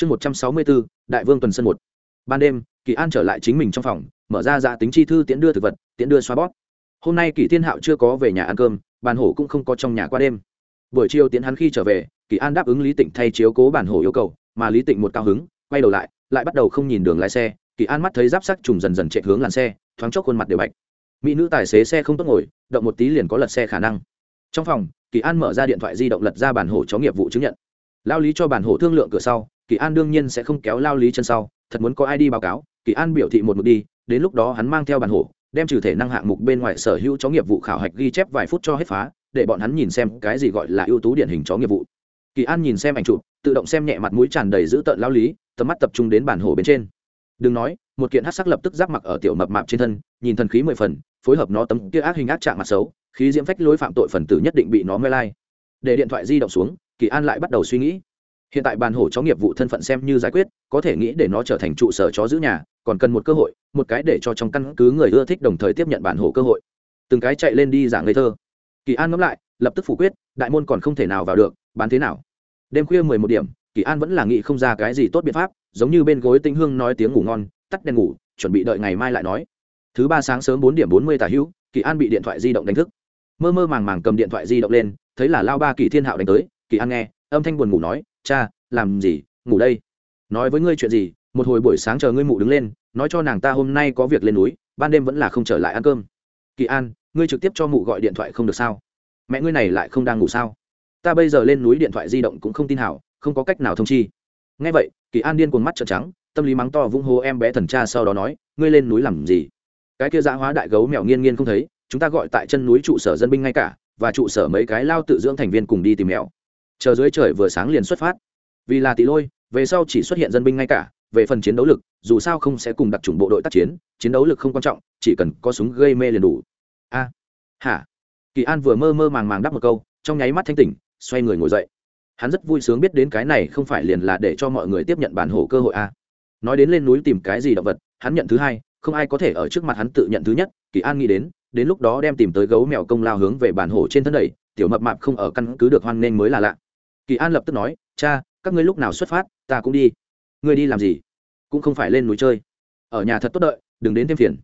chương một trăm sáu mươi bốn đại vương tuần sân một. Ban đêm, kỳ an trở lại chính mình trong phòng, mở ra dạ tính chi thư tiễn đưa thực vật, tiễn đưa xoa bót hôm nay kỳ thiên hạo chưa có về nhà ăn cơm, bàn hổ cũng không có trong nhà qua đêm. Buổi chiều tiễn hắn khi trở về, kỳ an đáp ứng lý tịnh thay chiếu cố bản hổ yêu cầu, mà lý tịnh một cao hứng, quay đầu lại lại bắt đầu không nhìn đường lái xe. Kỳ an mắt thấy giáp sắc trùng dần dần chạy hướng làn xe, thoáng chốc khuôn mặt đều bạch. Mỹ nữ tài xế xe không tốt ngồi, động một tí liền có lật xe khả năng. Trong phòng, kỳ an mở ra điện thoại di động lật ra bản hổ chó nghiệp vụ chứng nhận lao lý cho bản hộ thương lượng cửa sau, kỳ an đương nhiên sẽ không kéo lao lý chân sau, thật muốn có ai đi báo cáo, kỳ an biểu thị một mực đi, đến lúc đó hắn mang theo bản hộ đem trừ thể năng hạng mục bên ngoài sở hữu chó nghiệp vụ khảo hạch ghi chép vài phút cho hết phá, để bọn hắn nhìn xem cái gì gọi là ưu tú điển hình chó nghiệp vụ. Kỳ an nhìn xem ảnh chụp, tự động xem nhẹ mặt mũi tràn đầy dữ tợn lao lý, tầm mắt tập trung đến bản hồ bên trên. Đừng nói, một kiện hát sắc lập tức giáp mặc ở tiểu mập mạp trên thân, nhìn thần khí mười phần, phối hợp nó tấm kia ác hình ác trạng mặt xấu, khí diễm phách lối phạm tội phần tử nhất định bị nó mê lai. Để điện thoại di động xuống kỳ an lại bắt đầu suy nghĩ. Hiện tại bàn hổ chó nghiệp vụ thân phận xem như giải quyết, có thể nghĩ để nó trở thành trụ sở chó giữ nhà, còn cần một cơ hội, một cái để cho trong căn cứ người ưa thích đồng thời tiếp nhận bản hổ cơ hội. Từng cái chạy lên đi giảng ngây thơ. Kỳ an ngẫm lại, lập tức phủ quyết, đại môn còn không thể nào vào được, bán thế nào? Đêm khuya mười một điểm, kỳ an vẫn là nghĩ không ra cái gì tốt biện pháp, giống như bên gối tinh hương nói tiếng ngủ ngon, tắt đèn ngủ, chuẩn bị đợi ngày mai lại nói. Thứ ba sáng sớm bốn điểm bốn mươi tả hữu, kỳ an bị điện thoại di động đánh thức. Mơ mơ màng màng cầm điện thoại di động lên, thấy là lao ba kỳ thiên hạo đánh tới kỳ an nghe, âm thanh buồn ngủ nói, cha, làm gì? Ngủ đây. Nói với ngươi chuyện gì, một hồi buổi sáng chờ ngươi mụ đứng lên, nói cho nàng ta hôm nay có việc lên núi, ban đêm vẫn là không trở lại ăn cơm. Kỳ an, ngươi trực tiếp cho mụ gọi điện thoại không được sao? Mẹ ngươi này lại không đang ngủ sao? Ta bây giờ lên núi điện thoại di động cũng không tin hảo, không có cách nào thông chi. Ngay vậy, kỳ an điên cuồng mắt trợn trắng, tâm lý mắng to vung hô em bé thần cha sau đó nói, ngươi lên núi làm gì? Cái kia dã hóa đại gấu mèo nghiên nghiên không thấy, chúng ta gọi tại chân núi trụ sở dân binh ngay cả, và trụ sở mấy cái lao tự dưỡng thành viên cùng đi tìm mèo chờ dưới trời vừa sáng liền xuất phát. Vì là tỷ lôi, về sau chỉ xuất hiện dân binh ngay cả, về phần chiến đấu lực, dù sao không sẽ cùng đặc trùng bộ đội tác chiến chiến đấu lực không quan trọng, chỉ cần có súng gây mê liền đủ. A, hả? Kỳ an vừa mơ mơ màng màng đáp một câu, trong nháy mắt thanh tỉnh, xoay người ngồi dậy. Hắn rất vui sướng biết đến cái này không phải liền là để cho mọi người tiếp nhận bản hổ cơ hội a. Nói đến lên núi tìm cái gì động vật, hắn nhận thứ hai, không ai có thể ở trước mặt hắn tự nhận thứ nhất, kỳ an nghĩ đến đến lúc đó đem tìm tới gấu mèo công lao hướng về bản hổ trên thân đầy tiểu mập mạp không ở căn cứ được hoan nghênh mới là lạ kỳ an lập tức nói, cha, các ngươi lúc nào xuất phát, ta cũng đi. Ngươi đi làm gì? Cũng không phải lên núi chơi. Ở nhà thật tốt đợi, đừng đến thêm phiền.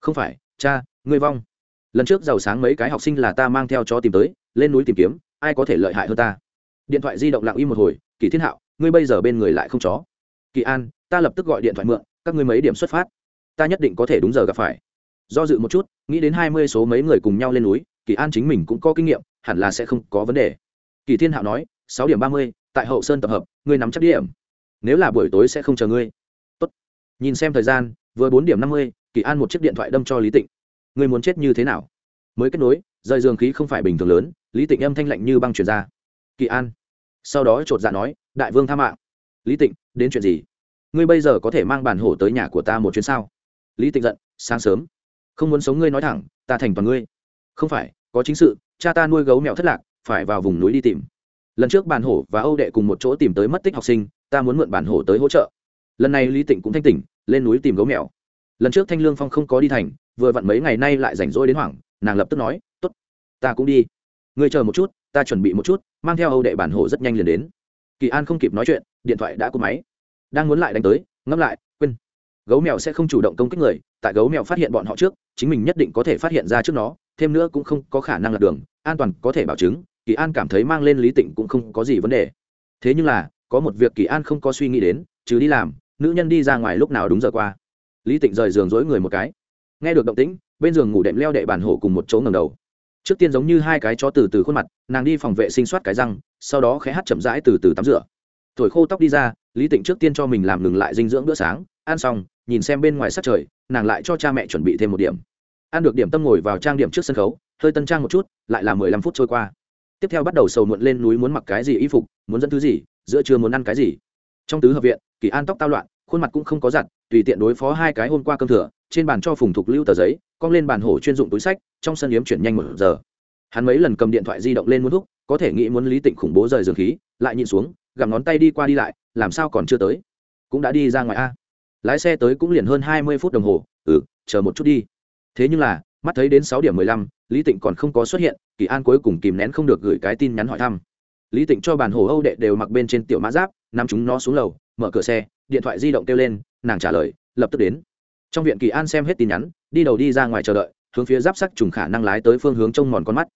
Không phải, cha, ngươi vong. Lần trước giàu sáng mấy cái học sinh là ta mang theo cho tìm tới, lên núi tìm kiếm, ai có thể lợi hại hơn ta? Điện thoại di động lặng im một hồi, kỳ thiên hạo, ngươi bây giờ bên người lại không chó. Kỳ an, ta lập tức gọi điện thoại mượn, các ngươi mấy điểm xuất phát. Ta nhất định có thể đúng giờ gặp phải. Do dự một chút, nghĩ đến hai mươi số mấy người cùng nhau lên núi, kỳ an chính mình cũng có kinh nghiệm, hẳn là sẽ không có vấn đề. Kỳ thiên hạo nói sáu điểm ba mươi, tại hậu sơn tập hợp, ngươi nắm chắc điểm. Nếu là buổi tối sẽ không chờ ngươi. Tốt. nhìn xem thời gian, vừa bốn điểm năm mươi, kỳ an một chiếc điện thoại đâm cho lý tịnh. Ngươi muốn chết như thế nào? Mới kết nối, rời giường khí không phải bình thường lớn, lý tịnh âm thanh lạnh như băng chuyển ra. Kỳ an. Sau đó chột dạ nói, đại vương tha mạng. Lý tịnh, đến chuyện gì? Ngươi bây giờ có thể mang bản hổ tới nhà của ta một chuyến sao? Lý tịnh giận, sáng sớm. Không muốn sống ngươi nói thẳng, ta thành toàn ngươi. Không phải, có chính sự, cha ta nuôi gấu mèo thất lạc, phải vào vùng núi đi tìm lần trước bản hổ và âu đệ cùng một chỗ tìm tới mất tích học sinh, ta muốn mượn bản hổ tới hỗ trợ. Lần này lý tịnh cũng thanh tỉnh, lên núi tìm gấu mèo. Lần trước thanh lương phong không có đi thành, vừa vặn mấy ngày nay lại rảnh rỗi đến hoảng, nàng lập tức nói t ố t ta cũng đi. Người chờ một chút, ta chuẩn bị một chút, mang theo âu đệ bản hổ rất nhanh liền đến. Kỳ an không kịp nói chuyện, điện thoại đã cúp máy. Đang muốn lại đánh tới, ngẫm lại, quên, gấu mèo sẽ không chủ động công kích người, tại gấu mèo phát hiện bọn họ trước, chính mình nhất định có thể phát hiện ra trước nó, thêm nữa cũng không có khả năng lật đường, an toàn có thể bảo chứng kỳ an cảm thấy mang lên lý tịnh cũng không có gì vấn đề. Thế nhưng là, có một việc kỳ an không có suy nghĩ đến chứ đi làm, nữ nhân đi ra ngoài lúc nào đúng giờ qua. Lý tịnh rời giường dối người một cái. Nghe được động tĩnh, bên giường ngủ đệm leo đệ bản hổ cùng một chỗ ngầm đầu. Trước tiên giống như hai cái chó từ từ khuôn mặt, nàng đi phòng vệ sinh soát cái răng, sau đó khẽ hát chậm rãi từ từ tắm rửa. Thổi khô tóc đi ra, lý tịnh trước tiên cho mình làm ngừng lại dinh dưỡng bữa sáng, ăn xong, nhìn xem bên ngoài sắc trời, nàng lại cho cha mẹ chuẩn bị thêm một điểm. Ăn được điểm tâm ngồi vào trang điểm trước sân khấu, hơi tân trang một chút, lại là mười lăm phút trôi qua tiếp theo bắt đầu sầu muộn lên núi muốn mặc cái gì y phục, muốn dẫn thứ gì, giữa trưa muốn ăn cái gì. Trong tứ hợp viện, kỳ an tóc tao loạn, khuôn mặt cũng không có giặt, tùy tiện đối phó hai cái hôm qua cơm thừa, trên bàn cho phùng thục lưu tờ giấy, cong lên bàn hổ chuyên dụng túi sách, trong sân yếm chuyển nhanh một giờ. Hắn mấy lần cầm điện thoại di động lên muốn thúc, có thể nghĩ muốn lý tịnh khủng bố rời giường khí, lại nhìn xuống, gặm ngón tay đi qua đi lại, làm sao còn chưa tới? Cũng đã đi ra ngoài a. Lái xe tới cũng liền hơn hai mươi phút đồng hồ ừ chờ một chút đi. Thế nhưng là, mắt thấy đến sáu điểm mười lăm lý tịnh còn không có xuất hiện, kỳ an cuối cùng kìm nén không được gửi cái tin nhắn hỏi thăm. Lý tịnh cho bàn hồ âu đệ đều mặc bên trên tiểu mã giáp nằm chúng nó xuống lầu, mở cửa xe, điện thoại di động kêu lên, nàng trả lời, lập tức đến. Trong viện kỳ an xem hết tin nhắn, đi đầu đi ra ngoài chờ đợi, hướng phía giáp sắc trùng khả năng lái tới phương hướng trông mòn con mắt.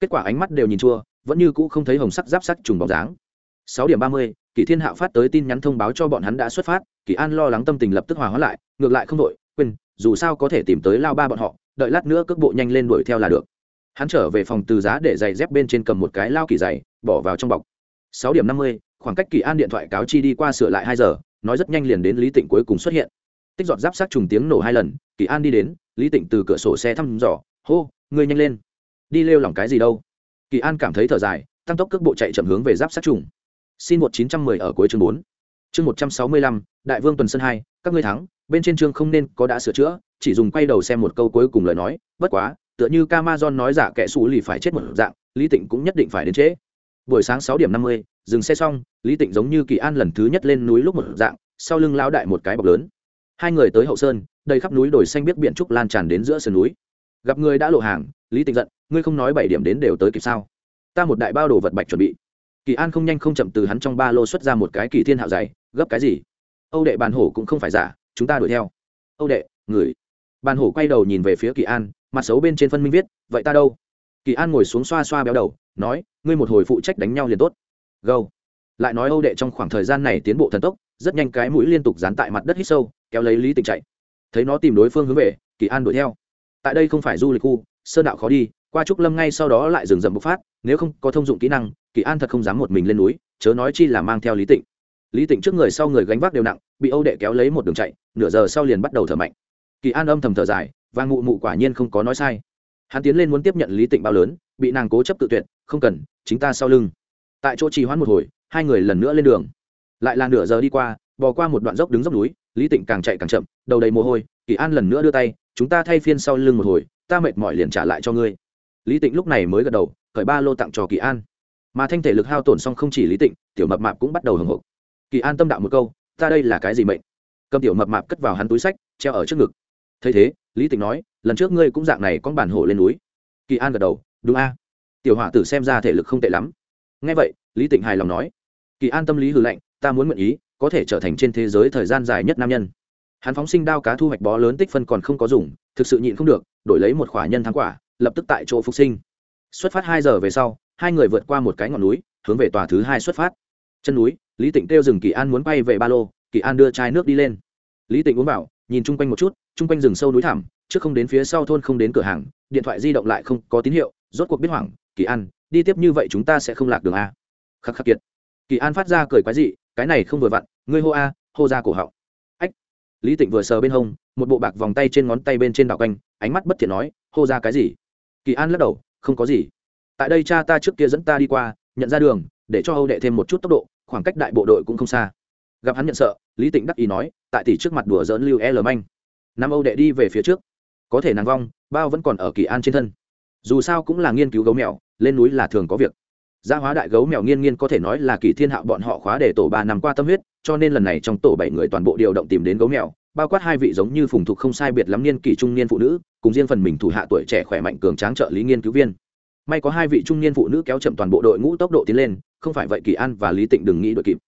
Kết quả ánh mắt đều nhìn chua, vẫn như cũ không thấy hồng sắc giáp sắc trùng bóng dáng. Sáu điểm ba mươi, kỳ thiên hạo phát tới tin nhắn thông báo cho bọn hắn đã xuất phát, kỳ an lo lắng tâm tình lập tức hòa hóa lại, ngược lại không đội quên, dù sao có thể tìm tới lao ba bọn họ đợi lát nữa cước bộ nhanh lên đuổi theo là được. Hắn trở về phòng từ giá để giày dép bên trên cầm một cái lao kỳ giày, bỏ vào trong bọc. Sáu điểm năm mươi, khoảng cách kỳ an điện thoại cáo chi đi qua sửa lại hai giờ, nói rất nhanh liền đến lý tịnh cuối cùng xuất hiện. Tích giọt giáp sát trùng tiếng nổ hai lần, kỳ an đi đến, lý tịnh từ cửa sổ xe thăm dò, hô, ngươi nhanh lên. Đi lêu lỏng cái gì đâu? Kỳ an cảm thấy thở dài, tăng tốc cước bộ chạy chậm hướng về giáp sát trùng. Xin một chín trăm mười ở cuối chương bốn. Chương một trăm sáu mươi lăm, đại vương tuần sân hai, các ngươi thắng bên trên chương không nên có đã sửa chữa chỉ dùng quay đầu xem một câu cuối cùng lời nói bất quá tựa như Camazon nói giả kẻ xù lì phải chết một dạng, Lý Tịnh cũng nhất định phải đến trễ. Buổi sáng sáu điểm năm mươi, dừng xe xong, Lý Tịnh giống như Kỳ An lần thứ nhất lên núi lúc một dạng, sau lưng lão đại một cái bọc lớn. Hai người tới hậu sơn, đầy khắp núi đồi xanh biết biển trúc lan tràn đến giữa sườn núi. Gặp người đã lộ hàng, Lý Tịnh giận, ngươi không nói bảy điểm đến đều tới kịp sao? Ta một đại bao đồ vật bạch chuẩn bị. Kỳ An không nhanh không chậm từ hắn trong ba lô xuất ra một cái kỳ thiên hạo dày, gấp cái gì? Âu đệ bàn hổ cũng không phải giả, chúng ta đuổi theo. Âu đệ, người. Bàn hổ quay đầu nhìn về phía Kỳ An, mặt xấu bên trên phân minh viết vậy ta đâu? Kỳ an ngồi xuống xoa xoa béo đầu nói ngươi một hồi phụ trách đánh nhau liền tốt. Gâu lại nói âu đệ trong khoảng thời gian này tiến bộ thần tốc rất nhanh cái mũi liên tục dán tại mặt đất hít sâu kéo lấy lý tịnh chạy. Thấy nó tìm đối phương hướng về kỳ an đuổi theo. Tại đây không phải du lịch khu sơn đạo khó đi qua trúc lâm ngay sau đó lại dừng dậm bộc phát nếu không có thông dụng kỹ năng kỳ an thật không dám một mình lên núi chớ nói chi là mang theo lý tịnh lý tịnh trước người sau người gánh vác đều nặng, bị âu đệ kéo lấy một đường chạy, nửa giờ sau liền bắt đầu thở mạnh. Kỳ an âm thầm thở dài và ngụ mụ quả nhiên không có nói sai. Hắn tiến lên muốn tiếp nhận lý tịnh bao lớn, bị nàng cố chấp tự tuyệt, không cần, chính ta sau lưng. Tại chỗ trì hoãn một hồi, hai người lần nữa lên đường. Lại là nửa giờ đi qua, bò qua một đoạn dốc đứng dốc núi, lý tịnh càng chạy càng chậm, đầu đầy mồ hôi, kỳ an lần nữa đưa tay, chúng ta thay phiên sau lưng một hồi, ta mệt mỏi liền trả lại cho ngươi. Lý tịnh lúc này mới gật đầu, khởi ba lô tặng cho kỳ an. Mà thanh thể lực hao tổn xong không chỉ lý tịnh, tiểu mập mạp cũng bắt đầu hồng hộc kỳ an tâm đạo một câu, ta đây là cái gì mệnh? Cầm tiểu mập mạp cất vào hắn túi sách, treo ở trước ngực. Thấy thế, lý tịnh nói, lần trước ngươi cũng dạng này con bản hổ lên núi. Kỳ an gật đầu, đúng a. Tiểu hỏa tử xem ra thể lực không tệ lắm. Nghe vậy, lý tịnh hài lòng nói, kỳ an tâm lý hư lệnh ta muốn nguyện ý, có thể trở thành trên thế giới thời gian dài nhất nam nhân. Hắn phóng sinh đao cá thu hoạch bó lớn tích phân còn không có dùng, thực sự nhịn không được, đổi lấy một khỏa nhân thắng quả, lập tức tại chỗ phục sinh. Xuất phát hai giờ về sau, hai người vượt qua một cái ngọn núi, hướng về tòa thứ hai xuất phát chân núi lý tịnh kêu rừng kỳ an muốn bay về ba lô kỳ an đưa chai nước đi lên. Lý tịnh uống vào nhìn chung quanh một chút chung quanh rừng sâu núi thảm, trước không đến phía sau thôn không đến cửa hàng điện thoại di động lại không có tín hiệu rốt cuộc biết hoảng kỳ an đi tiếp như vậy chúng ta sẽ không lạc đường a. Khắc khắc kiệt. Kỳ an phát ra cười quái dị cái này không vừa vặn ngươi hô a hô ra cổ họng. Ách. Lý tịnh vừa sờ bên hông một bộ bạc vòng tay trên ngón tay bên trên đảo quanh ánh mắt bất thiện nói hô ra cái gì? Kỳ an lắc đầu không có gì. Tại đây cha ta trước kia dẫn ta đi qua nhận ra đường để cho âu đệ thêm một chút tốc độ, khoảng cách đại bộ đội cũng không xa. Gặp hắn nhận sợ, lý tịnh đắc ý nói, tại tỷ trước mặt đùa dỡn lưu l manh. Năm âu đệ đi về phía trước. Có thể nàng vong, bao vẫn còn ở kỳ an trên thân. Dù sao cũng là nghiên cứu gấu mèo, lên núi là thường có việc. Gia hóa đại gấu mèo nghiên nghiên có thể nói là kỳ thiên hạo bọn họ khóa để tổ ba năm qua tâm huyết, cho nên lần này trong tổ bảy người toàn bộ điều động tìm đến gấu mèo, bao quát hai vị giống như phùng thục không sai biệt lắm niên kỷ trung niên phụ nữ, cùng riêng phần mình thủ hạ tuổi trẻ khỏe mạnh cường tráng trợ lý nghiên cứu viên may có hai vị trung niên phụ nữ kéo chậm toàn bộ đội ngũ tốc độ tiến lên, không phải vậy kỳ an và lý tịnh đừng nghĩ đội kịp.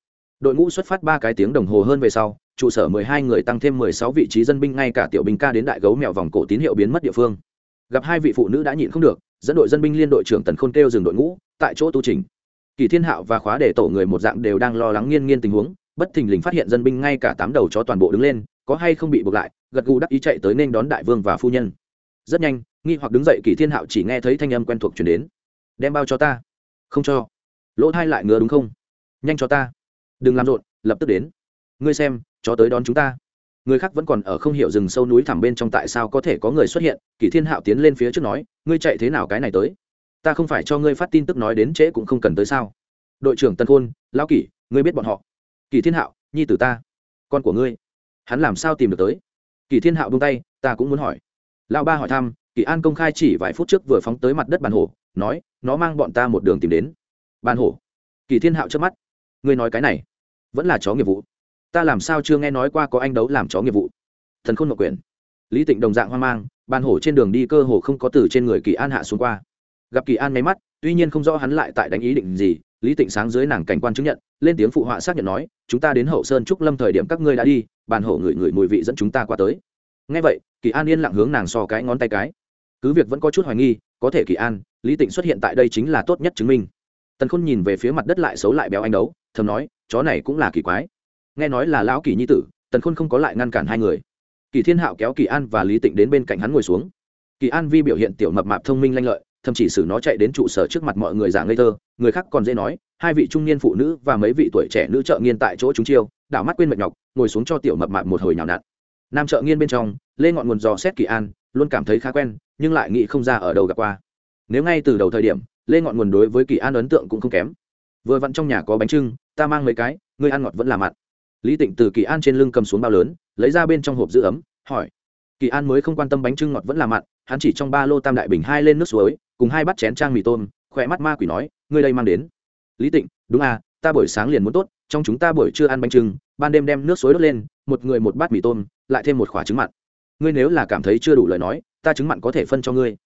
Đội ngũ xuất phát ba cái tiếng đồng hồ hơn về sau, trụ sở mười hai người tăng thêm mười sáu vị trí dân binh, ngay cả tiểu binh ca đến đại gấu mèo vòng cổ tín hiệu biến mất địa phương. Gặp hai vị phụ nữ đã nhịn không được, dẫn đội dân binh liên đội trưởng tần khôn kêu dừng đội ngũ, tại chỗ tu trình kỳ thiên hạo và khóa để tổ người một dạng đều đang lo lắng nghiên nghiên tình huống, bất thình lình phát hiện dân binh ngay cả tám đầu chó toàn bộ đứng lên, có hay không bị buộc lại, gật gù đắc ý chạy tới nên đón đại vương và phu nhân. Rất nhanh nghi hoặc đứng dậy kỳ thiên hạo chỉ nghe thấy thanh âm quen thuộc chuyển đến. Đem bao cho ta. Không cho. Lỗ thai lại ngứa đúng không? Nhanh cho ta. Đừng làm rộn, lập tức đến. Ngươi xem, chó tới đón chúng ta. Người khác vẫn còn ở không hiểu rừng sâu núi thẳm bên trong tại sao có thể có người xuất hiện, kỳ thiên hạo tiến lên phía trước nói, ngươi chạy thế nào cái này tới? Ta không phải cho ngươi phát tin tức nói đến trễ cũng không cần tới sao? Đội trưởng tân khôn, lão kỷ, ngươi biết bọn họ. Kỳ thiên hạo, nhi tử ta. Con của ngươi. Hắn làm sao tìm được tới? Kỳ thiên hạo buông tay, ta cũng muốn hỏi. Lão ba hỏi thăm kỳ an công khai chỉ vài phút trước vừa phóng tới mặt đất bàn hổ, nói, nó mang bọn ta một đường tìm đến. Bàn hổ? Kỳ thiên hạo trước mắt. Ngươi nói cái này, vẫn là chó nghiệp vụ. Ta làm sao chưa nghe nói qua có anh đấu làm chó nghiệp vụ? Thần khôn ngọc quyền lý tịnh đồng dạng hoang mang, bàn hổ trên đường đi cơ hồ không có từ trên người kỳ an hạ xuống qua. Gặp kỳ an nháy mắt, tuy nhiên không rõ hắn lại tại đánh ý định gì, lý tịnh sáng dưới nàng cảnh quan chứng nhận, lên tiếng phụ họa xác nhận nói, chúng ta đến hậu sơn trúc lâm thời điểm các ngươi đã đi, bàn hổ ngửi ngửi mùi vị dẫn chúng ta qua tới. Ngay vậy, kỳ an yên lặng hướng nàng so cái ngón tay cái cứ việc vẫn có chút hoài nghi, có thể kỳ an, lý tịnh xuất hiện tại đây chính là tốt nhất chứng minh. Tần khôn nhìn về phía mặt đất lại xấu lại béo anh đấu, thầm nói, chó này cũng là kỳ quái. Nghe nói là lão kỳ nhi tử, tần khôn không có lại ngăn cản hai người. Kỳ thiên hạo kéo kỳ an và lý tịnh đến bên cạnh hắn ngồi xuống. Kỳ an vi biểu hiện tiểu mập mạp thông minh lanh lợi, thậm chỉ xử nó chạy đến trụ sở trước mặt mọi người giả ngây thơ, người khác còn dễ nói, hai vị trung niên phụ nữ và mấy vị tuổi trẻ nữ trợ nghiên tại chỗ chúng chiêu, đảo mắt quên mệt nhọc, ngồi xuống cho tiểu mập mạp một hồi nhào nặn. Nam trợ nghiên bên trong, lê ngọn nguồn dò xét kỳ an luôn cảm thấy khá quen, nhưng lại nghĩ không ra ở đầu gặp qua. Nếu ngay từ đầu thời điểm, lê ngọn nguồn đối với kỳ an ấn tượng cũng không kém. Vừa vặn trong nhà có bánh trưng, ta mang mấy cái ngươi ăn ngọt vẫn là mặn. Lý tịnh từ kỳ an trên lưng cầm xuống bao lớn, lấy ra bên trong hộp giữ ấm, hỏi. Kỳ an mới không quan tâm bánh trưng ngọt vẫn là mặn, hắn chỉ trong ba lô tam đại bình hai lên nước suối, cùng hai bát chén trang mì tôm, khỏe mắt ma quỷ nói, ngươi đây mang đến. Lý tịnh, đúng à ta buổi sáng liền muốn tốt, trong chúng ta buổi trưa ăn bánh trưng, ban đêm đem nước suối đốt lên, một người một bát mì tôm, lại thêm một khoả trứng mặn ngươi nếu là cảm thấy chưa đủ lời nói, ta chứng mặn có thể phân cho ngươi.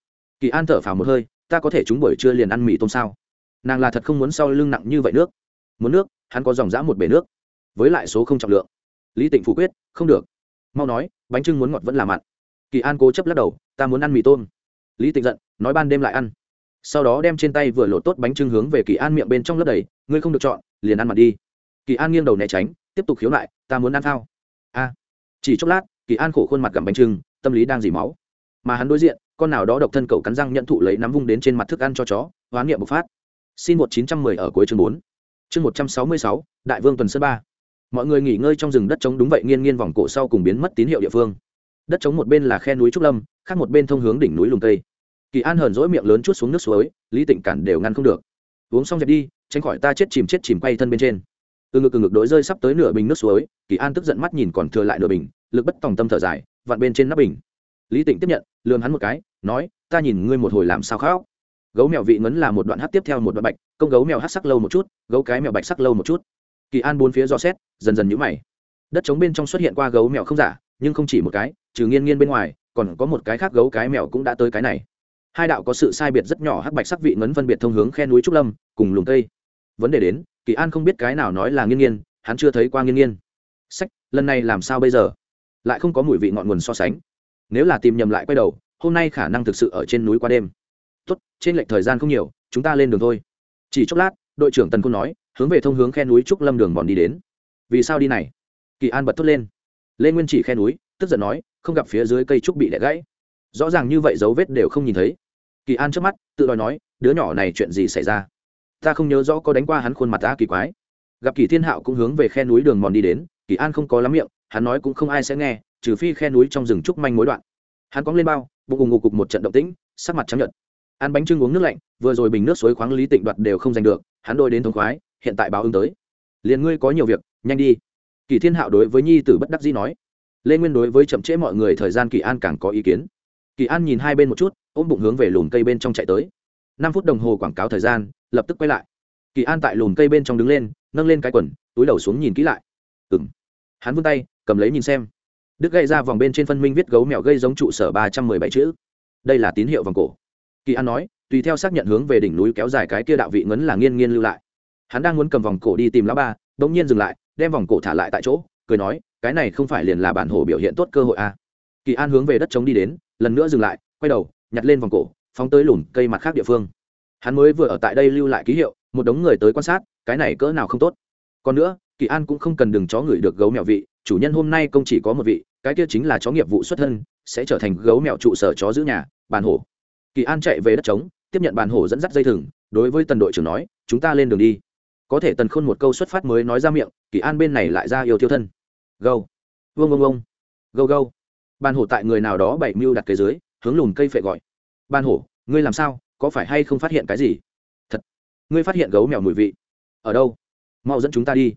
Kỳ an thở phào một hơi, ta có thể chúng buổi trưa liền ăn mì tôm sao? Nàng là thật không muốn sau lưng nặng như vậy nước. Muốn nước, hắn có dòng dã một bể nước. Với lại số không trọng lượng. Lý tịnh phủ quyết, không được. Mau nói, bánh trưng muốn ngọt vẫn là mặn. Kỳ an cố chấp lắc đầu, ta muốn ăn mì tôm. Lý tịnh giận, nói ban đêm lại ăn. Sau đó đem trên tay vừa lột tốt bánh trưng hướng về kỳ an miệng bên trong lớp đầy ngươi không được chọn, liền ăn mặn đi. Kỳ an nghiêng đầu né tránh, tiếp tục khiếu lại ta muốn ăn thao. A. Chỉ chốc lát kỳ an khổ khuôn mặt gặm bánh trưng, tâm lý đang dì máu. Mà hắn đối diện, con nào đó độc thân cậu cắn răng nhận thụ lấy nắm vung đến trên mặt thức ăn cho chó, hoán niệm bộc phát. Xin một chín trăm mười ở cuối chương bốn. Chương một trăm sáu mươi sáu, đại vương tuần sơn ba. Mọi người nghỉ ngơi trong rừng đất trống đúng vậy nghiên nghiên vòng cổ sau cùng biến mất tín hiệu địa phương. Đất trống một bên là khe núi trúc lâm, khác một bên thông hướng đỉnh núi lùng tây kỳ an hờn dỗi miệng lớn chút xuống nước suối, lý tịnh cản đều ngăn không được. Uống xong dẹp đi, tránh khỏi ta chết chìm chết chìm quay thân bên trên. Từ ngực từ ngực đối rơi sắp tới nửa bình nước suối, kỳ an tức giận mắt nhìn còn thừa lại nửa bình lực bất tòng tâm thở dài, vặn bên trên nắp bình. Lý tịnh tiếp nhận lường hắn một cái, nói, ta nhìn ngươi một hồi làm sao khóc? Gấu mèo vị ngấn là một đoạn hát tiếp theo một đoạn bạch, công gấu mèo hát sắc lâu một chút, gấu cái mèo bạch sắc lâu một chút. Kỳ an bốn phía dò xét, dần dần nhũ mày. Đất trống bên trong xuất hiện qua gấu mèo không giả, nhưng không chỉ một cái, trừ nghiên nghiên bên ngoài, còn có một cái khác gấu cái mèo cũng đã tới cái này. Hai đạo có sự sai biệt rất nhỏ hắc bạch sắc vị ngấn phân biệt thông hướng khe núi trúc lâm, cùng lùng tây vấn đề đến, kỳ an không biết cái nào nói là nghiên nghiên hắn chưa thấy qua nghiên nghiên sách, lần này làm sao bây giờ? Lại không có mùi vị ngọn nguồn so sánh. Nếu là tìm nhầm lại quay đầu, hôm nay khả năng thực sự ở trên núi qua đêm. Tốt, trên lệch thời gian không nhiều, chúng ta lên đường thôi. Chỉ chốc lát, đội trưởng tần côn nói, hướng về thông hướng khe núi trúc lâm đường bọn đi đến. Vì sao đi này? Kỳ an bật thốt lên. Lê nguyên chỉ khe núi, tức giận nói, không gặp phía dưới cây trúc bị đẻ gãy. Rõ ràng như vậy dấu vết đều không nhìn thấy. Kỳ an trước mắt, tự đòi nói, đứa nhỏ này chuyện gì xảy ra? Ta không nhớ rõ có đánh qua hắn khuôn mặt ta kỳ quái. Gặp kỳ thiên hạo cũng hướng về khe núi đường mòn đi đến, kỳ an không có lắm miệng hắn nói cũng không ai sẽ nghe, trừ phi khe núi trong rừng trúc manh mối đoạn. Hắn cóng lên bao, bụng cùng ngục cục một trận động tĩnh, sắc mặt trắng nhợt. Ăn bánh trưng uống nước lạnh, vừa rồi bình nước suối khoáng lý tịnh đoạt đều không giành được, hắn đôi đến thống khoái, hiện tại báo ứng tới. Liền ngươi có nhiều việc, nhanh đi. Kỳ thiên hạo đối với nhi tử bất đắc dĩ nói. Lê nguyên đối với chậm trễ mọi người thời gian kỳ an càng có ý kiến. Kỳ an nhìn hai bên một chút, ôm bụng hướng về lùm cây bên trong chạy tới. Năm phút đồng hồ quảng cáo thời gian, lập tức quay lại. Kỳ an tại lùm cây bên trong đứng lên, nâng lên cái quần, túi đầu xuống nhìn kỹ lại. Ừ m hắn vươn tay cầm lấy nhìn xem. Đức gây ra vòng bên trên phân minh viết gấu mèo gây giống trụ sở ba trăm mười bảy chữ. Đây là tín hiệu vòng cổ. Kỳ an nói, tùy theo xác nhận hướng về đỉnh núi kéo dài cái kia đạo vị ngấn là nghiên nghiên lưu lại. Hắn đang muốn cầm vòng cổ đi tìm lão ba bỗng nhiên dừng lại, đem vòng cổ thả lại tại chỗ, cười nói, cái này không phải liền là bản hồ biểu hiện tốt cơ hội à. kỳ an hướng về đất trống đi đến, lần nữa dừng lại, quay đầu, nhặt lên vòng cổ, phóng tới lùn cây mặt khác địa phương. Hắn mới vừa ở tại đây lưu lại ký hiệu, một đống người tới quan sát, cái này cỡ nào không tốt. Còn nữa, kỳ an cũng không cần đừng chó người được gấu mèo vị chủ nhân hôm nay không chỉ có một vị, cái kia chính là chó nghiệp vụ xuất thân, sẽ trở thành gấu mèo trụ sở chó giữ nhà, bàn hổ. Kỳ an chạy về đất trống, tiếp nhận bàn hổ dẫn dắt dây thừng, đối với tần đội trưởng nói, chúng ta lên đường đi. Có thể tần khôn một câu xuất phát mới nói ra miệng, kỳ an bên này lại ra yêu thiêu thân. Gâu. Vông vông vông. Gâu gâu. Bàn hổ tại người nào đó bảy mưu đặt cái dưới, hướng lùn cây phệ gọi. Bàn hổ, ngươi làm sao? Có phải hay không phát hiện cái gì? Thật. Ngươi phát hiện gấu mèo mùi vị. Ở đâu? Mau dẫn chúng ta đi.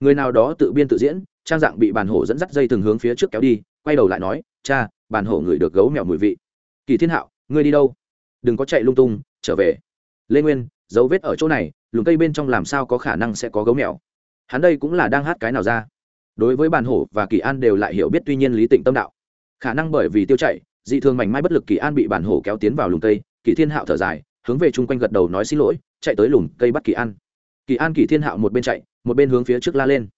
Người nào đó tự biên tự diễn trang dạng bị bàn hổ dẫn dắt dây từng hướng phía trước kéo đi, quay đầu lại nói, cha, bàn hổ ngửi được gấu mèo mùi vị. Kỳ thiên hạo, ngươi đi đâu? Đừng có chạy lung tung, trở về. Lê nguyên, dấu vết ở chỗ này, lùm cây bên trong làm sao có khả năng sẽ có gấu mèo? Hắn đây cũng là đang hát cái nào ra? Đối với bàn hổ và kỳ an đều lại hiểu biết tuy nhiên lý tịnh tâm đạo. Khả năng bởi vì tiêu chạy dị thường mảnh mai bất lực kỳ an bị bàn hổ kéo tiến vào lùm cây, kỳ thiên hạo thở dài, hướng về chung quanh gật đầu nói xin lỗi, chạy tới lùm cây bắt kỳ an. Kỳ an kỳ thiên hạo một bên chạy, một bên hướng phía trước la lên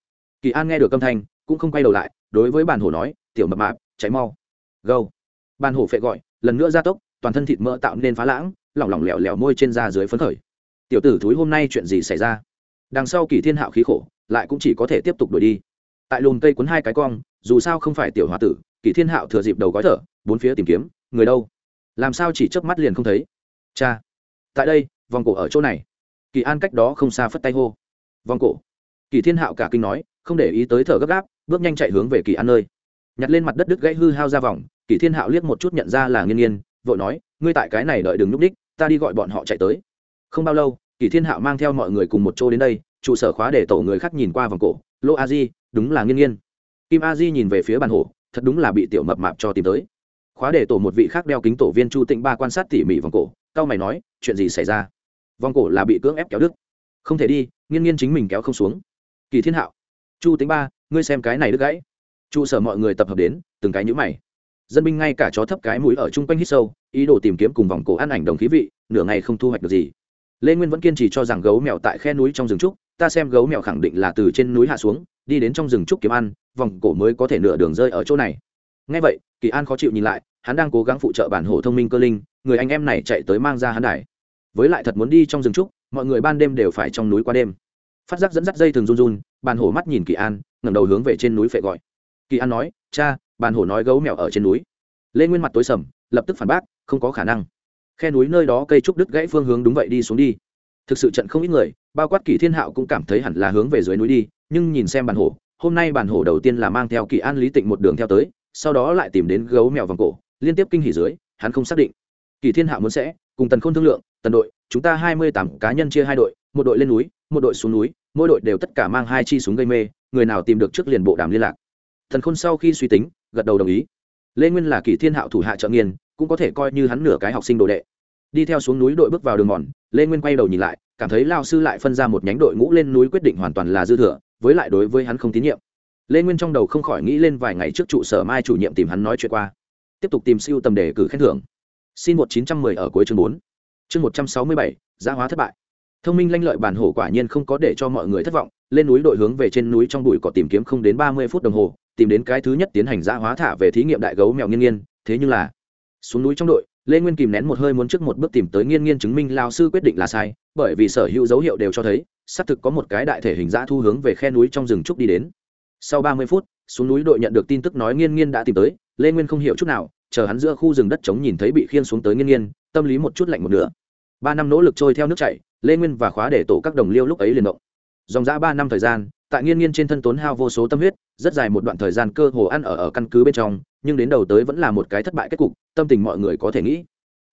kỳ an nghe được âm thanh, cũng không quay đầu lại, đối với bàn hổ nói, tiểu mập mạp cháy mau. Gâu. Bàn hổ phệ gọi, lần nữa gia tốc, toàn thân thịt mỡ tạo nên phá lãng, lỏng lỏng lẻo lẻo môi trên da dưới phấn khởi. Tiểu tử thúi, hôm nay chuyện gì xảy ra? Đằng sau kỳ thiên hạo khí khổ, lại cũng chỉ có thể tiếp tục đuổi đi. Tại lùm cây cuốn hai cái cong, dù sao không phải tiểu h o a tử, kỳ thiên hạo thừa dịp đầu gói thở, bốn phía tìm kiếm, người đâu? Làm sao chỉ chớp mắt liền không thấy? Cha. Tại đây, vòng cổ ở chỗ này. Kỳ an cách đó không xa phất tay hô. Vòng cổ. Kỳ thiên hạo cả kinh nói không để ý tới thở gấp gáp, bước nhanh chạy hướng về kỳ an nơi. Nhặt lên mặt đất đứt gãy hư hao ra vòng, kỳ thiên hạo liếc một chút nhận ra là nghiên nghiên, vội nói, ngươi tại cái này đợi đừng núp đích, ta đi gọi bọn họ chạy tới. Không bao lâu, kỳ thiên hạo mang theo mọi người cùng một chỗ đến đây, trụ sở khóa để tổ người khác nhìn qua vòng cổ. Lô a di, đúng là nghiên nghiên. Kim a di nhìn về phía bàn hổ, thật đúng là bị tiểu mập mạp cho tìm tới. Khóa để tổ một vị khác đeo kính tổ viên chu tịnh ba quan sát tỉ mỉ vòng cổ cao mày nói, chuyện gì xảy ra? Vòng cổ là bị cưỡng ép kéo đứt. Không thể đi, nghiên nghiên chính mình kéo không xuống. Kỳ thiên hạo chu tĩnh ba, ngươi xem cái này đứt gãy. Trụ sở mọi người tập hợp đến, từng cái nhũ mày. Dân binh ngay cả chó thấp cái mũi ở chung quanh hít sâu, ý đồ tìm kiếm cùng vòng cổ ăn ảnh đồng khí vị, nửa ngày không thu hoạch được gì. Lê nguyên vẫn kiên trì cho rằng gấu mèo tại khe núi trong rừng trúc, ta xem gấu mèo khẳng định là từ trên núi hạ xuống, đi đến trong rừng trúc kiếm ăn, vòng cổ mới có thể nửa đường rơi ở chỗ này. Ngay vậy, kỳ an khó chịu nhìn lại, hắn đang cố gắng phụ trợ bản hộ thông minh cơ linh, người anh em này chạy tới mang ra hắn đài. Với lại thật muốn đi trong rừng trúc, mọi người ban đêm đều phải trong núi qua đêm phát giác dẫn dắt dây thường run run, bàn hổ mắt nhìn kỳ an, ngẩng đầu hướng về trên núi phệ gọi. Kỳ an nói, cha, bàn hổ nói gấu mèo ở trên núi. Lê nguyên mặt tối sầm, lập tức phản bác, không có khả năng. Khe núi nơi đó cây trúc đứt gãy phương hướng đúng vậy đi xuống đi. Thực sự trận không ít người, bao quát kỳ thiên hạo cũng cảm thấy hẳn là hướng về dưới núi đi, nhưng nhìn xem bàn hổ, hôm nay bàn hổ đầu tiên là mang theo kỳ an lý tịnh một đường theo tới, sau đó lại tìm đến gấu mèo vòng cổ, liên tiếp kinh hỉ dưới, hắn không xác định. Kỳ thiên hạo muốn sẽ, cùng tần khôn thương lượng, tần đội, chúng ta hai mươi tám cá nhân chia hai đội, một đội lên núi một đội xuống núi, mỗi đội đều tất cả mang hai chi súng gây mê, người nào tìm được trước liền bộ đàm liên lạc. Thần khôn sau khi suy tính, gật đầu đồng ý. Lê nguyên là kỷ thiên hạo thủ hạ trợ nghiên, cũng có thể coi như hắn nửa cái học sinh đồ đệ. Đi theo xuống núi đội bước vào đường mòn, lê nguyên quay đầu nhìn lại, cảm thấy lao sư lại phân ra một nhánh đội ngũ lên núi quyết định hoàn toàn là dư thừa, với lại đối với hắn không tín nhiệm. Lê nguyên trong đầu không khỏi nghĩ lên vài ngày trước trụ sở mai chủ nhiệm tìm hắn nói chuyện qua. Tiếp tục tìm siêu tầm đề cử khen thưởng. Xin một chín trăm mười ở cuối chương bốn. Chương một trăm sáu mươi bảy, giá hóa thất bại thông minh lanh lợi bản hổ quả nhiên không có để cho mọi người thất vọng, lên núi đội hướng về trên núi trong bụi cỏ tìm kiếm không đến ba mươi phút đồng hồ, tìm đến cái thứ nhất tiến hành giã hóa thả về thí nghiệm đại gấu mèo nghiên nghiên, thế nhưng là xuống núi trong đội, lê nguyên kìm nén một hơi muốn trước một bước tìm tới nghiên nghiên chứng minh lao sư quyết định là sai, bởi vì sở hữu dấu hiệu đều cho thấy, xác thực có một cái đại thể hình dã thu hướng về khe núi trong rừng trúc đi đến. Sau ba mươi phút, xuống núi đội nhận được tin tức nói nghiên nghiên đã tìm tới, lê nguyên không hiểu chút nào, chờ hắn giữa khu rừng đất trống nhìn thấy bị khiên xuống tới nghiên nghiên, tâm lý một chút lạnh một nửa. Ba năm nỗ lực trôi theo nước chảy lê nguyên và khóa để tổ các đồng liêu lúc ấy liền động. Dòng dã ba năm thời gian, tại nghiên nghiên trên thân tốn hao vô số tâm huyết, rất dài một đoạn thời gian cơ hồ ăn ở ở căn cứ bên trong, nhưng đến đầu tới vẫn là một cái thất bại kết cục, tâm tình mọi người có thể nghĩ.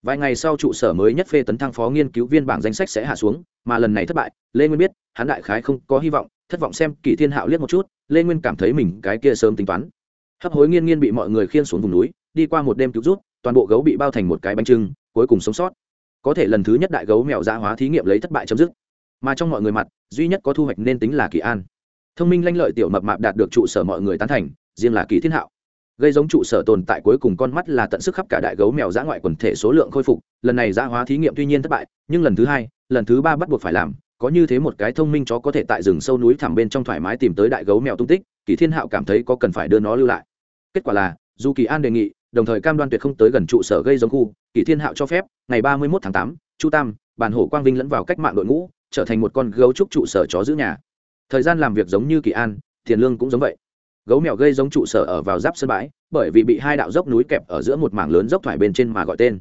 Vài ngày sau trụ sở mới nhất phê tấn thăng phó nghiên cứu viên bảng danh sách sẽ hạ xuống, mà lần này thất bại, lê nguyên biết, hắn đại khái không có hy vọng, thất vọng xem kỷ thiên hạo liếc một chút, lê nguyên cảm thấy mình cái kia sớm tính toán. Hấp hối nghiên nghiên bị mọi người khiên xuống vùng núi, đi qua một đêm cứu rút toàn bộ gấu bị bao thành một cái bánh trưng, cuối cùng sống sót có thể lần thứ nhất đại gấu mèo giả hóa thí nghiệm lấy thất bại chấm dứt. Mà trong mọi người mặt, duy nhất có thu hoạch nên tính là kỳ an. Thông minh lanh lợi tiểu mập mạp đạt được trụ sở mọi người tán thành, riêng là kỳ thiên hạo. Gây giống trụ sở tồn tại cuối cùng con mắt là tận sức khắp cả đại gấu mèo giã ngoại quần thể số lượng khôi phục, lần này giã hóa thí nghiệm tuy nhiên thất bại, nhưng lần thứ hai, lần thứ ba bắt buộc phải làm, có như thế một cái thông minh chó có thể tại rừng sâu núi thẳm bên trong thoải mái tìm tới đại gấu mèo tung tích, kỳ thiên hạo cảm thấy có cần phải đưa nó lưu lại. Kết quả là, dù kỳ an đề nghị đồng thời cam đoan tuyệt không tới gần trụ sở gây giống khu kỳ thiên hạo cho phép, ngày ba mươi một tháng tám, chu tam, bản hổ quang vinh lẫn vào cách mạng đội ngũ, trở thành một con gấu trúc trụ sở chó giữ nhà. Thời gian làm việc giống như kỳ an, tiền lương cũng giống vậy. Gấu mèo gây giống trụ sở ở vào giáp sân bãi, bởi vì bị hai đạo dốc núi kẹp ở giữa một mảng lớn dốc thoải bên trên mà gọi tên.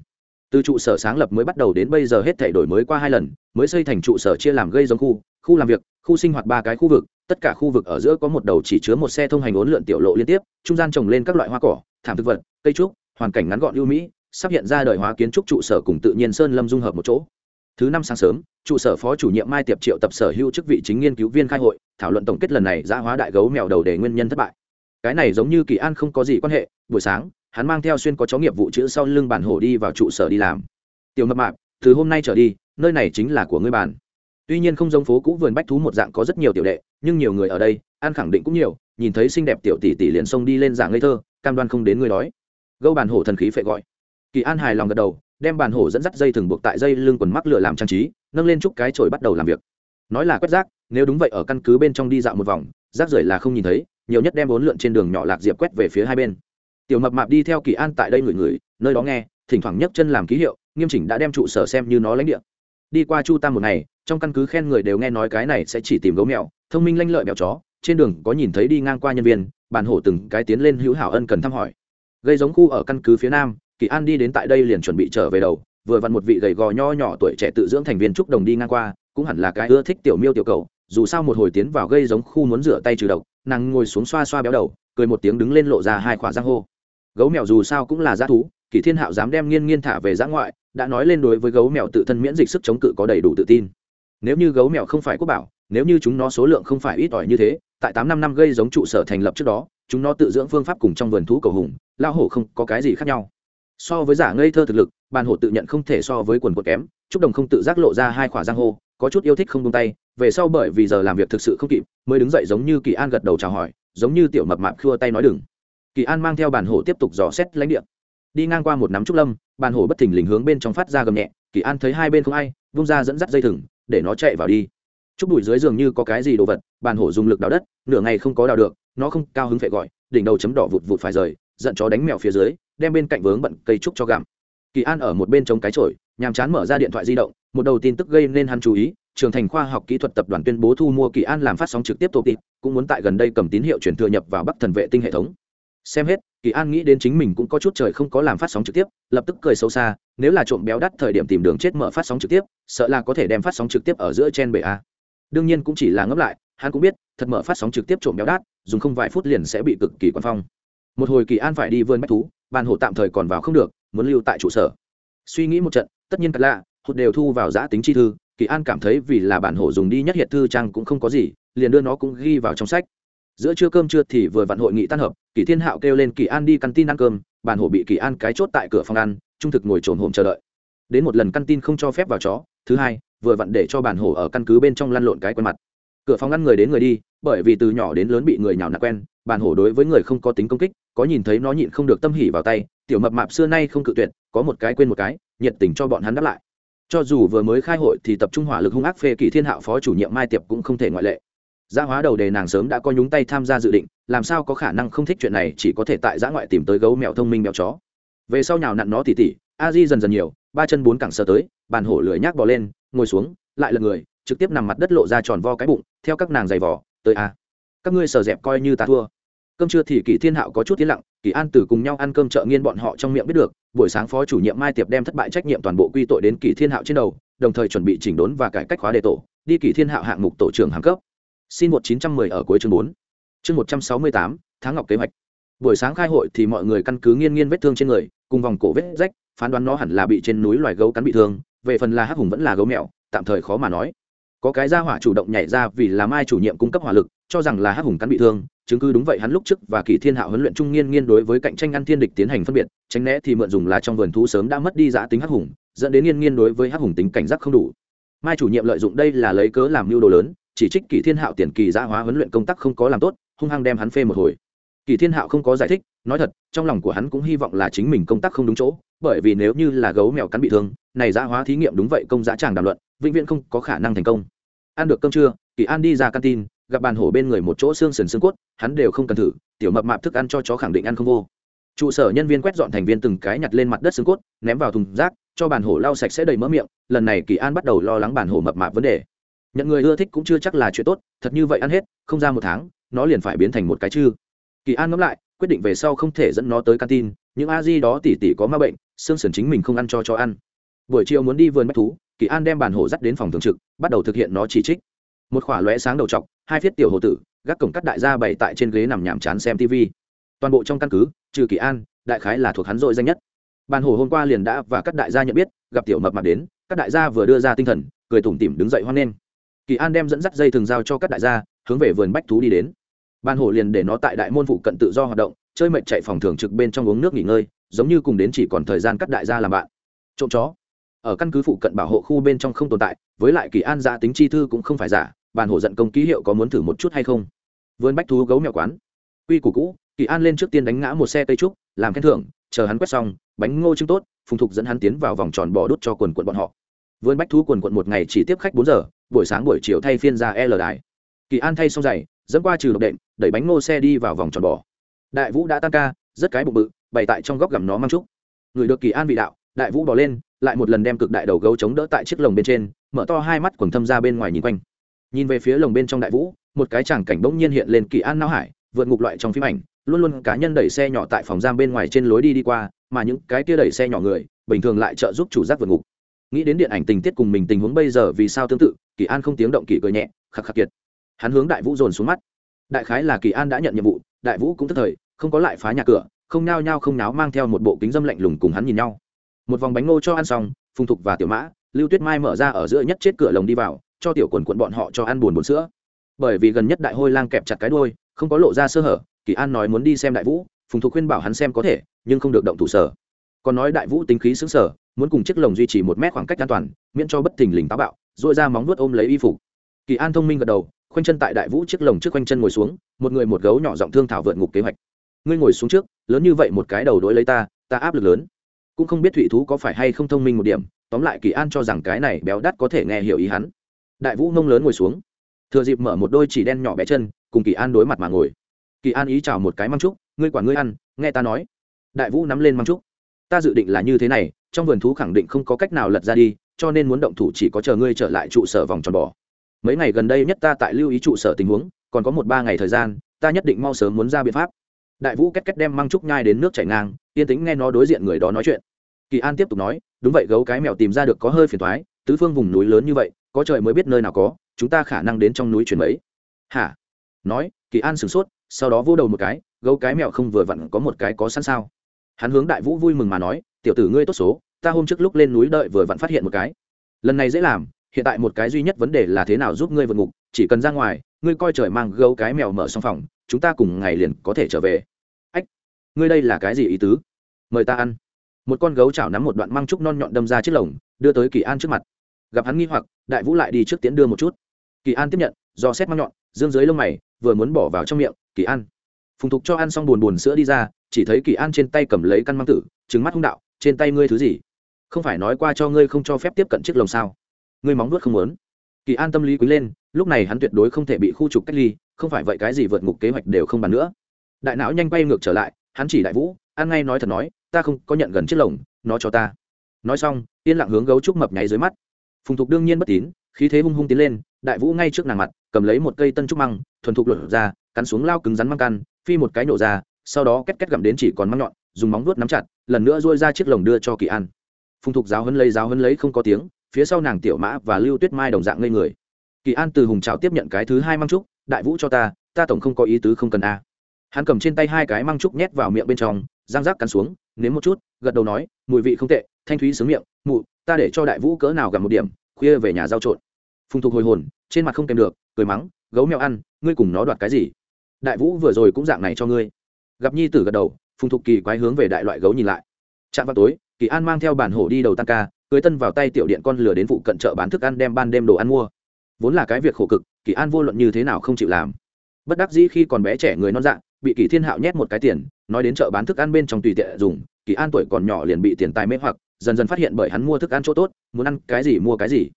Từ trụ sở sáng lập mới bắt đầu đến bây giờ hết thể đổi mới qua hai lần, mới xây thành trụ sở chia làm gây giống khu khu làm việc, khu sinh hoạt ba cái khu vực tất cả khu vực ở giữa có một đầu chỉ chứa một xe thông hành ốn lượn tiểu lộ liên tiếp, trung gian trồng lên các loại hoa cỏ, thảm thực vật, cây trúc, hoàn cảnh ngắn gọn ưu mỹ, sắp hiện ra đời hóa kiến trúc trụ sở cùng tự nhiên sơn lâm dung hợp một chỗ. Thứ năm sáng sớm, trụ sở phó chủ nhiệm mai tiệp triệu tập sở hữu chức vị chính nghiên cứu viên khai hội, thảo luận tổng kết lần này ra hóa đại gấu mèo đầu để nguyên nhân thất bại. Cái này giống như kỳ an không có gì quan hệ, buổi sáng, hắn mang theo xuyên có chó nghiệp vụ chữ sau lưng bản hổ đi vào trụ sở đi làm. Tiểu mập mạp, từ hôm nay trở đi, nơi này chính là của ngươi bản tuy nhiên không giống phố cũ vườn bách thú một dạng có rất nhiều tiểu đệ nhưng nhiều người ở đây an khẳng định cũng nhiều, nhìn thấy xinh đẹp tiểu tỷ tỷ liền xông đi lên giảng ngây thơ, cam đoan không đến người đói. Gâu bàn hổ thần khí phải gọi. Kỳ an hài lòng gật đầu, đem bàn hổ dẫn dắt dây thừng buộc tại dây lưng quần mắc lửa làm trang trí, nâng lên chút cái chổi bắt đầu làm việc. Nói là quét rác, nếu đúng vậy ở căn cứ bên trong đi dạo một vòng, rác rưởi là không nhìn thấy, nhiều nhất đem bốn lượn trên đường nhỏ lạc diệp quét về phía hai bên. Tiểu mập mạp đi theo kỳ an tại đây ngửi ngửi, nơi đó nghe, thỉnh thoảng nhấc chân làm ký hiệu, nghiêm chỉnh đã đem trụ sở xem như nó lãnh địa. Đi qua chu tam một ngày, trong căn cứ khen người đều nghe nói cái này sẽ chỉ tìm gấu mèo thông minh lanh lợi mèo chó, trên đường có nhìn thấy đi ngang qua nhân viên, bản hổ từng cái tiến lên hữu hảo ân cần thăm hỏi. Gây giống khu ở căn cứ phía nam, kỳ an đi đến tại đây liền chuẩn bị trở về đầu, vừa vặn một vị gầy gò nho nhỏ tuổi trẻ tự dưỡng thành viên trúc đồng đi ngang qua, cũng hẳn là cái ưa thích tiểu miêu tiểu cầu, dù sao một hồi tiến vào gây giống khu muốn rửa tay trừ độc, nàng ngồi xuống xoa xoa béo đầu, cười một tiếng đứng lên lộ ra hai khỏa giang hô. Gấu mèo dù sao cũng là g thú, kỳ thiên hạo dám đem nghiên nghiên thả về giã ngoại, đã nói lên đối với gấu mèo tự thân miễn dịch sức chống cự có đầy đủ tự tin. Nếu như gấu mèo không phải quốc bảo nếu như chúng nó số lượng không phải ít ỏi như thế, tại tám năm năm gây giống trụ sở thành lập trước đó, chúng nó tự dưỡng phương pháp cùng trong vườn thú cầu hùng lao hổ không có cái gì khác nhau. So với giả ngây thơ thực lực, bàn hổ tự nhận không thể so với quần quật kém chúc đồng không tự giác lộ ra hai khỏa giang hô, có chút yêu thích không tung tay, về sau bởi vì giờ làm việc thực sự không kịp, mới đứng dậy giống như kỳ an gật đầu chào hỏi, giống như tiểu mập mạp khua tay nói đừng. Kỳ an mang theo bàn hổ tiếp tục dò xét lãnh địa. Đi ngang qua một nắm trúc lâm, bàn hổ bất thình lình hướng bên trong phát ra gầm nhẹ, kỳ an thấy hai bên không ai, vung ra dẫn dắt dây thừng, để nó chạy vào đi chúc bụi dưới giường như có cái gì đồ vật, bàn hổ dùng lực đào đất, nửa ngày không có đào được, nó không, cao hứng phệ gọi, đỉnh đầu chấm đỏ vụt vụt phải rời, giận chó đánh mèo phía dưới, đem bên cạnh vướng bận cây trúc cho gặm. Kỳ an ở một bên chống cái trổi nhàm chán mở ra điện thoại di động, một đầu tin tức gây nên hắn chú ý, trường thành khoa học kỹ thuật tập đoàn tuyên bố thu mua kỳ an làm phát sóng trực tiếp tổ tịp, cũng muốn tại gần đây cầm tín hiệu chuyển thừa nhập vào bắc thần vệ tinh hệ thống. Xem hết, kỳ an nghĩ đến chính mình cũng có chút trời không có làm phát sóng trực tiếp, lập tức cười sâu xa, nếu là trộm béo đắt thời điểm tìm đường chết mở phát sóng trực tiếp, sợ là có thể đem phát sóng trực tiếp ở giữa trên bể a đương nhiên cũng chỉ là ngấp lại hắn cũng biết thật mở phát sóng trực tiếp trộm béo đát, dùng không vài phút liền sẽ bị cực kỳ quan phong. Một hồi kỳ an phải đi vươn bách thú bàn hổ tạm thời còn vào không được muốn lưu tại trụ sở. Suy nghĩ một trận tất nhiên thật lạ hụt đều thu vào giã tính chi thư kỳ an cảm thấy vì là bản hổ dùng đi nhất hiện thư trang cũng không có gì liền đưa nó cũng ghi vào trong sách. Giữa trưa cơm trưa thì vừa vặn hội nghị tan hợp kỳ thiên hạo kêu lên kỳ an đi căn tin ăn cơm bản hổ bị kỳ an cái chốt tại cửa phòng ăn trung thực ngồi trồn hồm chờ đợi. Đến một lần căn tin không cho phép vào chó thứ hai vừa vặn để cho bản hổ ở căn cứ bên trong lăn lộn cái quen mặt. Cửa phòng ngăn người đến người đi, bởi vì từ nhỏ đến lớn bị người nhào nạt quen, bản hổ đối với người không có tính công kích, có nhìn thấy nó nhịn không được tâm hỉ vào tay, tiểu mập mạp xưa nay không cự tuyệt, có một cái quên một cái, nhiệt tình cho bọn hắn đáp lại. Cho dù vừa mới khai hội thì tập trung hỏa lực hung ác phê kỳ thiên hạo phó chủ nhiệm mai tiệp cũng không thể ngoại lệ. Gia hóa đầu đề nàng sớm đã có nhúng tay tham gia dự định, làm sao có khả năng không thích chuyện này chỉ có thể tại giã ngoại tìm tới gấu mèo thông minh mèo chó. Về sau nhào nặn nó tỉ tỉ, a di dần dần nhiều ba chân bốn cẳng sờ tới, bàn hổ lười nhác bò lên, ngồi xuống, lại lật người, trực tiếp nằm mặt đất lộ ra tròn vo cái bụng, theo các nàng giày vỏ tới a. Các ngươi sờ dẹp coi như ta thua. Cơm trưa thì kỳ thiên hạo có chút tiến lặng kỳ an tử cùng nhau ăn cơm chợ nghiên bọn họ trong miệng biết được, buổi sáng phó chủ nhiệm mai tiệp đem thất bại trách nhiệm toàn bộ quy tội đến kỳ thiên hạo trên đầu, đồng thời chuẩn bị chỉnh đốn và cải cách khóa đề tổ, đi kỳ thiên hạo hạng mục tổ trưởng hàng cấp. Xin một chín trăm mười ở cuối chương bốn. Chương một trăm sáu mươi tám, tháng ngọc kế hoạch. Buổi sáng khai hội thì mọi người căn cứ nghiên nghiên vết thương trên người, cùng vòng cổ vết rách phán đoán nó hẳn là bị trên núi loài gấu cắn bị thương, về phần là hắc hùng vẫn là gấu mèo, tạm thời khó mà nói. Có cái ra hỏa chủ động nhảy ra vì là mai chủ nhiệm cung cấp hỏa lực, cho rằng là hắc hùng cắn bị thương, chứng cứ đúng vậy hắn lúc trước và kỳ thiên hạo huấn luyện trung nghiên nghiên đối với cạnh tranh ăn thiên địch tiến hành phân biệt, tránh né thì mượn dùng là trong vườn thú sớm đã mất đi giá tính hắc hùng, dẫn đến nghiên nghiên đối với hắc hùng tính cảnh giác không đủ. Mai chủ nhiệm lợi dụng đây là lấy cớ làm mưu đồ lớn, chỉ trích kỳ thiên hạo tiền kỳ gia hóa huấn luyện công tác không có làm tốt, hung hăng đem hắn phê một hồi. Kỳ thiên hạo không có giải thích nói thật, trong lòng của hắn cũng hy vọng là chính mình công tác không đúng chỗ, bởi vì nếu như là gấu mèo cắn bị thương, này giã hóa thí nghiệm đúng vậy công giá tràng đàm luận, vĩnh viễn không có khả năng thành công. Ăn được cơm trưa, kỳ an đi ra căn gặp bàn hổ bên người một chỗ xương sườn xương cốt, hắn đều không cần thử, tiểu mập mạp thức ăn cho chó khẳng định ăn không vô. Trụ sở nhân viên quét dọn thành viên từng cái nhặt lên mặt đất xương cốt, ném vào thùng rác, cho bàn hổ lau sạch sẽ đầy mỡ miệng, lần này kỳ an bắt đầu lo lắng bàn hổ mập mạp vấn đề. Nhận người ưa thích cũng chưa chắc là chuyện tốt, thật như vậy ăn hết, không ra một tháng, nó liền phải biến thành một cái chư. Kỳ an ngẫm lại quyết định về sau không thể dẫn nó tới canteen, những a di đó tỉ tỉ có ma bệnh, xương sườn chính mình không ăn cho cho ăn. Buổi chiều muốn đi vườn bách thú, kỳ an đem bàn hổ dắt đến phòng thường trực, bắt đầu thực hiện nó chỉ trích. Một khỏa lóe sáng đầu t hai phiết tiểu hồ tử, gác cổng cắt đại gia bày tại trên ghế nằm nhàm chán xem tv toàn bộ trong căn cứ, trừ kỳ an, đại khái là thuộc hắn dội danh nhất. Bàn hổ hôm qua liền đã và các đại gia nhận biết, gặp tiểu mập mặt đến, các đại gia vừa đưa ra tinh thần, cười tủm tỉm đứng dậy hoan nghênh. Kỳ an đem dẫn dắt dây thường giao cho các đại gia, hướng về vườn bách thú đi đến ban hổ liền để nó tại đại môn phụ cận tự do hoạt động, chơi mệnh chạy phòng thường trực bên trong uống nước nghỉ ngơi, giống như cùng đến chỉ còn thời gian cắt đại gia làm bạn. Trộm chó. Ở căn cứ phụ cận bảo hộ khu bên trong không tồn tại, với lại kỳ an giả tính chi thư cũng không phải giả bàn hổ giận công ký hiệu có muốn thử một chút hay không? Vườn bách thú gấu mèo quán. Quy củ cũ, kỳ an lên trước tiên đánh ngã một xe cây trúc, làm khen thưởng, chờ hắn quét xong, bánh ngô trưng tốt, phùng thục dẫn hắn tiến vào vòng tròn bò đốt cho quần quận bọn họ. Vườn bách thú quần quận một ngày chỉ tiếp khách bốn giờ, buổi sáng buổi chiều thay phiên ra l đài. Kỳ an thay xong giày dẫn qua trừ độc đệm, đẩy bánh ngô xe đi vào vòng tròn bò. Đại vũ đã tan ca, rất cái bụng bự, bày tại trong góc gặm nó mang trúc. Người được kỳ an vị đạo, đại vũ bỏ lên, lại một lần đem cực đại đầu gấu chống đỡ tại chiếc lồng bên trên, mở to hai mắt quần thâm ra bên ngoài nhìn quanh. Nhìn về phía lồng bên trong đại vũ, một cái tràng cảnh bỗng nhiên hiện lên kỳ an não hải, vượt ngục loại trong phim ảnh, luôn luôn cá nhân đẩy xe nhỏ tại phòng giam bên ngoài trên lối đi đi qua, mà những cái kia đẩy xe nhỏ người, bình thường lại trợ giúp chủ giác vượt ngục. Nghĩ đến điện ảnh tình tiết cùng mình tình huống bây giờ vì sao tương tự, kỳ an không tiếng động, kỳ cười nhẹ, khắc khắc kiệt hắn hướng đại vũ dồn xuống mắt. Đại khái là kỳ an đã nhận nhiệm vụ, đại vũ cũng tức thời, không có lại phá nhà cửa, không nao nhao không náo mang theo một bộ kính dâm lạnh lùng cùng hắn nhìn nhau. Một vòng bánh ngô cho ăn xong, phùng thục và tiểu mã, lưu tuyết mai mở ra ở giữa nhất chết cửa lồng đi vào, cho tiểu quần quận bọn họ cho ăn buồn buồn sữa. Bởi vì gần nhất đại hôi lang kẹp chặt cái đôi không có lộ ra sơ hở, kỳ an nói muốn đi xem đại vũ, phùng thục khuyên bảo hắn xem có thể, nhưng không được động thủ sở. Còn nói đại vũ tính khí xứng sở muốn cùng chiếc lồng duy trì một mét khoảng cách an toàn, miễn cho bất thình lình táo bạo dội ra móng nuốt ôm lấy y phục. Kỳ an thông minh gật đầu khoanh chân tại đại vũ chiếc lồng trước khoanh chân ngồi xuống, một người một gấu nhỏ giọng thương thảo vượt ngục kế hoạch. Ngươi ngồi xuống trước, lớn như vậy một cái đầu đối lấy ta ta áp lực lớn. Cũng không biết thụy thú có phải hay không thông minh một điểm, tóm lại kỳ an cho rằng cái này béo đắt có thể nghe hiểu ý hắn. Đại vũ nông lớn ngồi xuống. Thừa dịp mở một đôi chỉ đen nhỏ bé chân, cùng kỳ an đối mặt mà ngồi. Kỳ an ý chào một cái măng trúc, ngươi quản ngươi ăn, nghe ta nói. Đại vũ nắm lên măng trúc. Ta dự định là như thế này, trong vườn thú khẳng định không có cách nào lật ra đi, cho nên muốn động thủ chỉ có chờ ngươi trở lại trụ sở vòng tròn bò mấy ngày gần đây nhất ta tại lưu ý trụ sở tình huống, còn có một ba ngày thời gian, ta nhất định mau sớm muốn ra biện pháp. Đại vũ két két đem măng trúc nhai đến nước chảy ngang, yên tĩnh nghe nó đối diện người đó nói chuyện. Kỳ an tiếp tục nói, đúng vậy, gấu cái mèo tìm ra được có hơi phiền thoái tứ phương vùng núi lớn như vậy, có trời mới biết nơi nào có, chúng ta khả năng đến trong núi chuyển mấy. Hả? Nói, kỳ an sửng sốt, sau đó vô đầu một cái, gấu cái mèo không vừa vặn có một cái có sẵn sao? Hắn hướng đại vũ vui mừng mà nói, tiểu tử ngươi tốt số, ta hôm trước lúc lên núi đợi vừa vặn phát hiện một cái. Lần này dễ làm hiện tại một cái duy nhất vấn đề là thế nào giúp ngươi vượt ngục, chỉ cần ra ngoài, ngươi coi trời mang gấu cái mèo mở xong phòng, chúng ta cùng ngày liền có thể trở về. Ách, ngươi đây là cái gì ý tứ? Mời ta ăn. Một con gấu chảo nắm một đoạn măng trúc non nhọn đâm ra chiếc lồng, đưa tới kỳ an trước mặt. Gặp hắn nghi hoặc, đại vũ lại đi trước tiễn đưa một chút. Kỳ an tiếp nhận, do xét măng nhọn, dương dưới lông mày, vừa muốn bỏ vào trong miệng, kỳ an. Phùng thục cho ăn xong buồn buồn sữa đi ra, chỉ thấy kỳ an trên tay cầm lấy căn măng tử trứng mắt hung đạo, trên tay ngươi thứ gì? Không phải nói qua cho ngươi không cho phép tiếp cận chiếc lồng sao? Ngươi móng nuốt không muốn. Kỳ an tâm lý quý lên, lúc này hắn tuyệt đối không thể bị khu trục cách ly, không phải vậy cái gì vượt ngục kế hoạch đều không bàn nữa. Đại não nhanh bay ngược trở lại, hắn chỉ đại vũ ăn ngay nói thật nói, ta không có nhận gần chiếc lồng, nó cho ta. Nói xong, yên lặng hướng gấu trúc mập nháy dưới mắt. Phùng thục đương nhiên bất tín, khí thế hung hung tiến lên, đại vũ ngay trước nàng mặt, cầm lấy một cây tân trúc măng, thuần thục lột ra, cắn xuống lao cứng rắn măng căn phi một cái nổ ra, sau đó két két gặm đến chỉ còn măng nhọn, dùng móng vuốt nắm chặt, lần nữa dôi ra chiếc lồng đưa cho kỳ an. Phùng thục giáo hấn lấy giáo hấn lấy không có tiếng phía sau nàng tiểu mã và lưu tuyết mai đồng dạng ngây người. Kỳ an từ hùng trào tiếp nhận cái thứ hai măng trúc, đại vũ cho ta ta tổng không có ý tứ không cần a. Hắn cầm trên tay hai cái măng trúc nhét vào miệng bên trong, răng rác cắn xuống, nếm một chút, gật đầu nói, mùi vị không tệ, thanh thúy sướng miệng, mụ, ta để cho đại vũ cỡ nào gặp một điểm, khuya về nhà giao trộn. Phùng thục hồi hồn, trên mặt không kèm được, cười mắng, gấu mèo ăn, ngươi cùng nó đoạt cái gì? Đại vũ vừa rồi cũng dạng này cho ngươi. Gặp nhi tử gật đầu, phùng thục kỳ quái hướng về đại loại gấu nhìn lại. Chạm vào tối, kỳ an mang theo bản hổ đi đầu tăng ca cưới tân vào tay tiểu điện con lửa đến vụ cận chợ bán thức ăn đem ban đêm đồ ăn mua. Vốn là cái việc khổ cực, kỳ an vô luận như thế nào không chịu làm. Bất đắc dĩ khi còn bé trẻ người non dạng bị kỳ thiên hạo nhét một cái tiền, nói đến chợ bán thức ăn bên trong tùy tiện dùng, kỳ an tuổi còn nhỏ liền bị tiền tài mê hoặc, dần dần phát hiện bởi hắn mua thức ăn chỗ tốt, muốn ăn cái gì mua cái gì.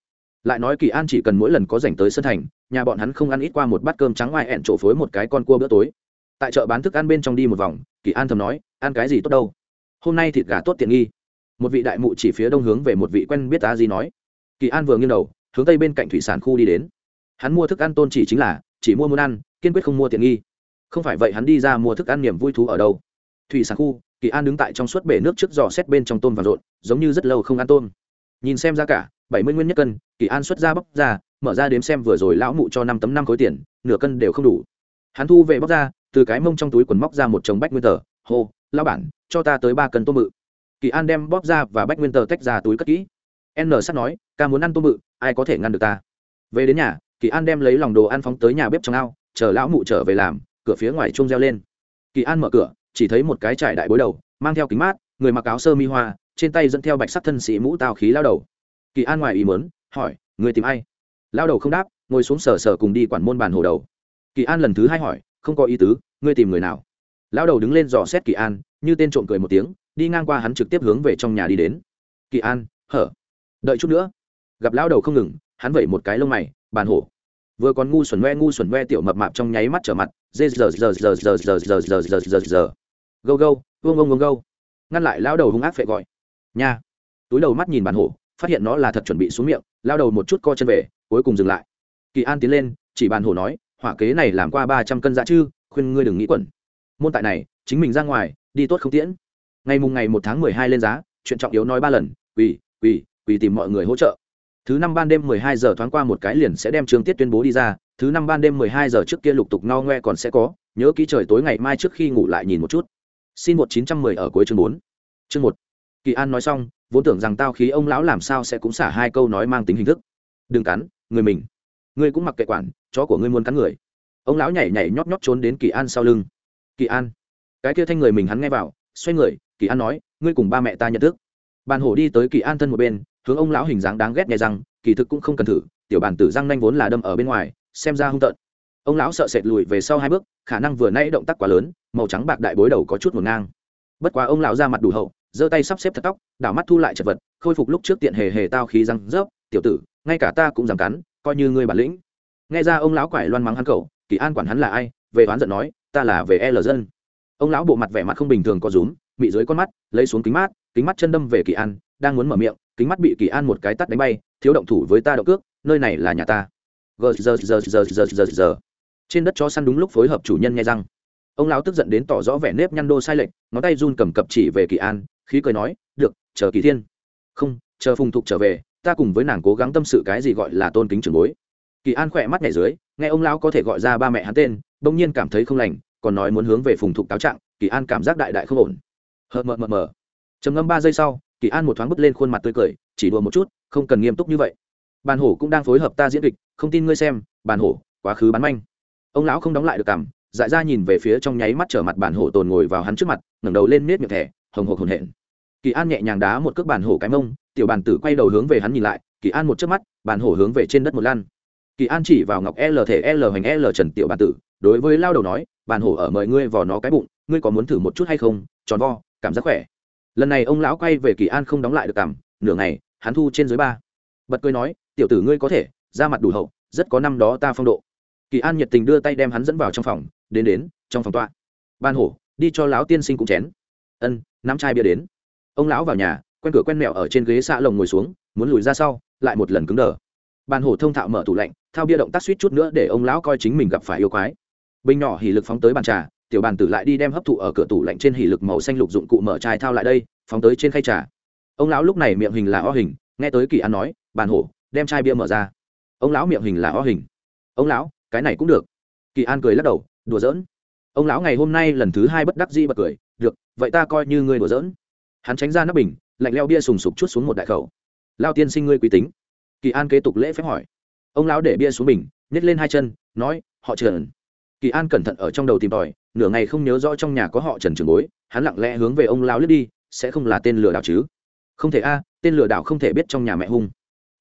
Lại nói kỳ an chỉ cần mỗi lần có dành tới sân thành, nhà bọn hắn không ăn ít qua một bát cơm trắng ngoài ẹn trổ phối một cái con cua bữa tối. Tại chợ bán thức ăn bên trong đi một vòng, kỳ an thầm nói, ăn cái gì tốt đâu? Hôm nay thịt gà tốt tiện nghi một vị đại mụ chỉ phía đông hướng về một vị quen biết a di nói. Kỳ an vừa nghiêng đầu, hướng tây bên cạnh thủy sản khu đi đến. Hắn mua thức ăn tôn chỉ chính là, chỉ mua muốn ăn, kiên quyết không mua tiện nghi. Không phải vậy hắn đi ra mua thức ăn niềm vui thú ở đâu. Thủy sản khu, kỳ an đứng tại trong suốt bể nước trước giò xét bên trong tôm và rộn, giống như rất lâu không ăn tôm. Nhìn xem giá cả, bảy mươi nguyên nhất cân, kỳ an xuất ra bóc ra, mở ra đếm xem vừa rồi lão mụ cho năm tấm năm khối tiền, nửa cân đều không đủ. Hắn thu về bóc ra, từ cái mông trong túi quần móc ra một chồng bách nguyên tờ. Hô lao bản, cho ta tới ba cân tôm mự kỳ an đem bóp ra và bách nguyên tờ tách ra túi cất kỹ. N sắt nói, ca muốn ăn tôm bự, ai có thể ngăn được ta? Về đến nhà, kỳ an đem lấy lòng đồ ăn phóng tới nhà bếp trong ao, chờ lão mụ trở về làm, cửa phía ngoài chung reo lên. Kỳ an mở cửa, chỉ thấy một cái trải đại bối đầu, mang theo kính mát, người mặc áo sơ mi hoa, trên tay dẫn theo bạch sắc thân sĩ mũ tao khí lao đầu. Kỳ an ngoài ý mớn hỏi, người tìm ai? Lao đầu không đáp, ngồi xuống sờ sờ cùng đi quản môn bàn hồ đầu. Kỳ an lần thứ hai hỏi, không có ý tứ, ngươi tìm người nào? Lao đầu đứng lên dò xét kỳ an như tên trộm cười một tiếng đi ngang qua hắn trực tiếp hướng về trong nhà đi đến kỳ an hở đợi chút nữa gặp lao đầu không ngừng hắn vẩy một cái lông mày bàn hổ vừa còn ngu xuẩn ngoe ngu xuẩn ngoe tiểu mập mạp trong nháy mắt trở mặt dê giờ giờ giờ giờ giờ giờ giờ giờ giờ giờ gâu gâu vương ông vương gâu ngăn lại lao đầu hung ác phệ gọi nha túi đầu mắt nhìn bàn hổ phát hiện nó là thật chuẩn bị xuống miệng lao đầu một chút co chân về cuối cùng dừng lại kỳ an tiến lên chỉ bàn hổ nói hỏa kế này làm qua ba trăm cân dạ chứ khuyên ngươi đừng nghĩ quẩn môn tại này chính mình ra ngoài đi tốt không tiễn. Ngày mùng ngày một tháng mười hai lên giá, chuyện trọng yếu nói ba lần, quỳ quỳ quỳ tìm mọi người hỗ trợ. Thứ năm ban đêm mười hai giờ thoáng qua một cái liền sẽ đem trường tiết tuyên bố đi ra, thứ năm ban đêm mười hai giờ trước kia lục tục no ngoe còn sẽ có, nhớ kỹ trời tối ngày mai trước khi ngủ lại nhìn một chút. Xin một chín trăm mười ở cuối chương bốn. Chương một. Kỳ an nói xong, vốn tưởng rằng tao khí ông lão làm sao sẽ cũng xả hai câu nói mang tính hình thức. Đừng cắn, người mình. Ngươi cũng mặc kệ quản, chó của ngươi muốn cắn người. Ông lão nhảy nhảy nhót nhót trốn đến kỳ an sau lưng. Kỳ an cái kia thanh người mình hắn nghe vào, xoay người, kỳ an nói, ngươi cùng ba mẹ ta nhận thức. Bàn hổ đi tới kỳ an thân một bên, hướng ông lão hình dáng đáng ghét nghe rằng, kỳ thực cũng không cần thử, tiểu bản tử răng nanh vốn là đâm ở bên ngoài, xem ra hung tợn. Ông lão sợ sệt lùi về sau hai bước, khả năng vừa nãy động tác quá lớn, màu trắng bạc đại bối đầu có chút một ngang. Bất quá ông lão ra mặt đủ hậu, giơ tay sắp xếp thật tóc, đảo mắt thu lại chật vật, khôi phục lúc trước tiện hề hề tao khí răng rớp, tiểu tử, ngay cả ta cũng dám cắn, coi như ngươi bản lĩnh. Nghe ra ông lão quải loan mắng hắn cậu, kỳ an quản hắn là ai, về oán giận nói, ta là về l dân ông lão bộ mặt vẻ mặt không bình thường có rúm bị dưới con mắt, lấy xuống kính mát, kính mắt chân đâm về kỳ an, đang muốn mở miệng, kính mắt bị kỳ an một cái tắt đánh bay, thiếu động thủ với ta động cước, nơi này là nhà ta. Gờ giờ giờ giờ giờ giờ giờ trên đất chó săn đúng lúc phối hợp chủ nhân nghe răng. Ông lão tức giận đến tỏ rõ vẻ nếp nhăn đô sai lệch, ngón tay run cầm cập chỉ về kỳ an, khí cười nói, được, chờ kỳ thiên. Không, chờ phùng thục trở về, ta cùng với nàng cố gắng tâm sự cái gì gọi là tôn kính trường bối. Kỳ an khỏe mắt nhảy dưới, nghe ông lão có thể gọi ra ba mẹ hắn tên, bỗng nhiên cảm thấy không lành còn nói muốn hướng về phùng thục cáo trạng, kỳ an cảm giác đại đại không ổn. Hờ, mờ mờ mờ. Trầm ngâm ba giây sau, kỳ an một thoáng bứt lên khuôn mặt tươi cười, chỉ đùa một chút, không cần nghiêm túc như vậy. Bàn hổ cũng đang phối hợp ta diễn kịch, không tin ngươi xem, bàn hổ, quá khứ bắn manh. Ông lão không đóng lại được cảm, dại ra nhìn về phía trong nháy mắt trở mặt bàn hổ tồn ngồi vào hắn trước mặt, ngẩng đầu lên nết miệng thẻ, hồng hộc hồn hển. Kỳ an nhẹ nhàng đá một cước bàn hổ cái mông, tiểu bàn tử quay đầu hướng về hắn nhìn lại, kỳ an một chớp mắt, bàn hổ hướng về trên đất một lan kỳ an chỉ vào ngọc l thể l hành l trần tiểu bàn tử, đối với lao đầu nói bàn hổ ở mời ngươi vào nó cái bụng, ngươi có muốn thử một chút hay không? Tròn vo, cảm giác khỏe. Lần này ông lão quay về kỳ an không đóng lại được cảm, nửa ngày, hắn thu trên dưới ba. Bật cười nói, tiểu tử ngươi có thể, ra mặt đủ hậu, rất có năm đó ta phong độ. Kỳ an nhiệt tình đưa tay đem hắn dẫn vào trong phòng, đến đến, trong phòng tọa. Ban hổ, đi cho lão tiên sinh cũng chén. Ân, nắm chai bia đến. Ông lão vào nhà, quen cửa quen mẹo ở trên ghế xạ lồng ngồi xuống, muốn lùi ra sau, lại một lần cứng đờ. Ban hổ thông thạo mở tủ lạnh, thao bia động tác suýt chút nữa để ông lão coi chính mình gặp phải yêu quái bình nhỏ hỉ lực phóng tới bàn trà, tiểu bàn tử lại đi đem hấp thụ ở cửa tủ lạnh trên hỉ lực màu xanh lục dụng cụ mở chai thao lại đây, phóng tới trên khay trà. Ông lão lúc này miệng hình là o hình, nghe tới kỳ an nói, bàn hổ, đem chai bia mở ra. Ông lão miệng hình là o hình. Ông lão, cái này cũng được. Kỳ an cười lắc đầu, đùa giỡn. Ông lão ngày hôm nay lần thứ hai bất đắc di bật cười, được, vậy ta coi như ngươi đùa giỡn. Hắn tránh ra nắp bình, lạnh leo bia sùng sục chút xuống một đại khẩu. Lao tiên sinh ngươi quý tính. Kỳ an kế tục lễ phép hỏi. Ông lão để bia xuống bình, nhét lên hai chân, nói, họ trần kỳ an cẩn thận ở trong đầu tìm tòi, nửa ngày không nhớ rõ trong nhà có họ trần trường bối, hắn lặng lẽ hướng về ông lão lướt đi, sẽ không là tên lừa đảo chứ? Không thể a, tên lừa đảo không thể biết trong nhà mẹ hung.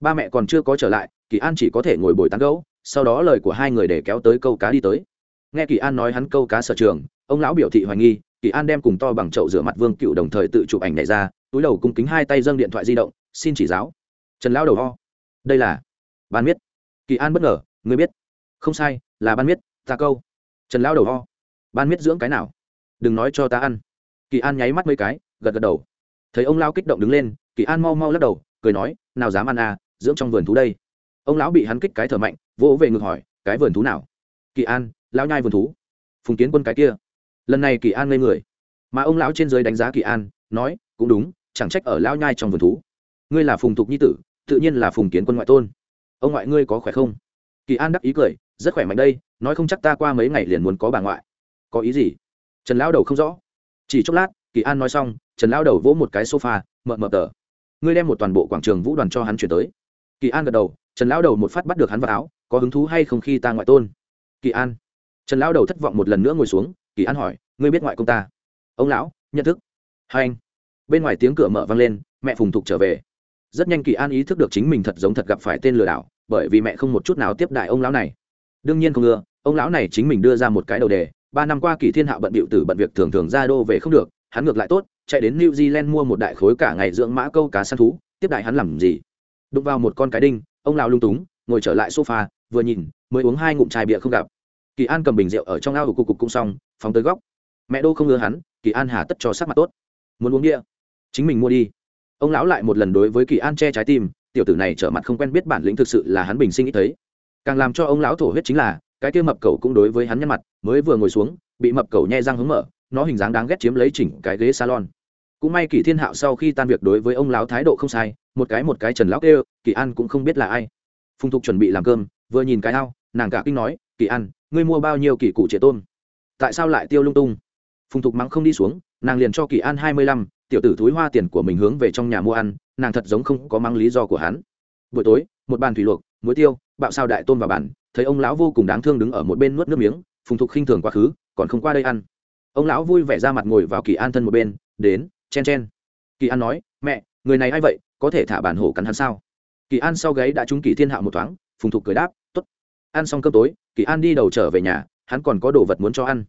Ba mẹ còn chưa có trở lại, kỳ an chỉ có thể ngồi bồi tán gấu sau đó lời của hai người để kéo tới câu cá đi tới. Nghe kỳ an nói hắn câu cá sở trường, ông lão biểu thị hoài nghi, kỳ an đem cùng to bằng chậu rửa mặt vương cựu đồng thời tự chụp ảnh này ra, túi đầu cung kính hai tay dâng điện thoại di động, xin chỉ giáo. Trần lão đầu ho. Đây là ban miết. Kỳ an bất ngờ người biết. Không sai, là ban miết, ta câu trần lão đầu ho. Ban miết dưỡng cái nào? Đừng nói cho ta ăn. Kỳ an nháy mắt mấy cái, gật gật đầu. Thấy ông lão kích động đứng lên, kỳ an mau mau lắc đầu, cười nói, nào dám ăn à dưỡng trong vườn thú đây. Ông lão bị hắn kích cái thở mạnh, vỗ về ngực hỏi, cái vườn thú nào? Kỳ an, lão nhai vườn thú. Phùng kiến quân cái kia. Lần này kỳ an ngây người. Mà ông lão trên dưới đánh giá kỳ an, nói, cũng đúng, chẳng trách ở lão nhai trong vườn thú. Ngươi là phùng thục nhi tử, tự nhiên là phùng kiến quân ngoại tôn. Ông ngoại ngươi có khỏe không? Kỳ an đắc ý cười rất khỏe mạnh đây, nói không chắc ta qua mấy ngày liền muốn có bà ngoại. Có ý gì? Trần lão đầu không rõ. Chỉ chốc lát, kỳ an nói xong, trần lão đầu vỗ một cái sofa mợ mợ tờ. Ngươi đem một toàn bộ quảng trường vũ đoàn cho hắn chuyển tới. Kỳ an gật đầu, trần lão đầu một phát bắt được hắn vào áo, có hứng thú hay không khi ta ngoại tôn? Kỳ an. Trần lão đầu thất vọng một lần nữa ngồi xuống, kỳ an hỏi, ngươi biết ngoại công ta? Ông lão, nhận thức. Hai anh. Bên ngoài tiếng cửa mở vang lên, mẹ phùng thục trở về. Rất nhanh kỳ an ý thức được chính mình thật giống thật gặp phải tên lừa đảo, bởi vì mẹ không một chút nào tiếp đại ông lão này đương nhiên không ưa, ông lão này chính mình đưa ra một cái đầu đề, ba năm qua kỳ thiên hạ bận bịu tử bận việc thường thường ra đô về không được, hắn ngược lại tốt, chạy đến new zealand mua một đại khối cả ngày dưỡng mã câu cá săn thú, tiếp đại hắn làm gì? Đụng vào một con cái đinh, ông lão lung túng, ngồi trở lại sofa, vừa nhìn, mới uống hai ngụm chai bia không gặp. Kỳ an cầm bình rượu ở trong ao của cục cục cũng xong, phóng tới góc. Mẹ đô không ưa hắn, kỳ an hà tất cho sắc mặt tốt. Muốn uống bia? Chính mình mua đi. Ông lão lại một lần đối với kỳ an che trái tim, tiểu tử này trở mặt không quen biết bản lĩnh thực sự là hắn bình sinh ít thấy càng làm cho ông lão thổ huyết chính là, cái kia mập cầu cũng đối với hắn nhăn mặt, mới vừa ngồi xuống, bị mập cầu nhẹ răng hướng mở, nó hình dáng đáng ghét chiếm lấy chỉnh cái ghế salon. Cũng may kỳ thiên hạo sau khi tan việc đối với ông lão thái độ không sai, một cái một cái trần lão kêu, kỳ an cũng không biết là ai. Phùng thục chuẩn bị làm cơm, vừa nhìn cái ao, nàng cả kinh nói, kỳ an, ngươi mua bao nhiêu kỳ cụ chế tôm? Tại sao lại tiêu lung tung? Phùng thục mắng không đi xuống, nàng liền cho kỳ an hai mươi lăm, tiểu tử túi hoa tiền của mình hướng về trong nhà mua ăn, nàng thật giống không có mắng lý do của hắn. Buổi tối, một bàn thủy luộc, muối tiêu bạo sao đại tôn vào bản, thấy ông lão vô cùng đáng thương đứng ở một bên nuốt nước miếng, phùng thục khinh thường quá khứ, còn không qua đây ăn. Ông lão vui vẻ ra mặt ngồi vào kỳ an thân một bên, đến, chen chen. Kỳ an nói, mẹ, người này a i vậy? Có thể thả bản hổ cắn hắn sao? Kỳ an sau gáy đã trúng kỳ thiên hạo một thoáng, phùng thục cười đáp t ố t ăn xong cơm tối, kỳ an đi đầu trở về nhà, hắn còn có đồ vật muốn cho ăn.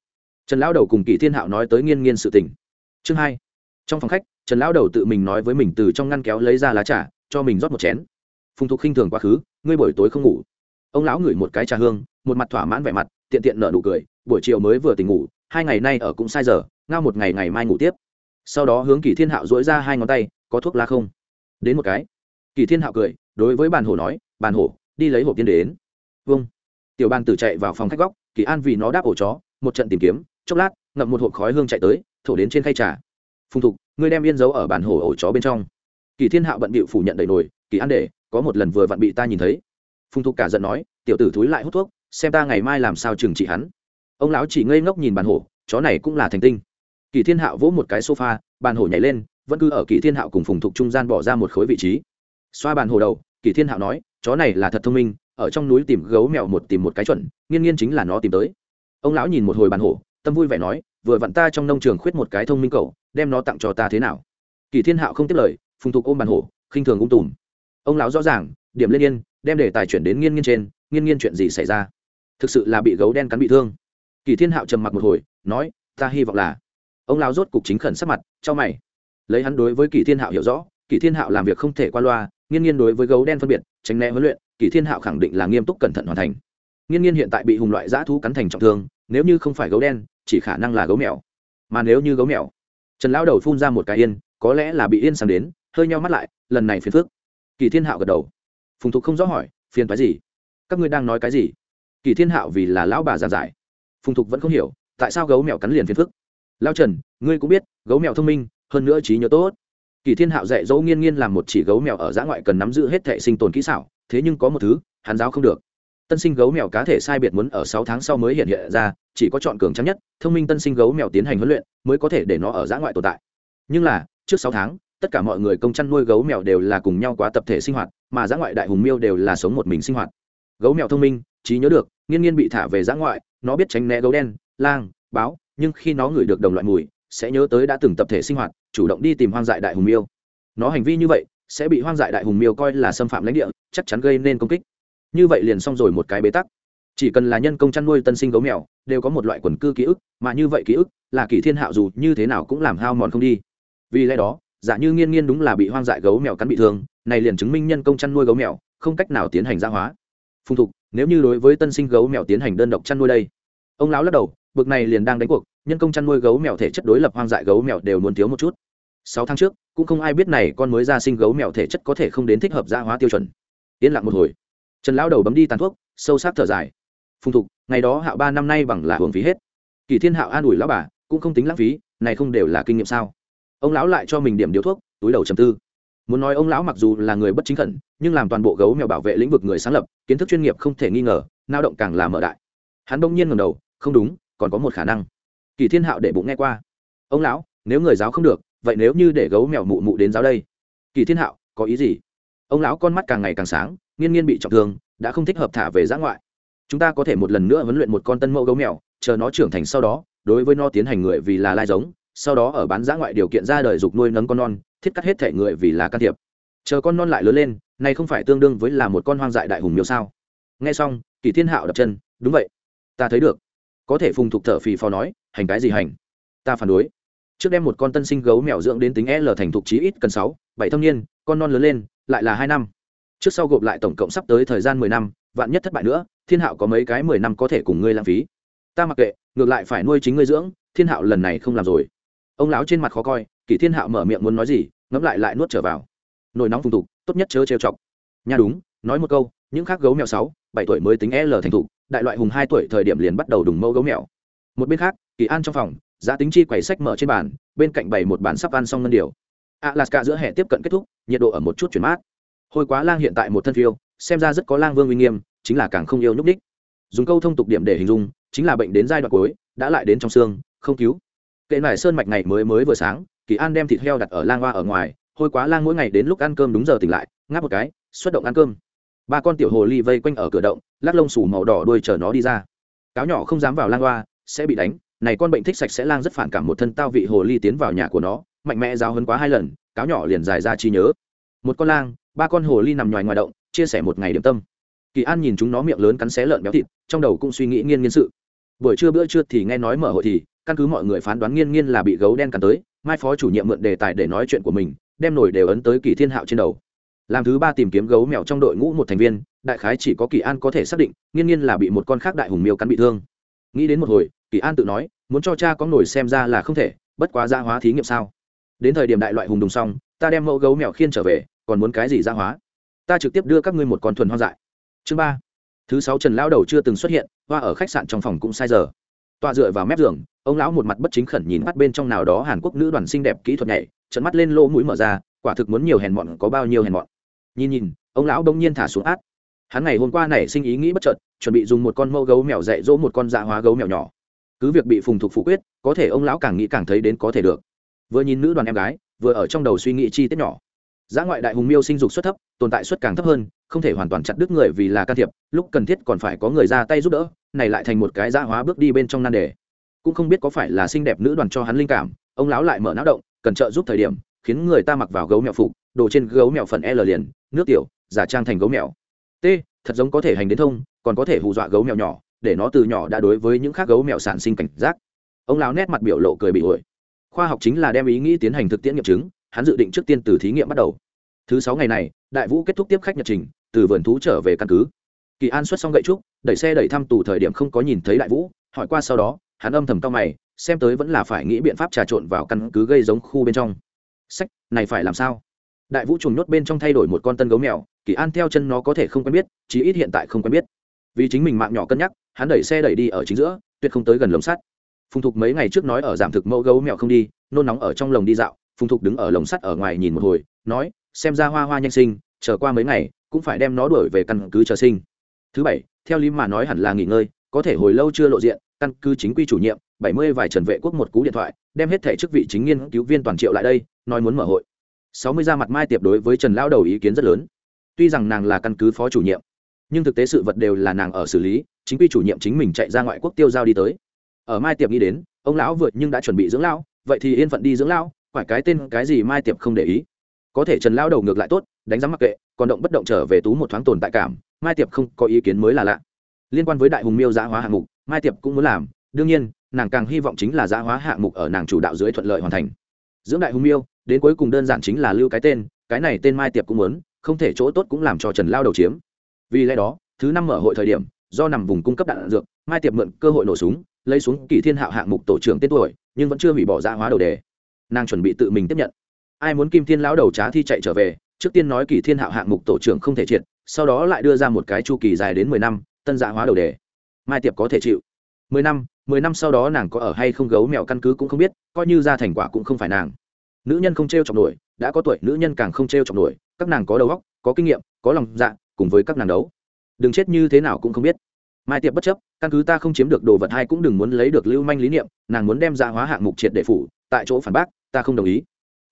Trần lão đầu cùng kỳ thiên hạo nói tới nghiên nghiên sự tình. Chương hai. Trong phòng khách, trần lão đầu tự mình nói với mình từ trong ngăn kéo lấy ra lá trà, cho mình rót một chén. Phùng thục khinh thường quá khứ ngươi buổi tối không ngủ. Ông lão ngửi một cái trà hương, một mặt thỏa mãn vẻ mặt, tiện tiện nở nụ cười, buổi chiều mới vừa tỉnh ngủ, hai ngày nay ở cũng sai giờ, ngao một ngày ngày mai ngủ tiếp. Sau đó hướng kỳ thiên hạo dỗi ra hai ngón tay, có thuốc lá không? Đến một cái. Kỳ thiên hạo cười, đối với bàn hổ nói, bàn hổ, đi lấy hộp tiên đến. Vâng. Tiểu bàn tử chạy vào phòng khách góc, kỳ an vì nó đáp ổ chó, một trận tìm kiếm, chốc lát, ngậm một hộp khói hương chạy tới, thổ đến trên khay trà. Phùng thục, ngươi đem yên giấu ở bàn hổ ổ chó bên trong. Kỳ thiên hạo bận bịu phủ nhận đầy nồi, kỳ an để có một lần vừa vặn bị ta nhìn thấy. Phùng thục cả giận nói, tiểu tử thúi lại hút thuốc, xem ta ngày mai làm sao trừng trị hắn. Ông lão chỉ ngây ngốc nhìn bàn hổ, chó này cũng là thành tinh. Kỳ thiên hạo vỗ một cái sofa, bàn hổ nhảy lên, vẫn cứ ở kỳ thiên hạo cùng phùng thục trung gian bỏ ra một khối vị trí. Xoa bàn hổ đầu, kỳ thiên hạo nói, chó này là thật thông minh, ở trong núi tìm gấu mèo một tìm một cái chuẩn, nghiên nghiên chính là nó tìm tới. Ông lão nhìn một hồi bàn hổ, tâm vui vẻ nói, vừa vặn ta trong nông trường khuyết một cái thông minh cậu, đem nó tặng cho ta thế nào? Kỳ thiên hạo không tiếp lời, phùng thục ôm bàn hổ, khinh thường ung tùm ông lão rõ ràng, điểm lên yên, đem đề tài chuyển đến nghiên nghiên trên, nghiên nghiên chuyện gì xảy ra? Thực sự là bị gấu đen cắn bị thương. Kỳ thiên hạo trầm mặc một hồi, nói, ta hy vọng là ông lão rốt cục chính khẩn sắc mặt cho mày. Lấy hắn đối với kỳ thiên hạo hiểu rõ, kỳ thiên hạo làm việc không thể qua loa, nghiên nghiên đối với gấu đen phân biệt, tránh né huấn luyện, kỳ thiên hạo khẳng định là nghiêm túc cẩn thận hoàn thành. Nghiên nghiên hiện tại bị hùng loại dã thú cắn thành trọng thương, nếu như không phải gấu đen, chỉ khả năng là gấu mèo. Mà nếu như gấu mèo, trần lão đầu phun ra một cái yên, có lẽ là bị yên sang đến, hơi nhau mắt lại, lần này phiền phức kỳ thiên hạo gật đầu. Phùng thục không rõ hỏi, phiền phái gì? Các ngươi đang nói cái gì? Kỳ thiên hạo vì là lão bà già giải phùng thục vẫn không hiểu, tại sao gấu mèo cắn liền phiền phức? Lao trần, ngươi cũng biết, gấu mèo thông minh, hơn nữa trí nhớ tốt. Kỳ thiên hạo dạy dỗ nghiên nghiên làm một chỉ gấu mèo ở giã ngoại cần nắm giữ hết thể sinh tồn kỹ xảo, thế nhưng có một thứ, hắn giáo không được. Tân sinh gấu mèo cá thể sai biệt muốn ở sáu tháng sau mới hiện hiện ra, chỉ có chọn cường trắng nhất, thông minh tân sinh gấu mèo tiến hành huấn luyện mới có thể để nó ở giã ngoại tồn tại. Nhưng là, trước sáu tháng tất cả mọi người công chăn nuôi gấu mèo đều là cùng nhau quá tập thể sinh hoạt, mà giã ngoại đại hùng miêu đều là sống một mình sinh hoạt. Gấu mèo thông minh, trí nhớ được, nghiên nghiên bị thả về giã ngoại, nó biết tránh né gấu đen, lang, báo, nhưng khi nó ngửi được đồng loại mùi, sẽ nhớ tới đã từng tập thể sinh hoạt, chủ động đi tìm hoang dại đại hùng miêu. Nó hành vi như vậy, sẽ bị hoang dại đại hùng miêu coi là xâm phạm lãnh địa, chắc chắn gây nên công kích. Như vậy liền xong rồi một cái bế tắc. Chỉ cần là nhân công chăn nuôi tân sinh gấu mèo, đều có một loại quần cư ký ức, mà như vậy ký ức, là kỷ thiên hạo dù như thế nào cũng làm hao mòn không đi. Vì lẽ đó giả như nghiên nghiên đúng là bị hoang dại gấu mèo cắn bị thương, này liền chứng minh nhân công chăn nuôi gấu mèo không cách nào tiến hành gia hóa. Phùng thục, nếu như đối với tân sinh gấu mèo tiến hành đơn độc chăn nuôi đây? Ông lão lắc đầu, bực này liền đang đánh cuộc, nhân công chăn nuôi gấu mèo thể chất đối lập hoang dại gấu mèo đều muốn thiếu một chút. Sáu tháng trước, cũng không ai biết này con mới ra sinh gấu mèo thể chất có thể không đến thích hợp gia hóa tiêu chuẩn. Yên lặng một hồi. Trần lão đầu bấm đi tàn thuốc, sâu sắc thở dài. Phùng thục, ngày đó hạo ba năm nay bằng là hưởng phí hết. Kỳ thiên hạo an ủi lão bà, cũng không tính lãng phí, này không đều là kinh nghiệm sao? Ông lão lại cho mình điểm điếu thuốc, túi đầu trầm tư. Muốn nói ông lão mặc dù là người bất chính khẩn, nhưng làm toàn bộ gấu mèo bảo vệ lĩnh vực người sáng lập, kiến thức chuyên nghiệp không thể nghi ngờ lao động càng là mở đại. Hắn đông nhiên ngầm đầu, không đúng, còn có một khả năng. Kỳ thiên hạo để bụng nghe qua. Ông lão, nếu người giáo không được, vậy nếu như để gấu mèo mụ mụ đến giáo đây? Kỳ thiên hạo, có ý gì? Ông lão con mắt càng ngày càng sáng, nghiên nghiên bị trọng thương, đã không thích hợp thả về giã ngoại. Chúng ta có thể một lần nữa huấn luyện một con tân mẫu gấu mèo, chờ nó trưởng thành sau đó, đối với nó tiến hành người vì là lai giống sau đó ở bán giã ngoại điều kiện ra đời dục nuôi nấng con non, thiết cắt hết thể người vì là can thiệp. Chờ con non lại lớn lên, này không phải tương đương với là một con hoang dại đại hùng miêu sao? Nghe xong, kỳ thiên hạo đập chân, đúng vậy, ta thấy được. Có thể phùng thục thở phì phò nói, hành cái gì hành? Ta phản đối. Trước đem một con tân sinh gấu mèo dưỡng đến tính l thành thục chí ít cần sáu, bảy thâm niên, con non lớn lên, lại là hai năm. Trước sau gộp lại tổng cộng sắp tới thời gian mười năm, vạn nhất thất bại nữa, thiên hạo có mấy cái mười năm có thể cùng ngươi lãng phí. Ta mặc kệ, ngược lại phải nuôi chính ngươi dưỡng, thiên hạo lần này không làm rồi ông lão trên mặt khó coi, kỷ thiên hạo mở miệng muốn nói gì, ngẫm lại lại nuốt trở vào. Nổi nóng phùng tục tốt nhất chớ trêu chọc. Nha đúng, nói một câu, những khác gấu mèo sáu, bảy tuổi mới tính l thành thục, đại loại hùng hai tuổi thời điểm liền bắt đầu đùng mâu gấu mèo. Một bên khác kỳ an trong phòng, giá tính chi quầy sách mở trên bàn, bên cạnh bày một bàn sắp ăn xong ngân điều. Alaska giữa hè tiếp cận kết thúc, nhiệt độ ở một chút chuyển mát. Hồi quá lang hiện tại một thân phiêu, xem ra rất có lang vương uy nghiêm, chính là càng không yêu nhúc đích dùng câu thông tục điểm để hình dung, chính là bệnh đến giai đoạn cuối, đã lại đến trong xương, không cứu kệ nải sơn mạch ngày mới mới vừa sáng, kỳ an đem thịt heo đặt ở lang hoa ở ngoài, hôi quá lang mỗi ngày đến lúc ăn cơm đúng giờ tỉnh lại, ngáp một cái, xuất động ăn cơm. Ba con tiểu hồ ly vây quanh ở cửa động, lắc lông xù màu đỏ đuôi chờ nó đi ra. Cáo nhỏ không dám vào lang hoa, sẽ bị đánh. Này con bệnh thích sạch sẽ lang rất phản cảm một thân tao vị hồ ly tiến vào nhà của nó, mạnh mẽ giao hơn quá hai lần, cáo nhỏ liền dài ra chi nhớ. Một con lang, ba con hồ ly nằm ngoài ngoài động, chia sẻ một ngày điểm tâm. Kỳ an nhìn chúng nó miệng lớn cắn xé lợn béo thịt, trong đầu cũng suy nghĩ nghiên nghiên sự. Buổi trưa bữa trưa thì nghe nói mở hội thì căn cứ mọi người phán đoán nghiên nghiên là bị gấu đen cắn tới, mai phó chủ nhiệm mượn đề tài để nói chuyện của mình, đem nổi đều ấn tới kỳ thiên hạo trên đầu. Làm thứ ba tìm kiếm gấu mèo trong đội ngũ một thành viên, đại khái chỉ có kỳ an có thể xác định, nghiên nghiên là bị một con khác đại hùng miêu cắn bị thương. Nghĩ đến một hồi, kỳ an tự nói, muốn cho cha có nổi xem ra là không thể, bất quá gia hóa thí nghiệm sao? Đến thời điểm đại loại hùng đùng xong, ta đem mẫu gấu mèo khiên trở về, còn muốn cái gì gia hóa? Ta trực tiếp đưa các ngươi một con thuần hoang dại. Chương ba. Thứ sáu trần lão đầu chưa từng xuất hiện, hoa ở khách sạn trong phòng cũng sai giờ tọa dựa vào mép giường, ông lão một mặt bất chính khẩn nhìn mắt bên trong nào đó hàn quốc nữ đoàn xinh đẹp kỹ thuật nhảy trận mắt lên lỗ mũi mở ra, quả thực muốn nhiều hèn mọn có bao nhiêu hèn mọn. Nhìn nhìn, ông lão bỗng nhiên thả xuống át. Hắn ngày hôm qua nảy sinh ý nghĩ bất chợt, chuẩn bị dùng một con mẫu gấu mèo dạy dỗ một con dạ hóa gấu mèo nhỏ. Cứ việc bị phùng thục phụ quyết, có thể ông lão càng nghĩ càng thấy đến có thể được. Vừa nhìn nữ đoàn em gái, vừa ở trong đầu suy nghĩ chi tiết nhỏ. Giã ngoại đại hùng miêu sinh dục suất thấp, tồn tại suất càng thấp hơn không thể hoàn toàn chặt đứt người vì là can thiệp, lúc cần thiết còn phải có người ra tay giúp đỡ, này lại thành một cái giã hóa bước đi bên trong nan đề. Cũng không biết có phải là xinh đẹp nữ đoàn cho hắn linh cảm, ông lão lại mở não động, cần trợ giúp thời điểm, khiến người ta mặc vào gấu mèo phục, đồ trên gấu mèo phần l liền, nước tiểu, giả trang thành gấu mèo. T, thật giống có thể hành đến thông, còn có thể hù dọa gấu mèo nhỏ, để nó từ nhỏ đã đối với những khác gấu mèo sản sinh cảnh giác. Ông lão nét mặt biểu lộ cười bị ổi. Khoa học chính là đem ý nghĩ tiến hành thực tiễn nghiệm chứng, hắn dự định trước tiên từ thí nghiệm bắt đầu. Thứ sáu ngày này, đại vũ kết thúc tiếp khách nhật trình từ vườn thú trở về căn cứ. Kỳ an xuất xong gậy trúc, đẩy xe đẩy thăm tù thời điểm không có nhìn thấy đại vũ, hỏi qua sau đó, hắn âm thầm cao mày, xem tới vẫn là phải nghĩ biện pháp trà trộn vào căn cứ gây giống khu bên trong. Sách, này phải làm sao? Đại vũ chuồng nhốt bên trong thay đổi một con tân gấu mèo, kỳ an theo chân nó có thể không quen biết, chí ít hiện tại không quen biết. Vì chính mình mạng nhỏ cân nhắc, hắn đẩy xe đẩy đi ở chính giữa, tuyệt không tới gần lồng sắt. Phùng thục mấy ngày trước nói ở giảm thực mẫu gấu mèo không đi, nôn nóng ở trong lồng đi dạo, phùng thục đứng ở lồng sắt ở ngoài nhìn một hồi, nói, xem ra hoa hoa nhanh sinh, chờ qua mấy ngày cũng phải đem nó đuổi về căn cứ chờ sinh. Thứ bảy, theo lý mà nói hẳn là nghỉ ngơi, có thể hồi lâu chưa lộ diện, căn cứ chính quy chủ nhiệm, bảy mươi vài trần vệ quốc một cú điện thoại, đem hết thẻ chức vị chính nghiên cứu viên toàn triệu lại đây, nói muốn mở hội. Sáu mươi ra mặt mai tiệp đối với trần lão đầu ý kiến rất lớn. Tuy rằng nàng là căn cứ phó chủ nhiệm, nhưng thực tế sự vật đều là nàng ở xử lý, chính quy chủ nhiệm chính mình chạy ra ngoại quốc tiêu giao đi tới. Ở mai tiệp nghĩ đến, ông lão vượt nhưng đã chuẩn bị dưỡng lão, vậy thì yên phận đi dưỡng lão, phải cái tên cái gì mai tiệp không để ý có thể trần lão đầu ngược lại tốt, đánh giá mặc kệ, còn động bất động trở về tú một thoáng tồn tại cảm, mai tiệp không có ý kiến mới là lạ. Liên quan với đại hùng miêu giã hóa hạng mục, mai tiệp cũng muốn làm, đương nhiên, nàng càng hy vọng chính là giã hóa hạng mục ở nàng chủ đạo dưới thuận lợi hoàn thành. Dưỡng đại hùng miêu, đến cuối cùng đơn giản chính là lưu cái tên, cái này tên mai tiệp cũng muốn, không thể chỗ tốt cũng làm cho trần lao đầu chiếm. Vì lẽ đó, thứ năm mở hội thời điểm, do nằm vùng cung cấp đạn dược, mai tiệp mượn cơ hội nổ súng, lấy xuống kỳ thiên hạo hạng mục tổ trưởng tên tuổi, nhưng vẫn chưa hủy bỏ giã hóa đầu đề. Nàng chuẩn bị tự mình tiếp nhận ai muốn kim thiên lão đầu trá thi chạy trở về, trước tiên nói kỳ thiên hạo hạng mục tổ trưởng không thể triệt, sau đó lại đưa ra một cái chu kỳ dài đến mười năm, tân dạ hóa đầu đề. Mai tiệp có thể chịu. Mười năm mười năm sau đó nàng có ở hay không gấu mèo căn cứ cũng không biết, coi như ra thành quả cũng không phải nàng. Nữ nhân không t r e o chọc nổi, đã có tuổi nữ nhân càng không t r e o chọc nổi, các nàng có đầu óc, có kinh nghiệm, có lòng dạ cùng với các nàng đấu. Đừng chết như thế nào cũng không biết. Mai tiệp bất chấp, căn cứ ta không chiếm được đồ vật hay cũng đừng muốn lấy được lưu manh lý niệm, nàng muốn đem ra hóa hạng mục triệt để phủ, tại chỗ phản bác, ta không đồng ý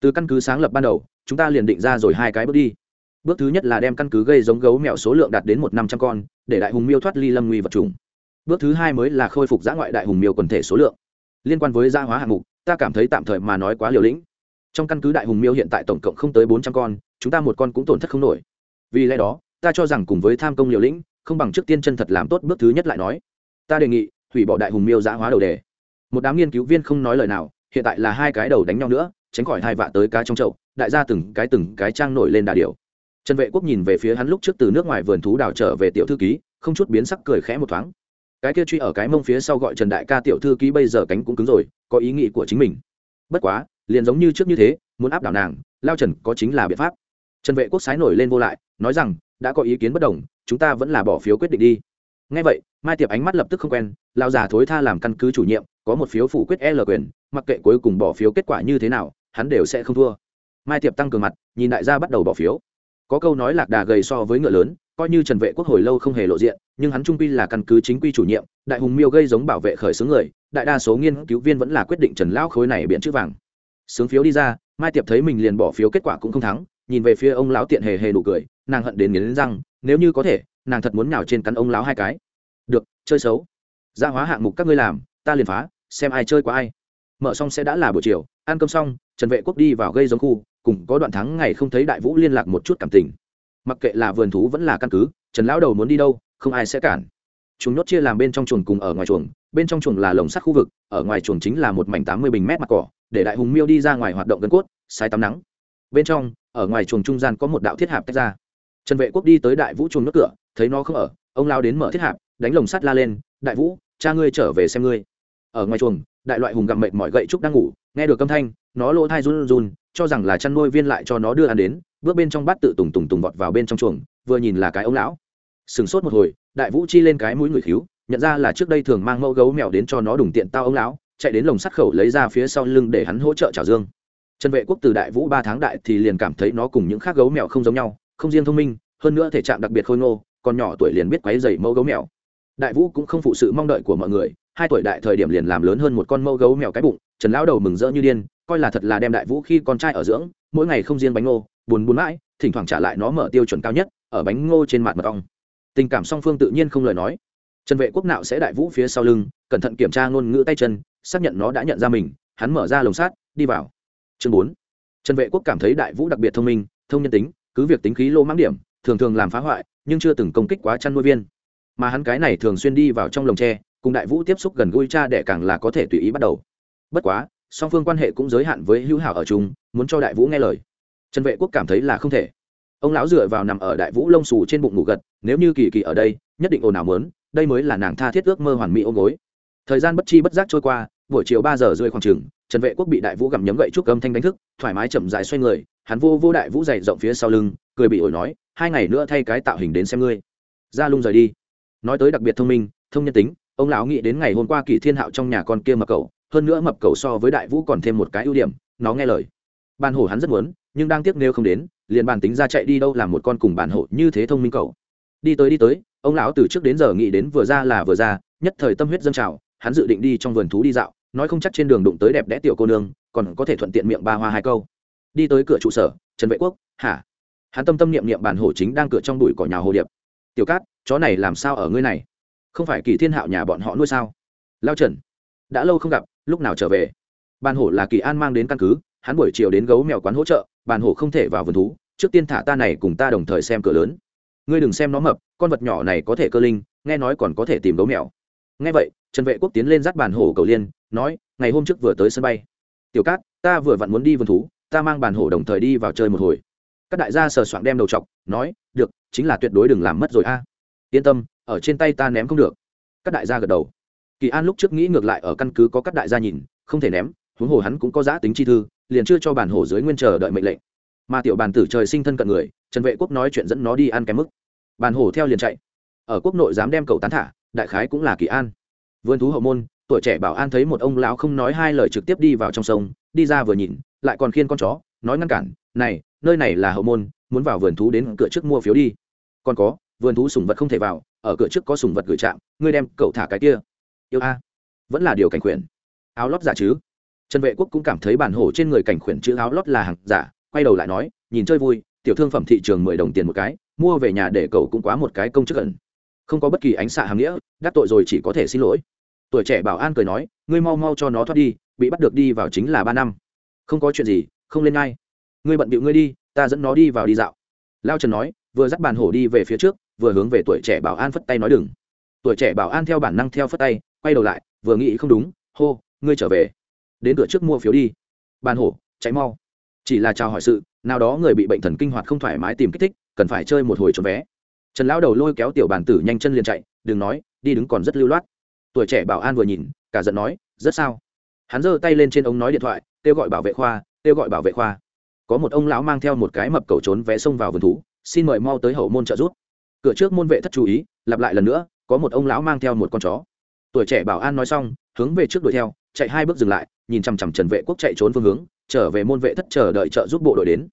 từ căn cứ sáng lập ban đầu, chúng ta liền định ra rồi hai cái bước đi. Bước thứ nhất là đem căn cứ gây giống gấu mèo số lượng đạt đến một năm trăm con, để đại hùng miêu thoát ly lâm nguy vật trùng bước thứ hai mới là khôi phục giã ngoại đại hùng miêu quần thể số lượng. Liên quan với gia hóa hạng mục, ta cảm thấy tạm thời mà nói quá liều lĩnh. Trong căn cứ đại hùng miêu hiện tại tổng cộng không tới bốn trăm con, chúng ta một con cũng tổn thất không nổi. Vì lẽ đó, ta cho rằng cùng với tham công liều lĩnh, không bằng trước tiên chân thật làm tốt bước thứ nhất lại nói. Ta đề nghị, hủy bỏ đại hùng miêu giã hóa đầu đề. Một đám nghiên cứu viên không nói lời nào, hiện tại là hai cái đầu đánh nhau nữa tránh khỏi hai vạ tới cá trong chậu, đại gia từng cái từng cái trang nổi lên đà điều trần vệ quốc nhìn về phía hắn lúc trước từ nước ngoài vườn thú đào trở về tiểu thư ký, không chút biến sắc cười khẽ một thoáng. Cái kia truy ở cái mông phía sau gọi trần đại ca tiểu thư ký bây giờ cánh cũng cứng rồi, có ý nghĩ của chính mình. Bất quá, liền giống như trước như thế, muốn áp đảo nàng, lao trần có chính là biện pháp. Trần vệ quốc sái nổi lên vô lại, nói rằng, đã có ý kiến bất đồng, chúng ta vẫn là bỏ phiếu quyết định đi. Ngay vậy, mai tiệp ánh mắt lập tức không quen, lao già thối tha làm căn cứ chủ nhiệm, có một phiếu phủ quyết l quyền, mặc kệ cuối cùng bỏ phiếu kết quả như thế nào hắn đều sẽ không thua. Mai tiệp tăng cường mặt, nhìn đại gia bắt đầu bỏ phiếu. Có câu nói lạc đà gầy so với ngựa lớn, coi như trần vệ quốc hồi lâu không hề lộ diện, nhưng hắn trung quy là căn cứ chính quy chủ nhiệm, đại hùng miêu gây giống bảo vệ khởi xướng người, đại đa số nghiên cứu viên vẫn là quyết định trần lão khối này biện chữ vàng. Sướng phiếu đi ra, mai tiệp thấy mình liền bỏ phiếu kết quả cũng không thắng, nhìn về phía ông lão tiện hề hề nụ cười, nàng hận đến nghiến răng, nếu như có thể, nàng thật muốn nhào trên cắn ông lão hai cái. Được, chơi xấu. Gia hóa hạng mục các ngươi làm, ta liền phá, xem ai chơi qua ai mở xong sẽ đã là buổi chiều, ăn cơm xong, trần vệ quốc đi vào gây giống khu, cùng có đoạn thắng ngày không thấy đại vũ liên lạc một chút cảm tình. Mặc kệ là vườn thú vẫn là căn cứ, trần lão đầu muốn đi đâu, không ai sẽ cản. Chúng nhốt chia làm bên trong chuồng cùng ở ngoài chuồng, bên trong chuồng là lồng sắt khu vực, ở ngoài chuồng chính là một mảnh tám mươi bình mét mặt cỏ, để đại hùng miêu đi ra ngoài hoạt động gân cốt, sai tắm nắng. Bên trong, ở ngoài chuồng trung gian có một đạo thiết hạp tách ra. Trần vệ quốc đi tới đại vũ chuồng nước cửa, thấy nó không ở, ông lao đến mở thiết hạp, đánh lồng sắt la lên, đại vũ, cha ngươi trở về xem ngươi ở ngoài chuồng, đại loại hùng gặm mệt mỏi gậy trúc đang ngủ, nghe được âm thanh, nó lỗ thai run run, cho rằng là chăn nuôi viên lại cho nó đưa ăn đến, bước bên trong bát tự tùng tùng tùng vọt vào bên trong chuồng, vừa nhìn là cái ông lão. Sừng sốt một hồi, đại vũ chi lên cái mũi người khíu nhận ra là trước đây thường mang mẫu gấu mèo đến cho nó đùng tiện tao ông lão, chạy đến lồng sắt khẩu lấy ra phía sau lưng để hắn hỗ trợ trào dương. Trần vệ quốc từ đại vũ ba tháng đại thì liền cảm thấy nó cùng những khác gấu mèo không giống nhau, không riêng thông minh, hơn nữa thể trạng đặc biệt khôi ngô, còn nhỏ tuổi liền biết quấy dày mẫu gấu mèo. Đại vũ cũng không phụ sự mong đợi của mọi người hai tuổi đại thời điểm liền làm lớn hơn một con mâu gấu mèo cái bụng, trần lão đầu mừng rỡ như điên, coi là thật là đem đại vũ khi con trai ở dưỡng, mỗi ngày không riêng bánh ngô, buồn buồn mãi, thỉnh thoảng trả lại nó mở tiêu chuẩn cao nhất, ở bánh ngô trên mặt mật ong. Tình cảm song phương tự nhiên không lời nói. Trần vệ quốc nạo sẽ đại vũ phía sau lưng, cẩn thận kiểm tra ngôn ngữ tay chân, xác nhận nó đã nhận ra mình, hắn mở ra lồng sát đi vào. Chương bốn. Trần vệ quốc cảm thấy đại vũ đặc biệt thông minh, thông nhân tính, cứ việc tính khí lô mãng điểm, thường thường làm phá hoại, nhưng chưa từng công kích quá chăn nuôi viên. Mà hắn cái này thường xuyên đi vào trong lồng tre cùng đại vũ tiếp xúc gần gũi cha để càng là có thể tùy ý bắt đầu. Bất quá, song phương quan hệ cũng giới hạn với hữu hảo ở chúng muốn cho đại vũ nghe lời. Trần vệ quốc cảm thấy là không thể. Ông lão dựa vào nằm ở đại vũ lông xù trên bụng ngủ gật, nếu như kỳ kỳ ở đây, nhất định ồn ào mớn đây mới là nàng tha thiết ước mơ hoàn mỹ ôm gối. Thời gian bất chi bất giác trôi qua, buổi chiều ba giờ rơi khoảng chừng, trần vệ quốc bị đại vũ gặm nhấm gậy trúc âm thanh đánh thức, thoải mái chậm dài xoay người, hắn vô vô đại vũ dày rộng phía sau lưng, cười bị ổi nói, hai ngày nữa thay cái tạo hình đến xem ngươi. Ra lung rời đi. Nói tới đặc biệt thông minh, thông nhân tính ông lão nghĩ đến ngày hôm qua kỳ thiên hạo trong nhà con kia mập cầu hơn nữa mập cầu so với đại vũ còn thêm một cái ưu điểm, nó nghe lời. Bàn hổ hắn rất muốn, nhưng đang tiếc nếu không đến, liền bàn tính ra chạy đi đâu làm một con cùng Bàn hổ như thế thông minh cầu đi tới đi tới, ông lão từ trước đến giờ nghĩ đến vừa ra là vừa ra, nhất thời tâm huyết dâng trào, hắn dự định đi trong vườn thú đi dạo, nói không chắc trên đường đụng tới đẹp đẽ tiểu cô nương, còn có thể thuận tiện miệng ba hoa hai câu. Đi tới cửa trụ sở, trần vệ quốc, hả? Hắn tâm tâm niệm niệm bản hổ chính đang cửa trong đùi cỏ nhà hồ điệp. Tiểu cát, chó này làm sao ở ngươi này? Không phải kỳ thiên hạo nhà bọn họ nuôi sao? Lao trần, đã lâu không gặp, lúc nào trở về? Bàn hổ là kỳ an mang đến căn cứ, hắn buổi chiều đến gấu mèo quán hỗ trợ, bàn hổ không thể vào vườn thú, trước tiên thả ta này cùng ta đồng thời xem cửa lớn. Ngươi đừng xem nó mập, con vật nhỏ này có thể cơ linh, nghe nói còn có thể tìm gấu mèo. Nghe vậy, trần vệ quốc tiến lên dắt bàn hổ cầu liên, nói, ngày hôm trước vừa tới sân bay. Tiểu cát, ta vừa vặn muốn đi vườn thú, ta mang bàn hổ đồng thời đi vào chơi một hồi. Các đại gia sờ soạng đem đầu chọc, nói, được, chính là tuyệt đối đừng làm mất rồi a. Yên tâm ở trên tay ta ném không được. Các đại gia gật đầu. Kỳ an lúc trước nghĩ ngược lại ở căn cứ có các đại gia nhìn, không thể ném, huống hồ hắn cũng có giá tính chi thư, liền chưa cho bản hổ dưới nguyên chờ đợi mệnh lệnh. Mà tiểu bàn tử trời sinh thân cận người, trần vệ quốc nói chuyện dẫn nó đi ăn kém mức. Bàn hổ theo liền chạy. Ở quốc nội dám đem cầu tán thả, đại khái cũng là kỳ an. Vườn thú hậu môn, tuổi trẻ bảo an thấy một ông lão không nói hai lời trực tiếp đi vào trong sông, đi ra vừa nhìn, lại còn khiên con chó, nói ngăn cản, này, nơi này là hậu môn, muốn vào vườn thú đến cửa trước mua phiếu đi. Còn có, vườn thú sủng vật không thể vào ở cửa trước có sùng vật gửi chạm ngươi đem cậu thả cái kia. Yêu a, vẫn là điều cảnh khuyển. Áo lót giả chứ? Trần vệ quốc cũng cảm thấy bản hổ trên người cảnh khuyển chữ áo lót là hàng giả, quay đầu lại nói, nhìn chơi vui, tiểu thương phẩm thị trường mười đồng tiền một cái, mua về nhà để cậu cũng quá một cái công chức ẩn. Không có bất kỳ ánh xạ hàm nghĩa, đắc tội rồi chỉ có thể xin lỗi. Tuổi trẻ bảo an cười nói, ngươi mau mau cho nó thoát đi, bị bắt được đi vào chính là ba năm. Không có chuyện gì, không lên ngay. Ngươi bận bịu ngươi đi, ta dẫn nó đi vào đi dạo. Lao trần nói, vừa dắt bàn hổ đi về phía trước vừa hướng về tuổi trẻ bảo an phất tay nói đừng. Tuổi trẻ bảo an theo bản năng theo phất tay, quay đầu lại, vừa nghĩ không đúng, hô, ngươi trở về. Đến cửa trước mua phiếu đi. Bàn hổ cháy mau. Chỉ là chào hỏi sự, nào đó người bị bệnh thần kinh hoạt không thoải mái tìm kích thích, cần phải chơi một hồi trốn vé. Trần lão đầu lôi kéo tiểu bàn tử nhanh chân liền chạy, đừng nói, đi đứng còn rất lưu loát. Tuổi trẻ bảo an vừa nhìn, cả giận nói, rất sao. Hắn giơ tay lên trên ống nói điện thoại, kêu gọi bảo vệ khoa, kêu gọi bảo vệ khoa. Có một ông lão mang theo một cái mập cầu trốn vé xông vào vườn thú, xin mời mau tới hậu môn trợ giúp cửa trước môn vệ thất chú ý, lặp lại lần nữa, có một ông lão mang theo một con chó. Tuổi trẻ bảo an nói xong, hướng về trước đuổi theo, chạy hai bước dừng lại, nhìn chằm chằm trần vệ quốc chạy trốn phương hướng, trở về môn vệ thất chờ đợi trợ giúp bộ đội đến.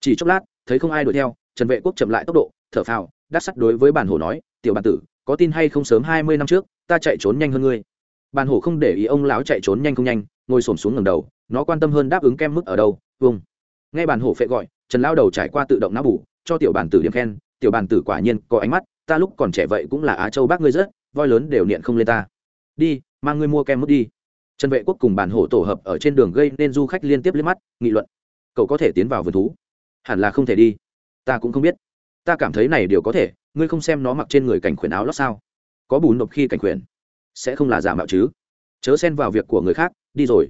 Chỉ chốc lát, thấy không ai đuổi theo, trần vệ quốc chậm lại tốc độ, thở phào, đắc sắt đối với bản hồ nói, tiểu bản tử, có tin hay không sớm hai mươi năm trước, ta chạy trốn nhanh hơn ngươi. Bản hồ không để ý ông lão chạy trốn nhanh không nhanh, ngồi xổm xuống ngầm đầu, nó quan tâm hơn đáp ứng kem mức ở đâu vâng nghe bản hồ phệ gọi, trần lao đầu trải qua tự động não bủ cho tiểu bản tử điểm khen tiểu bản tử quả nhiên có ánh mắt, ta lúc còn trẻ vậy cũng là á châu bác ngươi rất voi lớn đều niệm không lên ta. Đi, mang ngươi mua kem mút đi. Trần vệ quốc cùng bản hổ tổ hợp ở trên đường gây nên du khách liên tiếp liếc mắt, nghị luận. Cậu có thể tiến vào vườn thú? Hẳn là không thể đi. Ta cũng không biết. Ta cảm thấy này điều có thể, ngươi không xem nó mặc trên người cảnh khuyển áo lót sao? Có bùn nộp khi cảnh khuyển. Sẽ không là giả mạo chứ? Chớ xen vào việc của người khác, đi rồi.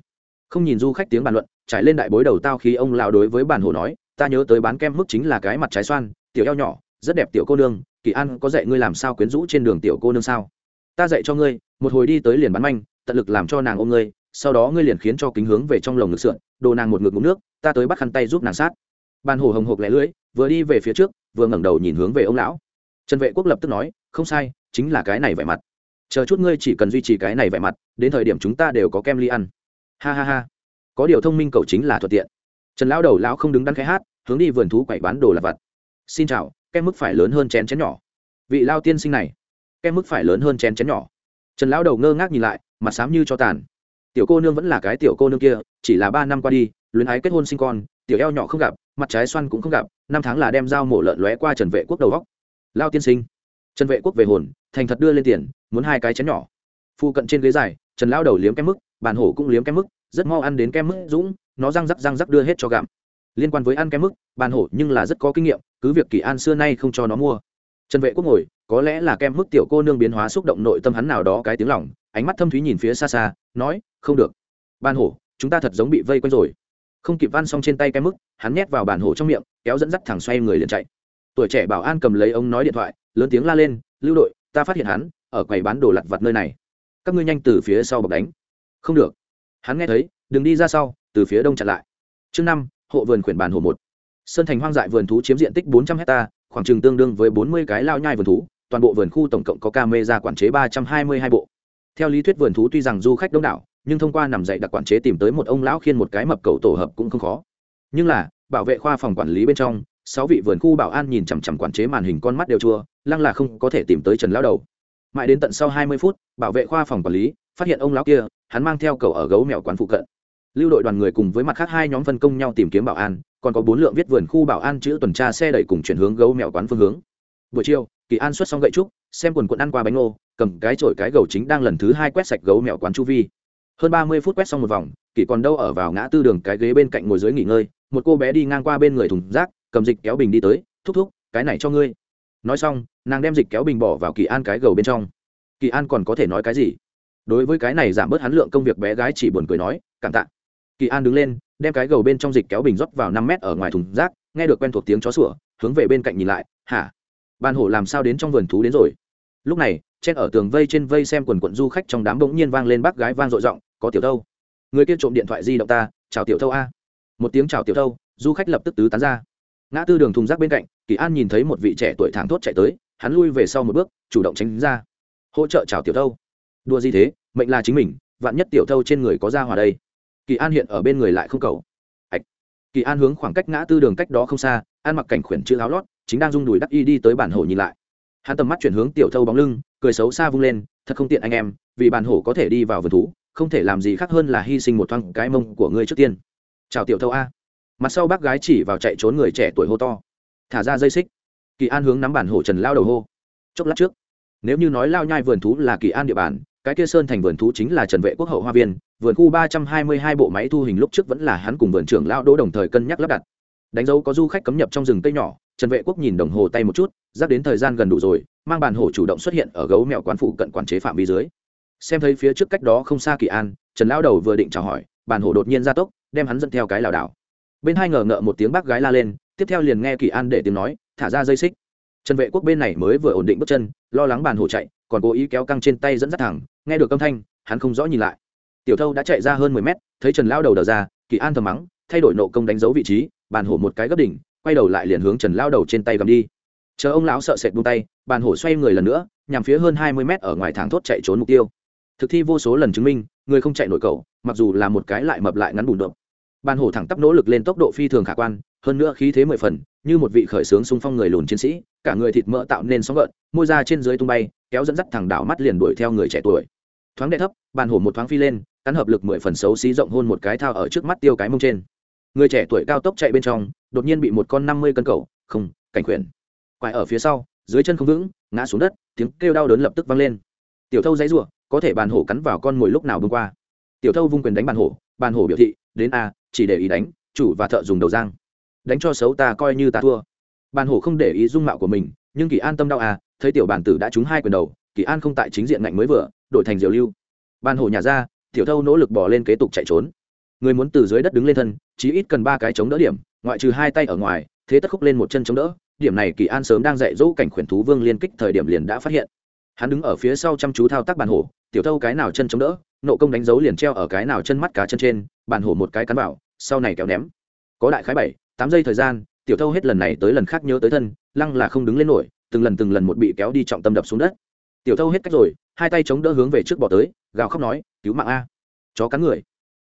Không nhìn du khách tiếng bàn luận, trải lên đại bối đầu tao khi ông lao đối với bản hồ nói, ta nhớ tới bán kem mức chính là cái mặt trái xoan, tiểu eo nhỏ rất đẹp tiểu cô nương, kỳ an có dạy ngươi làm sao quyến rũ trên đường tiểu cô nương sao? Ta dạy cho ngươi, một hồi đi tới liền bán manh, tận lực làm cho nàng ôm ngươi, sau đó ngươi liền khiến cho kính hướng về trong lồng ngực sượn, đồ nàng một ngực ngụm nước, ta tới bắt khăn tay giúp nàng sát. Bàn hồ hồng hộc lẻ lưỡi, vừa đi về phía trước, vừa ngẩng đầu nhìn hướng về ông lão. Trần vệ quốc lập tức nói, không sai, chính là cái này vẻ mặt. Chờ chút ngươi chỉ cần duy trì cái này vẻ mặt, đến thời điểm chúng ta đều có kem ly ăn. Ha ha ha. Có điều thông minh cậu chính là thuận tiện. Trần lão đầu lão không đứng đắn cái hát, hướng đi vườn thú quậy bán đồ là vặt. Xin chào kem mức phải lớn hơn chén chén nhỏ. Vị lao tiên sinh này kem mức phải lớn hơn chén chén nhỏ. Trần lão đầu ngơ ngác nhìn lại, mặt xám như cho tàn. Tiểu cô nương vẫn là cái tiểu cô nương kia, chỉ là ba năm qua đi, luyến ái kết hôn sinh con, tiểu eo nhỏ không gặp, mặt trái xoăn cũng không gặp, năm tháng là đem dao mổ lợn lóe qua trần vệ quốc đầu góc. Lao tiên sinh, trần vệ quốc về hồn, thành thật đưa lên tiền, muốn hai cái chén nhỏ. Phu cận trên ghế dài, trần lao đầu liếm kem mức, bàn hổ cũng liếm kem mức, rất mau ăn đến kem mức dũng, nó răng rắc răng rắc đưa hết cho gặm liên quan với ăn kem mức, bàn hổ nhưng là rất có kinh nghiệm, cứ việc kỳ an xưa nay không cho nó mua. Trần vệ quốc ngồi, có lẽ là kem mức tiểu cô nương biến hóa xúc động nội tâm hắn nào đó cái tiếng lòng, ánh mắt thâm thúy nhìn phía xa xa, nói, không được. Ban hổ, chúng ta thật giống bị vây quanh rồi. Không kịp van xong trên tay kem mức, hắn nhét vào bản hổ trong miệng, kéo dẫn dắt thẳng xoay người liền chạy. Tuổi trẻ bảo an cầm lấy ông nói điện thoại, lớn tiếng la lên, lưu đội, ta phát hiện hắn, ở quầy bán đồ lặt vặt nơi này. Các ngươi nhanh từ phía sau bọc đánh. Không được. Hắn nghe thấy, đừng đi ra sau, từ phía đông chặn lại. Chương năm hộ vườn khuyển bản hồ một. Sơn thành hoang dại vườn thú chiếm diện tích bốn trăm hectare khoảng chừng tương đương với bốn mươi cái lao nhai vườn thú, toàn bộ vườn khu tổng cộng có camera quản chế ba trăm hai mươi hai bộ. Theo lý thuyết vườn thú tuy rằng du khách đông đảo, nhưng thông qua nằm dậy đặc quản chế tìm tới một ông lão khiên một cái mập cầu tổ hợp cũng không khó. Nhưng là, bảo vệ khoa phòng quản lý bên trong, sáu vị vườn khu bảo an nhìn chằm chằm quản chế màn hình con mắt đều chua, lăng là không có thể tìm tới trần lão đầu. Mãi đến tận sau hai mươi phút, bảo vệ khoa phòng quản lý, phát hiện ông lão kia, hắn mang theo cầu ở gấu mèo quán phụ cận lưu đội đoàn người cùng với mặt khác hai nhóm phân công nhau tìm kiếm bảo an, còn có bốn lượng viết vườn khu bảo an chữ tuần tra xe đẩy cùng chuyển hướng gấu mèo quán phương hướng. Buổi chiều, kỳ an xuất xong gậy trúc, xem quần quận ăn qua bánh ngô, cầm cái chổi cái gầu chính đang lần thứ hai quét sạch gấu mèo quán chu vi. Hơn ba mươi phút quét xong một vòng, kỳ còn đâu ở vào ngã tư đường cái ghế bên cạnh ngồi dưới nghỉ ngơi, một cô bé đi ngang qua bên người thùng rác, cầm dịch kéo bình đi tới, thúc thúc, cái này cho ngươi. Nói xong, nàng đem dịch kéo bình bỏ vào kỳ an cái gầu bên trong. Kỳ an còn có thể nói cái gì? Đối với cái này giảm bớt hắn lượng công việc bé gái chỉ buồn cười nói, cảm tạ kỳ an đứng lên, đem cái gầu bên trong dịch kéo bình rót vào năm mét ở ngoài thùng rác, nghe được quen thuộc tiếng chó sủa, hướng về bên cạnh nhìn lại, hả? Ban hổ làm sao đến trong vườn thú đến rồi? Lúc này, trên ở tường vây trên vây xem quần quận du khách trong đám bỗng nhiên vang lên bác gái vang dội giọng, có tiểu thâu. Người kia trộm điện thoại di động ta, chào tiểu thâu a. Một tiếng chào tiểu thâu du khách lập tức tứ tán ra. Ngã tư đường thùng rác bên cạnh, kỳ an nhìn thấy một vị trẻ tuổi thẳng thốt chạy tới, hắn lui về sau một bước, chủ động tránh ra. Hỗ trợ chào tiểu thâu. Đua gì thế? Mệnh là chính mình, vạn nhất tiểu thâu trên người có ra hòa đây kỳ an hiện ở bên người lại không cầu. Ạch kỳ an hướng khoảng cách ngã tư đường cách đó không xa, an mặc cảnh khuyển chữ áo lót, chính đang rung đùi đắc y đi tới bản hổ nhìn lại. Hắn tầm mắt chuyển hướng tiểu thâu bóng lưng, cười xấu xa vung lên, thật không tiện anh em, vì bản hổ có thể đi vào vườn thú, không thể làm gì khác hơn là hy sinh một thoáng cái mông của ngươi trước tiên. Chào tiểu thâu a. Mặt sau bác gái chỉ vào chạy trốn người trẻ tuổi hô to. Thả ra dây xích. Kỳ an hướng nắm bản hổ trần lao đầu hô. Chốc lát trước, nếu như nói lao nhai vườn thú là kỳ an địa bàn cái kia sơn thành vườn thú chính là trần vệ quốc hậu hoa viên, vườn khu ba trăm hai mươi hai bộ máy thu hình lúc trước vẫn là hắn cùng vườn trưởng lao đỗ đồng thời cân nhắc lắp đặt. Đánh dấu có du khách cấm nhập trong rừng cây nhỏ, trần vệ quốc nhìn đồng hồ tay một chút giáp đến thời gian gần đủ rồi, mang bàn hổ chủ động xuất hiện ở gấu mẹo quán phụ cận quản chế phạm vi dưới. Xem thấy phía trước cách đó không xa kỳ an, trần lao đầu vừa định chào hỏi, bàn hổ đột nhiên ra tốc, đem hắn dẫn theo cái lảo đảo. Bên hai ngờ ngợ một tiếng bác gái la lên, tiếp theo liền nghe kỳ an để tiếng nói, thả ra dây xích trần vệ quốc bên này mới vừa ổn định bước chân, lo lắng bàn hổ chạy, còn cố ý kéo căng trên tay dẫn dắt thẳng, nghe được âm thanh, hắn không rõ nhìn lại. Tiểu thâu đã chạy ra hơn mười mét, thấy trần lao đầu đờ ra, kỳ an thầm mắng, thay đổi nộ công đánh dấu vị trí, bàn hổ một cái gấp đỉnh, quay đầu lại liền hướng trần lao đầu trên tay gầm đi. Chờ ông lão sợ sệt buông tay, bàn hổ xoay người lần nữa, nhằm phía hơn hai mươi mét ở ngoài thang thốt chạy trốn mục tiêu. Thực thi vô số lần chứng minh, người không chạy nổi cầu mặc dù là một cái lại mập lại ngắn bùn đậm bàn hổ thẳng tắp nỗ lực lên tốc độ phi thường khả quan, hơn nữa khí thế mười phần như một vị khởi sướng xung phong người lùn chiến sĩ cả người thịt mỡ tạo nên sóng gợn môi ra trên dưới tung bay kéo dẫn dắt thẳng đảo mắt liền đuổi theo người trẻ tuổi. Thoáng đệ thấp bàn hổ một thoáng phi lên cắn hợp lực mười phần xấu xí rộng hôn một cái thao ở trước mắt tiêu cái mông trên. Người trẻ tuổi cao tốc chạy bên trong đột nhiên bị một con năm mươi cân cầu không cảnh quyền, quại ở phía sau dưới chân không vững ngã xuống đất tiếng kêu đau đớn lập tức vang lên. Tiểu thâu dãy rủa có thể bàn hổ cắn vào con mồi lúc nào bưng qua. Tiểu thâu vung quyền đánh bàn hổ bàn hổ biểu thị đến a chỉ để ý đánh chủ và thợ dùng đầu giang đánh cho xấu ta coi như ta thua. Bàn hổ không để ý dung mạo của mình, nhưng kỳ an tâm đau à thấy tiểu bản tử đã trúng hai quyền đầu, kỳ an không tại chính diện ngạnh mới vừa, đổi thành diều lưu. Bàn hổ nhà ra, tiểu thâu nỗ lực bỏ lên kế tục chạy trốn. Người muốn từ dưới đất đứng lên thân, chí ít cần ba cái chống đỡ điểm, ngoại trừ hai tay ở ngoài, thế tất khúc lên một chân chống đỡ. Điểm này kỳ an sớm đang dạy dỗ cảnh khuyển thú vương liên kích thời điểm liền đã phát hiện. Hắn đứng ở phía sau chăm chú thao tác bàn hổ, tiểu thâu cái nào chân chống đỡ, nộ công đánh dấu liền treo ở cái nào chân mắt cá chân trên, bàn hổ một cái cắn vào, sau này kéo ném. Có đại khái bảy tám giây thời gian, tiểu thâu hết lần này tới lần khác nhớ tới thân, lăng là không đứng lên nổi, từng lần từng lần một bị kéo đi trọng tâm đập xuống đất. Tiểu thâu hết cách rồi, hai tay chống đỡ hướng về trước bỏ tới, gào khóc nói, cứu mạng a, chó cắn người.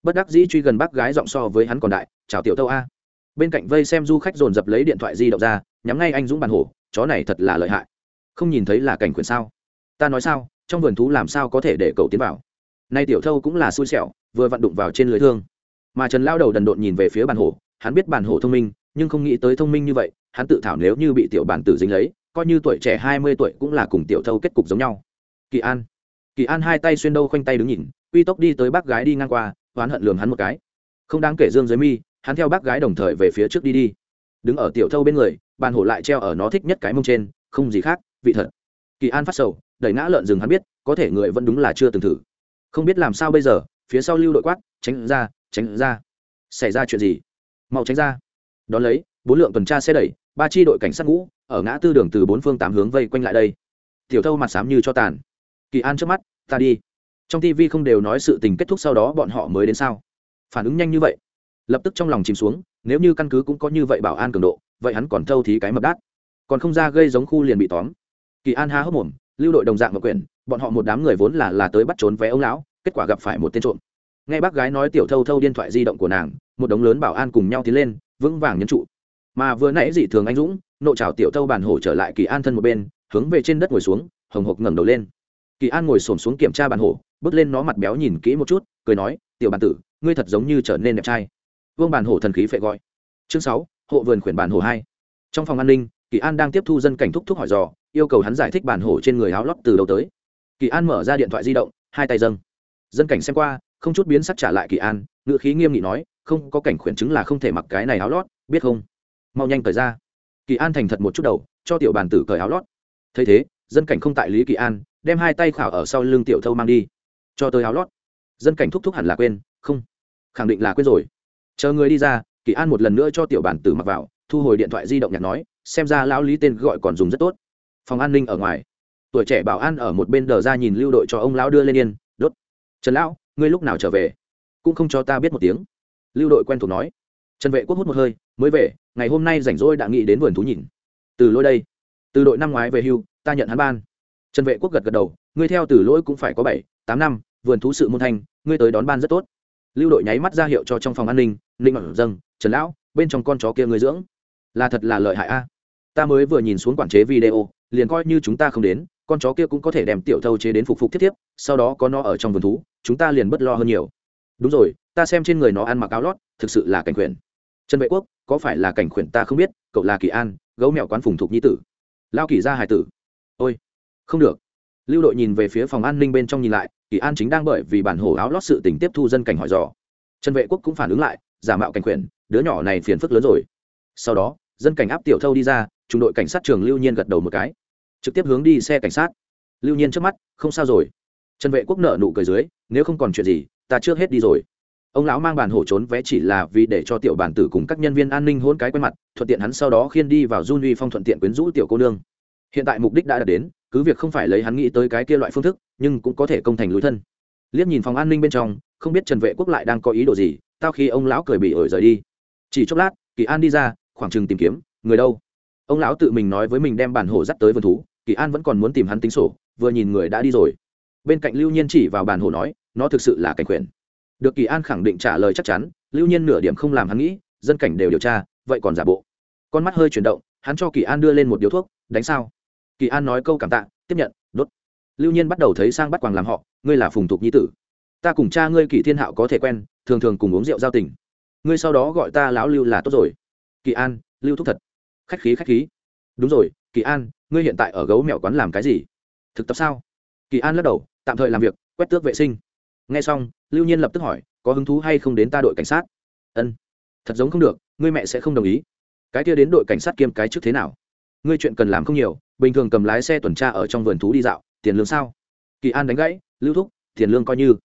Bất đắc dĩ truy gần bác gái giọng so với hắn còn đại, chào tiểu thâu a. Bên cạnh vây xem du khách dồn dập lấy điện thoại di động ra, nhắm ngay anh dũng bàn hổ, chó này thật là lợi hại. Không nhìn thấy là cảnh quyền sao? Ta nói sao, trong vườn thú làm sao có thể để cậu tiến vào? Nay tiểu thâu cũng là xui xẻo, vừa vặn đụng vào trên lưới thương. Mà trần lao đầu đần độn nhìn về phía bàn hổ hắn biết bản hổ thông minh, nhưng không nghĩ tới thông minh như vậy, hắn tự thảo nếu như bị tiểu bản tử dính lấy, coi như tuổi trẻ hai mươi tuổi cũng là cùng tiểu thâu kết cục giống nhau. Kỳ an kỳ an hai tay xuyên đâu khoanh tay đứng nhìn uy tốc đi tới bác gái đi ngang qua, oán hận lường hắn một cái. Không đáng kể dương dưới mi, hắn theo bác gái đồng thời về phía trước đi đi. Đứng ở tiểu thâu bên người bàn hổ lại treo ở nó thích nhất cái mông trên, không gì khác, vị thật. Kỳ an phát sầu, đẩy ngã lợn rừng hắn biết, có thể người vẫn đúng là chưa từng thử. Không biết làm sao bây giờ, phía sau lưu đội quát, tránh ra tránh ra. Xảy ra chuyện gì? Mau tránh ra. Đón lấy, bốn lượng tuần tra xe đẩy, ba chi đội cảnh sát ngũ, ở ngã tư đường từ bốn phương tám hướng vây quanh lại đây. Tiểu thâu mặt xám như cho tàn. Kỳ an trước mắt, ta đi. Trong tv không đều nói sự tình kết thúc sau đó bọn họ mới đến sao? Phản ứng nhanh như vậy. Lập tức trong lòng chìm xuống, nếu như căn cứ cũng có như vậy bảo an cường độ, vậy hắn còn thâu thí cái mập đát. Còn không ra gây giống khu liền bị tóm. Kỳ an há hốc mồm, lưu đội đồng dạng và quyền, bọn họ một đám người vốn là là tới bắt trốn vé ông lão, kết quả gặp phải một tên trộm. Nghe bác gái nói tiểu thâu thâu điện thoại di động của nàng một đống lớn bảo an cùng nhau tiến lên, vững vàng nhấn trụ. Mà vừa nãy dị thường anh dũng, nộ trào tiểu tâu bàn hổ trở lại kỳ an thân một bên, hướng về trên đất ngồi xuống, hồng hộc ngẩng đầu lên. Kỳ an ngồi xổm xuống kiểm tra bàn hổ, bước lên nó mặt béo nhìn kỹ một chút, cười nói, tiểu bản tử, ngươi thật giống như trở nên đẹp trai. Vương bàn hổ thần khí phệ gọi. Chương sáu, hộ vườn khuyển bàn hổ hai. Trong phòng an ninh, kỳ an đang tiếp thu dân cảnh thúc thúc hỏi dò, yêu cầu hắn giải thích bàn hổ trên người áo lót từ đầu tới. Kỳ an mở ra điện thoại di động, hai tay dâng. Dân cảnh xem qua, không chút biến sắc trả lại kỳ an ngựa khí nghiêm nghị nói không có cảnh khuyển chứng là không thể mặc cái này áo lót, biết không? Mau nhanh cởi ra. Kỳ an thành thật một chút đầu, cho tiểu bàn tử cởi áo lót. Thấy thế, dân cảnh không tại lý kỳ an, đem hai tay khảo ở sau lưng tiểu thâu mang đi. Cho tới áo lót. Dân cảnh thúc thúc hẳn là quên, không. Khẳng định là quên rồi. Chờ người đi ra, kỳ an một lần nữa cho tiểu bản tử mặc vào, thu hồi điện thoại di động nhạc nói, xem ra lão lý tên gọi còn dùng rất tốt. Phòng an ninh ở ngoài. Tuổi trẻ bảo an ở một bên đờ ra nhìn lưu đội cho ông lão đưa lên yên, đốt. Trần lão, ngươi lúc nào trở về? Cũng không cho ta biết một tiếng lưu đội quen thuộc nói, trần vệ quốc hút một hơi, mới về, ngày hôm nay rảnh rỗi đã nghĩ đến vườn thú nhìn. Từ lỗi đây. Từ đội năm ngoái về hưu, ta nhận hắn ban. Trần vệ quốc gật gật đầu, ngươi theo từ lỗi cũng phải có bảy, tám năm, vườn thú sự môn thanh, ngươi tới đón ban rất tốt. Lưu đội nháy mắt ra hiệu cho trong phòng an ninh ninh ở dâng, trần lão, bên trong con chó kia ngươi dưỡng. Là thật là lợi hại a. Ta mới vừa nhìn xuống quản chế video, liền coi như chúng ta không đến, con chó kia cũng có thể đem tiểu thâu chế đến phục phục thiết thiếp, sau đó có nó ở trong vườn thú, chúng ta liền bất lo hơn nhiều đúng rồi, ta xem trên người nó ăn mặc áo lót, thực sự là cảnh khuyển trần vệ quốc, có phải là cảnh khuyển ta không biết, cậu là kỳ an, gấu mèo quán phùng thục nhi tử. Lao kỳ ra hải tử. Ôi, không được. Lưu đội nhìn về phía phòng an ninh bên trong nhìn lại, kỳ an chính đang bởi vì bản hồ áo lót sự tình tiếp thu dân cảnh hỏi dò. Trần vệ quốc cũng phản ứng lại, giả mạo cảnh khuyển đứa nhỏ này phiền phức lớn rồi. Sau đó, dân cảnh áp tiểu thâu đi ra trung đội cảnh sát trường lưu nhiên gật đầu một cái. Trực tiếp hướng đi xe cảnh sát. Lưu nhiên trước mắt, không sao rồi. Trần vệ quốc nợ nụ cười dưới, nếu không còn chuyện gì ta trước hết đi rồi. Ông lão mang bàn hổ trốn vé chỉ là vì để cho tiểu bản tử cùng các nhân viên an ninh hôn cái quen mặt, thuận tiện hắn sau đó khiên đi vào du uy phong thuận tiện quyến rũ tiểu cô nương. Hiện tại mục đích đã đạt đến, cứ việc không phải lấy hắn nghĩ tới cái kia loại phương thức, nhưng cũng có thể công thành lối thân. Liếc nhìn phòng an ninh bên trong, không biết trần vệ quốc lại đang có ý đồ gì, tao khi ông lão cười bị ổi rời đi. Chỉ chốc lát, kỳ an đi ra, khoảng chừng tìm kiếm, người đâu? Ông lão tự mình nói với mình đem bản hồ dắt tới vườn thú, kỳ an vẫn còn muốn tìm hắn tính sổ, vừa nhìn người đã đi rồi. Bên cạnh lưu nhiên chỉ vào bản hồ nói nó thực sự là cảnh quyền. Được kỳ an khẳng định trả lời chắc chắn, lưu nhiên nửa điểm không làm hắn nghĩ, dân cảnh đều điều tra, vậy còn giả bộ? Con mắt hơi chuyển động, hắn cho kỳ an đưa lên một điếu thuốc, đánh sao? Kỳ an nói câu cảm tạ, tiếp nhận, đốt. Lưu nhiên bắt đầu thấy sang bắt quàng làm họ, ngươi là phùng thục nhi tử. Ta cùng cha ngươi kỳ thiên hạo có thể quen, thường thường cùng uống rượu giao tình. Ngươi sau đó gọi ta lão lưu là tốt rồi. Kỳ an, lưu thúc thật. Khách khí khách khí. Đúng rồi, kỳ an, ngươi hiện tại ở gấu mèo quán làm cái gì? Thực tập sao? Kỳ an lắc đầu, tạm thời làm việc, quét tước vệ sinh nghe xong, lưu nhiên lập tức hỏi, có hứng thú hay không đến ta đội cảnh sát? Ân, thật giống không được, ngươi mẹ sẽ không đồng ý. Cái kia đến đội cảnh sát kiêm cái trước thế nào? Ngươi chuyện cần làm không nhiều, bình thường cầm lái xe tuần tra ở trong vườn thú đi dạo, tiền lương sao? Kỳ an đánh gãy, lưu thúc, tiền lương coi như.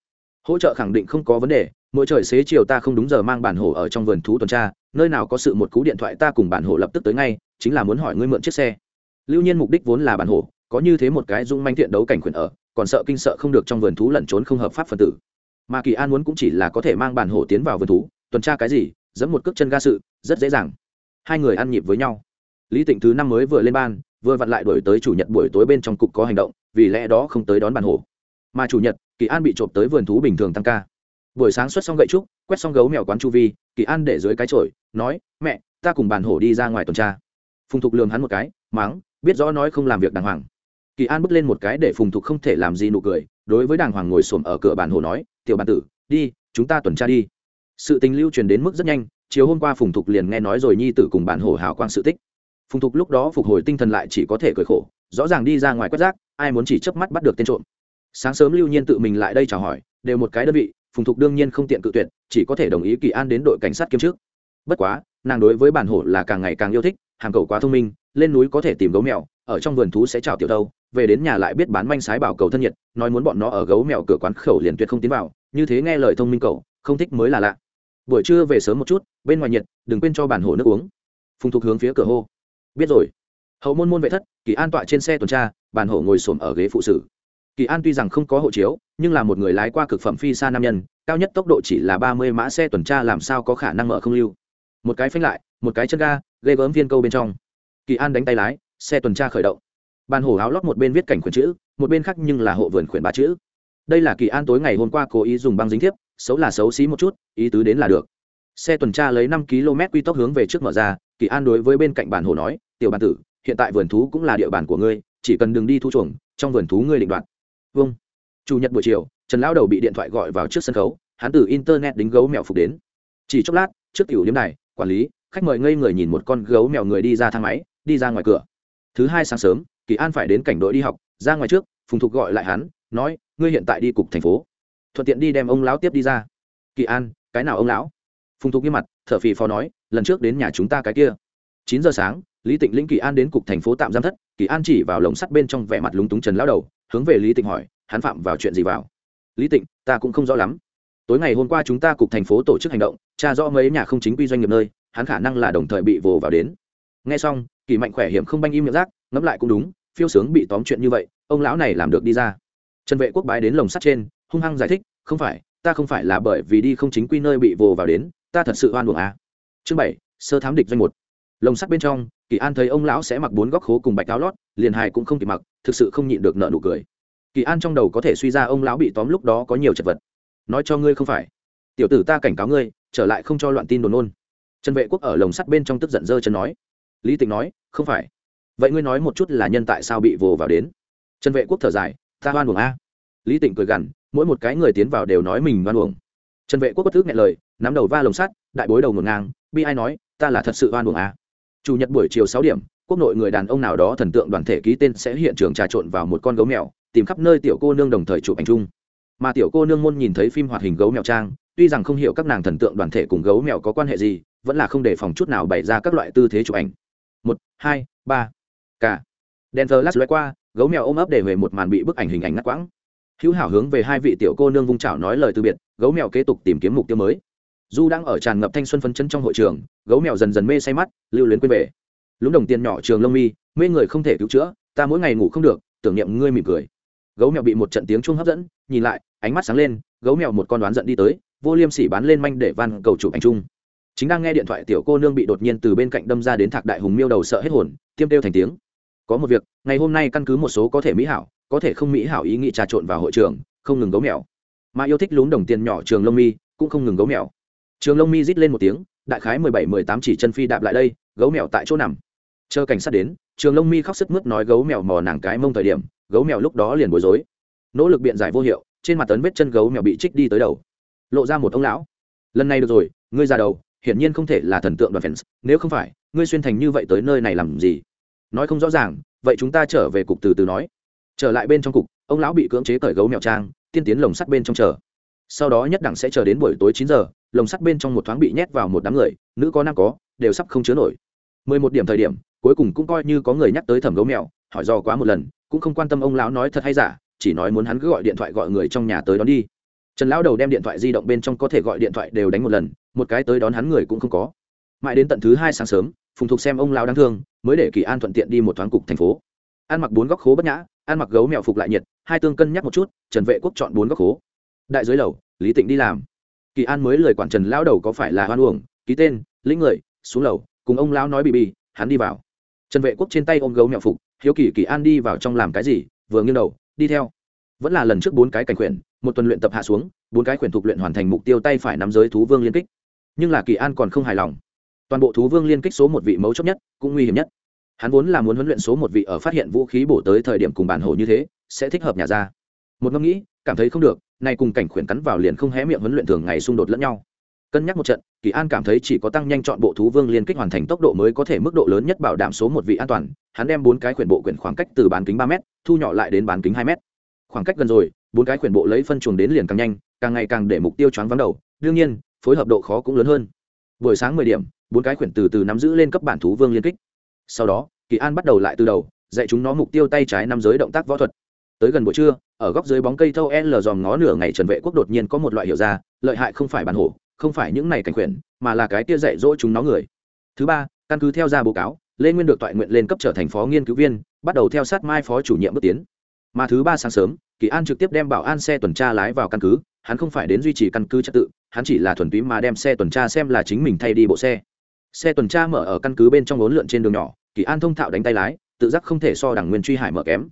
Hỗ trợ khẳng định không có vấn đề, mỗi trời xế chiều ta không đúng giờ mang bản hổ ở trong vườn thú tuần tra, nơi nào có sự một cú điện thoại ta cùng bản hổ lập tức tới ngay, chính là muốn hỏi ngươi mượn chiếc xe. Lưu nhiên mục đích vốn là bản hổ, có như thế một cái dung manh thiện đấu cảnh quyền ở còn sợ kinh sợ không được trong vườn thú lẩn trốn không hợp pháp phần tử. Mà kỳ an muốn cũng chỉ là có thể mang bản hổ tiến vào vườn thú, tuần tra cái gì dẫn một cước chân ga sự, rất dễ dàng. Hai người ăn nhịp với nhau. Lý tịnh thứ năm mới vừa lên ban, vừa vặn lại đổi tới chủ nhật buổi tối bên trong cục có hành động, vì lẽ đó không tới đón bản hổ. Mà chủ nhật, kỳ an bị trộm tới vườn thú bình thường tăng ca. Buổi sáng xuất xong gậy trúc, quét xong gấu mèo quán chu vi, kỳ an để dưới cái chổi, nói, mẹ, ta cùng bản hổ đi ra ngoài tuần tra. Phùng thục lường hắn một cái, mắng, biết rõ nói không làm việc đàng hoàng kỳ an bước lên một cái để phùng thục không thể làm gì nụ cười, đối với đàng hoàng ngồi xổm ở cửa bản hồ nói, tiểu bản tử, đi, chúng ta tuần tra đi. Sự tình lưu truyền đến mức rất nhanh, chiều hôm qua phùng thục liền nghe nói rồi nhi tử cùng bản Hồ hào quang sự tích. Phùng thục lúc đó phục hồi tinh thần lại chỉ có thể cười khổ, rõ ràng đi ra ngoài quét rác, ai muốn chỉ chớp mắt bắt được tên trộm. Sáng sớm lưu nhiên tự mình lại đây chào hỏi, đều một cái đơn vị, phùng thục đương nhiên không tiện cự tuyệt, chỉ có thể đồng ý kỳ an đến đội cảnh sát kiêm trước. Bất quá, nàng đối với bản hổ là càng ngày càng yêu thích, hàng cầu quá thông minh, lên núi có thể tìm gấu mèo, ở trong vườn thú sẽ chào tiểu đâu về đến nhà lại biết bán manh sái bảo cầu thân nhiệt, nói muốn bọn nó ở gấu mèo cửa quán khẩu liền tuyệt không tiến vào, như thế nghe lời thông minh cầu không thích mới là lạ. Buổi trưa về sớm một chút, bên ngoài nhiệt, đừng quên cho bản hồ nước uống. Phùng thục hướng phía cửa hô. Biết rồi. Hậu môn môn vệ thất, kỳ an tọa trên xe tuần tra bản hổ ngồi xổm ở ghế phụ sử kỳ an tuy rằng không có hộ chiếu, nhưng là một người lái qua cực phẩm phi xa nam nhân, cao nhất tốc độ chỉ là ba mươi mã xe tuần tra làm sao có khả năng mở không lưu. Một cái phanh lại, một cái chân ga gây gớm viên câu bên trong. Kỳ an đánh tay lái, xe tuần tra khởi động bàn hổ áo lót một bên viết cảnh khuyển chữ, một bên khác nhưng là hộ vườn khuyển ba chữ. Đây là kỳ an tối ngày hôm qua cố ý dùng băng dính thiếp, xấu là xấu xí một chút, ý tứ đến là được. Xe tuần tra lấy năm km quy tốc hướng về trước mở ra, kỳ an đối với bên cạnh bản hồ nói, tiểu bản tử, hiện tại vườn thú cũng là địa bàn của ngươi, chỉ cần đừng đi thu chuồng, trong vườn thú ngươi định đoạt. Vâng. Chủ nhật buổi chiều, trần lão đầu bị điện thoại gọi vào trước sân khấu, hắn từ internet đính gấu mèo phục đến. Chỉ chốc lát, trước tiểu điểm này quản lý, khách mời ngây người nhìn một con gấu mèo người đi ra thang máy, đi ra ngoài cửa. Thứ hai sáng sớm kỳ an phải đến cảnh đội đi học, ra ngoài trước, phùng thục gọi lại hắn, nói, ngươi hiện tại đi cục thành phố. Thuận tiện đi đem ông lão tiếp đi ra. Kỳ an, cái nào ông lão? Phùng thục nghiêm mặt, thở phì phò nói, lần trước đến nhà chúng ta cái kia. Chín giờ sáng, lý tịnh lĩnh kỳ an đến cục thành phố tạm giam thất, kỳ an chỉ vào lồng sắt bên trong vẻ mặt lúng túng trần lão đầu, hướng về lý tịnh hỏi, hắn phạm vào chuyện gì vào? Lý tịnh, ta cũng không rõ lắm. Tối ngày hôm qua chúng ta cục thành phố tổ chức hành động, tra rõ mấy nhà không chính quy doanh nghiệp nơi, hắn khả năng là đồng thời bị vồ vào đến. Nghe xong, kỳ mạnh khỏe hiểm không banh im miệng rác ngẫm lại cũng đúng, phiêu sướng bị tóm chuyện như vậy, ông lão này làm được đi ra. Trần vệ quốc bái đến lồng sắt trên, hung hăng giải thích, không phải, ta không phải là bởi vì đi không chính quy nơi bị vồ vào đến, ta thật sự oan uổng à. chương bảy, sơ thám địch doanh một. Lồng sắt bên trong, kỳ an thấy ông lão sẽ mặc bốn góc khố cùng bạch áo lót, liền hài cũng không kịp mặc, thực sự không nhịn được nợ nụ cười. Kỳ an trong đầu có thể suy ra ông lão bị tóm lúc đó có nhiều chật vật. Nói cho ngươi không phải. Tiểu tử ta cảnh cáo ngươi, trở lại không cho loạn tin đồn nôn. Trần vệ quốc ở lồng sắt bên trong tức giận dơ chân nói. Lý tịnh nói, không phải vậy ngươi nói một chút là nhân tại sao bị vồ vào đến? Trần vệ quốc thở dài, ta hoan uổng a. Lý tịnh cười gằn, mỗi một cái người tiến vào đều nói mình hoan uổng. Trần vệ quốc bất thức nghe lời, nắm đầu va lồng sắt, đại bối đầu ngổn ngang, bi ai nói, ta là thật sự hoan uổng a. Chủ nhật buổi chiều sáu điểm, quốc nội người đàn ông nào đó thần tượng đoàn thể ký tên sẽ hiện trường trà trộn vào một con gấu mèo, tìm khắp nơi tiểu cô nương đồng thời chụp ảnh chung. Mà tiểu cô nương môn nhìn thấy phim hoạt hình gấu mèo trang, tuy rằng không hiểu các nàng thần tượng đoàn thể cùng gấu mèo có quan hệ gì, vẫn là không đề phòng chút nào bày ra các loại tư thế chụp ảnh. Một, hai, ba cả. Đèn thờ lát loay qua, gấu mèo ôm ấp để về một màn bị bức ảnh hình ảnh ngắt quãng. Hữu hảo hướng về hai vị tiểu cô nương vung chảo nói lời từ biệt, gấu mèo kế tục tìm kiếm mục tiêu mới. Du đang ở tràn ngập thanh xuân phân chân trong hội trường, gấu mèo dần dần mê say mắt, lưu luyến quên về. Lúng đồng tiền nhỏ trường lông mi, mê người không thể cứu chữa, ta mỗi ngày ngủ không được, tưởng niệm ngươi mỉm cười. Gấu mèo bị một trận tiếng chuông hấp dẫn, nhìn lại, ánh mắt sáng lên, gấu mèo một con đoán giận đi tới, vô liêm sỉ bán lên manh để van cầu chụp anh trung chính đang nghe điện thoại tiểu cô nương bị đột nhiên từ bên cạnh đâm ra đến thạc đại hùng miêu đầu sợ hết hồn, tiêm đeo thành tiếng có một việc, ngày hôm nay căn cứ một số có thể mỹ hảo, có thể không mỹ hảo ý nghĩ trà trộn vào hội trường, không ngừng gấu mèo. Mà yêu thích lún đồng tiền nhỏ trường lông mi, cũng không ngừng gấu mèo. Trường lông mi rít lên một tiếng, đại khái mười bảy, mười tám chỉ chân phi đạp lại đây, gấu mèo tại chỗ nằm. Chờ cảnh sát đến, trường lông mi khóc sức mướt nói gấu mèo mò nàng cái mông thời điểm, gấu mèo lúc đó liền bối rối. Nỗ lực biện giải vô hiệu, trên mặt tấn vết chân gấu mèo bị trích đi tới đầu. Lộ ra một ông lão. Lần này được rồi, ngươi ra đầu, hiển nhiên không thể là thần tượng đoàn fans, nếu không phải, ngươi xuyên thành như vậy tới nơi này làm gì? Nói không rõ ràng, vậy chúng ta trở về cục từ từ nói. Trở lại bên trong cục, ông lão bị cưỡng chế cởi gấu mèo trang, tiên tiến lồng sắt bên trong chờ. Sau đó nhất đẳng sẽ chờ đến buổi tối chín giờ, lồng sắt bên trong một thoáng bị nhét vào một đám người, nữ có nam có, đều sắp không chứa nổi. Mười một điểm thời điểm, cuối cùng cũng coi như có người nhắc tới thẩm gấu mèo, hỏi do quá một lần, cũng không quan tâm ông lão nói thật hay giả, chỉ nói muốn hắn cứ gọi điện thoại gọi người trong nhà tới đón đi. Trần lão đầu đem điện thoại di động bên trong có thể gọi điện thoại đều đánh một lần, một cái tới đón hắn người cũng không có. Mãi đến tận thứ hai sáng sớm, phùng thục xem ông lão đang thương mới để kỳ an thuận tiện đi một thoáng cục thành phố. Ăn mặc bốn góc khố bất nhã ăn mặc gấu mèo phục lại nhiệt, hai tương cân nhắc một chút, trần vệ quốc chọn bốn góc khố. Đại dưới lầu, lý tịnh đi làm. Kỳ an mới lời quản trần lão đầu có phải là hoan uổng, ký tên, lĩnh người, xuống lầu, cùng ông lão nói bị bị hắn đi vào. Trần vệ quốc trên tay ôm gấu mèo phục, hiếu kỳ kỳ an đi vào trong làm cái gì, vừa nghiêng đầu, đi theo. Vẫn là lần trước bốn cái cảnh khuyển, một tuần luyện tập hạ xuống, bốn cái khuyển thuộc luyện hoàn thành mục tiêu tay phải nắm giới thú vương liên kích. Nhưng là kỳ an còn không hài lòng toàn bộ thú vương liên kích số một vị mấu chốt nhất, cũng nguy hiểm nhất. Hắn vốn là muốn huấn luyện số một vị ở phát hiện vũ khí bổ tới thời điểm cùng bản hồ như thế, sẽ thích hợp nhà ra. Một ngẫm nghĩ, cảm thấy không được nay cùng cảnh khuyển cắn vào liền không hé miệng huấn luyện thường ngày xung đột lẫn nhau. Cân nhắc một trận, kỳ an cảm thấy chỉ có tăng nhanh chọn bộ thú vương liên kích hoàn thành tốc độ mới có thể mức độ lớn nhất bảo đảm số một vị an toàn, hắn đem bốn cái khuyển bộ quyển khoảng cách từ bán kính ba m thu nhỏ lại đến bán kính hai m khoảng cách gần rồi, bốn cái khuyển bộ lấy phân chuồng đến liền càng nhanh, càng ngày càng để mục tiêu choáng vắng đầu, đương nhiên, phối hợp độ khó cũng lớn hơn. Buổi sáng mười điểm bốn cái khuyển từ từ nắm giữ lên cấp bản thú vương liên kích. Sau đó, kỳ an bắt đầu lại từ đầu, dạy chúng nó mục tiêu tay trái năm giới động tác võ thuật. Tới gần buổi trưa, ở góc dưới bóng cây thâu l dòm ngó nửa ngày trần vệ quốc đột nhiên có một loại hiểu ra, lợi hại không phải bản hổ, không phải những này cảnh khuyển, mà là cái tia dạy dỗ chúng nó người. Thứ ba, căn cứ theo ra báo cáo, lê nguyên được toại nguyện lên cấp trở thành phó nghiên cứu viên, bắt đầu theo sát mai phó chủ nhiệm bước tiến. Mà thứ ba sáng sớm, kỳ an trực tiếp đem bảo an xe tuần tra lái vào căn cứ, hắn không phải đến duy trì căn cứ trật tự, hắn chỉ là thuần túy mà đem xe tuần tra xem là chính mình thay đi bộ xe xe tuần tra mở ở căn cứ bên trong lốn lượn trên đường nhỏ, kỳ an thông thạo đánh tay lái, tự giác không thể so đẳng nguyên truy hải mở kém.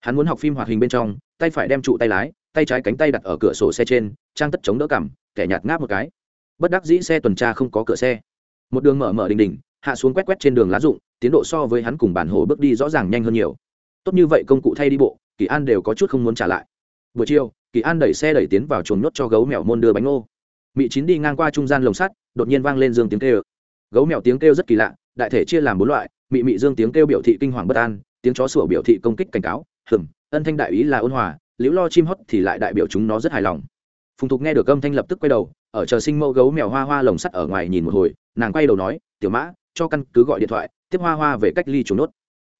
Hắn muốn học phim hoạt hình bên trong, tay phải đem trụ tay lái, tay trái cánh tay đặt ở cửa sổ xe trên, trang tất chống đỡ cằm, kẻ nhạt ngáp một cái. Bất đắc dĩ xe tuần tra không có cửa xe. Một đường mở mở đình đình hạ xuống quét quét trên đường lá rụng, tiến độ so với hắn cùng bản hồ bước đi rõ ràng nhanh hơn nhiều. Tốt như vậy công cụ thay đi bộ, kỳ an đều có chút không muốn trả lại. Buổi chiều, kỳ an đẩy xe đẩy tiến vào chuồng nhốt cho gấu mèo môn đưa bánh ngô. Mị chín đi ngang qua trung gian lồng sắt, đột nhiên vang lên dương tiếng kêu gấu mèo tiếng kêu rất kỳ lạ, đại thể chia làm bốn loại, mị mị dương tiếng kêu biểu thị kinh hoàng bất an, tiếng chó sủa biểu thị công kích cảnh cáo hừng ân thanh đại ý là ôn hòa, liễu lo chim hót thì lại đại biểu chúng nó rất hài lòng. Phùng thục nghe được âm thanh lập tức quay đầu, ở chờ sinh mẫu gấu mèo hoa hoa lồng sắt ở ngoài nhìn một hồi, nàng quay đầu nói, tiểu mã, cho căn cứ gọi điện thoại, tiếp hoa hoa về cách ly chủ nốt.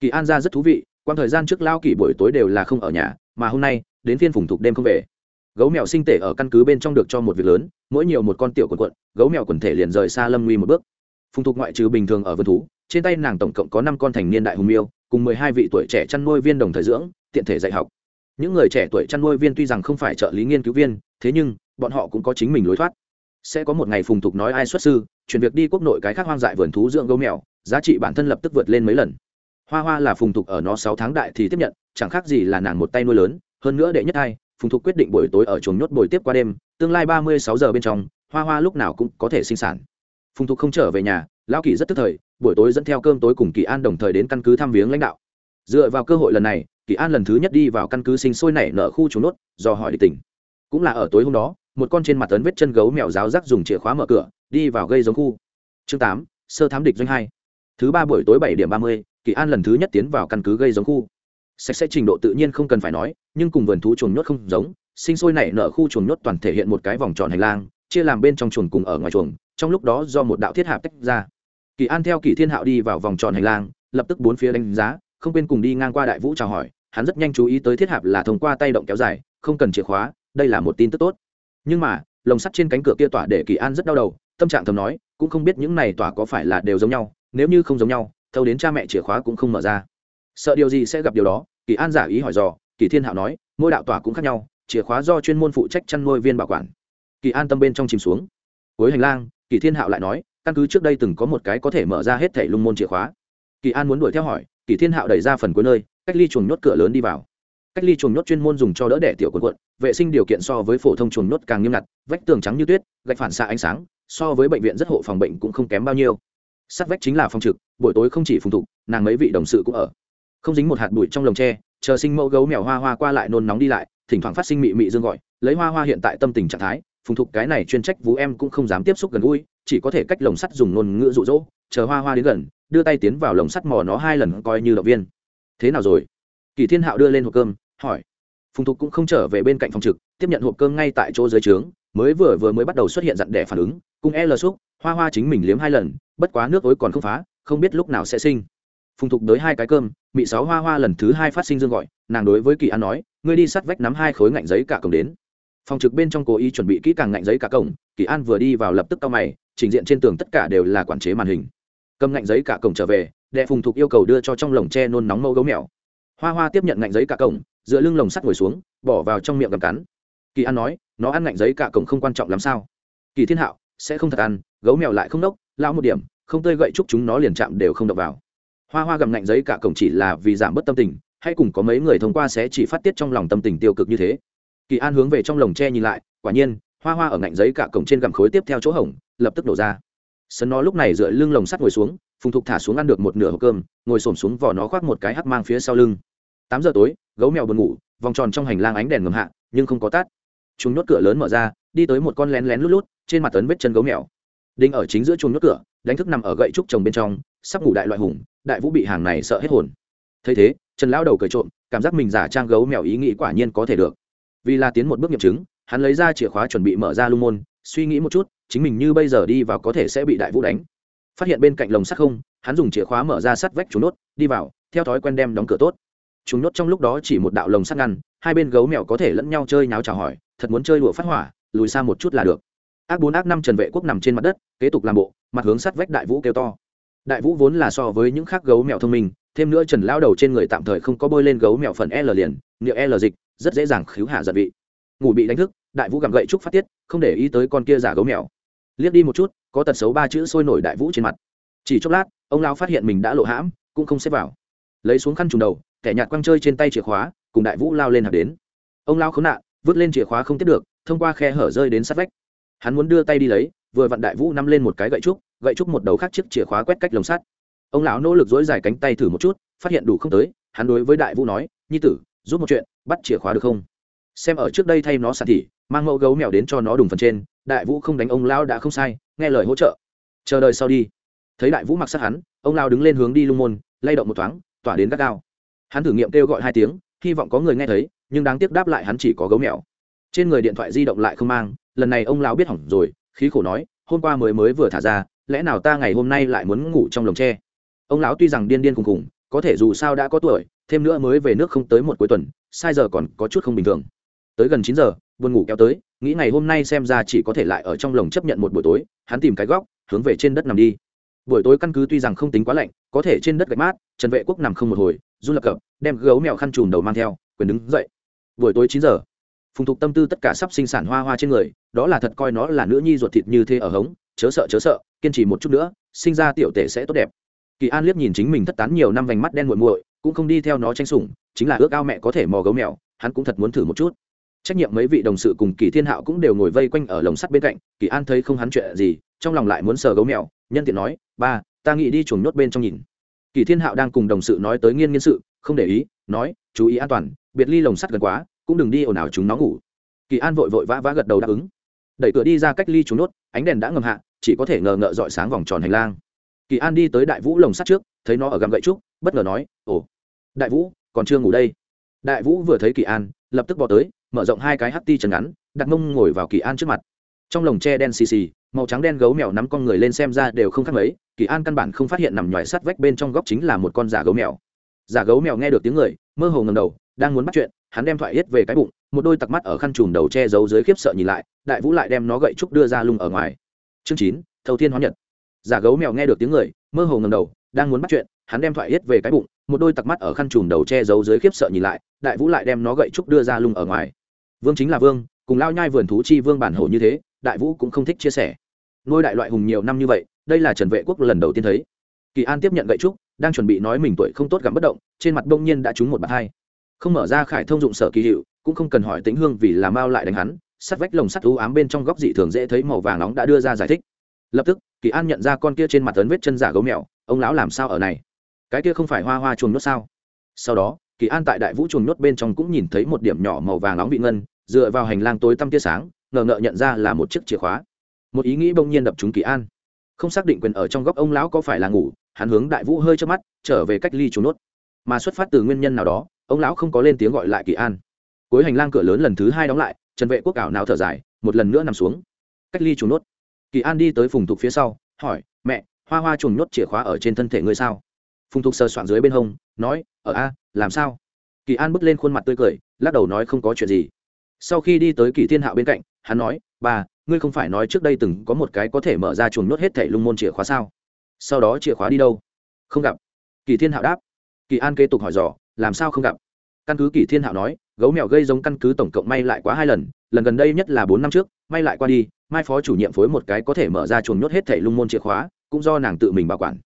Kỳ an ra rất thú vị quan thời gian trước lao kỳ buổi tối đều là không ở nhà, mà hôm nay, đến phiên phùng thục đêm không về. Gấu mèo sinh tể ở căn cứ bên trong được cho một việc lớn, mỗi nhiều một con tiểu quần quận, gấu mèo quần thể liền rời xa lâm nguy một bước phùng thục ngoại trừ bình thường ở vườn thú, trên tay nàng tổng cộng có năm con thành niên đại hùng miêu, cùng mười hai vị tuổi trẻ chăn nuôi viên đồng thời dưỡng, tiện thể dạy học. Những người trẻ tuổi chăn nuôi viên tuy rằng không phải trợ lý nghiên cứu viên, thế nhưng, bọn họ cũng có chính mình lối thoát. Sẽ có một ngày phùng thục nói ai xuất sư, chuyển việc đi quốc nội cái khác hoang dại vườn thú dưỡng gấu mèo, giá trị bản thân lập tức vượt lên mấy lần. Hoa hoa là phùng thục ở nó sáu tháng đại thì tiếp nhận, chẳng khác gì là nàng một tay nuôi lớn, hơn nữa đệ nhất hai phùng thục quyết định buổi tối ở chuồng nhốt buổi tiếp qua đêm, tương lai ba mươi sáu giờ bên trong, hoa hoa lúc nào cũng có thể sinh sản phùng thục không trở về nhà, lão kỳ rất tức thời, buổi tối dẫn theo cơm tối cùng kỳ an đồng thời đến căn cứ thăm viếng lãnh đạo. Dựa vào cơ hội lần này, kỳ an lần thứ nhất đi vào căn cứ sinh sôi nảy nở khu trốn nốt, do hỏi địch tỉnh. Cũng là ở tối hôm đó, một con trên mặt tấn vết chân gấu mèo giáo rắc dùng chìa khóa mở cửa, đi vào gây giống khu. Chương tám, sơ thám địch doanh hai. Thứ ba buổi tối bảy điểm ba mươi, kỳ an lần thứ nhất tiến vào căn cứ gây giống khu. Sạch sẽ trình độ tự nhiên không cần phải nói, nhưng cùng vườn thú chuồng nhốt không giống, sinh sôi nảy nở khu chuồng nhốt toàn thể hiện một cái vòng tròn hành lang, chia làm bên trong chuồng cùng ở ngoài chuồng trong lúc đó do một đạo thiết hạp tách ra. Kỳ an theo kỳ thiên hạo đi vào vòng tròn hành lang, lập tức bốn phía đánh giá, không quên cùng đi ngang qua đại vũ chào hỏi, hắn rất nhanh chú ý tới thiết hạp là thông qua tay động kéo dài, không cần chìa khóa, đây là một tin tức tốt. Nhưng mà, lồng sắt trên cánh cửa kia tỏa để kỳ an rất đau đầu, tâm trạng thầm nói, cũng không biết những này tỏa có phải là đều giống nhau, nếu như không giống nhau, thâu đến cha mẹ chìa khóa cũng không mở ra. Sợ điều gì sẽ gặp điều đó, kỳ an giả ý hỏi dò, kỳ thiên hạo nói, mỗi đạo tỏa cũng khác nhau, chìa khóa do chuyên môn phụ trách chăn nuôi viên bảo quản. Kỳ an tâm bên trong chìm xuống. Cuối hành lang kỳ thiên hạo lại nói, căn cứ trước đây từng có một cái có thể mở ra hết thẻ lung môn chìa khóa. Kỳ an muốn đuổi theo hỏi, kỳ thiên hạo đẩy ra phần cuối nơi, cách ly chuồng nhốt cửa lớn đi vào. Cách ly chuồng nhốt chuyên môn dùng cho đỡ đẻ tiểu quần quận, vệ sinh điều kiện so với phổ thông chuồng nhốt càng nghiêm ngặt, vách tường trắng như tuyết, gạch phản xạ ánh sáng, so với bệnh viện rất hộ phòng bệnh cũng không kém bao nhiêu. Sát vách chính là phòng trực, buổi tối không chỉ phùng thục, nàng mấy vị đồng sự cũng ở. Không dính một hạt bụi trong lồng tre, chờ sinh mẫu gấu mèo hoa hoa qua lại nôn nóng đi lại, thỉnh thoảng phát sinh mị mị dương gọi, lấy hoa hoa hiện tại tâm tình trạng thái phùng thục cái này chuyên trách vú em cũng không dám tiếp xúc gần gũi, chỉ có thể cách lồng sắt dùng ngôn ngữ rụ rỗ chờ hoa hoa đến gần, đưa tay tiến vào lồng sắt mò nó hai lần coi như động viên. Thế nào rồi? Kỳ thiên hạo đưa lên hộp cơm, hỏi. Phùng thục cũng không trở về bên cạnh phòng trực, tiếp nhận hộp cơm ngay tại chỗ dưới trướng, mới vừa vừa mới bắt đầu xuất hiện dặn đẻ phản ứng, cùng e lờ xúc, hoa hoa chính mình liếm hai lần, bất quá nước ối còn không phá, không biết lúc nào sẽ sinh. Phùng thục đới hai cái cơm, mị sáu hoa hoa lần thứ hai phát sinh dương gọi, nàng đối với kỳ an nói, ngươi đi sắt vách nắm hai khối ngạnh giấy cả cổng đến phòng trực bên trong cố ý chuẩn bị kỹ càng ngạnh giấy cả cổng, kỳ an vừa đi vào lập tức cao mày, trình diện trên tường tất cả đều là quản chế màn hình. Cầm ngạnh giấy cả cổng trở về, đệ phùng thục yêu cầu đưa cho trong lồng tre nôn nóng mẫu gấu mèo. Hoa hoa tiếp nhận ngạnh giấy cả cổng, dựa lưng lồng sắt ngồi xuống, bỏ vào trong miệng cầm cắn. Kỳ an nói, nó ăn ngạnh giấy cả cổng không quan trọng làm sao? Kỳ thiên hạo, sẽ không thật ăn, gấu mèo lại không nốc lao một điểm, không tơi gậy chúc chúng nó liền chạm đều không đập vào. Hoa hoa gầm ngạnh giấy cả cổng chỉ là vì giảm bớt tâm tình, hay cùng có mấy người thông qua sẽ chỉ phát tiết trong lòng tâm tình tiêu cực như thế kỳ an hướng về trong lồng tre nhìn lại, quả nhiên, hoa hoa ở ngạnh giấy cả cổng trên gầm khối tiếp theo chỗ hổng, lập tức nổ ra. Sân nó lúc này dựa lưng lồng sắt ngồi xuống, phùng thục thả xuống ăn được một nửa hộp cơm, ngồi xổm xuống vỏ nó khoác một cái hắc mang phía sau lưng. Tám giờ tối, gấu mèo buồn ngủ, vòng tròn trong hành lang ánh đèn ngầm hạ, nhưng không có tắt. Chúng nhốt cửa lớn mở ra, đi tới một con lén lén lút lút, trên mặt tấn vết chân gấu mèo. Đinh ở chính giữa chuồng nhốt cửa, đánh thức nằm ở gậy trúc trồng bên trong, sắp ngủ đại loại hùng, đại vũ bị hàng này sợ hết hồn. Thấy thế, trần lão đầu cười trộm, cảm giác mình giả trang gấu mèo ý nghĩ quả nhiên có thể được vì là tiến một bước nghiệm chứng, hắn lấy ra chìa khóa chuẩn bị mở ra lung môn, suy nghĩ một chút, chính mình như bây giờ đi vào có thể sẽ bị đại vũ đánh. Phát hiện bên cạnh lồng sắt không, hắn dùng chìa khóa mở ra sắt vách trúng nốt, đi vào, theo thói quen đem đóng cửa tốt. Chúng nốt trong lúc đó chỉ một đạo lồng sắt ngăn, hai bên gấu mèo có thể lẫn nhau chơi nháo chào hỏi, thật muốn chơi đùa phát hỏa, lùi xa một chút là được. Ác bốn ác năm trần vệ quốc nằm trên mặt đất, kế tục làm bộ, mặt hướng sắt vách đại vũ kêu to. Đại vũ vốn là so với những khác gấu mèo thông minh, thêm nữa trần lao đầu trên người tạm thời không có bôi lên gấu mèo phần l liền niệu l dịch rất dễ dàng khiếu hạ giận vị. Ngủ bị đánh thức, đại vũ gặm gậy trúc phát tiết, không để ý tới con kia giả gấu mèo. Liếc đi một chút, có tật xấu ba chữ sôi nổi đại vũ trên mặt. Chỉ chốc lát, ông lao phát hiện mình đã lộ hãm, cũng không xếp vào. Lấy xuống khăn trùng đầu, kẻ nhạt quăng chơi trên tay chìa khóa, cùng đại vũ lao lên hạt đến. Ông lao khốn nạn, vứt lên chìa khóa không tiếp được, thông qua khe hở rơi đến sát vách. Hắn muốn đưa tay đi lấy, vừa vặn đại vũ nắm lên một cái gậy trúc gậy trúc một đầu khác chiếc chìa khóa quét cách lồng sắt. Ông lão nỗ lực dối dài cánh tay thử một chút, phát hiện đủ không tới, hắn đối với đại vũ nói, nhi tử giúp một chuyện, bắt chìa khóa được không? Xem ở trước đây thay nó sàn thị mang mẫu gấu mèo đến cho nó đùng phần trên, đại vũ không đánh ông lão đã không sai, nghe lời hỗ trợ. Chờ đợi sau đi. Thấy đại vũ mặc sát hắn, ông lão đứng lên hướng đi lung môn, lay động một thoáng, tỏa đến gắt gao. Hắn thử nghiệm kêu gọi hai tiếng, hy vọng có người nghe thấy, nhưng đáng tiếc đáp lại hắn chỉ có gấu mèo. Trên người điện thoại di động lại không mang, lần này ông lão biết hỏng rồi, khí khổ nói, hôm qua mới mới vừa thả ra, lẽ nào ta ngày hôm nay lại muốn ngủ trong lồng tre? Ông lão tuy rằng điên điên khùng khùng, có thể dù sao đã có tuổi thêm nữa mới về nước không tới một cuối tuần, sai giờ còn có chút không bình thường. Tới gần chín giờ, buồn ngủ kéo tới, nghĩ ngày hôm nay xem ra chỉ có thể lại ở trong lồng chấp nhận một buổi tối, hắn tìm cái góc, hướng về trên đất nằm đi. Buổi tối căn cứ tuy rằng không tính quá lạnh, có thể trên đất gạch mát, trần vệ quốc nằm không một hồi, run lập cập, đem gấu mèo khăn trùm đầu mang theo, quyền đứng dậy. Buổi tối chín giờ, phùng thục tâm tư tất cả sắp sinh sản hoa hoa trên người, đó là thật coi nó là nữ nhi ruột thịt như thế ở hống, chớ sợ chớ sợ, kiên trì một chút nữa, sinh ra tiểu tể sẽ tốt đẹp. Kỳ an liếc nhìn chính mình thất tán nhiều năm vành mắt đen muội muội cũng không đi theo nó tranh sủng, chính là ước ao mẹ có thể mò gấu mèo, hắn cũng thật muốn thử một chút. Trách nhiệm mấy vị đồng sự cùng kỳ thiên hạo cũng đều ngồi vây quanh ở lồng sắt bên cạnh, kỳ an thấy không hắn chuyện gì, trong lòng lại muốn sờ gấu mèo, nhân tiện nói, ba, ta nghĩ đi chuồng nhốt bên trong nhìn. Kỳ thiên hạo đang cùng đồng sự nói tới nghiên nghiên sự, không để ý, nói, chú ý an toàn, biệt ly lồng sắt gần quá, cũng đừng đi ồn ào chúng nó ngủ. Kỳ an vội vội vã vã gật đầu đáp ứng. Đẩy cửa đi ra cách ly chúng nốt ánh đèn đã ngầm hạ, chỉ có thể ngờ ngợ dọi sáng vòng tròn hành lang. Kỳ an đi tới đại vũ lồng sắt trước thấy nó ở gầm gậy trúc, bất ngờ nói, ồ, đại vũ, còn chưa ngủ đây. Đại vũ vừa thấy kỳ an, lập tức bỏ tới, mở rộng hai cái hắt ti chân ngắn, đặt mông ngồi vào kỳ an trước mặt. Trong lồng tre đen xì xì, màu trắng đen gấu mèo nắm con người lên xem ra đều không khác mấy, kỳ an căn bản không phát hiện nằm ngoài sát vách bên trong góc chính là một con giả gấu mèo. Giả gấu mèo nghe được tiếng người, mơ hồ ngầm đầu, đang muốn bắt chuyện, hắn đem thoại hết về cái bụng, một đôi tặc mắt ở khăn trùm đầu che giấu dưới khiếp sợ nhìn lại, đại vũ lại đem nó gậy trúc đưa ra lung ở ngoài. Chương chín thầu thiên hóa nhật. Giả gấu mèo nghe được tiếng người, mơ hồ ngầm đầu đang muốn bắt chuyện, hắn đem thoại yết về cái bụng, một đôi tặc mắt ở khăn chùm đầu che giấu dưới khiếp sợ nhìn lại, đại vũ lại đem nó gậy trúc đưa ra lung ở ngoài. Vương chính là vương, cùng lao nhai vườn thú chi vương bản hổ như thế, đại vũ cũng không thích chia sẻ. Nuôi đại loại hùng nhiều năm như vậy, đây là trần vệ quốc lần đầu tiên thấy. Kỳ an tiếp nhận gậy trúc, đang chuẩn bị nói mình tuổi không tốt gặm bất động, trên mặt đông nhiên đã trúng một bàn hai. Không mở ra khải thông dụng sở kỳ hiệu, cũng không cần hỏi tĩnh hương vì làm mao lại đánh hắn, sắt vách lồng sắt u ám bên trong góc dị thường dễ thấy màu vàng nóng đã đưa ra giải thích. Lập tức, kỳ an nhận ra con kia trên mặt tấn vết chân giả gấu mèo ông lão làm sao ở này? Cái kia không phải hoa hoa chuồng nhốt sao? Sau đó, kỳ an tại đại vũ chuồng nhốt bên trong cũng nhìn thấy một điểm nhỏ màu vàng nóng bị ngân, dựa vào hành lang tối tăm tia sáng, ngờ ngợ nhận ra là một chiếc chìa khóa. Một ý nghĩ bỗng nhiên đập trúng kỳ an. Không xác định quyền ở trong góc ông lão có phải là ngủ, hắn hướng đại vũ hơi trước mắt, trở về cách ly chuồng nhốt mà xuất phát từ nguyên nhân nào đó, ông lão không có lên tiếng gọi lại kỳ an. Cuối hành lang cửa lớn lần thứ hai đóng lại, trần vệ quốc ảo nào thở dài, một lần nữa nằm xuống. Cách ly chuồng nhốt kỳ an đi tới phùng thục phía sau, hỏi, mẹ hoa hoa chuồng nhốt chìa khóa ở trên thân thể ngươi sao? Phùng thục sờ soạn dưới bên hông, nói, ở a, làm sao? Kỳ an bước lên khuôn mặt tươi cười, lắc đầu nói, không có chuyện gì. Sau khi đi tới kỳ thiên hạo bên cạnh, hắn nói, bà, ngươi không phải nói trước đây từng có một cái có thể mở ra chuồng nhốt hết thẻ lung môn chìa khóa sao? Sau đó chìa khóa đi đâu? Không gặp. Kỳ thiên hạo đáp. Kỳ an kế tục hỏi dò, làm sao không gặp? Căn cứ kỳ thiên hạo nói, gấu mèo gây giống căn cứ tổng cộng may lại quá hai lần lần gần đây nhất là bốn năm trước, may lại qua đi, mai phó chủ nhiệm phối một cái có thể mở ra chuồng nhốt hết thẻ lung môn chìa khóa cũng do nàng tự mình bảo quản.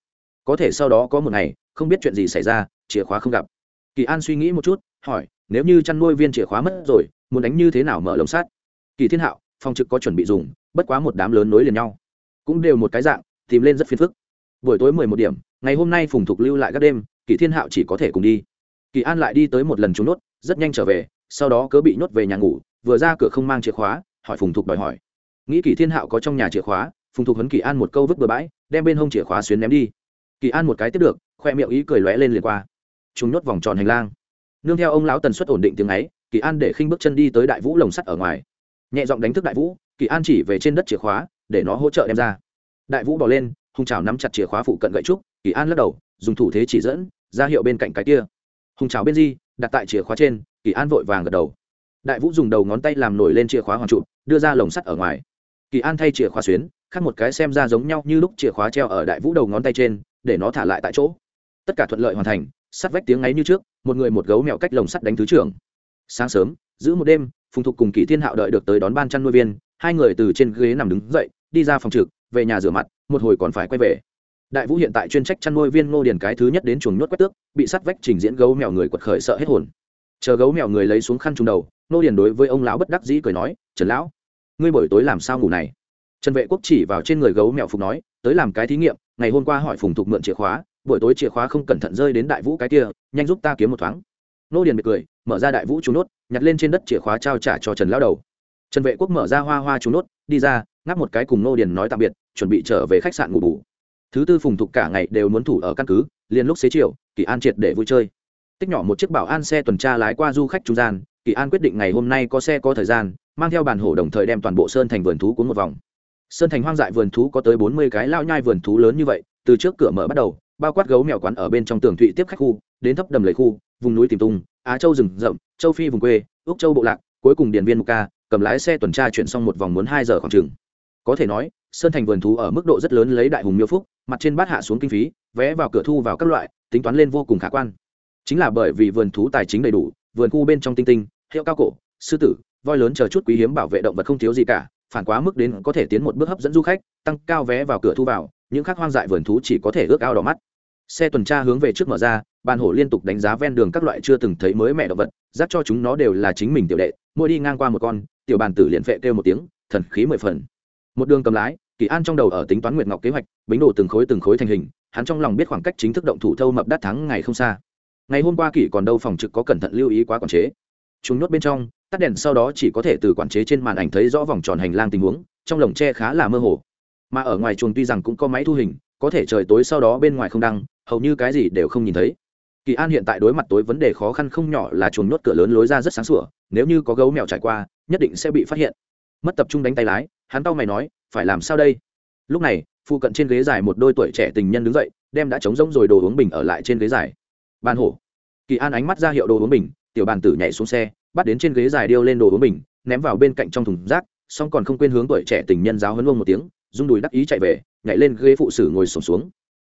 Có thể sau đó có một ngày, không biết chuyện gì xảy ra, chìa khóa không gặp. Kỳ an suy nghĩ một chút, hỏi, nếu như chăn nuôi viên chìa khóa mất rồi, muốn đánh như thế nào mở lồng sắt? Kỳ thiên hạo, phòng trực có chuẩn bị dùng, bất quá một đám lớn nối liền nhau. Cũng đều một cái dạng, tìm lên rất phiền phức. Buổi tối mười một điểm, ngày hôm nay phùng thục lưu lại các đêm, kỳ thiên hạo chỉ có thể cùng đi. Kỳ an lại đi tới một lần trốn nốt, rất nhanh trở về, sau đó cớ bị nhốt về nhà ngủ, vừa ra cửa không mang chìa khóa, hỏi phùng thục đòi hỏi. Nghĩ kỳ thiên hạo có trong nhà chìa khóa, phùng thục hấn kỳ an một câu vứt bừa bãi đem bên hông chìa khóa xuyến ném đi. Kỳ an một cái tiếp được, khoe miệng ý cười lóe lên liền qua. Chúng nhốt vòng tròn hành lang. Nương theo ông lão tần suất ổn định tiếng ấy, kỳ an để khinh bước chân đi tới đại vũ lồng sắt ở ngoài. Nhẹ giọng đánh thức đại vũ, kỳ an chỉ về trên đất chìa khóa, để nó hỗ trợ đem ra. Đại vũ bỏ lên hùng trào nắm chặt chìa khóa phụ cận gậy trúc, kỳ an lắc đầu, dùng thủ thế chỉ dẫn, ra hiệu bên cạnh cái kia. Hùng trào bên di, đặt tại chìa khóa trên, kỳ an vội vàng gật đầu. Đại vũ dùng đầu ngón tay làm nổi lên chìa khóa hoàng trụ, đưa ra lồng sắt ở ngoài kỳ an thay chìa khóa xuyến, khác một cái xem ra giống nhau như lúc chìa khóa treo ở đại vũ đầu ngón tay trên, để nó thả lại tại chỗ. Tất cả thuận lợi hoàn thành, sắt vách tiếng ấy như trước, một người một gấu mèo cách lồng sắt đánh thứ trưởng. Sáng sớm, giữ một đêm, phùng thục cùng kỳ thiên hạo đợi được tới đón ban chăn nuôi viên, hai người từ trên ghế nằm đứng dậy, đi ra phòng trực, về nhà rửa mặt, một hồi còn phải quay về. Đại vũ hiện tại chuyên trách chăn nuôi viên ngô điền cái thứ nhất đến chuồng nhốt quét tước, bị sắt vách trình diễn gấu mèo người quật khởi sợ hết hồn. Chờ gấu mèo người lấy xuống khăn trùng đầu, ngô điền đối với ông lão bất đắc dĩ cười nói, trần lão ngươi buổi tối làm sao ngủ này? Trần vệ quốc chỉ vào trên người gấu mèo phục nói, tới làm cái thí nghiệm, ngày hôm qua hỏi phùng thục mượn chìa khóa, buổi tối chìa khóa không cẩn thận rơi đến đại vũ cái kia, nhanh giúp ta kiếm một thoáng. Nô điền bật cười, mở ra đại vũ trúng nốt, nhặt lên trên đất chìa khóa trao trả cho trần lao đầu. Trần vệ quốc mở ra hoa hoa trúng nốt, đi ra, ngáp một cái cùng nô điền nói tạm biệt, chuẩn bị trở về khách sạn ngủ bù. Thứ tư phùng thục cả ngày đều muốn thủ ở căn cứ, liền lúc xế chiều, kỳ an triệt để vui chơi. Tích nhỏ một chiếc bảo an xe tuần tra lái qua du khách trung gian, kỳ an quyết định ngày hôm nay có xe có thời gian mang theo bàn hổ đồng thời đem toàn bộ sơn thành vườn thú cuốn một vòng. Sơn thành hoang dại vườn thú có tới bốn mươi cái lao nhai vườn thú lớn như vậy, từ trước cửa mở bắt đầu, bao quát gấu mèo quán ở bên trong tường thụy tiếp khách khu, đến thấp đầm lầy khu, vùng núi tìm tung, á châu rừng rậm, châu phi vùng quê, úc châu bộ lạc, cuối cùng điện viên mục ca, cầm lái xe tuần tra chuyển xong một vòng muốn hai giờ khoảng chừng. Có thể nói, sơn thành vườn thú ở mức độ rất lớn lấy đại hùng miêu phúc, mặt trên bát hạ xuống kinh phí, vé vào cửa thu vào các loại, tính toán lên vô cùng khả quan. Chính là bởi vì vườn thú tài chính đầy đủ, vườn khu bên trong tinh tinh, hiệu cao cổ, sư tử voi lớn chờ chút quý hiếm bảo vệ động vật không thiếu gì cả, phản quá mức đến có thể tiến một bước hấp dẫn du khách, tăng cao vé vào cửa thu vào, những khác hoang dại vườn thú chỉ có thể ước ao đỏ mắt. Xe tuần tra hướng về trước mở ra, bàn hổ liên tục đánh giá ven đường các loại chưa từng thấy mới mẹ động vật, dắt cho chúng nó đều là chính mình tiểu đệ, mỗi đi ngang qua một con, tiểu bàn tử liền phệ kêu một tiếng, thần khí mười phần. Một đường cầm lái, kỳ an trong đầu ở tính toán nguyệt ngọc kế hoạch, bính đồ từng khối từng khối thành hình, hắn trong lòng biết khoảng cách chính thức động thủ thâu mập đắt thắng ngày không xa. Ngày hôm qua kỳ còn đâu phòng trực có cẩn thận lưu ý quá quản chế. Chúng nhốt bên trong tắt đèn sau đó chỉ có thể từ quản chế trên màn ảnh thấy rõ vòng tròn hành lang tình huống, trong lồng tre khá là mơ hồ. Mà ở ngoài chuồng tuy rằng cũng có máy thu hình, có thể trời tối sau đó bên ngoài không đăng, hầu như cái gì đều không nhìn thấy. Kỳ an hiện tại đối mặt tối vấn đề khó khăn không nhỏ là chuồng nhốt cửa lớn lối ra rất sáng sủa, nếu như có gấu mèo trải qua, nhất định sẽ bị phát hiện. Mất tập trung đánh tay lái, hắn tao mày nói, phải làm sao đây? Lúc này, phụ cận trên ghế dài một đôi tuổi trẻ tình nhân đứng dậy, đem đã trống rỗng rồi đồ uống bình ở lại trên ghế dài. Ban hổ. Kỳ an ánh mắt ra hiệu đồ uống bình, tiểu bàn tử nhảy xuống xe bắt đến trên ghế dài điêu lên đồ uống mình, ném vào bên cạnh trong thùng rác xong còn không quên hướng tuổi trẻ tình nhân giáo hấn ông một tiếng rung đùi đắc ý chạy về nhảy lên ghế phụ sử ngồi sổm xuống.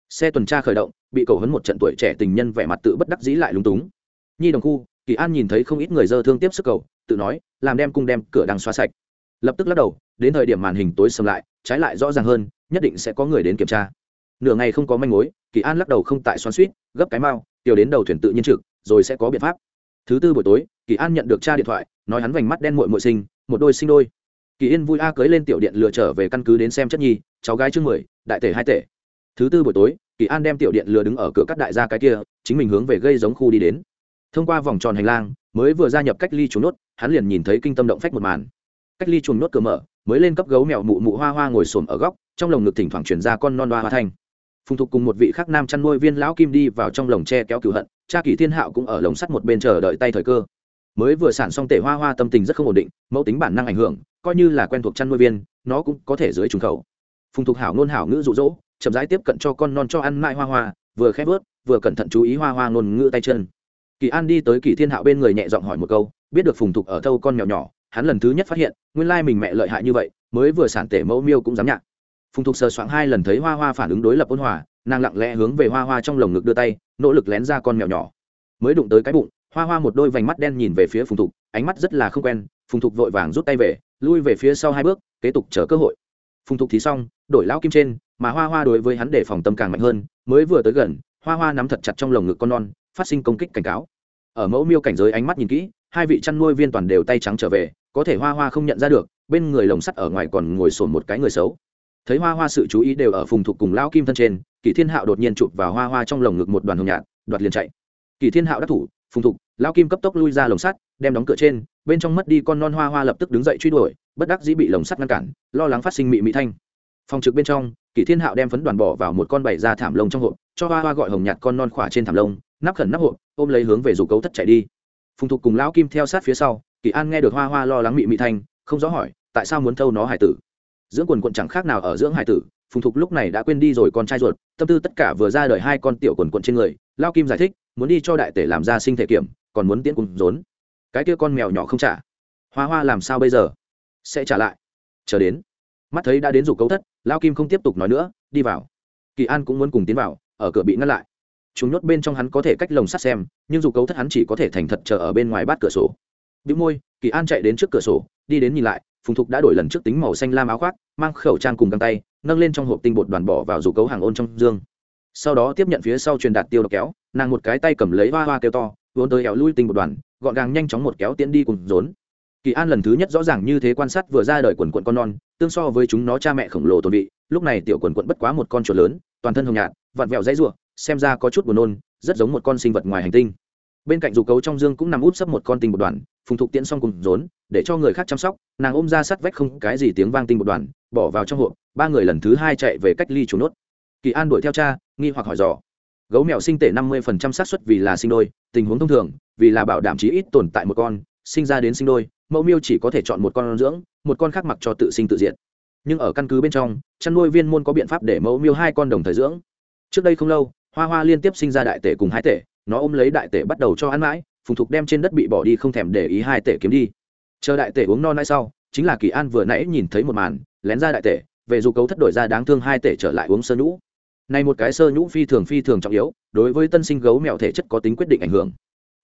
Xe tuần tra khởi động bị cầu hấn một trận tuổi trẻ tình nhân vẻ mặt tự bất đắc dĩ lại lúng túng. Nhi đồng khu kỳ an nhìn thấy không ít người dơ thương tiếp sức cầu tự nói làm đem cung đem cửa đang xóa sạch. Lập tức lắc đầu đến thời điểm màn hình tối sầm lại trái lại rõ ràng hơn nhất định sẽ có người đến kiểm tra. Nửa ngày không có manh mối kỳ an lắc đầu không tại xoắn suýt gấp cái mau tiểu đến đầu thuyền tự nhiên trực rồi sẽ có biện pháp. Thứ tư buổi tối kỳ an nhận được cha điện thoại, nói hắn vành mắt đen mội mội sinh, một đôi sinh đôi. Kỳ yên vui a cưới lên tiểu điện lựa trở về căn cứ đến xem chất nhi, cháu gái chương mười, đại tể hai tể. Thứ tư buổi tối, kỳ an đem tiểu điện lừa đứng ở cửa các đại gia cái kia, chính mình hướng về gây giống khu đi đến. Thông qua vòng tròn hành lang, mới vừa gia nhập cách ly chuồng nốt, hắn liền nhìn thấy kinh tâm động phách một màn. Cách ly chuồng nốt cửa mở, mới lên cấp gấu mèo mụ mụ hoa hoa ngồi xổm ở góc, trong lồng ngực thỉnh thoảng chuyển ra con non hoa hoa thanh. Phùng thục cùng một vị khác nam chăn nuôi viên lão kim đi vào trong lồng tre kéo cửu hận, cha kỳ thiên hạo cũng ở lồng sắt một bên chờ đợi tay thời cơ mới vừa sản xong tể hoa hoa tâm tình rất không ổn định, mẫu tính bản năng ảnh hưởng, coi như là quen thuộc chăn nuôi viên, nó cũng có thể dưới trùng khẩu. Phùng thục hảo ngôn hảo ngữ rụ rỗ chậm rãi tiếp cận cho con non cho ăn mãi hoa hoa, vừa khép vớt, vừa cẩn thận chú ý hoa hoa ngôn ngữ tay chân. Kỳ an đi tới kỳ thiên hạo bên người nhẹ giọng hỏi một câu, biết được phùng thục ở thâu con mèo nhỏ, hắn lần thứ nhất phát hiện, nguyên lai mình mẹ lợi hại như vậy, mới vừa sản tể mẫu miêu cũng dám nhạc phùng thục sờ soạng hai lần thấy hoa hoa phản ứng đối lập ôn hòa, nàng lặng lẽ hướng về hoa hoa trong lồng ngực đưa tay, nỗ lực lén ra con mèo nhỏ. Mới đụng tới cái bụng hoa hoa một đôi vành mắt đen nhìn về phía phùng thục, ánh mắt rất là không quen, phùng thục vội vàng rút tay về, lui về phía sau hai bước, kế tục chờ cơ hội. Phùng thục thì xong, đổi lão kim trên, mà hoa hoa đối với hắn để phòng tâm càng mạnh hơn, mới vừa tới gần, hoa hoa nắm thật chặt trong lồng ngực con non, phát sinh công kích cảnh cáo. Ở mẫu miêu cảnh giới ánh mắt nhìn kỹ, hai vị chăn nuôi viên toàn đều tay trắng trở về, có thể hoa hoa không nhận ra được, bên người lồng sắt ở ngoài còn ngồi sồn một cái người xấu. Thấy hoa hoa sự chú ý đều ở phùng thục cùng lão kim thân trên, kỳ thiên hạo đột nhiên chụp vào hoa hoa trong lồng ngực một đoàn hồng nhạt, đoạt liền chạy. Kỳ thiên hạo đắc thủ, phùng thục lão kim cấp tốc lui ra lồng sắt, đem đóng cửa trên, bên trong mất đi con non hoa hoa lập tức đứng dậy truy đuổi, bất đắc dĩ bị lồng sắt ngăn cản, lo lắng phát sinh mị mị thanh. Phòng trực bên trong, Kỷ thiên hạo đem phấn đoàn bỏ vào một con bảy da thảm lông trong hộp, cho hoa hoa gọi hồng nhạt con non khỏa trên thảm lông, nắp khẩn nắp hộp, ôm lấy hướng về dù cấu thất chạy đi. Phùng thục cùng lão kim theo sát phía sau kỳ an nghe được hoa hoa lo lắng mị mị thanh, không rõ hỏi, tại sao muốn thâu nó hải tử? Dưỡng quần quận chẳng khác nào ở dưỡng hải tử, phùng thục lúc này đã quên đi rồi con trai ruột, tâm tư tất cả vừa ra đời hai con tiểu quần quận trên người. Lao kim giải thích, muốn đi cho đại tể làm ra sinh thể kiểm còn muốn tiễn cùng rốn. Cái kia con mèo nhỏ không trả. Hoa hoa làm sao bây giờ? Sẽ trả lại. Chờ đến. Mắt thấy đã đến rủ cấu thất lao kim không tiếp tục nói nữa, đi vào. Kỳ an cũng muốn cùng tiến vào, ở cửa bị ngăn lại. Chúng nhốt bên trong hắn có thể cách lồng sắt xem, nhưng dù cấu thất hắn chỉ có thể thành thật chờ ở bên ngoài bát cửa sổ. Bị môi, kỳ an chạy đến trước cửa sổ, đi đến nhìn lại, phùng thục đã đổi lần trước tính màu xanh lam áo khoác, mang khẩu trang cùng găng tay, nâng lên trong hộp tinh bột đoàn bỏ vào dù cấu hàng ôn trong dương. Sau đó tiếp nhận phía sau truyền đạt tiêu độc kéo, nàng một cái tay cầm lấy hoa hoa kêu to vốn tới éo lui tinh bột đoàn, gọn gàng nhanh chóng một kéo tiễn đi cùng rốn. Kỳ an lần thứ nhất rõ ràng như thế quan sát vừa ra đời quần quận con non, tương so với chúng nó cha mẹ khổng lồ tồn vị, lúc này tiểu quần quận bất quá một con chuột lớn, toàn thân hồng nhạt, vặn vẹo dãy ruộng, xem ra có chút buồn nôn, rất giống một con sinh vật ngoài hành tinh. Bên cạnh dù cấu trong dương cũng nằm úp sấp một con tinh bột đoàn, phùng thục tiễn xong cùng rốn, để cho người khác chăm sóc, nàng ôm ra sắt vách không cái gì tiếng vang tinh bột đoàn, bỏ vào trong hộp, ba người lần thứ hai chạy về cách ly chủ nốt. Kỳ an đuổi theo cha, nghi hoặc hỏi dò gấu mèo sinh tể năm mươi phần trăm xác suất vì là sinh đôi, tình huống thông thường, vì là bảo đảm chí ít tồn tại một con, sinh ra đến sinh đôi, mẫu miêu chỉ có thể chọn một con dưỡng, một con khác mặc cho tự sinh tự diện nhưng ở căn cứ bên trong, chăn nuôi viên môn có biện pháp để mẫu miêu hai con đồng thời dưỡng. Trước đây không lâu, hoa hoa liên tiếp sinh ra đại tể cùng hai tể, nó ôm lấy đại tể bắt đầu cho ăn mãi, phùng thục đem trên đất bị bỏ đi không thèm để ý hai tể kiếm đi. Chờ đại tể uống no nãi sau, chính là kỳ an vừa nãy nhìn thấy một màn, lén ra đại tể, về dù cấu thất đổi ra đáng thương hai tể trở lại uống sơ nhũ này một cái sơ nhũ phi thường phi thường trọng yếu, đối với tân sinh gấu mèo thể chất có tính quyết định ảnh hưởng.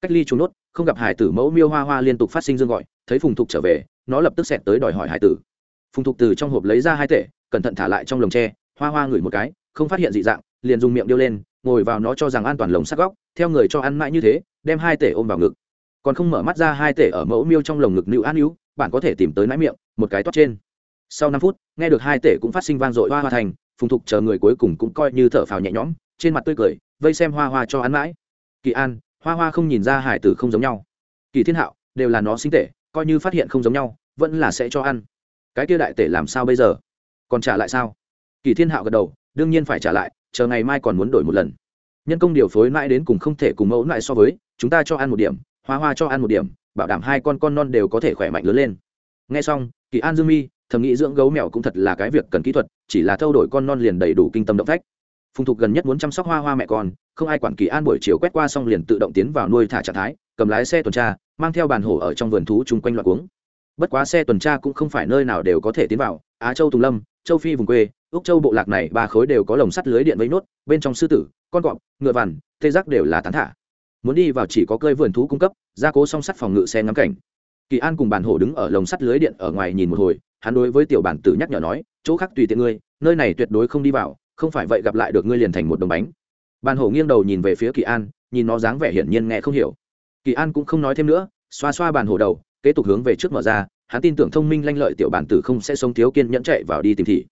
Cách ly trốn nốt, không gặp hải tử mẫu miêu hoa hoa liên tục phát sinh dương gọi, thấy phùng thục trở về, nó lập tức xẹt tới đòi hỏi hải tử. Phùng thục từ trong hộp lấy ra hai tể, cẩn thận thả lại trong lồng tre, hoa hoa ngửi một cái, không phát hiện dị dạng, liền dùng miệng điêu lên, ngồi vào nó cho rằng an toàn lồng sắc góc, theo người cho ăn mãi như thế, đem hai tể ôm vào ngực. Còn không mở mắt ra hai tể ở mẫu miêu trong lồng ngực nữ an hữu, bạn có thể tìm tới nãi miệng, một cái toát trên. Sau năm phút, nghe được hai tể cũng phát sinh vang dội hoa hoa thành phùng thục chờ người cuối cùng cũng coi như thở phào nhẹ nhõm, trên mặt tươi cười, vây xem hoa hoa cho ăn mãi. Kỳ an, hoa hoa không nhìn ra hải tử không giống nhau. Kỳ thiên hạo, đều là nó sinh tể, coi như phát hiện không giống nhau, vẫn là sẽ cho ăn. Cái kia đại tể làm sao bây giờ? Còn trả lại sao? Kỳ thiên hạo gật đầu, đương nhiên phải trả lại, chờ ngày mai còn muốn đổi một lần. Nhân công điều phối mãi đến cùng không thể cùng mẫu lại so với, chúng ta cho ăn một điểm, hoa hoa cho ăn một điểm, bảo đảm hai con con non đều có thể khỏe mạnh lớn lên. Nghe xong, kỳ an dương mi thầm nghĩ dưỡng gấu mèo cũng thật là cái việc cần kỹ thuật, chỉ là thâu đổi con non liền đầy đủ kinh tâm động phách. Phùng thục gần nhất muốn chăm sóc hoa hoa mẹ con, không ai quản kỳ an buổi chiều quét qua xong liền tự động tiến vào nuôi thả trạng thái, cầm lái xe tuần tra, mang theo bàn hổ ở trong vườn thú chung quanh loạt cuống. Bất quá xe tuần tra cũng không phải nơi nào đều có thể tiến vào, á châu tùng lâm, châu phi vùng quê, úc châu bộ lạc này ba khối đều có lồng sắt lưới điện vây nốt, bên trong sư tử, con cọp, ngựa vằn tê giác đều là tán thả. Muốn đi vào chỉ có cơi vườn thú cung cấp, gia cố song sắt phòng ngự xe ngắm cảnh. Kỳ an cùng bàn hổ đứng ở lồng sắt lưới điện ở ngoài nhìn một hồi hắn đối với tiểu bản tử nhắc nhở nói, chỗ khác tùy tiện ngươi, nơi này tuyệt đối không đi vào, không phải vậy gặp lại được ngươi liền thành một đồng bánh. Bàn hổ nghiêng đầu nhìn về phía kỳ an, nhìn nó dáng vẻ hiển nhiên nghe không hiểu. Kỳ an cũng không nói thêm nữa, xoa xoa bàn hổ đầu, kế tục hướng về trước mở ra, hắn tin tưởng thông minh lanh lợi tiểu bản tử không sẽ sống thiếu kiên nhẫn chạy vào đi tìm thị.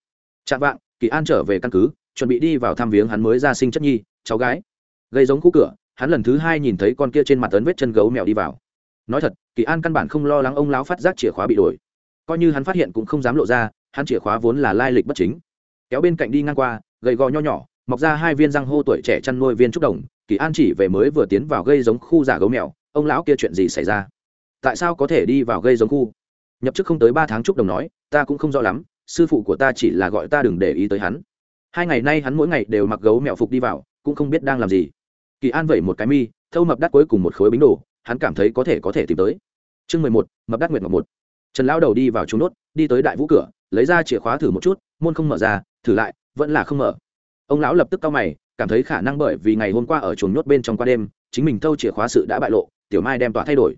Chạm vạng, kỳ an trở về căn cứ, chuẩn bị đi vào thăm viếng hắn mới ra sinh chất nhi, cháu gái. Gây giống khu cửa, hắn lần thứ hai nhìn thấy con kia trên mặt tấn vết chân gấu mèo đi vào. Nói thật, kỳ an căn bản không lo lắng ông lão phát giác chìa khóa bị đổi coi như hắn phát hiện cũng không dám lộ ra, hắn chìa khóa vốn là lai lịch bất chính. Kéo bên cạnh đi ngang qua, gầy gò nho nhỏ, mọc ra hai viên răng hô tuổi trẻ chăn nuôi viên trúc đồng, kỳ an chỉ về mới vừa tiến vào gây giống khu giả gấu mèo, ông lão kia chuyện gì xảy ra? Tại sao có thể đi vào gây giống khu? Nhập chức không tới ba tháng trúc đồng nói, ta cũng không rõ lắm, sư phụ của ta chỉ là gọi ta đừng để ý tới hắn. Hai ngày nay hắn mỗi ngày đều mặc gấu mèo phục đi vào, cũng không biết đang làm gì. Kỳ an vẩy một cái mi, thâu mập đắt cuối cùng một khối bính đồ, hắn cảm thấy có thể có thể tìm tới. Chương mười một, mập đắt nguyệt ngọc một trần lão đầu đi vào trúng nốt, đi tới đại vũ cửa, lấy ra chìa khóa thử một chút, môn không mở ra, thử lại, vẫn là không mở. Ông lão lập tức cau mày, cảm thấy khả năng bởi vì ngày hôm qua ở chuồng nhốt bên trong qua đêm, chính mình thâu chìa khóa sự đã bại lộ, tiểu mai đem tỏa thay đổi.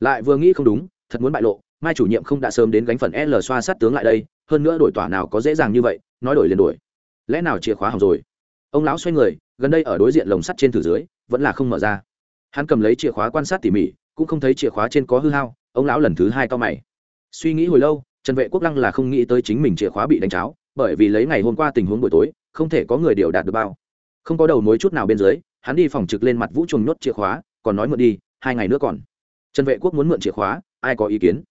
Lại vừa nghĩ không đúng, thật muốn bại lộ, mai chủ nhiệm không đã sớm đến gánh phần l xoa sát tướng lại đây, hơn nữa đổi tỏa nào có dễ dàng như vậy, nói đổi liền đổi. Lẽ nào chìa khóa hỏng rồi? Ông lão xoay người, gần đây ở đối diện lồng sắt trên thử dưới, vẫn là không mở ra. Hắn cầm lấy chìa khóa quan sát tỉ mỉ, cũng không thấy chìa khóa trên có hư hao, ông lão lần thứ hai to mày suy nghĩ hồi lâu, trần vệ quốc lăng là không nghĩ tới chính mình chìa khóa bị đánh cháo, bởi vì lấy ngày hôm qua tình huống buổi tối, không thể có người điều đạt được bao. Không có đầu mối chút nào bên dưới, hắn đi phòng trực lên mặt vũ trùng nhốt chìa khóa, còn nói mượn đi, hai ngày nữa còn. Trần vệ quốc muốn mượn chìa khóa, ai có ý kiến?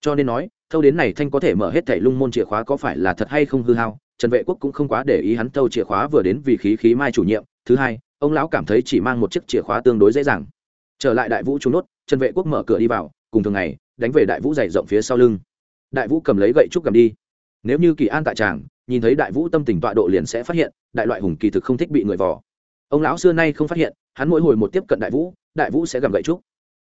Cho nên nói, thâu đến này thanh có thể mở hết thảy lung môn chìa khóa có phải là thật hay không hư hao, trần vệ quốc cũng không quá để ý hắn thâu chìa khóa vừa đến vì khí khí mai chủ nhiệm. Thứ hai, ông lão cảm thấy chỉ mang một chiếc chìa khóa tương đối dễ dàng. Trở lại đại vũ trúng nốt, trần vệ quốc mở cửa đi vào, cùng thường ngày đánh về đại vũ dày rộng phía sau lưng. Đại vũ cầm lấy gậy trúc cầm đi. Nếu như kỳ an tại tràng, nhìn thấy đại vũ tâm tình tọa độ liền sẽ phát hiện, đại loại hùng kỳ thực không thích bị người vò. Ông lão xưa nay không phát hiện, hắn mỗi hồi một tiếp cận đại vũ đại vũ sẽ gầm gậy trúc.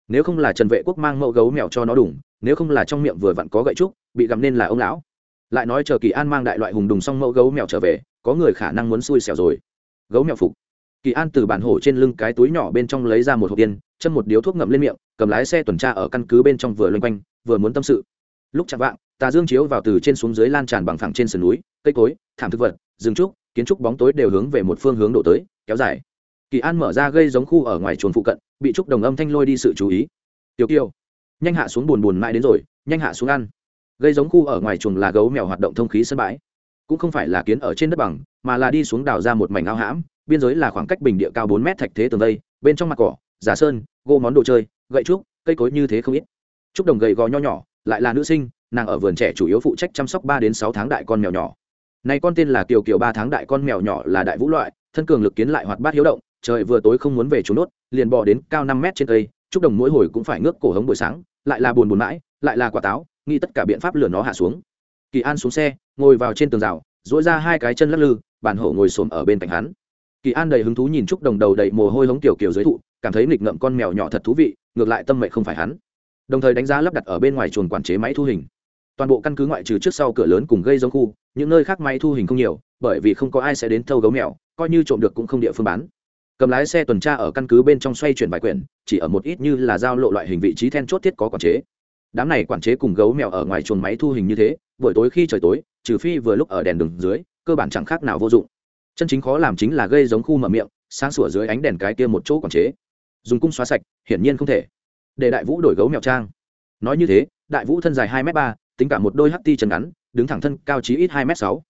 Nếu không là trần vệ quốc mang mẫu gấu mèo cho nó đủng, nếu không là trong miệng vừa vặn có gậy trúc, bị gầm nên là ông lão. Lại nói chờ kỳ an mang đại loại hùng đùng xong mẫu gấu mèo trở về, có người khả năng muốn xui xẻo rồi. Gấu mèo phục kỳ an từ bản hổ trên lưng cái túi nhỏ bên trong lấy ra một hộp tiền, châm một điếu thuốc ngậm lên miệng cầm lái xe tuần tra ở căn cứ bên trong vừa loanh quanh vừa muốn tâm sự. Lúc chạm vạng tà dương chiếu vào từ trên xuống dưới lan tràn bằng phẳng trên sườn núi cây cối thảm thực vật rừng trúc kiến trúc bóng tối đều hướng về một phương hướng đổ tới kéo dài. Kỳ an mở ra gây giống khu ở ngoài chuồng phụ cận bị trúc đồng âm thanh lôi đi sự chú ý. Tiểu kiều nhanh hạ xuống buồn buồn mãi đến rồi nhanh hạ xuống ăn. Gây giống khu ở ngoài chuồng là gấu mèo hoạt động thông khí sân bãi. Cũng không phải là kiến ở trên đất bằng mà là đi xuống đào ra một mảnh ao hãm biên giới là khoảng cách bình địa cao bốn mét thạch thế tường vây, bên trong mặt cỏ, giả sơn, gô món đồ chơi, gậy trúc, cây cối như thế không ít. Trúc đồng gầy gò nho nhỏ, lại là nữ sinh, nàng ở vườn trẻ chủ yếu phụ trách chăm sóc ba đến sáu tháng đại con mèo nhỏ. Này con tên là kiều kiều ba tháng đại con mèo nhỏ là đại vũ loại, thân cường lực kiến lại hoạt bát hiếu động, trời vừa tối không muốn về trốn nốt, liền bò đến cao năm mét trên cây, trúc đồng mỗi hồi cũng phải ngước cổ hống buổi sáng, lại là buồn buồn mãi, lại là quả táo, nghĩ tất cả biện pháp lừa nó hạ xuống. Kỳ an xuống xe, ngồi vào trên tường rào dỗi ra hai cái chân lắc lư, bàn hổ ngồi xổm ở bên cạnh hắn kỳ an đầy hứng thú nhìn trúc đồng đầu đầy mồ hôi hống tiểu kiểu dưới thụ, cảm thấy nghịch ngợm con mèo nhỏ thật thú vị, ngược lại tâm mệnh không phải hắn. Đồng thời đánh giá lắp đặt ở bên ngoài chuồng quản chế máy thu hình. Toàn bộ căn cứ ngoại trừ trước sau cửa lớn cùng gây giống khu, những nơi khác máy thu hình không nhiều, bởi vì không có ai sẽ đến thâu gấu mèo, coi như trộm được cũng không địa phương bán. Cầm lái xe tuần tra ở căn cứ bên trong xoay chuyển bài quyển, chỉ ở một ít như là giao lộ loại hình vị trí then chốt thiết có quản chế. Đám này quản chế cùng gấu mèo ở ngoài chuồng máy thu hình như thế, buổi tối khi trời tối, trừ phi vừa lúc ở đèn đường dưới, cơ bản chẳng khác nào vô dụng chân chính khó làm chính là gây giống khu mở miệng, sáng sủa dưới ánh đèn cái kia một chỗ quản chế. Dùng cung xóa sạch, hiển nhiên không thể. Để đại vũ đổi gấu mèo trang. Nói như thế, đại vũ thân dài hai m ba, tính cả một đôi ht chân ngắn, đứng thẳng thân cao chí ít hai m sáu.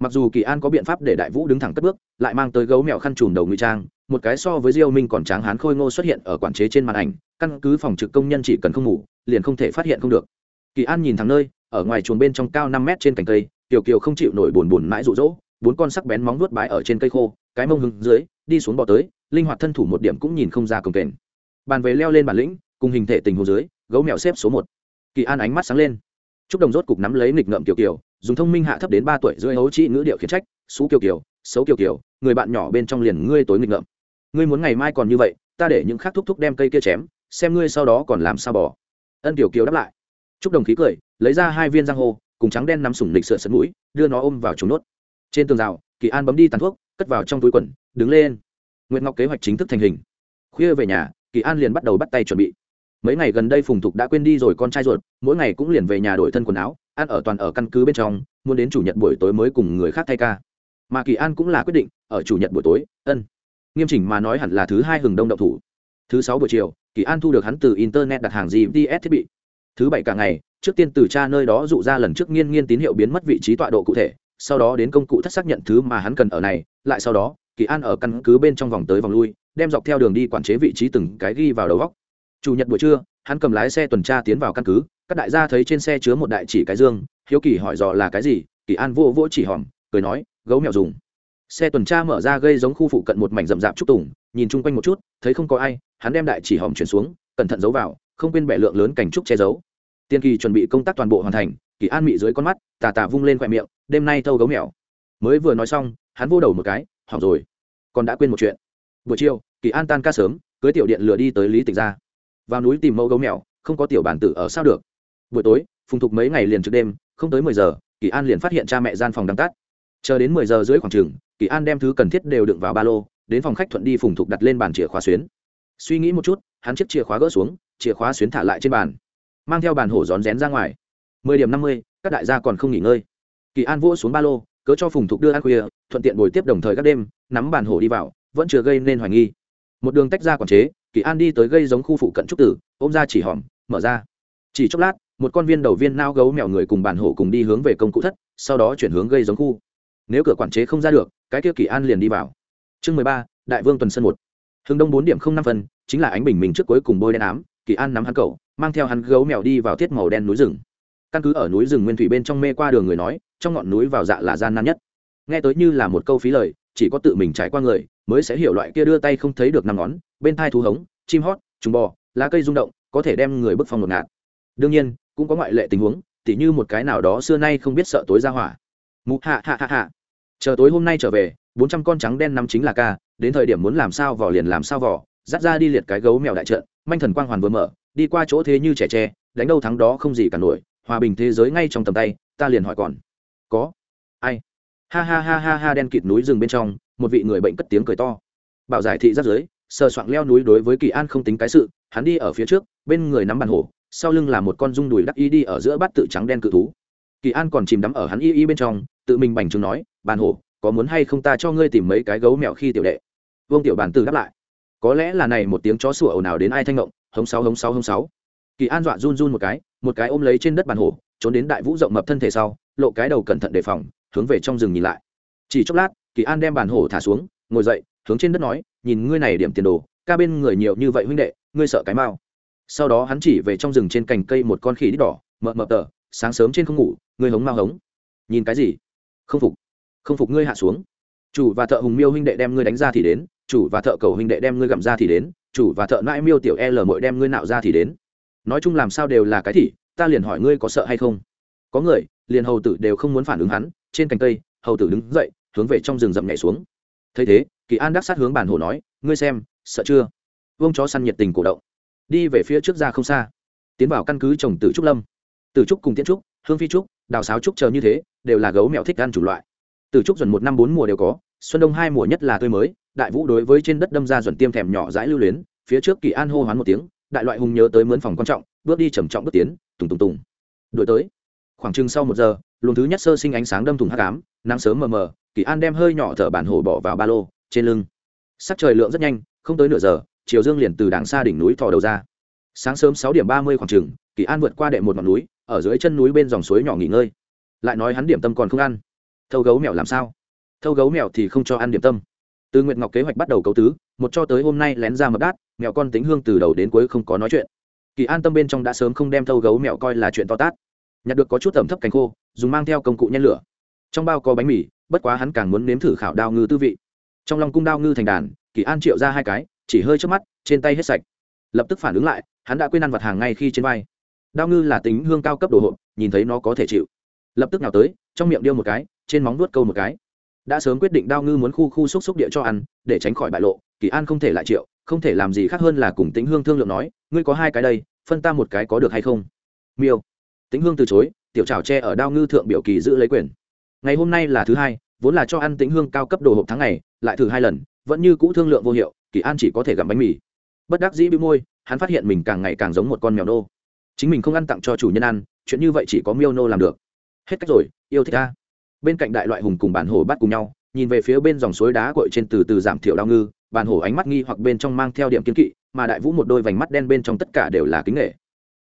Mặc dù kỳ an có biện pháp để đại vũ đứng thẳng cất bước, lại mang tới gấu mèo khăn trùm đầu ngụy trang, một cái so với diêu minh còn tráng hán khôi ngô xuất hiện ở quản chế trên màn ảnh, căn cứ phòng trực công nhân chỉ cần không ngủ, liền không thể phát hiện không được. Kỳ an nhìn thẳng nơi, ở ngoài chuồng bên trong cao năm mét trên cành cây, tiểu kiều không chịu nổi buồn buồn mãi rụ rỗ bốn con sắc bén móng vuốt bái ở trên cây khô, cái mông hưng dưới, đi xuống bò tới, linh hoạt thân thủ một điểm cũng nhìn không ra cồng kềnh. Bàn về leo lên bản lĩnh, cùng hình thể tình hồ dưới, gấu mèo xếp số một. Kỳ an ánh mắt sáng lên. Chúc đồng rốt cục nắm lấy nghịch ngợm kiều kiều, dùng thông minh hạ thấp đến ba tuổi rưỡi hấu trị ngữ điệu khiển trách xú kiều kiều, xấu kiều kiều, người bạn nhỏ bên trong liền ngươi tối nghịch ngợm. Ngươi muốn ngày mai còn như vậy, ta để những khác thúc thúc đem cây kia chém, xem ngươi sau đó còn làm sao bỏ ân kiều kiều đáp lại. Chúc đồng khí cười, lấy ra hai viên giang hồ cùng trắng đen nắm sủng lịch sợ sấn mũi, đưa nó ôm vào trúng nốt trên tường rào, kỳ an bấm đi tàn thuốc, cất vào trong túi quần, đứng lên. Nguyệt ngọc kế hoạch chính thức thành hình. Khuya về nhà, kỳ an liền bắt đầu bắt tay chuẩn bị. Mấy ngày gần đây phùng thục đã quên đi rồi con trai ruột, mỗi ngày cũng liền về nhà đổi thân quần áo, ăn ở toàn ở căn cứ bên trong, muốn đến chủ nhật buổi tối mới cùng người khác thay ca. Mà kỳ an cũng là quyết định, ở chủ nhật buổi tối, ân. Nghiêm chỉnh mà nói hẳn là thứ hai hừng đông đậu thủ. Thứ sáu buổi chiều, kỳ an thu được hắn từ internet đặt hàng gps thiết bị. Thứ bảy cả ngày, trước tiên từ cha nơi đó dụ ra lần trước nghiên nghiên tín hiệu biến mất vị trí tọa độ cụ thể sau đó đến công cụ thất xác nhận thứ mà hắn cần ở này, lại sau đó, kỳ an ở căn cứ bên trong vòng tới vòng lui, đem dọc theo đường đi quản chế vị trí từng cái ghi vào đầu góc. Chủ nhật buổi trưa, hắn cầm lái xe tuần tra tiến vào căn cứ, các đại gia thấy trên xe chứa một đại chỉ cái dương, hiếu kỳ hỏi dò là cái gì, kỳ an vô vô chỉ hòm, cười nói, gấu mèo dùng. Xe tuần tra mở ra gây giống khu phụ cận một mảnh rậm rạp trúc tùng, nhìn chung quanh một chút, thấy không có ai, hắn đem đại chỉ hòm chuyển xuống, cẩn thận giấu vào, không quên bẻ lượng lớn cảnh trúc che giấu. Tiên kỳ chuẩn bị công tác toàn bộ hoàn thành kỳ an mị dưới con mắt, tà tà vung lên khoe miệng, đêm nay thâu gấu mèo. Mới vừa nói xong, hắn vô đầu một cái, hỏng rồi còn đã quên một chuyện. Buổi chiều, kỳ an tan ca sớm, cưới tiểu điện lửa đi tới lý tịch ra vào núi tìm mẫu gấu mèo, không có tiểu bản tử ở sao được? Buổi tối, phùng thục mấy ngày liền trước đêm, không tới mười giờ, kỳ an liền phát hiện cha mẹ gian phòng đăng tắt. Chờ đến mười giờ dưới khoảng trường kỳ an đem thứ cần thiết đều đựng vào ba lô, đến phòng khách thuận đi phùng thục đặt lên bàn chìa khóa xuyến. Suy nghĩ một chút, hắn chiếc chìa khóa gỡ xuống, chìa khóa xuyến thả lại trên bàn, mang theo bàn hổ rón rén ra ngoài mười điểm năm mươi, các đại gia còn không nghỉ ngơi. Kỳ an vỗ xuống ba lô, cớ cho phùng thục đưa ăn khuya, thuận tiện buổi tiếp đồng thời các đêm, nắm bàn hổ đi vào, vẫn chưa gây nên hoài nghi. Một đường tách ra quản chế, kỳ an đi tới gây giống khu phụ cận trúc tử, ôm ra chỉ hòm, mở ra. Chỉ chốc lát, một con viên đầu viên nao gấu mèo người cùng bàn hổ cùng đi hướng về công cụ thất, sau đó chuyển hướng gây giống khu. Nếu cửa quản chế không ra được, cái kia kỳ an liền đi vào. Chương mười ba, đại vương tuần sân một. Hướng đông bốn điểm không năm phân, chính là ánh bình mình trước cuối cùng bôi đen ám, kỳ an nắm hắn cậu mang theo hắn gấu mèo đi vào thiết màu đen núi rừng căn cứ ở núi rừng nguyên thủy bên trong mê qua đường người nói, trong ngọn núi vào dạ là gian nan nhất. Nghe tới như là một câu phí lời, chỉ có tự mình trải qua người mới sẽ hiểu loại kia đưa tay không thấy được năm ngón, bên thai thú hống, chim hót, trùng bò, lá cây rung động, có thể đem người bức phong ngột ngạt. Đương nhiên, cũng có ngoại lệ tình huống, tỉ như một cái nào đó xưa nay không biết sợ tối ra hỏa. Mụ hạ hạ hạ hạ. Chờ tối hôm nay trở về, bốn trăm con trắng đen năm chính là ca, đến thời điểm muốn làm sao vỏ liền làm sao vỏ dắt ra đi liệt cái gấu mèo đại trận, manh thần quang hoàn vừa mở, đi qua chỗ thế như trẻ tre, đánh đâu thắng đó không gì cả nổi hòa bình thế giới ngay trong tầm tay, ta liền hỏi còn. Có. Ai? Ha ha ha ha ha, đen kịt núi rừng bên trong, một vị người bệnh cất tiếng cười to. Bảo giải thị giáp giới, sờ soạng leo núi đối với kỳ an không tính cái sự, hắn đi ở phía trước, bên người nắm bàn hổ, sau lưng là một con rung đùi đắc y đi ở giữa bát tự trắng đen cự thú. Kỳ an còn chìm đắm ở hắn y y bên trong, tự mình bành trướng nói, bàn hổ, có muốn hay không ta cho ngươi tìm mấy cái gấu mèo khi tiểu đệ? Vương tiểu bàn tử đáp lại, có lẽ là này một tiếng chó sủa ồn ào đến ai thanh ngộng, hống sáu hống sáu hống sáu kỳ an dọa run run một cái một cái ôm lấy trên đất bàn hổ, trốn đến đại vũ rộng mập thân thể sau, lộ cái đầu cẩn thận đề phòng, hướng về trong rừng nhìn lại. Chỉ chốc lát, kỳ an đem bàn hổ thả xuống, ngồi dậy, hướng trên đất nói, nhìn ngươi này điểm tiền đồ, ca bên người nhiều như vậy huynh đệ, ngươi sợ cái mau. Sau đó hắn chỉ về trong rừng trên cành cây một con khỉ đít đỏ mợ mợ tờ, sáng sớm trên không ngủ, ngươi hống mau hống. Nhìn cái gì? Không phục không phục ngươi hạ xuống. Chủ và thợ hùng miêu huynh đệ đem ngươi đánh ra thì đến, chủ và thợ cầu huynh đệ đem ngươi gặm ra thì đến, chủ và thợ nãi miêu tiểu l mội đem ngươi nạo ra thì đến nói chung làm sao đều là cái thị ta liền hỏi ngươi có sợ hay không? Có người, liền hầu tử đều không muốn phản ứng hắn, trên cành cây, hầu tử đứng dậy, hướng về trong rừng rậm nhảy xuống. Thấy thế, kỳ an đắc sát hướng bản hồ nói, ngươi xem, sợ chưa? Vông chó săn nhiệt tình cổ động. Đi về phía trước ra không xa. Tiến vào căn cứ trồng tử trúc lâm. Tử trúc cùng tiến trúc, hương phi trúc, đào sáo trúc chờ như thế, đều là gấu mèo thích ăn chủ loại. Tử trúc dần một năm bốn mùa đều có, xuân đông hai mùa nhất là tươi mới, đại vũ đối với trên đất đâm ra dần tiêm thèm nhỏ dãi lưu luyến, phía trước kỳ an hô hoán một tiếng đại loại hùng nhớ tới mướn phòng quan trọng, bước đi trầm trọng bước tiến, tùng tùng tùng. Đuổi tới. Khoảng chừng sau một giờ, luồng thứ nhất sơ sinh ánh sáng đâm thùng hắc ám, nắng sớm mờ mờ, kỳ an đem hơi nhỏ thở bản hồ bỏ vào ba lô, trên lưng. Sắc trời lượng rất nhanh, không tới nửa giờ, chiều dương liền từ đàng xa đỉnh núi thò đầu ra. Sáng sớm sáu điểm ba mươi khoảng chừng, kỳ an vượt qua đệ một ngọn núi, ở dưới chân núi bên dòng suối nhỏ nghỉ ngơi. Lại nói hắn điểm tâm còn không ăn. Thâu gấu mèo làm sao? Thâu gấu mèo thì không cho ăn điểm tâm từ nguyệt ngọc kế hoạch bắt đầu cấu tứ, một cho tới hôm nay lén ra mập đát, mẹo con tính hương từ đầu đến cuối không có nói chuyện. Kỳ an tâm bên trong đã sớm không đem thâu gấu mẹo coi là chuyện to tát. Nhặt được có chút ẩm thấp cánh khô, dùng mang theo công cụ nhen lửa. Trong bao có bánh mì, bất quá hắn càng muốn nếm thử khảo đao ngư tư vị. Trong lòng cung đao ngư thành đàn, kỳ an triệu ra hai cái, chỉ hơi trước mắt, trên tay hết sạch. Lập tức phản ứng lại, hắn đã quên ăn vặt hàng ngay khi trên vai. Đao ngư là tính hương cao cấp đồ hộp, nhìn thấy nó có thể chịu. Lập tức nào tới, trong miệng điêu một cái, trên móng nuốt câu một cái đã sớm quyết định đao ngư muốn khu khu xúc xúc địa cho ăn, để tránh khỏi bại lộ, kỳ an không thể lại triệu không thể làm gì khác hơn là cùng tĩnh hương thương lượng nói, ngươi có hai cái đây, phân ta một cái có được hay không? Miêu. Tĩnh hương từ chối, tiểu trào tre ở đao ngư thượng biểu kỳ giữ lấy quyền. Ngày hôm nay là thứ hai, vốn là cho ăn tĩnh hương cao cấp đồ hộp tháng ngày, lại thử hai lần, vẫn như cũ thương lượng vô hiệu, kỳ an chỉ có thể gặm bánh mì. Bất đắc dĩ bị môi, hắn phát hiện mình càng ngày càng giống một con mèo nô. Chính mình không ăn tặng cho chủ nhân ăn, chuyện như vậy chỉ có miêu nô làm được. Hết cách rồi, yêu thích ta bên cạnh đại loại hùng cùng bản hổ bắt cùng nhau, nhìn về phía bên dòng suối đá cội trên từ từ giảm thiểu đau ngư, bản hổ ánh mắt nghi hoặc bên trong mang theo điểm kiến kỵ, mà đại vũ một đôi vành mắt đen bên trong tất cả đều là kính nghệ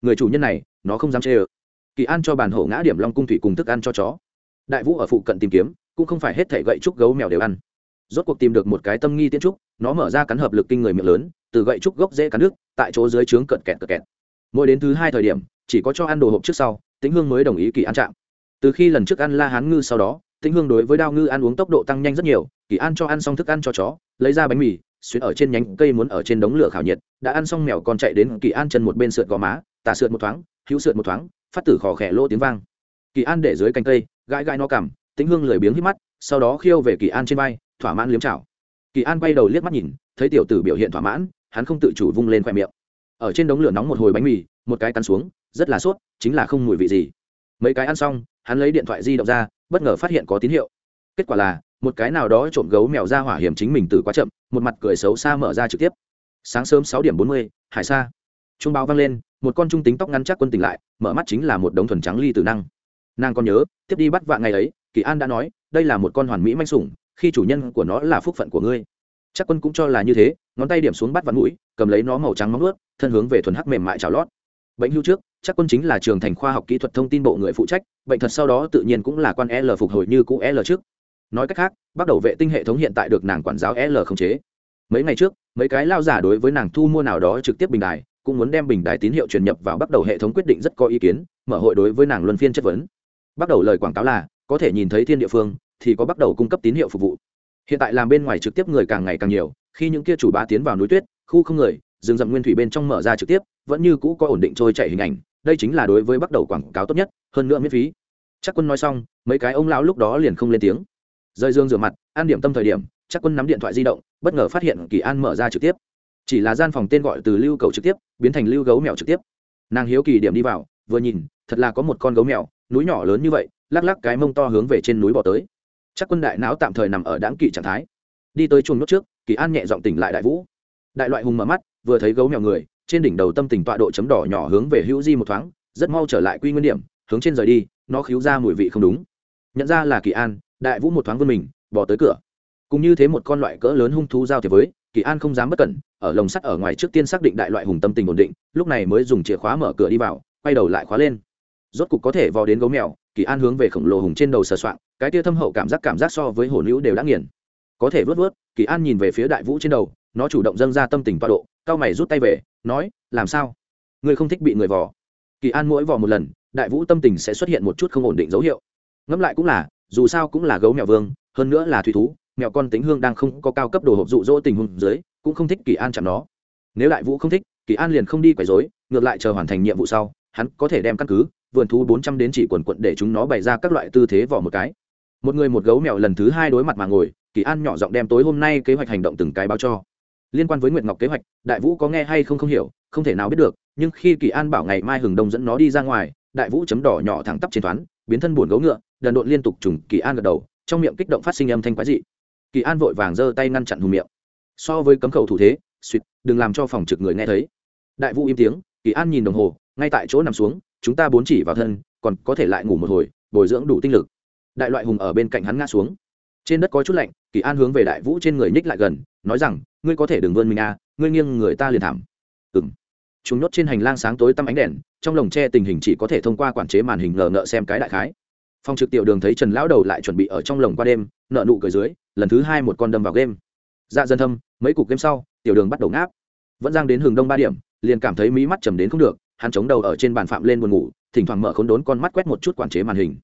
người chủ nhân này, nó không dám chê ơ. Kỳ an cho bản hổ ngã điểm long cung thủy cùng thức ăn cho chó. Đại vũ ở phụ cận tìm kiếm, cũng không phải hết thể gậy trúc gấu mèo đều ăn. Rốt cuộc tìm được một cái tâm nghi tiên trúc, nó mở ra cắn hợp lực kinh người miệng lớn, từ gậy trúc gốc dễ cắn nước, tại chỗ dưới trướng cận kẹt cận kẹt. Mỗi đến thứ hai thời điểm, chỉ có cho ăn đồ hộp trước sau, tĩnh hương mới đồng ý kỳ ăn chạm từ khi lần trước ăn la hán ngư sau đó, tĩnh hương đối với đao ngư ăn uống tốc độ tăng nhanh rất nhiều, kỳ an cho ăn xong thức ăn cho chó, lấy ra bánh mì, xuyến ở trên nhánh cây muốn ở trên đống lửa khảo nhiệt, đã ăn xong mèo còn chạy đến kỳ an chân một bên sượt gò má, tà sượt một thoáng, hữu sượt một thoáng, phát tử khò khẽ lỗ tiếng vang. Kỳ an để dưới cành cây, gãi gãi nó cằm, tĩnh hương lười biếng hít mắt, sau đó khiêu về kỳ an trên vai, thỏa mãn liếm chảo. Kỳ an quay đầu liếc mắt nhìn, thấy tiểu tử biểu hiện thỏa mãn, hắn không tự chủ vung lên khoe miệng. Ở trên đống lửa nóng một hồi bánh mì, một cái cắn xuống, rất là sốt, chính là không mùi vị gì. Mấy cái ăn xong hắn lấy điện thoại di động ra, bất ngờ phát hiện có tín hiệu. Kết quả là, một cái nào đó trộm gấu mèo ra hỏa hiểm chính mình từ quá chậm, một mặt cười xấu xa mở ra trực tiếp. Sáng sớm sáu điểm bốn mươi, hải sa. Trung báo vang lên, một con trung tính tóc ngắn chắc quân tỉnh lại, mở mắt chính là một đống thuần trắng ly tử năng. Nàng còn nhớ, tiếp đi bắt vạ ngày ấy, kỳ an đã nói, đây là một con hoàn mỹ manh sủng, khi chủ nhân của nó là phúc phận của ngươi. Chắc quân cũng cho là như thế, ngón tay điểm xuống bắt vặn mũi, cầm lấy nó màu trắng móng ướt thân hướng về thuần hắc mềm mại trào lót bệnh hưu trước, chắc quân chính là trường thành khoa học kỹ thuật thông tin bộ người phụ trách, bệnh thật sau đó tự nhiên cũng là quan l phục hồi như cũ l trước. Nói cách khác, bắt đầu vệ tinh hệ thống hiện tại được nàng quản giáo l khống chế. Mấy ngày trước, mấy cái lao giả đối với nàng thu mua nào đó trực tiếp bình đài, cũng muốn đem bình đài tín hiệu truyền nhập vào bắt đầu hệ thống quyết định rất có ý kiến, mở hội đối với nàng luân phiên chất vấn. Bắt đầu lời quảng cáo là, có thể nhìn thấy thiên địa phương, thì có bắt đầu cung cấp tín hiệu phục vụ. Hiện tại làm bên ngoài trực tiếp người càng ngày càng nhiều, khi những kia chủ bá tiến vào núi tuyết, khu không người rừng rậm nguyên thủy bên trong mở ra trực tiếp, vẫn như cũ có ổn định trôi chạy hình ảnh, đây chính là đối với bắt đầu quảng cáo tốt nhất, hơn nữa miễn phí. Chắc quân nói xong, mấy cái ông lão lúc đó liền không lên tiếng. Rơi dương rửa mặt, an điểm tâm thời điểm, chắc quân nắm điện thoại di động, bất ngờ phát hiện kỳ an mở ra trực tiếp. Chỉ là gian phòng tên gọi từ lưu cầu trực tiếp, biến thành lưu gấu mèo trực tiếp. Nàng hiếu kỳ điểm đi vào, vừa nhìn, thật là có một con gấu mèo, núi nhỏ lớn như vậy, lắc lắc cái mông to hướng về trên núi bỏ tới. Chắc quân đại não tạm thời nằm ở đáng kỵ trạng thái. Đi tới chuồng nốt trước, kỳ an nhẹ giọng tỉnh lại đại vũ. Đại loại hùng mở mắt vừa thấy gấu mèo người, trên đỉnh đầu tâm tình tọa độ chấm đỏ nhỏ hướng về hữu di một thoáng, rất mau trở lại quy nguyên điểm, hướng trên rời đi, nó khiếu ra mùi vị không đúng. Nhận ra là kỳ an, đại vũ một thoáng vươn mình, bỏ tới cửa. Cũng như thế một con loại cỡ lớn hung thú giao thiệp với, kỳ an không dám bất cẩn, ở lồng sắt ở ngoài trước tiên xác định đại loại hùng tâm tình ổn định, lúc này mới dùng chìa khóa mở cửa đi vào, quay đầu lại khóa lên. Rốt cục có thể vò đến gấu mèo, kỳ an hướng về khổng lồ hùng trên đầu sờ soạng, cái tia thâm hậu cảm giác cảm giác so với hổ nữ đều đã nghiền. Có thể vớt vớt, kỳ an nhìn về phía đại vũ trên đầu nó chủ động dâng ra tâm tình toa độ cao mày rút tay về, nói, làm sao? Ngươi không thích bị người vò? Kỳ an mỗi vò một lần, đại vũ tâm tình sẽ xuất hiện một chút không ổn định dấu hiệu. Ngẫm lại cũng là, dù sao cũng là gấu mèo vương, hơn nữa là thủy thú, mèo con tính hương đang không có cao cấp đồ hộp dụ dỗ tình huống dưới, cũng không thích kỳ an chạm nó. Nếu đại vũ không thích, kỳ an liền không đi quấy rối, ngược lại chờ hoàn thành nhiệm vụ sau, hắn có thể đem căn cứ, vườn thú bốn trăm đến chỉ quần quận để chúng nó bày ra các loại tư thế vỏ một cái. Một người một gấu mèo lần thứ hai đối mặt mà ngồi, kỳ an nhỏ giọng đem tối hôm nay kế hoạch hành động từng cái báo cho liên quan với nguyệt ngọc kế hoạch, đại vũ có nghe hay không không hiểu, không thể nào biết được, nhưng khi kỳ an bảo ngày mai hừng đông dẫn nó đi ra ngoài, đại vũ chấm đỏ nhỏ thẳng tắp trên thoáng biến thân buồn gấu ngựa, đần độn liên tục trùng kỳ an gật đầu, trong miệng kích động phát sinh âm thanh quái dị. Kỳ an vội vàng giơ tay ngăn chặn hùng miệng. So với cấm khẩu thủ thế, suýt, đừng làm cho phòng trực người nghe thấy. Đại vũ im tiếng, kỳ an nhìn đồng hồ, ngay tại chỗ nằm xuống, chúng ta bốn chỉ vào thân, còn có thể lại ngủ một hồi, bồi dưỡng đủ tinh lực. Đại loại hùng ở bên cạnh hắn ngã xuống. Trên đất có chút lạnh, kỳ an hướng về đại vũ trên người nhích lại gần nói rằng, ngươi có thể đừng vươn mình à ngươi nghiêng người ta liền thảm. Ừng chúng nhốt trên hành lang sáng tối tăm ánh đèn, trong lồng tre tình hình chỉ có thể thông qua quản chế màn hình ngờ ngợ xem cái đại khái. Phong trực tiểu đường thấy trần lão đầu lại chuẩn bị ở trong lồng qua đêm nợ nụ cười dưới, lần thứ hai một con đâm vào game. Dạ dân thâm, mấy cục game sau, tiểu đường bắt đầu ngáp. Vẫn giang đến hừng đông ba điểm, liền cảm thấy mí mắt chầm đến không được, hắn chống đầu ở trên bàn phạm lên buồn ngủ, thỉnh thoảng mở khốn đốn con mắt quét một chút quản chế màn hình.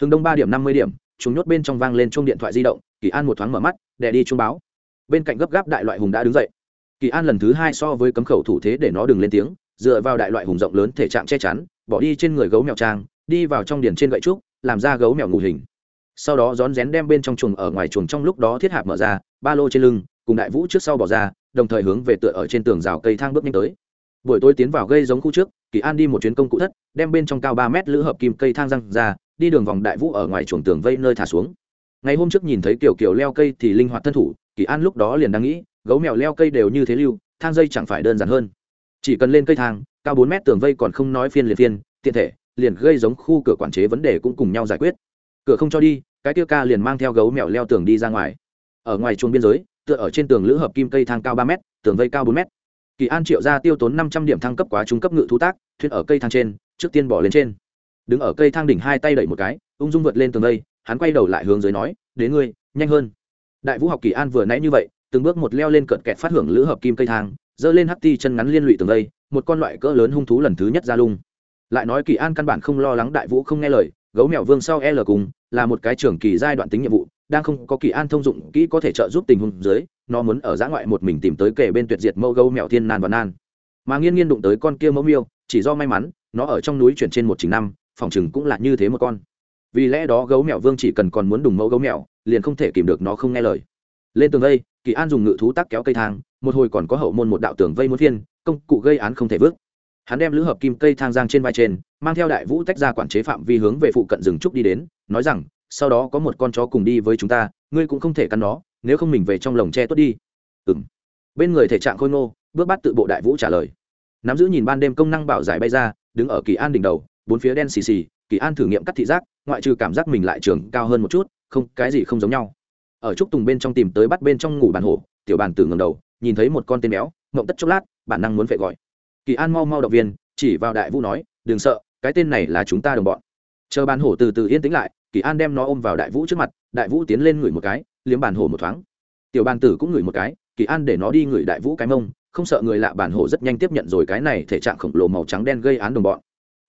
Hừng đông ba điểm năm mươi điểm, chúng nhốt bên trong vang lên chung điện thoại di động, kỳ an một thoáng mở mắt, đè đi trung báo bên cạnh gấp gáp đại loại hùng đã đứng dậy. Kỳ an lần thứ hai so với cấm khẩu thủ thế để nó đừng lên tiếng, dựa vào đại loại hùng rộng lớn thể trạng che chắn, bỏ đi trên người gấu mèo trang, đi vào trong điển trên gậy trúc, làm ra gấu mèo ngủ hình. Sau đó rón rén đem bên trong chuồng ở ngoài chuồng trong lúc đó thiết hạp mở ra, ba lô trên lưng, cùng đại vũ trước sau bỏ ra, đồng thời hướng về tựa ở trên tường rào cây thang bước nhanh tới. Buổi tối tiến vào gây giống khu trước, kỳ an đi một chuyến công cụ thất, đem bên trong cao ba mét lữ hợp kim cây thang răng ra, đi đường vòng đại vũ ở ngoài chuồng tường vây nơi thả xuống ngày hôm trước nhìn thấy kiểu kiểu leo cây thì linh hoạt thân thủ kỳ an lúc đó liền đang nghĩ gấu mèo leo cây đều như thế lưu thang dây chẳng phải đơn giản hơn. Chỉ cần lên cây thang cao bốn mét tường vây còn không nói phiên liền phiên tiện thể liền gây giống khu cửa quản chế vấn đề cũng cùng nhau giải quyết. Cửa không cho đi cái tiêu ca liền mang theo gấu mèo leo tường đi ra ngoài. Ở ngoài chuồng biên giới tựa ở trên tường lữ hợp kim cây thang cao ba mét, tường vây cao bốn mét, kỳ an triệu ra tiêu tốn năm trăm điểm thăng cấp quá trung cấp ngự thú tác thuyết ở cây thang trên trước tiên bỏ lên trên. Đứng ở cây thang đỉnh hai tay đẩy một cái ung dung vượt lên tường vây hắn quay đầu lại hướng dưới nói, đến ngươi, nhanh hơn. Đại vũ học kỳ an vừa nãy như vậy, từng bước một leo lên cận kẹt phát hưởng lữ hợp kim cây thang, giơ lên hắt ti chân ngắn liên lụy từng đây, một con loại cỡ lớn hung thú lần thứ nhất ra lung. Lại nói kỳ an căn bản không lo lắng đại vũ không nghe lời, gấu mèo vương sau l cùng, là một cái trưởng kỳ giai đoạn tính nhiệm vụ, đang không có kỳ an thông dụng kỹ có thể trợ giúp tình huống dưới, nó muốn ở giã ngoại một mình tìm tới kể bên tuyệt diệt mẫu gấu mèo thiên nan và nan. Mà nghiên nghiên đụng tới con kia mẫu miêu, chỉ do may mắn, nó ở trong núi chuyển trên một chín năm, phòng chừng cũng là như thế một con vì lẽ đó gấu mèo vương chỉ cần còn muốn đùng mẫu gấu mèo, liền không thể kìm được nó không nghe lời. Lên tường vây, kỳ an dùng ngự thú tắc kéo cây thang, một hồi còn có hậu môn một đạo tường vây muốn thiên công cụ gây án không thể vứt. Hắn đem lữ hợp kim cây thang giang trên vai trên, mang theo đại vũ tách ra quản chế phạm vi hướng về phụ cận rừng trúc đi đến, nói rằng, sau đó có một con chó cùng đi với chúng ta, ngươi cũng không thể cắn nó, nếu không mình về trong lồng tre tốt đi. Ừ m bên người thể trạng khôi ngô, bước bắt tự bộ đại vũ trả lời. Nắm giữ nhìn ban đêm công năng bảo giải bay ra, đứng ở kỳ an đỉnh đầu, bốn phía đen xì xì kỳ an thử nghiệm cắt thị giác, ngoại trừ cảm giác mình lại trường cao hơn một chút, không, cái gì không giống nhau. Ở trúc tùng bên trong tìm tới bắt bên trong ngủ bàn hổ, tiểu bàn tử ngầm đầu, nhìn thấy một con tên béo, mộng tất chốc lát, bản năng muốn phải gọi. Kỳ an mau mau động viên, chỉ vào đại vũ nói, đừng sợ, cái tên này là chúng ta đồng bọn. Chờ bàn hổ từ từ yên tĩnh lại, kỳ an đem nó ôm vào đại vũ trước mặt, đại vũ tiến lên ngửi một cái, liếm bàn hổ một thoáng. Tiểu bàn tử cũng ngửi một cái, kỳ an để nó đi ngửi đại vũ cái mông, không sợ người lạ bàn hổ rất nhanh tiếp nhận rồi cái này thể trạng khổng lồ màu trắng đen gây án đồng bọn.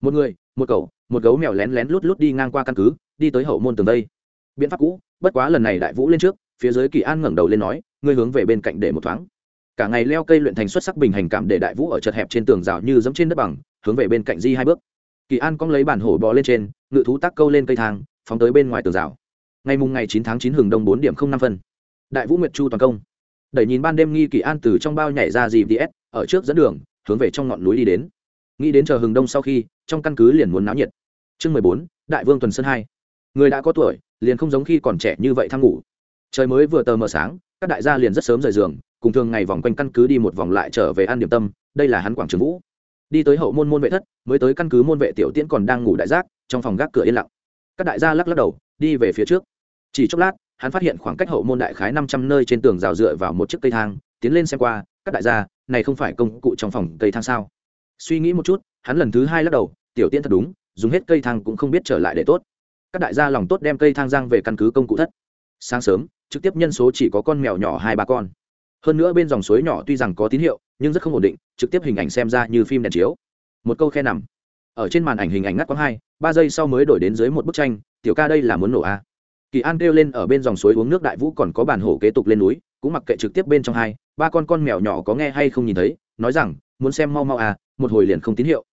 Một người một cậu, một gấu mèo lén lén lút lút đi ngang qua căn cứ, đi tới hậu môn tường đây. Biện pháp cũ, bất quá lần này đại vũ lên trước, phía dưới kỳ an ngẩng đầu lên nói, ngươi hướng về bên cạnh để một thoáng. Cả ngày leo cây luyện thành xuất sắc bình hành cảm để đại vũ ở chật hẹp trên tường rào như giống trên đất bằng, hướng về bên cạnh di hai bước. Kỳ an cong lấy bản hổ bò lên trên, ngự thú tác câu lên cây thang, phóng tới bên ngoài tường rào. Ngày mùng ngày chín tháng chín hừng đông bốn điểm không năm phân. Đại vũ nguyệt chu toàn công. Đẩy nhìn ban đêm nghi kỳ an từ trong bao nhảy ra dì ds ở trước dẫn đường, hướng về trong ngọn núi đi đến. Nghĩ đến chờ hừng đông sau khi trong căn cứ liền muốn náo nhiệt. Chương mười bốn, đại vương tuần sơn hai. Người đã có tuổi, liền không giống khi còn trẻ như vậy tham ngủ. Trời mới vừa tờ mờ sáng, các đại gia liền rất sớm rời giường, cùng thường ngày vòng quanh căn cứ đi một vòng lại trở về ăn điểm tâm, đây là hắn quảng trường vũ. Đi tới hậu môn môn vệ thất, mới tới căn cứ môn vệ tiểu tiễn còn đang ngủ đại giác, trong phòng gác cửa yên lặng. Các đại gia lắc lắc đầu, đi về phía trước. Chỉ chốc lát, hắn phát hiện khoảng cách hậu môn đại khái năm trăm nơi trên tường rào dựa vào một chiếc cây thang, tiến lên xem qua, các đại gia, này không phải công cụ trong phòng cây thang sao? Suy nghĩ một chút, hắn lần thứ hai lắc đầu tiểu tiễn thật đúng, dùng hết cây thang cũng không biết trở lại để tốt. Các đại gia lòng tốt đem cây thang giang về căn cứ công cụ thất. Sáng sớm, trực tiếp nhân số chỉ có con mèo nhỏ hai ba con. Hơn nữa bên dòng suối nhỏ tuy rằng có tín hiệu, nhưng rất không ổn định, trực tiếp hình ảnh xem ra như phim đèn chiếu. Một câu khe nằm. Ở trên màn ảnh hình ảnh ngắt quãng hai, ba giây sau mới đổi đến dưới một bức tranh, tiểu ca đây là muốn nổ a. À. kỳ an kêu lên ở bên dòng suối uống nước đại vũ còn có bàn hổ kế tục lên núi, cũng mặc kệ trực tiếp bên trong hai, ba con con mèo nhỏ có nghe hay không nhìn thấy, nói rằng, muốn xem mau mau à một hồi liền không tín hiệu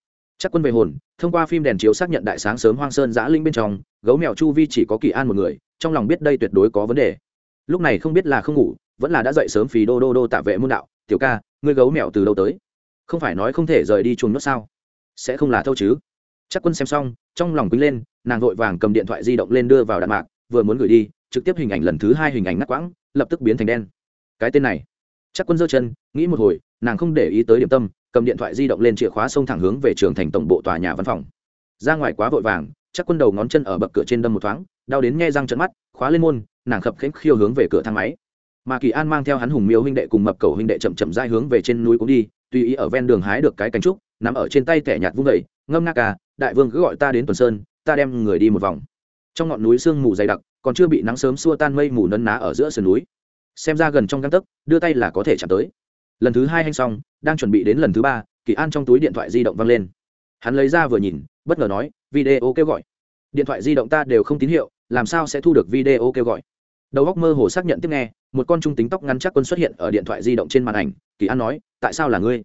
chắc quân về hồn, thông qua phim đèn chiếu xác nhận đại sáng sớm hoang sơn giã linh bên trong, gấu mèo chu vi chỉ có kỳ an một người, trong lòng biết đây tuyệt đối có vấn đề. Lúc này không biết là không ngủ, vẫn là đã dậy sớm phí đô đô đô tạ vệ môn đạo, tiểu ca, ngươi gấu mèo từ đâu tới? Không phải nói không thể rời đi chuồng nhốt sao? Sẽ không là thâu chứ? Chắc quân xem xong, trong lòng quýnh lên, nàng vội vàng cầm điện thoại di động lên đưa vào đạn mạc, vừa muốn gửi đi, trực tiếp hình ảnh lần thứ hai hình ảnh ngắt quãng, lập tức biến thành đen. Cái tên này. Chắc quân giơ chân, nghĩ một hồi, nàng không để ý tới điểm tâm cầm điện thoại di động lên chìa khóa xông thẳng hướng về trường thành tổng bộ tòa nhà văn phòng. Ra ngoài quá vội vàng, chắc quân đầu ngón chân ở bậc cửa trên đâm một thoáng, đau đến nghe răng trận mắt, khóa lên môn, nàng khập khẽnh khiêu hướng về cửa thang máy. Mà kỳ an mang theo hắn hùng miêu huynh đệ cùng mập cầu huynh đệ chậm chậm dai hướng về trên núi cũng đi, tùy ý ở ven đường hái được cái cánh trúc, nằm ở trên tay kẻ nhạt vung vẩy ngâm nga ca, đại vương cứ gọi ta đến tuần sơn, ta đem người đi một vòng. Trong ngọn núi sương mù dày đặc, còn chưa bị nắng sớm xua tan mây mù nấn ná ở giữa sườn núi. Xem ra gần trong găng tấc, đưa tay là có thể chạm tới lần thứ hai hành xong, đang chuẩn bị đến lần thứ ba, kỳ an trong túi điện thoại di động văng lên. Hắn lấy ra vừa nhìn, bất ngờ nói, video kêu gọi. Điện thoại di động ta đều không tín hiệu, làm sao sẽ thu được video kêu gọi? Đầu góc mơ hồ xác nhận tiếp nghe, một con trung tính tóc ngắn chắc quân xuất hiện ở điện thoại di động trên màn ảnh. Kỳ an nói, tại sao là ngươi?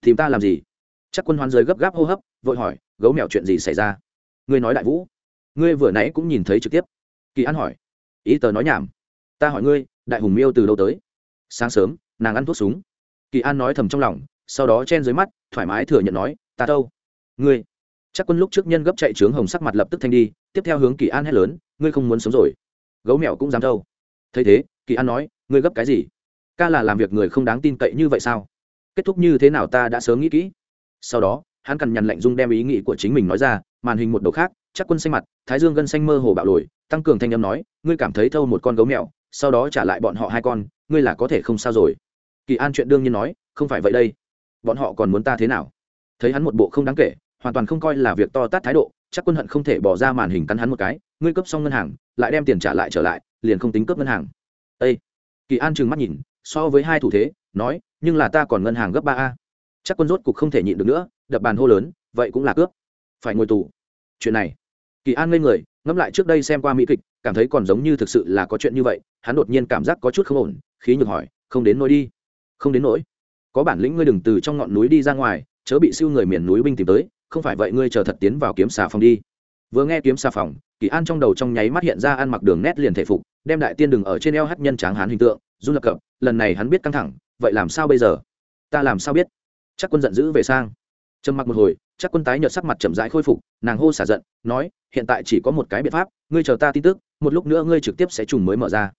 Tìm ta làm gì? Chắc quân hoán giới gấp gáp hô hấp, vội hỏi, gấu mèo chuyện gì xảy ra? Ngươi nói đại vũ. Ngươi vừa nãy cũng nhìn thấy trực tiếp. Kỳ an hỏi, ý tờ nói nhảm. Ta hỏi ngươi, đại hùng miêu từ đâu tới? Sáng sớm, nàng ăn thuốc súng kỳ an nói thầm trong lòng, sau đó chen dưới mắt, thoải mái thừa nhận nói, ta đâu? Ngươi? Chắc quân lúc trước nhân gấp chạy trướng hồng sắc mặt lập tức thanh đi, tiếp theo hướng kỳ an hét lớn, ngươi không muốn sống rồi. Gấu mèo cũng dám đâu. thấy thế, kỳ an nói, ngươi gấp cái gì? Ca là làm việc người không đáng tin cậy như vậy sao? Kết thúc như thế nào ta đã sớm nghĩ kỹ. Sau đó, hắn cằn nhằn lạnh dung đem ý nghĩ của chính mình nói ra, màn hình một đầu khác, chắc quân xanh mặt, thái dương gân xanh mơ hồ bạo lồi, tăng cường thanh âm nói, ngươi cảm thấy thâu một con gấu mèo, sau đó trả lại bọn họ hai con, ngươi là có thể không sao rồi kỳ an chuyện đương nhiên nói, không phải vậy đây. Bọn họ còn muốn ta thế nào? Thấy hắn một bộ không đáng kể, hoàn toàn không coi là việc to tát thái độ, chắc quân hận không thể bỏ ra màn hình cắn hắn một cái, ngươi cấp xong ngân hàng, lại đem tiền trả lại trở lại, liền không tính cướp ngân hàng. Ây kỳ an trừng mắt nhìn, so với hai thủ thế, nói, nhưng là ta còn ngân hàng gấp ba a. Chắc quân rốt cục không thể nhịn được nữa, đập bàn hô lớn, vậy cũng là cướp. Phải ngồi tù. Chuyện này. Kỳ an ngây người, ngẫm lại trước đây xem qua mỹ kịch, cảm thấy còn giống như thực sự là có chuyện như vậy, hắn đột nhiên cảm giác có chút không ổn, khí nhược hỏi, không đến nỗi đi không đến nỗi. Có bản lĩnh ngươi đừng từ trong ngọn núi đi ra ngoài, chớ bị siêu người miền núi binh tìm tới, không phải vậy ngươi chờ thật tiến vào kiếm xà phòng đi. Vừa nghe kiếm xà phòng, kỳ an trong đầu trong nháy mắt hiện ra ăn mặc đường nét liền thể phục, đem đại tiên đừng ở trên eo hát nhân tráng hán hình tượng, run lập cập, lần này hắn biết căng thẳng, vậy làm sao bây giờ? Ta làm sao biết? Chắc quân giận dữ về sang. Trầm mặc một hồi, chắc quân tái nhợt sắc mặt chậm rãi khôi phục, nàng hô xả giận, nói, hiện tại chỉ có một cái biện pháp, ngươi chờ ta tin tức, một lúc nữa ngươi trực tiếp sẽ trùng mới mở ra.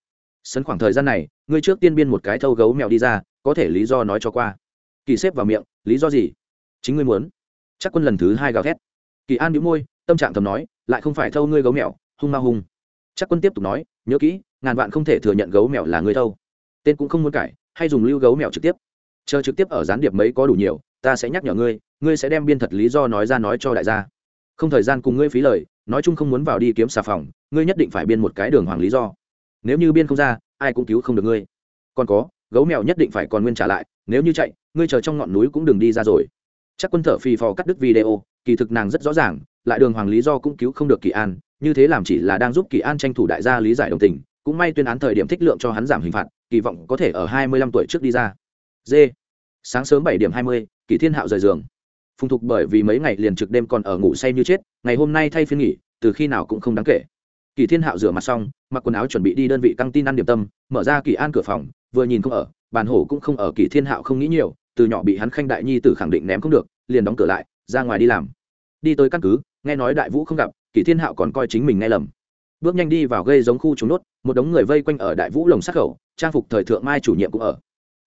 Sấn khoảng thời gian này, ngươi trước tiên biên một cái thâu gấu mèo đi ra có thể lý do nói cho qua. Kỳ xếp vào miệng, lý do gì? Chính ngươi muốn. Chắc quân lần thứ hai gào thét. Kỳ an nhíu môi, tâm trạng thầm nói, lại không phải thâu ngươi gấu mèo, hung ma hung. Chắc quân tiếp tục nói, nhớ kỹ, ngàn vạn không thể thừa nhận gấu mèo là ngươi thâu. Tên cũng không muốn cải, hay dùng lưu gấu mèo trực tiếp. Chờ trực tiếp ở gián điệp mấy có đủ nhiều, ta sẽ nhắc nhở ngươi ngươi sẽ đem biên thật lý do nói ra nói cho đại gia. Không thời gian cùng ngươi phí lời, nói chung không muốn vào đi kiếm xà phòng, ngươi nhất định phải biên một cái đường hoàng lý do. Nếu như biên không ra, ai cũng cứu không được ngươi. Còn có gấu mèo nhất định phải còn nguyên trả lại, nếu như chạy, ngươi chờ trong ngọn núi cũng đừng đi ra rồi. Chắc quân thở phì phò cắt đứt video, kỳ thực nàng rất rõ ràng, lại đường hoàng lý do cũng cứu không được kỳ an, như thế làm chỉ là đang giúp kỳ an tranh thủ đại gia lý giải đồng tình, cũng may tuyên án thời điểm thích lượng cho hắn giảm hình phạt, kỳ vọng có thể ở hai mươi lăm tuổi trước đi ra. D sáng sớm bảy điểm hai mươi, kỳ thiên hạo rời giường. Phùng thục bởi vì mấy ngày liền trực đêm còn ở ngủ say như chết, ngày hôm nay thay phiên nghỉ, từ khi nào cũng không đáng kể. Kỳ thiên hạo rửa mặt xong, mặc quần áo chuẩn bị đi đơn vị căng tin ăn điểm tâm, mở ra kỳ an cửa phòng vừa nhìn không ở bàn hổ cũng không ở, kỳ thiên hạo không nghĩ nhiều, từ nhỏ bị hắn khanh đại nhi tử khẳng định ném không được, liền đóng cửa lại, ra ngoài đi làm. Đi tới căn cứ, nghe nói đại vũ không gặp, kỳ thiên hạo còn coi chính mình nghe lầm. Bước nhanh đi vào gây giống khu trúng nốt, một đống người vây quanh ở đại vũ lồng sắc khẩu, trang phục thời thượng mai chủ nhiệm cũng ở.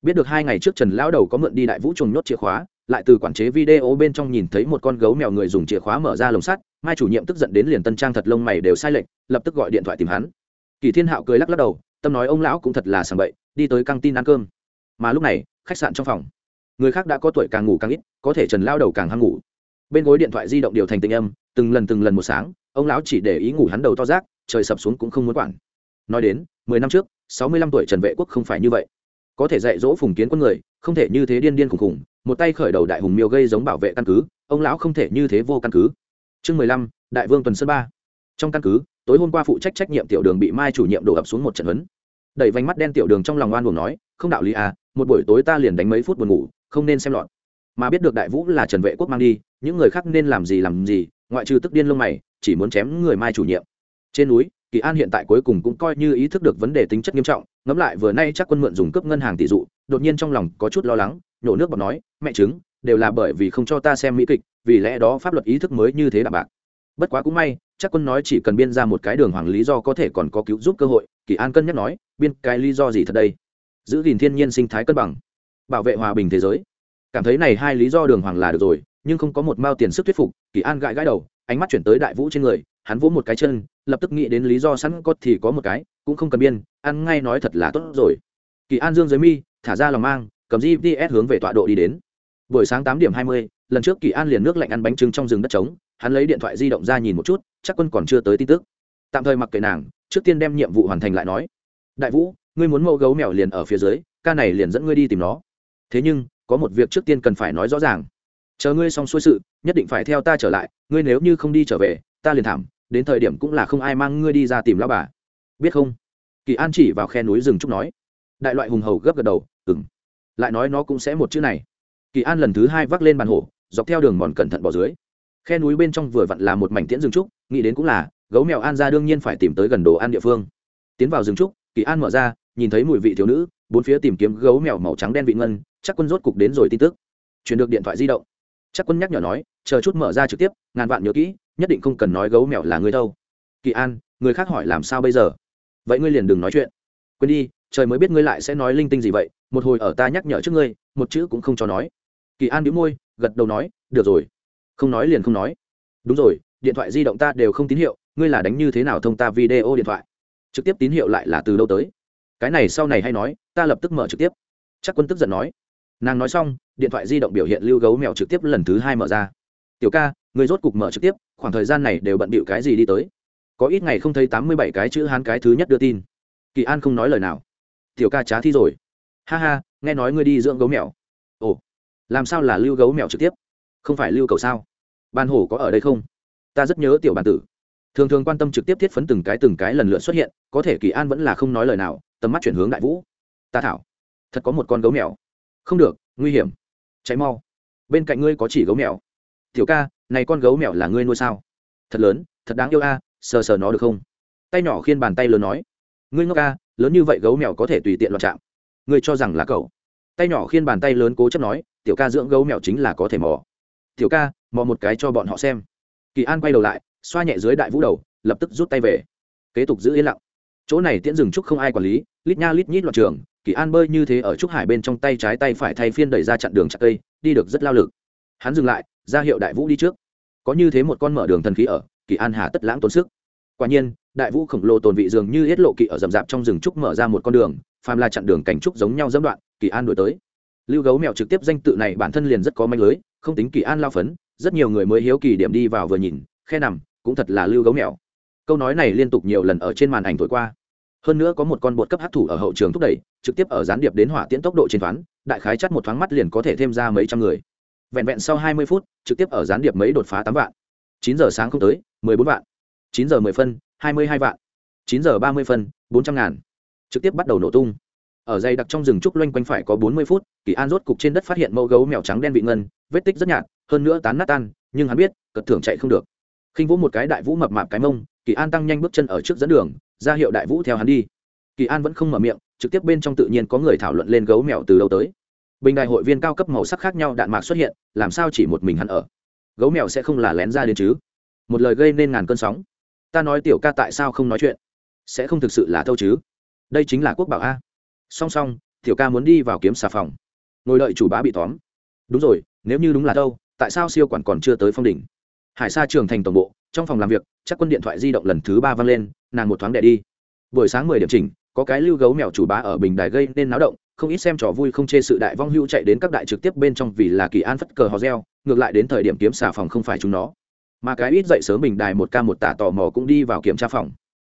Biết được hai ngày trước trần lão đầu có mượn đi đại vũ trùng nhốt chìa khóa, lại từ quản chế video bên trong nhìn thấy một con gấu mèo người dùng chìa khóa mở ra lồng sắt, mai chủ nhiệm tức giận đến liền tân trang thật lông mày đều sai lệch, lập tức gọi điện thoại tìm hắn. Kỳ thiên hạo cười lắc lắc đầu tâm nói ông lão cũng thật là sảng bậy, đi tới căng tin ăn cơm. Mà lúc này, khách sạn trong phòng. Người khác đã có tuổi càng ngủ càng ít, có thể trần lao đầu càng hăng ngủ. Bên gối điện thoại di động điều thành tình âm, từng lần từng lần một sáng, ông lão chỉ để ý ngủ hắn đầu to rác, trời sập xuống cũng không muốn quản. Nói đến, mười năm trước, sáu mươi lăm tuổi trần vệ quốc không phải như vậy. Có thể dạy dỗ phùng kiến quân người, không thể như thế điên điên khùng khùng một tay khởi đầu đại hùng miêu gây giống bảo vệ căn cứ, ông lão không thể như thế vô căn cứ. Chương mười lăm, đại vương tuần sơn ba. Trong căn cứ, tối hôm qua phụ trách trách nhiệm tiểu đường bị mai chủ nhiệm đổ ập xuống một trận huấn đẩy vành mắt đen tiểu đường trong lòng oan buồn nói, không đạo lý à một buổi tối ta liền đánh mấy phút buồn ngủ, không nên xem lọt. Mà biết được đại vũ là trần vệ quốc mang đi, những người khác nên làm gì làm gì, ngoại trừ tức điên lông mày, chỉ muốn chém người mai chủ nhiệm. Trên núi, kỳ an hiện tại cuối cùng cũng coi như ý thức được vấn đề tính chất nghiêm trọng, ngẫm lại vừa nay chắc quân mượn dùng cướp ngân hàng tỷ dụ, đột nhiên trong lòng có chút lo lắng, nhổ nước bọt nói, mẹ chứng đều là bởi vì không cho ta xem mỹ kịch, vì lẽ đó pháp luật ý thức mới như thế đạm bạc. Bất quá cũng may chắc quân nói chỉ cần biên ra một cái đường hoàng lý do có thể còn có cứu giúp cơ hội, kỳ an cân nhắc nói, biên cái lý do gì thật đây? Giữ gìn thiên nhiên sinh thái cân bằng, bảo vệ hòa bình thế giới. Cảm thấy này hai lý do đường hoàng là được rồi, nhưng không có một mao tiền sức thuyết phục, kỳ an gãi gãi đầu, ánh mắt chuyển tới đại vũ trên người, hắn vỗ một cái chân, lập tức nghĩ đến lý do sẵn có thì có một cái, cũng không cần biên, ăn ngay nói thật là tốt rồi. Kỳ an dương giới mi, thả ra lòng mang, cầm gps hướng về tọa độ đi đến. Buổi sáng tám điểm hai mươi, lần trước kỳ an liền nước lạnh ăn bánh trưng trong rừng đất trống hắn lấy điện thoại di động ra nhìn một chút, chắc quân còn chưa tới tin tức. Tạm thời mặc kệ nàng, trước tiên đem nhiệm vụ hoàn thành lại nói. Đại vũ, ngươi muốn mẫu gấu mèo liền ở phía dưới, ca này liền dẫn ngươi đi tìm nó. Thế nhưng, có một việc trước tiên cần phải nói rõ ràng. Chờ ngươi xong xuôi sự, nhất định phải theo ta trở lại, ngươi nếu như không đi trở về, ta liền thảm, đến thời điểm cũng là không ai mang ngươi đi ra tìm lao bà. Biết không? Kỳ an chỉ vào khe núi rừng trúc nói. Đại loại hùng hầu gấp gật đầu ừng lại nói nó cũng sẽ một chữ này. Kỳ an lần thứ hai vác lên bàn hổ, dọc theo đường mòn cẩn thận bỏ dưới khe núi bên trong vừa vặn là một mảnh tiễn rừng trúc, nghĩ đến cũng là, gấu mèo an ra đương nhiên phải tìm tới gần đồ ăn địa phương. Tiến vào rừng trúc, kỳ an mở ra, nhìn thấy mùi vị thiếu nữ, bốn phía tìm kiếm gấu mèo màu trắng đen vị ngân, chắc quân rốt cục đến rồi tin tức. Chuyển được điện thoại di động. Chắc quân nhắc nhở nói, chờ chút mở ra trực tiếp, ngàn vạn nhớ kỹ, nhất định không cần nói gấu mèo là người đâu. Kỳ an, người khác hỏi làm sao bây giờ? Vậy ngươi liền đừng nói chuyện. Quên đi, trời mới biết ngươi lại sẽ nói linh tinh gì vậy, một hồi ở ta nhắc nhở trước ngươi, một chữ cũng không cho nói. Kỳ an đĩu môi, gật đầu nói, được rồi không nói liền không nói. Đúng rồi, điện thoại di động ta đều không tín hiệu, ngươi là đánh như thế nào thông ta video điện thoại? Trực tiếp tín hiệu lại là từ đâu tới? Cái này sau này hay nói, ta lập tức mở trực tiếp. Chắc quân tức giận nói. Nàng nói xong, điện thoại di động biểu hiện lưu gấu mèo trực tiếp lần thứ hai mở ra. Tiểu ca người rốt cục mở trực tiếp, khoảng thời gian này đều bận bịu cái gì đi tới? Có ít ngày không thấy tám mươi bảy cái chữ hán cái thứ nhất đưa tin. Kỳ an không nói lời nào. Tiểu ca trá thi rồi. Ha ha, nghe nói ngươi đi dưỡng gấu mèo. Ồ, làm sao là lưu gấu mèo trực tiếp? Không phải lưu cầu sao? Ban hổ có ở đây không? Ta rất nhớ tiểu bản tử. Thường thường quan tâm trực tiếp thiết phấn từng cái từng cái lần lượt xuất hiện, có thể kỳ an vẫn là không nói lời nào, tầm mắt chuyển hướng đại vũ. Ta thảo. Thật có một con gấu mèo. Không được, nguy hiểm. Cháy mau. Bên cạnh ngươi có chỉ gấu mèo. Tiểu ca, này con gấu mèo là ngươi nuôi sao? Thật lớn, thật đáng yêu a, sờ sờ nó được không? Tay nhỏ khiên bàn tay lớn nói. Ngươi ngốc a, lớn như vậy gấu mèo có thể tùy tiện loạt chạm ngươi cho rằng là cậu. Tay nhỏ khiên bàn tay lớn cố chấp nói, tiểu ca dưỡng gấu mèo chính là có thể mò tiểu ca, mò một cái cho bọn họ xem. Kỳ an quay đầu lại, xoa nhẹ dưới đại vũ đầu, lập tức rút tay về. Kế tục giữ yên lặng. Chỗ này tiễn rừng trúc không ai quản lý, lít nha lít nhít loạt trường, kỳ an bơi như thế ở trúc hải bên trong tay trái tay phải thay phiên đẩy ra chặn đường chặt cây, đi được rất lao lực. Hắn dừng lại, ra hiệu đại vũ đi trước. Có như thế một con mở đường thần khí ở, kỳ an hà tất lãng tốn sức. Quả nhiên, đại vũ khổng lồ tồn vị dường như hết lộ kỵ ở rậm rạp trong rừng trúc mở ra một con đường, phàm là chặn đường cảnh trúc giống nhau dẫm đoạn, kỳ an đổi tới. Lưu gấu mèo trực tiếp danh tự này bản thân liền rất có manh lưới không tính kỳ an lao phấn, rất nhiều người mới hiếu kỳ điểm đi vào vừa nhìn, khe nằm, cũng thật là lưu gấu mèo. Câu nói này liên tục nhiều lần ở trên màn ảnh thổi qua. Hơn nữa có một con bột cấp hát thủ ở hậu trường thúc đẩy, trực tiếp ở gián điệp đến hỏa tiễn tốc độ trên thoáng, đại khái chắt một thoáng mắt liền có thể thêm ra mấy trăm người. Vẹn vẹn sau hai mươi phút, trực tiếp ở gián điệp mấy đột phá tám vạn. Chín giờ sáng không tới, mười bốn vạn. Chín giờ mười phân, hai mươi hai vạn. Chín giờ ba mươi phân, bốn trăm ngàn. Trực tiếp bắt đầu nổ tung ở dày đặc trong rừng trúc loanh quanh phải có bốn mươi phút, kỳ an rốt cục trên đất phát hiện mẫu gấu mèo trắng đen vị ngân, vết tích rất nhạt, hơn nữa tán nát tan, nhưng hắn biết, cật thưởng chạy không được. Khinh vũ một cái đại vũ mập mạp cái mông, kỳ an tăng nhanh bước chân ở trước dẫn đường, ra hiệu đại vũ theo hắn đi. Kỳ an vẫn không mở miệng, trực tiếp bên trong tự nhiên có người thảo luận lên gấu mèo từ đâu tới. Bình đại hội viên cao cấp màu sắc khác nhau đạn mạc xuất hiện, làm sao chỉ một mình hắn ở? Gấu mèo sẽ không là lén ra đến chứ? Một lời gây nên ngàn cơn sóng. Ta nói tiểu ca tại sao không nói chuyện? Sẽ không thực sự là thâu chứ? Đây chính là quốc bảo a song song, tiểu ca muốn đi vào kiếm xà phòng. Ngồi đợi chủ bá bị tóm. Đúng rồi, nếu như đúng là đâu, tại sao siêu quản còn chưa tới phong đỉnh? Hải sa trường thành tổng bộ, trong phòng làm việc, chắc quân điện thoại di động lần thứ ba vang lên, nàng một thoáng đẻ đi. Buổi sáng mười điểm chỉnh, có cái lưu gấu mèo chủ bá ở bình đài gây nên náo động, không ít xem trò vui không chê sự đại vong hưu chạy đến các đại trực tiếp bên trong vì là kỳ an phất cờ hò reo, ngược lại đến thời điểm kiếm xà phòng không phải chúng nó. Mà cái ít dậy sớm bình đài một ca một tả tò mò cũng đi vào kiểm tra phòng.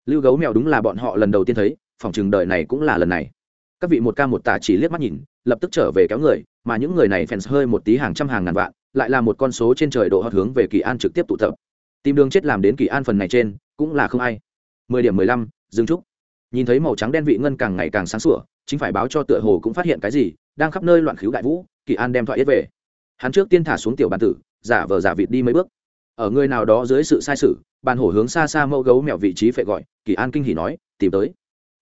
Lưu gấu mèo đúng là bọn họ lần đầu tiên thấy, phòng chừng đời này cũng là lần này các vị một ca một tả chỉ liếc mắt nhìn, lập tức trở về kéo người, mà những người này fans hơi một tí hàng trăm hàng ngàn vạn, lại là một con số trên trời độ hot hướng về kỳ an trực tiếp tụ tập. Tìm đường chết làm đến kỳ an phần này trên, cũng là không ai. Mười điểm mười lăm dừng trúc. Nhìn thấy màu trắng đen vị ngân càng ngày càng sáng sủa, chính phải báo cho tựa hồ cũng phát hiện cái gì, đang khắp nơi loạn khíu đại vũ, kỳ an đem thoại yết về. Hắn trước tiên thả xuống tiểu bàn tử, giả vờ giả vịt đi mấy bước. Ở người nào đó dưới sự sai sự, bàn hổ hướng xa xa mẫu gấu mẹo vị trí phệ gọi, kỳ an kinh hỉ nói, tìm tới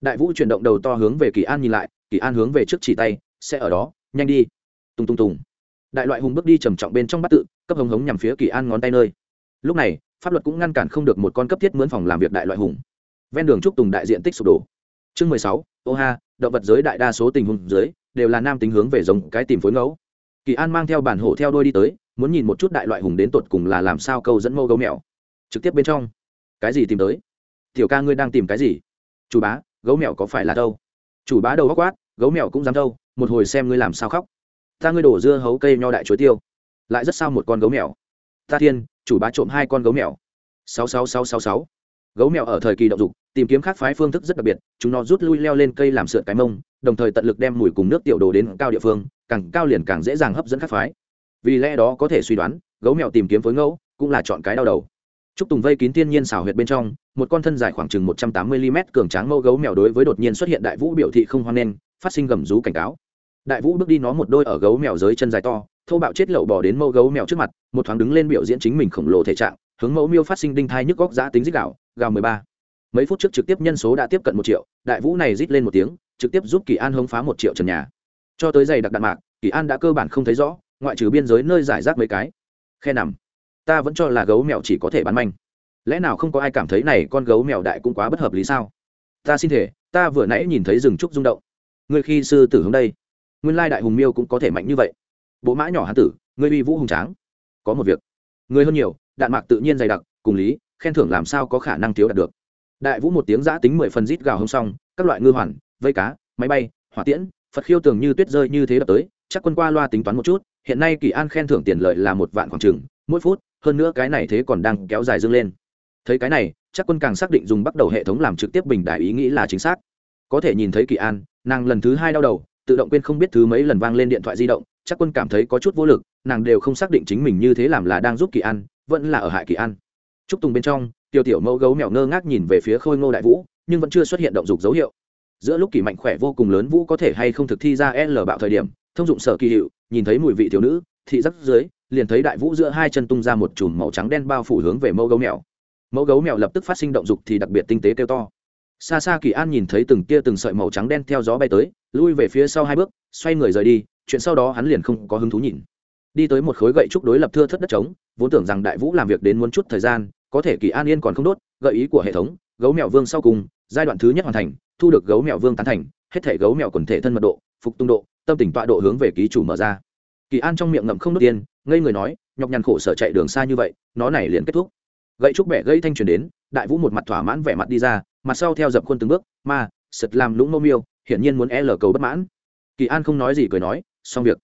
đại vũ chuyển động đầu to hướng về kỳ an nhìn lại, kỳ an hướng về trước chỉ tay, sẽ ở đó, nhanh đi. Tung tung tùng. Đại loại hùng bước đi trầm trọng bên trong bắt tự, cấp hống hống nhằm phía kỳ an ngón tay nơi. Lúc này, pháp luật cũng ngăn cản không được một con cấp thiết mướn phòng làm việc đại loại hùng. Ven đường trúc tùng đại diện tích sụp đổ. Chương mười sáu, ô ha, động vật giới đại đa số tình huống dưới, đều là nam tính hướng về giống cái tìm phối ngẫu. Kỳ an mang theo bản hổ theo đôi đi tới, muốn nhìn một chút đại loại hùng đến tột cùng là làm sao câu dẫn mâu gấu mèo. Trực tiếp bên trong. Cái gì tìm tới? Tiểu ca ngươi đang tìm cái gì? Chủ bá gấu mèo có phải là đâu chủ bá đầu góc quát gấu mèo cũng dám đâu một hồi xem ngươi làm sao khóc. Ta ngươi đổ dưa hấu cây nho đại chuối tiêu lại rất sao một con gấu mèo. Ta thiên chủ bá trộm hai con gấu mèo. Sáu sáu sáu sáu sáu. Gấu mèo ở thời kỳ động dục tìm kiếm khác phái phương thức rất đặc biệt chúng nó rút lui leo lên cây làm sượt cái mông đồng thời tận lực đem mùi cùng nước tiểu đồ đến cao địa phương càng cao liền càng dễ dàng hấp dẫn khác phái. Vì lẽ đó có thể suy đoán gấu mèo tìm kiếm phối ngẫu cũng là chọn cái đau đầu. Trúc Tùng vây kín thiên nhiên xảo huyệt bên trong, một con thân dài khoảng chừng một trăm tám mươi mm cường tráng mâu gấu mèo đối với đột nhiên xuất hiện đại vũ biểu thị không hoan nghênh, phát sinh gầm rú cảnh cáo. Đại vũ bước đi nó một đôi ở gấu mèo dưới chân dài to, thô bạo chết lậu bò đến mâu gấu mèo trước mặt, một thoáng đứng lên biểu diễn chính mình khổng lồ thể trạng, hướng mẫu miêu phát sinh đinh thai nhức góc giá tính rít gạo, gào mười ba. Mấy phút trước trực tiếp nhân số đã tiếp cận một triệu, đại vũ này rít lên một tiếng, trực tiếp giúp Kỳ An hống phá một triệu trần nhà. Cho tới giày đặc đạn mạc, Kỳ An đã cơ bản không thấy rõ, ngoại trừ biên giới nơi giải rác mấy cái. Khe nằm. Ta vẫn cho là gấu mèo chỉ có thể bán manh lẽ nào không có ai cảm thấy này con gấu mèo đại cũng quá bất hợp lý sao? Ta xin thể ta vừa nãy nhìn thấy rừng trúc rung động. Ngươi khi sư tử hướng đây, nguyên lai đại hùng miêu cũng có thể mạnh như vậy. Bộ mã nhỏ hán tử, ngươi uy vũ hùng tráng. Có một việc. Người hơn nhiều, đạn mạc tự nhiên dày đặc, cùng lý, khen thưởng làm sao có khả năng thiếu đạt được. Đại vũ một tiếng giã tính mười phần rít gào hông xong các loại ngư hoàn, vây cá, máy bay, hỏa tiễn, phật khiêu tường như tuyết rơi như thế đập tới, chắc quân qua loa tính toán một chút, hiện nay kỳ an khen thưởng tiền lợi là một vạn khoảng trừng mỗi phút, hơn nữa cái này thế còn đang kéo dài dâng lên thấy cái này, chắc quân càng xác định dùng bắt đầu hệ thống làm trực tiếp bình đại ý nghĩ là chính xác. Có thể nhìn thấy kỳ an, nàng lần thứ hai đau đầu, tự động quên không biết thứ mấy lần vang lên điện thoại di động, chắc quân cảm thấy có chút vô lực, nàng đều không xác định chính mình như thế làm là đang giúp kỳ an, vẫn là ở hại kỳ an. Trúc tùng bên trong tiêu tiểu mẫu gấu mèo ngơ ngác nhìn về phía khôi ngô đại vũ, nhưng vẫn chưa xuất hiện động dục dấu hiệu. Giữa lúc kỳ mạnh khỏe vô cùng lớn, vũ có thể hay không thực thi ra l bạo thời điểm, thông dụng sở kỳ hiệu, nhìn thấy mùi vị thiếu nữ, thị giác dưới, liền thấy đại vũ giữa hai chân tung ra một chùm màu trắng đen bao phủ hướng về mẫu gấu mèo mẫu gấu mèo lập tức phát sinh động dục thì đặc biệt tinh tế kêu to. Xa xa kỳ an nhìn thấy từng tia từng sợi màu trắng đen theo gió bay tới, lui về phía sau hai bước, xoay người rời đi, chuyện sau đó hắn liền không có hứng thú nhìn. Đi tới một khối gậy trúc đối lập thưa thất đất trống, vốn tưởng rằng đại vũ làm việc đến muốn chút thời gian, có thể kỳ an yên còn không đốt, gợi ý của hệ thống, gấu mèo vương sau cùng, giai đoạn thứ nhất hoàn thành, thu được gấu mèo vương tán thành, hết thể gấu mèo quần thể thân mật độ, phục tung độ, tâm tình tọa độ hướng về ký chủ mở ra. Kỳ an trong miệng ngậm không đốt tiên ngây người nói, nhọc nhằn khổ sở chạy đường xa như vậy, nó này liền kết thúc gậy trúc bẻ gây thanh truyền đến đại vũ một mặt thỏa mãn vẻ mặt đi ra mặt sau theo dập khuôn từng bước mà, sật làm lũng mô miêu hiển nhiên muốn l cầu bất mãn. Kỳ an không nói gì cười nói xong việc.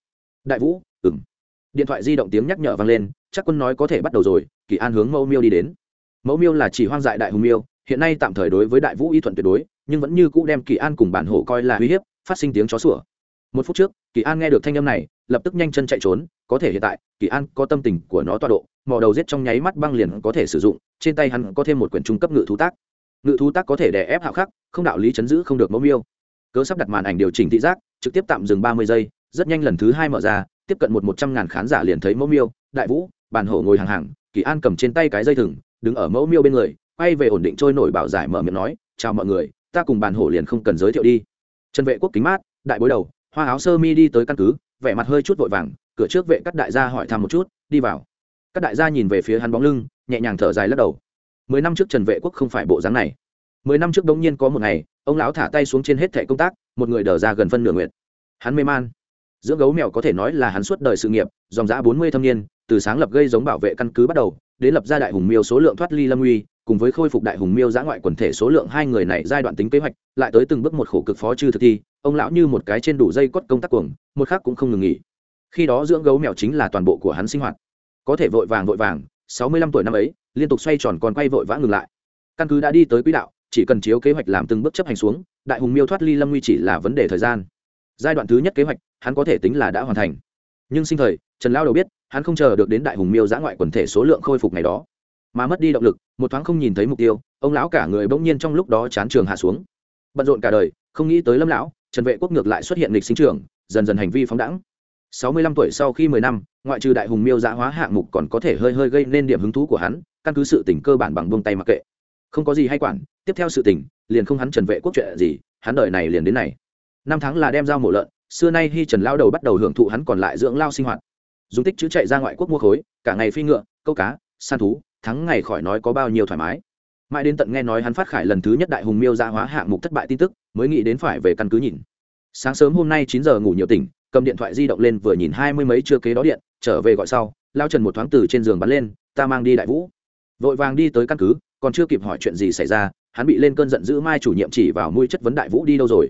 Đại vũ ừng điện thoại di động tiếng nhắc nhở vang lên chắc quân nói có thể bắt đầu rồi kỳ an hướng mẫu miêu đi đến. Mẫu miêu là chỉ hoang dại đại hùng miêu hiện nay tạm thời đối với đại vũ y thuận tuyệt đối nhưng vẫn như cũ đem kỳ an cùng bản hổ coi là uy hiếp phát sinh tiếng chó sủa một phút trước, kỳ an nghe được thanh âm này, lập tức nhanh chân chạy trốn, có thể hiện tại, kỳ an có tâm tình của nó toa độ, mò đầu giết trong nháy mắt băng liền có thể sử dụng, trên tay hắn có thêm một quyển trung cấp ngự thú tác. Ngự thú tác có thể đè ép hạo khắc, không đạo lý chấn giữ không được mẫu miêu. Cớ sắp đặt màn ảnh điều chỉnh thị giác, trực tiếp tạm dừng ba mươi giây, rất nhanh lần thứ hai mở ra, tiếp cận một một trăm ngàn khán giả liền thấy mẫu miêu, đại vũ, bàn hổ ngồi hàng hàng, kỳ an cầm trên tay cái dây thừng, đứng ở mẫu miêu bên người, quay về ổn định trôi nổi bảo giải mở miệng nói, chào mọi người, ta cùng bàn hổ liền không cần giới thiệu đi. Trần vệ quốc kính mát, đại bối đầu hoa áo sơ mi đi tới căn cứ, vẻ mặt hơi chút vội vàng, cửa trước vệ các đại gia hỏi thăm một chút, đi vào. Các đại gia nhìn về phía hắn bóng lưng, nhẹ nhàng thở dài lắc đầu. Mười năm trước trần vệ quốc không phải bộ dáng này. Mười năm trước đ n g nhiên có một ngày, ông lão thả tay xuống trên hết thẻ công tác, một người đờ ra gần phân nửa nguyện hắn mê man. Dưỡng gấu mèo có thể nói là hắn suốt đời sự nghiệp, dòng giã bốn mươi thâm niên, từ sáng lập gây giống bảo vệ căn cứ bắt đầu, đến lập ra đại hùng miêu số lượng thoát ly lâm uy cùng với khôi phục đại hùng miêu giã ngoại quần thể số lượng hai người này giai đoạn tính kế hoạch, lại tới từng bước một khổ cực phó chư thực thi, ông lão như một cái trên đủ dây cót công tác cuồng, một khác cũng không ngừng nghỉ. Khi đó dưỡng gấu mèo chính là toàn bộ của hắn sinh hoạt. Có thể vội vàng vội vàng, sáu mươi lăm tuổi năm ấy, liên tục xoay tròn còn quay vội vã ngừng lại. Căn cứ đã đi tới quỹ đạo, chỉ cần chiếu kế hoạch làm từng bước chấp hành xuống, đại hùng miêu thoát ly lâm nguy chỉ là vấn đề thời gian. Giai đoạn thứ nhất kế hoạch, hắn có thể tính là đã hoàn thành. Nhưng sinh thời, trần lao đầu biết, hắn không chờ được đến đại hùng miêu giã ngoại quần thể số lượng khôi phục ngày đó mà mất đi động lực, một thoáng không nhìn thấy mục tiêu, ông lão cả người bỗng nhiên trong lúc đó chán trường hạ xuống. Bận rộn cả đời, không nghĩ tới lâm lão, trần vệ quốc ngược lại xuất hiện lịch sinh trường, dần dần hành vi phóng đẳng sáu mươi lăm tuổi sau khi mười năm, ngoại trừ đại hùng miêu giã hóa hạng mục còn có thể hơi hơi gây nên điểm hứng thú của hắn, căn cứ sự tình cơ bản bằng buông tay mặc kệ. Không có gì hay quản, tiếp theo sự tình, liền không hắn trần vệ quốc chuyện gì, hắn đời này liền đến này. Năm tháng là đem dao mổ lợn, xưa nay khi trần lao đầu bắt đầu hưởng thụ hắn còn lại dưỡng lao sinh hoạt. Dùng tích chữ chạy ra ngoại quốc mua khối, cả ngày phi ngựa, câu cá, săn thú thắng ngày khỏi nói có bao nhiêu thoải mái. Mãi đến tận nghe nói hắn phát khải lần thứ nhất đại hùng miêu gia hóa hạng mục thất bại tin tức, mới nghĩ đến phải về căn cứ nhìn. Sáng sớm hôm nay chín giờ ngủ nhiều tỉnh, cầm điện thoại di động lên vừa nhìn hai mươi mấy chưa kế đó điện, trở về gọi sau, lao trần một thoáng từ trên giường bắn lên, ta mang đi đại vũ. Vội vàng đi tới căn cứ, còn chưa kịp hỏi chuyện gì xảy ra, hắn bị lên cơn giận dữ mai chủ nhiệm chỉ vào mũi chất vấn đại vũ đi đâu rồi.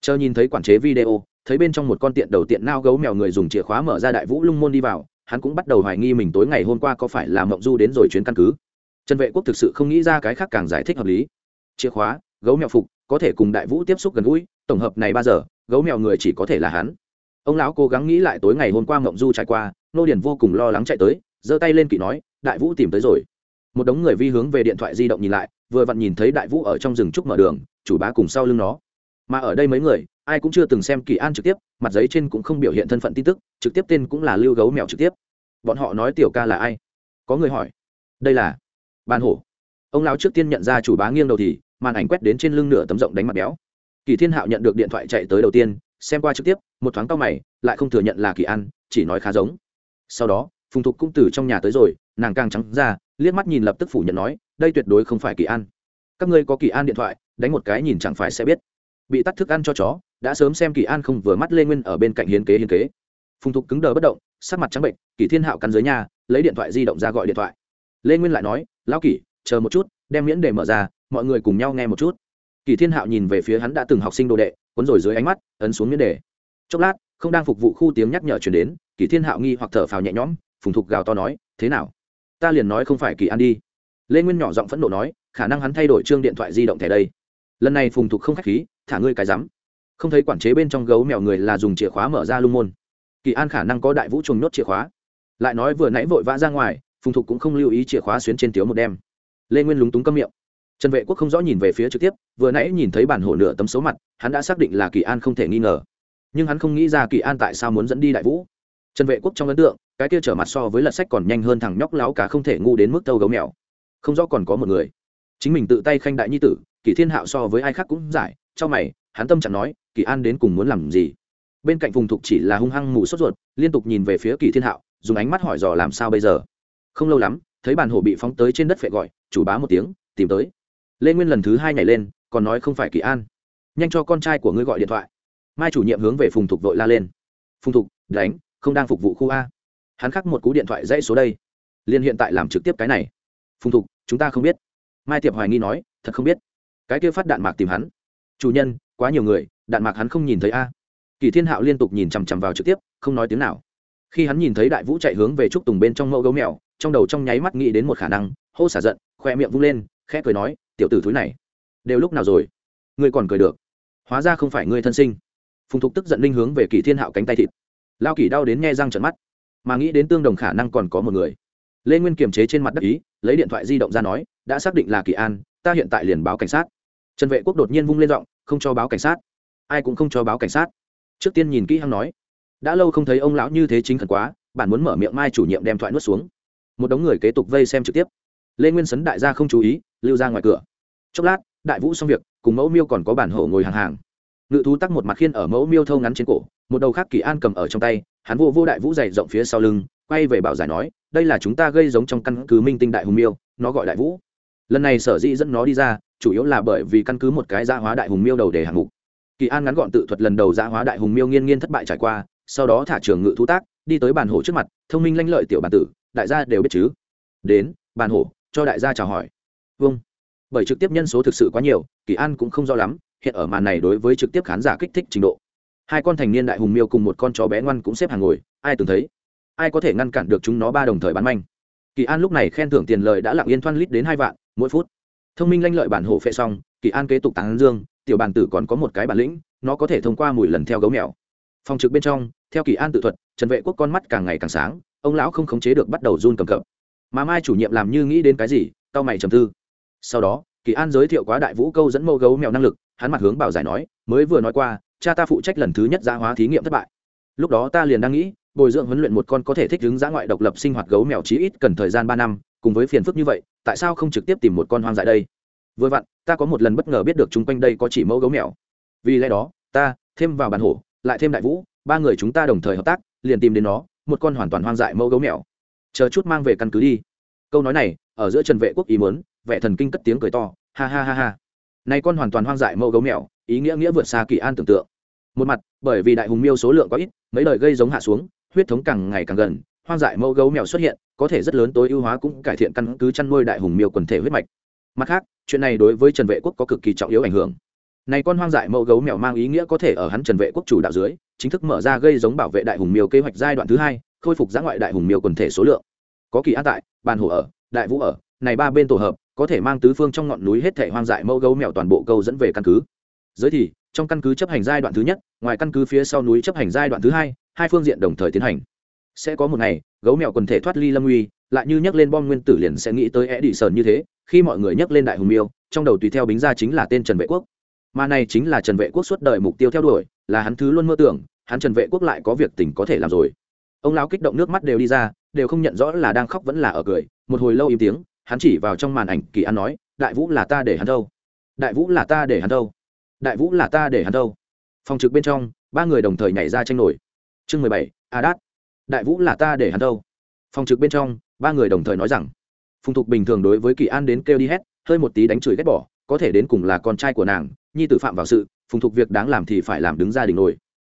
Chờ nhìn thấy quản chế video, thấy bên trong một con tiện đầu tiện nao gấu mèo người dùng chìa khóa mở ra đại vũ lung môn đi vào hắn cũng bắt đầu hoài nghi mình tối ngày hôm qua có phải là mộng du đến rồi chuyến căn cứ. Trần vệ quốc thực sự không nghĩ ra cái khác càng giải thích hợp lý. Chìa khóa, gấu mèo phục, có thể cùng đại vũ tiếp xúc gần gũi, tổng hợp này ba giờ, gấu mèo người chỉ có thể là hắn. Ông lão cố gắng nghĩ lại tối ngày hôm qua mộng du trải qua, nô điền vô cùng lo lắng chạy tới, giơ tay lên kỵ nói, đại vũ tìm tới rồi. Một đống người vi hướng về điện thoại di động nhìn lại, vừa vặn nhìn thấy đại vũ ở trong rừng trúc mở đường, chủ bá cùng sau lưng nó. Mà ở đây mấy người ai cũng chưa từng xem kỳ an trực tiếp, mặt giấy trên cũng không biểu hiện thân phận tin tức, trực tiếp tên cũng là lưu gấu mèo trực tiếp. Bọn họ nói tiểu ca là ai? Có người hỏi. Đây là ban hổ. Ông lão trước tiên nhận ra chủ bá nghiêng đầu thì, màn ảnh quét đến trên lưng nửa tấm rộng đánh mặt béo. Kỳ thiên hạo nhận được điện thoại chạy tới đầu tiên, xem qua trực tiếp, một thoáng cao mày, lại không thừa nhận là kỳ an, chỉ nói khá giống. Sau đó, phùng thục cũng từ trong nhà tới rồi, nàng càng trắng ra, liếc mắt nhìn lập tức phủ nhận nói, đây tuyệt đối không phải kỳ an. Các ngươi có kỳ an điện thoại, đánh một cái nhìn chẳng phải sẽ biết. Bị tắt thức ăn cho chó đã sớm xem kỳ an không vừa mắt lê nguyên ở bên cạnh hiến kế hiến kế. Phùng thục cứng đờ bất động, sắc mặt trắng bệnh, kỳ thiên hạo cắn dưới nhà, lấy điện thoại di động ra gọi điện thoại. Lê nguyên lại nói, lão kỳ, chờ một chút, đem miễn đề mở ra, mọi người cùng nhau nghe một chút. Kỳ thiên hạo nhìn về phía hắn đã từng học sinh đồ đệ, cuốn rồi dưới ánh mắt, ấn xuống miễn đề. Chốc lát, không đang phục vụ khu tiếng nhắc nhở chuyển đến, kỳ thiên hạo nghi hoặc thở phào nhẹ nhõm, phùng thục gào to nói, thế nào? Ta liền nói không phải kỳ an đi. Lê nguyên nhỏ giọng phẫn nộ nói, khả năng hắn thay đổi chương điện thoại di động thẻ đây. Lần này phùng thục không k h á c h khí, thả ngươi cái rắm không thấy quản chế bên trong gấu mèo người là dùng chìa khóa mở ra lung môn. Kỳ an khả năng có đại vũ trùng nhốt chìa khóa. Lại nói vừa nãy vội vã ra ngoài, phùng thục cũng không lưu ý chìa khóa xuyến trên tiếu một đêm. Lê nguyên lúng túng câm miệng. Trần vệ quốc không rõ nhìn về phía trực tiếp, vừa nãy nhìn thấy bản hổ nửa tấm số mặt, hắn đã xác định là kỳ an không thể nghi ngờ. Nhưng hắn không nghĩ ra kỳ an tại sao muốn dẫn đi đại vũ. Trần vệ quốc trong ấn tượng, cái kia trở mặt so với lật sách còn nhanh hơn thằng nhóc láo cả không thể ngu đến mức tâu gấu mèo. Không rõ còn có một người. Chính mình tự tay khanh đại nhi tử, kỳ thiên hạo so với ai khác cũng giải trong mày, hắn tâm chẳng nói kỳ an đến cùng muốn làm gì? Bên cạnh phùng thục chỉ là hung hăng mù sốt ruột, liên tục nhìn về phía kỳ thiên hạo, dùng ánh mắt hỏi dò làm sao bây giờ? Không lâu lắm, thấy bàn hổ bị phóng tới trên đất phệ gọi, chủ bá một tiếng, tìm tới. Lê nguyên lần thứ hai nhảy lên, còn nói không phải kỳ an. Nhanh cho con trai của ngươi gọi điện thoại. Mai chủ nhiệm hướng về phùng thục vội la lên. Phùng thục, đánh, không đang phục vụ khu a. Hắn khắc một cú điện thoại dãy số đây. Liên hiện tại làm trực tiếp cái này. Phùng thục, chúng ta không biết. Mai tiệp hoài nghi nói, thật không biết. Cái kia phát đạn mạc tìm hắn. Chủ nhân, quá nhiều người đạn mạc hắn không nhìn thấy a. Kỳ thiên hạo liên tục nhìn chằm chằm vào trực tiếp, không nói tiếng nào. Khi hắn nhìn thấy đại vũ chạy hướng về trúc tùng bên trong mẫu gấu mèo, trong đầu trong nháy mắt nghĩ đến một khả năng, hô xả giận khoe miệng vung lên, khẽ cười nói, tiểu tử thúi này, đều lúc nào rồi? Ngươi còn cười được. Hóa ra không phải ngươi thân sinh. Phùng thục tức giận linh hướng về kỳ thiên hạo cánh tay thịt. Lao kỳ đau đến nghe răng trận mắt, mà nghĩ đến tương đồng khả năng còn có một người. Lê nguyên kiềm chế trên mặt đất ý, lấy điện thoại di động ra nói, đã xác định là kỳ an, ta hiện tại liền báo cảnh sát. Trần vệ quốc đột nhiên vung lên giọng, không cho báo cảnh sát ai cũng không cho báo cảnh sát. Trước tiên nhìn kỹ hăng nói, đã lâu không thấy ông lão như thế chính khẩn quá, bạn muốn mở miệng mai chủ nhiệm đem thoại nuốt xuống. Một đống người kế tục vây xem trực tiếp. Lê nguyên sấn đại gia không chú ý, lưu ra ngoài cửa. Chốc lát, đại vũ xong việc, cùng mẫu miêu còn có bản hổ ngồi hàng hàng. Ngự thú tắc một mặt khiên ở mẫu miêu thâu ngắn trên cổ, một đầu khác kỳ an cầm ở trong tay, hắn vô vô đại vũ dày rộng phía sau lưng, quay về bảo giải nói, đây là chúng ta gây giống trong căn cứ minh tinh đại hùng miêu, nó gọi đại vũ. Lần này sở dĩ dẫn nó đi ra, chủ yếu là bởi vì căn cứ một cái gia hóa đại hùng miêu đầu để hạng mục kỳ an ngắn gọn tự thuật lần đầu gia hóa đại hùng miêu nghiên nghiên thất bại trải qua, sau đó thả trường ngự thú tác, đi tới bàn hổ trước mặt, thông minh lanh lợi tiểu bản tử, đại gia đều biết chứ? Đến, bàn hổ, cho đại gia chào hỏi. Vâng. Bởi trực tiếp nhân số thực sự quá nhiều, kỳ an cũng không rõ lắm, hiện ở màn này đối với trực tiếp khán giả kích thích trình độ. Hai con thành niên đại hùng miêu cùng một con chó bé ngoan cũng xếp hàng ngồi, ai từng thấy? Ai có thể ngăn cản được chúng nó ba đồng thời bán manh? Kỳ an lúc này khen thưởng tiền lời đã lặng yên thoăn lít đến hai vạn, mỗi phút. Thông minh lanh lợi bản hổ phệ xong, kỳ an kế tục tán dương tiểu bản tử còn có một cái bản lĩnh, nó có thể thông qua mùi lần theo gấu mèo. Phòng trực bên trong, theo kỳ an tự thuật, trần vệ quốc con mắt càng ngày càng sáng, ông lão không khống chế được bắt đầu run cầm cập. Mà mai chủ nhiệm làm như nghĩ đến cái gì tao mày trầm tư. Sau đó, kỳ an giới thiệu quá đại vũ câu dẫn mẫu gấu mèo năng lực, hắn mặt hướng bảo giải nói, mới vừa nói qua, cha ta phụ trách lần thứ nhất giã hóa thí nghiệm thất bại. Lúc đó ta liền đang nghĩ, bồi dưỡng huấn luyện một con có thể thích ứng giã ngoại độc lập sinh hoạt gấu mèo chí ít cần thời gian ba năm, cùng với phiền phức như vậy, tại sao không trực tiếp tìm một con hoang dại đây? Vừa vặn, ta có một lần bất ngờ biết được chung quanh đây có chỉ mẫu gấu mèo. Vì lẽ đó, ta, thêm vào bàn hổ, lại thêm đại vũ, ba người chúng ta đồng thời hợp tác, liền tìm đến nó, một con hoàn toàn hoang dại mẫu gấu mèo. Chờ chút mang về căn cứ đi. Câu nói này, ở giữa trần vệ quốc ý mớn vẻ thần kinh cất tiếng cười to, ha ha ha ha. Này con hoàn toàn hoang dại mẫu gấu mèo, ý nghĩa nghĩa vượt xa kỳ an tưởng tượng. Một mặt, bởi vì đại hùng miêu số lượng có ít, mấy đời gây giống hạ xuống, huyết thống càng ngày càng gần, hoang dại mẫu gấu mèo xuất hiện, có thể rất lớn tối ưu hóa cũng cải thiện căn cứ chăn nuôi đại hùng miêu quần thể huyết mạch. Mặt khác chuyện này đối với trần vệ quốc có cực kỳ trọng yếu ảnh hưởng. Này con hoang dại mẫu gấu mèo mang ý nghĩa có thể ở hắn trần vệ quốc chủ đạo dưới, chính thức mở ra gây giống bảo vệ đại hùng miêu kế hoạch giai đoạn thứ hai, khôi phục giã ngoại đại hùng miêu quần thể số lượng. Có kỳ an tại, bàn hồ ở, đại vũ ở, này ba bên tổ hợp, có thể mang tứ phương trong ngọn núi hết thể hoang dại mẫu gấu mèo toàn bộ câu dẫn về căn cứ. Dưới thì, trong căn cứ chấp hành giai đoạn thứ nhất, ngoài căn cứ phía sau núi chấp hành giai đoạn thứ hai hai phương diện đồng thời tiến hành. Sẽ có một ngày, gấu mèo quần thể thoát ly lâm uy, lại như nhắc lên bom nguyên tử liền sẽ nghĩ tới é đi sờn như thế khi mọi người nhắc lên đại hùng miêu, trong đầu tùy theo bính ra chính là tên trần vệ quốc. Mà này chính là trần vệ quốc suốt đời mục tiêu theo đuổi, là hắn thứ luôn mơ tưởng, hắn trần vệ quốc lại có việc tình có thể làm rồi. Ông lão kích động nước mắt đều đi ra, đều không nhận rõ là đang khóc vẫn là ở cười. Một hồi lâu im tiếng, hắn chỉ vào trong màn ảnh kỳ an nói, đại vũ là ta để hắn đâu? Đại vũ là ta để hắn đâu? Đại vũ là ta để hắn đâu? Phòng trực bên trong, ba người đồng thời nhảy ra tranh nổi. Chương mười bảy a đát đại vũ là ta để hắn đâu? Phòng trực bên trong, ba người đồng thời nói rằng phùng thục bình thường đối với kỳ an đến kêu đi hét hơi một tí đánh chửi ghét bỏ, có thể đến cùng là con trai của nàng, nhi tử phạm vào sự, phùng thục việc đáng làm thì phải làm đứng ra đình nổi.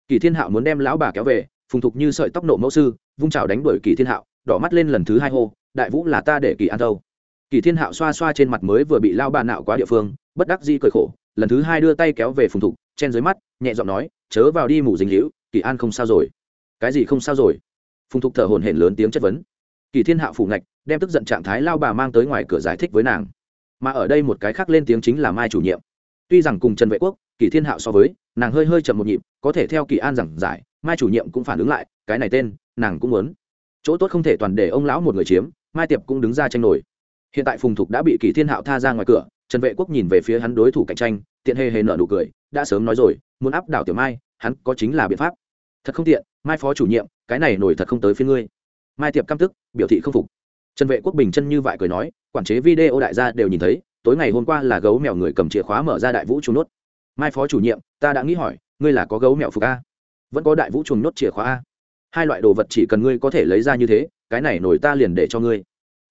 Kỳ thiên hạo muốn đem lão bà kéo về, phùng thục như sợi tóc nộ mẫu sư, vung trào đánh đuổi kỳ thiên hạo, đỏ mắt lên lần thứ hai hô, đại vũ là ta để kỳ an đâu. Kỳ thiên hạo xoa xoa trên mặt mới vừa bị lao bà nạo quá địa phương, bất đắc di cười khổ, lần thứ hai đưa tay kéo về phùng thục, chen dưới mắt, nhẹ giọng nói, chớ vào đi mủ dính hữu kỳ an không sao rồi. Cái gì không sao rồi? Phùng thục thở hổn hển lớn tiếng chất vấn. Kỳ thiên hạo phủ ngạch đem tức giận trạng thái lao bà mang tới ngoài cửa giải thích với nàng. Mà ở đây một cái khác lên tiếng chính là mai chủ nhiệm. Tuy rằng cùng trần vệ quốc, kỳ thiên hạo so với, nàng hơi hơi chậm một nhịp, có thể theo kỳ an giảng giải, mai chủ nhiệm cũng phản ứng lại, cái này tên, nàng cũng muốn. Chỗ tốt không thể toàn để ông lão một người chiếm, mai tiệp cũng đứng ra tranh nổi. Hiện tại phùng thục đã bị kỳ thiên hạo tha ra ngoài cửa, trần vệ quốc nhìn về phía hắn đối thủ cạnh tranh, tiện hề hề nở nụ cười, đã sớm nói rồi, muốn áp đảo tiểu mai, hắn có chính là biện pháp. Thật không tiện, mai phó chủ nhiệm, cái này nổi thật không tới phía ngươi. Mai tiệp căm tức, biểu thị không phục trần vệ quốc bình chân như vậy cười nói quản chế video đại gia đều nhìn thấy tối ngày hôm qua là gấu mèo người cầm chìa khóa mở ra đại vũ chuồng nốt. Mai phó chủ nhiệm ta đã nghĩ hỏi ngươi là có gấu mèo phục a? Vẫn có đại vũ chuồng nốt chìa khóa a? Hai loại đồ vật chỉ cần ngươi có thể lấy ra như thế cái này nổi ta liền để cho ngươi.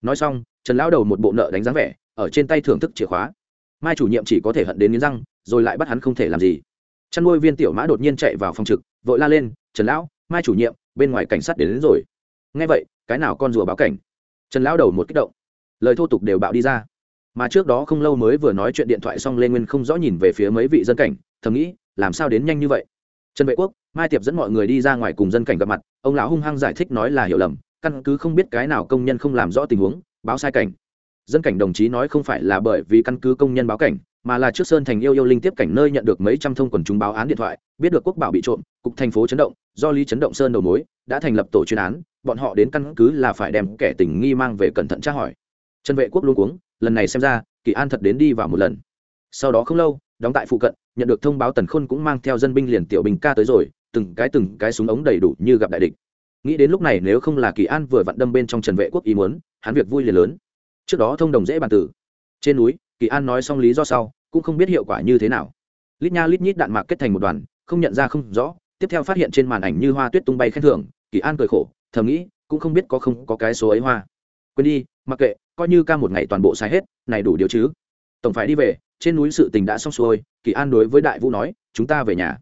Nói xong trần lão đầu một bộ nợ đánh dáng vẻ ở trên tay thưởng thức chìa khóa. Mai chủ nhiệm chỉ có thể hận đến nghiến răng rồi lại bắt hắn không thể làm gì. Chăn nuôi viên tiểu mã đột nhiên chạy vào phòng trực vội la lên trần lão mai chủ nhiệm bên ngoài cảnh sát đến, đến rồi. Nghe vậy cái nào con rùa báo cảnh? Trần lão đầu một kích động. Lời thô tục đều bạo đi ra. Mà trước đó không lâu mới vừa nói chuyện điện thoại xong lê nguyên không rõ nhìn về phía mấy vị dân cảnh, thầm nghĩ, làm sao đến nhanh như vậy? Trần vệ quốc, mai tiệp dẫn mọi người đi ra ngoài cùng dân cảnh gặp mặt, ông lão hung hăng giải thích nói là hiểu lầm, căn cứ không biết cái nào công nhân không làm rõ tình huống, báo sai cảnh. Dân cảnh đồng chí nói không phải là bởi vì căn cứ công nhân báo cảnh mà là trước sơn thành yêu yêu linh tiếp cảnh nơi nhận được mấy trăm thông quần chúng báo án điện thoại, biết được quốc bảo bị trộm, cục thành phố chấn động, do lý chấn động sơn đầu mối, đã thành lập tổ chuyên án, bọn họ đến căn cứ là phải đem kẻ tình nghi mang về cẩn thận tra hỏi. Trần vệ quốc luôn cuống, lần này xem ra, kỳ an thật đến đi vào một lần. Sau đó không lâu, đóng tại phụ cận, nhận được thông báo tần khôn cũng mang theo dân binh liền tiểu bình ca tới rồi, từng cái từng cái súng ống đầy đủ như gặp đại địch. Nghĩ đến lúc này nếu không là kỳ an vừa vặn đâm bên trong trần vệ quốc ý muốn, hắn việc vui liền lớn. Trước đó thông đồng dễ bàn tử. Trên núi kỳ an nói xong lý do sau, cũng không biết hiệu quả như thế nào. Lít nha lít nhít đạn mạc kết thành một đoàn, không nhận ra không rõ, tiếp theo phát hiện trên màn ảnh như hoa tuyết tung bay khen thưởng, kỳ an cười khổ, thầm nghĩ, cũng không biết có không có cái số ấy hoa. Quên đi, mặc kệ, coi như ca một ngày toàn bộ sai hết, này đủ điều chứ. Tổng phải đi về, trên núi sự tình đã xong xuôi, kỳ an đối với đại vũ nói, chúng ta về nhà.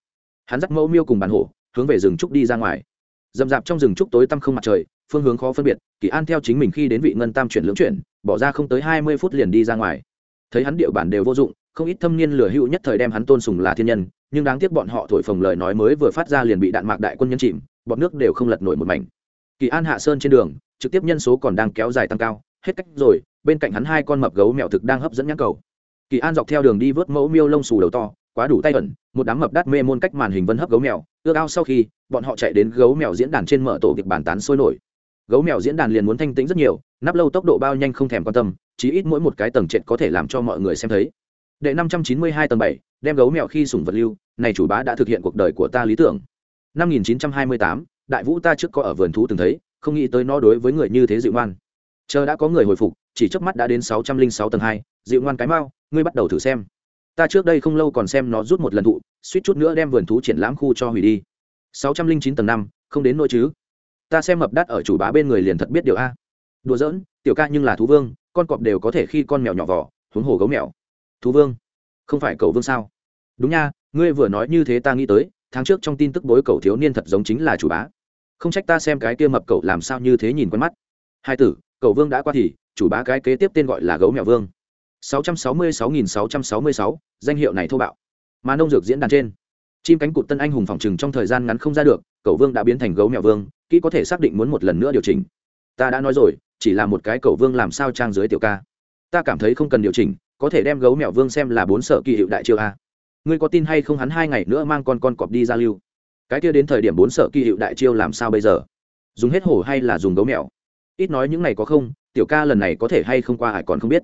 Hắn dắt mẫu miêu cùng bàn hổ, hướng về rừng trúc đi ra ngoài. Dầm dạp trong rừng trúc tối tăm không mặt trời, phương hướng khó phân biệt, kỳ an theo chính mình khi đến vị ngân tam chuyển lưỡng chuyển, bỏ ra không tới hai mươi phút liền đi ra ngoài thấy hắn địa bản đều vô dụng, không ít thâm niên lừa hữu nhất thời đem hắn tôn sùng là thiên nhân, nhưng đáng tiếc bọn họ thổi phồng lời nói mới vừa phát ra liền bị đạn mạc đại quân nhân chìm, bọn nước đều không lật nổi một mảnh. Kỳ an hạ sơn trên đường, trực tiếp nhân số còn đang kéo dài tăng cao, hết cách rồi, bên cạnh hắn hai con mập gấu mèo thực đang hấp dẫn nhãn cầu. Kỳ an dọc theo đường đi vớt mẫu miêu lông xù đầu to, quá đủ tay ẩn, một đám mập đắt mê môn cách màn hình vân hấp gấu mèo ước ao sau khi, bọn họ chạy đến gấu mèo diễn đàn trên mở tổ việc bàn tán sôi nổi. Gấu mèo diễn đàn liền muốn thanh tĩnh rất nhiều, nắp lâu tốc độ bao nhanh không thèm quan tâm chí ít mỗi một cái tầng trệt có thể làm cho mọi người xem thấy. Đệ năm trăm chín mươi hai tầng bảy, đem gấu mèo khi sủng vật lưu, này chủ bá đã thực hiện cuộc đời của ta lý tưởng. năm nghìn chín trăm hai mươi tám, đại vũ ta trước có ở vườn thú từng thấy, không nghĩ tới nó đối với người như thế dịu ngoan. Chờ đã có người hồi phục, chỉ trước mắt đã đến sáu trăm linh sáu tầng hai, dịu ngoan cái mau, ngươi bắt đầu thử xem. Ta trước đây không lâu còn xem nó rút một lần thụ, suýt chút nữa đem vườn thú triển lãm khu cho hủy đi. sáu trăm linh chín tầng năm, không đến nỗi chứ? Ta xem mập đắt ở chủ bá bên người liền thật biết điều a. Đùa giỡn, tiểu ca nhưng là thú vương con cọp đều có thể khi con mèo nhỏ vỏ huống hồ gấu mèo. Thú vương không phải cầu vương sao? Đúng nha ngươi vừa nói như thế ta nghĩ tới tháng trước trong tin tức bối cầu thiếu niên thật giống chính là chủ bá. Không trách ta xem cái kia mập cậu làm sao như thế nhìn quen mắt. Hai tử cậu vương đã qua thì chủ bá cái kế tiếp tên gọi là gấu mèo vương. 666.666, danh hiệu này thô bạo. Mà nông dược diễn đàn trên chim cánh cụt tân anh hùng phòng trừng trong thời gian ngắn không ra được cậu vương đã biến thành gấu mèo vương kỹ có thể xác định muốn một lần nữa điều chỉnh ta đã nói rồi, chỉ là một cái cầu vương làm sao trang dưới tiểu ca. Ta cảm thấy không cần điều chỉnh, có thể đem gấu mèo vương xem là bốn sở kỳ hiệu đại chiêu a. Ngươi có tin hay không hắn hai ngày nữa mang con con cọp đi ra lưu? Cái kia đến thời điểm bốn sở kỳ hiệu đại chiêu làm sao bây giờ? Dùng hết hổ hay là dùng gấu mèo? Ít nói những này có không, tiểu ca lần này có thể hay không qua hải còn không biết.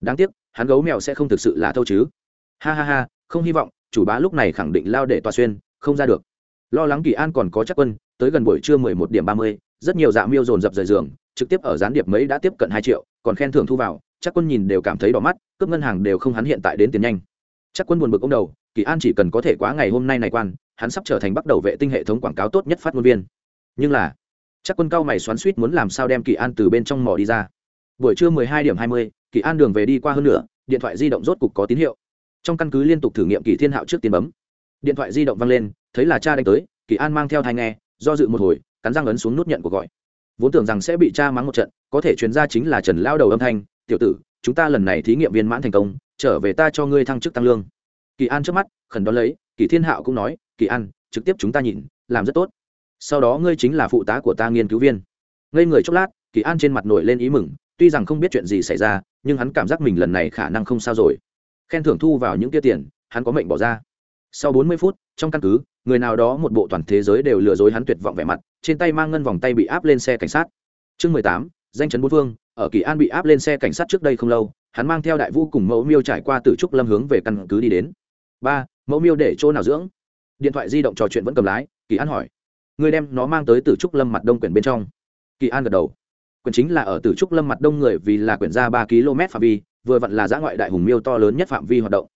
Đáng tiếc, hắn gấu mèo sẽ không thực sự là thâu chứ. Ha ha ha, không hy vọng, chủ bá lúc này khẳng định lao để tòa xuyên, không ra được. Lo lắng kỳ an còn có chắc quân, tới gần buổi trưa mười một điểm ba mươi rất nhiều dạ miêu dồn dập rời giường, trực tiếp ở gián điệp mấy đã tiếp cận hai triệu, còn khen thưởng thu vào, chắc quân nhìn đều cảm thấy đỏ mắt, cướp ngân hàng đều không hắn hiện tại đến tiền nhanh. Chắc quân buồn bực ông đầu, kỳ an chỉ cần có thể quá ngày hôm nay này quan, hắn sắp trở thành bắt đầu vệ tinh hệ thống quảng cáo tốt nhất phát ngôn viên. Nhưng là, chắc quân cao mày xoắn suýt muốn làm sao đem kỳ an từ bên trong mỏ đi ra. Buổi trưa mười hai điểm hai mươi, kỳ an đường về đi qua hơn nửa, điện thoại di động rốt cục có tín hiệu. Trong căn cứ liên tục thử nghiệm kỳ thiên hạo trước tiên bấm. Điện thoại di động văng lên, thấy là cha đánh tới, kỳ an mang theo thai nghe, do dự một hồi cắn răng ấn xuống nút nhận cuộc gọi. Vốn tưởng rằng sẽ bị cha mắng một trận, có thể chuyên gia chính là trần lao đầu âm thanh, tiểu tử, chúng ta lần này thí nghiệm viên mãn thành công, trở về ta cho ngươi thăng chức tăng lương. Kỳ an trước mắt, khẩn đón lấy, kỳ thiên hạo cũng nói, kỳ an, trực tiếp chúng ta nhìn, làm rất tốt. Sau đó ngươi chính là phụ tá của ta nghiên cứu viên. Ngây người chốc lát, kỳ an trên mặt nổi lên ý mừng, tuy rằng không biết chuyện gì xảy ra, nhưng hắn cảm giác mình lần này khả năng không sao rồi. Khen thưởng thu vào những kia tiền, hắn có mệnh bỏ ra sau bốn mươi phút, trong căn cứ, người nào đó một bộ toàn thế giới đều lừa dối hắn tuyệt vọng vẻ mặt, trên tay mang ngân vòng tay bị áp lên xe cảnh sát. Chương mười tám, danh chấn bốn phương, ở kỳ an bị áp lên xe cảnh sát trước đây không lâu, hắn mang theo đại vũ cùng mẫu miêu trải qua từ trúc lâm hướng về căn cứ đi đến. Ba, mẫu miêu để chỗ nào dưỡng? Điện thoại di động trò chuyện vẫn cầm lái, kỳ an hỏi. Người đem nó mang tới từ trúc lâm mặt đông quyển bên trong. Kỳ an gật đầu. Quyển chính là ở từ trúc lâm mặt đông người vì là quyển ra ba km phạm vi, vừa vặn là giã ngoại đại hùng miêu to lớn nhất phạm vi hoạt động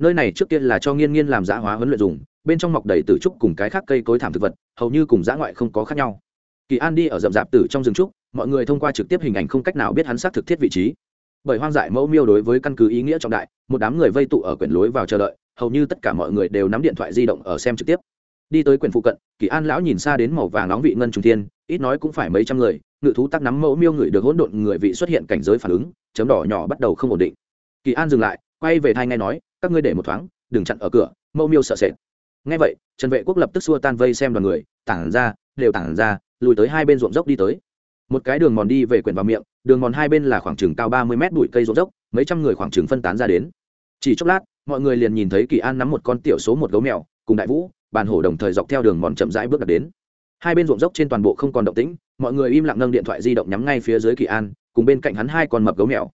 nơi này trước kia là cho nghiên nghiên làm giã hóa huấn luyện dùng, bên trong mọc đầy tử trúc cùng cái khác cây cối thảm thực vật, hầu như cùng giã ngoại không có khác nhau. Kỳ an đi ở rậm rạp tử trong rừng trúc, mọi người thông qua trực tiếp hình ảnh không cách nào biết hắn xác thực thiết vị trí. Bởi hoang dại mẫu miêu đối với căn cứ ý nghĩa trọng đại, một đám người vây tụ ở quyển lối vào chờ đợi, hầu như tất cả mọi người đều nắm điện thoại di động ở xem trực tiếp. Đi tới quyển phụ cận, kỳ an lão nhìn xa đến màu vàng nóng vị ngân trùng thiên, ít nói cũng phải mấy trăm người, ngự thú tắc nắm mẫu miêu người được hỗn độn người vị xuất hiện cảnh giới phản ứng, chấm đỏ nhỏ bắt đầu không ổn định. Kỳ an dừng lại, quay về thai nghe nói các ngươi để một thoáng, đừng chặn ở cửa, mẫu miêu sợ sệt. Ngay vậy, trần vệ quốc lập tức xua tan vây xem đoàn người, tản ra, đều tản ra, lùi tới hai bên ruộng dốc đi tới. Một cái đường mòn đi về quyển vào miệng, đường mòn hai bên là khoảng chừng cao ba mươi mét bụi cây ruộng dốc, mấy trăm người khoảng chừng phân tán ra đến. Chỉ chốc lát, mọi người liền nhìn thấy kỳ an nắm một con tiểu số một gấu mèo, cùng đại vũ, bàn hổ đồng thời dọc theo đường mòn chậm rãi bước đặt đến. Hai bên ruộng dốc trên toàn bộ không còn động tĩnh, mọi người im lặng nâng điện thoại di động nhắm ngay phía dưới kỳ an, cùng bên cạnh hắn hai con mập gấu mèo.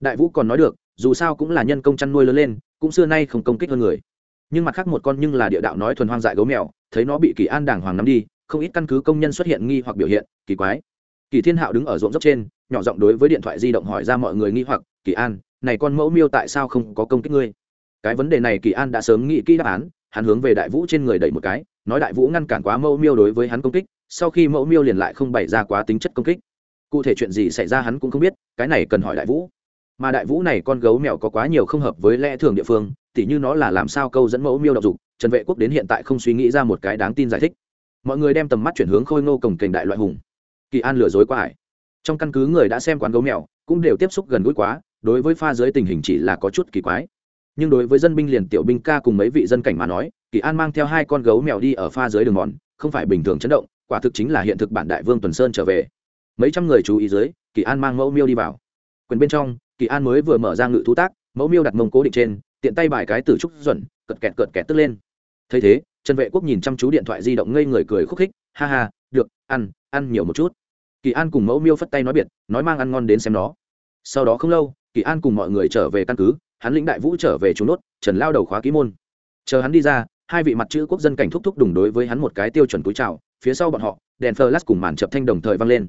Đại vũ còn nói được dù sao cũng là nhân công chăn nuôi lớn lên, cũng xưa nay không công kích hơn người. Nhưng mặt khác một con nhưng là địa đạo nói thuần hoang dại gấu mèo, thấy nó bị kỳ an đàng hoàng nắm đi, không ít căn cứ công nhân xuất hiện nghi hoặc biểu hiện, kỳ quái. Kỳ thiên hạo đứng ở ruộng dốc trên, nhỏ giọng đối với điện thoại di động hỏi ra mọi người nghi hoặc, kỳ an, này con mẫu miêu tại sao không có công kích ngươi? Cái vấn đề này kỳ an đã sớm nghĩ kỹ đáp án, hắn hướng về đại vũ trên người đẩy một cái, nói đại vũ ngăn cản quá mẫu miêu đối với hắn công kích, sau khi mẫu miêu liền lại không bày ra quá tính chất công kích. Cụ thể chuyện gì xảy ra hắn cũng không biết, cái này cần hỏi đại vũ mà đại vũ này con gấu mèo có quá nhiều không hợp với lẽ thường địa phương, tỉ như nó là làm sao câu dẫn mẫu miêu đọc dục, trần vệ quốc đến hiện tại không suy nghĩ ra một cái đáng tin giải thích. Mọi người đem tầm mắt chuyển hướng khôi ngô cổng kềnh đại loại hùng. Kỳ an lừa dối quá ải. Trong căn cứ người đã xem quán gấu mèo, cũng đều tiếp xúc gần gũi quá, đối với pha giới tình hình chỉ là có chút kỳ quái. Nhưng đối với dân binh liền tiểu binh ca cùng mấy vị dân cảnh mà nói, kỳ an mang theo hai con gấu mèo đi ở pha dưới đường mòn, không phải bình thường chấn động, quả thực chính là hiện thực bản đại vương tuần sơn trở về. Mấy trăm người chú ý dưới, kỳ an mang mẫu miêu đi vào. Quyền bên trong kỳ an mới vừa mở ra ngự thú tác, mẫu miêu đặt mông cố định trên, tiện tay bài cái từ trúc duẩn cật kẹt cợt kẹt tức lên. Thấy thế, trần vệ quốc nhìn chăm chú điện thoại di động ngây người cười khúc khích, ha ha, được, ăn ăn nhiều một chút. Kỳ an cùng mẫu miêu phất tay nói biệt, nói mang ăn ngon đến xem nó. Sau đó không lâu, kỳ an cùng mọi người trở về căn cứ, hắn lĩnh đại vũ trở về trốn nốt trần lao đầu khóa ký môn. Chờ hắn đi ra, hai vị mặt chữ quốc dân cảnh thúc thúc đùng đối với hắn một cái tiêu chuẩn túi trào phía sau bọn họ, đèn flash cùng màn chập thanh đồng thời vang lên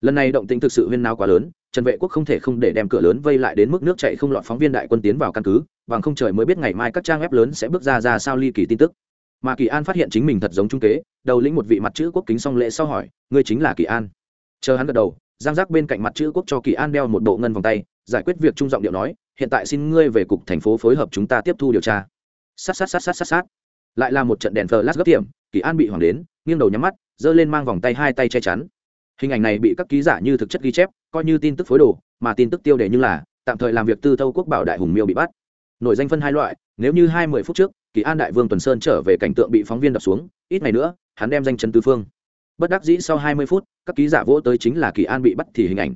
lần này động tĩnh thực sự huyên nao quá lớn, trần vệ quốc không thể không để đem cửa lớn vây lại đến mức nước chạy không lọt phóng viên đại quân tiến vào căn cứ, bằng không trời mới biết ngày mai các trang web lớn sẽ bước ra ra sao ly kỳ tin tức. Mà kỳ an phát hiện chính mình thật giống trung kế, đầu lĩnh một vị mặt chữ quốc kính song lễ sau hỏi, ngươi chính là kỳ an? Chờ hắn gật đầu, giang giác bên cạnh mặt chữ quốc cho kỳ an đeo một bộ ngân vòng tay, giải quyết việc trung giọng điệu nói, hiện tại xin ngươi về cục thành phố phối hợp chúng ta tiếp thu điều tra. Sát sát sát sát sát sát. Lại là một trận đèn flash gấp tiệm kỳ an bị hoàng đến, nghiêng đầu nhắm mắt, giơ lên mang vòng tay hai tay che chắn hình ảnh này bị các ký giả như thực chất ghi chép, coi như tin tức phối đồ, mà tin tức tiêu đề như là, tạm thời làm việc tư thâu quốc bảo đại hùng miêu bị bắt. Nội danh phân hai loại, nếu như hai mươi phút trước, kỳ an đại vương tuần sơn trở về cảnh tượng bị phóng viên đập xuống, ít ngày nữa, hắn đem danh chân tư phương. Bất đắc dĩ sau hai mươi phút, các ký giả vỗ tới chính là kỳ an bị bắt thì hình ảnh.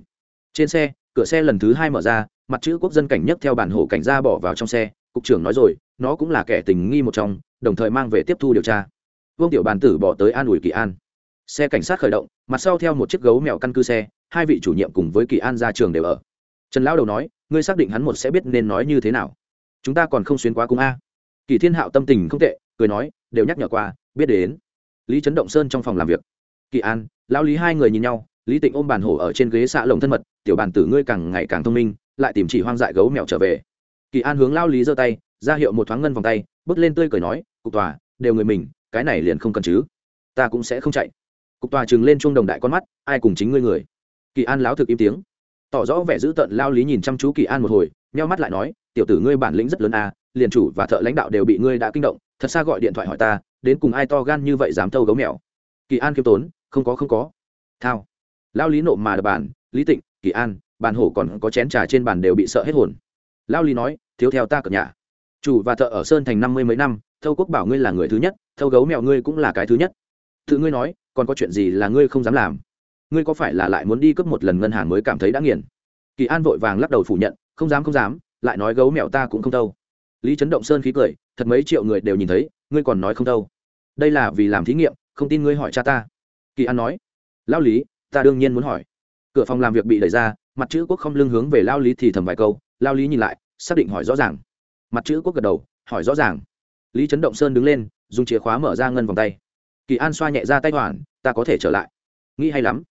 Trên xe, cửa xe lần thứ hai mở ra, mặt chữ quốc dân cảnh nhất theo bản hộ cảnh ra bỏ vào trong xe, cục trưởng nói rồi, nó cũng là kẻ tình nghi một trong, đồng thời mang về tiếp thu điều tra. Vương tiểu bàn tử bỏ tới an ủi kỳ an xe cảnh sát khởi động, mặt sau theo một chiếc gấu mèo căn cư xe, hai vị chủ nhiệm cùng với kỳ an ra trường đều ở. Trần lão đầu nói, ngươi xác định hắn một sẽ biết nên nói như thế nào? Chúng ta còn không xuyên quá cung a. Kỳ thiên hạo tâm tình không tệ, cười nói, đều nhắc nhở qua, biết đến. Lý trấn động sơn trong phòng làm việc. Kỳ an, lão lý hai người nhìn nhau, lý tịnh ôm bàn hổ ở trên ghế xạ lồng thân mật, tiểu bàn tử ngươi càng ngày càng thông minh, lại tìm chỉ hoang dại gấu mèo trở về. Kỳ an hướng lao lý giơ tay, ra hiệu một thoáng ngân vòng tay, bước lên tươi cười nói, cục tòa, đều người mình, cái này liền không cần chứ. Ta cũng sẽ không chạy cục tòa chừng lên chuông đồng đại con mắt, ai cùng chính ngươi người? Kỳ an láo thực im tiếng. Tỏ rõ vẻ dữ tợn lao lý nhìn chăm chú kỳ an một hồi, nheo mắt lại nói, tiểu tử ngươi bản lĩnh rất lớn à liền chủ và thợ lãnh đạo đều bị ngươi đã kinh động, thật xa gọi điện thoại hỏi ta, đến cùng ai to gan như vậy dám thâu gấu mèo? Kỳ an kiêm tốn, không có không có. Thao. Lao lý nộ mà đập bàn, lý tịnh, kỳ an, bàn hổ còn có chén trà trên bàn đều bị sợ hết hồn. Lao lý nói, thiếu theo ta cập nhà chủ và thợ ở sơn thành năm mươi mấy năm, thâu quốc bảo ngươi là người thứ nhất, thâu gấu mèo ngươi cũng là cái thứ nhất tự ngươi nói, còn có chuyện gì là ngươi không dám làm? Ngươi có phải là lại muốn đi cướp một lần ngân hàng mới cảm thấy đã nghiền? Kỳ an vội vàng lắc đầu phủ nhận, không dám không dám, lại nói gấu mèo ta cũng không đâu. lý trấn động sơn khí cười, thật mấy triệu người đều nhìn thấy, ngươi còn nói không đâu? đây là vì làm thí nghiệm, không tin ngươi hỏi cha ta. Kỳ an nói lao lý, ta đương nhiên muốn hỏi. Cửa phòng làm việc bị đẩy ra, mặt chữ quốc không lưng hướng về lao lý thì thầm vài câu lao lý nhìn lại, xác định hỏi rõ ràng. Mặt chữ quốc gật đầu, hỏi rõ ràng. Lý trấn động sơn đứng lên, dùng chìa khóa mở ra ngân vòng tay kỳ an xoa nhẹ ra tay hoàn, ta có thể trở lại. Nghĩ hay lắm.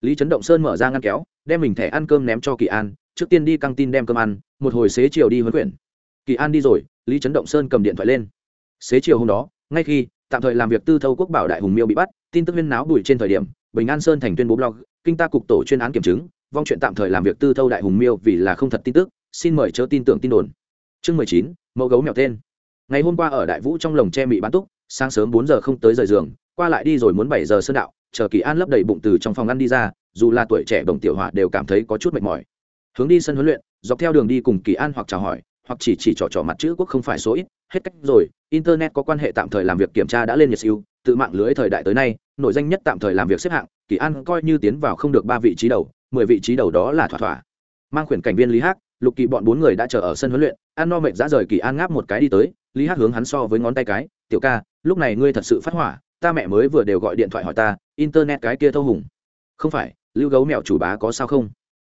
Lý trấn động sơn mở ra ngăn kéo, đem mình thẻ ăn cơm ném cho kỳ an, trước tiên đi căng tin đem cơm ăn, một hồi xế chiều đi huấn quyển kỳ an đi rồi, lý trấn động sơn cầm điện thoại lên. Xế chiều hôm đó, ngay khi tạm thời làm việc tư thâu quốc bảo đại hùng miêu bị bắt, tin tức huyên náo bùi trên thời điểm, bình an sơn thành tuyên bố blog, kinh ta cục tổ chuyên án kiểm chứng, vong chuyện tạm thời làm việc tư thâu đại hùng miêu vì là không thật tin tức, xin mời chớ tin tưởng tin đồn. Chương mười chín, mẫu gấu mèo tên. Ngày hôm qua ở đại vũ trong lồng che mị bán túc, sáng sớm bốn giờ không tới rời giường qua lại đi rồi muốn bảy giờ sơn đạo, chờ kỳ an lấp đầy bụng từ trong phòng ăn đi ra, dù là tuổi trẻ bồng tiểu hỏa đều cảm thấy có chút mệt mỏi. Hướng đi sân huấn luyện, dọc theo đường đi cùng kỳ an hoặc chào hỏi, hoặc chỉ chỉ trò trò mặt chữ quốc không phải số ít, hết cách rồi, internet có quan hệ tạm thời làm việc kiểm tra đã lên nhiệt siêu, tự mạng lưới thời đại tới nay, nổi danh nhất tạm thời làm việc xếp hạng, kỳ an coi như tiến vào không được ba vị trí đầu, mười vị trí đầu đó là thỏa thỏa. Mang khuyển cảnh viên lý hắc lục kỳ bọn bốn người đã chờ ở sân huấn luyện an no mệt ra rời kỳ an ngáp một cái đi tới, lý hắc hướng hắn so với ngón tay cái, tiểu ca, lúc này ngươi thật sự phát hỏa ta mẹ mới vừa đều gọi điện thoại hỏi ta, internet cái kia thâu hùng. Không phải, lưu gấu mèo chủ bá có sao không?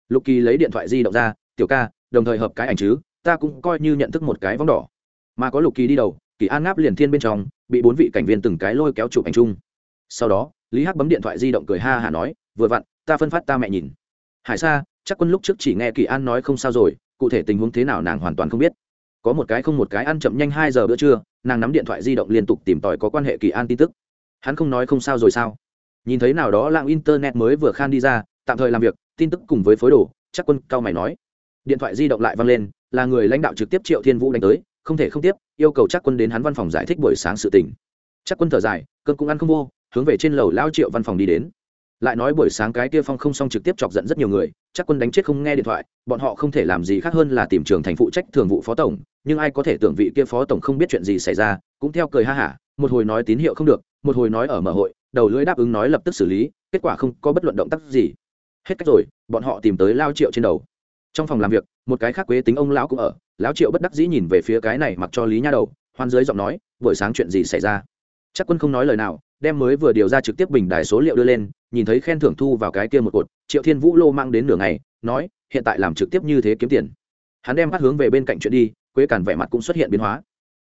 Lục kỳ lấy điện thoại di động ra, tiểu ca, đồng thời hợp cái ảnh chứ, ta cũng coi như nhận thức một cái vóng đỏ. Mà có lục kỳ đi đầu, kỳ an ngáp liền thiên bên trong, bị bốn vị cảnh viên từng cái lôi kéo chụp ảnh chung. Sau đó, lý hắc bấm điện thoại di động cười ha hả nói, vừa vặn, ta phân phát ta mẹ nhìn. Hải sa, chắc quân lúc trước chỉ nghe kỳ an nói không sao rồi, cụ thể tình huống thế nào nàng hoàn toàn không biết. Có một cái không một cái ăn chậm nhanh hai giờ bữa trưa, nàng nắm điện thoại di động liên tục tìm tòi có quan hệ kỳ an tin tức hắn không nói không sao rồi sao? Nhìn thấy nào đó lạng internet mới vừa khan đi ra, tạm thời làm việc, tin tức cùng với phối đồ, chắc quân cao mày nói. Điện thoại di động lại vang lên, là người lãnh đạo trực tiếp triệu thiên vũ đánh tới, không thể không tiếp, yêu cầu chắc quân đến hắn văn phòng giải thích buổi sáng sự tình. Chắc quân thở dài, cơn cũng ăn không vô, hướng về trên lầu lao triệu văn phòng đi đến. Lại nói buổi sáng cái kia phong không xong trực tiếp chọc giận rất nhiều người, chắc quân đánh chết không nghe điện thoại, bọn họ không thể làm gì khác hơn là tìm trường thành phụ trách thường vụ phó tổng, nhưng ai có thể tưởng vị kia phó tổng không biết chuyện gì xảy ra, cũng theo cười ha hả, một hồi nói tín hiệu không được một hồi nói ở mở hội, đầu lưỡi đáp ứng nói lập tức xử lý, kết quả không có bất luận động tác gì. Hết cách rồi, bọn họ tìm tới lao triệu trên đầu. Trong phòng làm việc, một cái khác quế tính ông lão cũng ở. Lão triệu bất đắc dĩ nhìn về phía cái này mặc cho lý nha đầu, hoan dưới giọng nói, buổi sáng chuyện gì xảy ra? Chắc quân không nói lời nào, đem mới vừa điều ra trực tiếp bình đài số liệu đưa lên, nhìn thấy khen thưởng thu vào cái kia một cột, triệu thiên vũ lô mang đến nửa ngày, nói, hiện tại làm trực tiếp như thế kiếm tiền. Hắn đem bắt hướng về bên cạnh chuyện đi, quế cản vẻ mặt cũng xuất hiện biến hóa.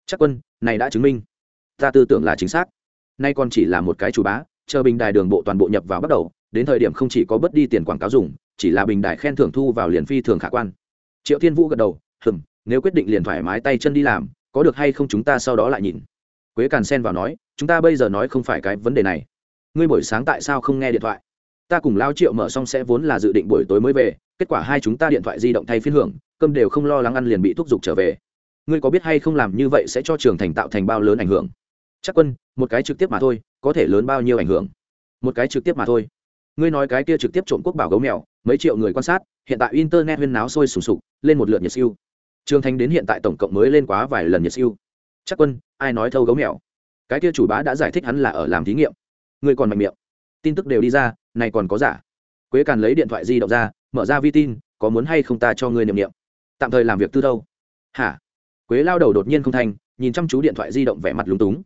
Chắc quân, này đã chứng minh. Ta tư tưởng là chính xác nay còn chỉ là một cái chủ bá, chờ bình đài đường bộ toàn bộ nhập vào bắt đầu, đến thời điểm không chỉ có bớt đi tiền quảng cáo dùng, chỉ là bình đài khen thưởng thu vào liền phi thường khả quan. Triệu thiên vũ gật đầu hừm nếu quyết định liền thoải mái tay chân đi làm, có được hay không chúng ta sau đó lại nhìn. Quế càn Sen vào nói, chúng ta bây giờ nói không phải cái vấn đề này. Ngươi buổi sáng tại sao không nghe điện thoại? Ta cùng lao triệu mở xong sẽ vốn là dự định buổi tối mới về, kết quả hai chúng ta điện thoại di động thay phiên hưởng, cơm đều không lo lắng ăn liền bị thúc giục trở về. Ngươi có biết hay không làm như vậy sẽ cho trường thành tạo thành bao lớn ảnh hưởng? Chắc quân, một cái trực tiếp mà thôi, có thể lớn bao nhiêu ảnh hưởng? Một cái trực tiếp mà thôi. Ngươi nói cái kia trực tiếp trộm quốc bảo gấu mèo, mấy triệu người quan sát, hiện tại internet huyên náo sôi sùng sục, lên một lượt nhiệt siêu. Trường thành đến hiện tại tổng cộng mới lên quá vài lần nhiệt siêu. Chắc quân, ai nói thâu gấu mèo? Cái kia chủ bá đã giải thích hắn là ở làm thí nghiệm. Ngươi còn mạnh miệng. Tin tức đều đi ra, này còn có giả. Quế càn lấy điện thoại di động ra, mở ra vi tin, có muốn hay không ta cho ngươi niệm niệm? Tạm thời làm việc tư đâu. Hả? Quế lao đầu đột nhiên không thành, nhìn chăm chú điện thoại di động vẻ mặt lúng túng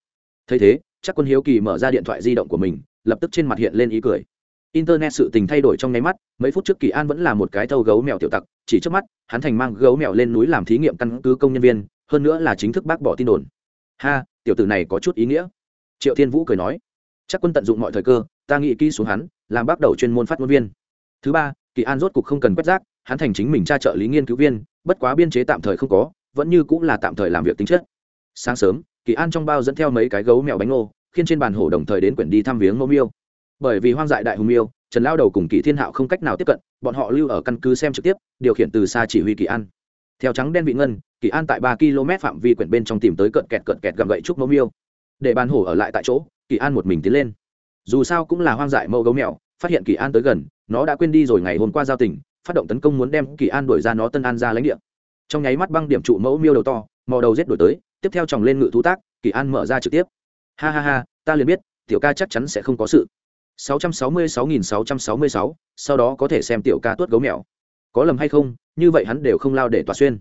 thấy thế, chắc quân hiếu kỳ mở ra điện thoại di động của mình, lập tức trên mặt hiện lên ý cười. Internet sự tình thay đổi trong nháy mắt, mấy phút trước kỳ an vẫn là một cái thâu gấu mèo tiểu tặc, chỉ trước mắt, hắn thành mang gấu mèo lên núi làm thí nghiệm căn cứ công nhân viên, hơn nữa là chính thức bác bỏ tin đồn. Ha, tiểu tử này có chút ý nghĩa. Triệu thiên vũ cười nói. Chắc quân tận dụng mọi thời cơ, ta nghĩ kỹ xuống hắn, làm bắt đầu chuyên môn phát ngôn viên. Thứ ba, kỳ an rốt cục không cần quét rác, hắn thành chính mình tra trợ lý nghiên cứu viên, bất quá biên chế tạm thời không có, vẫn như cũng là tạm thời làm việc tính chất. Sáng sớm kỳ an trong bao dẫn theo mấy cái gấu mèo bánh ngô khiến trên bàn hổ đồng thời đến quyển đi thăm viếng ngô miêu. Bởi vì hoang dại đại hùng miêu, trần lao đầu cùng kỳ thiên hạo không cách nào tiếp cận, bọn họ lưu ở căn cứ xem trực tiếp, điều khiển từ xa chỉ huy kỳ an. Theo trắng đen vị ngân, kỳ an tại ba km phạm vi quyển bên trong tìm tới cận kẹt cận kẹt gầm gậy trúc mẫu miêu. Để bàn hổ ở lại tại chỗ, kỳ an một mình tiến lên. Dù sao cũng là hoang dại mẫu gấu mèo, phát hiện kỳ an tới gần, nó đã quên đi rồi ngày hôm qua giao tình, phát động tấn công muốn đem kỳ an đuổi ra nó tân an ra lãnh địa. Trong nháy mắt băng điểm trụ mẫu miêu đầu to, mò đầu rết đổi tới tiếp theo chồng lên ngự thú tác kỳ an mở ra trực tiếp. Ha ha ha ta liền biết tiểu ca chắc chắn sẽ không có sự. 666.666, sau đó có thể xem tiểu ca tuốt gấu mèo. Có lầm hay không như vậy hắn đều không lao để tỏa xuyên.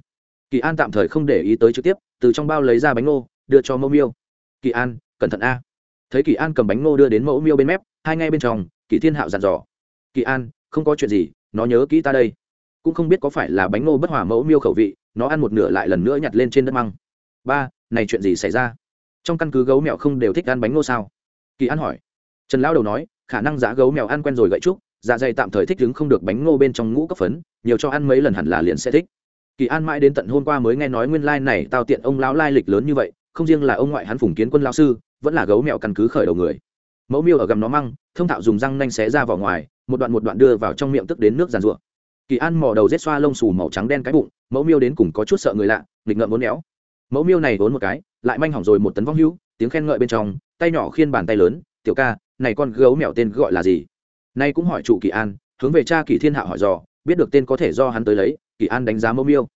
Kỳ an tạm thời không để ý tới trực tiếp từ trong bao lấy ra bánh ngô đưa cho mẫu miêu. Kỳ an cẩn thận a. Thấy kỳ an cầm bánh ngô đưa đến mẫu miêu bên mép hai ngay bên trong kỳ thiên hạo dặn dò. Kỳ an không có chuyện gì nó nhớ kỹ ta đây. Cũng không biết có phải là bánh ngô bất hòa mẫu miêu khẩu vị nó ăn một nửa lại lần nữa nhặt lên trên đất măng ba, này chuyện gì xảy ra? Trong căn cứ gấu mèo không đều thích ăn bánh ngô sao? Kỳ an hỏi. Trần lão đầu nói, khả năng giá gấu mèo ăn quen rồi gậy trúc dạ dày tạm thời thích đứng không được bánh ngô bên trong ngũ cấp phấn, nhiều cho ăn mấy lần hẳn là liền sẽ thích. Kỳ an mãi đến tận hôm qua mới nghe nói nguyên lai này tao tiện ông lão lai lịch lớn như vậy, không riêng là ông ngoại hắn phùng kiến quân lao sư, vẫn là gấu mèo căn cứ khởi đầu người. Mẫu miêu ở gầm nó măng, thông thạo dùng răng nanh xé ra vào ngoài, một đoạn một đoạn đưa vào trong miệng tức đến nước giàn ruộng kỳ an mò đầu rết xoa lông xù màu trắng đen cái bụng, mẫu miêu đến cùng có chút sợ người lạ, nghịch ngợm muốn éo mẫu miêu này vốn một cái, lại manh hỏng rồi một tấn vong hữu, tiếng khen ngợi bên trong, tay nhỏ khiên bàn tay lớn, tiểu ca, này con gấu mèo tên gọi là gì? Nay cũng hỏi chủ kỳ an, hướng về cha kỳ thiên hạ hỏi dò, biết được tên có thể do hắn tới lấy, kỳ an đánh giá mẫu miêu.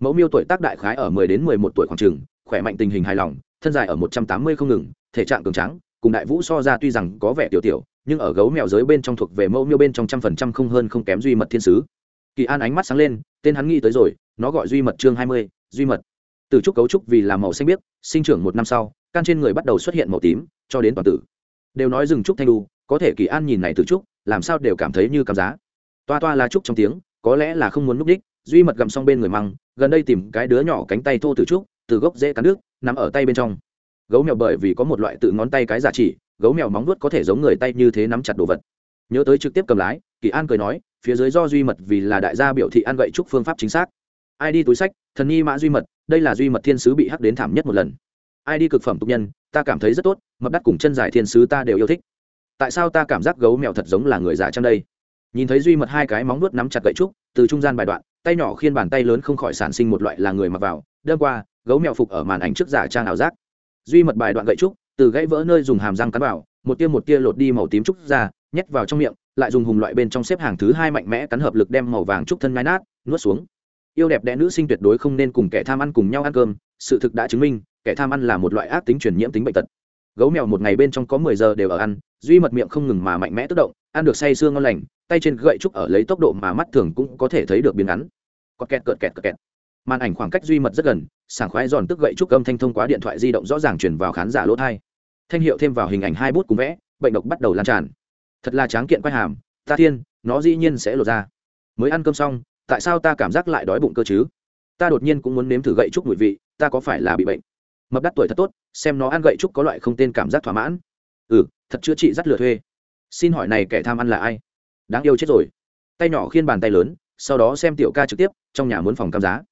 Mẫu miêu tuổi tác đại khái ở mười đến mười một tuổi khoảng trường khỏe mạnh tình hình hài lòng, thân dài ở một trăm tám mươi không ngừng, thể trạng cường trắng cùng đại vũ so ra tuy rằng có vẻ tiểu tiểu, nhưng ở gấu mèo giới bên trong thuộc về mẫu miêu bên trong trăm phần trăm không hơn không kém duy mật thiên sứ. Kỳ an ánh mắt sáng lên, tên hắn nghĩ tới rồi, nó gọi duy mật chương hai mươi, duy mật từ trúc cấu trúc vì làm màu xanh biếc, sinh trưởng một năm sau, can trên người bắt đầu xuất hiện màu tím, cho đến toàn tử. Đều nói rừng trúc thanh đu, có thể kỳ an nhìn này từ trúc, làm sao đều cảm thấy như cảm giá. Toa toa là trúc trong tiếng, có lẽ là không muốn núp đích, duy mật gầm xong bên người măng, gần đây tìm cái đứa nhỏ cánh tay thô từ trúc, từ gốc dễ cắn nước nằm ở tay bên trong. Gấu mèo bởi vì có một loại tự ngón tay cái giả chỉ, gấu mèo móng vuốt có thể giống người tay như thế nắm chặt đồ vật. Nhớ tới trực tiếp cầm lái, kỳ an cười nói, phía dưới do duy mật vì là đại gia biểu thị ăn gậy trúc phương pháp chính xác ai đi túi sách, thần nghi mã duy mật, đây là duy mật thiên sứ bị hắc đến thảm nhất một lần. Ai đi cực phẩm tục nhân, ta cảm thấy rất tốt, mập đắt cùng chân dài thiên sứ ta đều yêu thích. Tại sao ta cảm giác gấu mèo thật giống là người già trong đây? Nhìn thấy duy mật hai cái móng nuốt nắm chặt gậy trúc, từ trung gian bài đoạn, tay nhỏ khiên bàn tay lớn không khỏi sản sinh một loại là người mặc vào đơn qua, gấu mèo phục ở màn ảnh trước giả trang ảo giác. Duy mật bài đoạn gậy trúc, từ gãy vỡ nơi dùng hàm răng cắn vào, một tia một tia lột đi màu tím trúc ra, nhét vào trong miệng, lại dùng hùng loại bên trong xếp hàng thứ hai mạnh mẽ cắn hợp lực đem màu vàng trúc thân ngai nát, nuốt xuống yêu đẹp đẽ nữ sinh tuyệt đối không nên cùng kẻ tham ăn cùng nhau ăn cơm, sự thực đã chứng minh, kẻ tham ăn là một loại ác tính truyền nhiễm tính bệnh tật. Gấu mèo một ngày bên trong có mười giờ đều ở ăn, duy mật miệng không ngừng mà mạnh mẽ tức động, ăn được say sương ngon lành, tay trên gậy trúc ở lấy tốc độ mà mắt thường cũng có thể thấy được biến ngắn. Có kẹt cợt kẹt cợt kẹt. Màn ảnh khoảng cách duy mật rất gần, sảng khoái giòn tức gậy trúc âm thanh thông qua điện thoại di động rõ ràng chuyển vào khán giả lỗ thai thanh hiệu thêm vào hình ảnh hai bút cùng vẽ, bệnh độc bắt đầu lan tràn. Thật là tráng kiện quay hàm, ta thiên, nó dĩ nhiên sẽ lột ra. Mới ăn cơm xong tại sao ta cảm giác lại đói bụng cơ chứ? Ta đột nhiên cũng muốn nếm thử gậy trúc mùi vị, ta có phải là bị bệnh? Mập đắt tuổi thật tốt, xem nó ăn gậy trúc có loại không tên cảm giác thỏa mãn. Ừ thật chữa trị dắt lừa thuê. Xin hỏi này kẻ tham ăn là ai? Đáng yêu chết rồi. Tay nhỏ khiên bàn tay lớn, sau đó xem tiểu ca trực tiếp, trong nhà muốn phòng cam giá.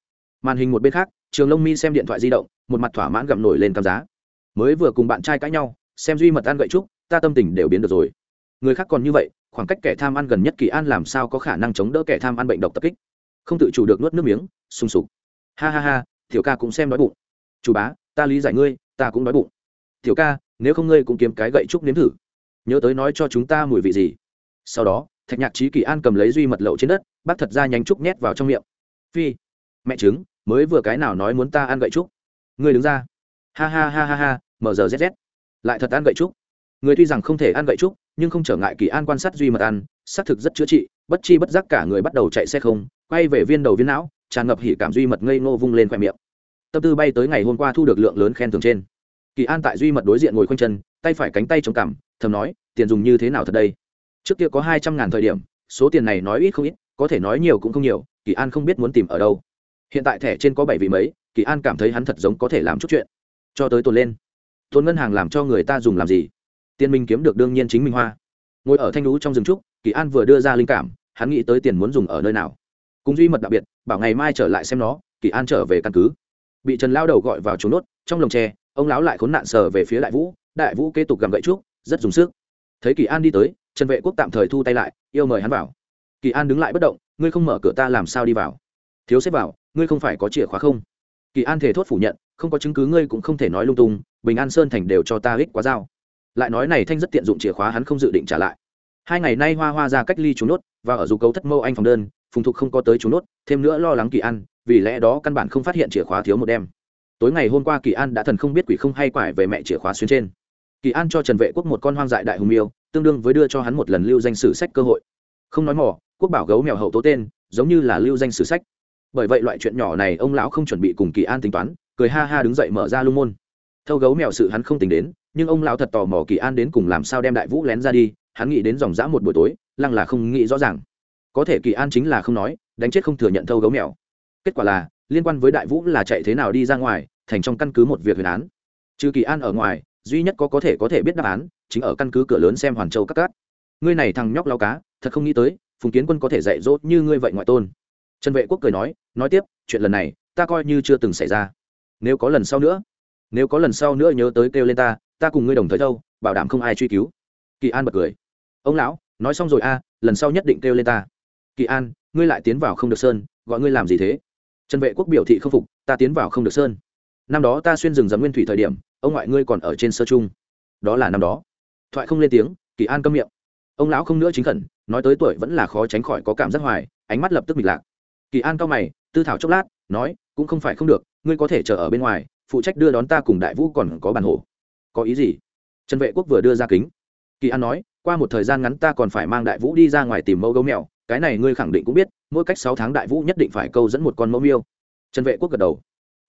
Màn hình một bên khác, trường lông mi xem điện thoại di động, một mặt thỏa mãn gặm nổi lên cam giá. Mới vừa cùng bạn trai cãi nhau, xem duy mật ăn gậy trúc, ta tâm tình đều biến được rồi. Người khác còn như vậy, khoảng cách kẻ tham ăn gần nhất kỳ an làm sao có khả năng chống đỡ kẻ tham ăn bệnh độc tập kích? Không tự chủ được nuốt nước miếng sung sục. Ha ha ha, tiểu ca cũng xem đói bụng. Chủ bá, ta lý giải ngươi, ta cũng đói bụng. Tiểu ca, nếu không ngươi cũng kiếm cái gậy trúc nếm thử. Nhớ tới nói cho chúng ta mùi vị gì. Sau đó, thạch nhạc trí kỳ an cầm lấy duy mật lậu trên đất, bác thật ra nhánh trúc nhét vào trong miệng. Phi, mẹ chứng mới vừa cái nào nói muốn ta ăn gậy trúc? Ngươi đứng ra. Ha ha ha ha ha, mở giờ zz lại thật ăn gậy trúc. Người tuy rằng không thể ăn gậy trúc, nhưng không trở ngại kỳ an quan sát duy mật ăn xác thực rất chữa trị, bất chi bất giác cả người bắt đầu chạy xe không, quay về viên đầu viên não, tràn ngập hỉ cảm duy mật ngây ngô vung lên khoe miệng. Tâm tư bay tới ngày hôm qua thu được lượng lớn khen thưởng trên. Kỳ an tại duy mật đối diện ngồi khoanh chân, tay phải cánh tay chống cằm, thầm nói, tiền dùng như thế nào thật đây? Trước kia có hai trăm ngàn thời điểm, số tiền này nói ít không ít, có thể nói nhiều cũng không nhiều, kỳ an không biết muốn tìm ở đâu. Hiện tại thẻ trên có bảy vị mấy, kỳ an cảm thấy hắn thật giống có thể làm chút chuyện. Cho tới tồn lên. Tồn ngân hàng làm cho người ta dùng làm gì? Tiền mình kiếm được đương nhiên chính mình hoa. Ngồi ở thanh lũ trong rừng trúc kỳ an vừa đưa ra linh cảm, hắn nghĩ tới tiền muốn dùng ở nơi nào. Cùng duy mật đặc biệt, bảo ngày mai trở lại xem nó, kỳ an trở về căn cứ. Bị trần lao đầu gọi vào trốn nốt, trong lồng tre, ông lão lại khốn nạn sờ về phía đại vũ đại vũ kế tục gầm gậy trúc, rất dùng sức. Thấy kỳ an đi tới, trần vệ quốc tạm thời thu tay lại, yêu mời hắn vào. Kỳ an đứng lại bất động, ngươi không mở cửa ta làm sao đi vào? Thiếu xếp vào, ngươi không phải có chìa khóa không? Kỳ an thể thốt phủ nhận, không có chứng cứ ngươi cũng không thể nói lung tung, bình an sơn thành đều cho ta ích quá dao. Lại nói này thanh rất tiện dụng chìa khóa hắn không dự định trả lại hai ngày nay hoa hoa ra cách ly trốn nốt, và ở dù cấu thất mâu anh phòng đơn, phùng thục không có tới trốn nốt, thêm nữa lo lắng kỳ an, vì lẽ đó căn bản không phát hiện chìa khóa thiếu một đêm. Tối ngày hôm qua kỳ an đã thần không biết quỷ không hay quải về mẹ chìa khóa xuyên trên. Kỳ an cho trần vệ quốc một con hoang dại đại hùng miêu tương đương với đưa cho hắn một lần lưu danh sử sách cơ hội. Không nói mỏ quốc bảo gấu mèo hậu tố tên, giống như là lưu danh sử sách. Bởi vậy loại chuyện nhỏ này ông lão không chuẩn bị cùng kỳ an tính toán, cười ha ha đứng dậy mở ra lung môn. Thâu gấu mèo sự hắn không tính đến, nhưng ông lão thật tò mò kỳ an đến cùng làm sao đem đại vũ lén ra đi hắn nghĩ đến dòng dã một buổi tối, lăng là không nghĩ rõ ràng. Có thể kỳ an chính là không nói, đánh chết không thừa nhận thâu gấu mèo. Kết quả là, liên quan với đại vũ là chạy thế nào đi ra ngoài, thành trong căn cứ một việc huyền án. Trừ kỳ an ở ngoài, duy nhất có có thể có thể biết đáp án, chính ở căn cứ cửa lớn xem hoàn châu các cát. Ngươi này thằng nhóc lao cá, thật không nghĩ tới, phùng kiến quân có thể dạy dỗ như ngươi vậy ngoại tôn. Trần vệ quốc cười nói nói tiếp, chuyện lần này, ta coi như chưa từng xảy ra. Nếu có lần sau nữa, nếu có lần sau nữa nhớ tới kêu lên ta ta cùng ngươi đồng thời đâu, bảo đảm không ai truy cứu. Kỳ an bật cười ông lão, nói xong rồi a, lần sau nhất định kêu lên ta. Kỳ an, ngươi lại tiến vào không được sơn, gọi ngươi làm gì thế? Trần vệ quốc biểu thị không phục, ta tiến vào không được sơn. Năm đó ta xuyên rừng dấm nguyên thủy thời điểm, ông ngoại ngươi còn ở trên sơ trung. Đó là năm đó. Thoại không lên tiếng, kỳ an câm miệng. Ông lão không nữa chính khẩn, nói tới tuổi vẫn là khó tránh khỏi có cảm giác hoài, ánh mắt lập tức mịt lạc. Kỳ an cao mày, tư thảo chốc lát, nói, cũng không phải không được, ngươi có thể chờ ở bên ngoài, phụ trách đưa đón ta cùng đại vũ còn có bàn hổ. Có ý gì? Trần vệ quốc vừa đưa ra kính. Kỳ an nói qua một thời gian ngắn ta còn phải mang đại vũ đi ra ngoài tìm mẫu gấu mèo, cái này ngươi khẳng định cũng biết, mỗi cách sáu tháng đại vũ nhất định phải câu dẫn một con mẫu miêu. Trần vệ quốc gật đầu.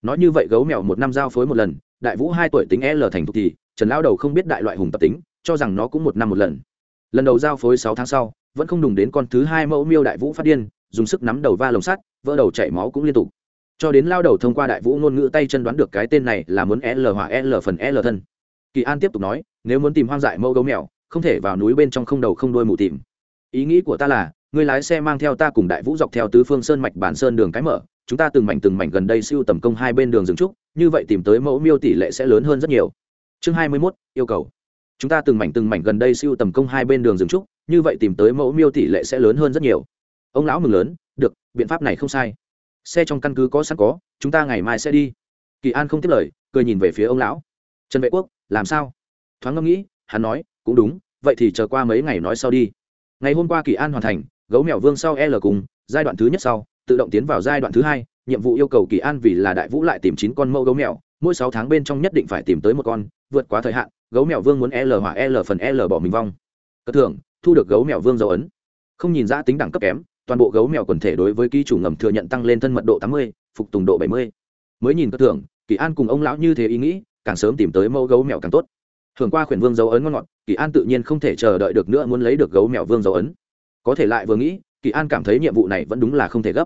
Nói như vậy gấu mèo một năm giao phối một lần, đại vũ hai tuổi tính l thành thục thì, trần lao đầu không biết đại loại hùng tập tính, cho rằng nó cũng một năm một lần. Lần đầu giao phối sáu tháng sau, vẫn không đùng đến con thứ hai mẫu miêu đại vũ phát điên, dùng sức nắm đầu va lồng sắt, vỡ đầu chảy máu cũng liên tục. Cho đến lao đầu thông qua đại vũ ngôn ngữ tay chân đoán được cái tên này là muốn l hỏa l phần l thân. Kỳ an tiếp tục nói, nếu muốn tìm hoang dại mẫu gấu mèo không thể vào núi bên trong không đầu không đuôi mù tìm. Ý nghĩ của ta là người lái xe mang theo ta cùng đại vũ dọc theo tứ phương sơn mạch bản sơn đường cái mở chúng ta từng mảnh từng mảnh gần đây siêu tầm công hai bên đường rừng trúc như vậy tìm tới mẫu miêu tỷ lệ sẽ lớn hơn rất nhiều. Chương hai mươi 21, yêu cầu. Chúng ta từng mảnh từng mảnh gần đây siêu tầm công hai bên đường rừng trúc như vậy tìm tới mẫu miêu tỷ lệ sẽ lớn hơn rất nhiều. Ông lão mừng lớn được biện pháp này không sai. Xe trong căn cứ có sẵn có chúng ta ngày mai sẽ đi. Kỳ an không tiếp lời cười nhìn về phía ông lão. Trần vệ quốc làm sao? Thoáng ngẫm nghĩ hắn nói cũng đúng, vậy thì chờ qua mấy ngày nói sau đi. Ngày hôm qua kỳ an hoàn thành, gấu mèo vương sau l cùng, giai đoạn thứ nhất sau, tự động tiến vào giai đoạn thứ hai, nhiệm vụ yêu cầu kỳ an vì là đại vũ lại tìm chín con mẫu gấu mèo, mỗi sáu tháng bên trong nhất định phải tìm tới một con, vượt quá thời hạn, gấu mèo vương muốn l hỏa l phần l bỏ mình vong. Cất thưởng, thu được gấu mèo vương dấu ấn. Không nhìn ra tính đẳng cấp kém, toàn bộ gấu mèo quần thể đối với ký chủ ngầm thừa nhận tăng lên thân mật độ tám mươi, phục tùng độ bảy mươi. Mới nhìn cất thưởng, kỳ an cùng ông lão như thế ý nghĩ, càng sớm tìm tới mẫu gấu mèo càng tốt thường qua khuyển vương dấu ấn ngon ngọt, kỳ an tự nhiên không thể chờ đợi được nữa muốn lấy được gấu mèo vương dấu ấn. Có thể lại vừa nghĩ, kỳ an cảm thấy nhiệm vụ này vẫn đúng là không thể gấp.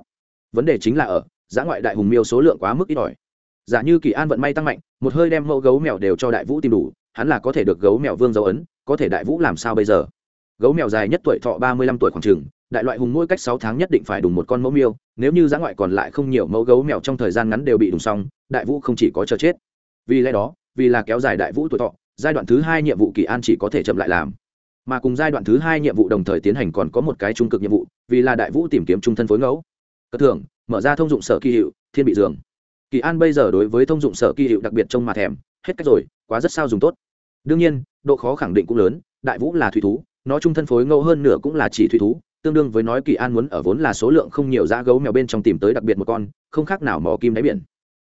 Vấn đề chính là ở giã ngoại đại hùng miêu số lượng quá mức ít ỏi. Giả như kỳ an vận may tăng mạnh, một hơi đem mẫu gấu mèo đều cho đại vũ tìm đủ, hắn là có thể được gấu mèo vương dấu ấn, có thể đại vũ làm sao bây giờ? Gấu mèo dài nhất tuổi thọ ba mươi lăm tuổi khoảng trường đại loại hùng mỗi cách sáu tháng nhất định phải đùng một con mẫu miêu, nếu như giã ngoại còn lại không nhiều mẫu gấu mèo trong thời gian ngắn đều bị đùng xong, đại vũ không chỉ có chờ chết. Vì lẽ đó, vì là kéo dài đại vũ tuổi thọ giai đoạn thứ hai nhiệm vụ kỳ an chỉ có thể chậm lại làm. Mà cùng giai đoạn thứ hai nhiệm vụ đồng thời tiến hành còn có một cái trung cực nhiệm vụ, vì là đại vũ tìm kiếm trung thân phối ngẫu. Cất thưởng, mở ra thông dụng sở kỳ hiệu, thiên bị dường. Kỳ an bây giờ đối với thông dụng sở kỳ hiệu đặc biệt trông mà thèm, hết cách rồi, quá rất sao dùng tốt. Đương nhiên, độ khó khẳng định cũng lớn, đại vũ là thủy thú, nó trung thân phối ngẫu hơn nửa cũng là chỉ thủy thú, tương đương với nói kỳ an muốn ở vốn là số lượng không nhiều dã gấu mèo bên trong tìm tới đặc biệt một con, không khác nào mò kim đáy biển.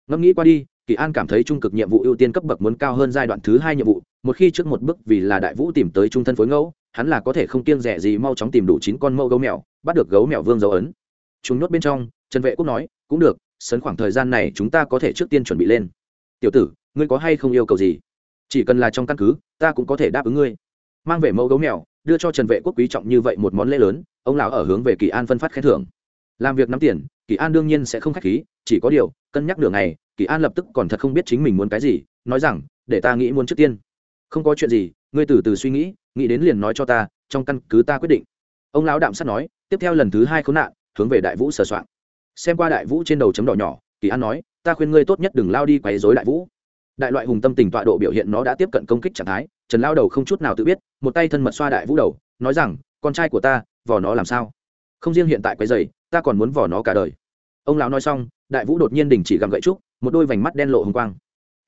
Ngẫm nghĩ qua đi kỳ an cảm thấy trung cực nhiệm vụ ưu tiên cấp bậc muốn cao hơn giai đoạn thứ hai nhiệm vụ, một khi trước một bước vì là đại vũ tìm tới trung thân phối ngẫu, hắn là có thể không kiêng rẻ gì mau chóng tìm đủ chín con mẫu gấu mèo, bắt được gấu mèo vương dấu ấn. Chúng nhốt bên trong, trần vệ quốc nói, cũng được sấn khoảng thời gian này chúng ta có thể trước tiên chuẩn bị lên. Tiểu tử, ngươi có hay không yêu cầu gì? Chỉ cần là trong căn cứ, ta cũng có thể đáp ứng ngươi. Mang về mẫu gấu mèo, đưa cho trần vệ quốc quý trọng như vậy một món lễ lớn, ông lão ở hướng về kỳ an phân phát khen thưởng. Làm việc nắm tiền, kỳ an đương nhiên sẽ không k h á c h khí chỉ có điều, cân nhắc đường này kỳ an lập tức còn thật không biết chính mình muốn cái gì, nói rằng, để ta nghĩ muốn trước tiên. Không có chuyện gì, ngươi từ từ suy nghĩ nghĩ đến liền nói cho ta, trong căn cứ ta quyết định. Ông lão đạm sắt nói, tiếp theo lần thứ hai khốn nạn, hướng về đại vũ sờ soạn. Xem qua đại vũ trên đầu chấm đỏ nhỏ, kỳ an nói, ta khuyên ngươi tốt nhất đừng lao đi quấy dối đại vũ. Đại loại hùng tâm tình tọa độ biểu hiện nó đã tiếp cận công kích trạng thái, trần lao đầu không chút nào tự biết, một tay thân mật xoa đại vũ đầu, nói rằng, con trai của ta, vò nó làm sao? Không riêng hiện tại quấy dày ta còn muốn vò nó cả đời. Ông lão nói xong đại vũ đột nhiên đình chỉ gặm gậy trúc, một đôi vành mắt đen lộ hồng quang.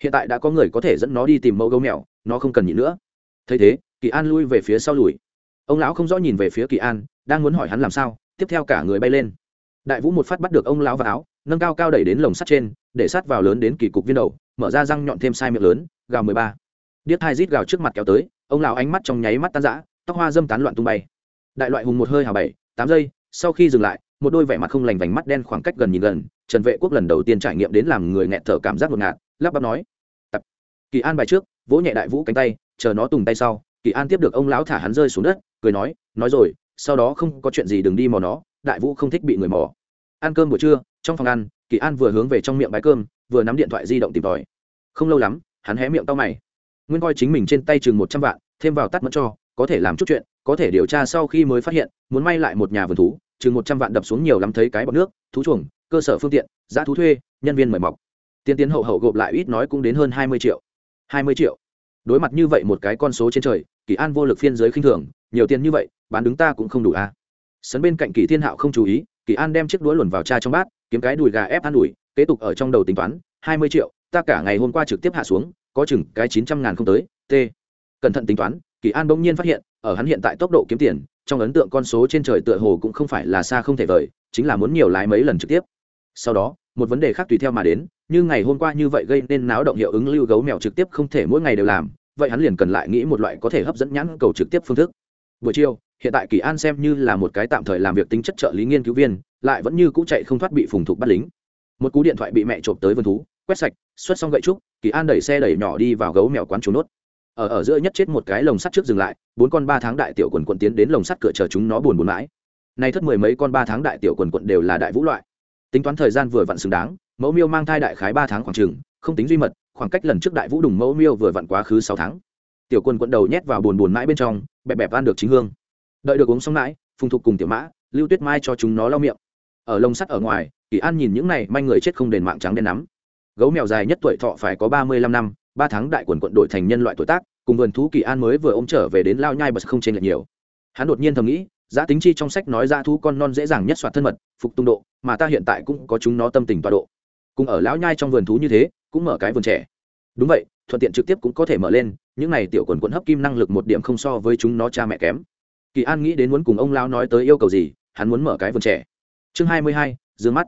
Hiện tại đã có người có thể dẫn nó đi tìm mẫu gấu mèo, nó không cần nhịn nữa. Thấy thế, kỳ an lui về phía sau lùi. Ông lão không rõ nhìn về phía kỳ an, đang muốn hỏi hắn làm sao, tiếp theo cả người bay lên. Đại vũ một phát bắt được ông lão vào áo, nâng cao cao đẩy đến lồng sắt trên, để sát vào lớn đến kỳ cục viên đầu, mở ra răng nhọn thêm sai miệng lớn, gào mười ba. Điếc hai rít gào trước mặt kéo tới, ông lão ánh mắt trong nháy mắt tan rã, tóc hoa dâm tán loạn tung bay. Đại loại hùng một hơi hào bảy, tám giây, sau khi dừng lại, một đôi vẻ mặt không lành vành mắt đen khoảng cách gần nhìn gần trần vệ quốc lần đầu tiên trải nghiệm đến làm người nghẹt thở cảm giác ngột ngạt, lắp bắp nói, tập. Kỳ an bài trước, vỗ nhẹ đại vũ cánh tay, chờ nó tùng tay sau, kỳ an tiếp được ông lão thả hắn rơi xuống đất, cười nói nói rồi, sau đó không có chuyện gì đừng đi mò nó, đại vũ không thích bị người mò. Ăn cơm buổi trưa, trong phòng ăn, kỳ an vừa hướng về trong miệng bái cơm, vừa nắm điện thoại di động tìm tòi. Không lâu lắm, hắn hé miệng tao mày. Nguyên coi chính mình trên tay chừng một trăm vạn, thêm vào tắt mất cho, có thể làm chút chuyện, có thể điều tra sau khi mới phát hiện, muốn may lại một nhà vườn thú, chừng một trăm vạn đập xuống nhiều lắm thấy cái bọc nước, thú chuồng cơ sở phương tiện, giá thú thuê, nhân viên mời mọc. Tiên tiến hậu hậu gộp lại ít nói cũng đến hơn hai mươi triệu. Hai mươi triệu. Đối mặt như vậy một cái con số trên trời, kỳ an vô lực phiên giới khinh thường, nhiều tiền như vậy, bán đứng ta cũng không đủ a. À. sấn bên cạnh kỳ thiên hạo không chú ý, kỳ an đem chiếc đũa luồn vào cha trong bát, kiếm cái đùi gà ép ăn đùi kế tục ở trong đầu tính toán, hai mươi triệu, ta cả ngày hôm qua trực tiếp hạ xuống, có chừng cái chín trăm ngàn không tới, t. Cẩn thận tính toán, kỳ an bỗng nhiên phát hiện, ở hắn hiện tại tốc độ kiếm tiền, trong ấn tượng con số trên trời tựa hồ cũng không phải là xa không thể vời, chính là muốn nhiều lái mấy lần trực tiếp sau đó, một vấn đề khác tùy theo mà đến, như ngày hôm qua như vậy gây nên náo động hiệu ứng lưu gấu mèo trực tiếp không thể mỗi ngày đều làm, vậy hắn liền cần lại nghĩ một loại có thể hấp dẫn nhãn cầu trực tiếp phương thức. Buổi chiều, hiện tại kỳ an xem như là một cái tạm thời làm việc tính chất trợ lý nghiên cứu viên, lại vẫn như cũ chạy không thoát bị phùng thục bắt lính. Một cú điện thoại bị mẹ trộm tới vườn thú, quét sạch, xuất xong gậy trúc, kỳ an đẩy xe đẩy nhỏ đi vào gấu mèo quán chú nốt. Ở ở giữa nhất chết một cái lồng sắt trước dừng lại, bốn con ba tháng đại tiểu quần quận tiến đến lồng sắt cửa chờ chúng nó buồn buồn mãi. Nay thất mười mấy con ba tháng đại tiểu quần quận đều là đại vũ loại tính toán thời gian vừa vặn xứng đáng, mẫu miêu mang thai đại khái ba tháng khoảng trừng không tính duy mật, khoảng cách lần trước đại vũ đùng mẫu miêu vừa vặn quá khứ sáu tháng. Tiểu quân quận đầu nhét vào buồn buồn mãi bên trong, bẹp bẹp ăn được chính hương. Đợi được uống xong mãi, phùng thục cùng tiểu mã, lưu tuyết mai cho chúng nó lau miệng. Ở lông sắt ở ngoài, kỳ an nhìn những này, manh người chết không đền mạng trắng đen nắm. Gấu mèo dài nhất tuổi thọ phải có ba mươi lăm năm, ba tháng đại quần quận đổi thành nhân loại tuổi tác, cùng vườn thú kỳ an mới vừa ôm trở về đến lao nhai bật không trên lệch nhiều. Hắn đột nhiên thầm nghĩ giá tính chi trong sách nói ra thú con non dễ dàng nhất soạt thân mật, phục tung độ, mà ta hiện tại cũng có chúng nó tâm tình tọa độ. Cùng ở lão nhai trong vườn thú như thế, cũng mở cái vườn trẻ. Đúng vậy, thuận tiện trực tiếp cũng có thể mở lên, những này tiểu quần quận hấp kim năng lực một điểm không so với chúng nó cha mẹ kém. Kỳ an nghĩ đến muốn cùng ông lão nói tới yêu cầu gì, hắn muốn mở cái vườn trẻ. Chương hai mươi hai, dương mắt.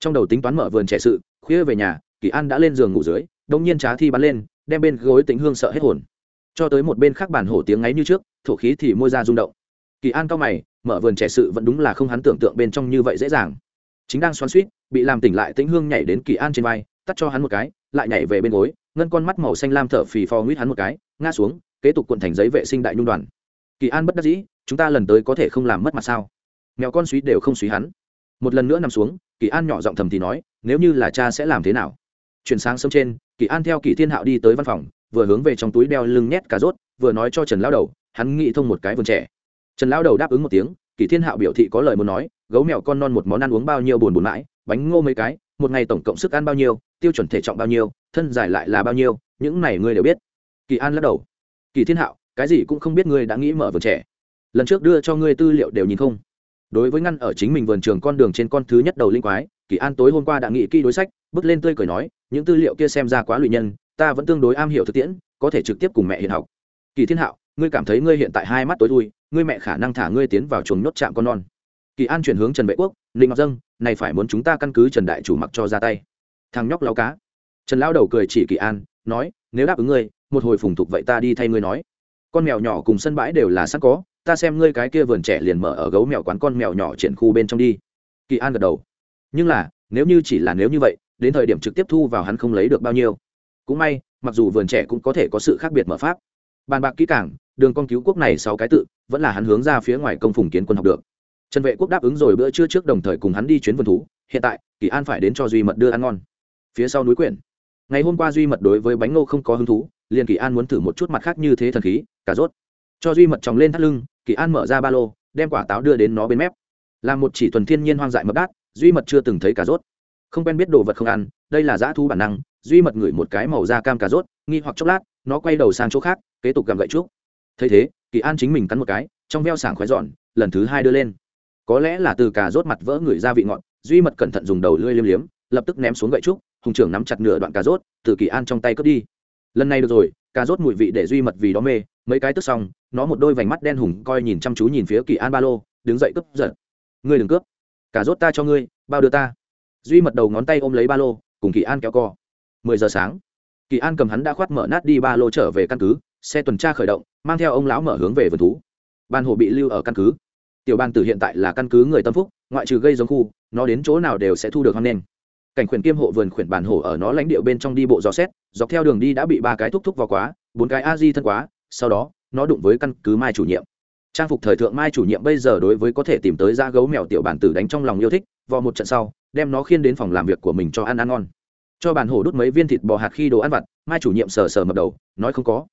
Trong đầu tính toán mở vườn trẻ sự, khuya về nhà, kỳ an đã lên giường ngủ dưới, đông nhiên trá thi bắn lên, đem bên gối tính hương sợ hết hồn. Cho tới một bên khác bàn hổ tiếng ngáy như trước, thổ khí thì môi ra rung động kỳ an cao mày, mở vườn trẻ sự vẫn đúng là không hắn tưởng tượng bên trong như vậy dễ dàng. Chính đang xoắn suýt bị làm tỉnh lại tĩnh hương nhảy đến kỳ an trên vai, tắt cho hắn một cái, lại nhảy về bên gối, ngân con mắt màu xanh lam thở phì phò nguyết hắn một cái, ngã xuống, kế tục cuộn thành giấy vệ sinh đại nhung đoàn. Kỳ an bất đắc dĩ, chúng ta lần tới có thể không làm mất mặt sao? Mèo con suý đều không suý hắn. Một lần nữa nằm xuống, kỳ an nhỏ giọng thầm thì nói, nếu như là cha sẽ làm thế nào? Chuyển sáng sớm trên, kỳ an theo kỳ thiên hạo đi tới văn phòng, vừa hướng về trong túi đeo lưng nhét cà rốt, vừa nói cho trần lao đầu, hắn nghĩ thông một cái vườn trẻ trần lao đầu đáp ứng một tiếng kỷ thiên hạo biểu thị có lời muốn nói, gấu mèo con non một món ăn uống bao nhiêu buồn buồn mãi, bánh ngô mấy cái, một ngày tổng cộng sức ăn bao nhiêu, tiêu chuẩn thể trọng bao nhiêu, thân dài lại là bao nhiêu, những này ngươi đều biết. Kỳ an lắc đầu. Kỳ thiên hạo, cái gì cũng không biết ngươi đã nghĩ mở vườn trẻ. Lần trước đưa cho ngươi tư liệu đều nhìn không. Đối với ngăn ở chính mình vườn trường con đường trên con thứ nhất đầu linh quái, kỳ an tối hôm qua đã nghĩ kỹ đối sách, bước lên tươi cười nói, những tư liệu kia xem ra quá lụy nhân, ta vẫn tương đối am hiểu thực tiễn, có thể trực tiếp cùng mẹ hiện học. Kỳ thiên hạo ngươi cảm thấy ngươi hiện tại hai mắt tối thui, ngươi mẹ khả năng thả ngươi tiến vào chuồng nhốt chạm con non. Kỳ an chuyển hướng trần vệ quốc, ninh ngọc dâng này phải muốn chúng ta căn cứ trần đại chủ mặc cho ra tay. Thằng nhóc lao cá. Trần lao đầu cười chỉ kỳ an, nói, nếu đáp ứng ngươi, một hồi phùng thục vậy ta đi thay ngươi nói. Con mèo nhỏ cùng sân bãi đều là sẵn có, ta xem ngươi cái kia vườn trẻ liền mở ở gấu mèo quán con mèo nhỏ triển khu bên trong đi. Kỳ an gật đầu. Nhưng là, nếu như chỉ là nếu như vậy, đến thời điểm trực tiếp thu vào hắn không lấy được bao nhiêu. Cũng may, mặc dù vườn trẻ cũng có thể có sự khác biệt mở pháp bàn bạc kỹ càng, đường con cứu quốc này sáu cái tự, vẫn là hắn hướng ra phía ngoài công phùng kiến quân học được. Trần vệ quốc đáp ứng rồi bữa trưa trước đồng thời cùng hắn đi chuyến vườn thú, hiện tại, kỳ an phải đến cho duy mật đưa ăn ngon. Phía sau núi quyển. Ngày hôm qua duy mật đối với bánh ngô không có hứng thú, liền kỳ an muốn thử một chút mặt khác như thế thần khí, cà rốt. Cho duy mật tròng lên thắt lưng, kỳ an mở ra ba lô, đem quả táo đưa đến nó bên mép. Là một chỉ tuần thiên nhiên hoang dại mập đát, duy mật chưa từng thấy cà rốt. Không quen biết đồ vật không ăn, đây là dã thu bản năng, duy mật ngửi một cái màu da cam cà rốt, nghi hoặc chốc lát nó quay đầu sang chỗ khác, kế tục gặm gậy trúc. Thấy thế, kỳ an chính mình cắn một cái, trong veo sảng khoái dọn, lần thứ hai đưa lên. Có lẽ là từ cà rốt mặt vỡ người ra vị ngọt, duy mật cẩn thận dùng đầu lưỡi liếm liếm, lập tức ném xuống gậy trúc, hùng trưởng nắm chặt nửa đoạn cà rốt, từ kỳ an trong tay cướp đi. Lần này được rồi, cà rốt mùi vị để duy mật vì đó mê, mấy cái tức xong, nó một đôi vành mắt đen hùng coi nhìn chăm chú nhìn phía kỳ an ba lô, đứng dậy cướp giật. Ngươi đừng cướp. Cà rốt ta cho ngươi, bao đưa ta. Duy mật đầu ngón tay ôm lấy ba lô, cùng kỳ an kéo co. Mười giờ sáng kỳ an cầm hắn đã khoát mở nát đi ba lô trở về căn cứ, xe tuần tra khởi động, mang theo ông lão mở hướng về vườn thú. Ban hồ bị lưu ở căn cứ. Tiểu ban tử hiện tại là căn cứ người tâm phúc, ngoại trừ gây giống khu, nó đến chỗ nào đều sẽ thu được hoang nên cảnh khuyển kiêm hộ vườn khuyển bản hổ ở nó lãnh địa bên trong đi bộ dò xét, dọc theo đường đi đã bị ba cái thúc thúc vào quá, bốn cái a di thân quá, sau đó, nó đụng với căn cứ mai chủ nhiệm. Trang phục thời thượng mai chủ nhiệm bây giờ đối với có thể tìm tới ra gấu mèo tiểu bản tử đánh trong lòng yêu thích vào một trận sau, đem nó khiên đến phòng làm việc của mình cho ăn ăn ngon cho bàn hổ đút mấy viên thịt bò hạt khi đồ ăn vặt, mai chủ nhiệm sờ sờ mập đầu, nói không có.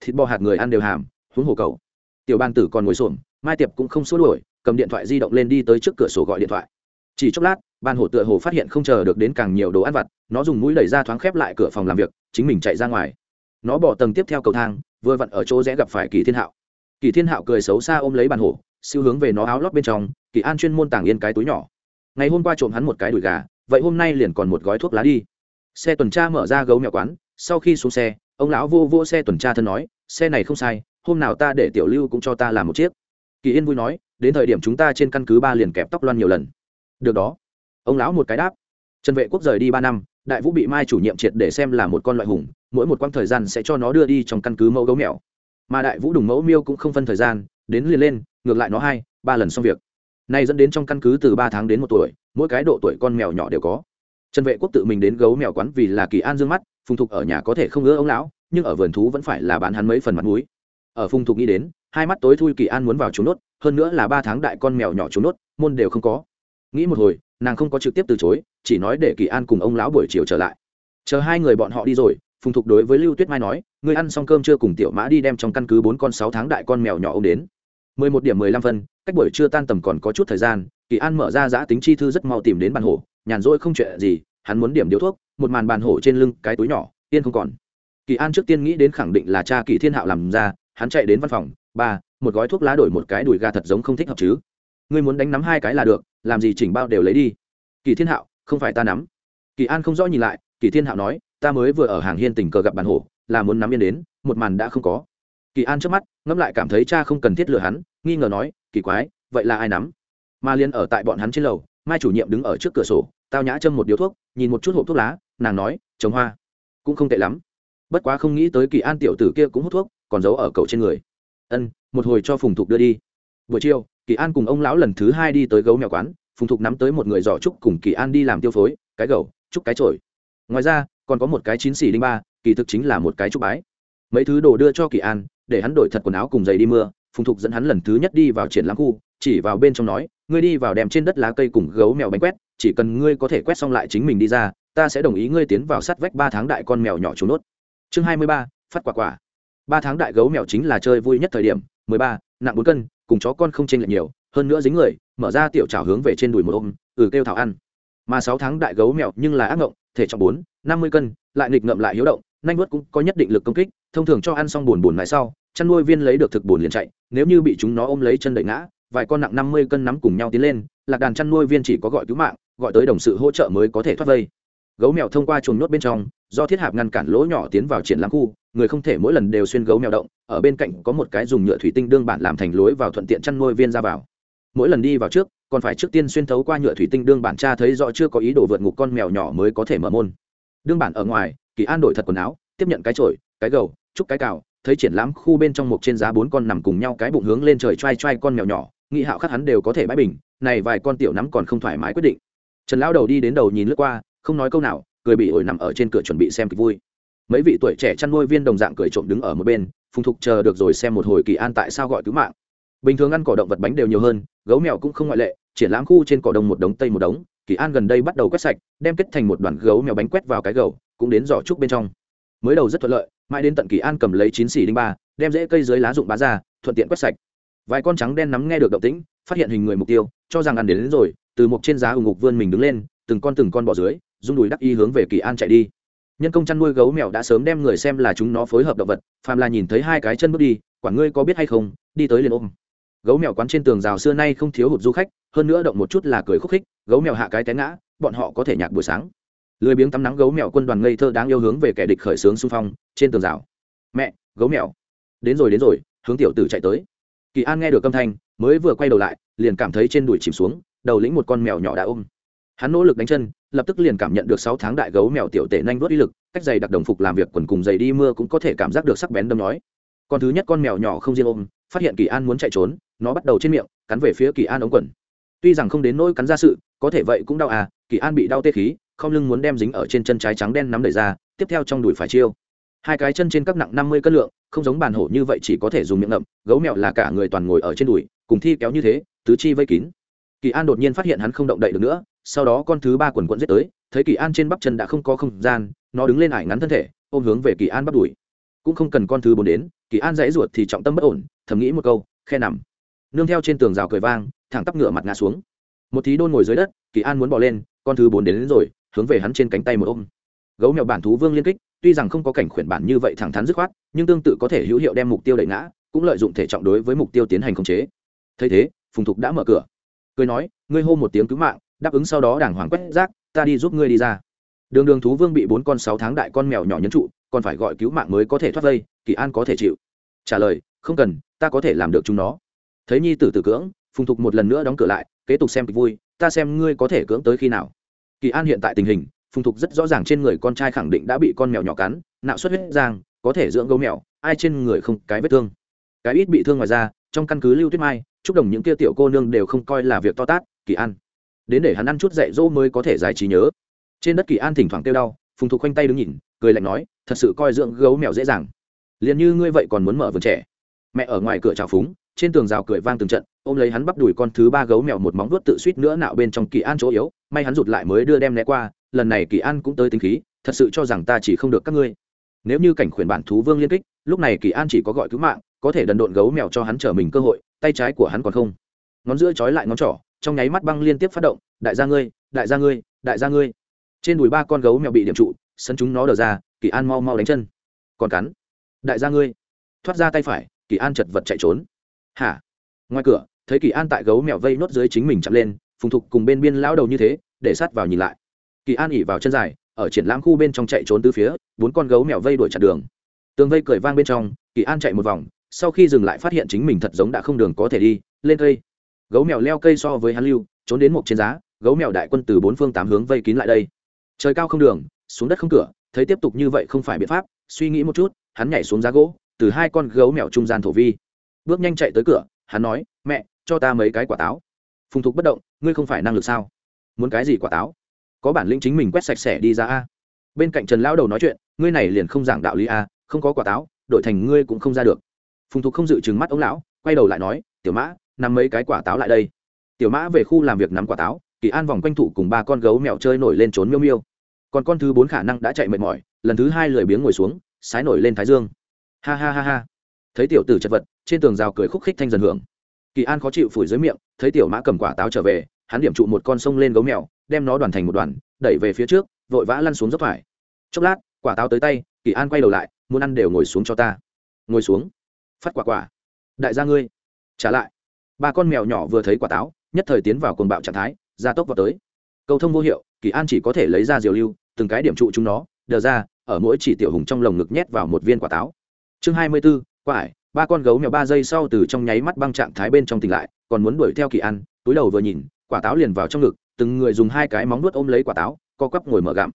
Thịt bò hạt người ăn đều hàm, huống hồ cầu tiểu ban tử còn ngồi xổm, mai tiệp cũng không xua đuổi, cầm điện thoại di động lên đi tới trước cửa sổ gọi điện thoại. Chỉ chốc lát, ban hổ tựa hồ phát hiện không chờ được đến càng nhiều đồ ăn vặt, nó dùng mũi đẩy ra thoáng khép lại cửa phòng làm việc, chính mình chạy ra ngoài. Nó bỏ tầng tiếp theo cầu thang, vừa vặn ở chỗ rẽ gặp phải kỳ thiên hạo. Kỳ thiên hạo cười xấu xa ôm lấy bàn hổ, siêu hướng về nó áo lót bên trong, kỳ an chuyên môn tàng yên cái túi nhỏ. Ngày hôm qua trộm hắn một cái đùi gà, vậy hôm nay liền còn một gói thuốc lá đi xe tuần tra mở ra gấu mèo quán, sau khi xuống xe, ông lão vô vô xe tuần tra thân nói, xe này không sai, hôm nào ta để tiểu lưu cũng cho ta làm một chiếc. Kỳ yên vui nói, đến thời điểm chúng ta trên căn cứ ba liền kẹp tóc loan nhiều lần. Được đó. Ông lão một cái đáp. Trần vệ quốc rời đi ba năm, đại vũ bị mai chủ nhiệm triệt để xem là một con loại hùng, mỗi một quãng thời gian sẽ cho nó đưa đi trong căn cứ mẫu gấu mèo. Mà đại vũ đùng mẫu miêu cũng không phân thời gian, đến liền lên, ngược lại nó hai, ba lần xong việc. Này dẫn đến trong căn cứ từ ba tháng đến một tuổi, mỗi cái độ tuổi con mèo nhỏ đều có trần vệ quốc tự mình đến gấu mèo quán vì là kỳ an dương mắt, phùng thục ở nhà có thể không ngỡ ông lão, nhưng ở vườn thú vẫn phải là bán hắn mấy phần mặt mũi. Ở phùng thục nghĩ đến, hai mắt tối thui kỳ an muốn vào trốn nốt, hơn nữa là ba tháng đại con mèo nhỏ trốn nốt, môn đều không có. Nghĩ một hồi, nàng không có trực tiếp từ chối, chỉ nói để kỳ an cùng ông lão buổi chiều trở lại. Chờ hai người bọn họ đi rồi, phùng thục đối với lưu tuyết mai nói, ngươi ăn xong cơm chưa cùng tiểu mã đi đem trong căn cứ bốn con sáu tháng đại con mèo nhỏ ông đến. Mười một điểm mười lăm phân, cách buổi trưa tan tầm còn có chút thời gian, kỳ an mở ra giã tính chi thư rất mau tìm đến bàn hổ nhàn rỗi không chuyện gì, hắn muốn điểm điếu thuốc, một màn bàn hổ trên lưng, cái túi nhỏ tiên không còn. Kỳ an trước tiên nghĩ đến khẳng định là cha kỳ thiên hạo làm ra, hắn chạy đến văn phòng, ba, một gói thuốc lá đổi một cái đùi gà thật giống không thích hợp chứ. Ngươi muốn đánh nắm hai cái là được, làm gì chỉnh bao đều lấy đi. Kỳ thiên hạo, không phải ta nắm. Kỳ an không rõ nhìn lại, kỳ thiên hạo nói, ta mới vừa ở hàng hiên tình cờ gặp bàn hổ, là muốn nắm yên đến, một màn đã không có. Kỳ an trước mắt, ngẫm lại cảm thấy cha không cần thiết lừa hắn, nghi ngờ nói, kỳ quái, vậy là ai nắm? Ma liên ở tại bọn hắn trên lầu, mai chủ nhiệm đứng ở trước cửa sổ tao nhã châm một điếu thuốc, nhìn một chút hộp thuốc lá, nàng nói, trồng hoa. Cũng không tệ lắm. Bất quá không nghĩ tới kỳ an tiểu tử kia cũng hút thuốc, còn giấu ở cầu trên người. Ân, một hồi cho phùng thục đưa đi. Buổi chiều, kỳ an cùng ông lão lần thứ hai đi tới gấu mèo quán, phùng thục nắm tới một người giỏ trúc cùng kỳ an đi làm tiêu phối, cái gầu, trúc cái trổi ngoài ra, còn có một cái chín xỉ linh ba, kỳ thực chính là một cái trúc bái. Mấy thứ đồ đưa cho kỳ an, để hắn đổi thật quần áo cùng giày đi mưa, phùng thục dẫn hắn lần thứ nhất đi vào triển lãm khu, chỉ vào bên trong nói, ngươi đi vào đem trên đất lá cây cùng gấu mèo bánh quét chỉ cần ngươi có thể quét xong lại chính mình đi ra, ta sẽ đồng ý ngươi tiến vào sát vách ba tháng đại con mèo nhỏ trốn nốt. Chương hai mươi ba, phát quả quả. Ba tháng đại gấu mèo chính là chơi vui nhất thời điểm. Mười ba, nặng bốn cân, cùng chó con không chênh lệch nhiều, hơn nữa dính người, mở ra tiểu trào hướng về trên đùi một ôm ừ kêu thảo ăn. Mà sáu tháng đại gấu mèo nhưng là ác ngộng, thể trọng bốn, năm mươi cân, lại nghịch ngậm lại hiếu động nanh vớt cũng có nhất định lực công kích, thông thường cho ăn xong buồn buồn lại sau, chăn nuôi viên lấy được thực buồn liền chạy, nếu như bị chúng nó ôm lấy chân đẩy ngã, vài con nặng năm mươi cân nắm cùng nhau tiến lên, lạc đàn chăn nuôi viên chỉ có gọi cứu mạng gọi tới đồng sự hỗ trợ mới có thể thoát vây. Gấu mèo thông qua chuồng nhốt bên trong, do thiết hạp ngăn cản lỗ nhỏ tiến vào triển lãm khu, người không thể mỗi lần đều xuyên gấu mèo động, ở bên cạnh có một cái dùng nhựa thủy tinh đương bản làm thành lối vào thuận tiện chăn nuôi viên ra vào. Mỗi lần đi vào trước, còn phải trước tiên xuyên thấu qua nhựa thủy tinh đương bản tra thấy rõ chưa có ý đồ vượt ngục con mèo nhỏ mới có thể mở môn. Đương bản ở ngoài, kỳ an đổi thật quần áo, tiếp nhận cái chổi, cái gầu, chúc cái cào, thấy triển lãm khu bên trong một trên giá bốn con nằm cùng nhau cái bụng hướng lên trời t r con mèo nhỏ nghị hạo khắc hắn đều có thể bãi bình, này vài con tiểu nắm còn không thoải mái quyết định trần lão đầu đi đến đầu nhìn lướt qua không nói câu nào cười bị ổi nằm ở trên cửa chuẩn bị xem kịch vui. Mấy vị tuổi trẻ chăn nuôi viên đồng dạng cười trộm đứng ở một bên phùng thục chờ được rồi xem một hồi kỳ an tại sao gọi cứu mạng. Bình thường ăn cỏ động vật bánh đều nhiều hơn gấu mèo cũng không ngoại lệ triển lãm khu trên cỏ đông một đống tây một đống kỳ an gần đây bắt đầu quét sạch đem kết thành một đoàn gấu mèo bánh quét vào cái gầu cũng đến giỏ trúc bên trong. Mới đầu rất thuận lợi mãi đến tận kỳ an cầm lấy chín xỉ đinh ba đem rễ cây dưới lá dụng bá ra thuận tiện quét sạch. Vài con trắng đen nắm nghe được động tĩnh phát hiện hình người mục tiêu cho rằng ăn đến, đến rồi từ một trên giá ủng ngục vươn mình đứng lên, từng con từng con bỏ dưới, rung đùi đắc y hướng về kỳ an chạy đi. Nhân công chăn nuôi gấu mèo đã sớm đem người xem là chúng nó phối hợp động vật, phàm là nhìn thấy hai cái chân bước đi quản ngươi có biết hay không, đi tới liền ôm. Gấu mèo quán trên tường rào xưa nay không thiếu hụt du khách, hơn nữa động một chút là cười khúc khích, gấu mèo hạ cái té ngã, bọn họ có thể nhạc buổi sáng. Lười biếng tắm nắng gấu mèo quân đoàn ngây thơ đáng yêu hướng về kẻ địch khởi sướng xung phong, trên tường rào. Mẹ, gấu mèo. Đến rồi đến rồi, hướng tiểu tử chạy tới. Kỳ an nghe được âm thanh, mới vừa quay đầu lại, liền cảm thấy trên đùi chìm xuống đầu lĩnh một con mèo nhỏ đã ôm. Hắn nỗ lực đánh chân, lập tức liền cảm nhận được sáu tháng đại gấu mèo tiểu tể nhanh vớt uy lực, cách giày đặc đồng phục làm việc quần cùng giày đi mưa cũng có thể cảm giác được sắc bén đâm nói. Con thứ nhất con mèo nhỏ không riêng ôm, phát hiện kỳ an muốn chạy trốn, nó bắt đầu trên miệng, cắn về phía kỳ an ống quần. Tuy rằng không đến nỗi cắn ra sự, có thể vậy cũng đau à kỳ an bị đau tê khí, không lưng muốn đem dính ở trên chân trái trắng đen nắm đẩy ra, tiếp theo trong đùi phải chiêu. Hai cái chân trên các nặng năm mươi cân lượng, không giống bàn hổ như vậy chỉ có thể dùng miệng ngậm, gấu mèo là cả người toàn ngồi ở trên đùi, cùng thi kéo như thế, tứ chi vây kín kỳ an đột nhiên phát hiện hắn không động đậy được nữa sau đó con thứ ba quần quẫn giết tới thấy kỳ an trên bắp chân đã không có không gian nó đứng lên ải ngắn thân thể ôm hướng về kỳ an bắt đuổi. cũng không cần con thứ bốn đến kỳ an dãy ruột thì trọng tâm bất ổn thầm nghĩ một câu khe nằm. Nương theo trên tường rào cười vang thẳng tắp ngựa mặt ngã xuống. Một thí đôn ngồi dưới đất kỳ an muốn bỏ lên con thứ bốn đến, đến rồi hướng về hắn trên cánh tay một ôm. Gấu mèo bản thú vương liên kích tuy rằng không có cảnh khuyển bản như vậy thẳng thắn dứt khoát nhưng tương tự có thể hữu hiệu đem mục tiêu đẩy ngã cũng lợi dụng thể trọng đối với mục tiêu tiến hành khống chế. Thấy thế phùng thục đã mở cửa cười nói, ngươi hô một tiếng cứu mạng, đáp ứng sau đó đàng hoàng quét rác, ta đi giúp ngươi đi ra. Đường đường thú vương bị bốn con sáu tháng đại con mèo nhỏ nhấn trụ, còn phải gọi cứu mạng mới có thể thoát vây, kỳ an có thể chịu. Trả lời, không cần, ta có thể làm được chúng nó. Thấy nhi tử tử cưỡng, phùng thục một lần nữa đóng cửa lại, kế tục xem kịch vui, ta xem ngươi có thể cưỡng tới khi nào. Kỳ an hiện tại tình hình, phùng thục rất rõ ràng trên người con trai khẳng định đã bị con mèo nhỏ cắn, nạo xuất huyết giang, có thể dưỡng gấu mèo, ai trên người không cái vết thương. Cái ít bị thương ngoài ra trong căn cứ lưu tuyết mai, chúc đồng những kia tiểu cô nương đều không coi là việc to tát, kỳ an. Đến để hắn ăn chút dạy dỗ mới có thể giải trí nhớ. Trên đất kỳ an thỉnh thoảng kêu đau, phùng thục khoanh tay đứng nhìn, cười lạnh nói, thật sự coi dưỡng gấu mèo dễ dàng. Liền như ngươi vậy còn muốn mở vườn trẻ. Mẹ ở ngoài cửa trào phúng, trên tường rào cười vang từng trận, ôm lấy hắn bắp đùi con thứ ba gấu mèo một móng vuốt tự suýt nữa nạo bên trong kỳ an chỗ yếu, may hắn rụt lại mới đưa đem né qua, lần này kỳ an cũng tới tính khí, thật sự cho rằng ta chỉ không được các ngươi. Nếu như cảnh khuyển bản thú vương liên kích, lúc này kỳ an chỉ có gọi cứu mạng có thể đần độn gấu mèo cho hắn trở mình cơ hội, tay trái của hắn còn không. Ngón giữa trói lại ngón trỏ, trong nháy mắt băng liên tiếp phát động, đại gia ngươi, đại gia ngươi, đại gia ngươi. Trên đùi ba con gấu mèo bị điểm trụ, sân chúng nó đờ ra, kỳ an mau mau đánh chân. Còn cắn. Đại gia ngươi. Thoát ra tay phải, kỳ an chật vật chạy trốn. Hả? Ngoài cửa, thấy kỳ an tại gấu mèo vây nốt dưới chính mình chặn lên, phùng thục cùng bên biên lão đầu như thế, để sát vào nhìn lại. Kỳ an ỉ vào chân dài, ở triển lãm khu bên trong chạy trốn từ phía, bốn con gấu mèo vây đuổi chặt đường. Tường vây cười vang bên trong, kỳ an chạy một vòng sau khi dừng lại phát hiện chính mình thật giống đã không đường có thể đi, lên cây. Gấu mèo leo cây so với hắn lưu, trốn đến một trên giá, gấu mèo đại quân từ bốn phương tám hướng vây kín lại đây. Trời cao không đường, xuống đất không cửa, thấy tiếp tục như vậy không phải biện pháp, suy nghĩ một chút, hắn nhảy xuống giá gỗ, từ hai con gấu mèo trung gian thổ vi. Bước nhanh chạy tới cửa, hắn nói, mẹ, cho ta mấy cái quả táo. Phùng thục bất động, ngươi không phải năng lực sao? Muốn cái gì quả táo? Có bản lĩnh chính mình quét sạch sẽ đi ra a. Bên cạnh trần lão đầu nói chuyện, ngươi này liền không giảng đạo lý a, không có quả táo, đổi thành ngươi cũng không ra được phùng thục không dự chừng mắt ông lão, quay đầu lại nói, tiểu mã, nắm mấy cái quả táo lại đây. Tiểu mã về khu làm việc nắm quả táo, kỳ an vòng quanh thủ cùng ba con gấu mèo chơi nổi lên trốn miêu miêu. Còn con thứ bốn khả năng đã chạy mệt mỏi, lần thứ hai lười biếng ngồi xuống, sái nổi lên thái dương. Ha ha ha ha. Thấy tiểu tử chật vật, trên tường rào cười khúc khích thanh dần hưởng. Kỳ an khó chịu phủi dưới miệng, thấy tiểu mã cầm quả táo trở về, hắn điểm trụ một con sông lên gấu mèo, đem nó đoàn thành một đoàn, đẩy về phía trước, vội vã lăn xuống dốc phải chốc lát, quả táo tới tay, kỳ an quay đầu lại, muốn ăn đều ngồi xuống cho ta. Ngồi xuống? Phát quả quả. Đại gia ngươi. Trả lại. Ba con mèo nhỏ vừa thấy quả táo, nhất thời tiến vào cồn bạo trạng thái, gia tốc vào tới. Cầu thông vô hiệu, kỳ an chỉ có thể lấy ra diều lưu, từng cái điểm trụ chúng nó, đờ ra, ở mỗi chỉ tiểu hùng trong lồng ngực nhét vào một viên quả táo. Chương hai mươi b ố quải ba con gấu mèo ba giây sau từ trong nháy mắt băng trạng thái bên trong tỉnh lại, còn muốn đuổi theo kỳ an, túi đầu vừa nhìn, quả táo liền vào trong ngực, từng người dùng hai cái móng nuốt ôm lấy quả táo, co quắp ngồi mở gặm.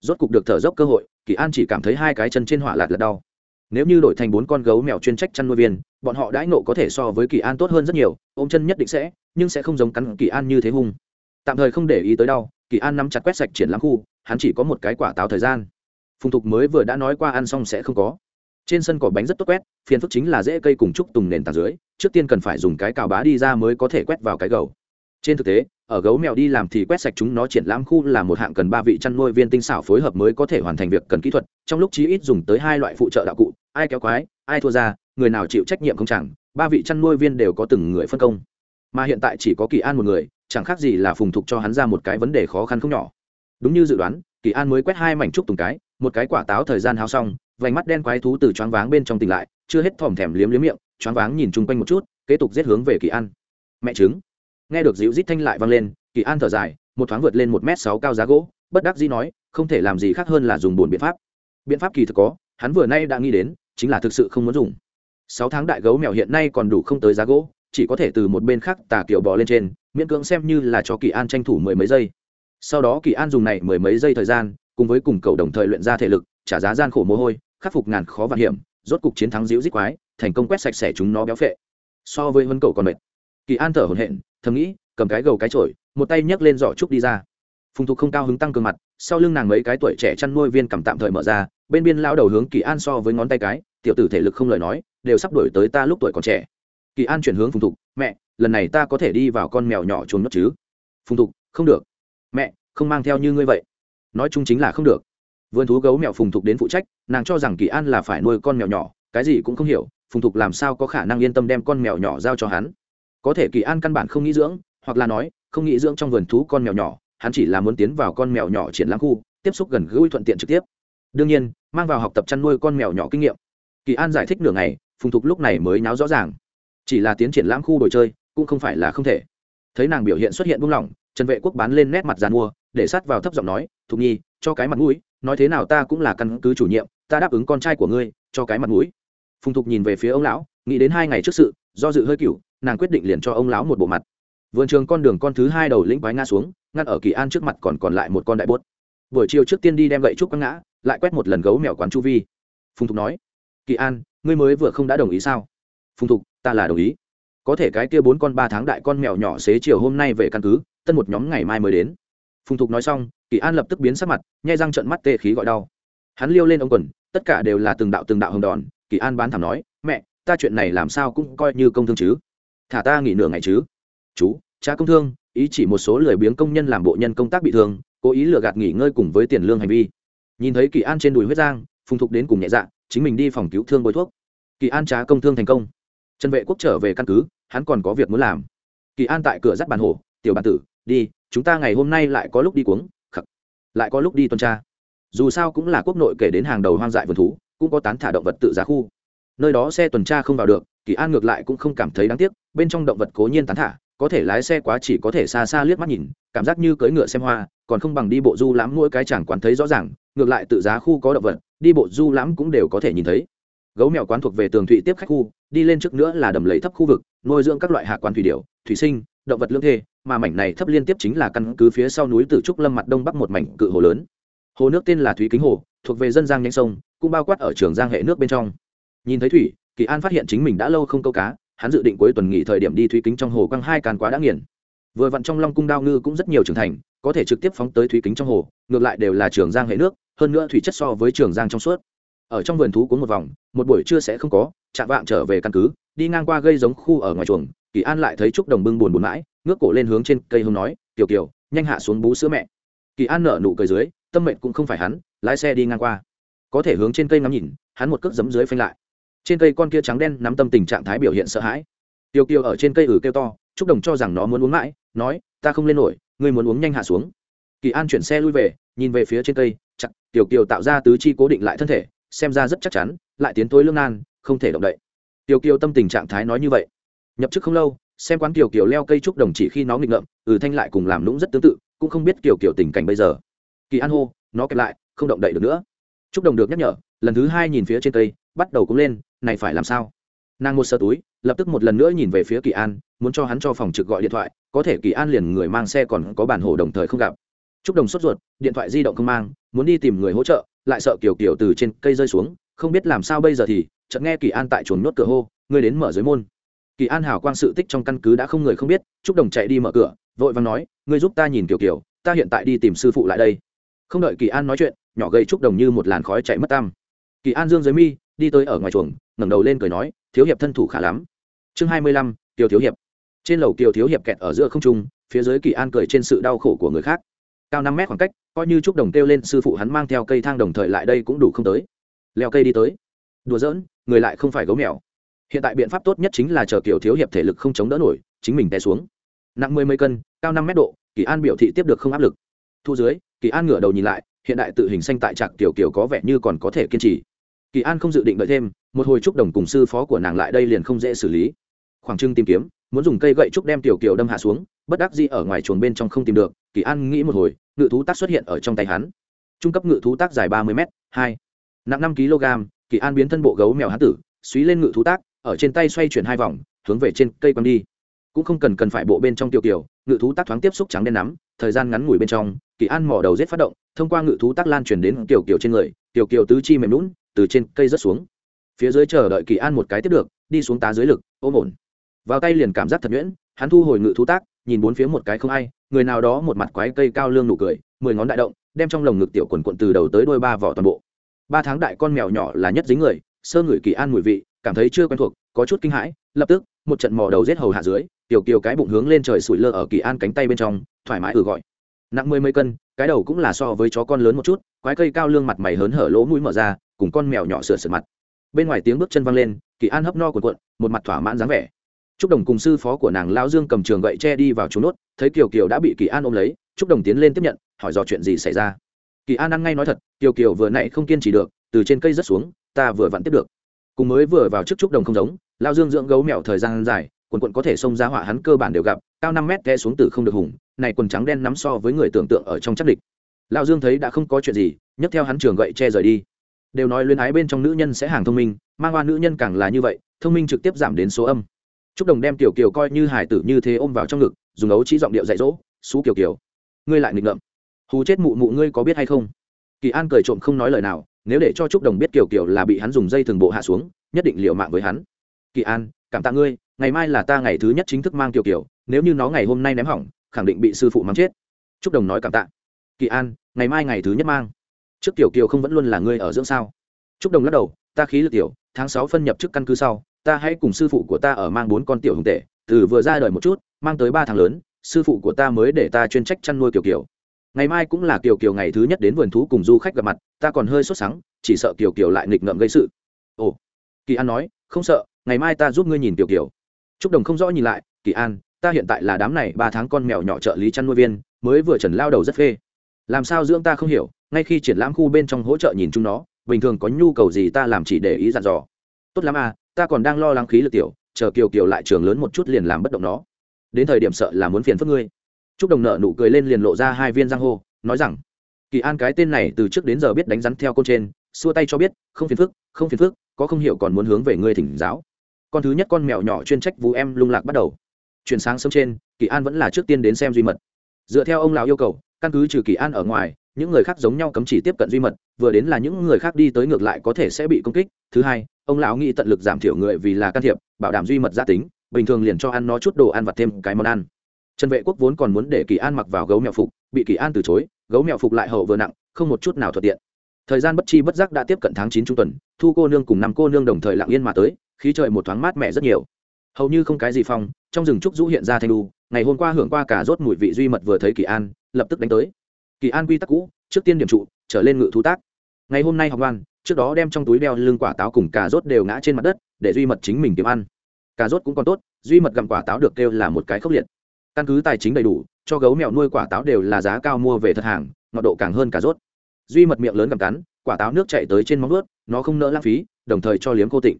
Rốt cục được thở dốc cơ hội, kỳ an chỉ cảm thấy hai cái chân trên hỏa lạt lật đau nếu như đổi thành bốn con gấu mèo chuyên trách chăn nuôi viên, bọn họ đãi nộ có thể so với kỳ an tốt hơn rất nhiều, ôm chân nhất định sẽ, nhưng sẽ không giống cắn kỳ an như thế hung. Tạm thời không để ý tới đau, kỳ an nắm chặt quét sạch triển lãm khu, hắn chỉ có một cái quả táo thời gian. Phùng thục mới vừa đã nói qua ăn xong sẽ không có. Trên sân cỏ bánh rất tốt quét, phiền phức chính là dễ cây cùng trúc tùng nền tảng dưới, trước tiên cần phải dùng cái cào bá đi ra mới có thể quét vào cái gầu. Trên thực tế ở gấu mèo đi làm thì quét sạch chúng nó triển lãm khu là một hạng cần ba vị chăn nuôi viên tinh xảo phối hợp mới có thể hoàn thành việc cần kỹ thuật. Trong lúc chí ít dùng tới hai loại phụ trợ đạo cụ, ai kéo quái, ai thua ra, người nào chịu trách nhiệm không chẳng, ba vị chăn nuôi viên đều có từng người phân công. Mà hiện tại chỉ có kỳ an một người, chẳng khác gì là phùng thục cho hắn ra một cái vấn đề khó khăn không nhỏ. Đúng như dự đoán, kỳ an mới quét hai mảnh trúc tùng cái, một cái quả táo thời gian hao xong, vành mắt đen quái thú từ choáng váng bên trong tỉnh lại, chưa hết thòm thèm liếm liếm miệng, choáng váng nhìn chung quanh một chút, kế tục giết hướng về kỳ an. Mẹ trứng nghe được dịu rít thanh lại vang lên, kỳ an thở dài, một thoáng vượt lên một m sáu cao giá gỗ, bất đắc dĩ nói, không thể làm gì khác hơn là dùng bùn biện pháp. Biện pháp kỳ thực có, hắn vừa nay đã nghĩ đến, chính là thực sự không muốn dùng. Sáu tháng đại gấu mèo hiện nay còn đủ không tới giá gỗ, chỉ có thể từ một bên khác tà kiểu bò lên trên, miễn cưỡng xem như là cho kỳ an tranh thủ mười mấy giây. Sau đó kỳ an dùng này mười mấy giây thời gian, cùng với cùng cầu đồng thời luyện ra thể lực, trả giá gian khổ mồ hôi, khắc phục ngàn khó vạn hiểm, rốt cục chiến thắng dịu dít quái, thành công quét sạch sẽ chúng nó béo phệ. So với vân cầu còn mệt kỳ an thở hổn hển, thầm nghĩ, cầm cái gầu cái chổi, một tay nhấc lên giỏ trúc đi ra. Phùng thục không cao hứng tăng cường mặt, sau lưng nàng mấy cái tuổi trẻ chăn nuôi viên cầm tạm thời mở ra, bên biên lao đầu hướng kỳ an so với ngón tay cái, tiểu tử thể lực không lời nói, đều sắp đổi tới ta lúc tuổi còn trẻ. Kỳ an chuyển hướng phùng thục, mẹ, lần này ta có thể đi vào con mèo nhỏ chuồng nhốt chứ? Phùng thục, không được. Mẹ, không mang theo như ngươi vậy. Nói chung chính là không được. Vườn thú gấu mèo phùng thục đến phụ trách, nàng cho rằng kỳ an là phải nuôi con mèo nhỏ, cái gì cũng không hiểu, phùng thục làm sao có khả năng yên tâm đem con mèo nhỏ giao cho hắn? Có thể kỳ an căn bản không nghĩ dưỡng, hoặc là nói, không nghĩ dưỡng trong vườn thú con mèo nhỏ, hắn chỉ là muốn tiến vào con mèo nhỏ triển lãm khu, tiếp xúc gần gũi thuận tiện trực tiếp. Đương nhiên, mang vào học tập chăn nuôi con mèo nhỏ kinh nghiệm. Kỳ an giải thích nửa ngày, phùng thục lúc này mới náo rõ ràng. Chỉ là tiến triển lãm khu đồ chơi, cũng không phải là không thể. Thấy nàng biểu hiện xuất hiện buông lỏng, trần vệ quốc bán lên nét mặt dàn mua, để sát vào thấp giọng nói, thục nhi, cho cái mặt mũi, nói thế nào ta cũng là căn cứ chủ nhiệm, ta đáp ứng con trai của ngươi, cho cái mặt mũi. Phùng thục nhìn về phía ông lão, nghĩ đến hai ngày trước sự, do dự hơi cửu nàng quyết định liền cho ông lão một bộ mặt. Vườn trường con đường con thứ hai đầu lĩnh quái ngã xuống, ngăn ở kỳ an trước mặt còn còn lại một con đại bốt. Buổi chiều trước tiên đi đem gậy trúc quăng ngã, lại quét một lần gấu mèo quán chu vi. Phùng thục nói, kỳ an, ngươi mới vừa không đã đồng ý sao? Phùng thục, ta là đồng ý. Có thể cái kia bốn con ba tháng đại con mèo nhỏ xế chiều hôm nay về căn cứ, tân một nhóm ngày mai mới đến. Phùng thục nói xong, kỳ an lập tức biến sắc mặt, nhai răng trận mắt tê khí gọi đau. Hắn liêu lên ông quần, tất cả đều là từng đạo từng đạo hồng đòn, kỳ an bán thảm nói, mẹ, ta chuyện này làm sao cũng coi như công thương chứ thả ta nghỉ nửa ngày chứ. Chú, cha công thương, ý chỉ một số lười biếng công nhân làm bộ nhân công tác bị thương, cố ý lừa gạt nghỉ ngơi cùng với tiền lương hành vi. Nhìn thấy kỳ an trên đùi huyết giang, phùng thục đến cùng nhẹ dạ chính mình đi phòng cứu thương bôi thuốc. Kỳ an trá công thương thành công. Trần vệ quốc trở về căn cứ, hắn còn có việc muốn làm. Kỳ an tại cửa dắt bàn hổ, tiểu bàn tử, đi, chúng ta ngày hôm nay lại có lúc đi cuống, khắc, lại có lúc đi tuần tra. Dù sao cũng là quốc nội kể đến hàng đầu hoang dại vườn thú, cũng có tán thả động vật tự giá khu. Nơi đó xe tuần tra không vào được, kỳ an ngược lại cũng không cảm thấy đáng tiếc bên trong động vật cố nhiên tán thả, có thể lái xe quá chỉ có thể xa xa liếc mắt nhìn, cảm giác như cưỡi ngựa xem hoa, còn không bằng đi bộ du lãm mỗi cái chẳng quán thấy rõ ràng, ngược lại tự giá khu có động vật, đi bộ du lãm cũng đều có thể nhìn thấy. Gấu mèo quán thuộc về tường thụy tiếp khách khu, đi lên trước nữa là đầm lầy thấp khu vực, nuôi dưỡng các loại hạ quan thủy điệu thủy sinh, động vật lương thê, mà mảnh này thấp liên tiếp chính là căn cứ phía sau núi từ trúc lâm mặt đông bắc một mảnh cự hồ lớn. Hồ nước tên là thúy kính hồ, thuộc về dân giang nhánh sông, cũng bao quát ở trường giang hệ nước bên trong. Nhìn thấy thủy, kỳ an phát hiện chính mình đã lâu không câu cá hắn dự định cuối tuần nghỉ thời điểm đi thúy kính trong hồ quăng hai càn quá đã nghiền. Vừa vặn trong long cung đao ngư cũng rất nhiều trưởng thành, có thể trực tiếp phóng tới thúy kính trong hồ, ngược lại đều là trường giang hệ nước, hơn nữa thủy chất so với trường giang trong suốt. Ở trong vườn thú cuốn một vòng, một buổi trưa sẽ không có chạm vạng trở về căn cứ, đi ngang qua gây giống khu ở ngoài chuồng, kỳ an lại thấy trúc đồng bưng buồn buồn mãi, ngước cổ lên hướng trên cây hông nói tiểu kiều, nhanh hạ xuống bú sữa mẹ. Kỳ an nở nụ cười dưới, tâm mệnh cũng không phải hắn, lái xe đi ngang qua. Có thể hướng trên cây ngắm nhìn, hắn một cước giấm dưới phanh lại trên cây con kia trắng đen nắm tâm tình trạng thái biểu hiện sợ hãi. Tiêu kiều ở trên cây ử kêu to, trúc đồng cho rằng nó muốn uống mãi, nói, ta không lên nổi, ngươi muốn uống nhanh hạ xuống. Kỳ an chuyển xe lui về, nhìn về phía trên cây, chặt, tiểu kiều tạo ra tứ chi cố định lại thân thể, xem ra rất chắc chắn, lại tiến tối lương nan không thể động đậy. Tiểu kiều tâm tình trạng thái nói như vậy. Nhập chức không lâu, xem quán tiểu kiều leo cây trúc đồng chỉ khi nó nghịch ngợm ừ thanh lại cùng làm lũng rất tương tự, cũng không biết tiểu kiều tình cảnh bây giờ. Kỳ an hô, nó kẹp lại, không động đậy được nữa. Trúc đồng được nhắc nhở, lần thứ hai nhìn phía trên cây, bắt đầu cũng lên này phải làm sao? Nàng một sơ túi, lập tức một lần nữa nhìn về phía kỳ an, muốn cho hắn cho phòng trực gọi điện thoại, có thể kỳ an liền người mang xe còn có bản hồ đồng thời không gặp. Trúc đồng sốt ruột, điện thoại di động không mang, muốn đi tìm người hỗ trợ, lại sợ kiểu kiểu từ trên cây rơi xuống, không biết làm sao bây giờ thì, chợt nghe kỳ an tại chuồng nhốt cửa hô, ngươi đến mở dưới môn. Kỳ an hảo quang sự tích trong căn cứ đã không người không biết trúc đồng chạy đi mở cửa, vội và nói, ngươi giúp ta nhìn kiểu kiểu ta hiện tại đi tìm sư phụ lại đây. Không đợi kỳ an nói chuyện, nhỏ gây trúc đồng như một làn khói chạy mất tam kỳ an dương dưới mi đi tới ở ngoài chuồng, ngẩng đầu lên cười nói, thiếu hiệp thân thủ khá lắm. Chương hai mươi lăm, kiều thiếu hiệp. Trên lầu kiều thiếu hiệp kẹt ở giữa không trung, phía dưới kỳ an cười trên sự đau khổ của người khác. Cao năm mét khoảng cách, coi như chúc đồng kêu lên sư phụ hắn mang theo cây thang đồng thời lại đây cũng đủ không tới. Leo cây đi tới. Đùa giỡn, người lại không phải gấu mèo. Hiện tại biện pháp tốt nhất chính là chờ kiều thiếu hiệp thể lực không chống đỡ nổi, chính mình té xuống. Nặng mười mấy cân, cao năm mét độ, kỳ an biểu thị tiếp được không áp lực. Thu dưới, kỳ an ngửa đầu nhìn lại, hiện đại tự hình xanh tại trạc tiểu kiều có vẻ như còn có thể kiên trì kỳ an không dự định đợi thêm, một hồi trúc đồng cùng sư phó của nàng lại đây liền không dễ xử lý. Khoảng trưng tìm kiếm, muốn dùng cây gậy trúc đem tiểu kiều đâm hạ xuống, bất đắc dĩ ở ngoài chuồng bên trong không tìm được, kỳ an nghĩ một hồi, ngự thú tác xuất hiện ở trong tay hắn. Trung cấp ngự thú tác dài ba mươi m hai, nặng năm kg kỳ an biến thân bộ gấu mèo hán tử suý lên ngự thú tác ở trên tay xoay chuyển hai vòng, hướng về trên cây quăng đi. Cũng không cần cần phải bộ bên trong tiểu kiều, ngự thú tác thoáng tiếp xúc trắng đen nắm, thời gian ngắn ngủi bên trong, kỳ an mỏ đầu rết phát động, thông qua ngự thú tác lan truyền đến tiểu kiều trên người, tiểu kiều tứ chi mềm lún từ trên cây rớt xuống. Phía dưới chờ đợi kỳ an một cái tiếp được, đi xuống tá dưới lực, ôm ổn. Vào tay liền cảm giác thật nhuyễn, hắn thu hồi ngự thú tác, nhìn bốn phía một cái không ai, người nào đó một mặt quái cây cao lương nụ cười, mười ngón đại động, đem trong lồng ngực tiểu quần quận từ đầu tới đôi ba vỏ toàn bộ. Ba tháng đại con mèo nhỏ là nhất dính người, sơ ngửi kỳ an mùi vị, cảm thấy chưa quen thuộc, có chút kinh hãi, lập tức, một trận mò đầu rết hầu hạ dưới, tiểu kiều cái bụng hướng lên trời sủi lơ ở kỳ an cánh tay bên trong, thoải mái ừ gọi. Nặng mười mấy cân cái đầu cũng là so với chó con lớn một chút, quái cây cao lương mặt mày hớn hở lỗ mũi mở ra, cùng con mèo nhỏ sửa sửa mặt. Bên ngoài tiếng bước chân văng lên, kỳ an hấp no cuộn cuộn, một mặt thỏa mãn dáng vẻ. Trúc đồng cùng sư phó của nàng lao dương cầm trường gậy che đi vào trú nốt, thấy kiều kiều đã bị kỳ an ôm lấy, trúc đồng tiến lên tiếp nhận, hỏi dò chuyện gì xảy ra. Kỳ an ăn ngay nói thật, kiều kiều vừa nãy không kiên trì được, từ trên cây rất xuống, ta vừa vặn tiếp được. Cùng mới vừa vào trước trúc đồng không giống lao dương dưỡng gấu mèo thời gian dài quần quận có thể xông ra họa hắn cơ bản đều gặp cao năm mét té xuống từ không được hùng này quần trắng đen nắm so với người tưởng tượng ở trong chắc địch Lão dương thấy đã không có chuyện gì nhấc theo hắn trường gậy che rời đi đều nói luyến ái bên trong nữ nhân sẽ hàng thông minh mang qua nữ nhân càng là như vậy thông minh trực tiếp giảm đến số âm Trúc Đồng đem Tiểu Kiều coi như hải tử như thế ôm vào trong ngực, dùng ấu chỉ giọng điệu dạy dỗ, "Sú Kiều Kiều, ngươi lại nghịch ngợm. hú chết mụ mụ ngươi có biết hay không?" Kỳ An cười trộm không nói lời nào, nếu để cho Trúc Đồng biết Kiều Kiều là bị hắn dùng dây thường bộ hạ xuống, nhất định liều mạng với hắn. "Kỳ An, cảm tạ ngươi, ngày mai là ta ngày thứ nhất chính thức mang tiểu kiểu nếu như nó ngày hôm nay ném hỏng, khẳng định bị sư phụ mắng chết." Trúc Đồng nói cảm tạ. "Kỳ An, ngày mai ngày thứ nhất mang." Trước tiểu Kiều không vẫn luôn là ngươi ở dưỡng sao? Trúc Đồng lắc đầu, "Ta khí lực tiểu, tháng sáu phân nhập chức căn cứ sau, ta hãy cùng sư phụ của ta ở mang bốn con tiểu hùng tệ từ vừa ra đời một chút mang tới ba tháng lớn sư phụ của ta mới để ta chuyên trách chăn nuôi kiểu kiểu ngày mai cũng là kiểu kiểu ngày thứ nhất đến vườn thú cùng du khách gặp mặt ta còn hơi sốt sắng chỉ sợ kiểu kiểu lại nghịch ngợm gây sự ồ kỳ an nói không sợ ngày mai ta giúp ngươi nhìn kiểu kiểu Trúc đồng không rõ nhìn lại, kỳ an, ta hiện tại là đám này ba tháng con mèo nhỏ trợ lý chăn nuôi viên, mới vừa trần lao đầu rất phê. Làm sao dưỡng ta không hiểu, ngay khi triển lãm khu bên trong hỗ trợ nhìn chúng nó, bình thường có nhu cầu gì ta làm chỉ để ý dặn dò. Tốt lắm à ta còn đang lo lắng khí lực tiểu, chờ kiều kiều lại trường lớn một chút liền làm bất động nó. Đến thời điểm sợ là muốn phiền phức ngươi. Trúc đồng nợ nụ cười lên liền lộ ra hai viên răng hô, nói rằng, kỳ an cái tên này từ trước đến giờ biết đánh rắn theo côn trên, xua tay cho biết, không phiền phức, không phiền phức, có không hiểu còn muốn hướng về ngươi thỉnh giáo con thứ nhất con mèo nhỏ chuyên trách vú em lung lạc bắt đầu. Chuyển sáng sớm trên, kỳ an vẫn là trước tiên đến xem duy mật. Dựa theo ông lão yêu cầu, căn cứ trừ kỳ an ở ngoài, những người khác giống nhau cấm chỉ tiếp cận duy mật, vừa đến là những người khác đi tới ngược lại có thể sẽ bị công kích. Thứ hai, ông lão nghĩ tận lực giảm thiểu người vì là can thiệp, bảo đảm duy mật gia tính, bình thường liền cho ăn nó chút đồ ăn vặt thêm cái món ăn. Trần vệ quốc vốn còn muốn để kỳ an mặc vào gấu mèo phục, bị kỳ an từ chối, gấu mèo phục lại hậu vừa nặng, không một chút nào thuận tiện. Thời gian bất chi bất giác đã tiếp cận tháng chín trung tuần, thu cô nương cùng năm cô nương đồng thời lặng yên mà tới khí trời một thoáng mát mẻ rất nhiều. Hầu như không cái gì phong, trong rừng trúc rũ hiện ra thanh lu ngày hôm qua hưởng qua cả rốt mùi vị duy mật vừa thấy kỳ an, lập tức đánh tới. Kỳ an quy tắc cũ, trước tiên điểm trụ, trở lên ngự thú tác. Ngày hôm nay học ngoan trước đó đem trong túi đeo lưng quả táo cùng cà rốt đều ngã trên mặt đất, để duy mật chính mình kiếm ăn. Cà rốt cũng còn tốt, duy mật gặm quả táo được kêu là một cái khốc liệt. Căn cứ tài chính đầy đủ, cho gấu mèo nuôi quả táo đều là giá cao mua về thật hàng, ngọt độ càng hơn cà rốt. Duy mật miệng lớn gặm cắn, quả táo nước chạy tới trên móng ướt nó không nỡ lãng phí, đồng thời cho liếm cô tịnh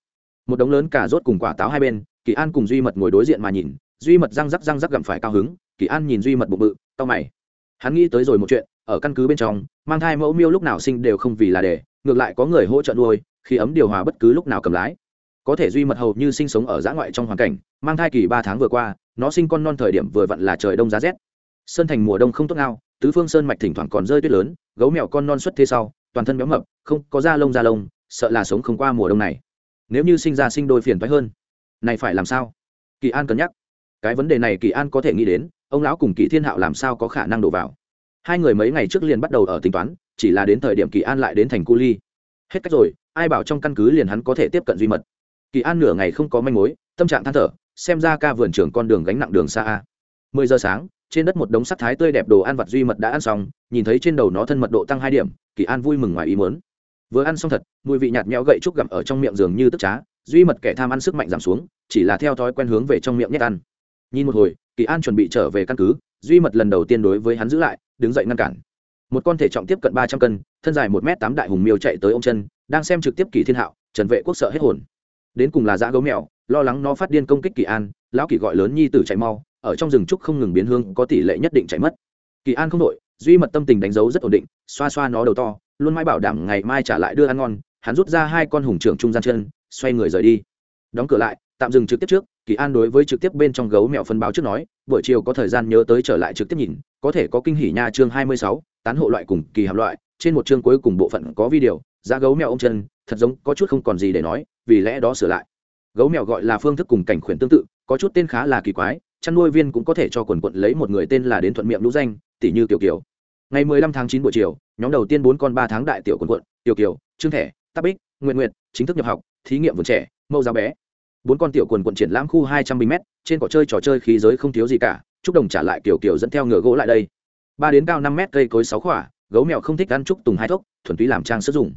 một đống lớn cà rốt cùng quả táo hai bên, kỳ an cùng duy mật ngồi đối diện mà nhìn, duy mật răng rắc răng rắc gặm phải cao hứng, kỳ an nhìn duy mật bụng bự tao mày. Hắn nghĩ tới rồi một chuyện, ở căn cứ bên trong, mang thai mẫu miêu lúc nào sinh đều không vì là để, ngược lại có người hỗ trợ nuôi, khi ấm điều hòa bất cứ lúc nào cầm lái. Có thể duy mật hầu như sinh sống ở giã ngoại trong hoàn cảnh, mang thai kỳ ba tháng vừa qua, nó sinh con non thời điểm vừa vặn là trời đông giá rét. Sơn thành mùa đông không tốt ngao, tứ phương sơn mạch thỉnh thoảng còn rơi tuyết lớn, gấu mèo con non xuất thế sau, toàn thân béo mập, không có da lông da lông, sợ là sống không qua mùa đông này nếu như sinh ra sinh đôi phiền phái hơn, này phải làm sao? Kỳ an cân nhắc. Cái vấn đề này kỳ an có thể nghĩ đến, ông lão cùng kỳ thiên hạo làm sao có khả năng đổ vào? Hai người mấy ngày trước liền bắt đầu ở tính toán, chỉ là đến thời điểm kỳ an lại đến thành cu ly. Hết cách rồi, ai bảo trong căn cứ liền hắn có thể tiếp cận duy mật. Kỳ an nửa ngày không có manh mối, tâm trạng than thở, xem ra ca vườn trưởng con đường gánh nặng đường xa a. Mười giờ sáng, trên đất một đống sắc thái tươi đẹp đồ ăn vặt duy mật đã ăn xong, nhìn thấy trên đầu nó thân mật độ tăng hai điểm, kỳ an vui mừng ngoài ý muốn vừa ăn xong thật, mùi vị nhạt nhẽo gậy trúc gặm ở trong miệng giường như tức trá, duy mật kẻ tham ăn sức mạnh giảm xuống, chỉ là theo thói quen hướng về trong miệng nhét ăn. Nhìn một hồi, kỳ an chuẩn bị trở về căn cứ, duy mật lần đầu tiên đối với hắn giữ lại, đứng dậy ngăn cản. Một con thể trọng tiếp cận ba trăm cân, thân dài một m tám đại hùng miêu chạy tới ô m chân, đang xem trực tiếp kỳ thiên hạo, trần vệ quốc sợ hết hồn. Đến cùng là dã gấu mèo, lo lắng nó phát điên công kích kỳ an, lão kỳ gọi lớn nhi tử chạy mau, ở trong rừng trúc không ngừng biến hương, có tỷ lệ nhất định chạy mất. Kỳ an không đội, duy mật tâm tình đánh dấu rất ổn định, xoa xoa nó đầu to luôn mãi bảo đảm ngày mai trả lại đưa ăn ngon, hắn rút ra hai con hùng trưởng trung gian chân, xoay người rời đi. Đóng cửa lại, tạm dừng trực tiếp trước, kỳ an đối với trực tiếp bên trong gấu mẹo phân báo trước nói, buổi chiều có thời gian nhớ tới trở lại trực tiếp nhìn, có thể có kinh hỉ nha chương hai mươi sáu, tán hộ loại cùng kỳ hàm loại, trên một chương cuối cùng bộ phận có video, giá gấu mèo ôm chân, thật giống có chút không còn gì để nói, vì lẽ đó sửa lại. Gấu mèo gọi là phương thức cùng cảnh khuyển tương tự, có chút tên khá là kỳ quái, chăn nuôi viên cũng có thể cho quần quận lấy một người tên là đến thuận miệng lũ danh tỷ như tiểu kiều ngày 15 tháng 9 buổi chiều, nhóm đầu tiên bốn con ba tháng đại tiểu quần quận, tiểu kiều, trương thẻ tắc bích nguyện nguyện chính thức nhập học, thí nghiệm vườn trẻ, mẫu giáo bé. Bốn con tiểu quần quận triển lãm khu hai trăm trên cỏ chơi trò chơi khí giới không thiếu gì cả trúc đồng trả lại kiểu kiểu dẫn theo ngựa gỗ lại đây. Ba đến cao năm mét cây cối sáu khỏa, gấu mèo không thích ăn trúc tùng hai thốc, thuần túy làm trang sử dụng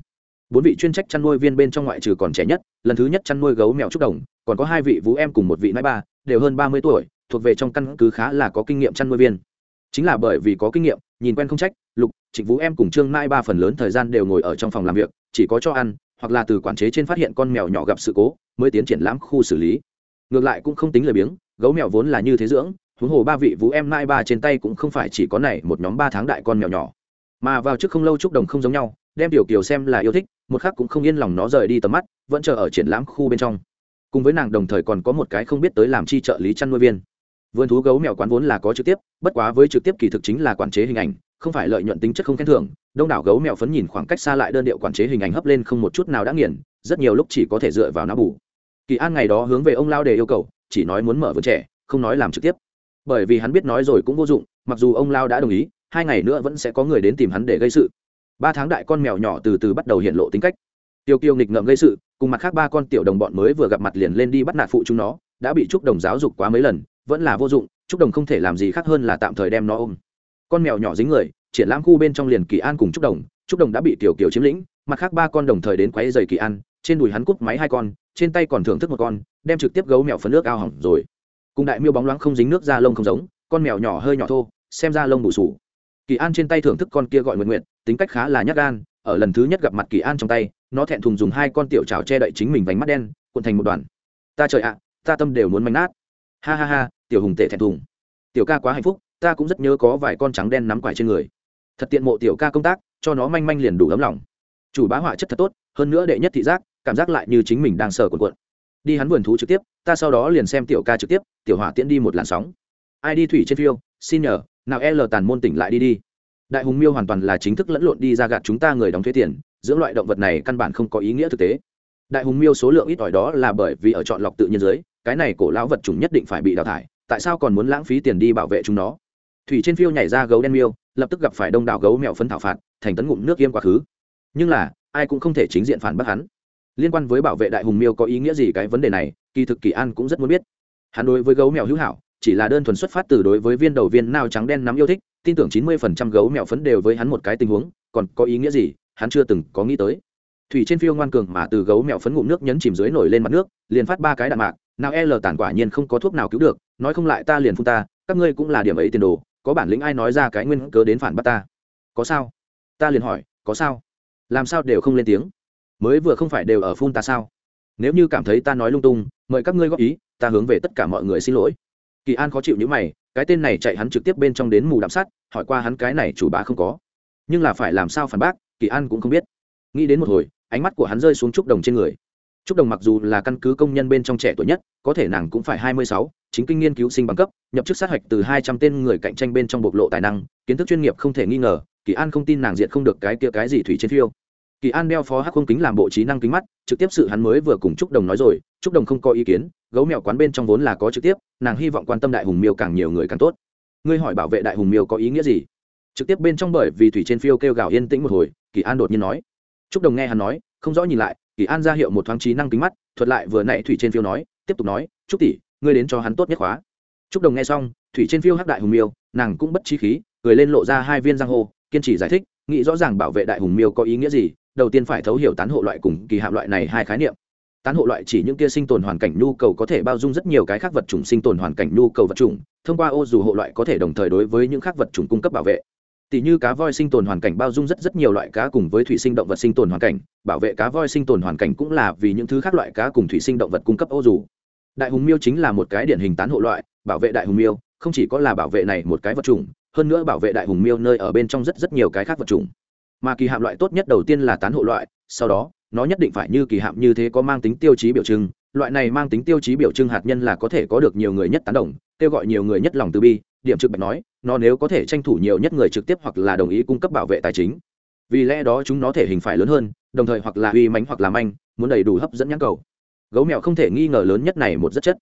bốn vị chuyên trách chăn nuôi viên bên trong ngoại trừ còn trẻ nhất, lần thứ nhất chăn nuôi gấu mèo trúc đồng, còn có hai vị vũ em cùng một vị nãi ba, đều hơn ba mươi tuổi, thuộc về trong căn cứ khá là có kinh nghiệm chăn nuôi viên chính là bởi vì có kinh nghiệm, nhìn quen không trách, lục, trịnh vũ em cùng trương mai ba phần lớn thời gian đều ngồi ở trong phòng làm việc, chỉ có cho ăn, hoặc là từ quản chế trên phát hiện con mèo nhỏ gặp sự cố, mới tiến triển lãm khu xử lý. Ngược lại cũng không tính lời biếng, gấu mèo vốn là như thế dưỡng, huống hồ ba vị vũ em mai ba trên tay cũng không phải chỉ có này một nhóm ba tháng đại con mèo nhỏ. Mà vào trước không lâu trúc đồng không giống nhau, đem tiểu kiều xem là yêu thích, một khác cũng không yên lòng nó rời đi tầm mắt, vẫn chờ ở triển lãm khu bên trong. Cùng với nàng đồng thời còn có một cái không biết tới làm chi trợ lý chăn nuôi viên vườn thú gấu mèo quán vốn là có trực tiếp, bất quá với trực tiếp kỳ thực chính là quản chế hình ảnh, không phải lợi nhuận tính chất không khen thưởng. Đông đảo gấu mèo phấn nhìn khoảng cách xa lại đơn điệu quản chế hình ảnh hấp lên không một chút nào đã nghiền, rất nhiều lúc chỉ có thể dựa vào não bù. Kỳ an ngày đó hướng về ông lao đề yêu cầu, chỉ nói muốn mở vườn trẻ, không nói làm trực tiếp. Bởi vì hắn biết nói rồi cũng vô dụng, mặc dù ông lao đã đồng ý, hai ngày nữa vẫn sẽ có người đến tìm hắn để gây sự. Ba tháng đại con mèo nhỏ từ từ bắt đầu hiện lộ tính cách. Tiêu kiêu nghịch ngợm gây sự, cùng mặt khác ba con tiểu đồng bọn mới vừa gặp mặt liền lên đi bắt nạt phụ chúng nó, đã bị trúc đồng giáo dục quá mấy lần vẫn là vô dụng, trúc đồng không thể làm gì khác hơn là tạm thời đem nó ôm. Con mèo nhỏ dính người, triển lãm khu bên trong liền kỳ an cùng trúc đồng. Trúc đồng đã bị tiểu kiều chiếm lĩnh, mặt khác ba con đồng thời đến quấy giày kỳ an, trên đùi hắn cúp máy hai con, trên tay còn thưởng thức một con, đem trực tiếp gấu mèo phấn nước ao hỏng rồi. Cùng đại miêu bóng loáng không dính nước da lông không giống, con mèo nhỏ hơi nhỏ thô, xem ra lông bù sù. Kỳ an trên tay thưởng thức con kia gọi nguyện nguyện tính cách khá là nhát gan, ở lần thứ nhất gặp mặt kỳ an trong tay, nó thẹn thùng dùng hai con tiểu trào che đậy chính mình vánh mắt đen, cuộn thành một đoàn. Ta trời ạ, ta tâm đều muốn mánh nát ha ha ha, tiểu hùng tệ thẹn thùng. Tiểu ca quá hạnh phúc, ta cũng rất nhớ có vài con trắng đen nắm quải trên người. Thật tiện mộ tiểu ca công tác, cho nó manh manh liền đủ ấm lòng. Chủ bá họa chất thật tốt, hơn nữa đệ nhất thị giác, cảm giác lại như chính mình đang sờ cuộn cuộn. Đi hắn vườn thú trực tiếp, ta sau đó liền xem tiểu ca trực tiếp, tiểu hỏa tiễn đi một làn sóng. Ai đi thủy trên phiêu, xin nhờ, nào e l tàn môn tỉnh lại đi đi. Đại hùng miêu hoàn toàn là chính thức lẫn lộn đi ra gạt chúng ta người đóng thuế tiền, dưỡng loại động vật này căn bản không có ý nghĩa thực tế. Đại hùng miêu số lượng ít ỏi đó là bởi vì ở chọn lọc tự nhiên giới cái này cổ lão vật chủng nhất định phải bị đào thải, tại sao còn muốn lãng phí tiền đi bảo vệ chúng nó? Thủy trên phiêu nhảy ra gấu đen miêu, lập tức gặp phải đông đảo gấu mèo phấn thảo phạt, thành tấn ngụm nước yêm quá khứ. Nhưng là, ai cũng không thể chính diện phản bác hắn. Liên quan với bảo vệ đại hùng miêu có ý nghĩa gì cái vấn đề này, kỳ thực kỳ an cũng rất muốn biết. Hắn đối với gấu mèo hữu hảo, chỉ là đơn thuần xuất phát từ đối với viên đầu viên nao trắng đen nắm yêu thích, tin tưởng chín mươi phần trăm gấu mèo phấn đều với hắn một cái tình huống, còn có ý nghĩa gì, hắn chưa từng có nghĩ tới. Thủy trên phiêu ngoan cường mà từ gấu mèo phấn ngụm nước nhấn chìm dưới nổi lên mặt nước, liền phát ba cái đạn mạc nào l tàn quả nhiên không có thuốc nào cứu được, nói không lại ta liền phun ta, các ngươi cũng là điểm ấy tiền đồ, có bản lĩnh ai nói ra cái nguyên cớ đến phản bắt ta? Có sao? Ta liền hỏi, có sao? Làm sao đều không lên tiếng? Mới vừa không phải đều ở phun ta sao? Nếu như cảm thấy ta nói lung tung, mời các ngươi góp ý, ta hướng về tất cả mọi người xin lỗi. Kỳ an khó chịu như mày, cái tên này chạy hắn trực tiếp bên trong đến mù đạm sát, hỏi qua hắn cái này chủ bá không có. Nhưng là phải làm sao phản bác, kỳ an cũng không biết. Nghĩ đến một hồi, ánh mắt của hắn rơi xuống trúc đồng trên người trúc đồng mặc dù là căn cứ công nhân bên trong trẻ tuổi nhất, có thể nàng cũng phải hai mươi sáu, chính kinh nghiên cứu sinh bằng cấp, nhập chức sát hạch từ hai trăm tên người cạnh tranh bên trong bộc lộ tài năng, kiến thức chuyên nghiệp không thể nghi ngờ, kỳ an không tin nàng diện không được cái kia cái gì thủy trên phiêu. Kỳ an đeo phó hắc không kính làm bộ trí năng kính mắt, trực tiếp sự hắn mới vừa cùng trúc đồng nói rồi, trúc đồng không có ý kiến, gấu mèo quán bên trong vốn là có trực tiếp, nàng hy vọng quan tâm đại hùng miêu càng nhiều người càng tốt. Ngươi hỏi bảo vệ đại hùng miêu có ý nghĩa gì? Trực tiếp bên trong bởi vì thủy trên phiêu kêu gào yên tĩnh một hồi, kỳ an đột nhiên nói. Trúc đồng nghe hắn nói, không rõ nhìn lại kỳ an ra hiệu một thoáng trí năng kính mắt thuật lại vừa nãy thủy trên phiêu nói tiếp tục nói trúc tỷ ngươi đến cho hắn tốt nhất khóa. Trúc đồng nghe xong thủy trên phiêu hắc đại hùng miêu nàng cũng bất trí khí cười lên lộ ra hai viên giang hồ, kiên trì giải thích nghĩ rõ ràng bảo vệ đại hùng miêu có ý nghĩa gì đầu tiên phải thấu hiểu tán hộ loại cùng kỳ hạm loại này hai khái niệm. Tán hộ loại chỉ những kia sinh tồn hoàn cảnh nhu cầu có thể bao dung rất nhiều cái khác vật chủng sinh tồn hoàn cảnh nhu cầu vật chủng thông qua ô dù hộ loại có thể đồng thời đối với những khác vật chủng cung cấp bảo vệ tỷ như cá voi sinh tồn hoàn cảnh bao dung rất rất nhiều loại cá cùng với thủy sinh động vật sinh tồn hoàn cảnh, bảo vệ cá voi sinh tồn hoàn cảnh cũng là vì những thứ khác loại cá cùng thủy sinh động vật cung cấp ô dù. Đại hùng miêu chính là một cái điển hình tán hộ loại, bảo vệ đại hùng miêu, không chỉ có là bảo vệ này một cái vật chủng, hơn nữa bảo vệ đại hùng miêu nơi ở bên trong rất rất nhiều cái khác vật chủng. Mà kỳ hạm loại tốt nhất đầu tiên là tán hộ loại, sau đó, nó nhất định phải như kỳ hạm như thế có mang tính tiêu chí biểu trưng loại này mang tính tiêu chí biểu trưng hạt nhân là có thể có được nhiều người nhất tán đồng, kêu gọi nhiều người nhất lòng từ bi, điểm trực bạch nói, nó nếu có thể tranh thủ nhiều nhất người trực tiếp hoặc là đồng ý cung cấp bảo vệ tài chính. Vì lẽ đó chúng nó thể hình phải lớn hơn, đồng thời hoặc là uy mánh hoặc là manh, muốn đầy đủ hấp dẫn nhãn cầu. Gấu mèo không thể nghi ngờ lớn nhất này một rất chất.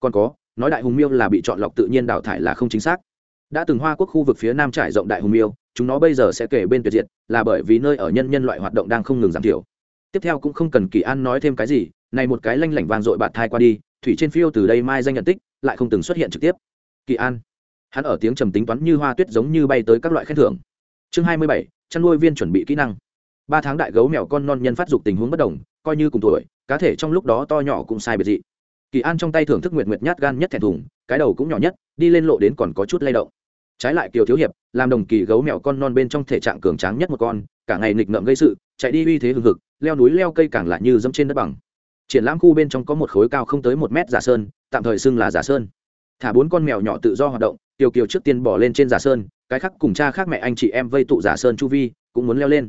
Còn có, nói đại hùng miêu là bị chọn lọc tự nhiên đào thải là không chính xác. Đã từng hoa quốc khu vực phía nam trải rộng đại hùng miêu, chúng nó bây giờ sẽ kể bên tuyệt diệt, là bởi vì nơi ở nhân nhân loại hoạt động đang không ngừng giảm thiểu. Tiếp theo cũng không cần kỳ an nói thêm cái gì này một cái lanh lảnh vàng dội bạt thai qua đi, thủy trên phiêu từ đây mai danh nhận tích, lại không từng xuất hiện trực tiếp. Kỳ an. Hắn ở tiếng trầm tính toán như hoa tuyết giống như bay tới các loại khen thưởng. Chương hai mươi bảy, chăn nuôi viên chuẩn bị kỹ năng. Ba tháng đại gấu mèo con non nhân phát dục tình huống bất đồng, coi như cùng tuổi, cá thể trong lúc đó to nhỏ cũng sai biệt dị. Kỳ an trong tay thưởng thức nguyệt nguyệt nhát gan nhất thẹn thùng, cái đầu cũng nhỏ nhất, đi lên lộ đến còn có chút lay động. Trái lại kiều thiếu hiệp, làm đồng kỳ gấu mèo con non bên trong thể trạng cường tráng nhất một con, cả ngày nghịch ngợm gây sự, chạy đi uy thế hừng hực, leo núi leo cây càng lại như dẫm trên đất bằng triển lãm khu bên trong có một khối cao không tới một mét giả sơn, tạm thời xưng là giả sơn. Thả bốn con mèo nhỏ tự do hoạt động, Tiểu kiều trước tiên bỏ lên trên giả sơn, cái khác cùng cha khác mẹ anh chị em vây tụ giả sơn chu vi, cũng muốn leo lên.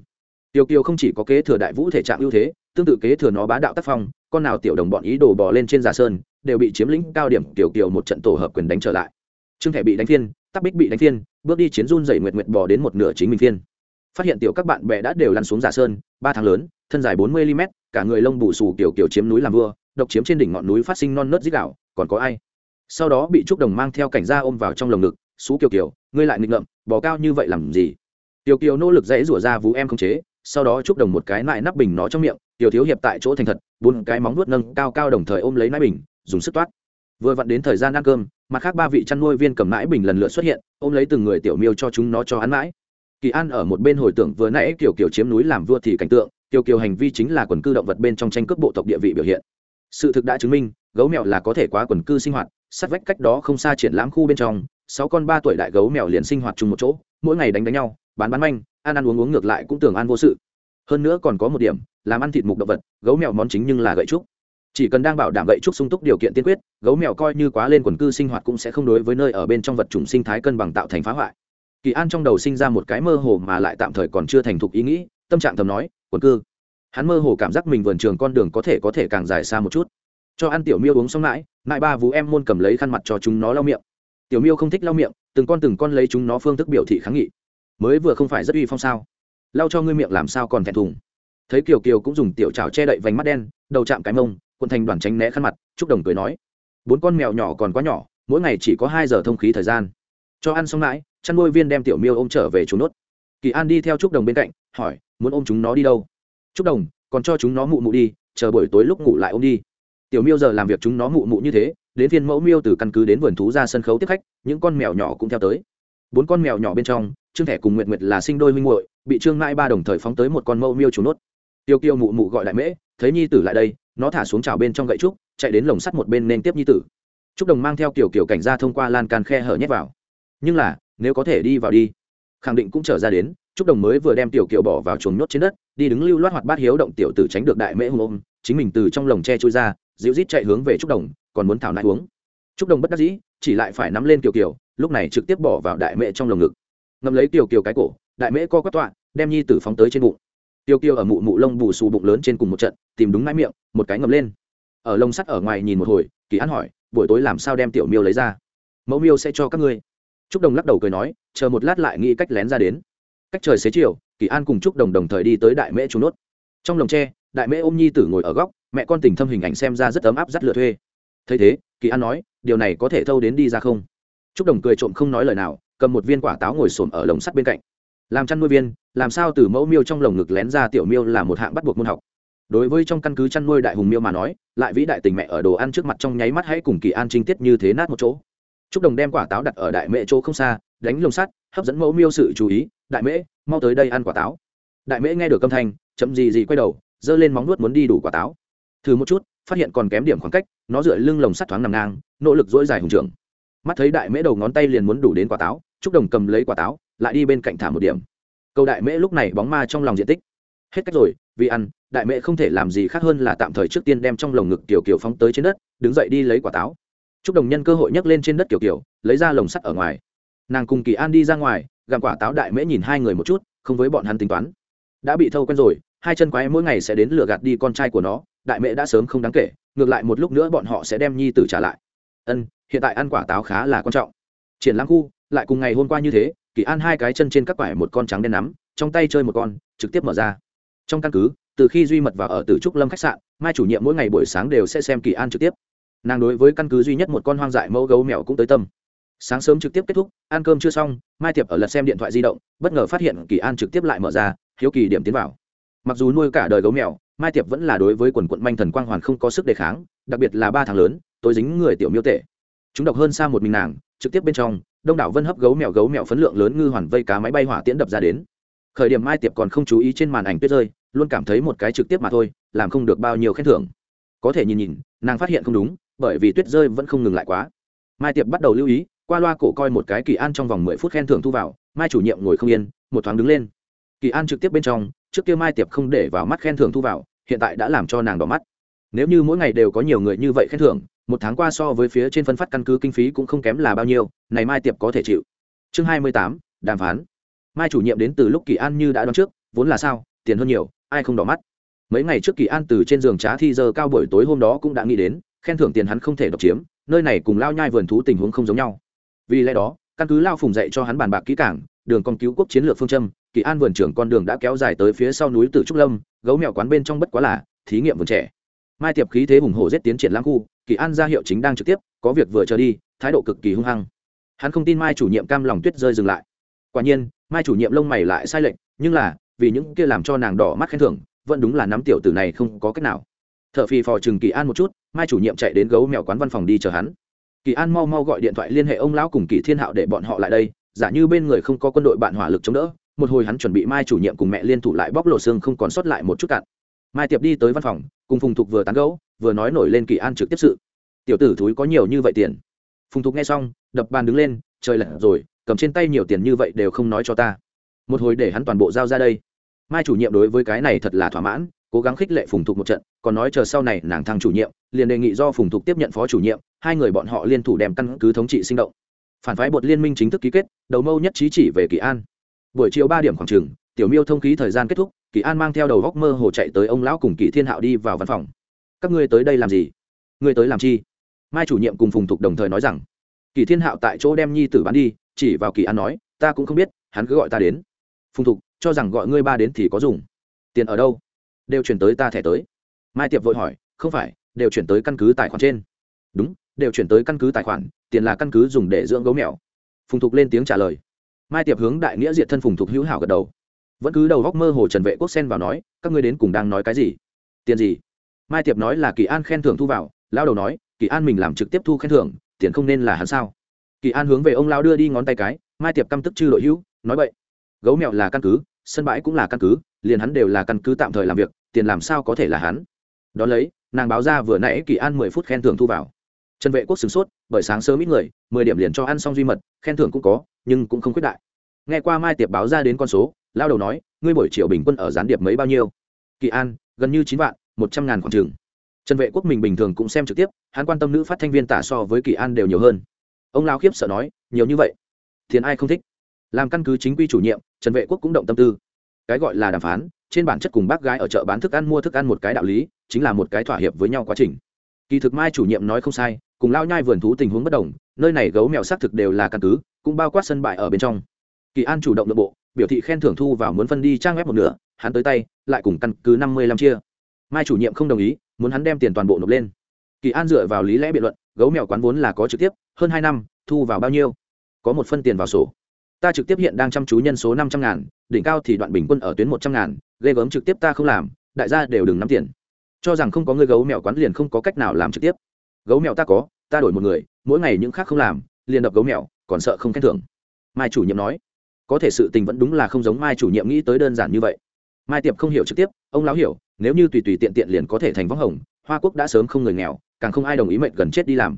Tiểu kiều không chỉ có kế thừa đại vũ thể trạng ưu thế, tương tự kế thừa nó bá đạo tác phong, con nào tiểu đồng bọn ý đồ bỏ lên trên giả sơn, đều bị chiếm lĩnh cao điểm, tiểu kiều một trận tổ hợp quyền đánh trở lại. Trương thẻ bị đánh phiên, tắc bích bị đánh phiên, bước đi chiến run dày nguyệt nguyệt bỏ đến một nửa chính mình phiên phát hiện tiểu các bạn bè đã đều lăn xuống giả sơn, ba tháng lớn, thân dài bốn mươi mm cả người lông bù xù kiểu kiểu chiếm núi làm vua, độc chiếm trên đỉnh ngọn núi phát sinh non nớt dít gạo còn có ai? Sau đó bị trúc đồng mang theo cảnh gia ôm vào trong lồng ngực xú kiều kiều, ngươi lại nghịch ngợm, bò cao như vậy làm gì? Tiểu kiều nỗ lực dãy rủa ra vú em không chế, sau đó trúc đồng một cái lại nắp bình nó trong miệng, tiểu thiếu hiệp tại chỗ thành thật, bốn cái móng vuốt nâng cao cao đồng thời ôm lấy nãi bình, dùng sức toát. Vừa vặn đến thời gian ăn cơm, mặt khác ba vị chăn nuôi viên cầm nãi bình lần lượt xuất hiện, ôm lấy từng người tiểu miêu cho chúng nó cho ăn mãi kỳ an ở một bên hồi tưởng vừa nãy kiểu kiểu chiếm núi làm vua thì cảnh tượng tiểu kiều hành vi chính là quần cư động vật bên trong tranh cướp bộ tộc địa vị biểu hiện. Sự thực đã chứng minh, gấu mèo là có thể quá quần cư sinh hoạt, sát vách cách đó không xa triển lãm khu bên trong, sáu con ba tuổi đại gấu mèo liền sinh hoạt chung một chỗ, mỗi ngày đánh đánh nhau, bán bán manh, ăn ăn uống uống ngược lại cũng tưởng ăn vô sự. Hơn nữa còn có một điểm, làm ăn thịt mục động vật, gấu mèo món chính nhưng là gậy trúc. Chỉ cần đang bảo đảm gậy trúc sung túc điều kiện tiên quyết, gấu mèo coi như quá lên quần cư sinh hoạt cũng sẽ không đối với nơi ở bên trong vật chủng sinh thái cân bằng tạo thành phá hoại kỳ an trong đầu sinh ra một cái mơ hồ mà lại tạm thời còn chưa thành thục ý nghĩ, tâm trạng thầm nói, quần cư. Hắn mơ hồ cảm giác mình vườn trường con đường có thể có thể càng dài xa một chút. Cho ăn tiểu miêu uống xong lại mãi ba vú em môn cầm lấy khăn mặt cho chúng nó lau miệng. Tiểu miêu không thích lau miệng, từng con từng con lấy chúng nó phương thức biểu thị kháng nghị. Mới vừa không phải rất uy phong sao? Lau cho ngươi miệng làm sao còn thẹn thùng? Thấy kiều kiều cũng dùng tiểu trào che đậy vành mắt đen, đầu chạm cái mông quần thành đoàn tránh né khăn mặt, chúc đồng cười nói, bốn con mèo nhỏ còn quá nhỏ, mỗi ngày chỉ có hai giờ thông khí thời gian. Cho ăn xong lại chăn nuôi viên đem tiểu miêu ôm trở về chú nốt. Kỳ an đi theo trúc đồng bên cạnh, hỏi, muốn ôm chúng nó đi đâu? Trúc đồng, còn cho chúng nó mụ mụ đi, chờ buổi tối lúc ngủ lại ôm đi. Tiểu miêu giờ làm việc chúng nó mụ mụ như thế, đến phiên mẫu miêu từ căn cứ đến vườn thú ra sân khấu tiếp khách, những con mèo nhỏ cũng theo tới. Bốn con mèo nhỏ bên trong, trương thẻ cùng nguyệt nguyệt là sinh đôi minh muội, bị trương mãi ba đồng thời phóng tới một con mẫu miêu chủ nốt. Tiêu kiêu mụ mụ gọi lại mễ, thấy nhi tử lại đây, nó thả xuống trào bên trong gậy trúc, chạy đến lồng sắt một bên nên tiếp nhi tử. Trúc đồng mang theo kiểu kiểu cảnh ra thông qua lan can khe hở nhét vào. Nhưng là nếu có thể đi vào đi. Khẳng định cũng trở ra đến, trúc đồng mới vừa đem tiểu kiều bỏ vào chuồng nhốt trên đất, đi đứng lưu loát hoạt bát hiếu động tiểu tử tránh được đại mễ hùng ôm, chính mình từ trong lồng tre trôi ra, dịu rít chạy hướng về trúc đồng, còn muốn thảo nại uống. Trúc đồng bất đắc dĩ, chỉ lại phải nắm lên kiều kiều lúc này trực tiếp bỏ vào đại mễ trong lồng ngực. Ngậm lấy kiều kiều cái cổ, đại mễ co quắp tọa, đem nhi tử phóng tới trên bụng. Tiêu kiều ở mụ mụ lông bù xù bụng lớn trên cùng một trận, tìm đúng mái miệng, một cái ngầm lên. Ở lông sắt ở ngoài nhìn một hồi, kỳ an hỏi, buổi tối làm sao đem tiểu miêu lấy ra? Mẫu miêu sẽ cho các ngươi trúc đồng lắc đầu cười nói, chờ một lát lại nghĩ cách lén ra đến. Cách trời xế chiều, kỳ an cùng trúc đồng đồng thời đi tới đại mễ trú nốt. Trong lồng tre, đại mễ ôm nhi tử ngồi ở góc, mẹ con tình thâm hình ảnh xem ra rất ấm áp, rất lựa thuê. Thấy thế, kỳ an nói, điều này có thể thâu đến đi ra không? Trúc đồng cười trộm không nói lời nào, cầm một viên quả táo ngồi xổm ở lồng sắt bên cạnh. Làm chăn nuôi viên, làm sao từ mẫu miêu trong lồng ngực lén ra tiểu miêu là một hạng bắt buộc môn học. Đối với trong căn cứ chăn nuôi đại hùng miêu mà nói, lại vĩ đại tình mẹ ở đồ ăn trước mặt trong nháy mắt hãy cùng kỳ an trinh tiết như thế nát một chỗ. Trúc đồng đem quả táo đặt ở đại mẹ chỗ không xa, đánh lồng sắt, hấp dẫn mẫu miêu sự chú ý, đại mễ, mau tới đây ăn quả táo. Đại mễ nghe được âm thanh, chậm gì gì quay đầu, giơ lên móng nuốt muốn đi đủ quả táo. Thử một chút, phát hiện còn kém điểm khoảng cách, nó dựa lưng lồng sắt thoáng nằm ngang, nỗ lực duỗi dài hùng trưởng. Mắt thấy đại mễ đầu ngón tay liền muốn đủ đến quả táo, Trúc đồng cầm lấy quả táo, lại đi bên cạnh thả một điểm. Câu đại mễ lúc này bóng ma trong lòng diện tích. Hết cách rồi, vì ăn, đại mẹ không thể làm gì khác hơn là tạm thời trước tiên đem trong lồng ngực tiểu kiều phóng tới trên đất, đứng dậy đi lấy quả táo chúc đồng nhân cơ hội nhấc lên trên đất kiểu kiểu, lấy ra lồng sắt ở ngoài. Nàng cùng kỳ an đi ra ngoài gặm quả táo đại mễ nhìn hai người một chút, không với bọn hắn tính toán. Đã bị thâu quen rồi, hai chân quái mỗi ngày sẽ đến lừa gạt đi con trai của nó, đại mễ đã sớm không đáng kể, ngược lại một lúc nữa bọn họ sẽ đem nhi tử trả lại. Ân, hiện tại ăn quả táo khá là quan trọng. Triển lãng khu, lại cùng ngày hôm qua như thế, kỳ an hai cái chân trên các quải một con trắng đen nắm, trong tay chơi một con, trực tiếp mở ra. Trong căn cứ, từ khi duy mật vào ở từ trúc lâm khách sạn, mai chủ nhiệm mỗi ngày buổi sáng đều sẽ xem kỳ an trực tiếp nàng đối với căn cứ duy nhất một con hoang dại mẫu gấu mèo cũng tới tâm. Sáng sớm trực tiếp kết thúc, ăn cơm chưa xong, mai tiệp ở lật xem điện thoại di động, bất ngờ phát hiện kỳ an trực tiếp lại mở ra, hiếu kỳ điểm tiến vào. Mặc dù nuôi cả đời gấu mèo, mai tiệp vẫn là đối với quần quận manh thần quang hoàn không có sức đề kháng, đặc biệt là ba tháng lớn, tôi dính người tiểu miêu tệ. Chúng độc hơn xa một mình nàng, trực tiếp bên trong, đông đảo vân hấp gấu mèo gấu mèo phấn lượng lớn ngư hoàn vây cá máy bay hỏa tiễn đập ra đến. Khởi điểm mai tiệp còn không chú ý trên màn ảnh tuyết rơi, luôn cảm thấy một cái trực tiếp mà thôi, làm không được bao nhiêu khen thưởng. Có thể nhìn nhìn, nàng phát hiện không đúng bởi vì tuyết rơi vẫn không ngừng lại quá. Mai tiệp bắt đầu lưu ý, qua loa cổ coi một cái kỳ an trong vòng mười phút khen thưởng thu vào, mai chủ nhiệm ngồi không yên, một thoáng đứng lên. Kỳ an trực tiếp bên trong, trước kia mai tiệp không để vào mắt khen thưởng thu vào, hiện tại đã làm cho nàng đỏ mắt. Nếu như mỗi ngày đều có nhiều người như vậy khen thưởng, một tháng qua so với phía trên phân phát căn cứ kinh phí cũng không kém là bao nhiêu, này mai tiệp có thể chịu. Chương hai mươi tám, đàm phán. Mai chủ nhiệm đến từ lúc kỳ an như đã đoán trước, vốn là sao, tiền hơn nhiều, ai không đỏ mắt. Mấy ngày trước kỳ an từ trên giường trá thi giờ cao buổi tối hôm đó cũng đã nghĩ đến khen thưởng tiền hắn không thể độc chiếm, nơi này cùng lao nhai vườn thú tình huống không giống nhau. Vì lẽ đó, căn cứ lao phùng dạy cho hắn bàn bạc kỹ cảng đường con cứu quốc chiến lược phương châm, kỳ an vườn trưởng con đường đã kéo dài tới phía sau núi tử trúc lâm, gấu mèo quán bên trong bất quá là thí nghiệm vườn trẻ. Mai tiệp khí thế hùng hồ giết tiến triển lãng khu, kỳ an ra hiệu chính đang trực tiếp, có việc vừa trở đi, thái độ cực kỳ hung hăng. Hắn không tin mai chủ nhiệm cam lòng tuyết rơi dừng lại. Quả nhiên, mai chủ nhiệm lông mày lại sai lệch, nhưng là, vì những kia làm cho nàng đỏ mắt khen thưởng, vẫn đúng là nắm tiểu tử này không có cách nào. T h ở phì phò chừng kỳ an một chút mai chủ nhiệm chạy đến gấu mèo quán văn phòng đi chờ hắn. Kỳ an mau mau gọi điện thoại liên hệ ông lão cùng kỳ thiên hạo để bọn họ lại đây, giả như bên người không có quân đội bạn hỏa lực chống đỡ, một hồi hắn chuẩn bị mai chủ nhiệm cùng mẹ liên thủ lại bóc lộ xương không còn sót lại một chút cạn. Mai tiệp đi tới văn phòng, cùng phùng thục vừa tán gấu, vừa nói nổi lên kỳ an trực tiếp sự. Tiểu tử thúi có nhiều như vậy tiền. Phùng thục nghe xong, đập bàn đứng lên, trời lạnh rồi, cầm trên tay nhiều tiền như vậy đều không nói cho ta. Một hồi để hắn toàn bộ giao ra đây. Mai chủ nhiệm đối với cái này thật là thỏa mãn cố gắng khích lệ phùng thục một trận, còn nói chờ sau này nàng thăng chủ nhiệm, liền đề nghị do phùng thục tiếp nhận phó chủ nhiệm, hai người bọn họ liên thủ đem căn cứ thống trị sinh động. Phản phái bột liên minh chính thức ký kết, đầu mâu nhất trí chỉ về kỳ an. Buổi chiều ba điểm khoảng trường, tiểu miêu thông khí thời gian kết thúc, kỳ an mang theo đầu góc mơ hồ chạy tới ông lão cùng kỳ thiên hạo đi vào văn phòng. Các ngươi tới đây làm gì? Ngươi tới làm chi? Mai chủ nhiệm cùng phùng thục đồng thời nói rằng, kỳ thiên hạo tại chỗ đem nhi tử bán đi, chỉ vào kỳ an nói, ta cũng không biết, hắn cứ gọi ta đến. Phùng thục, cho rằng gọi ngươi ba đến thì có dùng. Tiền ở đâu? Đều chuyển tới ta thẻ tới. Mai tiệp vội hỏi, không phải, đều chuyển tới căn cứ tài khoản trên. Đúng, đều chuyển tới căn cứ tài khoản, tiền là căn cứ dùng để dưỡng gấu mèo. Phùng thục lên tiếng trả lời. Mai tiệp hướng đại nghĩa diệt thân phùng thục hữu hảo gật đầu. Vẫn cứ đầu góc mơ hồ trần vệ quốc sen vào nói, các ngươi đến cùng đang nói cái gì? Tiền gì? Mai tiệp nói là kỳ an khen thưởng thu vào lao đầu nói, kỳ an mình làm trực tiếp thu khen thưởng, tiền không nên là hắn sao? Kỳ an hướng về ông lao đưa đi ngón tay cái, mai tiệp căm tức chư đội hữu, nói vậy gấu mèo là căn cứ, sân bãi cũng là căn cứ liền hắn đều là căn cứ tạm thời làm việc, tiền làm sao có thể là hắn? Đón lấy, nàng báo ra vừa nãy kỳ an mười phút khen thưởng thu vào. Trần vệ quốc sửng sốt, bởi sáng sớm ít người, mười điểm liền cho ăn xong duy mật, khen thưởng cũng có, nhưng cũng không khuyết đại. Nghe qua mai tiệp báo ra đến con số lao đầu nói, ngươi buổi chiều bình quân ở gián điệp mấy bao nhiêu? Kỳ an, gần như chín vạn, một trăm ngàn khoảng trường trần vệ quốc mình bình thường cũng xem trực tiếp, hắn quan tâm nữ phát thanh viên tả so với kỳ an đều nhiều hơn. Ông lao khiếp sợ nói, nhiều như vậy? Thiền ai không thích? Làm căn cứ chính quy chủ nhiệm, trần vệ quốc cũng động tâm tư cái gọi là đàm phán, trên bản chất cùng bác gái ở chợ bán thức ăn mua thức ăn một cái đạo lý, chính là một cái thỏa hiệp với nhau quá trình. Kỳ thực mai chủ nhiệm nói không sai, cùng lao nhai vườn thú tình huống bất đồng, nơi này gấu mèo xác thực đều là căn cứ, cũng bao quát sân bãi ở bên trong. Kỳ an chủ động nội bộ, biểu thị khen thưởng thu vào muốn phân đi trang web một nửa, hắn tới tay, lại cùng căn cứ năm mươi lăm chia. Mai chủ nhiệm không đồng ý, muốn hắn đem tiền toàn bộ nộp lên. Kỳ an dựa vào lý lẽ biện luận, gấu mèo quán vốn là có trực tiếp, hơn hai năm, thu vào bao nhiêu? Có một phân tiền vào sổ ta trực tiếp hiện đang chăm chú nhân số năm trăm ngàn, đỉnh cao thì đoạn bình quân ở tuyến một trăm ngàn, ghê gớm trực tiếp ta không làm, đại gia đều đừng nắm tiền. Cho rằng không có người gấu mèo quán liền không có cách nào làm trực tiếp. Gấu mèo ta có, ta đổi một người, mỗi ngày những khác không làm, liền đập gấu mèo, còn sợ không khen thưởng. Mai chủ nhiệm nói, có thể sự tình vẫn đúng là không giống mai chủ nhiệm nghĩ tới đơn giản như vậy. Mai tiệp không hiểu trực tiếp, ông lão hiểu, nếu như tùy tùy tiện tiện liền có thể thành võng hồng, hoa quốc đã sớm không người nghèo, càng không ai đồng ý mệnh gần chết đi làm.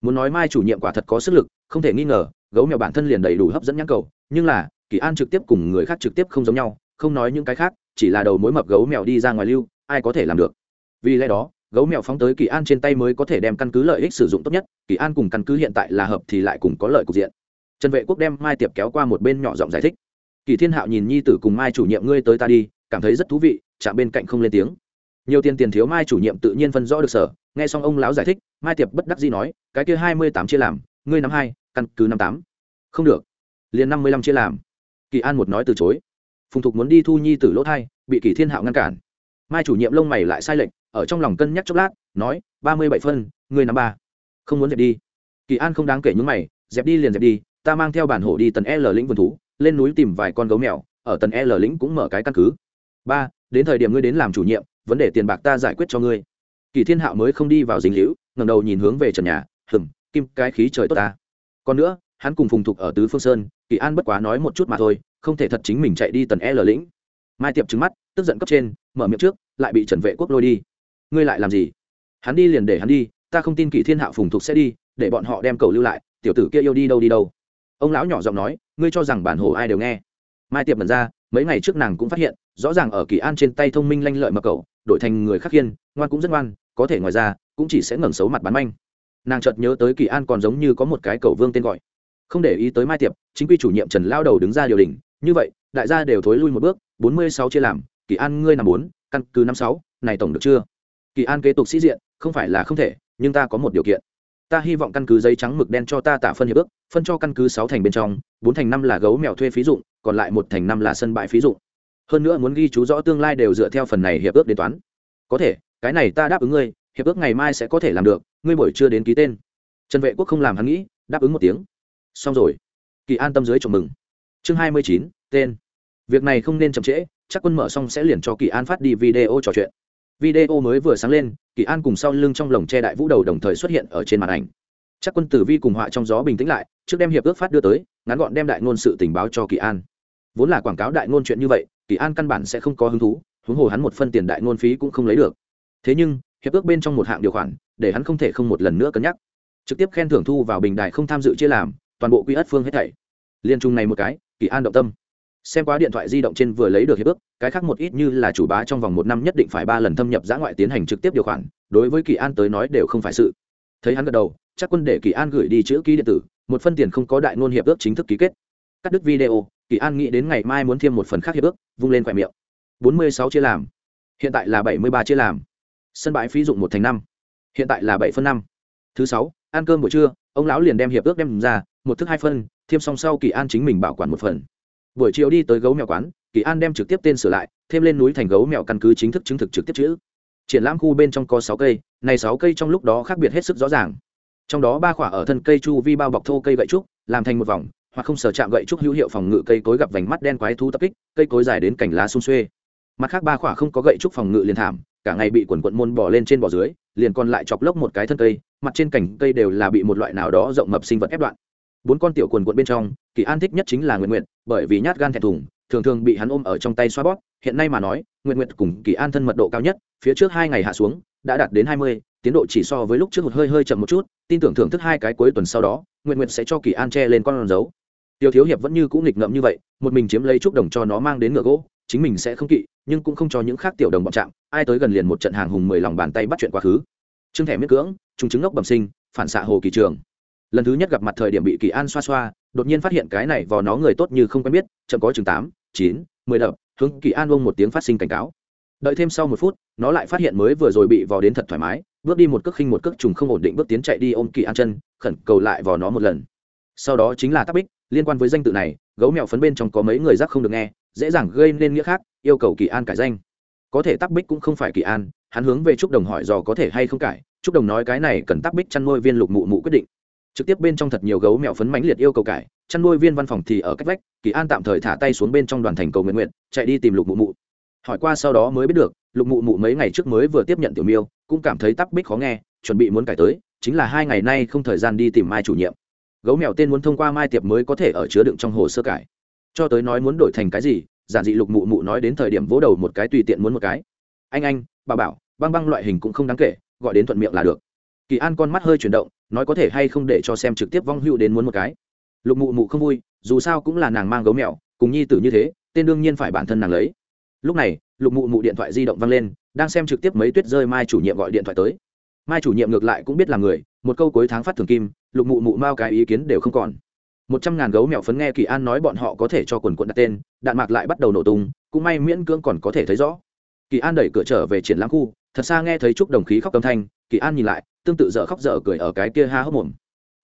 Muốn nói mai chủ nhiệm quả thật có sức lực, không thể nghi ngờ gấu mèo bản thân liền đầy đủ hấp dẫn nhãn cầu, nhưng là, kỳ an trực tiếp cùng người khác trực tiếp không giống nhau, không nói những cái khác, chỉ là đầu mối mập gấu mèo đi ra ngoài lưu, ai có thể làm được. Vì lẽ đó, gấu mèo phóng tới kỳ an trên tay mới có thể đem căn cứ lợi ích sử dụng tốt nhất, kỳ an cùng căn cứ hiện tại là hợp thì lại cùng có lợi cục diện. Trần vệ quốc đem mai tiệp kéo qua một bên nhỏ giọng giải thích. Kỳ thiên hạo nhìn nhi tử cùng mai chủ nhiệm ngươi tới ta đi, cảm thấy rất thú vị, chạm bên cạnh không lên tiếng. Nhiều tiền tiền thiếu mai chủ nhiệm tự nhiên phân rõ được sở, nghe xong ông lão giải thích, mai tiệp bất đắc dĩ nói, cái kia hai mươi tám chia làm, ngươi năm hai căn cứ năm tám. Không được. Liền năm mươi lăm chia làm. Kỳ an một nói từ chối. Phùng thục muốn đi thu nhi tử lỗ thai, bị kỳ thiên hạo ngăn cản. Mai chủ nhiệm lông mày lại sai lệch, ở trong lòng cân nhắc chốc lát, nói, ba mươi bảy phân, ngươi năm ba. Không muốn dẹp đi. Kỳ an không đáng kể những mày, dẹp đi liền dẹp đi, ta mang theo bản hổ đi tần l lĩnh vườn thú, lên núi tìm vài con gấu mèo, ở tần l lĩnh cũng mở cái căn cứ. Ba, đến thời điểm ngươi đến làm chủ nhiệm, vấn đề tiền bạc ta giải quyết cho ngươi. Kỳ thiên hạo mới không đi vào dính hữu ngầm đầu nhìn hướng về trần nhà, hừm, kim, cái khí trời tốt ta còn nữa, hắn cùng phùng thục ở tứ phương sơn, kỳ an bất quá nói một chút mà thôi, không thể thật chính mình chạy đi tần l lĩnh. Mai tiệp trứng mắt, tức giận cấp trên, mở miệng trước, lại bị trần vệ quốc lôi đi. Ngươi lại làm gì? Hắn đi liền để hắn đi, ta không tin kỳ thiên hạo phùng thục sẽ đi, để bọn họ đem cầu lưu lại, tiểu tử kia yêu đi đâu đi đâu. Ông lão nhỏ giọng nói, ngươi cho rằng bản hồ ai đều nghe. Mai tiệp mật ra, mấy ngày trước nàng cũng phát hiện, rõ ràng ở kỳ an trên tay thông minh lanh lợi mà cậu đổi thành người khắc khiên, ngoan cũng rất ngoan, có thể ngoài ra, cũng chỉ sẽ ngẩng xấu mặt bán manh nàng chợt nhớ tới kỳ an còn giống như có một cái cầu vương tên gọi. Không để ý tới mai tiệp, chính quy chủ nhiệm trần lao đầu đứng ra điều đình như vậy, đại gia đều thối lui một bước, bốn mươi sáu chia làm, kỳ an ngươi nằm bốn, căn cứ năm sáu, này tổng được chưa? Kỳ an kế tục sĩ diện, không phải là không thể, nhưng ta có một điều kiện. Ta hy vọng căn cứ giấy trắng mực đen cho ta tả phân hiệp ước, phân cho căn cứ sáu thành bên trong, bốn thành năm là gấu mèo thuê phí dụng, còn lại một thành năm là sân bãi phí dụng. Hơn nữa muốn ghi chú rõ tương lai đều dựa theo phần này hiệp ước đến toán. Có thể, cái này ta đáp ứng ngươi hiệp ước ngày mai sẽ có thể làm được, ngươi buổi chưa đến ký tên. Trần vệ quốc không làm hắn nghĩ, đáp ứng một tiếng. Xong rồi. Kỳ an tâm dưới chồng mừng. Chương hai mươi chín, tên. Việc này không nên chậm trễ, chắc quân mở xong sẽ liền cho kỳ an phát đi video trò chuyện. Video mới vừa sáng lên, kỳ an cùng sau lưng trong lồng che đại vũ đầu đồng thời xuất hiện ở trên màn ảnh. Chắc quân tử vi cùng họa trong gió bình tĩnh lại, trước đem hiệp ước phát đưa tới, ngắn gọn đem đại ngôn sự tình báo cho kỳ an. Vốn là quảng cáo đại ngôn chuyện như vậy, kỳ an căn bản sẽ không có hứng thú, huống hồ hắn một phân tiền đại ngôn phí cũng không lấy được. Thế nhưng hiệp ước bên trong một hạng điều khoản, để hắn không thể không một lần nữa cân nhắc. Trực tiếp khen thưởng thu vào bình đài không tham dự chia làm, toàn bộ quy ất phương hết thảy. Liên trung này một cái, kỳ an động tâm. Xem qua điện thoại di động trên vừa lấy được hiệp ước, cái khác một ít như là chủ bá trong vòng một năm nhất định phải ba lần thâm nhập giã ngoại tiến hành trực tiếp điều khoản, đối với kỳ an tới nói đều không phải sự. Thấy hắn gật đầu, chắc quân để kỳ an gửi đi chữ ký điện tử, một phân tiền không có đại ngôn hiệp ước chính thức ký kết. Cắt đứt video, kỳ an nghĩ đến ngày mai muốn thêm một phần khác hiệp ước, vung lên khỏe miệng. Bốn mươi sáu chia làm. Hiện tại là bảy mươi ba chia làm sân bãi phí dụng một thành năm. Hiện tại là bảy phân năm. Thứ sáu, ăn cơm buổi trưa, ông lão liền đem hiệp ước đem ra, một thức hai phân, thêm xong sau kỳ an chính mình bảo quản một phần. Buổi chiều đi tới gấu mèo quán, kỳ an đem trực tiếp tên sửa lại, thêm lên núi thành gấu mèo căn cứ chính thức chứng thực trực tiếp chữ. Triển lãm khu bên trong có sáu cây, này sáu cây trong lúc đó khác biệt hết sức rõ ràng. Trong đó ba khỏa ở thân cây chu vi bao bọc thô cây gậy trúc, làm thành một vòng, hoặc không sở chạm gậy trúc hữu hiệu phòng ngự cây cối gặp vành mắt đen quái thú tập kích, cây cối dài đến cành lá xung xuê. Mặt khác ba khỏa không có gậy trúc phòng ngự liền thảm cả ngày bị quần quận môn bỏ lên trên bò dưới, liền còn lại chọc lốc một cái thân cây, mặt trên cành cây đều là bị một loại nào đó rộng mập sinh vật ép đoạn. Bốn con tiểu quần quận bên trong, kỳ an thích nhất chính là nguyện nguyện bởi vì nhát gan thẹn thùng, thường thường bị hắn ôm ở trong tay xoa bóp. Hiện nay mà nói nguyện nguyện cùng kỳ an thân mật độ cao nhất, phía trước hai ngày hạ xuống, đã đạt đến hai mươi, tiến độ chỉ so với lúc trước một hơi hơi chậm một chút, tin tưởng thưởng thức hai cái cuối tuần sau đó nguyện nguyện sẽ cho kỳ an che lên con dấu. Tiêu thiếu hiệp vẫn như cũ nghịch ngợm như vậy, một mình chiếm lấy chút đồng cho nó mang đến ngựa gỗ chính mình sẽ không kỵ, nhưng cũng không cho những khác tiểu đồng bọn chạm, ai tới gần liền một trận hàng hùng mười lòng bàn tay bắt chuyện quá khứ. Trương thẻ miết cưỡng chúng chứng ngốc bẩm sinh, phản xạ hồ kỳ trường. Lần thứ nhất gặp mặt thời điểm bị kỳ an xoa xoa, đột nhiên phát hiện cái này vò nó người tốt như không quen biết, chậm có chừng tám, chín, mười đập, hướng kỳ an bông một tiếng phát sinh cảnh cáo. Đợi thêm sau một phút, nó lại phát hiện mới vừa rồi bị vò đến thật thoải mái, bước đi một cước khinh một cước trùng không ổn định bước tiến chạy đi ôm kỳ an chân, khẩn cầu lại vò nó một lần. Sau đó chính là tắc bích, liên quan với danh tự này, gấu mèo phấn bên trong có mấy người giác không được nghe dễ dàng gây nên nghĩa khác, yêu cầu kỳ an cải danh. Có thể tắc bích cũng không phải kỳ an, hắn hướng về trúc đồng hỏi dò có thể hay không cải, trúc đồng nói cái này cần tắc bích chăn nuôi viên lục mụ mụ quyết định. Trực tiếp bên trong thật nhiều gấu mèo phấn mãnh liệt yêu cầu cải, chăn nuôi viên văn phòng thì ở cách vách, kỳ an tạm thời thả tay xuống bên trong đoàn thành cầu nguyện nguyện, chạy đi tìm lục mụ mụ. Hỏi qua sau đó mới biết được, lục mụ mụ mấy ngày trước mới vừa tiếp nhận tiểu miêu, cũng cảm thấy tắc bích khó nghe, chuẩn bị muốn cải tới, chính là hai ngày nay không thời gian đi tìm mai chủ nhiệm. Gấu mèo tên muốn thông qua mai tiệp mới có thể ở chứa đựng trong hồ sơ cải cho tới nói muốn đổi thành cái gì giản dị lục mụ mụ nói đến thời điểm vỗ đầu một cái tùy tiện muốn một cái. Anh anh bà bảo băng băng loại hình cũng không đáng kể gọi đến thuận miệng là được. Kỳ an con mắt hơi chuyển động nói có thể hay không để cho xem trực tiếp vong hữu đến muốn một cái. Lục mụ mụ không vui dù sao cũng là nàng mang gấu mẹo, cùng nhi tử như thế tên đương nhiên phải bản thân nàng lấy. Lúc này lục mụ mụ điện thoại di động văng lên đang xem trực tiếp mấy tuyết rơi mai chủ nhiệm gọi điện thoại tới. Mai chủ nhiệm ngược lại cũng biết là người một câu cuối tháng phát thường kim lục mụ mụ mao cái ý kiến đều không còn một trăm ngàn gấu mèo phấn nghe kỳ an nói bọn họ có thể cho quần quận đặt tên đạn mạc lại bắt đầu nổ tung cũng may miễn cưỡng còn có thể thấy rõ. Kỳ an đẩy cửa trở về triển lãm khu thật xa nghe thấy chúc đồng khí khóc âm thanh kỳ an nhìn lại tương tự dở khóc dở cười ở cái kia ha hốc mồm.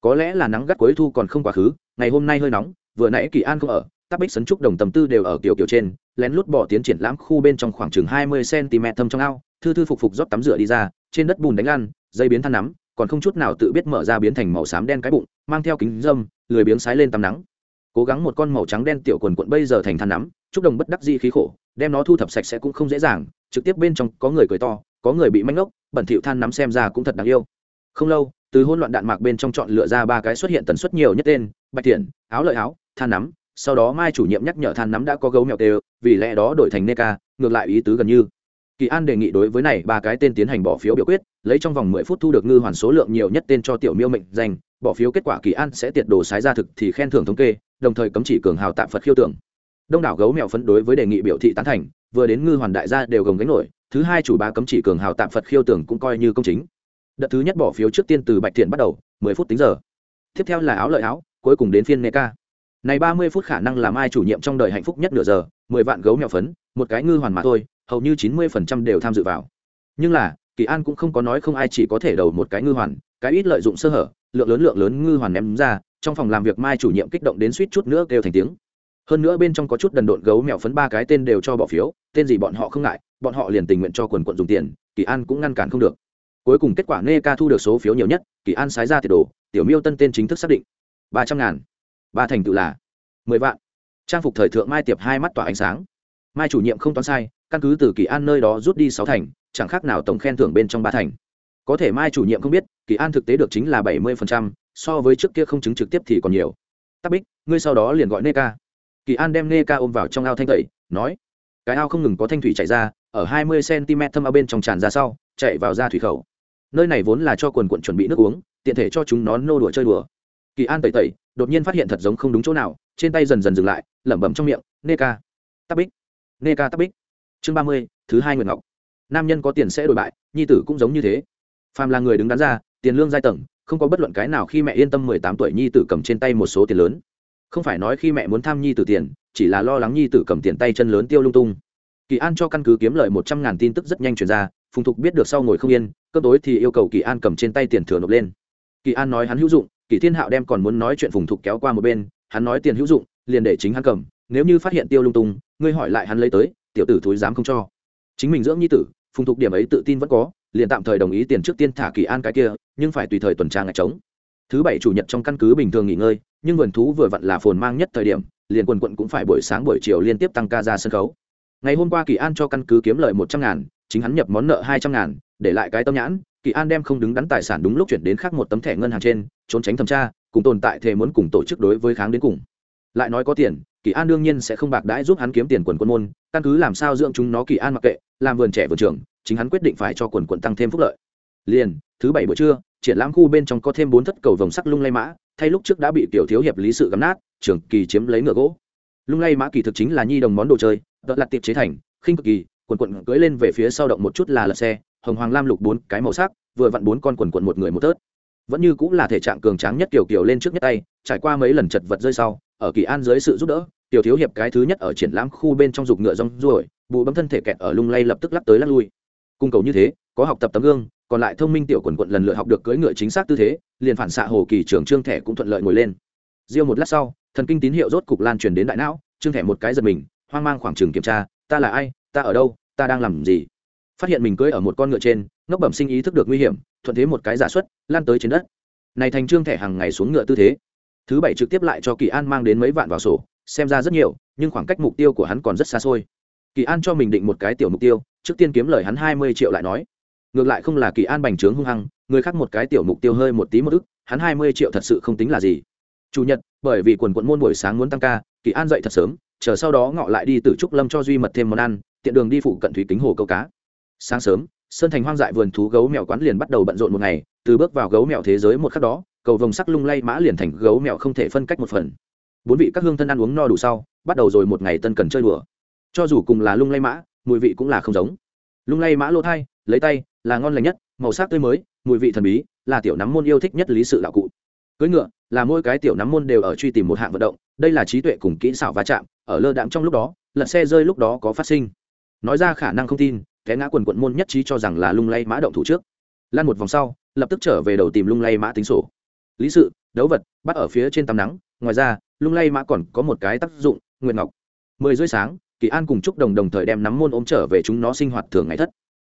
Có lẽ là nắng gắt cuối thu còn không quá khứ ngày hôm nay hơi nóng vừa nãy kỳ an không ở tắc bích sấn trúc đồng tầm tư đều ở kiểu kiểu trên lén lút bỏ tiến triển lãm khu bên trong khoảng chừng hai mươi cm thâm trong ao thư thư phục phục rót tắm rửa đi ra trên đất bùn đánh lan, dây biến than nắm còn không chút nào tự biết mở ra biến thành màu xám đen cái bụng mang theo kính dâm lười biếng sái lên tắm nắng. Cố gắng một con màu trắng đen tiểu quần quận bây giờ thành than nắm chúc đồng bất đắc di khí khổ đem nó thu thập sạch sẽ cũng không dễ dàng trực tiếp bên trong có người cười to có người bị manh ngốc bẩn thỉu than nắm xem ra cũng thật đáng yêu. Không lâu từ hôn loạn đạn mạc bên trong chọn lựa ra ba cái xuất hiện tần suất nhiều nhất tên bạch thiện áo lợi áo than nắm sau đó mai chủ nhiệm nhắc nhở than nắm đã có gấu mèo tê vì lẽ đó đổi thành nê ca, ngược lại ý tứ gần như kỳ an đề nghị đối với này ba cái tên tiến hành bỏ phiếu biểu quyết, lấy trong vòng mười phút thu được ngư hoàn số lượng nhiều nhất tên cho tiểu miêu mệnh danh, bỏ phiếu kết quả kỳ an sẽ tiệt đồ sái ra thực thì khen thưởng thống kê, đồng thời cấm chỉ cường hào tạm phật khiêu tưởng. Đông đảo gấu mèo phấn đối với đề nghị biểu thị tán thành, vừa đến ngư hoàn đại gia đều gồng gánh nổi, thứ hai chủ ba cấm chỉ cường hào tạm phật khiêu tưởng cũng coi như công chính. Đợt thứ nhất bỏ phiếu trước tiên từ bạch thiện bắt đầu, mười phút tính giờ. Tiếp theo là áo lợi áo, cuối cùng đến phiên nê ca. Này ba mươi phút khả năng làm ai chủ nhiệm trong đời hạnh phúc nhất nửa giờ, mười vạn gấu mèo phấn, một cái ngư hoàn mà thôi hầu như chín mươi phần trăm đều tham dự vào. Nhưng là, kỳ an cũng không có nói không ai chỉ có thể đầu một cái ngư hoàn, cái ít lợi dụng sơ hở, lượng lớn lượng lớn ngư hoàn ném ra, trong phòng làm việc mai chủ nhiệm kích động đến suýt chút nữa kêu thành tiếng. Hơn nữa bên trong có chút đần độn gấu mèo phấn ba cái tên đều cho bỏ phiếu, tên gì bọn họ không ngại, bọn họ liền tình nguyện cho quần quận dùng tiền, kỳ an cũng ngăn cản không được. Cuối cùng kết quả nghe ca thu được số phiếu nhiều nhất, kỳ an sái ra tiệt đồ, tiểu miêu tân tên chính thức xác định. ba trăm ngàn. Ba thành tựu là mười vạn. Trang phục thời thượng mai tiệp hai mắt tỏa ánh sáng mai chủ nhiệm không toán sai, căn cứ từ kỳ an nơi đó rút đi sáu thành, chẳng khác nào tổng khen thưởng bên trong ba thành. Có thể mai chủ nhiệm không biết, kỳ an thực tế được chính là bảy mươi so với trước kia không chứng trực tiếp thì còn nhiều. Tắc bích, ngươi sau đó liền gọi nê ca. Kỳ an đem nê ca ôm vào trong ao thanh tẩy, nói, cái ao không ngừng có thanh thủy chạy ra, ở hai mươi cm thâm ao bên trong tràn ra sau, chạy vào ra thủy khẩu. Nơi này vốn là cho quần quận chuẩn bị nước uống, tiện thể cho chúng nó nô đùa chơi đùa. Kỳ an tẩy tẩy, đột nhiên phát hiện thật giống không đúng chỗ nào, trên tay dần dần dừng lại, lẩm bẩm trong miệng, nê ca. Tắc bích nê ca tắc bích. Chương ba mươi, thứ hai nguyện ngọc. Nam nhân có tiền sẽ đổi bại, nhi tử cũng giống như thế. Phàm là người đứng đắn ra, tiền lương giai tầng, không có bất luận cái nào khi mẹ yên tâm mười tám tuổi nhi tử cầm trên tay một số tiền lớn. Không phải nói khi mẹ muốn tham nhi tử tiền, chỉ là lo lắng nhi tử cầm tiền tay chân lớn tiêu lung tung. Kỳ an cho căn cứ kiếm lời một trăm ngàn tin tức rất nhanh chuyển ra, phùng thục biết được sau ngồi không yên, cơn tối thì yêu cầu kỳ an cầm trên tay tiền thừa nộp lên. Kỳ an nói hắn hữu dụng, kỳ thiên hạo đem còn muốn nói chuyện phùng thục kéo qua một bên, hắn nói tiền hữu dụng, liền để chính hắn cầm nếu như phát hiện tiêu lung tung, ngươi hỏi lại hắn lấy tới, tiểu tử thúi dám không cho. Chính mình dưỡng nhi tử, phùng thục điểm ấy tự tin vẫn có, liền tạm thời đồng ý tiền trước tiên thả kỳ an cái kia, nhưng phải tùy thời tuần tra ngạch trống. Thứ bảy chủ nhật trong căn cứ bình thường nghỉ ngơi, nhưng vườn thú vừa vặn là phồn mang nhất thời điểm, liền quần quận cũng phải buổi sáng buổi chiều liên tiếp tăng ca ra sân khấu. Ngày hôm qua kỳ an cho căn cứ kiếm lời một trăm ngàn, chính hắn nhập món nợ hai trăm ngàn, để lại cái tâm nhãn, kỳ an đem không đứng đắn tài sản đúng lúc chuyển đến khác một tấm thẻ ngân hàng trên, trốn tránh thẩm tra, cùng tồn tại thề muốn cùng tổ chức đối với kháng đến cùng. Lại nói có tiền kỳ an đương nhiên sẽ không bạc đãi giúp hắn kiếm tiền quần quân môn, căn cứ làm sao dưỡng chúng nó kỳ an mặc kệ, làm vườn trẻ vườn trường chính hắn quyết định phải cho quần quần tăng thêm phúc lợi. Liền, thứ bảy buổi trưa, triển lãm khu bên trong có thêm bốn thất cầu vồng sắc lung lay mã, thay lúc trước đã bị tiểu thiếu hiệp lý sự gắm nát trường kỳ chiếm lấy ngựa gỗ. Lung lay mã kỳ thực chính là nhi đồng món đồ chơi đợt lặt tiệp chế thành, khinh cực kỳ, quần quần cưỡi lên về phía sau động một chút là lật xe, hồng hoàng lam lục bốn cái màu sắc, vừa vặn bốn con quần quần một người một tớt. Vẫn như cũng là thể trạng cường tráng nhất kiểu kiểu lên trước nhất tay, trải qua mấy lần chật vật rơi sau ở kỳ an dưới sự giúp đỡ, tiểu thiếu hiệp cái thứ nhất ở triển lãm khu bên trong dục ngựa rong ruổi, bụ bấm thân thể kẹt ở lung lay lập tức lắc tới lắc lui. Cung cầu như thế, có học tập tấm gương, còn lại thông minh tiểu quần quận lần lượt học được cưỡi ngựa chính xác tư thế, liền phản xạ hồ kỳ trưởng trương thẻ cũng thuận lợi ngồi lên. Riêng một lát sau, thần kinh tín hiệu rốt cục lan truyền đến đại não, trương thẻ một cái giật mình, hoang mang khoảng trường kiểm tra, ta là ai? Ta ở đâu? Ta đang làm gì? Phát hiện mình cưỡi ở một con ngựa trên, ngốc bẩm sinh ý thức được nguy hiểm, thuận thế một cái giả xuất lan tới trên đất. Này thành trương thẻ hàng ngày xuống ngựa tư thế thứ bảy trực tiếp lại cho kỳ an mang đến mấy vạn vào sổ, xem ra rất nhiều, nhưng khoảng cách mục tiêu của hắn còn rất xa xôi. Kỳ an cho mình định một cái tiểu mục tiêu, trước tiên kiếm lời hắn hai mươi triệu lại nói. Ngược lại không là kỳ an bành trướng hung hăng, người khác một cái tiểu mục tiêu hơi một tí một ức, hắn hai mươi triệu thật sự không tính là gì. Chủ nhật, bởi vì quần quận môn buổi sáng muốn tăng ca, kỳ an dậy thật sớm, chờ sau đó ngọ lại đi từ trúc lâm cho duy mật thêm món ăn, tiện đường đi phụ cận thủy kính hồ câu cá. Sáng sớm, sơn thành hoang dại vườn thú gấu mèo quán liền bắt đầu bận rộn một ngày, từ bước vào gấu mèo thế giới một khắc đó cầu vồng sắc lung lay mã liền thành gấu mèo không thể phân cách một phần. Bốn vị các hương thân ăn uống no đủ sau, bắt đầu rồi một ngày tân cần chơi đùa. Cho dù cùng là lung lay mã, mùi vị cũng là không giống. Lung lay mã lô thai, lấy tay, là ngon lành nhất, màu sắc tươi mới, mùi vị thần bí, là tiểu nắm môn yêu thích nhất lý sự đạo cụ. Cưỡi ngựa, là mỗi cái tiểu nắm môn đều ở truy tìm một hạng vận động, đây là trí tuệ cùng kỹ xảo va chạm, ở lơ đạm trong lúc đó, lật xe rơi lúc đó có phát sinh. Nói ra khả năng không tin, té ngã quần quận môn nhất trí cho rằng là lung lay mã động thủ trước. Lan một vòng sau, lập tức trở về đầu tìm lung lay mã tính sổ lý sự, đấu vật, bắt ở phía trên tắm nắng, ngoài ra, lung lay mã còn có một cái tác dụng nguyện ngọc. Mười rưỡi sáng, kỳ an cùng chúc đồng đồng thời đem nắm môn ôm trở về chúng nó sinh hoạt thường ngày thất.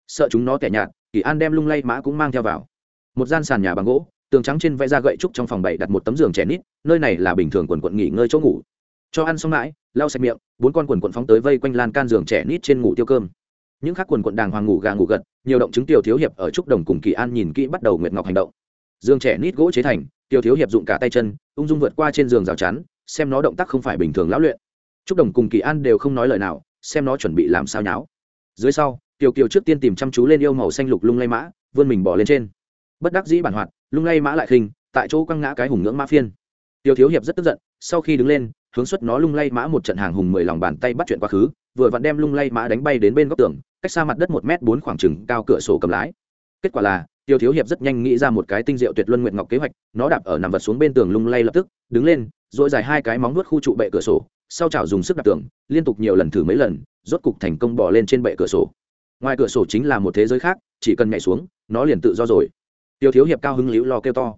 Sợ chúng nó tẻ nhạt, kỳ an đem lung lay mã cũng mang theo vào. Một gian sàn nhà bằng gỗ, tường trắng trên vẽ ra gậy trúc trong phòng bảy đặt một tấm giường trẻ nít, nơi này là bình thường quần quận nghỉ ngơi chỗ ngủ. Cho ăn xong mãi, lau sạch miệng, bốn con quần quận phóng tới vây quanh lan can giường trẻ nít trên ngủ tiêu cơm. Những khác quần quận đàng hoàng ngủ gà ngủ gật, nhiều động chứng tiểu thiếu hiệp ở trúc đồng cùng kỳ an nhìn kỹ bắt đầu nguyệt ngọc hành động giường trẻ nít gỗ chế thành tiểu thiếu hiệp dụng cả tay chân, ung dung vượt qua trên giường rào chắn, xem nó động tác không phải bình thường lão luyện. Trúc đồng cùng kỳ an đều không nói lời nào, xem nó chuẩn bị làm sao nháo. Dưới sau tiểu kiều trước tiên tìm chăm chú lên yêu màu xanh lục lung lay mã, vươn mình bỏ lên trên. Bất đắc dĩ bản hoạt, lung lay mã lại khinh, tại chỗ quăng ngã cái hùng ngưỡng mã phiên. Tiểu thiếu hiệp rất tức giận, sau khi đứng lên, hướng xuất nó lung lay mã một trận hàng hùng mười lòng bàn tay bắt chuyện quá khứ, vừa vặn đem lung lay mã đánh bay đến bên góc tường, cách xa mặt đất một m bốn khoảng trừng cao cửa sổ cầm lái. Kết quả là tiêu thiếu hiệp rất nhanh nghĩ ra một cái tinh diệu tuyệt luân nguyện ngọc kế hoạch, nó đạp ở nằm vật xuống bên tường lung lay lập tức, đứng lên dội dài hai cái móng nuốt khu trụ bệ cửa sổ, sau chảo dùng sức đạp tường, liên tục nhiều lần thử mấy lần, rốt cục thành công bỏ lên trên bệ cửa sổ. Ngoài cửa sổ chính là một thế giới khác, chỉ cần nhảy xuống, nó liền tự do rồi. Tiêu thiếu hiệp cao hứng liễu lo kêu to.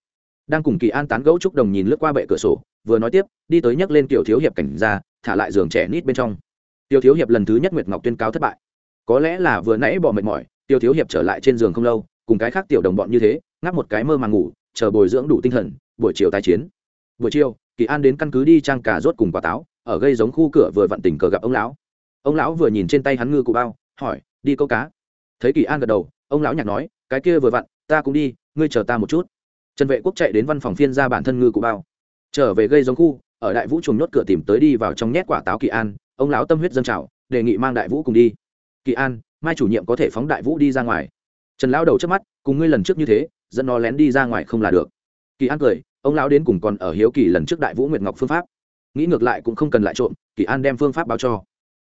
Đang cùng kỳ an tán gẫu trúc đồng nhìn lướt qua bệ cửa sổ, vừa nói tiếp, đi tới nhấc lên tiểu thiếu hiệp cảnh ra, thả lại giường trẻ nít bên trong. Tiêu thiếu hiệp lần thứ nhất nguyệt ngọc tuyên cáo thất bại. Có lẽ là vừa nãy bỏ mệt mỏi, tiêu thiếu hiệp trở lại trên giường không lâu cùng cái khác tiểu đồng bọn như thế, ngáp một cái mơ màng ngủ, chờ bồi dưỡng đủ tinh thần, buổi chiều tái chiến. Buổi chiều, kỳ an đến căn cứ đi trang cà rốt cùng quả táo, ở gây giống khu cửa vừa vặn tình cờ gặp ông lão. Ông lão vừa nhìn trên tay hắn ngư cụ bao, hỏi, đi câu cá? Thấy kỳ an gật đầu, ông lão nhạc nói, cái kia vừa vặn, ta cũng đi, ngươi chờ ta một chút. Trần vệ quốc chạy đến văn phòng phiên ra bản thân ngư cụ bao. Trở về gây giống khu, ở đại vũ chuồng nhốt cửa tìm tới đi vào trong nhét quả táo kỳ an, ông lão tâm huyết dân trào, đề nghị mang đại vũ cùng đi. Kỳ an, mai chủ nhiệm có thể phóng đại vũ đi ra ngoài trần lão đầu trước mắt, cùng ngươi lần trước như thế, dẫn nó lén đi ra ngoài không là được. Kỳ an cười, ông lão đến cùng còn ở hiếu kỳ lần trước đại vũ nguyệt ngọc phương pháp. Nghĩ ngược lại cũng không cần lại trộm, kỳ an đem phương pháp báo cho.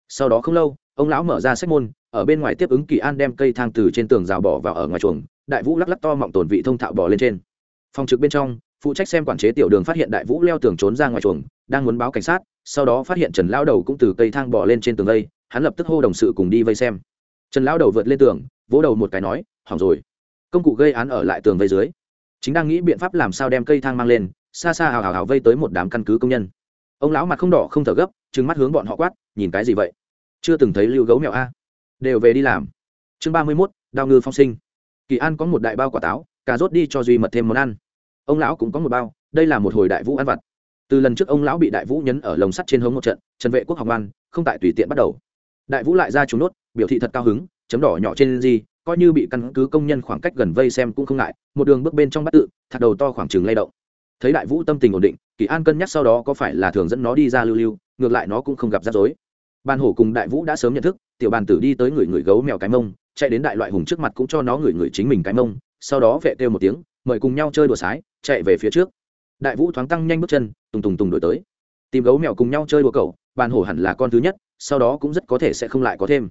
Sau đó không lâu, ông lão mở ra sách môn, ở bên ngoài tiếp ứng kỳ an đem cây thang từ trên tường rào bỏ vào ở ngoài chuồng, đại vũ lắc lắc to mọng tồn vị thông thạo bỏ lên trên. Phòng trực bên trong, phụ trách xem quản chế tiểu đường phát hiện đại vũ leo tường trốn ra ngoài chuồng, đang muốn báo cảnh sát, sau đó phát hiện trần lão đầu cũng từ cây thang bỏ lên trên tường lây hắn lập tức hô đồng sự cùng đi vây xem. Trần lão đầu vượt lên tường, vỗ đầu một cái nói hỏng rồi. Công cụ gây án ở lại tường vây dưới. Chính đang nghĩ biện pháp làm sao đem cây thang mang lên, xa xa hào hào hào vây tới một đám căn cứ công nhân. Ông lão mặt không đỏ không thở gấp, trừng mắt hướng bọn họ quát, nhìn cái gì vậy? Chưa từng thấy lưu gấu mèo a. Đều về đi làm. Chương ba mươi mốt, đao ngư phong sinh. Kỳ an có một đại bao quả táo, cà rốt đi cho duy mật thêm món ăn. Ông lão cũng có một bao, đây là một hồi đại vũ ăn vặt. Từ lần trước ông lão bị đại vũ nhấn ở lồng sắt trên hống một trận, trần vệ quốc học ăn không tại tùy tiện bắt đầu. Đại vũ lại ra trúng nốt, biểu thị thật cao hứng, chấm đỏ nhỏ trên di coi như bị căn cứ công nhân khoảng cách gần vây xem cũng không ngại, một đường bước bên trong bắt tự thạc đầu to khoảng chừng lay động. Thấy đại vũ tâm tình ổn định, kỳ an cân nhắc sau đó có phải là thường dẫn nó đi ra lưu lưu, ngược lại nó cũng không gặp rắc rối. Ban hổ cùng đại vũ đã sớm nhận thức, tiểu bàn tử đi tới người người gấu mèo cái mông, chạy đến đại loại hùng trước mặt cũng cho nó người người chính mình cái mông, sau đó vệ kêu một tiếng, mời cùng nhau chơi đùa sái, chạy về phía trước. Đại vũ thoáng tăng nhanh bước chân, tùng tùng tùng đổi tới. Tìm gấu mèo cùng nhau chơi đùa cậu bàn hổ hẳn là con thứ nhất, sau đó cũng rất có thể sẽ không lại có thêm.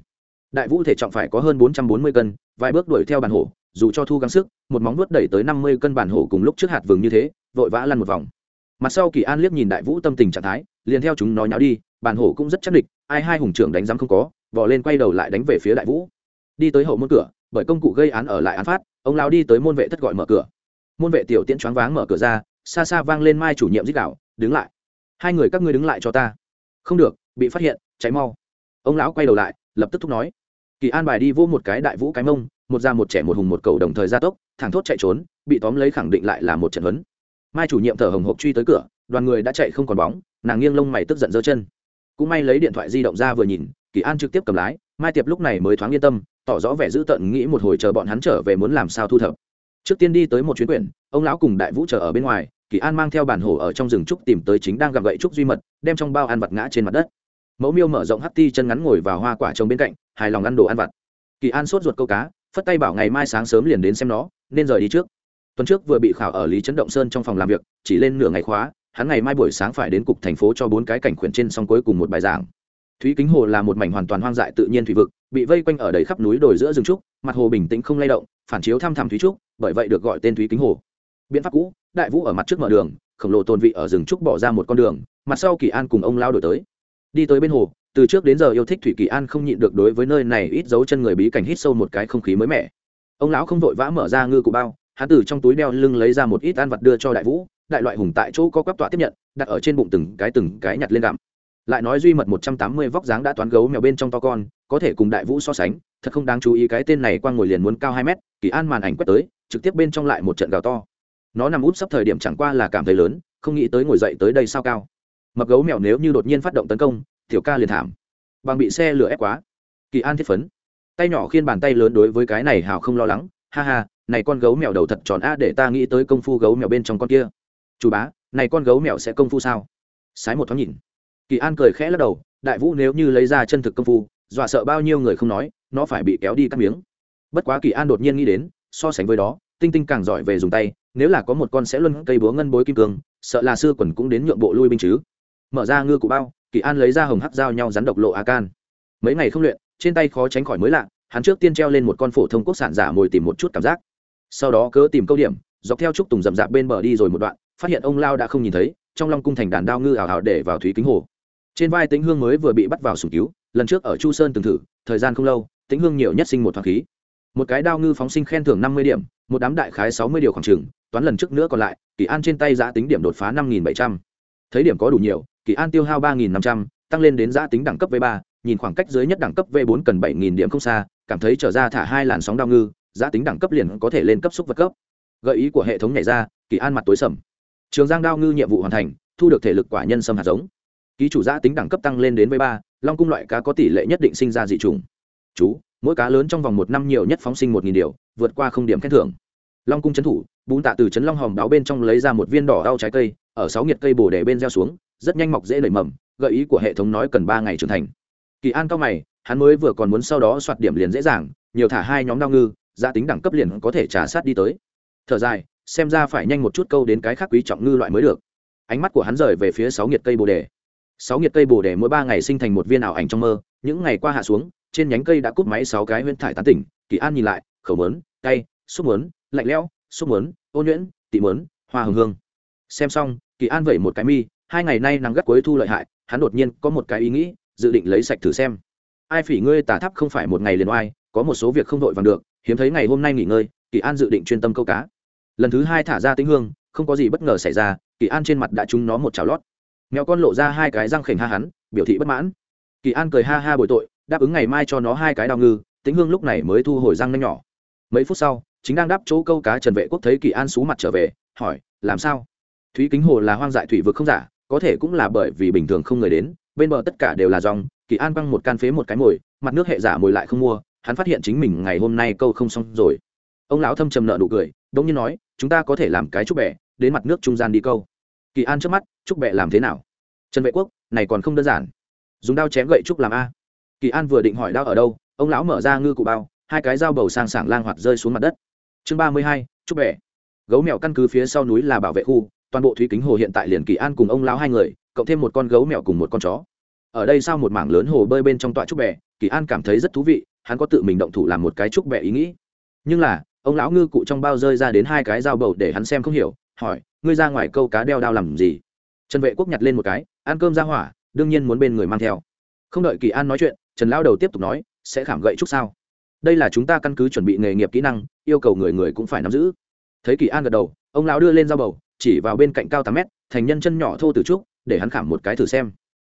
Đại vũ thể trọng phải có hơn bốn trăm bốn mươi cân vài bước đuổi theo bàn hổ, dù cho thu gắng sức, một móng vuốt đẩy tới năm mươi cân bàn hổ cùng lúc trước hạt vừng như thế, vội vã lăn một vòng. Mặt sau kỳ an liếc nhìn đại vũ tâm tình trạng thái, liền theo chúng nó nháo đi bàn hổ cũng rất chắc địch, ai hai hùng trưởng đánh rắm không có, vò lên quay đầu lại đánh về phía đại vũ. Đi tới hậu môn cửa, bởi công cụ gây án ở lại án phát, ông lao đi tới môn vệ thất gọi mở cửa. Môn vệ tiểu tiễn choáng váng mở cửa ra, xa xa vang lên mai chủ nhiệm dích đạo, đứng lại. Hai người các ngươi đứng lại cho ta. Không được, bị phát hiện cháy mau. Ông lão quay đầu lại, lập tức thúc nói kỳ an bài đi vô một cái đại vũ cái mông, một già một trẻ một hùng một cầu đồng thời gia tốc, thẳng thốt chạy trốn, bị tóm lấy khẳng định lại là một trận huấn. Mai chủ nhiệm thở hồng hộc truy tới cửa, đoàn người đã chạy không còn bóng, nàng nghiêng lông mày tức giận giơ chân. Cũng may lấy điện thoại di động ra vừa nhìn, kỳ an trực tiếp cầm lái, mai tiệp lúc này mới thoáng yên tâm, tỏ rõ vẻ giữ tận nghĩ một hồi chờ bọn hắn trở về muốn làm sao thu thập. Trước tiên đi tới một chuyến quyển ông lão cùng đại vũ chờ ở bên ngoài, kỳ an mang theo bản hổ ở trong rừng trúc tìm tới chính đang gặp gậy trúc duy mật, đem trong bao ăn vặt ngã trên mặt đất mẫu miêu mở rộng hắt ti chân ngắn ngồi vào hoa quả trồng bên cạnh, hài lòng ăn đồ ăn vặt. Kỳ an sốt ruột câu cá, phất tay bảo ngày mai sáng sớm liền đến xem nó, nên rời đi trước. Tuần trước vừa bị khảo ở lý trấn động sơn trong phòng làm việc, chỉ lên nửa ngày khóa, hắn ngày mai buổi sáng phải đến cục thành phố cho bốn cái cảnh khuyển trên xong cuối cùng một bài giảng. Thúy kính hồ là một mảnh hoàn toàn hoang dại tự nhiên thủy vực, bị vây quanh ở đầy khắp núi đồi giữa rừng trúc, mặt hồ bình tĩnh không lay động, phản chiếu thăm thẳm thúy trúc, bởi vậy được gọi tên thúy kính hồ. Biện pháp cũ, đại vũ ở mặt trước mở đường, khổng lồ tồn vị ở rừng trúc bỏ ra một con đường, mặt sau kỳ an cùng ông lao đổi tới đi tới bên hồ, từ trước đến giờ yêu thích thủy kỳ an không nhịn được đối với nơi này ít dấu chân người bí cảnh hít sâu một cái không khí mới mẻ. Ông lão không vội vã mở ra ngư cụ bao, hắn từ trong túi đeo lưng lấy ra một ít ăn vật đưa cho đại vũ, đại loại hùng tại chỗ có quắp tọa tiếp nhận, đặt ở trên bụng từng cái từng cái nhặt lên gặm. Lại nói duy mật một trăm tám mươi vóc dáng đã toán gấu mèo bên trong to con, có thể cùng đại vũ so sánh, thật không đáng chú ý cái tên này qua ngồi liền muốn cao hai mét, kỳ an màn ảnh quét tới, trực tiếp bên trong lại một trận gào to. Nó nằm út sắp thời điểm chẳng qua là cảm thấy lớn, không nghĩ tới ngồi dậy tới đây sao cao mập gấu mèo nếu như đột nhiên phát động tấn công, tiểu ca liền thảm. Bằng bị xe lửa ép quá. Kỳ an thiết phấn. Tay nhỏ khiên bàn tay lớn đối với cái này hào không lo lắng. Ha ha, này con gấu mèo đầu thật tròn a, để ta nghĩ tới công phu gấu mèo bên trong con kia. Chủ bá, này con gấu mèo sẽ công phu sao? Sái một thoáng nhìn. Kỳ an cười khẽ lắc đầu. Đại vũ nếu như lấy ra chân thực công phu, dọa sợ bao nhiêu người không nói, nó phải bị kéo đi cắt miếng. Bất quá kỳ an đột nhiên nghĩ đến, so sánh với đó, tinh tinh càng giỏi về dùng tay, nếu là có một con sẽ luân cây búa ngân bối kim cương, sợ là xưa quần cũng đến nhượng bộ lui binh chứ mở ra ngư cụ bao, kỳ an lấy ra hồng hắc dao nhau rắn độc lộ a can. Mấy ngày không luyện, trên tay khó tránh khỏi mới lạ, hắn trước tiên treo lên một con phổ thông quốc sản giả mồi tìm một chút cảm giác. Sau đó cớ tìm câu điểm, dọc theo trúc tùng rậm rạp bên bờ đi rồi một đoạn, phát hiện ông lao đã không nhìn thấy, trong long cung thành đàn đao ngư ảo ảo để vào thúy kính hồ. Trên vai tĩnh hương mới vừa bị bắt vào sùng cứu, lần trước ở chu sơn từng thử, thời gian không lâu, tĩnh hương nhiều nhất sinh một thoáng khí. Một cái đao ngư phóng sinh khen thưởng năm mươi điểm, một đám đại khái sáu mươi điều khoảng trừng toán lần trước nữa còn lại, kỳ an trên tay giã tính điểm đột phá năm nghìn bảy trăm. Thấy điểm có đủ nhiều kỳ an tiêu hao ba nghìn năm trăm, tăng lên đến giã tính đẳng cấp v ba, nhìn khoảng cách dưới nhất đẳng cấp v bốn cần bảy nghìn điểm không xa, cảm thấy trở ra thả hai làn sóng đao ngư giã tính đẳng cấp liền có thể lên cấp xúc vật cấp. Gợi ý của hệ thống nhảy ra, kỳ an mặt tối sầm. Trường giang đao ngư nhiệm vụ hoàn thành, thu được thể lực quả nhân sâm hạt giống. Ký chủ giã tính đẳng cấp tăng lên đến v ba, long cung loại cá có tỷ lệ nhất định sinh ra dị trùng chú, mỗi cá lớn trong vòng một năm nhiều nhất phóng sinh một nghìn điều, vượt qua không điểm khen thưởng. Long cung trấn thủ, bún tạ từ trấn long hòm đáo bên trong lấy ra một viên đỏ đau trái cây, ở sáu nhiệt cây bồ đề bên gieo xuống rất nhanh mọc dễ lẩy mầm, gợi ý của hệ thống nói cần ba ngày trưởng thành. Kỳ an cao mày, hắn mới vừa còn muốn sau đó soạt điểm liền dễ dàng, nhiều thả hai nhóm đao ngư gia tính đẳng cấp liền có thể trả sát đi tới. Thở dài, xem ra phải nhanh một chút câu đến cái khác quý trọng ngư loại mới được. Ánh mắt của hắn rời về phía sáu nhiệt cây bồ đề. Sáu nhiệt cây bồ đề mỗi ba ngày sinh thành một viên ảo ảnh trong mơ, những ngày qua hạ xuống, trên nhánh cây đã cút máy sáu cái huyên thải tán tỉnh. Kỳ an nhìn lại, khẩu mớn, cay xúc mớn, lạnh lẽo xúc mớn ôn nhuyễn, tị mớn, hoa hồng hương. Xem xong, kỳ an vẩy một cái mi hai ngày nay nắng gắt cuối thu lợi hại, hắn đột nhiên có một cái ý nghĩ, dự định lấy sạch thử xem. Ai phỉ ngươi tà tháp không phải một ngày liền oai, có một số việc không vội vàng được, hiếm thấy ngày hôm nay nghỉ ngơi, kỳ an dự định chuyên tâm câu cá. Lần thứ hai thả ra tĩnh hương, không có gì bất ngờ xảy ra, kỳ an trên mặt đã trúng nó một chảo lót. Mèo con lộ ra hai cái răng khểnh ha hắn, biểu thị bất mãn. Kỳ an cười ha ha bồi tội, đáp ứng ngày mai cho nó hai cái đào ngư tĩnh hương lúc này mới thu hồi răng nhanh nhỏ. Mấy phút sau, chính đang đáp chỗ câu cá trần vệ quốc thấy kỳ an xú mặt trở về, hỏi, làm sao? Thúy kính hồ là hoang dại thủy vực không giả có thể cũng là bởi vì bình thường không người đến, bên bờ tất cả đều là dòng kỳ an băng một can phế một cái mồi, mặt nước hệ giả mồi lại không mua, hắn phát hiện chính mình ngày hôm nay câu không xong rồi. Ông lão thâm trầm nợ nụ cười đông như nói, chúng ta có thể làm cái trúc bẹ đến mặt nước trung gian đi câu. Kỳ an trước mắt, trúc bẹ làm thế nào? Trần vệ quốc, này còn không đơn giản. Dùng đao chém gậy trúc làm a. Kỳ an vừa định hỏi đao ở đâu, ông lão mở ra ngư cụ bao, hai cái dao bầu sang sảng lang hoạt rơi xuống mặt đất. Chương ba mươi hai, trúc bẹ gấu mèo căn cứ phía sau núi là bảo vệ khu toàn bộ thúy kính hồ hiện tại liền kỳ an cùng ông lão hai người, cộng thêm một con gấu mèo cùng một con chó. Ở đây sau một mảng lớn hồ bơi bên trong tọa trúc bẹ kỳ an cảm thấy rất thú vị, hắn có tự mình động thủ làm một cái trúc bẹ ý nghĩ. Nhưng là, ông lão ngư cụ trong bao rơi ra đến hai cái dao bầu để hắn xem không hiểu, hỏi, ngươi ra ngoài câu cá đeo đao làm gì? Trần vệ quốc nhặt lên một cái, ăn cơm ra hỏa, đương nhiên muốn bên người mang theo. Không đợi kỳ an nói chuyện, trần lão đầu tiếp tục nói, sẽ khảm gậy trúc sao? Đây là chúng ta căn cứ chuẩn bị nghề nghiệp kỹ năng, yêu cầu người người cũng phải nắm giữ. Thấy kỳ an gật đầu, ông lão đưa lên dao bầu chỉ vào bên cạnh cao tám mét, thành nhân chân nhỏ thô từ trúc, để hắn khảm một cái thử xem.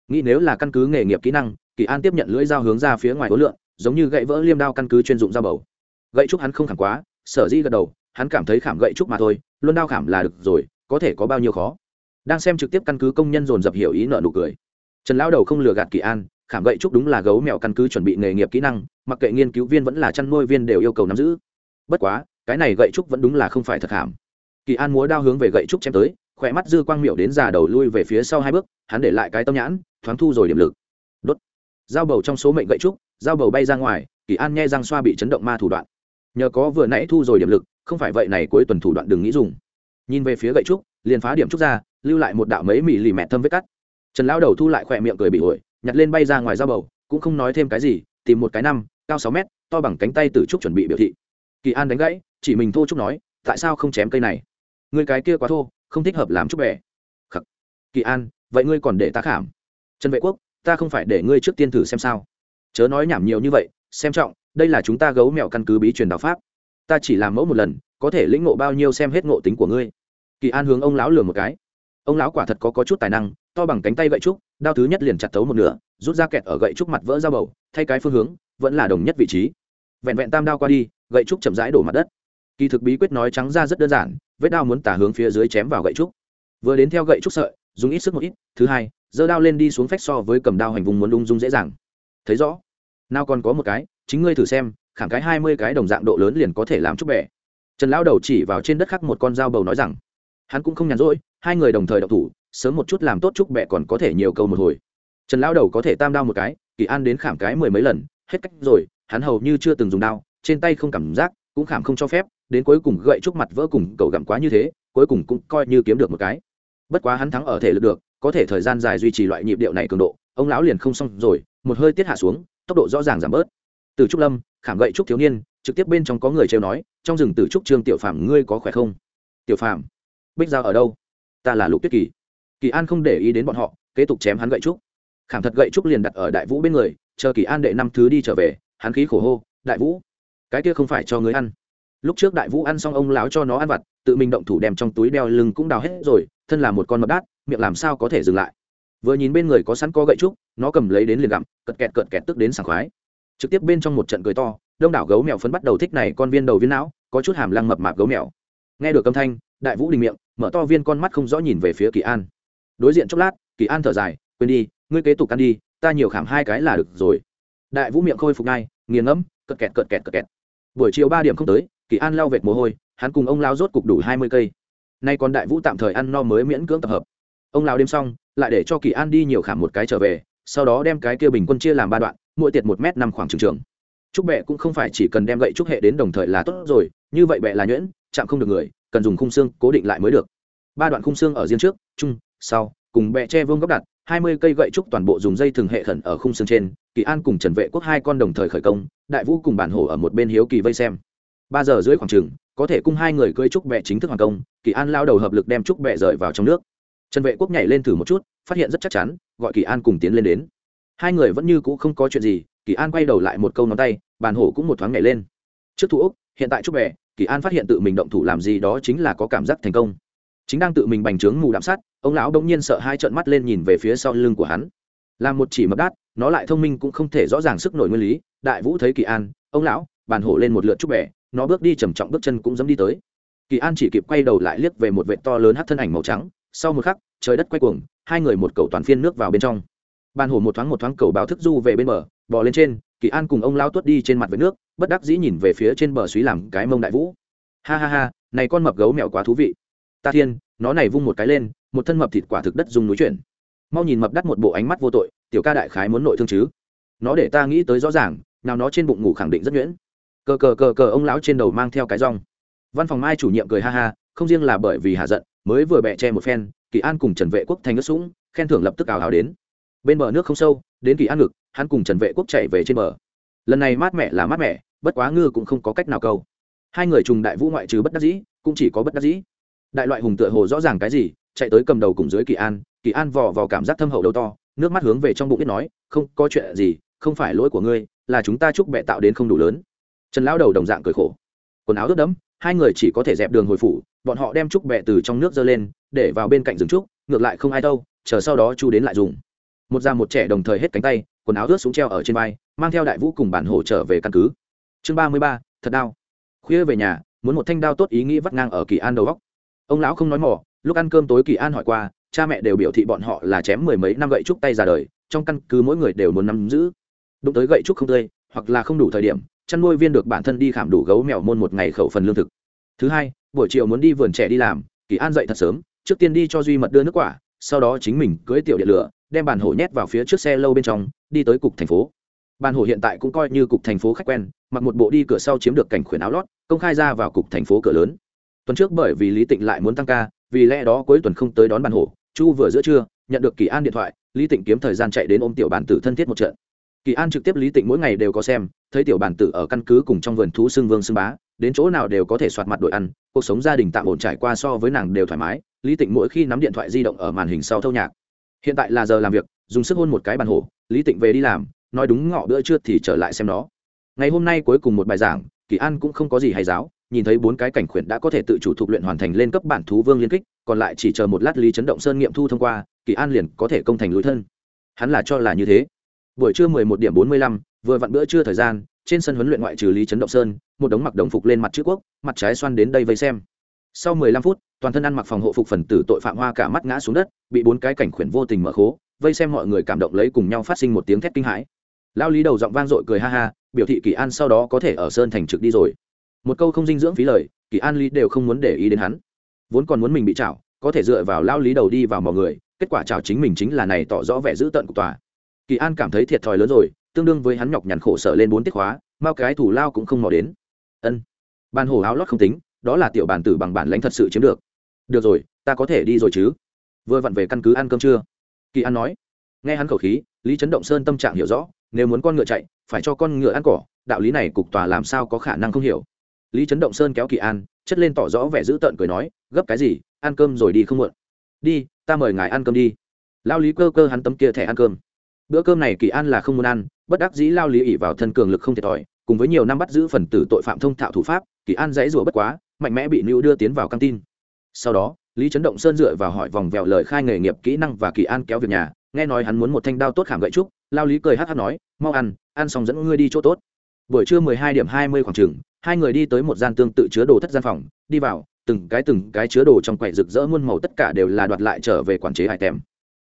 Nghĩ nếu là căn cứ nghề nghiệp kỹ năng, kỳ an tiếp nhận lưỡi dao hướng ra phía ngoài ối lượng giống như gậy vỡ liêm đao căn cứ chuyên dụng dao bầu. Gậy trúc hắn không khảm quá, sở di gật đầu, hắn cảm thấy khảm gậy trúc mà thôi luôn đao khảm là được rồi, có thể có bao nhiêu khó. Đang xem trực tiếp căn cứ công nhân dồn dập hiểu ý nợ nụ cười. Trần lão đầu không lừa gạt kỳ an, khảm gậy trúc đúng là gấu mèo căn cứ chuẩn bị nghề nghiệp kỹ năng, mặc kệ nghiên cứu viên vẫn là chăn nuôi viên đều yêu cầu nắm giữ. Bất quá, cái này gậy trúc vẫn đúng là không phải thật khảm kỳ an múa đao hướng về gậy trúc chém tới, khỏe mắt dư quang miểu đến già đầu lui về phía sau hai bước, hắn để lại cái tâm nhãn, thoáng thu rồi điểm lực. Đốt. Dao bầu trong số mệnh gậy trúc dao bầu bay ra ngoài, kỳ an nghe răng xoa bị chấn động ma thủ đoạn. Nhờ có vừa nãy thu rồi điểm lực, không phải vậy này cuối tuần thủ đoạn đừng nghĩ dùng. Nhìn về phía gậy trúc, liền phá điểm trúc ra, lưu lại một đạo mấy mì lì mẹ thâm vết cắt. Trần lão đầu thu lại khỏe miệng cười bị ổi, nhặt lên bay ra ngoài dao bầu, cũng không nói thêm cái gì, tìm một cái năm, cao sáu mét, to bằng cánh tay từ trúc chuẩn bị biểu thị. Kỳ an đánh gãy, chỉ mình thô trúc nói, tại sao không chém cây này? Người cái kia quá thô không thích hợp làm trúc bẻ khắc. Kỳ an vậy ngươi còn để ta khảm. Trần vệ quốc ta không phải để ngươi trước tiên thử xem sao. Chớ nói nhảm nhiều như vậy xem trọng đây là chúng ta gấu mèo căn cứ bí truyền đạo pháp. Ta chỉ làm mẫu một lần có thể lĩnh ngộ bao nhiêu xem hết ngộ tính của ngươi. Kỳ an hướng ông lão lừa một cái. Ông lão quả thật có, có chút tài năng to bằng cánh tay gậy trúc đao thứ nhất liền chặt thấu một nửa rút ra kẹt ở gậy trúc mặt vỡ ra bầu thay cái phương hướng vẫn là đồng nhất vị trí. Vẹn vẹn tam đao qua đi gậy trúc chậm rãi đổ mặt đất. Kỳ thực bí quyết nói trắng ra rất đơn giản vết đao muốn tả hướng phía dưới chém vào gậy trúc. Vừa đến theo gậy trúc sợi, dùng ít sức một ít, thứ hai, giơ đao lên đi xuống phách so với cầm đao hành vùng muốn lung dung dễ dàng. Thấy rõ? Nào còn có một cái, chính ngươi thử xem, khảm cái hai mươi cái đồng dạng độ lớn liền có thể làm trúc bẻ trần lão đầu chỉ vào trên đất khắc một con dao bầu nói rằng, hắn cũng không nhàn rỗi, hai người đồng thời đậu thủ, sớm một chút làm tốt trúc bẹ còn có thể nhiều câu một hồi. Trần lão đầu có thể tam đao một cái, kỳ an đến khảm cái mười mấy lần, hết cách rồi, hắn hầu như chưa từng dùng đao, trên tay không cảm giác, cũng khảm không cho phép đến cuối cùng gậy trúc mặt vỡ cùng cậu gặm quá như thế, cuối cùng cũng coi như kiếm được một cái. Bất quá hắn thắng ở thể lực được, có thể thời gian dài duy trì loại nhịp điệu này cường độ, ông lão liền không xong rồi, một hơi tiết hạ xuống, tốc độ rõ ràng giảm bớt. Từ trúc lâm, khảm gậy trúc thiếu niên, trực tiếp bên trong có người trêu nói, trong rừng từ trúc trương tiểu phạm ngươi có khỏe không? Tiểu phạm bích giao ở đâu? Ta là lục tuyết kỳ. Kỳ an không để ý đến bọn họ, kế tục chém hắn gậy trúc. Khảm thật gậy trúc liền đặt ở đại vũ bên người, chờ kỳ an đệ năm thứ đi trở về, hắn khí khổ hô, đại vũ, cái kia không phải cho người ăn lúc trước đại vũ ăn xong ông lão cho nó ăn vặt, tự mình động thủ đem trong túi đeo lưng cũng đào hết rồi, thân là một con mập đát, miệng làm sao có thể dừng lại. Vừa nhìn bên người có sẵn có gậy trúc, nó cầm lấy đến liền gặm, cật kẹt cợt kẹt tức đến sảng khoái. Trực tiếp bên trong một trận cười to, đông đảo gấu mèo phấn bắt đầu thích này con viên đầu viên não, có chút hàm lăng mập mạp gấu mèo. Nghe được âm thanh, đại vũ đình miệng, mở to viên con mắt không rõ nhìn về phía kỳ an. Đối diện chốc lát, kỳ an thở dài, quên đi, ngươi kế tục ăn đi, ta nhiều khảm hai cái là được rồi. Đại vũ miệng khôi phục ngay, nghiền ngẫm, cật kẹt cợt kẹt cợt kẹt. Buổi chiều ba điểm không tới kỳ an lao vệt mồ hôi, hắn cùng ông lao rốt cục đủ hai mươi cây. Nay còn đại vũ tạm thời ăn no mới miễn cưỡng tập hợp. Ông lao đêm xong, lại để cho kỳ an đi nhiều khảm một cái trở về, sau đó đem cái kia bình quân chia làm ba đoạn, mỗi tiệt một m năm khoảng trường trường. Trúc bẹ cũng không phải chỉ cần đem gậy trúc hệ đến đồng thời là tốt rồi, như vậy bẹ là nhuyễn, chạm không được người, cần dùng khung xương cố định lại mới được. Ba đoạn khung xương ở riêng trước, chung, sau, cùng bẹ che vương góc đặt, hai mươi cây gậy trúc toàn bộ dùng dây thường hệ khẩn ở khung xương trên, kỳ an cùng trần vệ quốc hai con đồng thời khởi công, đại vũ cùng bản hổ ở một bên hiếu kỳ vây xem ba giờ dưới khoảng trường có thể cung hai người cưỡi trúc bẹ chính thức hoàn công, kỳ an lao đầu hợp lực đem trúc bẹ rời vào trong nước. Trần vệ quốc nhảy lên thử một chút, phát hiện rất chắc chắn, gọi kỳ an cùng tiến lên đến. Hai người vẫn như cũ không có chuyện gì, kỳ an quay đầu lại một câu ngón tay, bàn hổ cũng một thoáng nhảy lên. Trước thủ úc, hiện tại trúc bẹ kỳ an phát hiện tự mình động thủ làm gì đó chính là có cảm giác thành công. Chính đang tự mình bành trướng mù đạm sát, ông lão đông nhiên sợ hai trợn mắt lên nhìn về phía sau lưng của hắn. Là một chỉ mập đát, nó lại thông minh cũng không thể rõ ràng sức nổi nguyên lý. Đại vũ thấy kỳ an, ông lão, bàn hổ lên một lượt trúc bẹ nó bước đi trầm trọng bước chân cũng dẫm đi tới. Kỳ an chỉ kịp quay đầu lại liếc về một vệ to lớn hát thân ảnh màu trắng, sau một khắc, trời đất quay cuồng, hai người một cầu toàn phiên nước vào bên trong. Bàn hồ một thoáng một thoáng cầu báo thức du về bên bờ, bò lên trên, kỳ an cùng ông lao tuất đi trên mặt với nước, bất đắc dĩ nhìn về phía trên bờ suý làm cái mông đại vũ. Ha ha ha, này con mập gấu mèo quá thú vị. Ta thiên, nó này vung một cái lên, một thân mập thịt quả thực đất dùng núi chuyển. Mau nhìn mập đắt một bộ ánh mắt vô tội, tiểu ca đại khái muốn nội thương chứ. Nó để ta nghĩ tới rõ ràng, nào nó trên bụng ngủ khẳng định rất nhuyễn cờ cờ cờ cờ ông lão trên đầu mang theo cái rong. Văn phòng mai chủ nhiệm cười ha ha, không riêng là bởi vì hạ giận, mới vừa bẹ che một phen, kỳ an cùng trần vệ quốc thành ớt sũng, khen thưởng lập tức ảo hào đến. Bên bờ nước không sâu, đến kỳ an ngực, hắn cùng trần vệ quốc chạy về trên bờ. Lần này mát mẹ là mát mẹ bất quá ngư cũng không có cách nào câu. Hai người trùng đại vũ ngoại trừ bất đắc dĩ, cũng chỉ có bất đắc dĩ. Đại loại hùng tựa hồ rõ ràng cái gì, chạy tới cầm đầu cùng dưới kỳ an kỳ an vò vào cảm giác thâm hậu đầu to, nước mắt hướng về trong bụng biết nói, không có chuyện gì, không phải lỗi của ngươi, là chúng ta chúc mẹ tạo đến không đủ lớn trần lão đầu đồng dạng cười khổ. Quần áo ướt đẫm, hai người chỉ có thể dẹp đường hồi phủ, bọn họ đem trúc bẹ từ trong nước dơ lên, để vào bên cạnh rừng trúc, ngược lại không ai đâu, chờ sau đó chu đến lại dùng. Một già một trẻ đồng thời hết cánh tay, quần áo ướt xuống treo ở trên vai, mang theo đại vũ cùng bản hổ trở về căn cứ. Chương ba mươi ba, thật đau. Khuya về nhà, muốn một thanh đao tốt ý nghĩ vắt ngang ở kỳ an đầu góc. Ông lão không nói mỏ lúc ăn cơm tối kỳ an hỏi qua, cha mẹ đều biểu thị bọn họ là chém mười mấy năm gậy trúc tay ra đời, trong căn cứ mỗi người đều muốn nắm giữ. Đụng tới gậy trúc không tươi, hoặc là không đủ thời điểm chăn nuôi viên được bản thân đi khảm đủ gấu mèo môn một ngày khẩu phần lương thực. Thứ hai, buổi chiều muốn đi vườn trẻ đi làm, kỳ an dậy thật sớm, trước tiên đi cho duy mật đưa nước quả, sau đó chính mình cưới tiểu điện lửa, đem bàn hổ nhét vào phía trước xe lâu bên trong, đi tới cục thành phố. Bàn hổ hiện tại cũng coi như cục thành phố khách quen, mặc một bộ đi cửa sau chiếm được cảnh khuyển áo lót, công khai ra vào cục thành phố cửa lớn. Tuần trước bởi vì lý tịnh lại muốn tăng ca, vì lẽ đó cuối tuần không tới đón bàn hổ, chu vừa giữa trưa, nhận được kỳ an điện thoại, lý tịnh kiếm thời gian chạy đến ôm tiểu bản tử thân thiết một trận. Kỳ an trực tiếp lý tịnh mỗi ngày đều có xem thấy tiểu bản tử ở căn cứ cùng trong vườn thú xương vương xương bá, đến chỗ nào đều có thể soạt mặt đội ăn, cuộc sống gia đình tạm ổn trải qua so với nàng đều thoải mái, lý tịnh mỗi khi nắm điện thoại di động ở màn hình sau thâu nhạc. Hiện tại là giờ làm việc, dùng sức hôn một cái bàn hổ, lý tịnh về đi làm, nói đúng ngọ bữa trưa thì trở lại xem nó. Ngày hôm nay cuối cùng một bài giảng, kỳ an cũng không có gì hay giáo, nhìn thấy bốn cái cảnh khuyển đã có thể tự chủ thuộc luyện hoàn thành lên cấp bản thú vương liên kích, còn lại chỉ chờ một lát lý chấn động sơn nghiệm thu thông qua, kỳ an liền có thể công thành lối thân. Hắn là cho là như thế. Buổi trưa mười một điểm bốn mươi lăm vừa vặn bữa trưa thời gian, trên sân huấn luyện ngoại trừ lý chấn động sơn, một đống mặc đồng phục lên mặt chữ quốc, mặt trái xoan đến đây vây xem. Sau mười lăm phút, toàn thân ăn mặc phòng hộ phục phần tử tội phạm hoa cả mắt ngã xuống đất, bị bốn cái cảnh khuyển vô tình mở khố, vây xem mọi người cảm động lấy cùng nhau phát sinh một tiếng thét kinh hãi. Lao lý đầu giọng vang dội cười ha ha, biểu thị kỳ an sau đó có thể ở sơn thành trực đi rồi. Một câu không dinh dưỡng phí lời, kỳ an lý đều không muốn để ý đến hắn. Vốn còn muốn mình bị chảo có thể dựa vào lao lý đầu đi vào mọi người, kết quả chảo chính mình chính là này tỏ rõ vẻ dữ tận của tòa. Kỳ an cảm thấy thiệt thòi lớn rồi tương đương với hắn nhọc nhằn khổ sở lên bốn tiết khóa, mao cái thủ lao cũng không mò đến. Ân ban hồ áo lót không tính, đó là tiểu bản tử bằng bản lãnh thật sự chiếm được. Được rồi, ta có thể đi rồi chứ? Vừa vặn về căn cứ ăn cơm chưa? Kỳ an nói. Nghe hắn khẩu khí, lý trấn động sơn tâm trạng hiểu rõ, nếu muốn con ngựa chạy, phải cho con ngựa ăn cỏ, đạo lý này cục tòa làm sao có khả năng không hiểu. Lý trấn động sơn kéo kỳ an, chất lên tỏ rõ vẻ dữ tợn cười nói, gấp cái gì, ăn cơm rồi đi không muộn. Đi, ta mời ngài ăn cơm đi. Lao lý cơ cơ hắn tấm kia thẻ ăn cơm bữa cơm này kỳ an là không muốn ăn, bất đắc dĩ lao lý ỉ vào thân cường lực không thiệt thòi, cùng với nhiều năm bắt giữ phần tử tội phạm thông thạo thủ pháp, kỳ an dãy rủa bất quá, mạnh mẽ bị nữ đưa tiến vào căng tin. Sau đó, lý trấn động sơn dựa vào hỏi vòng vèo lời khai nghề nghiệp kỹ năng và kỳ an kéo việc nhà, nghe nói hắn muốn một thanh đao tốt khảm gậy trúc, lao lý cười hát hát nói, mau ăn ăn xong dẫn ngươi đi chỗ tốt. Buổi trưa mười hai điểm hai mươi khoảng chừng hai người đi tới một gian tương tự chứa đồ thất gian phòng, đi vào, từng cái từng cái chứa đồ trong quầy rực rỡ muôn màu tất cả đều là đoạt lại trở về quản chế hải tèm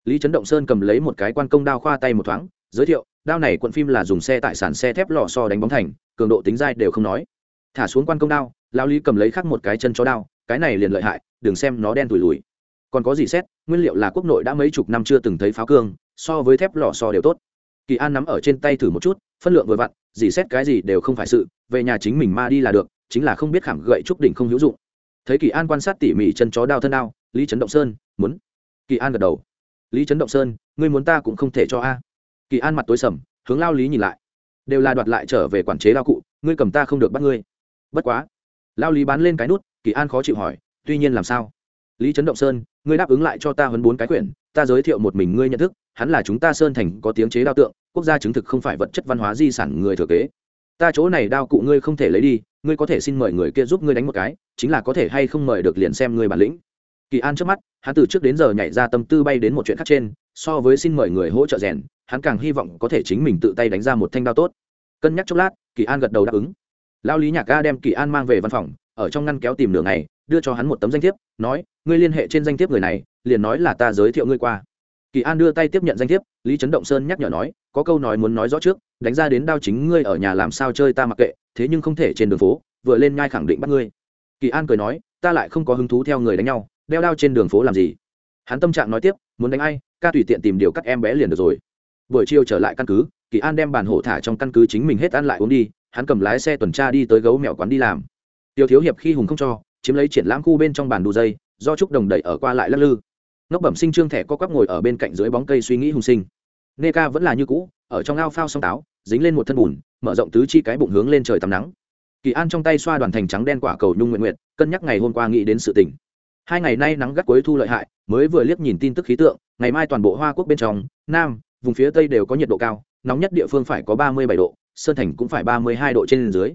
lý trấn động sơn cầm lấy một cái quan công đao khoa tay một thoáng, giới thiệu, đao này quận phim là dùng xe tại sản xe thép lò so đánh bóng thành, cường độ tính dai đều không nói. Thả xuống quan công đao lao lý cầm lấy khắc một cái chân chó đao, cái này liền lợi hại, đừng xem nó đen tủi lùi còn có gì xét, nguyên liệu là quốc nội đã mấy chục năm chưa từng thấy pháo cương, so với thép lò so đều tốt. Kỳ an nắm ở trên tay thử một chút, phân lượng vừa vặn dì xét cái gì đều không phải sự, về nhà chính mình ma đi là được, chính là không biết khảm gậy trúc đỉnh không hữu dụng. Thấy kỳ an quan sát tỉ mỉ chân chó đao thân đao, lý trấn động sơn, muốn. Kỳ an gật đầu lý trấn động sơn, ngươi muốn ta cũng không thể cho a. Kỳ an mặt tối sầm, hướng lao lý nhìn lại. Đều là đoạt lại trở về quản chế đao cụ, ngươi cầm ta không được bắt ngươi. Bất quá. Lao lý bán lên cái nút, kỳ an khó chịu hỏi, tuy nhiên làm sao? Lý trấn động sơn, ngươi đáp ứng lại cho ta hơn bốn cái quyển, ta giới thiệu một mình ngươi nhận thức, hắn là chúng ta sơn thành có tiếng chế đao tượng, quốc gia chứng thực không phải vật chất văn hóa di sản người thừa kế. Ta chỗ này đao cụ ngươi không thể lấy đi, ngươi có thể xin mời người kia giúp ngươi đánh một cái, chính là có thể hay không mời được liền xem ngươi bản lĩnh kỳ an trước mắt hắn từ trước đến giờ nhảy ra tâm tư bay đến một chuyện khác trên so với xin mời người hỗ trợ rèn hắn càng hy vọng có thể chính mình tự tay đánh ra một thanh đao tốt. Cân nhắc chốc lát kỳ an gật đầu đáp ứng. Lao lý nhạc ga đem kỳ an mang về văn phòng ở trong ngăn kéo tìm nửa ngày, đưa cho hắn một tấm danh thiếp nói ngươi liên hệ trên danh thiếp người này liền nói là ta giới thiệu ngươi qua. Kỳ an đưa tay tiếp nhận danh thiếp lý trấn động sơn nhắc nhở nói có câu nói muốn nói rõ trước đánh ra đến đao chính ngươi ở nhà làm sao chơi ta mặc kệ thế nhưng không thể trên đường phố vừa lên nhai khẳng định bắt ngươi. Kỳ an cười nói ta lại không có hứng thú theo người đánh nhau đeo đao trên đường phố làm gì? Hắn tâm trạng nói tiếp, muốn đánh ai, ca tùy tiện tìm điều các em bé liền được rồi. Buổi chiều trở lại căn cứ, kỳ an đem bàn hổ thả trong căn cứ chính mình hết ăn lại uống đi, hắn cầm lái xe tuần tra đi tới gấu mèo quán đi làm. Tiêu thiếu hiệp khi hùng không cho, chiếm lấy triển lãm khu bên trong bàn đu dây, do trúc đồng đẩy ở qua lại lắc lư. Ngốc bẩm sinh trương thẻ co quắp ngồi ở bên cạnh dưới bóng cây suy nghĩ hùng sinh. Nê ca vẫn là như cũ, ở trong ao phao song táo, dính lên một thân bùn, mở rộng tứ chi cái bụng hướng lên trời tắm nắng. Kỳ an trong tay xoa đoàn thành trắng đen quả cầu nhung nguyện nguyện cân nhắc ngày hôm qua nghĩ đến sự tỉnh hai ngày nay nắng gắt cuối thu lợi hại, mới vừa liếc nhìn tin tức khí tượng, ngày mai toàn bộ hoa quốc bên trong, nam, vùng phía tây đều có nhiệt độ cao, nóng nhất địa phương phải có ba mươi bảy độ, sơn thành cũng phải ba mươi hai độ trên dưới.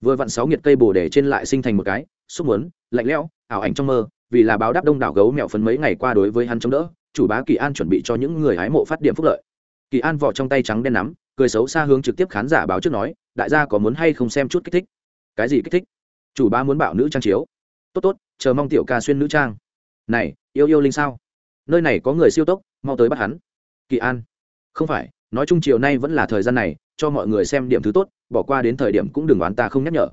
Vừa vặn sáu nhiệt cây bồ đề trên lại sinh thành một cái xúc muốn, lạnh lẽo, ảo ảnh trong mơ, vì là báo đáp đông đảo gấu mèo phấn mấy ngày qua đối với hắn chống đỡ, chủ bá kỳ an chuẩn bị cho những người hái mộ phát điểm phúc lợi. Kỳ an vỏ trong tay trắng đen nắm, cười xấu xa hướng trực tiếp khán giả báo trước nói, đại gia có muốn hay không xem chút kích thích? Cái gì kích thích? Chủ bá muốn bảo nữ trang chiếu. Tốt tốt chờ mong tiểu ca xuyên nữ trang. Này, yêu yêu linh sao? Nơi này có người siêu tốc, mau tới bắt hắn. Kỳ an. Không phải, nói chung chiều nay vẫn là thời gian này, cho mọi người xem điểm thứ tốt, bỏ qua đến thời điểm cũng đừng đoán ta không nhắc nhở.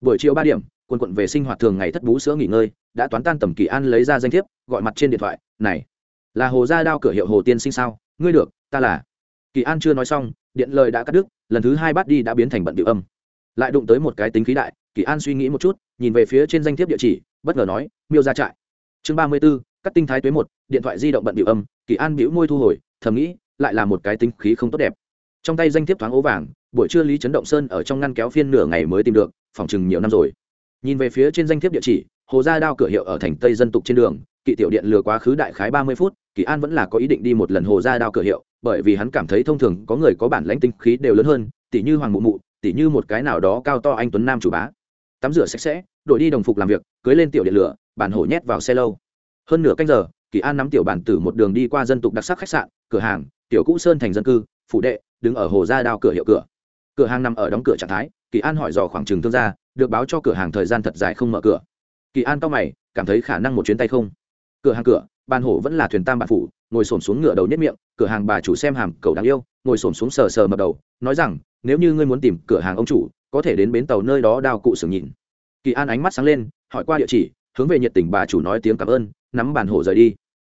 Buổi chiều ba điểm quân quận về sinh hoạt thường ngày thất bú sữa nghỉ ngơi, đã toán tan tầm kỳ an lấy ra danh thiếp, gọi mặt trên điện thoại, này, là hồ gia đao cửa hiệu hồ tiên sinh sao? Ngươi được, ta là. Kỳ an chưa nói xong, điện lời đã cắt đứt, lần thứ hai bắt đi đã biến thành bận điệu âm. Lại đụng tới một cái tính khí đại, kỳ an suy nghĩ một chút, nhìn về phía trên danh thiếp địa chỉ bất ngờ nói, miêu ra trại. Chương ba mươi b ố cắt tinh thái tuế một, điện thoại di động bận điệu âm, kỳ an bĩu môi thu hồi, thầm nghĩ, lại là một cái tính khí không tốt đẹp. Trong tay danh thiếp thoáng ố vàng, buổi trưa lý trấn động sơn ở trong ngăn kéo phiên nửa ngày mới tìm được, phòng chừng nhiều năm rồi. Nhìn về phía trên danh thiếp địa chỉ, hồ gia đao cửa hiệu ở thành tây dân tục trên đường, kỵ tiểu điện lừa quá khứ đại khái ba mươi phút, kỳ an vẫn là có ý định đi một lần hồ gia đao cửa hiệu, bởi vì hắn cảm thấy thông thường có người có bản lãnh tinh khí đều lớn hơn, tỉ như hoàng mụ mụ, tỉ như một cái nào đó cao to anh tuấn nam chủ bá. Tắm rửa sạch sẽ đổi đi đồng phục làm việc, cưới lên tiểu điện lửa bản hổ nhét vào xe lâu. Hơn nửa canh giờ, kỳ an nắm tiểu bản tử một đường đi qua dân tục đặc sắc khách sạn, cửa hàng, tiểu cũ sơn thành dân cư, phủ đệ, đứng ở hồ gia đao cửa hiệu cửa. Cửa hàng nằm ở đóng cửa trạng thái, kỳ an hỏi dò khoảng trừng thương gia được báo cho cửa hàng thời gian thật dài không mở cửa. Kỳ an cao mày, cảm thấy khả năng một chuyến tay không. Cửa hàng cửa ban hổ vẫn là thuyền tam bản phủ, ngồi xổm xuống ngựa đầu nhất miệng, cửa hàng bà chủ xem hàm cầu đáng yêu, ngồi xổm xuống sờ sờ mập đầu, nói rằng, nếu như ngươi muốn tìm cửa hàng ông chủ, có thể đến bến tàu nơi đó đao cụ sừng nhìn kỳ an ánh mắt sáng lên, hỏi qua địa chỉ, hướng về nhiệt tình bà chủ nói tiếng cảm ơn, nắm bàn hổ rời đi.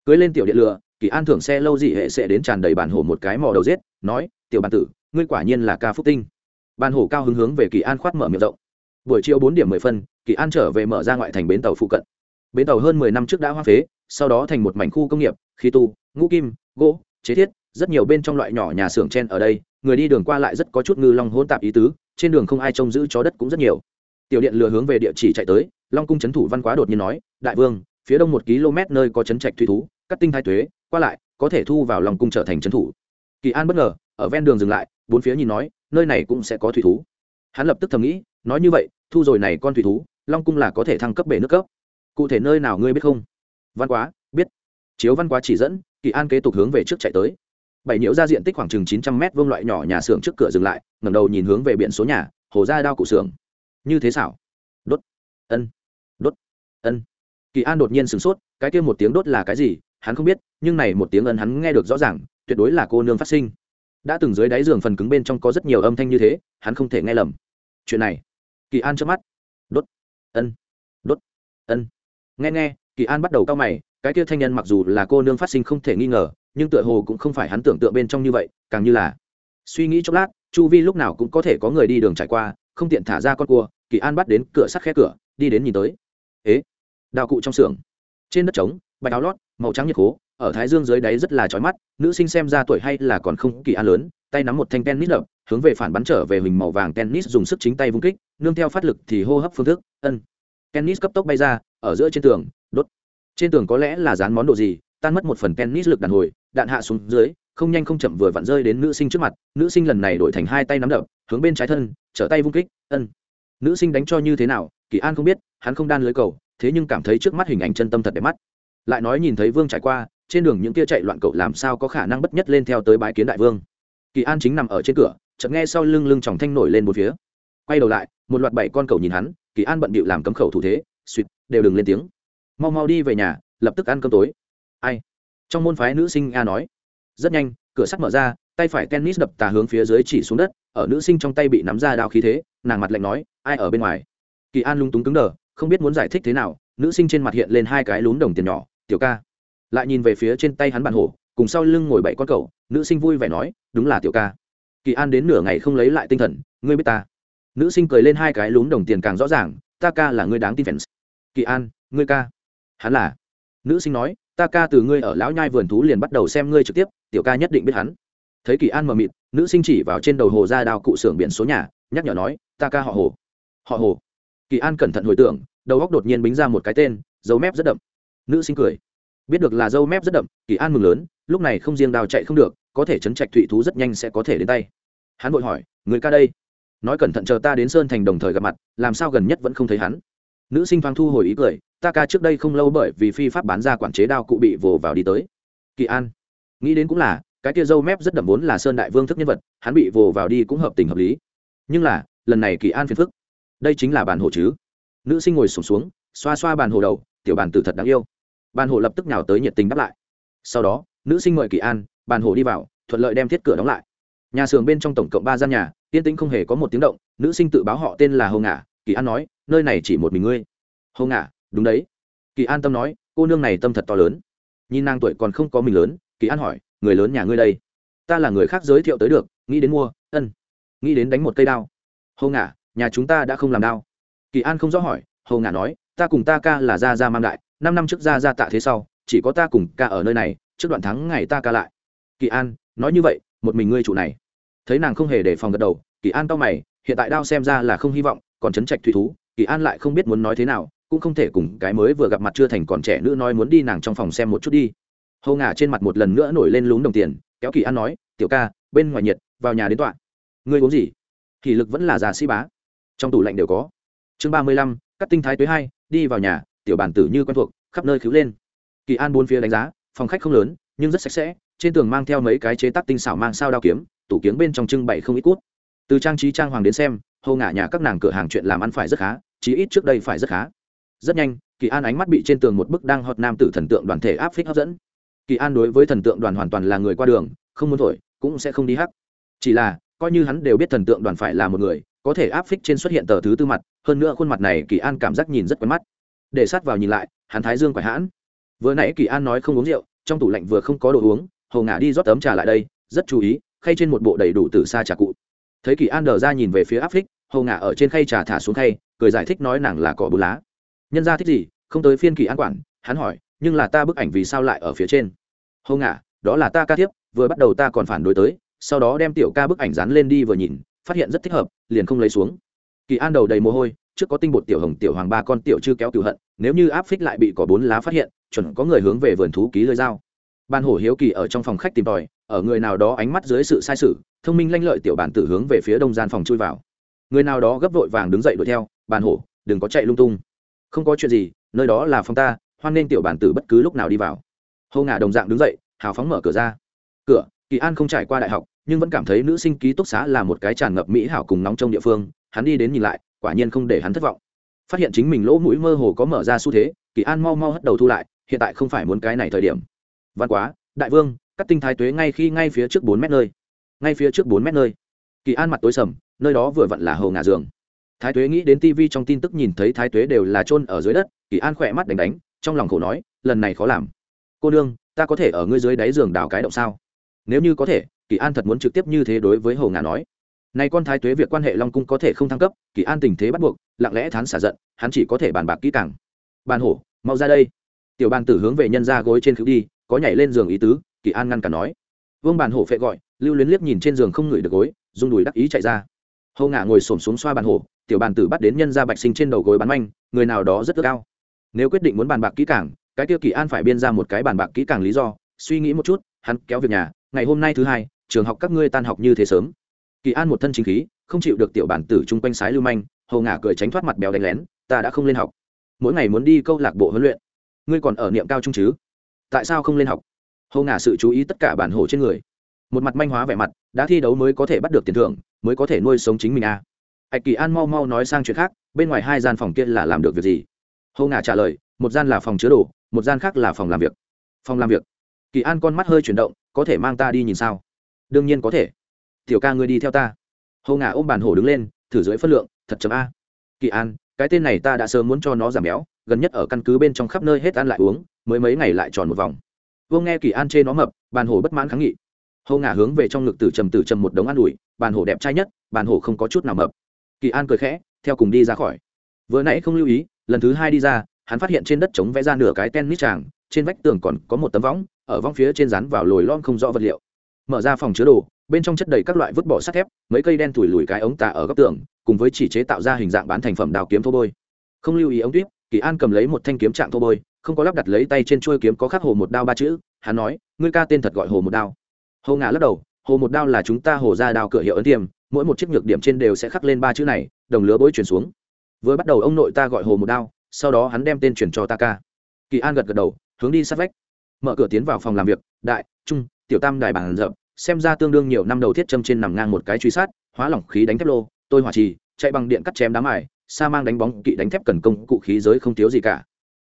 Cưới lên tiểu điện lửa kỳ an thưởng xe lâu dị hệ sẽ đến tràn đầy bàn hổ một cái mò đầu giết, nói, tiểu bàn tử, ngươi quả nhiên là ca phúc tinh. Bàn hổ cao hứng hướng về kỳ an khoát mở miệng rộng. Buổi chiều bốn điểm mười phân, kỳ an trở về mở ra ngoại thành bến tàu phụ cận. Bến tàu hơn mười năm trước đã hoa phế, sau đó thành một mảnh khu công nghiệp, khí tu, ngũ kim, gỗ, chế thiết, rất nhiều bên trong loại nhỏ nhà xưởng chen ở đây, người đi đường qua lại rất có chút ngư long hỗn tạp ý tứ, trên đường không ai trông giữ chó đất cũng rất nhiều tiểu điện lừa hướng về địa chỉ chạy tới, long cung trấn thủ văn quá đột nhiên nói, đại vương, phía đông một km nơi có trấn trạch thủy thú, cắt tinh thái tuế, qua lại, có thể thu vào lòng cung trở thành trấn thủ. Kỳ an bất ngờ, ở ven đường dừng lại, bốn phía nhìn nói, nơi này cũng sẽ có thủy thú. Hắn lập tức thầm nghĩ, nói như vậy, thu rồi này con thủy thú, long cung là có thể thăng cấp bể nước cấp. Cụ thể nơi nào ngươi biết không? Văn quá, biết. Chiếu văn quá chỉ dẫn, kỳ an kế tục hướng về trước chạy tới. Bảy nhiễu ra diện tích khoảng chừng chín trăm mét vuông loại nhỏ nhà xưởng trước cửa dừng lại, ngẩng đầu nhìn hướng về biển số nhà, hồ ra đao cụ xưởng như thế xảo. Đốt. Ân. Đốt. Ân. Kỳ an đột nhiên sửng sốt, cái kia một tiếng đốt là cái gì, hắn không biết, nhưng này một tiếng ân hắn nghe được rõ ràng, tuyệt đối là cô nương phát sinh. Đã từng dưới đáy giường phần cứng bên trong có rất nhiều âm thanh như thế, hắn không thể nghe lầm. Chuyện này. Kỳ an trước mắt. Đốt. Ân. Đốt. Ân. Nghe nghe, kỳ an bắt đầu cao mày, cái kia thanh nhân mặc dù là cô nương phát sinh không thể nghi ngờ, nhưng tựa hồ cũng không phải hắn tưởng tượng bên trong như vậy, càng như là. Suy nghĩ chốc lát, chu vi lúc nào cũng có thể có người đi đường trải qua, không tiện thả ra con cua kỳ an bắt đến cửa sắt khe cửa, đi đến nhìn tới. Ế? Đào cụ trong xưởng. Trên đất trống, bạch áo lót, màu trắng nhiệt khố, ở thái dương dưới đáy rất là trói mắt, nữ sinh xem ra tuổi hay là còn không kỳ an lớn, tay nắm một thanh tennis đập, hướng về phản bắn trở về hình màu vàng tennis dùng sức chính tay vung kích, nương theo phát lực thì hô hấp phương thức, ân. Tennis cấp tốc bay ra, ở giữa trên tường, đốt. Trên tường có lẽ là dán món đồ gì, tan mất một phần tennis lực đàn hồi, đạn hạ xuống dưới, không nhanh không chậm vừa vặn rơi đến nữ sinh trước mặt, nữ sinh lần này đổi thành hai tay nắm đập, hướng bên trái thân, trở tay vung kích, ân nữ sinh đánh cho như thế nào, kỳ an không biết, hắn không đan lưới cầu, thế nhưng cảm thấy trước mắt hình ảnh chân tâm thật đẹp mắt. Lại nói nhìn thấy vương trải qua, trên đường những kia chạy loạn cậu làm sao có khả năng bất nhất lên theo tới bái kiến đại vương. Kỳ an chính nằm ở trên cửa, chợt nghe sau lưng lưng tròng thanh nổi lên một phía. Quay đầu lại, một loạt bảy con cậu nhìn hắn, kỳ an bận bịu làm cấm khẩu thủ thế, suýt, đều đừng lên tiếng. Mau mau đi về nhà, lập tức ăn cơm tối. Ai? Trong môn phái nữ sinh a nói. Rất nhanh, cửa sắt mở ra, tay phải tennis đập tà hướng phía dưới chỉ xuống đất, ở nữ sinh trong tay bị nắm ra đao khí thế nàng mặt lạnh nói, ai ở bên ngoài? Kỳ an lung túng cứng đờ, không biết muốn giải thích thế nào, nữ sinh trên mặt hiện lên hai cái lún đồng tiền nhỏ, tiểu ca. Lại nhìn về phía trên tay hắn bàn hổ, cùng sau lưng ngồi bảy con cậu, nữ sinh vui vẻ nói, đúng là tiểu ca. Kỳ an đến nửa ngày không lấy lại tinh thần, ngươi biết ta? Nữ sinh cười lên hai cái lún đồng tiền càng rõ ràng, ta ca là ngươi đáng tin fans. Kỳ an, ngươi ca? Hắn là. Nữ sinh nói, ta ca từ ngươi ở lão nhai vườn thú liền bắt đầu xem ngươi trực tiếp, tiểu ca nhất định biết hắn. Thấy kỳ an mờ mịt nữ sinh chỉ vào trên đầu hồ ra đao cụ xưởng biển số nhà, nhắc nhở nói, ta ca họ hồ. Họ hồ? Kỳ an cẩn thận hồi tưởng, đầu góc đột nhiên bính ra một cái tên, dấu mép rất đậm. Nữ sinh cười. Biết được là dâu mép rất đậm, kỳ an mừng lớn, lúc này không riêng đào chạy không được, có thể chấn trạch thụy thú rất nhanh sẽ có thể đến tay. Hắn vội hỏi, người ca đây? Nói cẩn thận chờ ta đến sơn thành đồng thời gặp mặt, làm sao gần nhất vẫn không thấy hắn. Nữ sinh thoáng thu hồi ý cười, ta ca trước đây không lâu bởi vì phi pháp bán ra quản chế đao cụ bị vồ vào đi tới. Kỳ an. Nghĩ đến cũng là cái tia dâu mép rất đậm vốn là sơn đại vương thức nhân vật hắn bị vồ vào đi cũng hợp tình hợp lý. Nhưng là lần này kỳ an phiền phức. Đây chính là bàn hồ chứ. Nữ sinh ngồi sùng xuống, xuống xoa xoa bàn hồ đầu tiểu bàn tử thật đáng yêu. Bàn hồ lập tức nhào tới nhiệt tình đáp lại. Sau đó nữ sinh mời kỳ an bàn hồ đi vào thuận lợi đem thiết cửa đóng lại. Nhà xưởng bên trong tổng cộng ba gian nhà yên tĩnh không hề có một tiếng động nữ sinh tự báo họ tên là hồ ngả. Kỳ an nói nơi này chỉ một mình ngươi. Hồ ngả đúng đấy. Kỳ an tâm nói cô nương này tâm thật to lớn. Nhìn nàng tuổi còn không có mình lớn kỳ an hỏi người lớn nhà ngươi đây. Ta là người khác giới thiệu tới được, nghĩ đến mua, ân. Nghĩ đến đánh một cây đao. Hầu ngả, nhà chúng ta đã không làm đao. Kỳ an không rõ hỏi hầu ngả nói, ta cùng ta ca là gia gia mang đại, năm năm trước gia gia tạ thế sau, chỉ có ta cùng ca ở nơi này, trước đoạn thắng ngày ta ca lại. Kỳ an, nói như vậy, một mình ngươi chủ này. Thấy nàng không hề để phòng gật đầu, kỳ an to mày, hiện tại đao xem ra là không hy vọng, còn chấn trạch thủy thú, kỳ an lại không biết muốn nói thế nào, cũng không thể cùng cái mới vừa gặp mặt chưa thành còn trẻ nữ nói muốn đi nàng trong phòng xem một chút đi hầu ngả trên mặt một lần nữa nổi lên lún đồng tiền, kéo kỳ an nói, tiểu ca, bên ngoài nhiệt, vào nhà đến tọa. Ngươi uống gì? Kỳ lực vẫn là già sĩ bá. Trong tủ lạnh đều có. Chương ba mươi lăm, cắt tinh thái tuế hai, đi vào nhà, tiểu bản tử như quen thuộc, khắp nơi cứu lên. Kỳ an bốn phía đánh giá, phòng khách không lớn, nhưng rất sạch sẽ, trên tường mang theo mấy cái chế tác tinh xảo mang sao đao kiếm, tủ kiếm bên trong trưng bày không ít cút. Từ trang trí trang hoàng đến xem, hầu ngả nhà các nàng cửa hàng chuyện làm ăn phải rất khá, chí ít trước đây phải rất khá. Rất nhanh, kỳ an ánh mắt bị trên tường một bức đang hot nam tử thần tượng đoàn thể áp phích hấp dẫn kỳ an đối với thần tượng đoàn hoàn toàn là người qua đường, không muốn thổi, cũng sẽ không đi hắc. Chỉ là, coi như hắn đều biết thần tượng đoàn phải là một người, có thể áp phích trên xuất hiện tờ thứ tư mặt, hơn nữa khuôn mặt này kỳ an cảm giác nhìn rất quen mắt. Để sát vào nhìn lại, hắn thái dương quải hãn. Vừa nãy kỳ an nói không uống rượu, trong tủ lạnh vừa không có đồ uống hầu ngả đi rót tấm trà lại đây, rất chú ý, khay trên một bộ đầy đủ từ xa trà cụ. Thấy kỳ an đờ ra nhìn về phía áp phích hầu ngả ở trên khay trà thả xuống khay, cười giải thích nói nàng là cỏ bù lá. Nhân ra thích gì, không tới phiên kỳ an quản, hắn hỏi nhưng là ta bức ảnh vì sao lại ở phía trên? Hô ngả đó là ta ca thiếp, vừa bắt đầu ta còn phản đối tới, sau đó đem tiểu ca bức ảnh dán lên đi vừa nhìn, phát hiện rất thích hợp, liền không lấy xuống. Kỳ an đầu đầy mồ hôi, trước có tinh bột tiểu hồng, tiểu hoàng ba con tiểu chưa kéo cựu hận, nếu như áp phích lại bị có bốn lá phát hiện, chuẩn có người hướng về vườn thú ký lơi dao ban hổ hiếu kỳ ở trong phòng khách tìm tòi, ở người nào đó ánh mắt dưới sự sai sự, thông minh lanh lợi tiểu bản tử hướng về phía đông gian phòng chui vào. Người nào đó gấp vội vàng đứng dậy đuổi theo bàn hổ, đừng có chạy lung tung. Không có chuyện gì, nơi đó là phòng ta hoan nên tiểu bản tử bất cứ lúc nào đi vào. Hầu ngả đồng dạng đứng dậy, hào phóng mở cửa ra. Cửa, kỳ an không trải qua đại học, nhưng vẫn cảm thấy nữ sinh ký túc xá là một cái tràn ngập mỹ hảo cùng nóng trong địa phương, hắn đi đến nhìn lại, quả nhiên không để hắn thất vọng. Phát hiện chính mình lỗ mũi mơ hồ có mở ra xu thế, kỳ an mau mau hất đầu thu lại, hiện tại không phải muốn cái này thời điểm. Văn quá, đại vương, cắt tinh thái tuế ngay khi ngay phía trước bốn mét nơi. Ngay phía trước bốn mét nơi. Kỳ an mặt tối sầm, nơi đó vừa vặn là hầu ngả giường. Thái tuế nghĩ đến tv trong tin tức nhìn thấy thái tuế đều là chôn ở dưới đất, kỳ an khỏe mắt đánh đánh trong lòng khổ nói, lần này khó làm. Cô đương ta có thể ở ngươi dưới đáy giường đào cái động sao? Nếu như có thể, kỳ an thật muốn trực tiếp như thế đối với hồ ngà nói. Nay con thái tuế việc quan hệ long cung có thể không thăng cấp, kỳ an tình thế bắt buộc, lặng lẽ thán xả giận, hắn chỉ có thể bàn bạc kỹ càng. Bàn hổ, mau ra đây. Tiểu bàn tử hướng về nhân ra gối trên cứu đi, có nhảy lên giường ý tứ, kỳ an ngăn cả nói. Vương bàn hổ phệ gọi, lưu luyến liếc nhìn trên giường không ngửi được gối, rung đùi đắc ý chạy ra. Hầu ngả ngồi xổm xuống xoa bàn hổ, tiểu bàn tử bắt đến nhân ra bạch sinh trên đầu gối bắn manh, người nào đó rất cao nếu quyết định muốn bàn bạc kỹ càng, cái tiêu kỳ an phải biên ra một cái bàn bạc kỹ càng lý do, suy nghĩ một chút, hắn kéo việc nhà, ngày hôm nay thứ hai, trường học các ngươi tan học như thế sớm. Kỳ an một thân chính khí, không chịu được tiểu bản tử chung quanh sái lưu manh, hầu ngả cười tránh thoát mặt béo đánh lén, ta đã không lên học. Mỗi ngày muốn đi câu lạc bộ huấn luyện. Ngươi còn ở niệm cao trung chứ? Tại sao không lên học? Hầu ngả sự chú ý tất cả bản hồ trên người. Một mặt manh hóa vẻ mặt, đã thi đấu mới có thể bắt được tiền thưởng, mới có thể nuôi sống chính mình à. ạch kỳ an mau mau nói sang chuyện khác, bên ngoài hai gian phòng kia là làm được việc gì? Hầu ngả trả lời, một gian là phòng chứa đồ, một gian khác là phòng làm việc. Phòng làm việc? Kỳ an con mắt hơi chuyển động, có thể mang ta đi nhìn sao? Đương nhiên có thể. Tiểu ca ngươi đi theo ta. Hầu ngả ôm bàn hổ đứng lên, thử dưới phân lượng, thật chấm a. Kỳ an, cái tên này ta đã sớm muốn cho nó giảm béo, gần nhất ở căn cứ bên trong khắp nơi hết ăn lại uống, mới mấy ngày lại tròn một vòng. Vô nghe kỳ an chê nó mập, bàn hổ bất mãn kháng nghị. Hầu ngả hướng về trong ngực tử trầm tử trầm một đống ăn ủi, bàn hổ đẹp trai nhất, bàn hổ không có chút nào mập. Kỳ an cười khẽ, theo cùng đi ra khỏi. Vừa nãy không lưu ý lần thứ hai đi ra, hắn phát hiện trên đất trống vẽ ra nửa cái tennis tràng, trên vách tường còn có một tấm võng, ở võng phía trên rán vào lồi lom không rõ vật liệu. Mở ra phòng chứa đồ, bên trong chất đầy các loại vứt bỏ sắt thép, mấy cây đen thủi lùi cái ống tà ở góc tường, cùng với chỉ chế tạo ra hình dạng bán thành phẩm đào kiếm thô bôi. Không lưu ý ống tuyếp, kỳ an cầm lấy một thanh kiếm trạng thô bôi, không có lắp đặt lấy tay trên chuôi kiếm có khắc hồ một đao ba chữ, hắn nói, ngươi ca tên thật gọi hồ một đao. Hồ ngã lắc đầu, hồ một đao là chúng ta hồ ra đao cửa hiệu ấn tiêm mỗi một chiếc nhược điểm trên đều sẽ khắc lên ba chữ này, đồng lứa bối chuyển xuống vừa bắt đầu ông nội ta gọi hồ một đao, sau đó hắn đem tên chuyển cho ta ca. Kỳ an gật gật đầu, hướng đi sát vách. Mở cửa tiến vào phòng làm việc, đại, trung, tiểu tam đài bàn rậm xem ra tương đương nhiều năm đầu thiết châm trên nằm ngang một cái truy sát, hóa lỏng khí đánh thép lô, tôi hỏa trì, chạy bằng điện cắt chém đá mài, sa mang đánh bóng, kỵ đánh thép cần công, cụ khí giới không thiếu gì cả.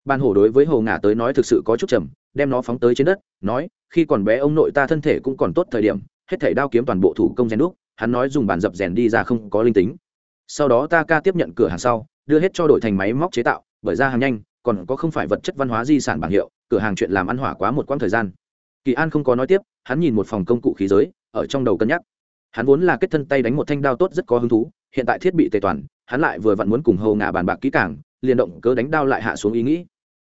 Ban hổ đối với hồ ngả tới nói thực sự có chút trầm, đem nó phóng tới trên đất, nói, khi còn bé ông nội ta thân thể cũng còn tốt thời điểm, hết thể đao kiếm toàn bộ thủ công rèn đúc, hắn nói dùng bàn dập rèn đi ra không có linh tính sau đó ta ca tiếp nhận cửa hàng sau, đưa hết cho đổi thành máy móc chế tạo, bởi ra hàng nhanh, còn có không phải vật chất văn hóa di sản bảng hiệu, cửa hàng chuyện làm ăn hỏa quá một quãng thời gian. Kỳ an không có nói tiếp, hắn nhìn một phòng công cụ khí giới, ở trong đầu cân nhắc. Hắn vốn là kết thân tay đánh một thanh đao tốt rất có hứng thú, hiện tại thiết bị tề toàn, hắn lại vừa vặn muốn cùng hầu ngả bàn bạc kỹ càng, liền động cớ đánh đao lại hạ xuống ý nghĩ.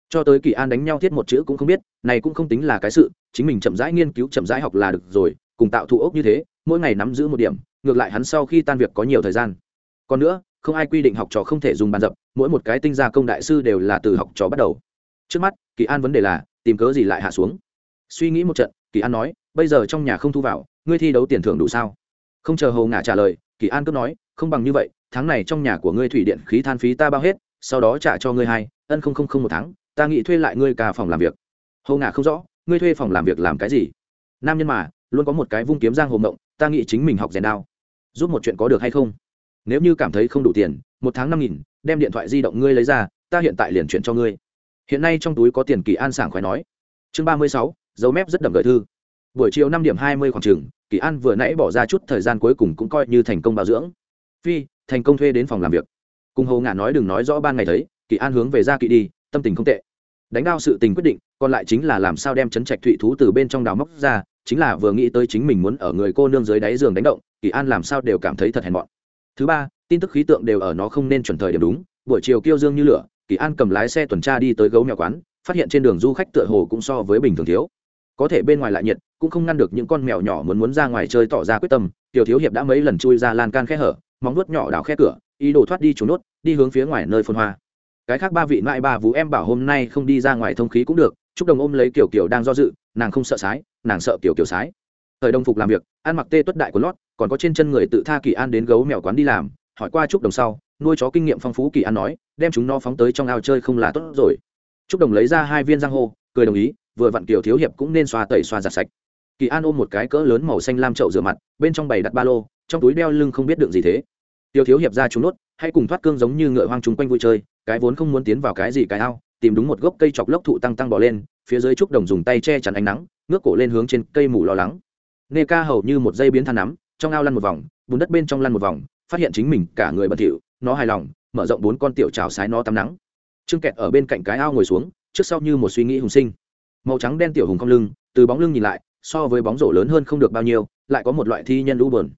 Cho tới kỳ an đánh nhau thiết một chữ cũng không biết, này cũng không tính là cái sự, chính mình chậm rãi nghiên cứu, chậm rãi học là được rồi, cùng tạo thụ ốc như thế, mỗi ngày nắm giữ một điểm, ngược lại hắn sau khi tan việc có nhiều thời gian còn nữa, không ai quy định học trò không thể dùng bàn dập, mỗi một cái tinh gia công đại sư đều là từ học trò bắt đầu. Trước mắt, kỳ an vấn đề là, tìm cớ gì lại hạ xuống? Suy nghĩ một trận, kỳ an nói, bây giờ trong nhà không thu vào, ngươi thi đấu tiền thưởng đủ sao? Không chờ hầu ngả trả lời, kỳ an cướp nói, không bằng như vậy, tháng này trong nhà của ngươi thủy điện khí than phí ta bao hết, sau đó trả cho ngươi hai, ân không không không một tháng, ta nghĩ thuê lại ngươi cả phòng làm việc. Hầu ngả không rõ, ngươi thuê phòng làm việc làm cái gì? Nam nhân mà, luôn có một cái vung kiếm giang hồ mộng ta nghĩ chính mình học rèn đao. Giúp một chuyện có được hay không? Nếu như cảm thấy không đủ tiền một tháng năm nghìn đem điện thoại di động ngươi lấy ra ta hiện tại liền chuyển cho ngươi. Hiện nay trong túi có tiền kỳ an sảng khoái nói. Chương ba mươi sáu dấu mép rất đậm gợi thư. Buổi chiều năm điểm hai mươi khoảng trường, kỳ an vừa nãy bỏ ra chút thời gian cuối cùng cũng coi như thành công bảo dưỡng. Phi thành công thuê đến phòng làm việc. Cùng hầu ngả nói đừng nói rõ ban ngày thấy kỳ an hướng về ra kỳ đi tâm tình không tệ. Đánh đao sự tình quyết định còn lại chính là làm sao đem chấn trạch thụy thú từ bên trong đào móc ra chính là vừa nghĩ tới chính mình muốn ở người cô nương dưới đáy giường đánh động kỳ an làm sao đều cảm thấy thật hèn mọn thứ ba, tin tức khí tượng đều ở nó không nên chuẩn thời điểm đúng. Buổi chiều kêu dương như lửa, kỳ an cầm lái xe tuần tra đi tới gấu mèo quán, phát hiện trên đường du khách tựa hồ cũng so với bình thường thiếu. Có thể bên ngoài lại nhiệt, cũng không ngăn được những con mèo nhỏ muốn muốn ra ngoài chơi tỏ ra quyết tâm. Tiểu thiếu hiệp đã mấy lần chui ra lan can khe hở, móng nuốt nhỏ đào khe cửa, ý đồ thoát đi trốn nốt, đi hướng phía ngoài nơi phun hoa. Cái khác ba vị mãi ba vũ em bảo hôm nay không đi ra ngoài thông khí cũng được chúc đồng ôm lấy kiểu kiểu đang do dự, nàng không sợ sái, nàng sợ kiểu kiểu sái. Thời đồng phục làm việc, ăn mặc tê tuất đại của lót còn có trên chân người tự tha kỳ an đến gấu mèo quán đi làm, hỏi qua chúc đồng sau, nuôi chó kinh nghiệm phong phú kỳ an nói, đem chúng nó phóng tới trong ao chơi không là tốt rồi. Chúc đồng lấy ra hai viên giang hô, cười đồng ý, vừa vặn kiều thiếu hiệp cũng nên xoa tẩy xoa giặt sạch. Kỳ an ôm một cái cỡ lớn màu xanh lam chậu rửa mặt, bên trong bày đặt ba lô, trong túi đeo lưng không biết đựng gì thế. Tiêu thiếu hiệp ra chúng nốt, hay cùng thoát cương giống như ngựa hoang chung quanh vui chơi, cái vốn không muốn tiến vào cái gì cái ao, tìm đúng một gốc cây chọc lốc thụ tăng tăng bỏ lên, phía dưới trúc đồng dùng tay che chắn ánh nắng, ngước cổ lên hướng trên cây mù lo lắng. Nê ca hầu như một dây biến than nắm trong ao lăn một vòng, bùn đất bên trong lăn một vòng, phát hiện chính mình cả người bẩn thỉu, nó hài lòng, mở rộng bốn con tiểu trào sái nó tắm nắng. Trương kẹt ở bên cạnh cái ao ngồi xuống, trước sau như một suy nghĩ hùng sinh. Màu trắng đen tiểu hùng cong lưng, từ bóng lưng nhìn lại, so với bóng rổ lớn hơn không được bao nhiêu, lại có một loại thi nhân lũ bờn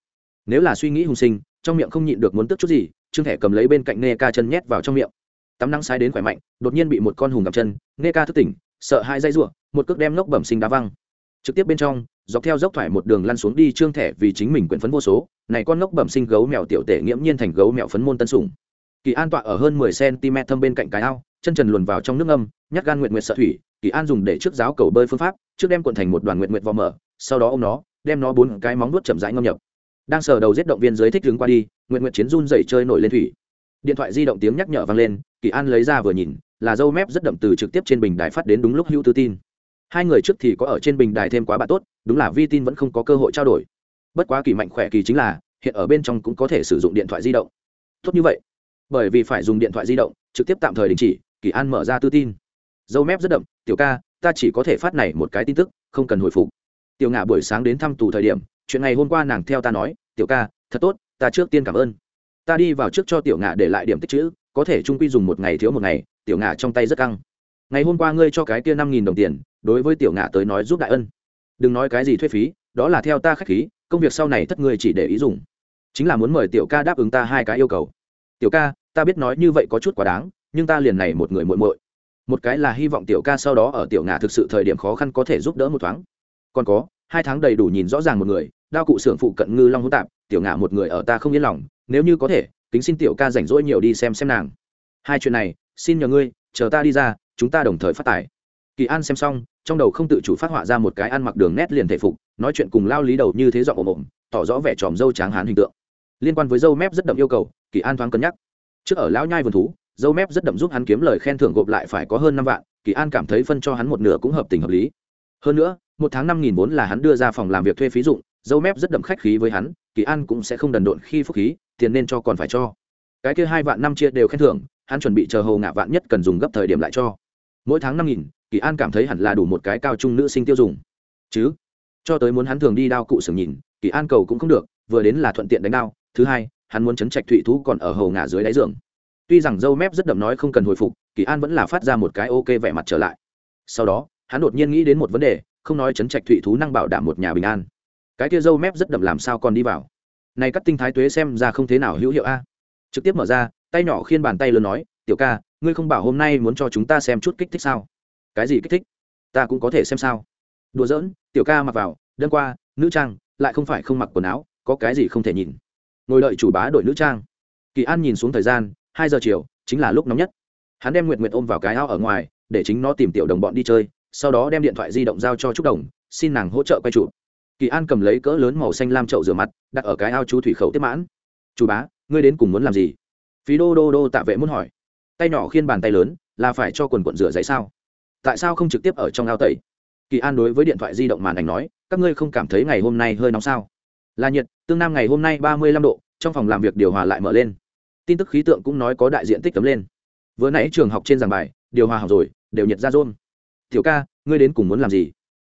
nếu là suy nghĩ hùng sinh, trong miệng không nhịn được muốn tức chút gì, trương thẻ cầm lấy bên cạnh nghe ca chân nhét vào trong miệng. Tắm nắng sai đến khỏe mạnh, đột nhiên bị một con hùng gặp chân nghe ca thức tỉnh, sợ hai dây ruộng một cước đem lốc bẩm sinh đá văng trực tiếp bên trong, dọc theo dốc thoải một đường lăn xuống đi trương thẻ vì chính mình quyển phấn vô số, này con lốc bẩm sinh gấu mèo tiểu tể nghiễm nhiên thành gấu mèo phấn môn tân sủng. Kỳ an tọa ở hơn mười cm thâm bên cạnh cái ao, chân trần luồn vào trong nước âm nhát gan nguyện nguyện sợ thủy, kỳ an dùng để trước giáo cầu bơi phương pháp, trước đem cuộn thành một đoàn nguyện nguyện vò mở, sau đó ô m nó, đem nó bốn cái móng nuốt chậm rãi ngâm nhập. Đang sờ đầu giết động viên dưới thích đứng qua đi nguyện nguyện chiến run dậy chơi nổi lên thủy. Điện thoại di động tiếng nhắc nhở vang lên, kỳ an lấy ra vừa nhìn, là dâu mép rất đậm từ trực tiếp trên bình đài phát đến đúng lúc hữu tư tin hai người trước thì có ở trên bình đài thêm quá bạn tốt, đúng là vi tin vẫn không có cơ hội trao đổi. Bất quá kỳ mạnh khỏe kỳ chính là, hiện ở bên trong cũng có thể sử dụng điện thoại di động. Tốt như vậy. Bởi vì phải dùng điện thoại di động, trực tiếp tạm thời đình chỉ, kỳ an mở ra tư tin. Dâu mép rất đậm, tiểu ca, ta chỉ có thể phát này một cái tin tức, không cần hồi phục. Tiểu ngạ buổi sáng đến thăm tù thời điểm, chuyện ngày hôm qua nàng theo ta nói, tiểu ca, thật tốt, ta trước tiên cảm ơn. Ta đi vào trước cho tiểu ngạ để lại điểm tích chữ, có thể trung quy dùng một ngày thiếu một ngày. Tiểu ngạ trong tay rất căng. Ngày hôm qua ngươi cho cái kia năm nghìn đồng tiền đối với tiểu ngạ tới nói giúp đại ân. Đừng nói cái gì thuế phí, đó là theo ta k h á c h khí, công việc sau này thất ngươi chỉ để ý dùng. Chính là muốn mời tiểu ca đáp ứng ta hai cái yêu cầu. Tiểu ca, ta biết nói như vậy có chút quá đáng, nhưng ta liền này một người muội muội. Một cái là hy vọng tiểu ca sau đó ở tiểu ngạ thực sự thời điểm khó khăn có thể giúp đỡ một thoáng. Còn có, hai tháng đầy đủ nhìn rõ ràng một người, đao cụ xưởng phụ cận ngư long hỗn tạp, tiểu ngạ một người ở ta không yên lòng, nếu như có thể, kính xin tiểu ca rảnh rỗi nhiều đi xem xem nàng. Hai chuyện này, xin nhờ ngươi, chờ ta đi ra, chúng ta đồng thời phát tài. Kỳ an xem xong trong đầu không tự chủ phát họa ra một cái ăn mặc đường nét liền thể phục, nói chuyện cùng lao lý đầu như thế dọn ồm ồm, tỏ rõ vẻ tròm dâu tráng hán hình tượng. Liên quan với dâu mép rất đậm yêu cầu, kỳ an thoáng cân nhắc. Trước ở lão nhai vườn thú, dâu mép rất đậm giúp hắn kiếm lời khen thưởng gộp lại phải có hơn năm vạn, kỳ an cảm thấy phân cho hắn một nửa cũng hợp tình hợp lý. Hơn nữa, một tháng năm nghìn vốn là hắn đưa ra phòng làm việc thuê phí dụng, dâu mép rất đậm khách khí với hắn, kỳ an cũng sẽ không đần độn khi phúc khí, tiền nên cho còn phải cho. Cái kia hai vạn năm chia đều khen thưởng, hắn chuẩn bị chờ hầu ngạ vạn nhất cần dùng gấp thời điểm lại cho. Mỗi tháng năm nghìn kỳ an cảm thấy hẳn là đủ một cái cao trung nữ sinh tiêu dùng. Chứ? Cho tới muốn hắn thường đi đao cụ sừng nhìn, kỳ an cầu cũng không được, vừa đến là thuận tiện đánh đao. Thứ hai, hắn muốn chấn trạch thụy thú còn ở hầu ngả dưới đáy giường. Tuy rằng dâu mép rất đậm nói không cần hồi phục, kỳ an vẫn là phát ra một cái ok vẻ mặt trở lại. Sau đó, hắn đột nhiên nghĩ đến một vấn đề, không nói chấn trạch thụy thú năng bảo đảm một nhà bình an. Cái kia dâu mép rất đậm làm sao còn đi vào? Này các tinh thái tuế xem ra không thế nào hữu hiệu a. Trực tiếp mở ra, tay nhỏ khiên bàn tay lớn nói, tiểu ca, ngươi không bảo hôm nay muốn cho chúng ta xem chút kích thích sao? Cái gì kích thích? Ta cũng có thể xem sao. Đùa giỡn, tiểu ca mặc vào đơn qua, nữ trang, lại không phải không mặc quần áo, có cái gì không thể nhìn. Ngồi đợi chủ bá đội nữ trang. Kỳ an nhìn xuống thời gian, hai giờ chiều, chính là lúc nóng nhất. Hắn đem nguyệt nguyệt ôm vào cái ao ở ngoài, để chính nó tìm tiểu đồng bọn đi chơi, sau đó đem điện thoại di động giao cho trúc đồng, xin nàng hỗ trợ quay chụp. Kỳ an cầm lấy cỡ lớn màu xanh lam chậu rửa mặt, đặt ở cái ao chú thủy khẩu tiếp mãn. Chủ bá, ngươi đến cùng muốn làm gì? Phí đô đô đô tạ vệ muốn hỏi. Tay nhỏ khiên bàn tay lớn, là phải cho quần quận rửa giấy sao? Tại sao không trực tiếp ở trong ao tẩy? Kỳ an đối với điện thoại di động màn ảnh nói, các ngươi không cảm thấy ngày hôm nay hơi nóng sao? Là nhiệt, tương nam ngày hôm nay ba mươi lăm độ, trong phòng làm việc điều hòa lại mở lên. Tin tức khí tượng cũng nói có đại diện tích tấm lên. Vừa nãy trường học trên giảng bài, điều hòa học rồi, đều nhiệt ra rôn tiểu ca, ngươi đến cùng muốn làm gì?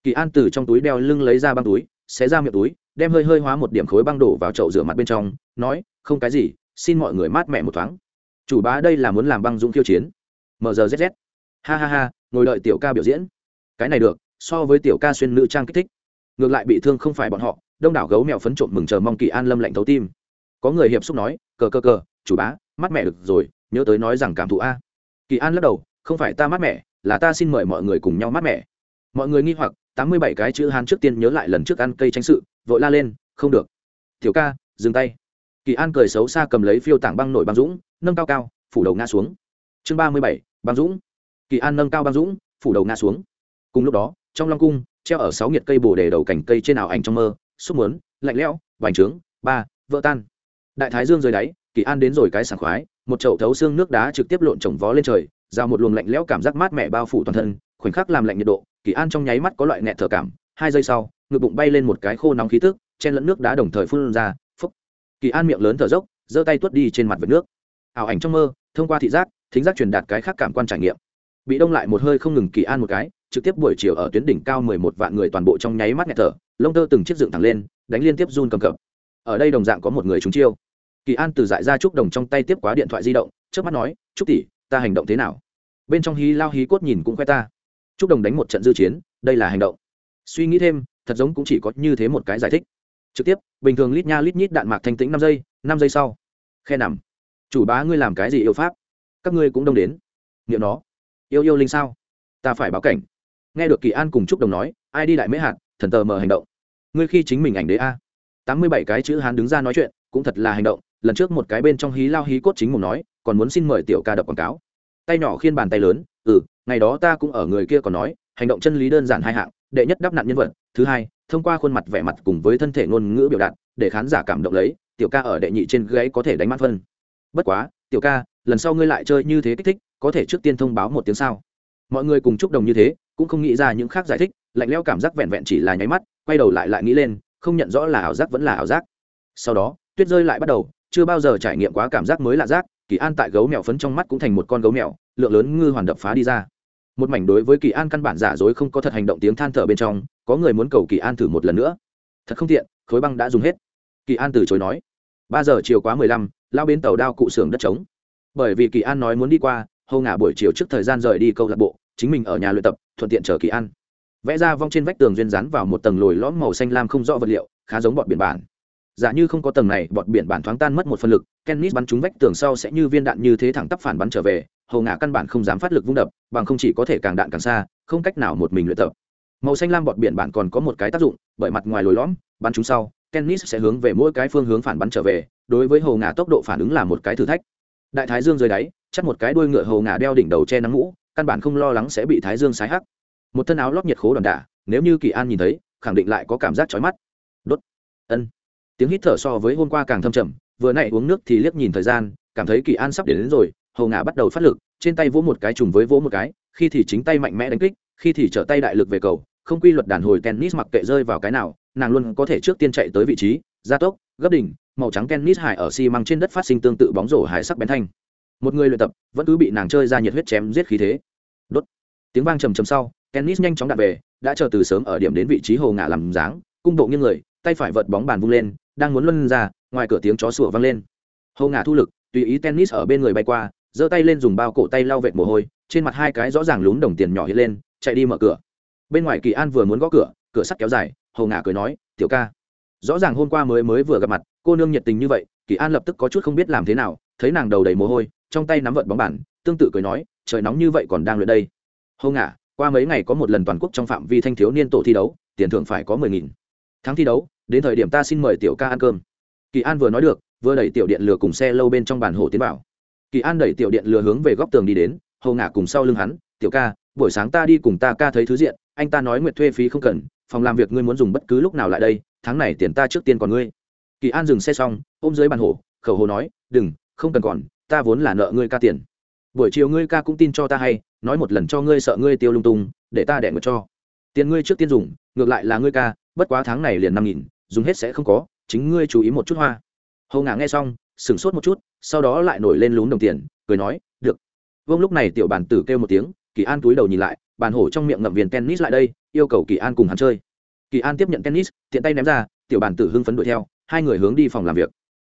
Kỳ an từ trong túi đeo lưng lấy ra băng túi, xé ra miệng túi, đem hơi hơi hóa một điểm khối băng đổ vào chậu rửa mặt bên trong, nói, không cái gì, xin mọi người mát mẹ một thoáng. Chủ bá đây là muốn làm băng dũng khiêu chiến. Mrzz ha ha ha ngồi đợi tiểu ca biểu diễn. Cái này được, so với tiểu ca xuyên nữ trang kích thích. Ngược lại bị thương không phải bọn họ, đông đảo gấu mèo phấn trộm mừng chờ mong kỳ an lâm lạnh thấu tim. Có người hiệp xúc nói, cờ cờ cờ, chủ bá mắt mẹ được rồi, nhớ tới nói rằng cảm thụ a. Kỳ an lắc đầu, không phải ta mát mẻ là ta xin mời mọi người cùng nhau mát mẻ mọi người nghi hoặc, tám mươi bảy cái chữ hán trước tiên nhớ lại lần trước ăn cây tranh sự, vội la lên, không được. Tiểu ca, dừng tay. Kỳ an cười xấu xa cầm lấy phiêu tảng băng nổi băng dũng, nâng cao cao, phủ đầu ngã xuống. Chương ba mươi bảy, băng dũng kỳ an nâng cao băng dũng phủ đầu ngã xuống. Cùng lúc đó trong long cung treo ở sáu nhiệt cây bồ đề đầu cành cây trên ảo ảnh trong mơ xúc mướn, lạnh lẽo vành trướng ba vỡ tan. Đại thái dương rơi đáy kỳ an đến rồi cái sảng khoái một chậu thấu xương nước đá trực tiếp lộn trồng vó lên trời ra một luồng lạnh lẽo cảm giác mát mẻ bao phủ toàn thân khoảnh khắc làm lạnh nhiệt độ kỳ an trong nháy mắt có loại nẹt thở cảm hai giây sau ngực bụng bay lên một cái khô nóng khí tức chen lẫn nước đá đồng thời phun ra phúc. Kỳ an miệng lớn thở dốc giơ tay tuốt đi trên mặt vệt nước. Ảo ảnh trong mơ thông qua thị giác thính giác truyền đạt cái khác cảm quan trải nghiệm bị đông lại một hơi không ngừng kỳ an một cái, trực tiếp buổi chiều ở tuyến đỉnh cao mười một vạn người toàn bộ trong nháy mắt nghẹt thở, lông tơ từng chiếc dựng thẳng lên, đánh liên tiếp run cầm cập. Ở đây đồng dạng có một người trúng chiêu. Kỳ an từ dại ra trúc đồng trong tay tiếp quá điện thoại di động trước mắt nói, trúc tỷ, ta hành động thế nào? Bên trong hí lao hí cốt nhìn cũng khoe ta. Trúc đồng đánh một trận dư chiến, đây là hành động. Suy nghĩ thêm, thật giống cũng chỉ có như thế một cái giải thích. Trực tiếp, bình thường lít nha lít nhít đạn mạc thanh tĩnh năm giây năm giây sau. Khe nằm. Chủ bá ngươi làm cái gì yêu pháp? Các ngươi cũng đông đến. Nghiệm nó yêu yêu linh sao? Ta phải báo cảnh. Nghe được kỳ an cùng trúc đồng nói, ai đi đại mễ hạt, thần tờ mờ hành động. Ngươi khi chính mình ảnh đế a. Tám mươi bảy cái chữ hán đứng ra nói chuyện, cũng thật là hành động. Lần trước một cái bên trong hí lao hí cốt chính mồm nói, còn muốn xin mời tiểu ca đập quảng cáo. Tay nhỏ khiên bàn tay lớn ừ ngày đó ta cũng ở người kia còn nói, hành động chân lý đơn giản hai hạng, đệ nhất đắp nạn nhân vật, thứ hai, thông qua khuôn mặt vẻ mặt cùng với thân thể ngôn ngữ biểu đạt, để khán giả cảm động lấy, tiểu ca ở đệ nhị trên gáy có thể đánh mắt phân. Bất quá tiểu ca, lần sau ngươi lại chơi như thế kích thích, có thể trước tiên thông báo một tiếng sao? Mọi người cùng chúc đồng như thế, cũng không nghĩ ra những khác giải thích, lạnh leo cảm giác vẹn vẹn chỉ là nháy mắt, quay đầu lại lại nghĩ lên, không nhận rõ là ảo giác vẫn là ảo giác. Sau đó, tuyết rơi lại bắt đầu, chưa bao giờ trải nghiệm quá cảm giác mới lạ giác, kỳ an tại gấu mèo phấn trong mắt cũng thành một con gấu mèo, lượng lớn ngư hoàn đập phá đi ra. Một mảnh đối với kỳ an căn bản giả dối không có thật hành động tiếng than thở bên trong, có người muốn cầu kỳ an thử một lần nữa. Thật không tiện, khối băng đã dùng hết. Kỳ an từ chối nói ba giờ chiều quá mười lăm lao bến tàu đao cụ xưởng đất trống. Bởi vì kỳ an nói muốn đi qua hầu ngả buổi chiều trước thời gian rời đi câu lạc bộ, chính mình ở nhà luyện tập, thuận tiện chờ kỳ an. Vẽ ra vong trên vách tường duyên rán vào một tầng lồi lõm màu xanh lam không rõ vật liệu, khá giống bọt biển bản. Giả như không có tầng này, bọt biển bản thoáng tan mất một phần lực, kennis bắn trúng vách tường sau sẽ như viên đạn như thế thẳng tắp phản bắn trở về hầu Ngả căn bản không dám phát lực vung đập, bằng không chỉ có thể càng đạn càng xa, không cách nào một mình luyện tập. Màu xanh lam bọt biển bản còn có một cái tác dụng, bởi mặt ngoài lồi lõm, bắn trúng sau tennis sẽ hướng về mỗi cái phương hướng phản bắn trở về đối với hầu ngà tốc độ phản ứng là một cái thử thách. Đại thái dương dưới đáy chắc một cái đuôi ngựa hầu ngà đeo đỉnh đầu che nắng mũ căn bản không lo lắng sẽ bị thái dương sái hắc. Một thân áo lót nhiệt khố đòn đả nếu như kỳ an nhìn thấy khẳng định lại có cảm giác chói mắt. Đốt. Ân. Tiếng hít thở so với hôm qua càng thâm trầm vừa nãy uống nước thì liếc nhìn thời gian cảm thấy kỳ an sắp đến, đến rồi hầu ngả bắt đầu phát lực trên tay vỗ một cái trùng với vỗ một cái khi thì chính tay mạnh mẽ đánh kích khi thì trở tay đại lực về cầu không quy luật đàn hồi tennis mặc kệ rơi vào cái nào nàng luôn có thể trước tiên chạy tới vị trí, gia tốc, gấp đỉnh, màu trắng tennis hải ở xi măng trên đất phát sinh tương tự bóng rổ hải sắc bén thanh. Một người luyện tập, vẫn cứ bị nàng chơi ra nhiệt huyết chém giết khí thế. Đốt. Tiếng vang trầm trầm sau, tennis nhanh chóng đặt về, đã chờ từ sớm ở điểm đến vị trí hồ ngả làm dáng, cung bộ nghiêng người, tay phải vợt bóng bàn vung lên, đang muốn luân ra, ngoài cửa tiếng chó sủa vang lên. Hồ ngả thu lực, tùy ý tennis ở bên người bay qua, giơ tay lên dùng bao cổ tay lau vệt mồ hôi, trên mặt hai cái rõ ràng lún đồng tiền nhỏ hiện lên, chạy đi mở cửa. Bên ngoài kỳ an vừa muốn gõ cửa cửa sắt kéo dài Hồ ngả cười nói, tiểu ca, rõ ràng hôm qua mới mới vừa gặp mặt, cô nương nhiệt tình như vậy, kỳ an lập tức có chút không biết làm thế nào, thấy nàng đầu đầy mồ hôi, trong tay nắm vợt bóng bàn, tương tự cười nói, trời nóng như vậy còn đang luyện đây. Hồ ngả, qua mấy ngày có một lần toàn quốc trong phạm vi thanh thiếu niên tổ thi đấu, tiền thưởng phải có mười nghìn. Tháng thi đấu, đến thời điểm ta xin mời tiểu ca ăn cơm. Kỳ an vừa nói được, vừa đẩy tiểu điện lừa cùng xe lâu bên trong bàn hồ tiến vào. Kỳ an đẩy tiểu điện lừa hướng về góc tường đi đến Hồ ngả cùng sau lưng hắn, tiểu ca, buổi sáng ta đi cùng ta ca thấy thứ diện, anh ta nói nguyện thuê phí không cần phòng làm việc ngươi muốn dùng bất cứ lúc nào lại đây, tháng này tiền ta trước tiên còn ngươi. Kỳ an dừng xe xong, ôm dưới bàn hổ, khẩu hồ nói, đừng, không cần còn, ta vốn là nợ ngươi ca tiền. Buổi chiều ngươi ca cũng tin cho ta hay, nói một lần cho ngươi sợ ngươi tiêu lung tung, để ta đẻ ngược cho. Tiền ngươi trước tiên dùng, ngược lại là ngươi ca, bất quá tháng này liền năm nghìn, dùng hết sẽ không có, chính ngươi chú ý một chút hoa. Hầu ngả nghe xong, sửng sốt một chút, sau đó lại nổi lên lún đồng tiền, cười nói, được. Vâng lúc này tiểu bản tử kêu một tiếng, kỳ an túi đầu nhìn lại bàn hổ trong miệng ngậm viên tennis lại đây, yêu cầu kỳ an cùng hắn chơi. Kỳ an tiếp nhận tennis, tiện tay ném ra, tiểu bản tử hưng phấn đuổi theo, hai người hướng đi phòng làm việc.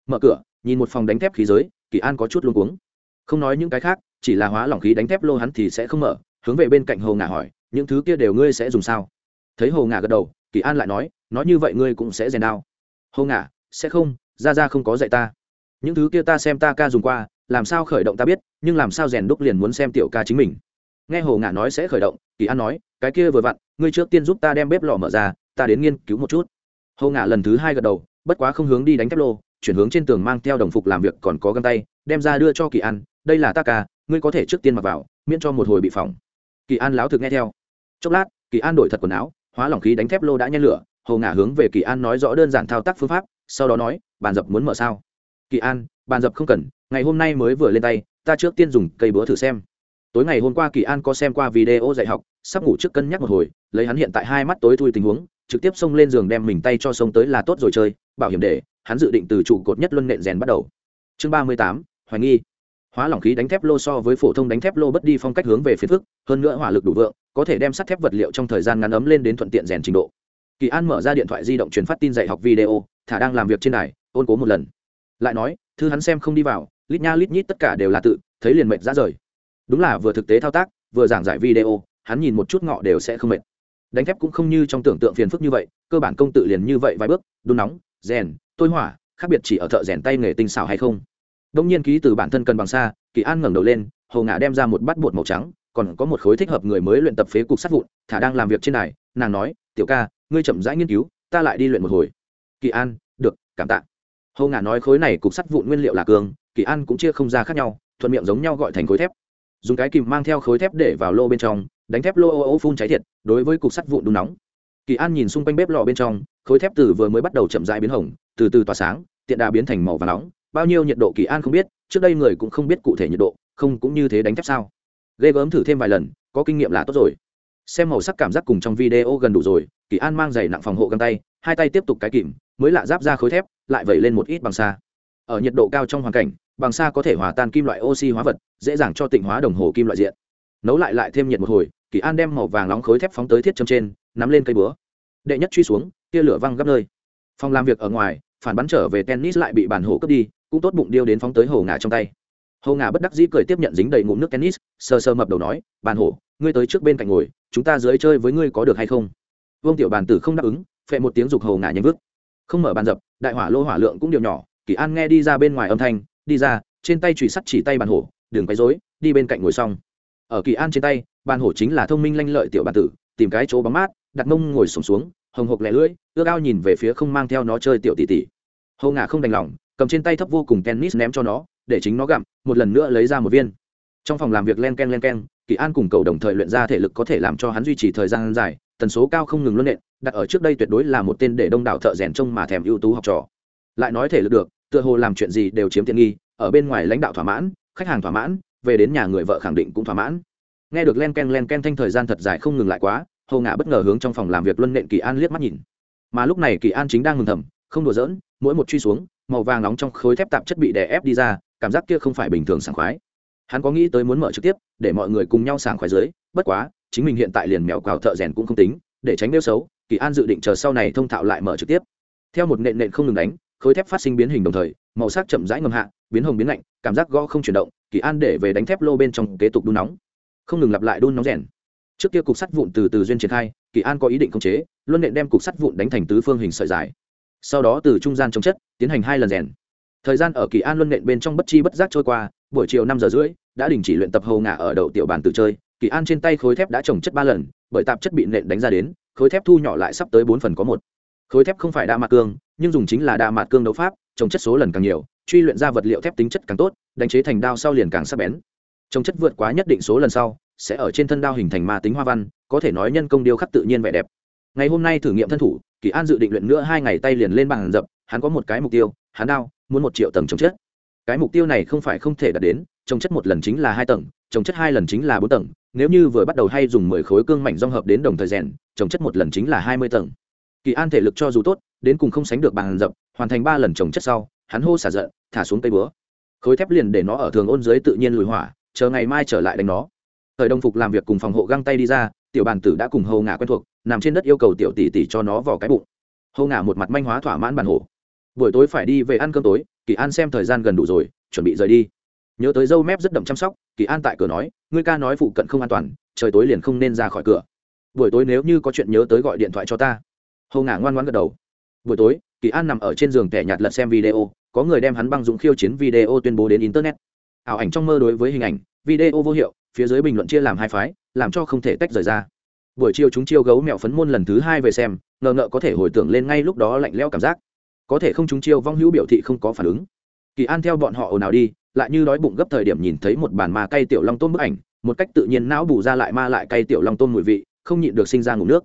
Mở cửa, nhìn một phòng đánh thép khí giới, kỳ an có chút luôn cuống. Không nói những cái khác, chỉ là hóa lỏng khí đánh thép lô hắn thì sẽ không mở, hướng về bên cạnh hồ ngả hỏi, những thứ kia đều ngươi sẽ dùng sao? Thấy hồ ngả gật đầu, kỳ an lại nói nói như vậy ngươi cũng sẽ rèn đao. Hồ ngả sẽ không, ra ra không có dạy ta. Những thứ kia ta xem ta ca dùng qua, làm sao khởi động ta biết, nhưng làm sao rèn đúc liền muốn xem tiểu ca chính mình nghe hồ ngả nói sẽ khởi động, kỳ an nói, cái kia vừa vặn, ngươi trước tiên giúp ta đem bếp lò mở ra, ta đến nghiên cứu một chút. Hồ ngả lần thứ hai gật đầu, bất quá không hướng đi đánh thép lô, chuyển hướng trên tường mang theo đồng phục làm việc còn có găng tay, đem ra đưa cho kỳ an, đây là ta ca, ngươi có thể trước tiên mặc vào, miễn cho một hồi bị phỏng. Kỳ an láo thực nghe theo. Chốc lát, kỳ an đổi thật quần áo, hóa lỏng khí đánh thép lô đã nhen lửa, hồ ngả hướng về kỳ an nói rõ đơn giản thao tác phương pháp, sau đó nói, bàn dập muốn mở sao? Kỳ an, bàn dập không cần, ngày hôm nay mới vừa lên tay, ta trước tiên dùng cây búa thử xem tối ngày hôm qua kỳ an có xem qua video dạy học, sắp ngủ trước cân nhắc một hồi, lấy hắn hiện tại hai mắt tối thui tình huống, trực tiếp xông lên giường đem mình tay cho xông tới là tốt rồi chơi, bảo hiểm để, hắn dự định từ trụ cột nhất luân nện rèn bắt đầu. Chương ba mươi tám, hoài nghi. Hóa lỏng khí đánh thép lô so với phổ thông đánh thép lô bất đi phong cách hướng về phiến phức, hơn nữa hỏa lực đủ vượng, có thể đem sắt thép vật liệu trong thời gian ngắn ấm lên đến thuận tiện rèn trình độ. Kỳ an mở ra điện thoại di động truyền phát tin dạy học video, thả đang làm việc trên đài, ôn cố một lần. Lại nói, thư hắn xem không đi vào, lít nha lít nhít tất cả đều là tự, thấy liền mệt ra rời đúng là vừa thực tế thao tác, vừa giảng giải video, hắn nhìn một chút ngọ đều sẽ không mệt. Đánh thép cũng không như trong tưởng tượng phiền phức như vậy, cơ bản công tự liền như vậy vài bước, đun nóng, rèn, tôi hỏa, khác biệt chỉ ở thợ rèn tay nghề tinh xảo hay không. Đông nhiên ký từ bản thân cần bằng xa, kỳ an ngẩng đầu lên, hồ ngã đem ra một bát bột màu trắng, còn có một khối thích hợp người mới luyện tập phế cục sắt vụn, thả đang làm việc trên này nàng nói, tiểu ca, ngươi chậm rãi nghiên cứu, ta lại đi luyện một hồi. Kỳ an, được, cảm tạ. Hồ ngã nói khối này cục sắt vụn nguyên liệu là cường, kỳ an cũng chia không ra khác nhau, thuận miệng giống nhau gọi thành khối thép dùng cái kìm mang theo khối thép để vào lô bên trong, đánh thép lô ô ô phun cháy thiệt, đối với cục sắt vụn đun nóng. Kỳ an nhìn xung quanh bếp lò bên trong, khối thép từ vừa mới bắt đầu chậm rãi biến hồng, từ từ tỏa sáng, tiện đà biến thành màu và nóng. Bao nhiêu nhiệt độ kỳ an không biết, trước đây người cũng không biết cụ thể nhiệt độ, không cũng như thế đánh thép sao? Ghê gớm thử thêm vài lần, có kinh nghiệm là tốt rồi. Xem màu sắc cảm giác cùng trong video gần đủ rồi, kỳ an mang giày nặng phòng hộ găng tay, hai tay tiếp tục cái kìm, mới lạ giáp ra khối thép, lại vẩy lên một ít bằng xa ở nhiệt độ cao trong hoàn cảnh bằng xa có thể hòa tan kim loại oxy hóa vật, dễ dàng cho tịnh hóa đồng hồ kim loại diện. Nấu lại lại thêm nhiệt một hồi, kỳ an đem màu vàng nóng khối thép phóng tới thiết châm trên, nắm lên cây búa. Đệ nhất truy xuống, tia lửa văng gấp nơi. Phòng làm việc ở ngoài, phản bắn trở về tennis lại bị bản hổ cướp đi, cũng tốt bụng điêu đến phóng tới hồ ngà trong tay. Hồ ngà bất đắc dĩ cười tiếp nhận dính đầy ngụm nước tennis, sờ sờ mập đầu nói, bản hổ, ngươi tới trước bên cạnh ngồi, chúng ta dưới chơi với ngươi có được hay không? Vương tiểu bàn tử không đáp ứng, phệ một tiếng dục hồ ngà nhanh vứt. Không mở bàn dập, đại hỏa lô hỏa lượng cũng điều nhỏ, kỳ an nghe đi ra bên ngoài âm thanh đi ra trên tay chùy sắt chỉ tay bàn hổ đừng quấy rối đi bên cạnh ngồi xong. Ở kỳ an trên tay bàn hổ chính là thông minh lanh lợi tiểu bàn tử tìm cái chỗ bóng mát đặt mông ngồi sùng xuống, xuống hồng hộc lẻ lưỡi ước ao nhìn về phía không mang theo nó chơi tiểu tỷ tỷ. Hầu ngả không đành lòng cầm trên tay thấp vô cùng tennis ném cho nó để chính nó gặm một lần nữa lấy ra một viên. Trong phòng làm việc len ken len ken kỳ an cùng cầu đồng thời luyện ra thể lực có thể làm cho hắn duy trì thời gian dài tần số cao không ngừng luân nện đặt ở trước đây tuyệt đối là một tên để đông đảo thợ rèn trông mà thèm ưu tú học trò. Lại nói thể lực được tựa hồ làm chuyện gì đều chiếm tiện nghi, ở bên ngoài lãnh đạo thỏa mãn, khách hàng thỏa mãn, về đến nhà người vợ khẳng định cũng thỏa mãn. Nghe được len ken len ken thanh thời gian thật dài không ngừng lại quá hầu ngã bất ngờ hướng trong phòng làm việc luân nện kỳ an liếc mắt nhìn. Mà lúc này kỳ an chính đang ngừng thầm, không đùa giỡn, mỗi một truy xuống, màu vàng nóng trong khối thép tạp chất bị đè ép đi ra, cảm giác kia không phải bình thường sảng khoái. Hắn có nghĩ tới muốn mở trực tiếp, để mọi người cùng nhau sảng khoái dưới, bất quá, chính mình hiện tại liền mèo cào thợ rèn cũng không tính, để tránh đeo xấu, kỳ an dự định chờ sau này thông thạo lại mở trực tiếp. Theo một nện nện không ngừng đánh khối thép phát sinh biến hình đồng thời, màu sắc chậm rãi ngầm hạ, biến hồng biến lạnh, cảm giác gõ không chuyển động, kỳ an để về đánh thép lô bên trong kế tục đun nóng. Không ngừng lặp lại đun nóng rèn. Trước kia cục sắt vụn từ từ duyên triển khai, kỳ an có ý định khống chế luân nện đem cục sắt vụn đánh thành tứ phương hình sợi dài. Sau đó từ trung gian chống chất, tiến hành hai lần rèn. Thời gian ở kỳ an luân nện bên trong bất chi bất giác trôi qua, buổi chiều năm giờ rưỡi, đã đình chỉ luyện tập hầu ngả ở đậu tiểu bàn tự chơi. Kỳ an trên tay khối thép đã trồng chất ba lần, bởi tạp chất bị nện đánh ra đến, khối thép thu nhỏ lại sắp tới bốn phần có một. Khối thép không phải đa mạc cương nhưng dùng chính là đa mạt cương đấu pháp, trồng chất số lần càng nhiều, truy luyện ra vật liệu thép tính chất càng tốt, đánh chế thành đao sau liền càng sắc bén. Trồng chất vượt quá nhất định số lần sau, sẽ ở trên thân đao hình thành ma tính hoa văn, có thể nói nhân công điêu khắc tự nhiên vẻ đẹp. Ngày hôm nay thử nghiệm thân thủ, kỳ an dự định luyện nữa hai ngày tay liền lên bàn dập, hắn có một cái mục tiêu, hắn đao, muốn một triệu tầng trồng chất. Cái mục tiêu này không phải không thể đạt đến, trồng chất một lần chính là hai tầng, trồng chất hai lần chính là bốn tầng, nếu như vừa bắt đầu hay dùng mười khối cương mảnh dung hợp đến đồng thời rèn, trồng chất một lần chính là hai mươi tầng kỳ an thể lực cho dù tốt, đến cùng không sánh được bàn dập, hoàn thành ba lần trồng chất sau, hắn hô xả giận, thả xuống cây búa. Khối thép liền để nó ở thường ôn dưới tự nhiên lùi hỏa, chờ ngày mai trở lại đánh nó. Thời đồng phục làm việc cùng phòng hộ găng tay đi ra, tiểu bàn tử đã cùng hầu ngả quen thuộc, nằm trên đất yêu cầu tiểu tỷ tỷ cho nó vào cái bụng. Hầu ngả một mặt manh hóa thỏa mãn bàn hổ. Buổi tối phải đi về ăn cơm tối, kỳ an xem thời gian gần đủ rồi, chuẩn bị rời đi. Nhớ tới dâu mép rất đậm chăm sóc, kỳ an tại cửa nói, ngươi ca nói phụ cận không an toàn, trời tối liền không nên ra khỏi cửa. Buổi tối nếu như có chuyện nhớ tới gọi điện thoại cho ta hồ ngả ngoan ngoan gật đầu. Buổi tối, kỳ an nằm ở trên giường tẻ nhạt lật xem video, có người đem hắn băng dụng khiêu chiến video tuyên bố đến internet. Ảo ảnh trong mơ đối với hình ảnh, video vô hiệu, phía dưới bình luận chia làm hai phái, làm cho không thể tách rời ra. Buổi chiều chúng chiêu gấu mèo phấn môn lần thứ hai về xem, ngờ ngợ có thể hồi tưởng lên ngay lúc đó lạnh lẽo cảm giác. Có thể không chúng chiêu vong hữu biểu thị không có phản ứng. Kỳ an theo bọn họ ồn ào đi, lại như đói bụng gấp thời điểm nhìn thấy một bàn ma cay tiểu long tôm bức ảnh, một cách tự nhiên não bù ra lại ma lại cay tiểu long tôm mùi vị, không nhịn được sinh ra ngủ nước.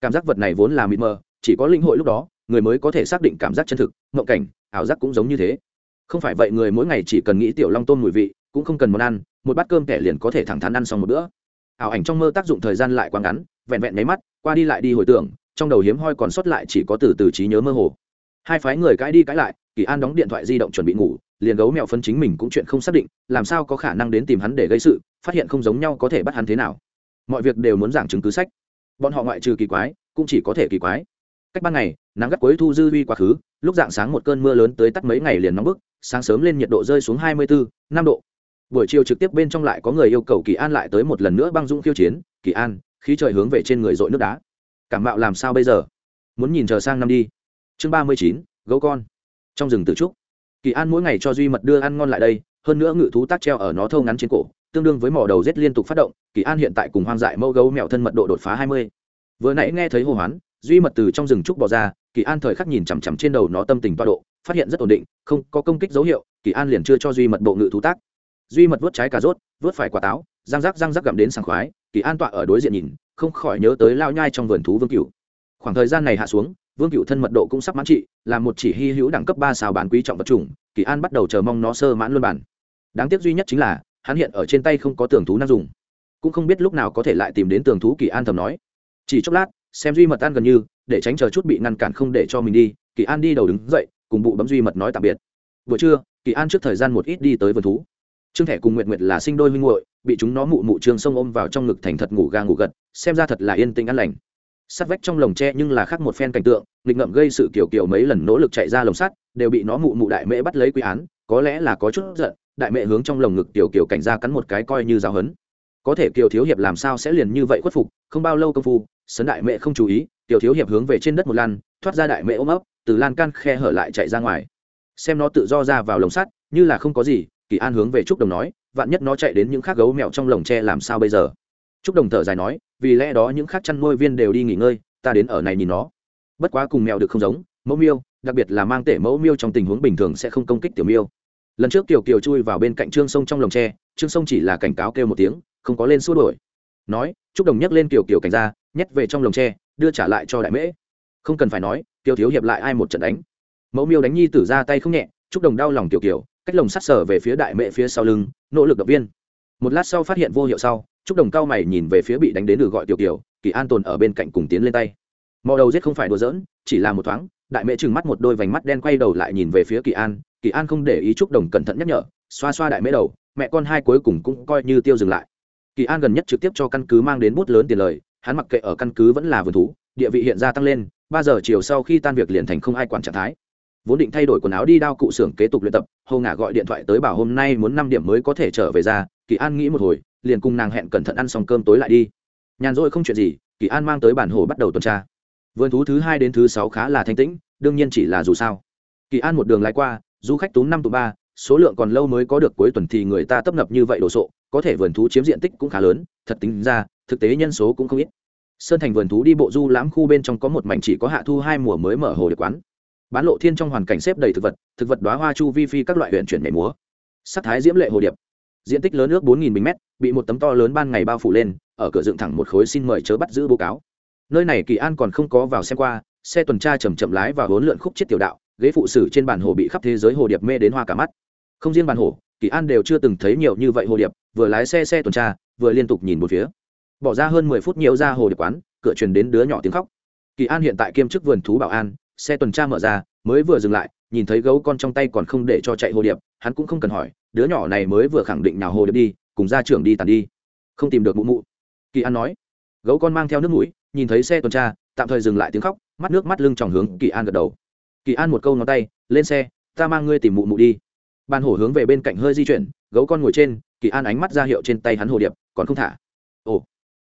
Cảm giác vật này vốn là mịt mờ chỉ có linh hội lúc đó, người mới có thể xác định cảm giác chân thực ngộng cảnh, ảo giác cũng giống như thế. Không phải vậy người mỗi ngày chỉ cần nghĩ tiểu long tôm mùi vị, cũng không cần món ăn, một bát cơm kẻ liền có thể thẳng thắn ăn xong một bữa. Ảo ảnh trong mơ tác dụng thời gian lại quá ngắn, vẹn vẹn nháy mắt, qua đi lại đi hồi tưởng, trong đầu hiếm hoi còn sót lại chỉ có từ từ trí nhớ mơ hồ. Hai phái người cãi đi cãi lại, kỳ an đóng điện thoại di động chuẩn bị ngủ, liền gấu mèo phân chính mình cũng chuyện không xác định, làm sao có khả năng đến tìm hắn để gây sự, phát hiện không giống nhau có thể bắt hắn thế nào. Mọi việc đều muốn giảng chứng cứ sách. Bọn họ ngoại trừ kỳ quái, cũng chỉ có thể kỳ quái cách ban ngày, nắng gắt cuối thu dư vi quá khứ, lúc dạng sáng một cơn mưa lớn tới tắt mấy ngày liền nóng bức, sáng sớm lên nhiệt độ rơi xuống hai mươi bốn năm độ. Buổi chiều trực tiếp bên trong lại có người yêu cầu kỳ an lại tới một lần nữa băng dung khiêu chiến, kỳ an, khí trời hướng về trên người dội nước đá. Cảm mạo làm sao bây giờ? Muốn nhìn chờ sang năm đi. Chương ba mươi chín, gấu con. Trong rừng tự trúc. Kỳ an mỗi ngày cho duy mật đưa ăn ngon lại đây, hơn nữa ngự thú tác treo ở nó thâu ngắn trên cổ, tương đương với mỏ đầu rết liên tục phát động, kỳ an hiện tại cùng hoang dại mẫu gấu mèo thân mật độ đột phá hai mươi. Vừa nãy nghe thấy hô hoán duy mật từ trong rừng trúc bỏ ra, kỳ an thời khắc nhìn chằm chằm trên đầu nó tâm tình toa độ, phát hiện rất ổn định, không có công kích dấu hiệu, kỳ an liền chưa cho duy mật bộ ngự thú tác. Duy mật vớt trái cà rốt vớt phải quả táo, răng rắc răng rắc gặm đến sảng khoái, kỳ an tọa ở đối diện nhìn, không khỏi nhớ tới lao nhai trong vườn thú vương cựu khoảng thời gian này hạ xuống, vương cựu thân mật độ cũng sắp mãn trị, là một chỉ hy hữu đẳng cấp ba xào bán quý trọng vật chủng, kỳ an bắt đầu chờ mong nó sơ mãn luôn bản. Đáng tiếc duy nhất chính là, hắn hiện ở trên tay không có tường thú năng dùng. Cũng không biết lúc nào có thể lại tìm đến tường thú kỳ an thầm nói. Chỉ chốc lát xem duy mật ăn gần như, để tránh chờ chút bị ngăn cản không để cho mình đi, kỳ an đi đầu đứng dậy, cùng bụ bấm duy mật nói tạm biệt. Buổi trưa, kỳ an trước thời gian một ít đi tới vườn thú. Trương thẻ cùng nguyện nguyện là sinh đôi huynh hội bị chúng nó mụ mụ trương sông ôm vào trong ngực thành thật ngủ ga ngủ gật, xem ra thật là yên tĩnh an lành. Sắt vách trong lồng tre nhưng là khác một phen cảnh tượng, nghịch ngậm gây sự kiểu kiểu mấy lần nỗ lực chạy ra lồng sắt, đều bị nó mụ mụ đại mễ bắt lấy quy án, có lẽ là có chút giận, đại mẹ hướng trong lồng ngực tiểu kiểu cảnh ra cắn một cái coi như giáo hấn có thể kiều thiếu hiệp làm sao sẽ liền như vậy khuất phục, không bao lâu công phu sấn đại mẹ không chú ý, tiểu thiếu hiệp hướng về trên đất một lan thoát ra đại mẹ ôm ấp, từ lan can khe hở lại chạy ra ngoài. Xem nó tự do ra vào lồng sắt, như là không có gì, kỳ an hướng về trúc đồng nói, vạn nhất nó chạy đến những khác gấu mèo trong lồng tre làm sao bây giờ? Trúc đồng thở dài nói, vì lẽ đó những khác chăn nuôi viên đều đi nghỉ ngơi, ta đến ở này nhìn nó. Bất quá cùng mèo được không giống, mẫu miêu, đặc biệt là mang tể mẫu miêu trong tình huống bình thường sẽ không công kích tiểu miêu. Lần trước tiểu kiều chui vào bên cạnh trương sông trong lồng tre, trương sông chỉ là cảnh cáo kêu một tiếng, không có lên xua đổi nói, trúc đồng nhắc lên kiều kiều cảnh ra nhét về trong lồng tre, đưa trả lại cho đại mễ. Không cần phải nói, kiều thiếu hiệp lại ai một trận đánh. Mẫu miêu đánh nhi tử ra tay không nhẹ, trúc đồng đau lòng tiểu kiều, cách lồng sắt sở về phía đại mễ phía sau lưng, nỗ lực động viên. Một lát sau phát hiện vô hiệu sau, trúc đồng cao mày nhìn về phía bị đánh đến được gọi tiểu kiều, kỳ an tồn ở bên cạnh cùng tiến lên tay. Mò đầu giết không phải đùa giỡn, chỉ là một thoáng, đại mễ trừng mắt một đôi vành mắt đen quay đầu lại nhìn về phía kỳ an kỳ an không để ý trúc đồng cẩn thận nhắc nhở, xoa xoa đại mễ đầu, mẹ con hai cuối cùng cũng coi như tiêu dừng lại. Kỳ an gần nhất trực tiếp cho căn cứ mang đến bút lớn tiền lời hắn mặc kệ ở căn cứ vẫn là vườn thú, địa vị hiện ra tăng lên, ba giờ chiều sau khi tan việc liền thành không ai quản trạng thái. Vốn định thay đổi quần áo đi đao cụ xưởng kế tục luyện tập hầu ngả gọi điện thoại tới bảo hôm nay muốn năm điểm mới có thể trở về ra, kỳ an nghĩ một hồi, liền cùng nàng hẹn cẩn thận ăn xong cơm tối lại đi. Nhàn rỗi không chuyện gì, kỳ an mang tới bản hồ bắt đầu tuần tra. Vườn thú thứ hai đến thứ sáu khá là thanh tĩnh, đương nhiên chỉ là dù sao. Kỳ an một đường lái qua, du khách tú năm tụ ba, số lượng còn lâu mới có được cuối tuần thì người ta tấp nập như vậy đồ sộ, có thể vườn thú chiếm diện tích cũng khá lớn, thật tính ra thực tế nhân số cũng không ít. Sơn thành vườn thú đi bộ du lãm khu bên trong có một mảnh chỉ có hạ thu hai mùa mới mở hồ điệp quán. Bán lộ thiên trong hoàn cảnh xếp đầy thực vật thực vật đoá hoa chu vi phi các loại huyện chuyển nhảy múa. Sắc thái diễm lệ hồ điệp. Diện tích lớn ước bốn bình mét, bị một tấm to lớn ban ngày bao phủ lên, ở cửa dựng thẳng một khối xin mời chớ bắt giữ bố cáo. Nơi này kỳ an còn không có vào xem qua, xe tuần tra chầm chậm lái và hỗn lượn khúc chết tiểu đạo, ghế phụ sử trên bản hồ bị khắp thế giới hồ điệp mê đến hoa cả mắt. Không riêng bản hồ, kỳ an đều chưa từng thấy nhiều như vậy hồ điệp, vừa lái xe xe tuần tra, vừa liên tục nhìn một phía bỏ ra hơn mười phút nhiều ra hồ điệp quán, cửa truyền đến đứa nhỏ tiếng khóc. Kỳ an hiện tại kiêm chức vườn thú bảo an, xe tuần tra mở ra, mới vừa dừng lại, nhìn thấy gấu con trong tay còn không để cho chạy hồ điệp, hắn cũng không cần hỏi, đứa nhỏ này mới vừa khẳng định nào hồ điệp đi, cùng ra trưởng đi tàn đi. Không tìm được mụ mụ. Kỳ an nói. Gấu con mang theo nước mũi, nhìn thấy xe tuần tra, tạm thời dừng lại tiếng khóc, mắt nước mắt lưng tròng hướng kỳ an gật đầu. Kỳ an một câu ngón tay, lên xe, ta mang ngươi tìm mụ mụ đi. Ban hổ hướng về bên cạnh hơi di chuyển, gấu con ngồi trên, kỳ an ánh mắt ra hiệu trên tay hắn hồ điệp, còn không thả. Ồ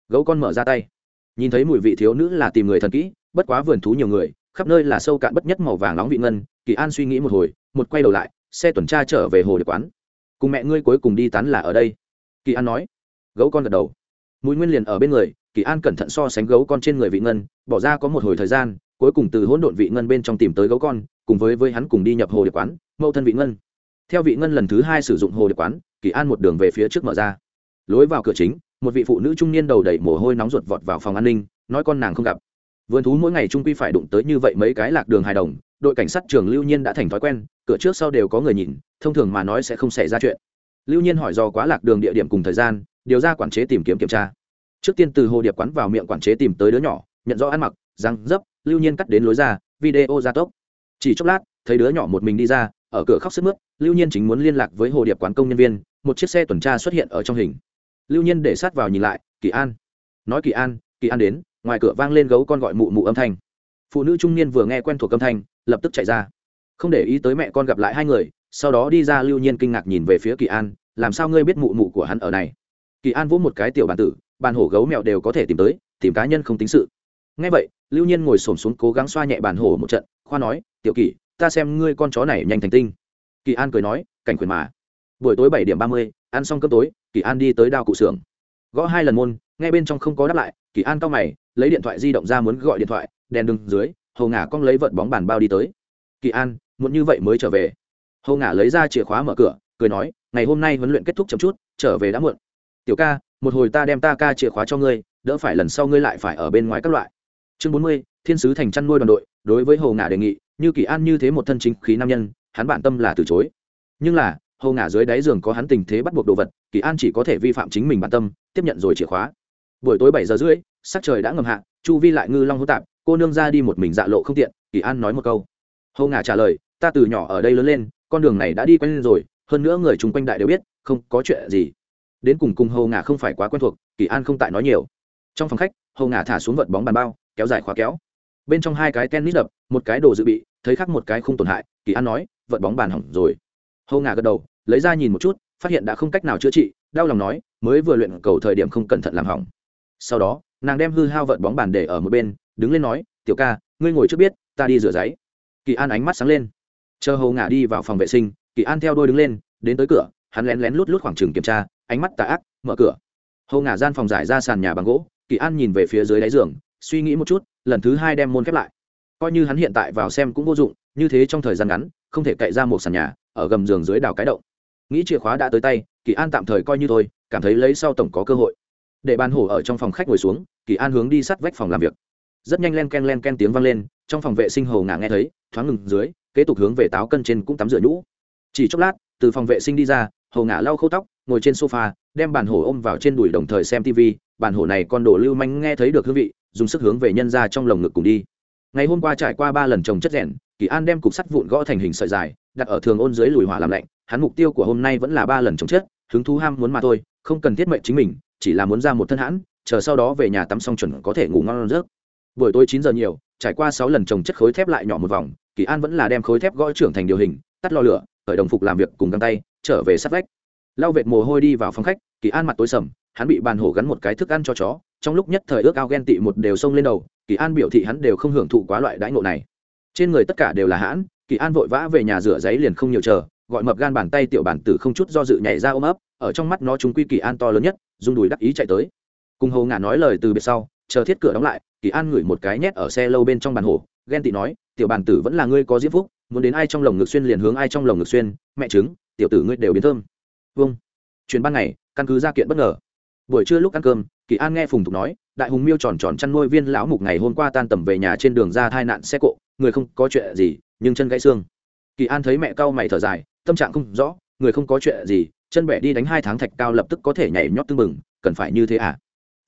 gấu con mở ra tay. Nhìn thấy mùi vị thiếu nữ là tìm người thần kỹ, bất quá vườn thú nhiều người, khắp nơi là sâu cạn bất nhất màu vàng nóng vị ngân, kỳ an suy nghĩ một hồi, một quay đầu lại, xe tuần tra trở về hồ điệp quán. Cùng mẹ ngươi cuối cùng đi tán là ở đây. Kỳ an nói. Gấu con gật đầu. Mũi nguyên liền ở bên người, kỳ an cẩn thận so sánh gấu con trên người vị ngân, bỏ ra có một hồi thời gian, cuối cùng từ hỗn độn vị ngân bên trong tìm tới gấu con, cùng với với hắn cùng đi nhập hồ điệp quán, mẫu thân vị ngân. Theo vị ngân lần thứ hai sử dụng hồ điệp quán, kỳ an một đường về phía trước mở ra. Lối vào cửa chính một vị phụ nữ trung niên đầu đầy mồ hôi nóng ruột vọt vào phòng an ninh, nói con nàng không gặp. Vườn thú mỗi ngày trung quy phải đụng tới như vậy mấy cái lạc đường hài đồng, đội cảnh sát trường lưu nhiên đã thành thói quen, cửa trước sau đều có người nhìn, thông thường mà nói sẽ không xảy ra chuyện. Lưu nhiên hỏi do quá lạc đường địa điểm cùng thời gian, điều ra quản chế tìm kiếm kiểm tra. Trước tiên từ hồ điệp quán vào miệng quản chế tìm tới đứa nhỏ, nhận rõ ăn mặc, răng, dấp, lưu nhiên cắt đến lối ra, video ra tốc. Chỉ chốc lát, thấy đứa nhỏ một mình đi ra, ở cửa khóc sức mướt, lưu nhiên chính muốn liên lạc với hồ điệp quán công nhân viên, một chiếc xe tuần tra xuất hiện ở trong hình lưu nhiên để sát vào nhìn lại, kỳ an. Nói kỳ an kỳ an đến, ngoài cửa vang lên gấu con gọi mụ mụ âm thanh. Phụ nữ trung niên vừa nghe quen thuộc âm thanh, lập tức chạy ra. Không để ý tới mẹ con gặp lại hai người, sau đó đi ra lưu nhiên kinh ngạc nhìn về phía kỳ an, làm sao ngươi biết mụ mụ của hắn ở này? Kỳ an vỗ một cái tiểu bàn tử, bàn hổ gấu mèo đều có thể tìm tới, tìm cá nhân không tính sự. Ngay vậy, lưu nhiên ngồi xổm xuống cố gắng xoa nhẹ bàn hổ một trận, khoa nói, tiểu kỳ, ta xem ngươi con chó này nhanh thành tinh. Kỳ an cười nói, cảnh quyền mà. Buổi tối bảy điểm ba mươi, ăn xong cơm tối kỳ an đi tới đao cụ xưởng. Gõ hai lần môn ngay bên trong không có đáp lại, kỳ an cau mày, lấy điện thoại di động ra muốn gọi điện thoại, đèn đường dưới, Hồ ngả cong lấy vận bóng bàn bao đi tới. Kỳ an muốn như vậy mới trở về. Hồ ngả lấy ra chìa khóa mở cửa, cười nói, ngày hôm nay huấn luyện kết thúc chậm chút, trở về đã muộn. Tiểu ca, một hồi ta đem ta ca chìa khóa cho ngươi, đỡ phải lần sau ngươi lại phải ở bên ngoài các loại. Chương bốn mươi, thiên sứ thành chăn nuôi đoàn đội, đối với Hồ ngả đề nghị, như kỳ an như thế một thân chính khí nam nhân, hắn bản tâm là từ chối. Nhưng là hầu ngả dưới đáy giường có hắn tình thế bắt buộc đồ vật, kỳ an chỉ có thể vi phạm chính mình bản tâm, tiếp nhận rồi chìa khóa. Buổi tối bảy giờ rưỡi, sắc trời đã ngầm hạ, chu vi lại ngư long hô tạp, cô nương ra đi một mình dạ lộ không tiện, kỳ an nói một câu. Hầu ngả trả lời, ta từ nhỏ ở đây lớn lên, con đường này đã đi quen lên rồi, hơn nữa người chung quanh đại đều biết, không có chuyện gì. Đến cùng cùng hầu ngả không phải quá quen thuộc, kỳ an không tại nói nhiều. Trong phòng khách, hầu ngả thả xuống vật bóng bàn bao, kéo dài khóa kéo. Bên trong hai cái tennis đập, một cái đồ dự bị, thấy khác một cái không tổn hại, kỳ an nói, vật bóng bàn hỏng rồi hầu ngả gật đầu, lấy ra nhìn một chút, phát hiện đã không cách nào chữa trị, đau lòng nói, mới vừa luyện cầu thời điểm không cẩn thận làm hỏng. Sau đó, nàng đem hư hao vợt bóng bàn để ở một bên, đứng lên nói, tiểu ca, ngươi ngồi trước biết, ta đi rửa giấy. Kỳ an ánh mắt sáng lên. Chờ hầu ngả đi vào phòng vệ sinh, kỳ an theo đôi đứng lên, đến tới cửa, hắn lén lén lút lút khoảng trừng kiểm tra, ánh mắt tà ác, mở cửa. Hầu ngả gian phòng giải ra sàn nhà bằng gỗ, kỳ an nhìn về phía dưới đáy giường, suy nghĩ một chút, lần thứ hai đem môn khép lại. Coi như hắn hiện tại vào xem cũng vô dụng, như thế trong thời gian ngắn, không thể cậy ra một sàn nhà ở gầm giường dưới đào cái động. Nghĩ chìa khóa đã tới tay, kỳ an tạm thời coi như thôi, cảm thấy lấy sau tổng có cơ hội. Để bàn hổ ở trong phòng khách ngồi xuống, kỳ an hướng đi sát vách phòng làm việc. Rất nhanh len ken len ken tiếng vang lên, trong phòng vệ sinh hầu ngả nghe thấy, thoáng ngừng dưới, kế tục hướng về táo cân trên cũng tắm rửa nhũ. Chỉ chốc lát, từ phòng vệ sinh đi ra hầu ngả lau khâu tóc, ngồi trên sofa, đem bàn hổ ôm vào trên đùi đồng thời xem tv bàn hổ này con đổ lưu manh nghe thấy được hương vị, dùng sức hướng về nhân ra trong lồng ngực cùng đi. Ngày hôm qua trải qua ba lần trồng chất rẻn kỳ an đem cục sắt vụn gõ thành hình sợi dài, đặt ở thường ôn dưới lùi hỏa làm lạnh, hắn mục tiêu của hôm nay vẫn là ba lần trồng chất hứng thú ham muốn mà thôi, không cần thiết mệnh chính mình, chỉ là muốn ra một thân hãn, chờ sau đó về nhà tắm xong chuẩn có thể ngủ ngon rớt buổi tối chín giờ nhiều, trải qua sáu lần trồng chất khối thép lại nhỏ một vòng, kỳ an vẫn là đem khối thép gõ trưởng thành điều hình, tắt lò lửa, khởi đồng phục làm việc cùng găng tay, trở về sát vách. Lau vệt mồ hôi đi vào phòng khách, kỳ an mặt tối sầm, hắn bị bàn hổ gắn một cái thức ăn cho chó, trong lúc nhất thời ước ao ghen tị một đều xông lên đầu, kỳ an biểu thị hắn đều không hưởng thụ quá loại đãi ngộ này trên người tất cả đều là hãn kỳ an vội vã về nhà rửa giấy liền không nhiều chờ gọi mập gan bàn tay tiểu bản tử không chút do dự nhảy ra ôm ấp ở trong mắt nó chúng quy kỳ an to lớn nhất rung đùi đắc ý chạy tới. Cùng hầu ngả nói lời từ biệt sau chờ thiết cửa đóng lại kỳ an ngửi một cái nhét ở xe lâu bên trong bàn hồ, ghen tị nói tiểu bản tử vẫn là ngươi có diễm phúc muốn đến ai trong lồng ngực xuyên liền hướng ai trong lồng ngực xuyên mẹ chứng tiểu tử ngươi đều biến thơm. Vâng. Chuyến ban ngày căn cứ ra kiện bất ngờ. Buổi trưa lúc ăn cơm kỳ an nghe phùng thục nói đại hùng miêu tròn tròn chăn nuôi viên lão mục ngày hôm qua tan tầm về nhà trên đường ra tai nạn xe cộ người không có chuyện gì, nhưng chân gãy xương. Kỳ an thấy mẹ cau mày thở dài, tâm trạng không rõ, người không có chuyện gì, chân bẻ đi đánh hai tháng thạch cao lập tức có thể nhảy nhót tưng bừng, cần phải như thế à?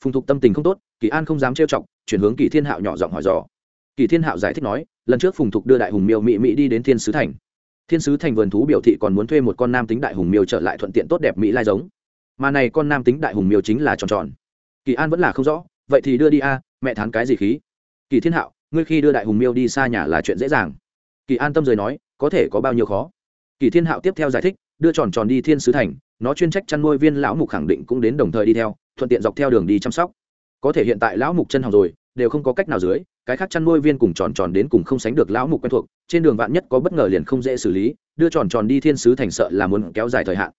Phùng thục tâm tình không tốt, kỳ an không dám trêu chọc, chuyển hướng kỳ thiên hạo nhỏ giọng hỏi dò. Kỳ thiên hạo giải thích nói, lần trước phùng thục đưa đại hùng miêu mỹ mỹ đi đến thiên sứ thành. Thiên sứ thành vườn thú biểu thị còn muốn thuê một con nam tính đại hùng miêu trở lại thuận tiện tốt đẹp mỹ lai giống. Mà này con nam tính đại hùng miêu chính là tròn tròn. Kỳ an vẫn là không rõ, vậy thì đưa đi a, mẹ thán cái gì khí? Kỳ thiên hạo ngươi khi đưa đại hùng miêu đi xa nhà là chuyện dễ dàng. Kỳ an tâm rời nói, có thể có bao nhiêu khó? Kỳ thiên hạo tiếp theo giải thích, đưa tròn tròn đi thiên sứ thành, nó chuyên trách chăn nuôi viên lão mục khẳng định cũng đến đồng thời đi theo, thuận tiện dọc theo đường đi chăm sóc. Có thể hiện tại lão mục chân hỏng rồi, đều không có cách nào dưới, cái khác chăn nuôi viên cùng tròn tròn đến cùng không sánh được lão mục quen thuộc, trên đường vạn nhất có bất ngờ liền không dễ xử lý, đưa tròn tròn đi thiên sứ thành sợ là muốn kéo dài thời hạn.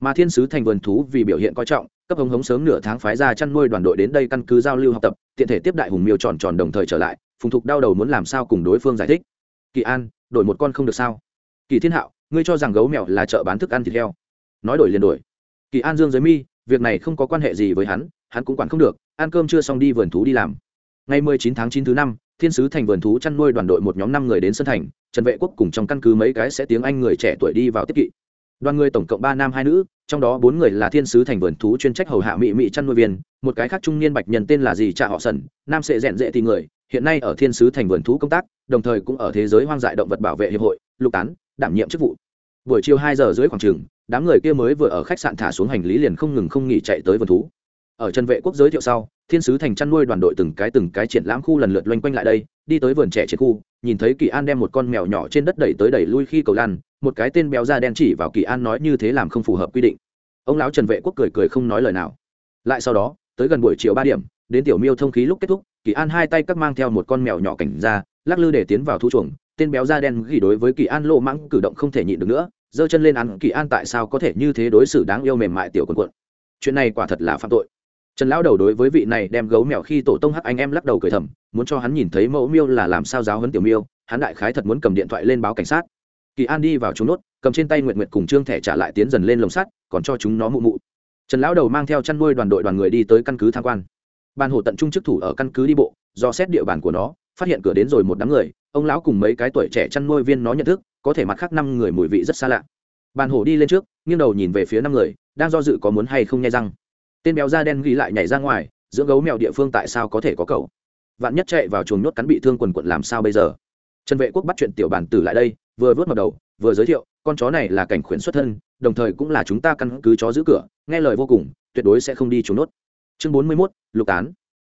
Mà thiên sứ thành vườn thú vì biểu hiện coi trọng, cấp hống hống sớm nửa tháng phái ra chăn nuôi đoàn đội đến đây căn cứ giao lưu học tập, tiện thể tiếp đại hùng miêu tròn tròn đồng thời trở lại phùng thục đau đầu muốn làm sao cùng đối phương giải thích. Kỳ an, đổi một con không được sao? Kỳ thiên hạo, ngươi cho rằng gấu mèo là chợ bán thức ăn thịt heo. Nói đổi liền đổi. Kỳ an dương giới mi, việc này không có quan hệ gì với hắn hắn cũng quản không được, ăn cơm chưa xong đi vườn thú đi làm. Ngày 19 tháng 9 thứ năm, thiên sứ thành vườn thú chăn nuôi đoàn đội một nhóm năm người đến sân thành, trần vệ quốc cùng trong căn cứ mấy cái sẽ tiếng anh người trẻ tuổi đi vào tiếp kỵ. Đoàn người tổng cộng ba nam hai nữ, trong đó bốn người là thiên sứ thành vườn thú chuyên trách hầu hạ mỹ mỹ chăn nuôi viên, một cái khác trung niên bạch nhân tên là gì cha họ sần nam sẽ rèn dễ thì người hiện nay ở thiên sứ thành vườn thú công tác, đồng thời cũng ở thế giới hoang dại động vật bảo vệ hiệp hội, lục tán, đảm nhiệm chức vụ. Buổi chiều hai giờ dưới khoảng trường, đám người kia mới vừa ở khách sạn thả xuống hành lý liền không ngừng không nghỉ chạy tới vườn thú. Ở trần vệ quốc giới thiệu sau, thiên sứ thành chăn nuôi đoàn đội từng cái từng cái triển lãm khu lần lượt loanh quanh lại đây, đi tới vườn trẻ trên khu, nhìn thấy kỳ an đem một con mèo nhỏ trên đất đẩy tới đẩy lui khi cầu lan một cái tên béo da đen chỉ vào kỳ an nói như thế làm không phù hợp quy định. Ông lão trần vệ quốc cười cười không nói lời nào. Lại sau đó, tới gần buổi chiều ba điểm, đến tiểu miêu thông khí lúc kết thúc kỳ an hai tay cắt mang theo một con mèo nhỏ cảnh ra, lắc lư để tiến vào thu chuồng, tên béo da đen ghi đối với kỳ an lộ mãng cử động không thể nhịn được nữa, giơ chân lên ăn, kỳ an, tại sao có thể như thế đối xử đáng yêu mềm mại tiểu quần quận? Chuyện này quả thật là phạm tội. Trần lão đầu đối với vị này đem gấu mèo khi tổ tông hắc anh em lắc đầu cười thầm, muốn cho hắn nhìn thấy mẫu miêu là làm sao giáo hấn tiểu miêu, hắn đại khái thật muốn cầm điện thoại lên báo cảnh sát. Kỳ an đi vào chúng nốt, cầm trên tay nguyện nguyện cùng trương thẻ trả lại tiến dần lên lồng sắt, còn cho chúng nó mụ mụ. Trần lão đầu mang theo chăn nuôi đoàn đội đoàn người đi tới căn cứ tham quan ban hồ tận trung chức thủ ở căn cứ đi bộ, do xét địa bàn của nó, phát hiện cửa đến rồi một đám người, ông lão cùng mấy cái tuổi trẻ chăn nuôi viên nó nhận thức, có thể mặt khác năm người mùi vị rất xa lạ. Bàn hổ đi lên trước, nghiêng đầu nhìn về phía năm người, đang do dự có muốn hay không nhai răng. Tên béo da đen ghi lại nhảy ra ngoài, dưỡng gấu mèo địa phương tại sao có thể có cậu? Vạn nhất chạy vào chuồng nhốt cắn bị thương quần quận làm sao bây giờ? Trần vệ quốc bắt chuyện tiểu bản tử lại đây, vừa vớt mập đầu, vừa giới thiệu, con chó này là cảnh khuyển xuất thân, đồng thời cũng là chúng ta căn cứ chó giữ cửa, nghe lời vô cùng, tuyệt đối sẽ không đi chuồng nhốt chương bốn mươi 41, lục tán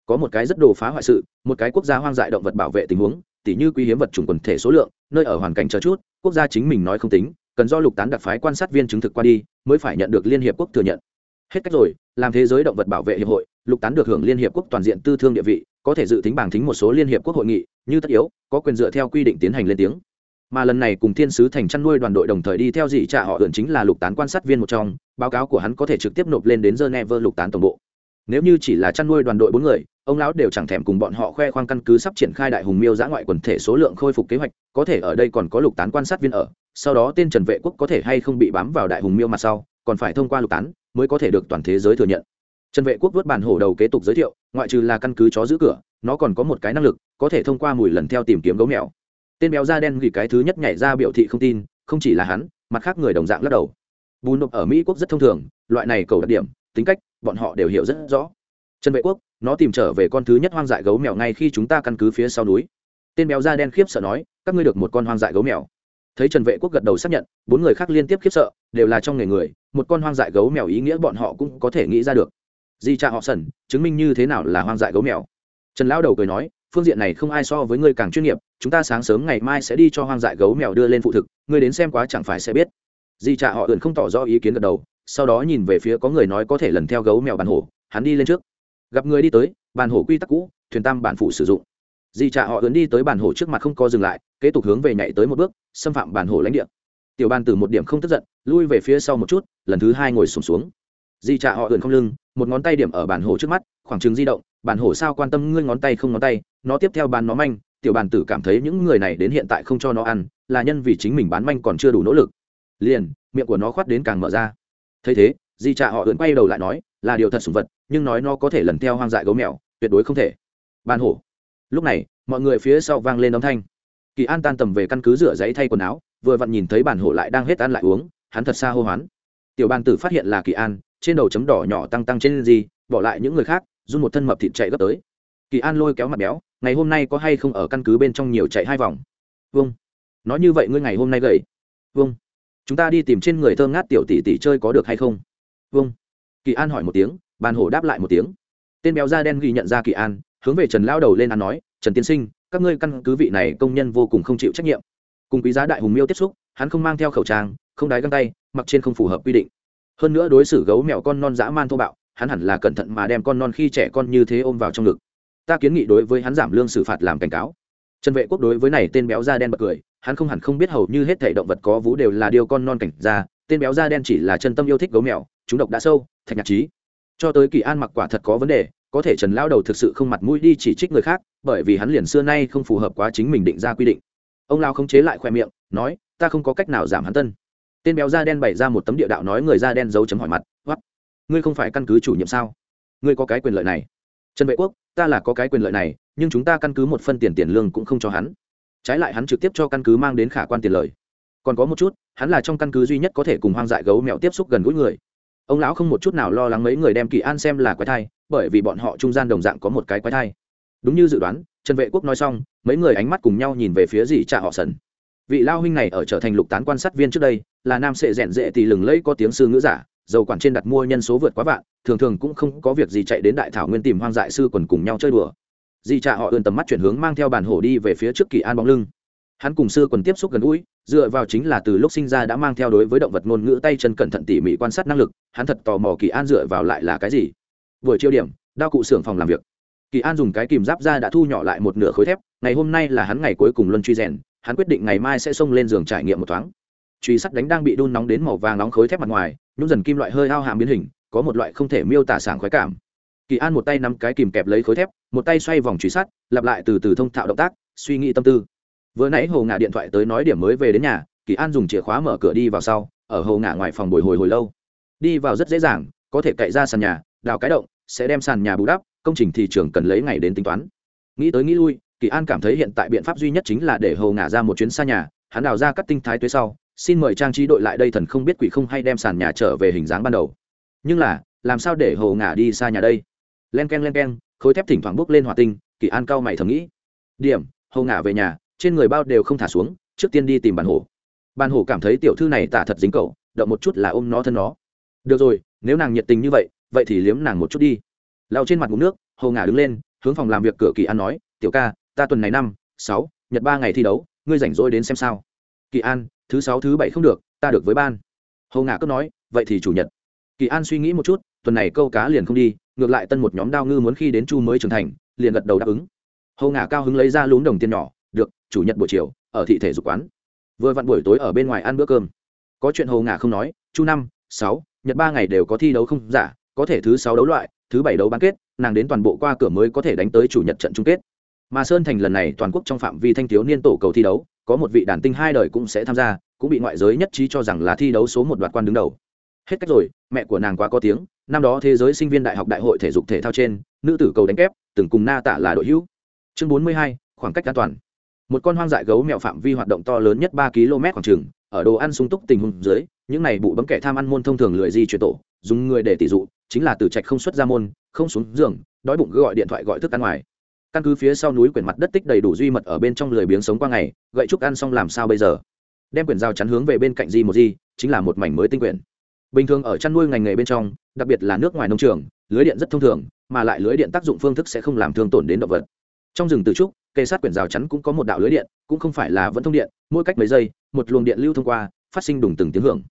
có một cái rất đồ phá hoại sự một cái quốc gia hoang dại động vật bảo vệ tình huống tỉ như quý hiếm vật chủng quần thể số lượng nơi ở hoàn cảnh chờ chút quốc gia chính mình nói không tính cần do lục tán đặc phái quan sát viên chứng thực qua đi mới phải nhận được liên hiệp quốc thừa nhận. Hết cách rồi làm thế giới động vật bảo vệ hiệp hội lục tán được hưởng liên hiệp quốc toàn diện tư thương địa vị có thể dự tính bảng thính một số liên hiệp quốc hội nghị như tất yếu có quyền dựa theo quy định tiến hành lên tiếng. Mà lần này cùng thiên sứ thành chăn nuôi đoàn đội đồng thời đi theo dị trạ họ tưởng chính là lục tán quan sát viên một trong báo cáo của hắn có thể trực tiếp nộp lên đến geneva lục tán tổng bộ nếu như chỉ là chăn nuôi đoàn đội bốn người, ông lão đều chẳng thèm cùng bọn họ khoe khoang căn cứ sắp triển khai đại hùng miêu giã ngoại quần thể số lượng khôi phục kế hoạch, có thể ở đây còn có lục tán quan sát viên ở, sau đó tên trần vệ quốc có thể hay không bị bám vào đại hùng miêu mặt sau, còn phải thông qua lục tán mới có thể được toàn thế giới thừa nhận. Trần vệ quốc vớt bàn hổ đầu kế tục giới thiệu, ngoại trừ là căn cứ chó giữ cửa, nó còn có một cái năng lực, có thể thông qua mùi lần theo tìm kiếm gấu mèo. Tên béo da đen gỉ cái thứ nhất nhảy ra biểu thị không tin, không chỉ là hắn, mặt khác người đồng dạng lắc đầu. Bù nộp ở mỹ quốc rất thông thường, loại này cầu đặc điểm tính cách, bọn họ đều hiểu rất rõ. Trần vệ quốc, nó tìm trở về con thứ nhất hoang dại gấu mèo ngay khi chúng ta căn cứ phía sau núi. Tên béo da đen khiếp sợ nói, các ngươi được một con hoang dại gấu mèo. Thấy trần vệ quốc gật đầu xác nhận, bốn người khác liên tiếp khiếp sợ, đều là trong nghề người, một con hoang dại gấu mèo ý nghĩa bọn họ cũng có thể nghĩ ra được. Di cha họ sần chứng minh như thế nào là hoang dại gấu mèo? Trần lão đầu cười nói, phương diện này không ai so với ngươi càng chuyên nghiệp, chúng ta sáng sớm ngày mai sẽ đi cho hoang dại gấu mèo đưa lên phụ thực, ngươi đến xem quá chẳng phải sẽ biết. Di cha họ อื่ n không tỏ rõ ý kiến gật đầu sau đó nhìn về phía có người nói có thể lần theo gấu mèo bàn hổ hắn đi lên trước. Gặp người đi tới bàn hổ quy tắc cũ thuyền tam bản phụ sử dụng. Di trả họ ướn đi tới bàn hổ trước mặt không co dừng lại kế tục hướng về nhảy tới một bước xâm phạm bàn hổ lãnh địa. Tiểu bàn từ một điểm không tức giận lui về phía sau một chút lần thứ hai ngồi sùng xuống, xuống di trả họ ướn không lưng một ngón tay điểm ở bàn hổ trước mắt khoảng trừng di động bản hổ sao quan tâm ngươi ngón tay không ngón tay nó tiếp theo bàn nó manh tiểu bàn tử cảm thấy những người này đến hiện tại không cho nó ăn là nhân vì chính mình bán manh còn chưa đủ nỗ lực. Liền miệng của nó khoát đến càng mở ra thấy thế, di trạ họ ưỡn quay đầu lại nói, là điều thật sùng vật, nhưng nói nó có thể lần theo hoang dại gấu mèo, tuyệt đối không thể. Ban hổ. Lúc này, mọi người phía sau vang lên âm thanh. Kỳ an tan tầm về căn cứ rửa giấy thay quần áo, vừa vặn nhìn thấy bản hổ lại đang hết ăn lại uống, hắn thật xa hô hoán. Tiểu bàn tử phát hiện là kỳ an, trên đầu chấm đỏ nhỏ tăng tăng trên gì, bỏ lại những người khác, run một thân mập thịt chạy gấp tới. Kỳ an lôi kéo mặt béo, ngày hôm nay có hay không ở căn cứ bên trong nhiều chạy hai vòng? Vâng. Nói như vậy ngươi ngày hôm nay gầy. Vâng chúng ta đi tìm trên người thơm ngát tiểu tỷ tỷ chơi có được hay không? Vâng. Kỳ an hỏi một tiếng, bàn hổ đáp lại một tiếng. Tên béo da đen ghi nhận ra kỳ an, hướng về trần lao đầu lên ăn nói, trần tiên sinh, các ngươi căn cứ vị này công nhân vô cùng không chịu trách nhiệm. Cùng quý giá đại hùng miêu tiếp xúc, hắn không mang theo khẩu trang, không đái găng tay, mặc trên không phù hợp quy định. Hơn nữa đối xử gấu mèo con non dã man thô bạo, hắn hẳn là cẩn thận mà đem con non khi trẻ con như thế ôm vào trong ngực. Ta kiến nghị đối với hắn giảm lương xử phạt làm cảnh cáo. Trần vệ quốc đối với này tên béo da đen bật cười hắn không hẳn không biết hầu như hết thể động vật có vú đều là điều con non cảnh ra tên béo da đen chỉ là chân tâm yêu thích gấu mèo, chúng độc đã sâu, thạch nhạc trí. Cho tới kỳ an mặc quả thật có vấn đề, có thể trần lao đầu thực sự không mặt mũi đi chỉ trích người khác, bởi vì hắn liền xưa nay không phù hợp quá chính mình định ra quy định. Ông lao không chế lại khoe miệng, nói, ta không có cách nào giảm hắn tân. Tên béo da đen bày ra một tấm địa đạo nói người da đen giấu chấm hỏi mặt hoắt ngươi không phải căn cứ chủ nhiệm sao? Ngươi có cái quyền lợi này? Trần vệ quốc, ta là có cái quyền lợi này, nhưng chúng ta căn cứ một phân tiền tiền lương cũng không cho hắn trái lại hắn trực tiếp cho căn cứ mang đến khả quan tiền lời. Còn có một chút, hắn là trong căn cứ duy nhất có thể cùng hoang dại gấu mèo tiếp xúc gần gũi người. Ông lão không một chút nào lo lắng mấy người đem kỳ an xem là quái thai, bởi vì bọn họ trung gian đồng dạng có một cái quái thai. Đúng như dự đoán, trần vệ quốc nói xong, mấy người ánh mắt cùng nhau nhìn về phía dì cha họ sần. Vị lao huynh này ở trở thành lục tán quan sát viên trước đây, là nam sệ rẽn rệ thì lừng lẫy có tiếng sư ngữ giả, dầu quản trên đặt mua nhân số vượt quá vạn, thường thường cũng không có việc gì chạy đến đại thảo nguyên tìm hoang dại sư quần cùng nhau chơi đùa dì trạ họ ươn tầm mắt chuyển hướng mang theo bàn hổ đi về phía trước kỳ an bóng lưng. Hắn cùng sư quần tiếp xúc gần gũi, dựa vào chính là từ lúc sinh ra đã mang theo đối với động vật ngôn ngữ tay chân cẩn thận tỉ mỉ quan sát năng lực, hắn thật tò mò kỳ an dựa vào lại là cái gì. Buổi chiêu điểm, đao cụ xưởng phòng làm việc. Kỳ an dùng cái kìm giáp ra đã thu nhỏ lại một nửa khối thép, ngày hôm nay là hắn ngày cuối cùng luân truy rèn, hắn quyết định ngày mai sẽ xông lên giường trải nghiệm một thoáng. Truy sắt đánh đang bị đun nóng đến màu vàng nóng khối thép mặt ngoài nhún dần kim loại hơi ao hàm biến hình, có một loại không thể miêu tả sảng khoái cảm kỳ an một tay nắm cái kìm kẹp lấy khối thép, một tay xoay vòng truy sắt, lặp lại từ từ thông thạo động tác, suy nghĩ tâm tư. Vừa nãy hồ ngả điện thoại tới nói điểm mới về đến nhà, kỳ an dùng chìa khóa mở cửa đi vào sau, ở hồ ngả ngoài phòng bồi hồi hồi lâu. Đi vào rất dễ dàng, có thể cậy ra sàn nhà, đào cái động, sẽ đem sàn nhà bù đắp, công trình thị trường cần lấy ngày đến tính toán. Nghĩ tới nghĩ lui, kỳ an cảm thấy hiện tại biện pháp duy nhất chính là để hồ ngả ra một chuyến xa nhà, hắn đào ra các tinh thái tuế sau, xin mời trang trí đội lại đây thần không biết quỷ không hay đem sàn nhà trở về hình dáng ban đầu. Nhưng là, làm sao để hồ ngả đi xa nhà đây? Len k e n len k e n khối thép thỉnh thoảng bốc lên hòa tinh, kỳ an cao mày thầm nghĩ. Điểm, hầu ngả về nhà, trên người bao đều không thả xuống, trước tiên đi tìm bàn hổ. Bàn hổ cảm thấy tiểu thư này tả thật dính cậu đậu một chút là ôm nó thân nó. Được rồi, nếu nàng nhiệt tình như vậy vậy thì liếm nàng một chút đi. Lao trên mặt ngụm nước, hầu ngả đứng lên, hướng phòng làm việc cửa kỳ an nói, tiểu ca, ta tuần này năm, sáu, nhật ba ngày thi đấu, ngươi rảnh rỗi đến xem sao. Kỳ an, thứ sáu, thứ bảy không được, ta được với ban. Hầu ngả cứ nói, vậy thì chủ nhật. Kỳ an suy nghĩ một chút tuần này câu cá liền không đi, ngược lại tân một nhóm đao ngư muốn khi đến chu mới trưởng thành, liền gật đầu đáp ứng. Hồ ngả cao hứng lấy ra lún đồng tiền nhỏ, được, chủ nhật buổi chiều, ở thị thể dục quán. Vừa vặn buổi tối ở bên ngoài ăn bữa cơm. Có chuyện hồ ngả không nói, chu năm, sáu, nhật ba ngày đều có thi đấu không? Giả có thể thứ sáu đấu loại, thứ bảy đấu bán kết, nàng đến toàn bộ qua cửa mới có thể đánh tới chủ nhật trận chung kết. Mà sơn thành lần này toàn quốc trong phạm vi thanh thiếu niên tổ cầu thi đấu, có một vị đàn tinh hai đời cũng sẽ tham gia, cũng bị ngoại giới nhất trí cho rằng là thi đấu số một đoạt quan đứng đầu hết cách rồi, mẹ của nàng quá có tiếng, năm đó thế giới sinh viên đại học đại hội thể dục thể thao trên, nữ tử cầu đánh kép, từng cùng na tạ là đội hữu. Chương bốn mươi hai, khoảng cách an toàn. Một con hoang dại gấu mèo phạm vi hoạt động to lớn nhất ba km khoảng trường ở đồ ăn sung túc tình huống dưới, những này bụ bấm kẻ tham ăn môn thông thường lười di chuyển tổ, dùng người để tỷ dụ, chính là từ trạch không xuất ra môn, không xuống giường, đói bụng gọi điện thoại gọi thức ăn ngoài. Căn cứ phía sau núi quyển mặt đất tích đầy đủ duy mật ở bên trong lười biếng sống qua ngày, gậy trúc ăn xong làm sao bây giờ? Đem quyển dao chắn hướng về bên cạnh di một di, chính là một mảnh mới tinh quyển bình thường ở chăn nuôi ngành nghề bên trong, đặc biệt là nước ngoài nông trường, lưới điện rất thông thường, mà lại lưới điện tác dụng phương thức sẽ không làm thương tổn đến động vật. Trong rừng từ trúc cây sát quyển rào chắn cũng có một đạo lưới điện, cũng không phải là vẫn thông điện, mỗi cách mấy giây, một luồng điện lưu thông qua, phát sinh đùng từng tiếng hưởng.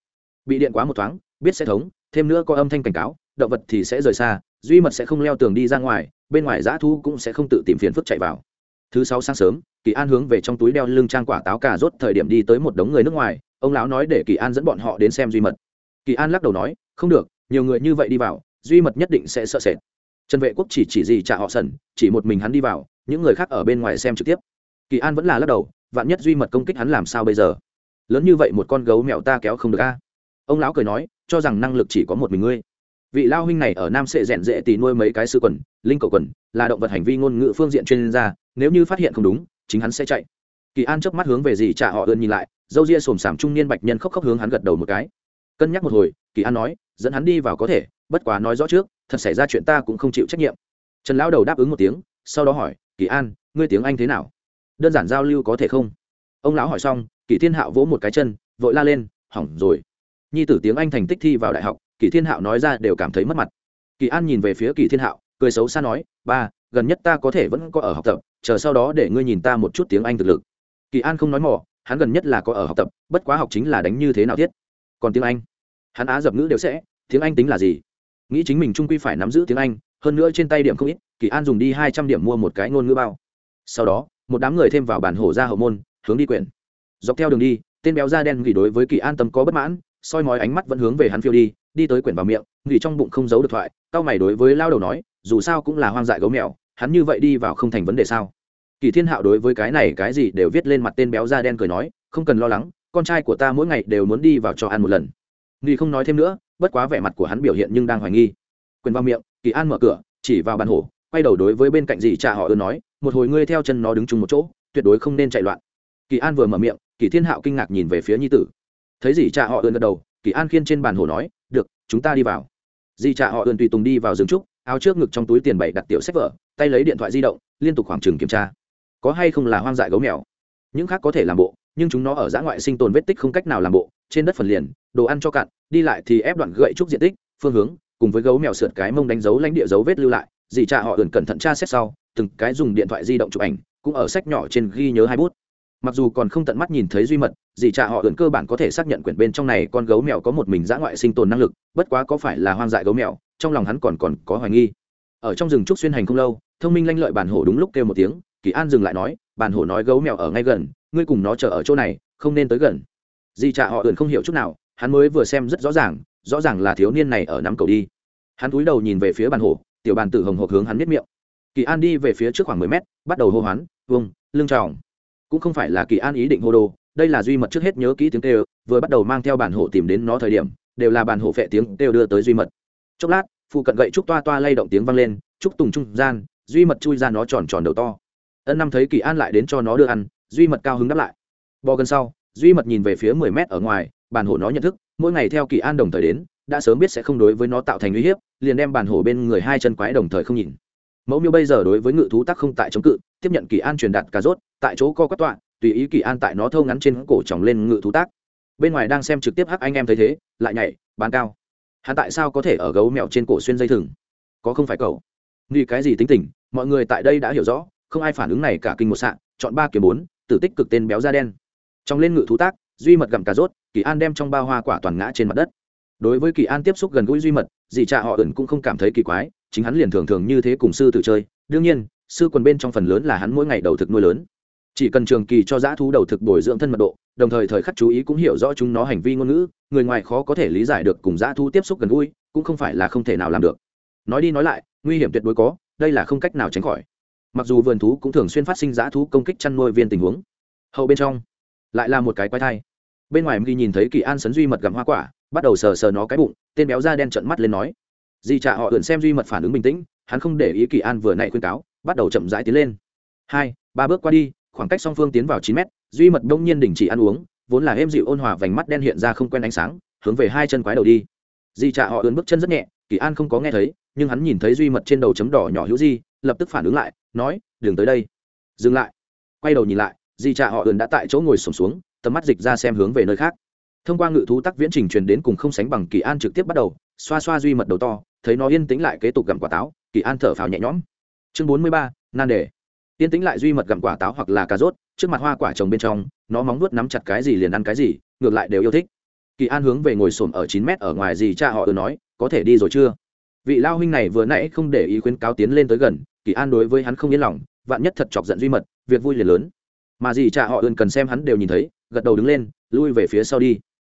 Bị điện quá một thoáng, biết sẽ thống, thêm nữa có âm thanh cảnh cáo, động vật thì sẽ rời xa, duy mật sẽ không leo tường đi ra ngoài, bên ngoài dã thu cũng sẽ không tự tìm phiền phức chạy vào. Thứ sáu sáng sớm, kỳ an hướng về trong túi đeo lưng trang quả táo cà rốt thời điểm đi tới một đống người nước ngoài, ông lão nói để kỳ an dẫn bọn họ đến xem duy mật kỳ an lắc đầu nói, không được, nhiều người như vậy đi vào, duy mật nhất định sẽ sợ sệt. Trần vệ quốc chỉ chỉ gì trả họ sần, chỉ một mình hắn đi vào, những người khác ở bên ngoài xem trực tiếp. Kỳ an vẫn là lắc đầu, vạn nhất duy mật công kích hắn làm sao bây giờ? Lớn như vậy một con gấu mèo ta kéo không được a. Ông lão cười nói, cho rằng năng lực chỉ có một mình ngươi. Vị lao huynh này ở nam sệ rèn dễ tì nuôi mấy cái sư quần, linh cầu quần, là động vật hành vi ngôn ngữ phương diện chuyên gia, nếu như phát hiện không đúng, chính hắn sẽ chạy. Kỳ an chớp mắt hướng về gì trả họ ơn nhìn lại, dâu ria xồm xàm trung niên bạch nhân khóc khóc hướng hắn gật đầu một cái cân nhắc một hồi, kỳ an nói, dẫn hắn đi vào có thể, bất quá nói rõ trước, thật xảy ra chuyện ta cũng không chịu trách nhiệm. Trần lão đầu đáp ứng một tiếng, sau đó hỏi, kỳ an, ngươi tiếng anh thế nào? Đơn giản giao lưu có thể không? Ông lão hỏi xong, kỳ thiên hạo vỗ một cái chân, vội la lên, hỏng rồi. Nhi tử tiếng anh thành tích thi vào đại học, kỳ thiên hạo nói ra đều cảm thấy mất mặt. Kỳ an nhìn về phía kỳ thiên hạo, cười xấu xa nói, ba, gần nhất ta có thể vẫn có ở học tập, chờ sau đó để ngươi nhìn ta một chút tiếng anh thực lực. Kỳ an không nói mỏ hắn gần nhất là có ở học tập, bất quá học chính là đánh như thế nào thiết còn tiếng anh? Hắn á dập ngữ đều sẽ, tiếng anh tính là gì? Nghĩ chính mình trung quy phải nắm giữ tiếng anh, hơn nữa trên tay điểm không ít, kỳ an dùng đi hai trăm điểm mua một cái ngôn ngữ bao. Sau đó, một đám người thêm vào bản hổ ra hậu môn, hướng đi quyển. Dọc theo đường đi, tên béo da đen gỉ đối với kỳ an tâm có bất mãn, soi mói ánh mắt vẫn hướng về hắn phiêu đi đi tới quyển vào miệng, nghỉ trong bụng không giấu được thoại cao mày đối với lao đầu nói, dù sao cũng là hoang dại gấu mèo, hắn như vậy đi vào không thành vấn đề sao? Kỳ thiên hạo đối với cái này cái gì đều viết lên mặt tên béo da đen cười nói, không cần lo lắng, con trai của ta mỗi ngày đều muốn đi vào cho ăn một lần nghi không nói thêm nữa, bất quá vẻ mặt của hắn biểu hiện nhưng đang hoài nghi. Quyền vào miệng, kỳ an mở cửa, chỉ vào bàn hổ, quay đầu đối với bên cạnh dì cha họ ơn nói, một hồi ngươi theo chân nó đứng chung một chỗ, tuyệt đối không nên chạy loạn. Kỳ an vừa mở miệng, kỳ thiên hạo kinh ngạc nhìn về phía nhi tử. Thấy dì cha họ ơn gật đầu, kỳ an khiên trên bàn hổ nói, được, chúng ta đi vào. Dì cha họ ơn tùy tùng đi vào rừng trúc, áo trước ngực trong túi tiền bảy đặt tiểu sách vở, tay lấy điện thoại di động, liên tục khoảng trừng kiểm tra. Có hay không là hoang dại gấu mèo? Những khác có thể làm bộ nhưng chúng nó ở giã ngoại sinh tồn vết tích không cách nào làm bộ, trên đất phần liền, đồ ăn cho cạn, đi lại thì ép đoạn gậy trúc diện tích, phương hướng, cùng với gấu mèo sượt cái mông đánh dấu lãnh địa dấu vết lưu lại, dì cha họ ẩn cẩn thận tra xét sau, từng cái dùng điện thoại di động chụp ảnh, cũng ở sách nhỏ trên ghi nhớ hai bút. Mặc dù còn không tận mắt nhìn thấy duy mật, dì cha họ ẩn cơ bản có thể xác nhận quyển bên trong này con gấu mèo có một mình giã ngoại sinh tồn năng lực, bất quá có phải là hoang dại gấu mèo, trong lòng hắn còn còn có hoài nghi. Ở trong rừng trúc xuyên hành không lâu, thông minh lanh lợi bản hổ đúng lúc kêu một tiếng, kỳ an dừng lại nói, bản hổ nói gấu mèo ở ngay gần ngươi cùng nó chờ ở chỗ này không nên tới gần. Di cha họ ẩn không hiểu chút nào hắn mới vừa xem rất rõ ràng rõ ràng là thiếu niên này ở nắm cầu đi. Hắn cúi đầu nhìn về phía bàn hổ tiểu bàn tử hồng hộp hướng hắn miết miệng. Kỳ an đi về phía trước khoảng mười mét bắt đầu hô hoán vung, lưng tròng. Cũng không phải là kỳ an ý định hô đồ đây là duy mật trước hết nhớ kỹ tiếng kêu vừa bắt đầu mang theo bản hổ tìm đến nó thời điểm đều là bản hổ phệ tiếng kêu đưa tới duy mật. Chốc lát phụ cận gậy trúc toa toa lay động tiếng vang lên trúc tùng trung gian duy mật chui ra nó tròn tròn đầu to. Ân năm thấy kỳ an lại đến cho nó đưa ăn duy mật cao hứng đáp lại. Bò gần sau, duy mật nhìn về phía mười mét ở ngoài, bản hổ nó nhận thức, mỗi ngày theo kỳ an đồng thời đến, đã sớm biết sẽ không đối với nó tạo thành uy hiếp, liền đem bản hổ bên người hai chân quái đồng thời không nhìn. Mẫu miêu bây giờ đối với ngự thú tắc không tại chống cự, tiếp nhận kỳ an truyền đạt cà rốt, tại chỗ co quát tọa, tùy ý kỳ an tại nó thâu ngắn trên cổ tròng lên ngự thú tác bên ngoài đang xem trực tiếp hắc anh em thấy thế, lại nhảy, bán cao. Hắn tại sao có thể ở gấu mèo trên cổ xuyên dây thừng? Có không phải cậu? Nghĩ cái gì tính tình, mọi người tại đây đã hiểu rõ, không ai phản ứng này cả kinh một sạn chọn ba kiếm bốn tử tích cực tên béo da đen. Trong lên ngự thú tác, duy mật gặm cà rốt, kỳ an đem trong bao hoa quả toàn ngã trên mặt đất. Đối với kỳ an tiếp xúc gần gũi duy mật, dì cha họ ẩn cũng không cảm thấy kỳ quái, chính hắn liền thường thường như thế cùng sư tử chơi. Đương nhiên, sư quần bên trong phần lớn là hắn mỗi ngày đầu thực nuôi lớn. Chỉ cần trường kỳ cho dã thú đầu thực bồi dưỡng thân mật độ, đồng thời thời khắc chú ý cũng hiểu rõ chúng nó hành vi ngôn ngữ, người ngoài khó có thể lý giải được cùng dã thú tiếp xúc gần gũi, cũng không phải là không thể nào làm được. Nói đi nói lại, nguy hiểm tuyệt đối có, đây là không cách nào tránh khỏi mặc dù vườn thú cũng thường xuyên phát sinh giá thú công kích chăn nuôi viên tình huống, hậu bên trong lại là một cái quái thai. Bên ngoài ghi nhìn thấy kỳ an sấn duy mật gặm hoa quả, bắt đầu sờ sờ nó cái bụng, tên béo da đen trận mắt lên nói, dì trả họ ượn xem duy mật phản ứng bình tĩnh, hắn không để ý kỳ an vừa nãy khuyên cáo, bắt đầu chậm rãi tiến lên. Hai, ba bước qua đi, khoảng cách song phương tiến vào chín mét, duy mật đông nhiên đình chỉ ăn uống, vốn là êm dịu ôn hòa vành mắt đen hiện ra không quen ánh sáng, hướng về hai chân quái đầu đi. Dì trả họ ượn bước chân rất nhẹ, kỳ an không có nghe thấy, nhưng hắn nhìn thấy duy mật trên đầu chấm đỏ nhỏ hữu di lập tức phản ứng lại, nói, đừng tới đây. Dừng lại. Quay đầu nhìn lại dì trả họ ượn đã tại chỗ ngồi sổm xuống, tầm mắt dịch ra xem hướng về nơi khác. Thông qua ngự thú tắc viễn trình truyền đến cùng không sánh bằng kỳ an trực tiếp bắt đầu, xoa xoa duy mật đầu to, thấy nó yên tĩnh lại kế tục gặm quả táo, kỳ an thở phào nhẹ nhõm. Chương bốn mươi ba, nan đề. Yên tĩnh lại duy mật gặm quả táo hoặc là cà rốt, trước mặt hoa quả trồng bên trong, nó móng nuốt nắm chặt cái gì liền ăn cái gì, ngược lại đều yêu thích. Kỳ an hướng về ngồi xổm ở chín mét ở ngoài gì cha họ ư nói, có thể đi rồi chưa? Vị lao huynh này vừa nãy không để ý khuyến cáo tiến lên tới gần kỳ an đối với hắn không yên lòng, vạn nhất thật chọc giận duy mật, việc vui liền lớn. Mà gì cha họ ươn cần xem hắn đều nhìn thấy, gật đầu đứng lên, lui về phía sau đi.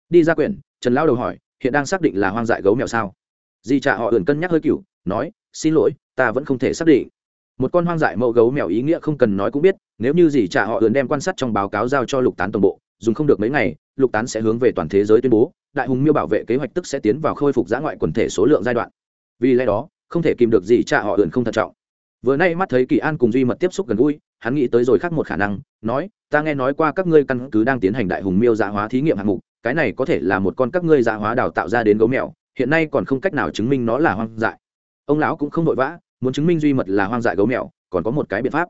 Đi ra quyển, trần lão đầu hỏi, hiện đang xác định là hoang dại gấu mèo sao? Dì Cha họ ươn cân nhắc hơi cựu, nói, xin lỗi, ta vẫn không thể xác định. Một con hoang dại mẫu gấu mèo ý nghĩa không cần nói cũng biết, nếu như dì Cha họ ươn đem quan sát trong báo cáo giao cho lục tán tổng bộ, dùng không được mấy ngày, lục tán sẽ hướng về toàn thế giới tuyên bố, đại hùng miêu bảo vệ kế hoạch tức sẽ tiến vào khôi phục giã ngoại quần thể số lượng giai đoạn. Vì lẽ đó, không thể kìm được dì Cha họ ươn không thận trọng vừa nay mắt thấy kỳ an cùng duy mật tiếp xúc gần gũi, hắn nghĩ tới rồi khác một khả năng, nói, ta nghe nói qua các ngươi căn cứ đang tiến hành đại hùng miêu dạ hóa thí nghiệm hạng mục, cái này có thể là một con các ngươi dạ hóa đào tạo ra đến gấu mèo, hiện nay còn không cách nào chứng minh nó là hoang dại. Ông lão cũng không vội vã, muốn chứng minh duy mật là hoang dại gấu mèo, còn có một cái biện pháp.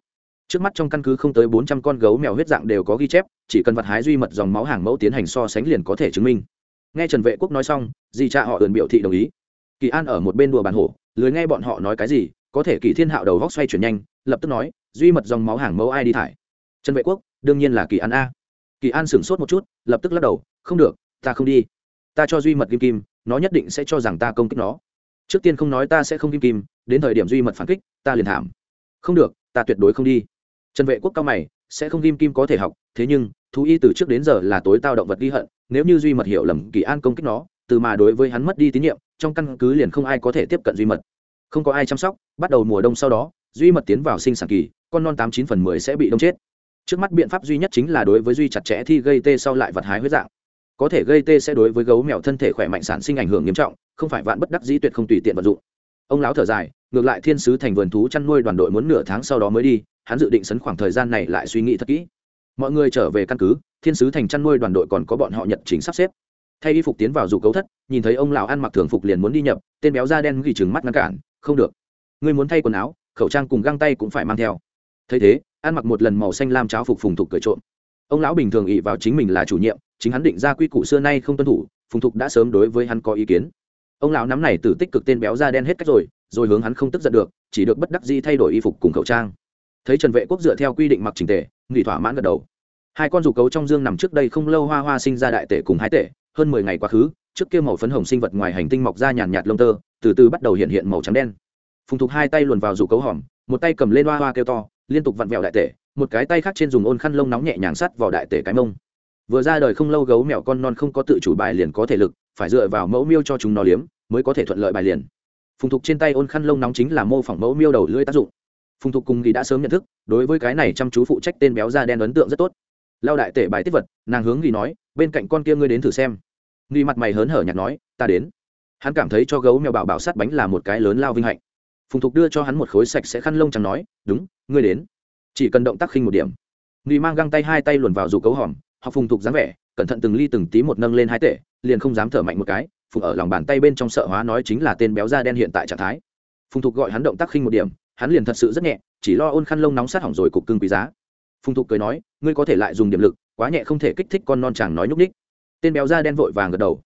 Trước mắt trong căn cứ không tới bốn trăm con gấu mèo huyết dạng đều có ghi chép, chỉ cần vật hái duy mật dòng máu hàng mẫu tiến hành so sánh liền có thể chứng minh. Nghe trần vệ quốc nói xong, di cha họ ườn biểu thị đồng ý. Kỳ an ở một bên đùa bàn hổ, lười nghe bọn họ nói cái gì có thể kỳ thiên hạo đầu góc xoay chuyển nhanh, lập tức nói, duy mật dòng máu hàng mẫu ai đi thải? Trần vệ quốc, đương nhiên là kỳ an a. Kỳ an sửng sốt một chút, lập tức lắc đầu, không được, ta không đi. Ta cho duy mật kim kim, nó nhất định sẽ cho rằng ta công kích nó. Trước tiên không nói ta sẽ không kim kim, đến thời điểm duy mật phản kích, ta liền thảm. Không được, ta tuyệt đối không đi. Trần vệ quốc cao mày, sẽ không kim kim có thể học, thế nhưng, thú y từ trước đến giờ là tối tao động vật ghi hận, nếu như duy mật hiểu lầm kỳ an công kích nó, từ mà đối với hắn mất đi tín nhiệm, trong căn cứ liền không ai có thể tiếp cận duy mật không có ai chăm sóc, bắt đầu mùa đông sau đó, duy mật tiến vào sinh sản kỳ, con non tám chín phần mười sẽ bị đông chết. Trước mắt biện pháp duy nhất chính là đối với duy chặt chẽ thi gây tê sau lại vật hái huyết dạng. Có thể gây tê sẽ đối với gấu mèo thân thể khỏe mạnh sản sinh ảnh hưởng nghiêm trọng, không phải vạn bất đắc dĩ tuyệt không tùy tiện vận dụng. Ông lão thở dài, ngược lại thiên sứ thành vườn thú chăn nuôi đoàn đội muốn nửa tháng sau đó mới đi, hắn dự định sấn khoảng thời gian này lại suy nghĩ thật kỹ. Mọi người trở về căn cứ, thiên sứ thành chăn nuôi đoàn đội còn có bọn họ nhận chính sắp xếp. Thay y phục tiến vào dù cấu thất, nhìn thấy ông lão ăn mặc thường phục liền muốn đi nhập, tên béo da đen ghi trừng mắt ngăn cản không được. Ngươi muốn thay quần áo, khẩu trang cùng găng tay cũng phải mang theo. Thấy thế, ăn mặc một lần màu xanh lam cháo phục phùng thục cười trộm. Ông lão bình thường ỵ vào chính mình là chủ nhiệm, chính hắn định ra quy củ xưa nay không tuân thủ, phùng thục đã sớm đối với hắn có ý kiến. Ông lão nắm này từ tích cực tên béo da đen hết cách rồi rồi hướng hắn không tức giận được, chỉ được bất đắc dĩ thay đổi y phục cùng khẩu trang. Thấy trần vệ quốc dựa theo quy định mặc trình tề, nghỉ thỏa mãn gật đầu. Hai con rủ cấu trong dương nằm trước đây không lâu hoa hoa sinh ra đại tể cùng hai tể, hơn mười ngày quá khứ trước kia màu phấn hồng sinh vật ngoài hành tinh mọc ra nhàn nhạt lông tơ, từ từ bắt đầu hiện hiện màu trắng đen. Phùng thục hai tay luồn vào rủ cấu hòm, một tay cầm lên hoa hoa kêu to, liên tục vặn vẹo đại tể, một cái tay khác trên dùng ôn khăn lông nóng nhẹ nhàng sắt vào đại tể cái mông. Vừa ra đời không lâu gấu mèo con non không có tự chủ bài liền có thể lực, phải dựa vào mẫu miêu cho chúng nó liếm, mới có thể thuận lợi bài liền. Phùng thục trên tay ôn khăn lông nóng chính là mô phỏng mẫu miêu đầu lưỡi tác dụng. Phùng thục cùng ghi đã sớm nhận thức, đối với cái này chăm chú phụ trách tên béo da đen ấn tượng rất tốt. Lao đại tể bài tiết vật, nàng hướng ghi nói, bên cạnh con kia ngươi đến thử xem nghi mặt mày hớn hở nhạt nói, ta đến. Hắn cảm thấy cho gấu mèo bảo bảo sát bánh là một cái lớn lao vinh hạnh. Phùng thục đưa cho hắn một khối sạch sẽ khăn lông chẳng nói, đúng, ngươi đến. Chỉ cần động tác khinh một điểm. Nghi mang găng tay hai tay luồn vào dù cấu hòm, học phùng thục dáng vẻ, cẩn thận từng ly từng tí một nâng lên hai tể, liền không dám thở mạnh một cái, phùng ở lòng bàn tay bên trong sợ hóa nói chính là tên béo da đen hiện tại trạng thái. Phùng thục gọi hắn động tác khinh một điểm, hắn liền thật sự rất nhẹ, chỉ lo ôn khăn lông nóng sát hỏng rồi cục cưng quý giá. Phùng thục cười nói, ngươi có thể lại dùng điểm lực, quá nhẹ không thể kích thích con non chàng nói nhúc ních tên béo da đen vội vàng gật đầu.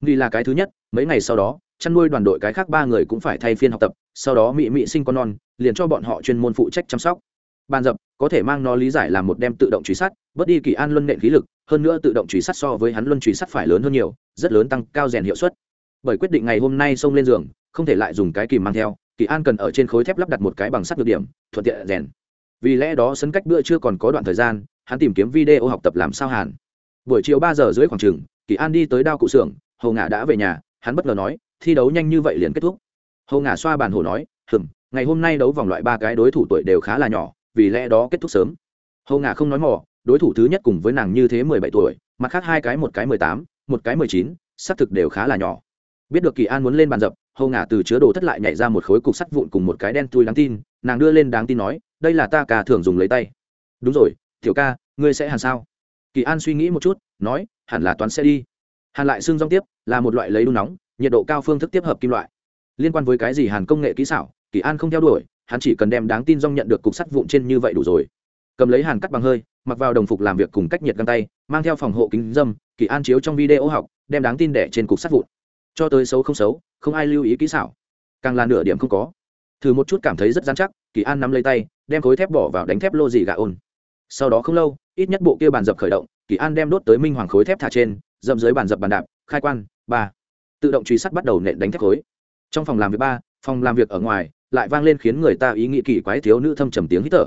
Nghi là cái thứ nhất, mấy ngày sau đó, chăn nuôi đoàn đội cái khác ba người cũng phải thay phiên học tập, sau đó mị mị sinh con non, liền cho bọn họ chuyên môn phụ trách chăm sóc. Ban dập, có thể mang nó lý giải là một đem tự động truy sát, bớt đi kỳ an luân nện khí lực, hơn nữa tự động truy sát so với hắn luân truy sát phải lớn hơn nhiều, rất lớn tăng cao rèn hiệu suất. Bởi quyết định ngày hôm nay xông lên giường, không thể lại dùng cái kìm mang theo, kỳ an cần ở trên khối thép lắp đặt một cái bằng sắt được điểm, thuận tiện rèn. Vì lẽ đó sân cách bữa chưa còn có đoạn thời gian, hắn tìm kiếm video học tập làm sao hàn buổi chiều ba giờ dưới khoảng trường, kỳ an đi tới đao cụ xưởng hầu ngã đã về nhà, hắn bất ngờ nói, thi đấu nhanh như vậy liền kết thúc. Hầu ngã xoa bàn hồ nói, hừm, ngày hôm nay đấu vòng loại ba cái đối thủ tuổi đều khá là nhỏ, vì lẽ đó kết thúc sớm. Hầu ngã không nói mỏ đối thủ thứ nhất cùng với nàng như thế mười bảy tuổi, mặt khác hai cái một cái mười tám, một cái mười chín, xác thực đều khá là nhỏ. Biết được kỳ an muốn lên bàn dập hầu ngả từ chứa đồ thất lại nhảy ra một khối cục sắt vụn cùng một cái đen thui đáng tin, nàng đưa lên đáng tin nói, đây là ta ca thường dùng lấy tay. Đúng rồi, tiểu ca, ngươi sẽ hàn sao? Kỳ an suy nghĩ một chút, nói, hẳn là toán sẽ đi. Hàn lại xương rong tiếp, là một loại lấy đun nóng, nhiệt độ cao phương thức tiếp hợp kim loại. Liên quan với cái gì hàn công nghệ kỹ xảo, kỳ an không theo đuổi, hắn chỉ cần đem đáng tin rong nhận được cục sắt vụn trên như vậy đủ rồi. Cầm lấy hàn cắt bằng hơi, mặc vào đồng phục làm việc cùng cách nhiệt găng tay, mang theo phòng hộ kính dâm, kỳ an chiếu trong video học, đem đáng tin đẻ trên cục sắt vụn. Cho tới xấu không xấu, không ai lưu ý kỹ xảo. Càng là nửa điểm không có. Thử một chút cảm thấy rất dán chắc, kỳ an nắm lấy tay, đem khối thép bỏ vào đánh thép lô dì gà ôn. Sau đó không lâu ít nhất bộ kia bàn dập khởi động, kỳ an đem đốt tới minh hoàng khối thép thả trên, dậm dưới bàn dập bàn đạp, khai quan, ba. Tự động truy sát bắt đầu nện đánh thép khối. Trong phòng làm việc ba, phòng làm việc ở ngoài, lại vang lên khiến người ta ý nghĩ kỳ quái thiếu nữ thâm trầm tiếng hít thở.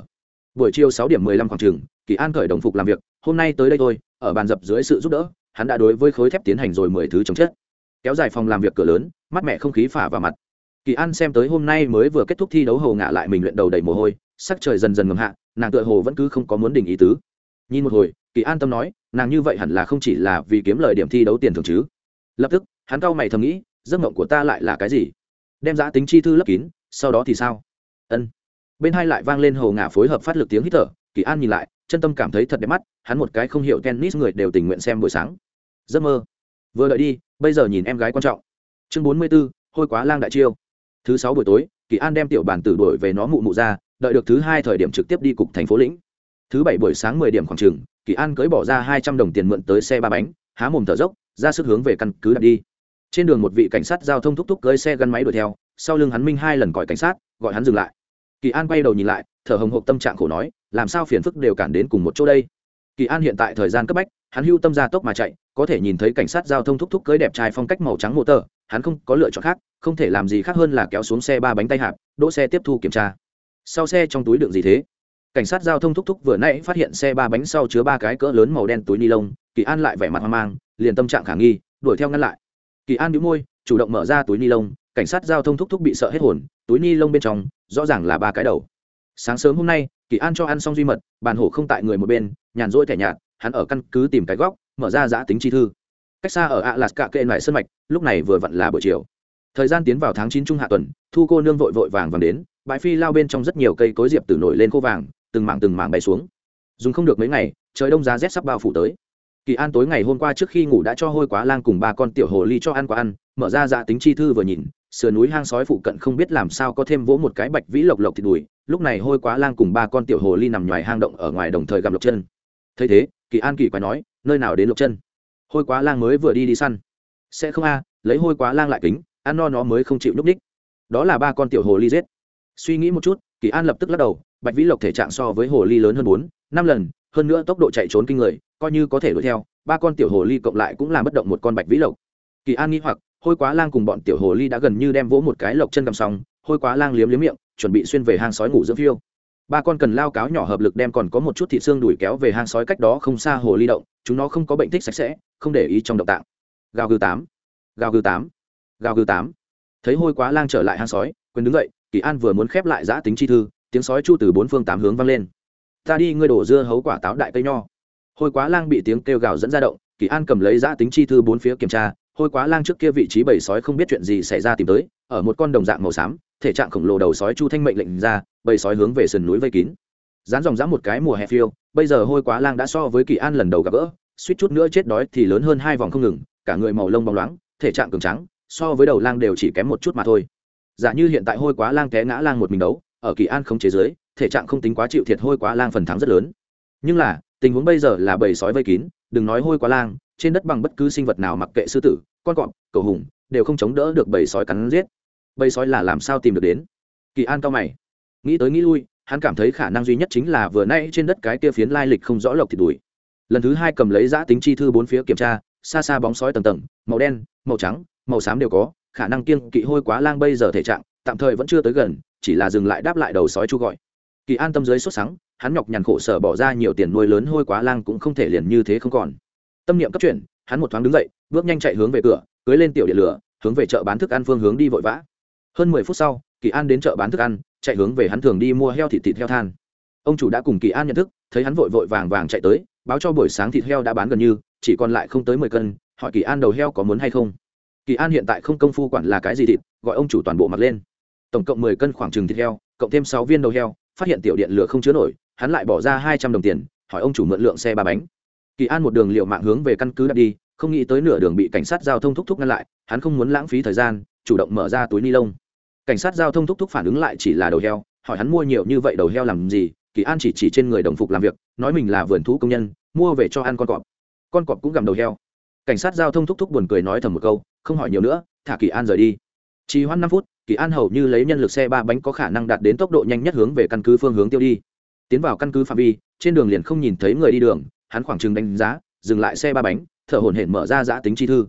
Buổi chiều sáu điểm mười lăm khoảng trường, kỳ an khởi đồng phục làm việc, hôm nay tới đây thôi, ở bàn dập dưới sự giúp đỡ, hắn đã đối với khối thép tiến hành rồi mười thứ chống chết. Kéo dài phòng làm việc cửa lớn mắt mẹ không khí phả vào mặt. Kỳ an xem tới hôm nay mới vừa kết thúc thi đấu hầu ngã lại mình luyện đầu đầy mồ hôi, sắc trời dần dần ngầm hạ, nàng tựa hồ vẫn cứ không có muốn đình ý tứ nhìn một hồi, kỳ an tâm nói, nàng như vậy hẳn là không chỉ là vì kiếm lời điểm thi đấu tiền thường chứ. Lập tức, hắn cau mày thầm nghĩ, giấc mộng của ta lại là cái gì? Đem giã tính chi thư lấp kín, sau đó thì sao? Ân. Bên hai lại vang lên hầu ngả phối hợp phát lực tiếng hít thở, kỳ an nhìn lại, chân tâm cảm thấy thật đẹp mắt, hắn một cái không hiểu tennis người đều tình nguyện xem buổi sáng. Giấc mơ. Vừa đợi đi, bây giờ nhìn em gái quan trọng. Chương bốn mươi b ố hôi quá lang đại chiêu. Thứ sáu buổi tối, kỳ an đem tiểu bản tử đuổi về nó mụ mụ ra, đợi được thứ hai thời điểm trực tiếp đi cục thành phố lĩnh thứ bảy buổi sáng mười điểm khoảng trường, kỳ an cưới bỏ ra hai trăm đồng tiền mượn tới xe ba bánh, há mồm thở dốc, ra sức hướng về căn cứ đặt đi. Trên đường một vị cảnh sát giao thông thúc thúc cưới xe gắn máy đuổi theo, sau lưng hắn minh hai lần gọi cảnh sát, gọi hắn dừng lại. Kỳ an quay đầu nhìn lại, thở hồng hộc tâm trạng khổ nói, làm sao phiền phức đều cản đến cùng một chỗ đây? Kỳ an hiện tại thời gian cấp bách, hắn hưu tâm ra tốc mà chạy, có thể nhìn thấy cảnh sát giao thông thúc thúc cưới đẹp trai phong cách màu trắng mô tờ, hắn không có lựa chọn khác, không thể làm gì khác hơn là kéo xuống xe ba bánh tay hạp, đỗ xe tiếp thu kiểm tra. Sau xe trong túi đựng gì thế? Cảnh sát giao thông thúc thúc vừa nãy phát hiện xe ba bánh sau chứa ba cái cỡ lớn màu đen túi ni lông, kỳ an lại vẻ mặt hoang mang, liền tâm trạng khả nghi, đuổi theo ngăn lại. Kỳ an đĩu môi, chủ động mở ra túi ni lông, cảnh sát giao thông thúc thúc bị sợ hết hồn, túi ni lông bên trong, rõ ràng là ba cái đầu. Sáng sớm hôm nay, kỳ an cho ăn xong duy mật, bàn hổ không tại người một bên, nhàn rỗi thẻ nhạt, hắn ở căn cứ tìm cái góc, mở ra giã tính chi thư. Cách xa ở ạ lạt cạ kệ lại sân mạch, lúc này vừa vặn là buổi chiều. Thời gian tiến vào tháng chín trung hạ tuần, thu cô nương vội vội vàng vàng đến, bãi phi lao bên trong rất nhiều cây cối diệp từ nổi lên khô vàng từng mảng từng mảng bay xuống. Dùng không được mấy ngày, trời đông giá rét sắp bao phủ tới. Kỳ an tối ngày hôm qua trước khi ngủ đã cho hôi quá lang cùng ba con tiểu hồ ly cho ăn quá ăn, mở ra dạ tính chi thư vừa nhìn, sườn núi hang sói phụ cận không biết làm sao có thêm vỗ một cái bạch vĩ lộc lộc thịt đùi, lúc này hôi quá lang cùng ba con tiểu hồ ly nằm ngoài hang động ở ngoài đồng thời gặp lộc chân. Thấy thế, kỳ an kỳ quái nói, nơi nào đến lộc chân? Hôi quá lang mới vừa đi đi săn. Sẽ không a, lấy hôi quá lang lại kính, ăn no nó mới không chịu nhúc ních đó là ba con tiểu hồ ly giết. Suy nghĩ một chút kỳ an lập tức lắc đầu, bạch vĩ lộc thể trạng so với hồ ly lớn hơn bốn, năm lần, hơn nữa tốc độ chạy trốn kinh người, coi như có thể đuổi theo, ba con tiểu hồ ly cộng lại cũng làm bất động một con bạch vĩ lộc. Kỳ an nghĩ hoặc, hôi quá lang cùng bọn tiểu hồ ly đã gần như đem vỗ một cái lộc chân cầm xong, hôi quá lang liếm liếm miệng, chuẩn bị xuyên về hang sói ngủ dưỡng phiêu. Ba con cần lao cáo nhỏ hợp lực đem còn có một chút thịt xương đuổi kéo về hang sói cách đó không xa hồ ly động, chúng nó không có bệnh tích sạch sẽ, không để ý trong động tạng. Gào gừ tám, gào gừ tám, gào gừ tám. Thấy hôi quá lang trở lại hang sói, quyền đứng dậy kỳ an vừa muốn khép lại giã tính chi thư, tiếng sói chu từ bốn phương tám hướng vang lên. Ta đi, ngươi đổ dưa hấu quả táo đại cây nho. Hôi quá lang bị tiếng kêu gào dẫn ra động, kỳ an cầm lấy giã tính chi thư bốn phía kiểm tra hôi quá lang trước kia vị trí bầy sói không biết chuyện gì xảy ra tìm tới, ở một con đồng dạng màu xám, thể trạng khổng lồ đầu sói chu thanh mệnh lệnh ra, bầy sói hướng về sườn núi vây kín. Dán dòng dã một cái mùa hè phiêu, bây giờ hôi quá lang đã so với kỳ an lần đầu gặp gỡ, suýt chút nữa chết đói thì lớn hơn hai vòng không ngừng, cả người màu lông bóng loáng, thể trạng cường trắng so với đầu lang đều chỉ kém một chút mà thôi giả như hiện tại hôi quá lang té ngã lang một mình đấu, ở kỳ an không chế giới, thể trạng không tính quá chịu thiệt hôi quá lang phần thắng rất lớn. Nhưng là, tình huống bây giờ là bầy sói vây kín, đừng nói hôi quá lang, trên đất bằng bất cứ sinh vật nào mặc kệ sư tử, con cọp, cầu hùng, đều không chống đỡ được bầy sói cắn giết. Bầy sói là làm sao tìm được đến? Kỳ an cao mày. Nghĩ tới nghĩ lui, hắn cảm thấy khả năng duy nhất chính là vừa nay trên đất cái kia phiến lai lịch không rõ lộc thịt đùi. Lần thứ hai cầm lấy giã tính chi thư bốn phía kiểm tra, xa xa bóng sói tầng tầng, màu đen, màu trắng, màu xám đều có khả năng kiêng kỵ hôi quá lang bây giờ thể trạng, tạm thời vẫn chưa tới gần, chỉ là dừng lại đáp lại đầu sói chu gọi. Kỳ an tâm dưới sốt sắng, hắn nhọc nhằn khổ sở bỏ ra nhiều tiền nuôi lớn hôi quá lang cũng không thể liền như thế không còn. Tâm niệm cấp chuyển, hắn một thoáng đứng dậy, bước nhanh chạy hướng về cửa, cưới lên tiểu điện lửa, hướng về chợ bán thức ăn phương hướng đi vội vã. Hơn mười phút sau, kỳ an đến chợ bán thức ăn, chạy hướng về hắn thường đi mua heo thịt thịt heo than. Ông chủ đã cùng kỳ an nhận thức, thấy hắn vội vội vàng vàng chạy tới, báo cho buổi sáng thịt heo đã bán gần như, chỉ còn lại không tới mười cân, hỏi kỳ an đầu heo có muốn hay không kỳ an hiện tại không công phu quản là cái gì thịt, gọi ông chủ toàn bộ mặc lên. Tổng cộng mười cân khoảng trừng thịt heo, cộng thêm sáu viên đầu heo, phát hiện tiểu điện lửa không chứa nổi, hắn lại bỏ ra hai trăm đồng tiền, hỏi ông chủ mượn lượng xe ba bánh. Kỳ an một đường liệu mạng hướng về căn cứ đặt đi, không nghĩ tới nửa đường bị cảnh sát giao thông thúc thúc ngăn lại, hắn không muốn lãng phí thời gian, chủ động mở ra túi ni lông. Cảnh sát giao thông thúc thúc phản ứng lại chỉ là đầu heo, hỏi hắn mua nhiều như vậy đầu heo làm gì, kỳ an chỉ chỉ trên người đồng phục làm việc, nói mình là vườn thú công nhân, mua về cho ăn con cọp. Con cọp cũng gặm đầu heo. Cảnh sát giao thông thúc thúc buồn cười nói thầm một câu không hỏi nhiều nữa, thả kỳ an rời đi. Chỉ hoãn năm phút, kỳ an hầu như lấy nhân lực xe ba bánh có khả năng đạt đến tốc độ nhanh nhất hướng về căn cứ phương hướng tiêu đi. Tiến vào căn cứ phạm vi, trên đường liền không nhìn thấy người đi đường, hắn khoảng chừng đánh giá, dừng lại xe ba bánh, thở hổn hển mở ra giã tính chi thư.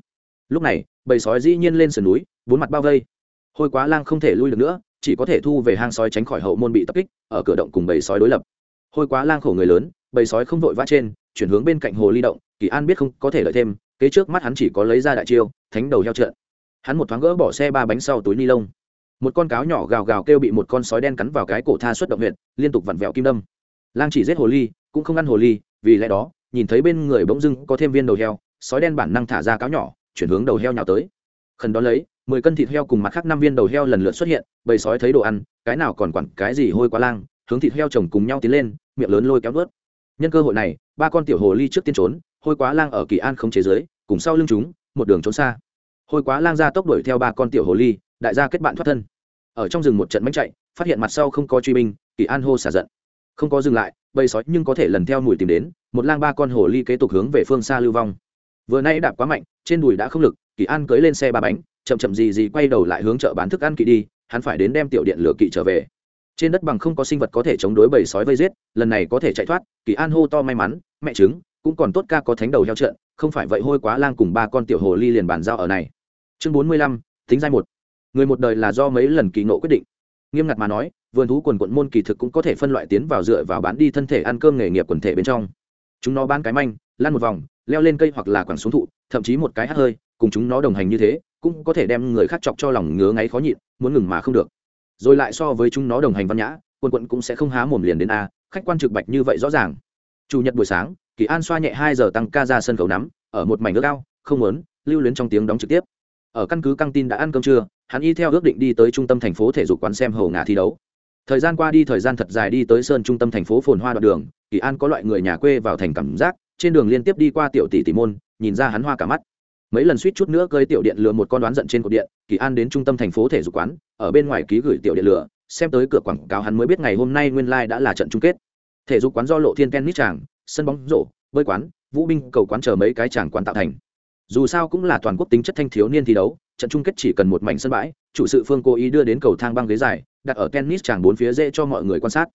Lúc này, bầy sói dĩ nhiên lên sườn núi, bốn mặt bao vây. Hôi quá lang không thể lui được nữa, chỉ có thể thu về hang sói tránh khỏi hậu môn bị tập kích, ở cửa động cùng bầy sói đối lập. Hôi quá lang khổ người lớn, bầy sói không vội vã trên, chuyển hướng bên cạnh hồ ly động, kỳ an biết không có thể lợi thêm kế trước mắt hắn chỉ có lấy ra đại chiêu, thánh đầu heo trợn. Hắn một thoáng gỡ bỏ xe ba bánh sau túi ni lông. Một con cáo nhỏ gào gào kêu bị một con sói đen cắn vào cái cổ tha xuất động huyện liên tục vặn vẹo kim đâm. Lang chỉ giết hồ ly, cũng không ăn hồ ly, vì lẽ đó, nhìn thấy bên người bỗng dưng có thêm viên đầu heo, sói đen bản năng thả ra cáo nhỏ, chuyển hướng đầu heo nhào tới. Khẩn đó lấy, mười cân thịt heo cùng mặt khác năm viên đầu heo lần lượt xuất hiện, bầy sói thấy đồ ăn, cái nào còn quẳng cái gì hôi quá lang, hướng thịt heo chồng cùng nhau tiến lên, miệng lớn lôi kéo vớt. nhân cơ hội này, ba con tiểu hồ ly trước tiên trốn hôi quá lang ở kỳ an không chế giới, cùng sau lưng chúng, một đường trốn xa. Hôi quá lang ra tốc đuổi theo ba con tiểu hồ ly, đại gia kết bạn thoát thân. Ở trong rừng một trận mánh chạy, phát hiện mặt sau không có truy binh, kỳ an hô xả giận. Không có dừng lại, bầy sói nhưng có thể lần theo mùi tìm đến, một lang ba con hồ ly kế tục hướng về phương xa lưu vong. Vừa nay đạp quá mạnh, trên đùi đã không lực, kỳ an cưới lên xe ba bánh, chậm chậm gì gì quay đầu lại hướng chợ bán thức ăn kỵ đi, hắn phải đến đem tiểu điện lửa kỵ trở về. Trên đất bằng không có sinh vật có thể chống đối bầy sói vây giết, lần này có thể chạy thoát, kỳ an hô to may mắn, mẹ chứng cũng còn tốt ca có thánh đầu heo trợn, không phải vậy hôi quá lang cùng ba con tiểu hồ ly liền bàn giao ở này. Chương bốn mươi lăm tính giai một. Người một đời là do mấy lần kỳ nộ quyết định. Nghiêm ngặt mà nói vườn thú quần quận môn kỳ thực cũng có thể phân loại tiến vào dựa vào bán đi thân thể ăn cơm nghề nghiệp quần thể bên trong. Chúng nó bán cái manh lan một vòng leo lên cây hoặc là quẳng xuống thụ thậm chí một cái hát hơi cùng chúng nó đồng hành như thế cũng có thể đem người khác chọc cho lòng ngứa ngáy khó nhịn muốn ngừng mà không được. Rồi lại so với chúng nó đồng hành văn nhã quần quận cũng sẽ không há mồm liền đến a khách quan trực bạch như vậy rõ ràng. Chủ nhật buổi sáng kỳ an xoa nhẹ hai giờ tăng ca ra sân khấu nắm ở một mảnh nước ao, không muốn lưu luyến trong tiếng đóng trực tiếp. Ở căn cứ căng tin đã ăn cơm trưa hắn y theo ước định đi tới trung tâm thành phố thể dục quán xem hầu ngã thi đấu. Thời gian qua đi thời gian thật dài đi tới sơn trung tâm thành phố phồn hoa đoạn đường kỳ an có loại người nhà quê vào thành cảm giác trên đường liên tiếp đi qua tiểu tỷ tỷ môn nhìn ra hắn hoa cả mắt. Mấy lần suýt chút nữa cơi tiểu điện lừa một con đoán giận trên cột điện kỳ an đến trung tâm thành phố thể dục quán ở bên ngoài ký gửi tiểu điện lừa xem tới cửa quảng cáo hắn mới biết ngày hôm nay nguyên lai đã là trận chung kết. Thể dục quán do lộ thiên tennis tràng sân bóng rổ, bơi quán, vũ binh cầu quán chờ mấy cái tràng quán tạo thành. Dù sao cũng là toàn quốc tính chất thanh thiếu niên thi đấu, trận chung kết chỉ cần một mảnh sân bãi, chủ sự phương cố ý đưa đến cầu thang băng ghế dài, đặt ở tennis tràng bốn phía dễ cho mọi người quan sát.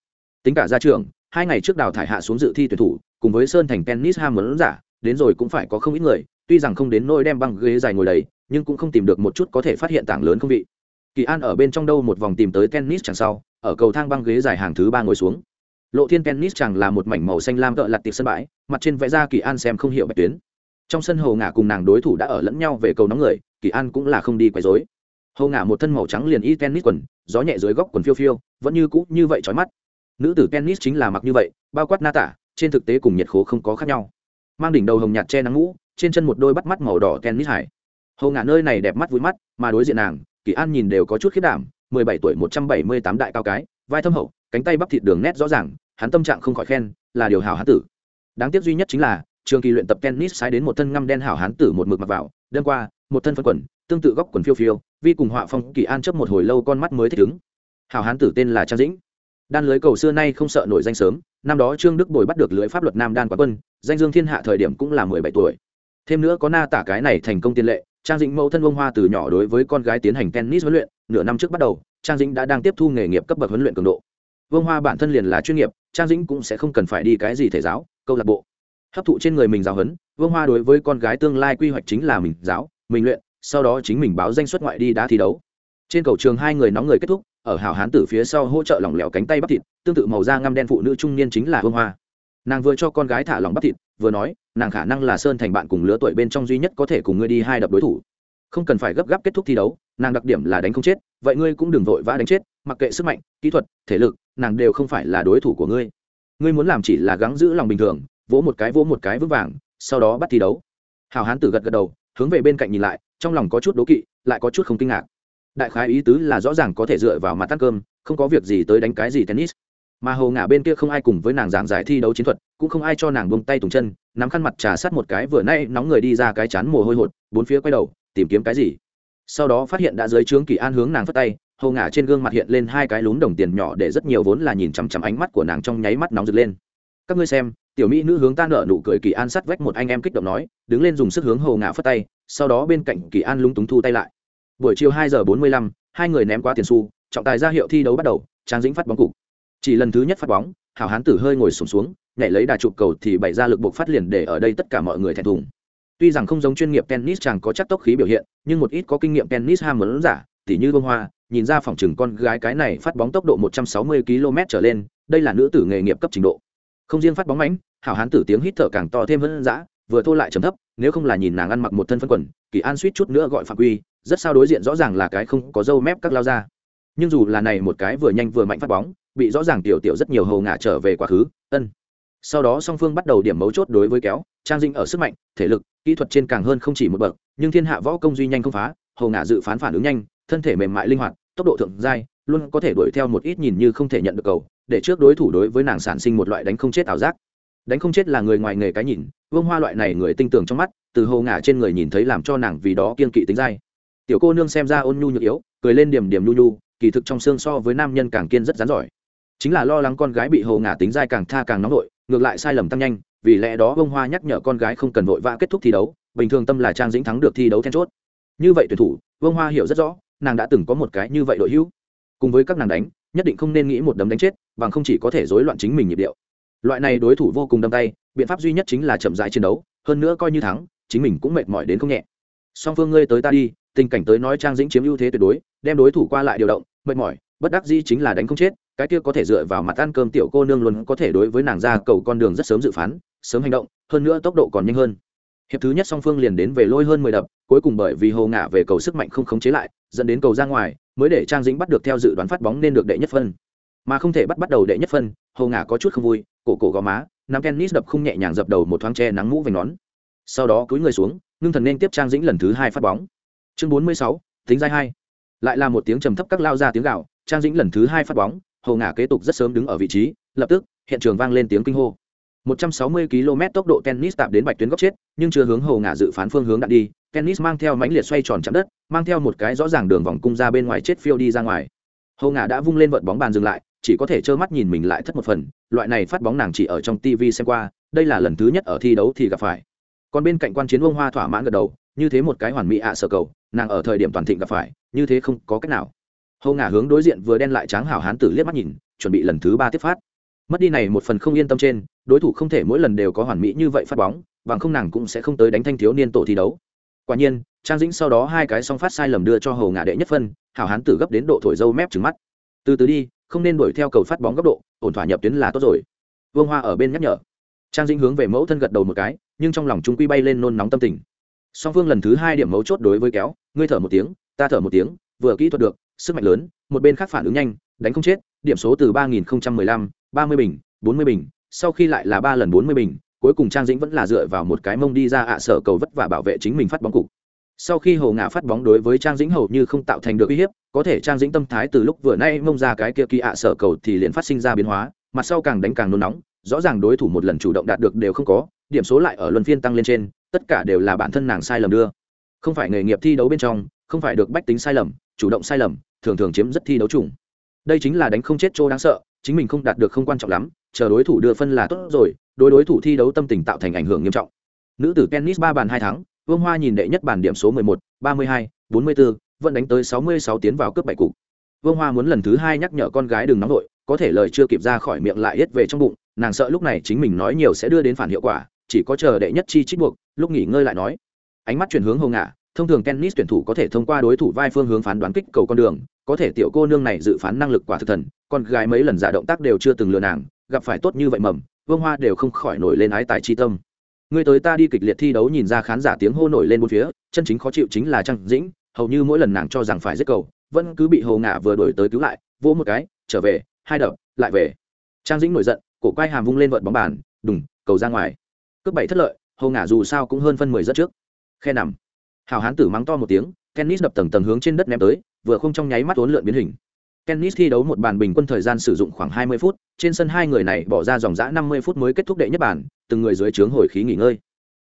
Tính cả ra trường hai ngày trước đào thải hạ xuống dự thi tuyển thủ, cùng với sơn thành tennis ham muốn giả, đến rồi cũng phải có không ít người, tuy rằng không đến nôi đem băng ghế dài ngồi đầy, nhưng cũng không tìm được một chút có thể phát hiện tảng lớn không vị. Kỳ an ở bên trong đâu một vòng tìm tới tennis chẳng sau, ở cầu thang băng ghế dài hàng thứ ba ngồi xuống lộ thiên tennis chẳng là một mảnh màu xanh lam cỡ lặt tiệp sân bãi, mặt trên vẽ ra kỳ an xem không hiểu bạch tuyến. Trong sân hồ ngả cùng nàng đối thủ đã ở lẫn nhau về cầu nóng người, kỳ an cũng là không đi quấy dối hồ ngả một thân màu trắng liền y tennis quần, gió nhẹ dưới góc quần phiêu phiêu, vẫn như cũ như vậy trói mắt. Nữ tử tennis chính là mặc như vậy, bao quát na tả, trên thực tế cùng nhiệt khố không có khác nhau. Mang đỉnh đầu hồng nhạt che nắng mũ trên chân một đôi bắt mắt màu đỏ tennis hải. Hồ ngả nơi này đẹp mắt vui mắt, mà đối diện nàng, kỳ an nhìn đều có chút khiết đảm, mười bảy tuổi một trăm bảy mươi tám đại cao cái vai thâm hậu, cánh tay bắp thịt đường nét rõ ràng, hắn tâm trạng không khỏi khen, là điều hảo hán tử. Đáng tiếc duy nhất chính là, trường kỳ luyện tập tennis sai đến một thân ngăm đen hảo hán tử một mực mặc vào đơn qua, một thân phân quần, tương tự góc quần phiêu phiêu, vi cùng họa phong kỳ an chấp một hồi lâu con mắt mới thích ứng. Hảo hán tử tên là trang dĩnh. Đan lưới cầu xưa nay không sợ nổi danh sớm, năm đó trương đức bồi bắt được lưới pháp luật nam đan quá quân, danh dương thiên hạ thời điểm cũng là mười bảy tuổi. Thêm nữa có na tả cái này thành công tiên lệ trang dĩnh mẫu thân bông hoa từ nhỏ đối với con gái tiến hành tennis huấn luyện, nửa năm trước bắt đầu, trang dĩnh đã đang tiếp thu nghề nghiệp cấp bậc huấn luyện cường độ. Vương hoa bản thân liền là chuyên nghiệp, trang dĩnh cũng sẽ không cần phải đi cái gì thể giáo, câu lạc bộ. Hấp thụ trên người mình giáo huấn, vương hoa đối với con gái tương lai quy hoạch chính là mình giáo, mình luyện, sau đó chính mình báo danh xuất ngoại đi đá thi đấu. Trên cầu trường hai người nóng người kết thúc, ở hào hán tử phía sau hỗ trợ lỏng lẻo cánh tay bắp thịt, tương tự màu da ngăm đen phụ nữ trung niên chính là vương hoa nàng vừa cho con gái thả lòng bắp thịt, vừa nói, nàng khả năng là sơn thành bạn cùng lứa tuổi bên trong duy nhất có thể cùng ngươi đi hai đập đối thủ. Không cần phải gấp gáp kết thúc thi đấu, nàng đặc điểm là đánh không chết, vậy ngươi cũng đừng vội vã đánh chết, mặc kệ sức mạnh, kỹ thuật, thể lực, nàng đều không phải là đối thủ của ngươi. Ngươi muốn làm chỉ là gắng giữ lòng bình thường, vỗ một cái vỗ một cái vững vàng, sau đó bắt thi đấu. Hào hán tử gật gật đầu, hướng về bên cạnh nhìn lại, trong lòng có chút đố kỵ, lại có chút không kinh ngạc. Đại khái ý tứ là rõ ràng có thể dựa vào mặt tắt cơm, không có việc gì tới đánh cái gì tennis mà hồ ngả bên kia không ai cùng với nàng giảng giải thi đấu chiến thuật, cũng không ai cho nàng buông tay tùng chân, nắm khăn mặt trà sát một cái vừa nay nóng người đi ra cái chán mồ hôi hột, bốn phía quay đầu, tìm kiếm cái gì. Sau đó phát hiện đã dưới trướng kỳ an hướng nàng phất tay, hồ ngả trên gương mặt hiện lên hai cái lún đồng tiền nhỏ để rất nhiều vốn là nhìn chằm chằm ánh mắt của nàng trong nháy mắt nóng rực lên. Các ngươi xem, tiểu mỹ nữ hướng ta nợ nụ cười kỳ an sắt vách một anh em kích động nói, đứng lên dùng sức hướng hồ ngả phất tay, sau đó bên cạnh kỳ an lúng túng thu tay lại. Buổi chiều hai giờ bốn mươi lăm, hai người ném qua tiền xu, trọng tài ra hiệu thi đấu bắt đầu, trang dĩnh phát bóng cục chỉ lần thứ nhất phát bóng hảo hán tử hơi ngồi sùng xuống, xuống nhảy lấy đà chụp cầu thì bày ra lực buộc phát liền để ở đây tất cả mọi người thẹn thùng. Tuy rằng không giống chuyên nghiệp tennis chàng có chắc tốc khí biểu hiện nhưng một ít có kinh nghiệm tennis ham muốn giả tỉ như bông hoa nhìn ra phòng chừng con gái cái này phát bóng tốc độ 160 km trở lên đây là nữ tử nghề nghiệp cấp trình độ. Không riêng phát bóng mánh hảo hán tử tiếng hít thở càng to thêm hơn dã vừa thô lại trầm thấp nếu không là nhìn nàng ăn mặc một thân phân quần kỳ an suýt chút nữa gọi phạm quy rất sao đối diện rõ ràng là cái không có dâu mép các lao ra. Nhưng dù là này một cái vừa nhanh vừa mạnh phát bóng bị rõ ràng tiểu tiểu rất nhiều hầu ngả trở về quá khứ, ân. Sau đó song phương bắt đầu điểm mấu chốt đối với kéo, trang dinh ở sức mạnh, thể lực, kỹ thuật trên càng hơn không chỉ một bậc, nhưng thiên hạ võ công duy nhanh không phá, hầu ngả dự phán phản ứng nhanh, thân thể mềm mại linh hoạt, tốc độ thượng giai, luôn có thể đuổi theo một ít nhìn như không thể nhận được cầu, để trước đối thủ đối với nàng sản sinh một loại đánh không chết ảo giác. Đánh không chết là người ngoài nghề cái nhìn, vương hoa loại này người tinh tường trong mắt, từ hầu ngả trên người nhìn thấy làm cho nàng vì đó kiên kỵ tính dai. Tiểu cô nương xem ra ôn nhu nhược yếu, cười lên điểm điểm nhu nhu, kỳ thực trong xương so với nam nhân càng kiên rất rắn giỏi chính là lo lắng con gái bị hồ ngả tính dai càng tha càng nóng vội, ngược lại sai lầm tăng nhanh, vì lẽ đó vương hoa nhắc nhở con gái không cần vội vã kết thúc thi đấu, bình thường tâm là trang dĩnh thắng được thi đấu then chốt. Như vậy tuyển thủ vương hoa hiểu rất rõ, nàng đã từng có một cái như vậy đội hữu. Cùng với các nàng đánh, nhất định không nên nghĩ một đấm đánh chết, bằng không chỉ có thể rối loạn chính mình nhịp điệu. Loại này đối thủ vô cùng đâm tay, biện pháp duy nhất chính là chậm rãi chiến đấu, hơn nữa coi như thắng, chính mình cũng mệt mỏi đến không nhẹ. Song phương ngươi tới ta đi, tình cảnh tới nói trang dĩnh chiếm ưu thế tuyệt đối, đem đối thủ qua lại điều động, mệt mỏi, bất đắc dĩ chính là đánh không chết cái kia có thể dựa vào mặt ăn cơm tiểu cô nương luôn có thể đối với nàng ra cầu con đường rất sớm dự phán, sớm hành động, hơn nữa tốc độ còn nhanh hơn. Hiệp thứ nhất song phương liền đến về lôi hơn mười đập, cuối cùng bởi vì hồ ngả về cầu sức mạnh không khống chế lại, dẫn đến cầu ra ngoài, mới để trang dĩnh bắt được theo dự đoán phát bóng nên được đệ nhất phân. Mà không thể bắt bắt đầu đệ nhất phân, hồ ngả có chút không vui, cổ cổ gò má, nắm tennis đập không nhẹ nhàng dập đầu một thoáng che nắng mũ vành nón. Sau đó cúi người xuống, ngưng thần nên tiếp trang dĩnh lần thứ hai phát bóng. Chương bốn mươi sáu, tính giai hai. Lại là một tiếng trầm thấp các lao ra tiếng gạo trang dĩnh lần thứ hai phát bóng hồ ngả kế tục rất sớm đứng ở vị trí, lập tức, hiện trường vang lên tiếng kinh hô. 160 km tốc độ tennis tạm đến bạch tuyến góc chết, nhưng chưa hướng hồ ngả dự phán phương hướng đạn đi. Tennis mang theo mãnh liệt xoay tròn chạm đất, mang theo một cái rõ ràng đường vòng cung ra bên ngoài chết phiêu đi ra ngoài. Hồ ngả đã vung lên vận bóng bàn dừng lại, chỉ có thể trơ mắt nhìn mình lại thất một phần. Loại này phát bóng nàng chỉ ở trong tv xem qua, đây là lần thứ nhất ở thi đấu thì gặp phải. Còn bên cạnh quan chiến vương hoa thỏa mãn gật đầu, như thế một cái hoàn mỹ ạ à sở cầu, nàng ở thời điểm toàn thịnh gặp phải, như thế không có cách nào hầu ngả hướng đối diện vừa đen lại tráng hảo hán tử liếc mắt nhìn, chuẩn bị lần thứ ba tiếp phát. Mất đi này một phần không yên tâm trên, đối thủ không thể mỗi lần đều có hoàn mỹ như vậy phát bóng, bằng không nàng cũng sẽ không tới đánh thanh thiếu niên tổ thi đấu. Quả nhiên, trang dĩnh sau đó hai cái song phát sai lầm đưa cho hầu ngả đệ nhất phân, hảo hán tử gấp đến độ thổi dâu mép trứng mắt. Từ từ đi, không nên đuổi theo cầu phát bóng góc độ, ổn thỏa nhập tuyến là tốt rồi. Vương hoa ở bên nhắc nhở. Trang dĩnh hướng về mẫu thân gật đầu một cái, nhưng trong lòng chúng quy bay lên nôn nóng tâm tình. Song phương lần thứ hai điểm mấu chốt đối với kéo, ngươi thở một tiếng, ta thở một tiếng, vừa kỹ thuật được sức mạnh lớn, một bên khác phản ứng nhanh, đánh không chết, điểm số từ ba nghìn lăm, ba mươi bình, bốn mươi bình, sau khi lại là ba lần bốn mươi bình, cuối cùng trang dĩnh vẫn là dựa vào một cái mông đi ra ạ sở cầu vất và bảo vệ chính mình phát bóng cục. Sau khi hồ ngã phát bóng đối với trang dĩnh hầu như không tạo thành được uy hiếp, có thể trang dĩnh tâm thái từ lúc vừa nay mông ra cái kia kỳ ạ sở cầu thì liền phát sinh ra biến hóa, mặt sau càng đánh càng nôn nóng, rõ ràng đối thủ một lần chủ động đạt được đều không có, điểm số lại ở luân phiên tăng lên trên, tất cả đều là bản thân nàng sai lầm đưa. Không phải nghề nghiệp thi đấu bên trong, không phải được bách tính sai lầm, chủ động sai lầm thường thường chiếm rất thi đấu chủng. Đây chính là đánh không chết chỗ đáng sợ, chính mình không đạt được không quan trọng lắm, chờ đối thủ đưa phân là tốt rồi, đối đối thủ thi đấu tâm tình tạo thành ảnh hưởng nghiêm trọng. Nữ tử tennis ba bàn hai tháng vương hoa nhìn đệ nhất bàn điểm số mười một, ba mươi hai, bốn mươi bốn vẫn đánh tới sáu mươi sáu tiến vào cướp bảy cục. Vương hoa muốn lần thứ hai nhắc nhở con gái đừng nóng vội, có thể lời chưa kịp ra khỏi miệng lại hết về trong bụng, nàng sợ lúc này chính mình nói nhiều sẽ đưa đến phản hiệu quả, chỉ có chờ đệ nhất chi trích buộc, lúc nghỉ ngơi lại nói. Ánh mắt chuyển hướng hầu ngả thông thường tennis tuyển thủ có thể thông qua đối thủ vai phương hướng phán đoán kích cầu con đường, có thể tiểu cô nương này dự phán năng lực quả thực thần, con gái mấy lần giả động tác đều chưa từng lừa nàng, gặp phải tốt như vậy mầm, vương hoa đều không khỏi nổi lên ái tài chi tâm. Người tới ta đi kịch liệt thi đấu nhìn ra khán giả tiếng hô nổi lên bốn phía, chân chính khó chịu chính là trang dĩnh, hầu như mỗi lần nàng cho rằng phải giết cầu, vẫn cứ bị hồ ngả vừa đổi tới cứu lại, vỗ một cái, trở về, hai đập, lại về. Trang dĩnh nổi giận, cổ quay hàm vung lên vợt bóng bàn, đùng, cầu ra ngoài. Cướp bảy thất lợi, hồ ngả dù sao cũng hơn phân mười rất trước. Khe nằm hào hán tử mắng to một tiếng tennis đập tầng tầng hướng trên đất ném tới, vừa không trong nháy mắt uốn lượn biến hình. Tennis thi đấu một bàn bình quân thời gian sử dụng khoảng hai mươi phút, trên sân hai người này bỏ ra dòng dã năm mươi phút mới kết thúc đệ nhất bàn, từng người dưới trướng hồi khí nghỉ ngơi.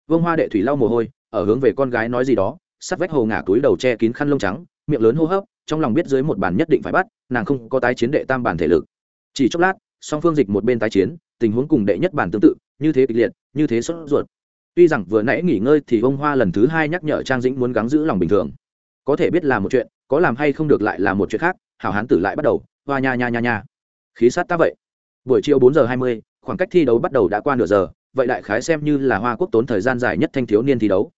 Vương hoa đệ thủy lau mồ hôi, ở hướng về con gái nói gì đó, sắt vách hồ ngả túi đầu che kín khăn lông trắng, miệng lớn hô hấp, trong lòng biết dưới một bàn nhất định phải bắt, nàng không có tái chiến đệ tam bản thể lực. Chỉ chốc lát, song phương dịch một bên tái chiến, tình huống cùng đệ nhất bản tương tự, như thế kịch liệt, như thế sốt ruột tuy rằng vừa nãy nghỉ ngơi thì ông hoa lần thứ hai nhắc nhở trang dĩnh muốn gắng giữ lòng bình thường. Có thể biết là một chuyện, có làm hay không được lại là một chuyện khác, hảo hán tử lại bắt đầu, hoa nha nha nha nha. Khí sát ta vậy. Buổi chiều bốn giờ hai mươi, khoảng cách thi đấu bắt đầu đã qua nửa giờ, vậy đại khái xem như là hoa quốc tốn thời gian dài nhất thanh thiếu niên thi đấu.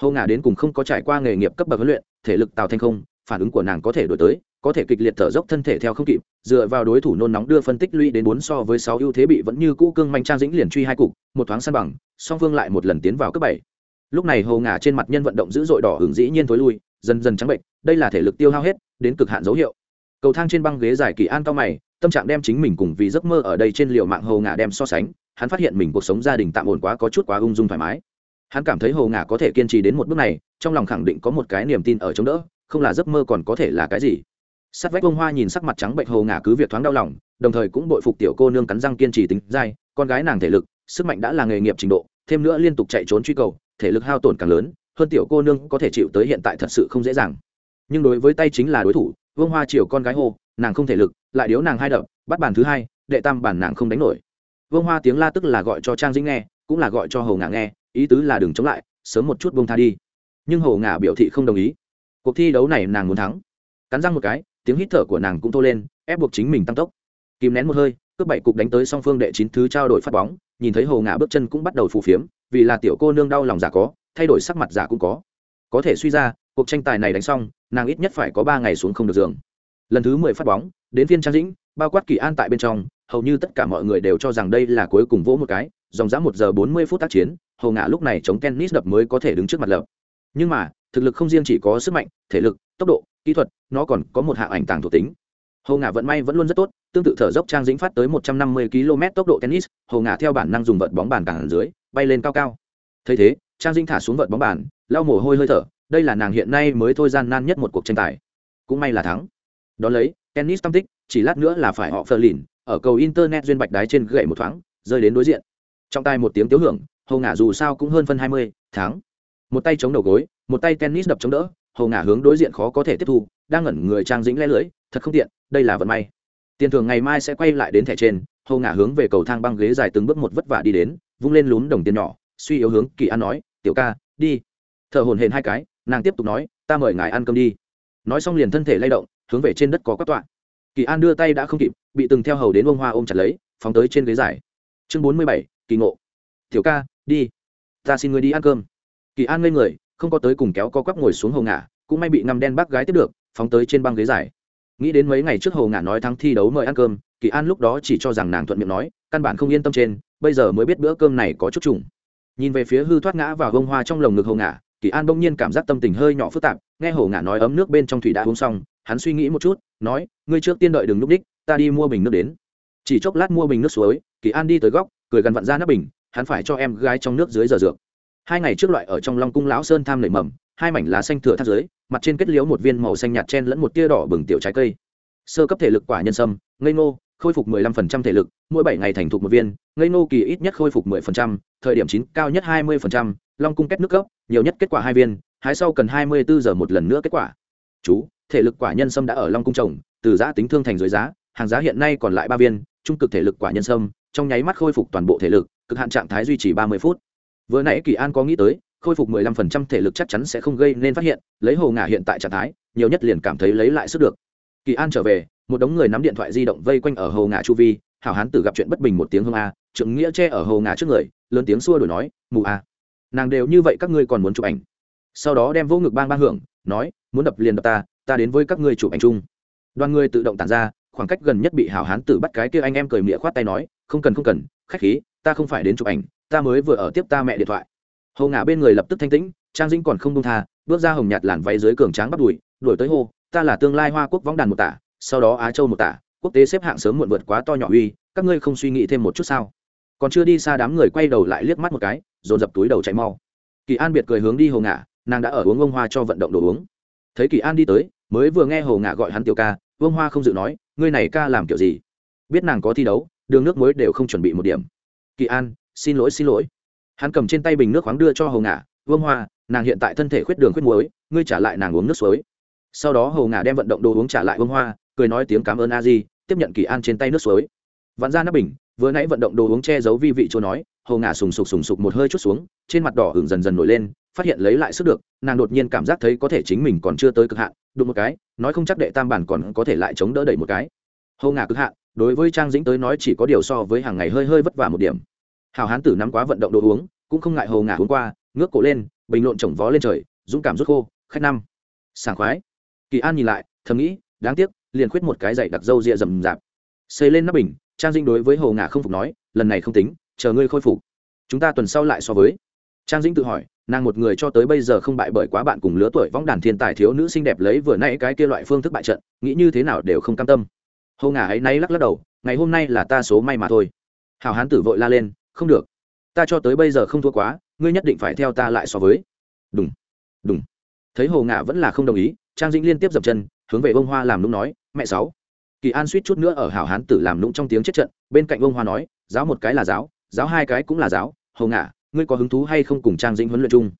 Hầu ngả đến cùng không có trải qua nghề nghiệp cấp bậc huấn luyện, thể lực tào thanh không, phản ứng của nàng có thể đổi tới có thể kịch liệt thở dốc thân thể theo không kịp, dựa vào đối thủ nôn nóng đưa phân tích lũy đến bốn so với sáu ưu thế bị vẫn như cũ cương manh trang dĩnh liền truy hai cục, một thoáng săn bằng, song phương lại một lần tiến vào cấp bảy. Lúc này hồ ngả trên mặt nhân vận động dữ dội đỏ hưởng dĩ nhiên thối lui, dần dần trắng bệnh, đây là thể lực tiêu hao hết, đến cực hạn dấu hiệu. Cầu thang trên băng ghế dài kỳ an cao mày, tâm trạng đem chính mình cùng vì giấc mơ ở đây trên liều mạng hồ ngả đem so sánh, hắn phát hiện mình cuộc sống gia đình tạm ổn quá có chút quá ung dung thoải mái. Hắn cảm thấy hồ ngả có thể kiên trì đến một bước này, trong lòng khẳng định có một cái niềm tin ở chống đỡ, không là giấc mơ còn có thể là cái gì sắt vách bông hoa nhìn sắc mặt trắng bệnh hồ ngả cứ việc thoáng đau lòng, đồng thời cũng bội phục tiểu cô nương cắn răng kiên trì tính dai, con gái nàng thể lực, sức mạnh đã là nghề nghiệp trình độ, thêm nữa liên tục chạy trốn truy cầu, thể lực hao tổn càng lớn, hơn tiểu cô nương có thể chịu tới hiện tại thật sự không dễ dàng. Nhưng đối với tay chính là đối thủ vương hoa chiều con gái hô, nàng không thể lực, lại điếu nàng hai đập, bắt bàn thứ hai, đệ tam bản nàng không đánh nổi. Vương hoa tiếng la tức là gọi cho trang dĩnh nghe, cũng là gọi cho hầu ngả nghe, ý tứ là đừng chống lại, sớm một chút bông tha đi. Nhưng hầu ngả biểu thị không đồng ý. Cuộc thi đấu này nàng muốn thắng. Cắn răng một cái tiếng hít thở của nàng cũng thô lên, ép buộc chính mình tăng tốc. Kìm nén một hơi, cướp bảy cục đánh tới song phương đệ chín thứ trao đổi phát bóng, nhìn thấy hồ ngã bước chân cũng bắt đầu phù phiếm, vì là tiểu cô nương đau lòng giả có, thay đổi sắc mặt giả cũng có. Có thể suy ra, cuộc tranh tài này đánh xong, nàng ít nhất phải có ba ngày xuống không được giường. Lần thứ mười phát bóng, đến phiên trang dĩnh, bao quát kỳ an tại bên trong, hầu như tất cả mọi người đều cho rằng đây là cuối cùng vỗ một cái, dòng dã một giờ bốn mươi phút tác chiến hầu ngã lúc này chống tennis đập mới có thể đứng trước mặt lập. Nhưng mà, thực lực không riêng chỉ có sức mạnh, thể lực, tốc độ kỹ thuật, nó còn có một hạng ảnh tàng thuộc tính. Hồ ngã vận may vẫn luôn rất tốt, tương tự thở dốc trang dính phát tới một trăm năm mươi km tốc độ tennis, hồ ngã theo bản năng dùng vợt bóng bàn càng dưới, bay lên cao cao. Thấy thế, trang dính thả xuống vợt bóng bàn, lau mồ hôi hơi thở, đây là nàng hiện nay mới thôi gian nan nhất một cuộc tranh tài. Cũng may là thắng. Đón lấy, tennis tam tích, chỉ lát nữa là phải họ phờ lìn, ở cầu internet duyên bạch đái trên gậy một thoáng, rơi đến đối diện. Trong tay một tiếng tiếu hưởng hầu ngả dù sao cũng hơn phân hai mươi tháng một tay chống đầu gối, một tay tennis đập chống đỡ hầu ngả hướng đối diện khó có thể tiếp thu, đang ngẩn người trang dĩnh le lưỡi, thật không tiện, đây là vận may. Tiền thưởng ngày mai sẽ quay lại đến thẻ trên hầu ngả hướng về cầu thang băng ghế dài từng bước một vất vả đi đến, vung lên lún đồng tiền nhỏ, suy yếu hướng kỳ an nói, tiểu ca, đi. Thở hồn hển hai cái, nàng tiếp tục nói, ta mời ngài ăn cơm đi. Nói xong liền thân thể lay động, hướng về trên đất có quát tọa. Kỳ an đưa tay đã không kịp, bị từng theo hầu đến bông hoa ôm chặt lấy, phóng tới trên ghế dài. Chương bốn mươi bảy, kỳ ngộ. Tiểu ca, đi. Ta xin người đi ăn cơm. Kỳ an ngây người không có tới cùng kéo co quắp ngồi xuống hồ ngả, cũng may bị ngăm đen bác gái tiếp được, phóng tới trên băng ghế dài. Nghĩ đến mấy ngày trước hồ ngả nói thắng thi đấu mời ăn cơm, kỳ an lúc đó chỉ cho rằng nàng thuận miệng nói, căn bản không yên tâm trên, bây giờ mới biết bữa cơm này có chút trùng. Nhìn về phía hư thoát ngã và bông hoa trong lồng ngực hồ ngả, kỳ an bỗng nhiên cảm giác tâm tình hơi nhỏ phức tạp, nghe hồ ngả nói ấm nước bên trong thủy đã uống xong, hắn suy nghĩ một chút, nói, ngươi trước tiên đợi đừng núp đích, ta đi mua bình nước đến. Chỉ chốc lát mua bình nước suối, kỳ an đi tới góc, cười gần vặn ra nắp bình, hắn phải cho em gái trong nước dưới giờ dược hai ngày trước loại ở trong long cung lão sơn tham nảy mầm hai mảnh lá xanh thừa thắt dưới mặt trên kết liễu một viên màu xanh nhạt chen lẫn một tia đỏ bừng tiểu trái cây. Sơ cấp thể lực quả nhân sâm ngây ngô khôi phục 15% thể lực mỗi bảy ngày thành thục một viên ngây ngô kỳ ít nhất khôi phục 10%, thời điểm chín cao nhất 20%, long cung kết nước cấp nhiều nhất kết quả hai viên hái sau cần 24 giờ một lần nữa kết quả. Chú thể lực quả nhân sâm đã ở long cung trồng từ giá tính thương thành dưới giá hàng giá hiện nay còn lại ba viên trung cực thể lực quả nhân sâm trong nháy mắt khôi phục toàn bộ thể lực cực hạn trạng thái duy trì ba mươi phút vừa nãy kỳ an có nghĩ tới, khôi phục 15% thể lực chắc chắn sẽ không gây nên phát hiện, lấy hồ ngả hiện tại trạng thái, nhiều nhất liền cảm thấy lấy lại sức được. Kỳ an trở về, một đống người nắm điện thoại di động vây quanh ở hồ ngả chu vi, hảo hán tử gặp chuyện bất bình một tiếng hương a trượng nghĩa che ở hồ ngả trước người, lớn tiếng xua đổi nói mù a, nàng đều như vậy các ngươi còn muốn chụp ảnh? Sau đó đem vô ngực bang bang hưởng, nói, muốn đập liền đập ta ta đến với các ngươi chụp ảnh chung. Đoàn người tự động tản ra, khoảng cách gần nhất bị hảo hán tử bắt cái kia anh em cười mịa khoát tay nói, không cần không cần, khách khí, ta không phải đến chụp ảnh ta mới vừa ở tiếp ta mẹ điện thoại. Hồ ngả bên người lập tức thanh tĩnh, trang dĩnh còn không đông tha, bước ra hồng nhạt làn váy dưới cường tráng bắt đùi, đuổi tới hô ta là tương lai hoa quốc võng đàn một tả, sau đó á châu một tả, quốc tế xếp hạng sớm muộn vượt quá to nhỏ uy, các ngươi không suy nghĩ thêm một chút sao? Còn chưa đi xa đám người quay đầu lại liếc mắt một cái, dồn dập túi đầu chạy mau. Kỳ an biệt cười hướng đi hồ ngả nàng đã ở uống ông hoa cho vận động đồ uống. Thấy kỳ an đi tới, mới vừa nghe hồ ngả gọi hắn tiểu ca vương hoa không dự nói, ngươi này ca làm kiểu gì? Biết nàng có thi đấu, đường nước muối đều không chuẩn bị một điểm. Kỳ an xin lỗi xin lỗi. Hắn cầm trên tay bình nước khoáng đưa cho hồ ngả, vương hoa, nàng hiện tại thân thể khuyết đường khuyết muối, ngươi trả lại nàng uống nước suối. Sau đó hồ ngả đem vận động đồ uống trả lại vương hoa, cười nói tiếng cảm ơn a di, tiếp nhận kỳ an trên tay nước suối. Vặn ra nắp bình, vừa nãy vận động đồ uống che giấu vi vị chỗ nói, hồ ngả sùng sục sùng sục một hơi chút xuống, trên mặt đỏ hừng dần dần nổi lên, phát hiện lấy lại sức được, nàng đột nhiên cảm giác thấy có thể chính mình còn chưa tới cực hạn, đụng một cái, nói không chắc đệ tam bản còn có thể lại chống đỡ đẩy một cái. Hầu ngả cực hạn, đối với trang dĩnh tới nói chỉ có điều so với hàng ngày hơi hơi vất vả một điểm hào hán tử nắm quá vận động đồ uống, cũng không ngại hầu ngả uống qua, ngước cổ lên, bình lộn chồng vó lên trời, dũng cảm rút khô, khách năm. Sảng khoái. Kỳ an nhìn lại, thầm nghĩ, đáng tiếc, liền khuyết một cái dạy đặc dâu rịa rầm rạp. Xây lên nắp bình, trang dĩnh đối với hồ ngả không phục nói, lần này không tính, chờ ngươi khôi phục. Chúng ta tuần sau lại so với. Trang dĩnh tự hỏi, nàng một người cho tới bây giờ không bại bởi quá bạn cùng lứa tuổi võng đàn thiên tài thiếu nữ xinh đẹp lấy vừa nãy cái kia loại phương thức bại trận, nghĩ như thế nào đều không cam tâm. Hầu ngả ấy nay lắc lắc đầu, ngày hôm nay là ta số may mà thôi. Hào hán tử vội la lên không được. Ta cho tới bây giờ không thua quá ngươi nhất định phải theo ta lại so với. Đúng đúng thấy hồ ngạ vẫn là không đồng ý trang dĩnh liên tiếp dập chân hướng về bông hoa làm nũng nói mẹ sáu. Kỳ an suýt chút nữa ở hảo hán tử làm nũng trong tiếng chết trận bên cạnh bông hoa nói giáo một cái là giáo giáo hai cái cũng là giáo. Hồ ngạ, ngươi có hứng thú hay không cùng trang dĩnh huấn luyện chung?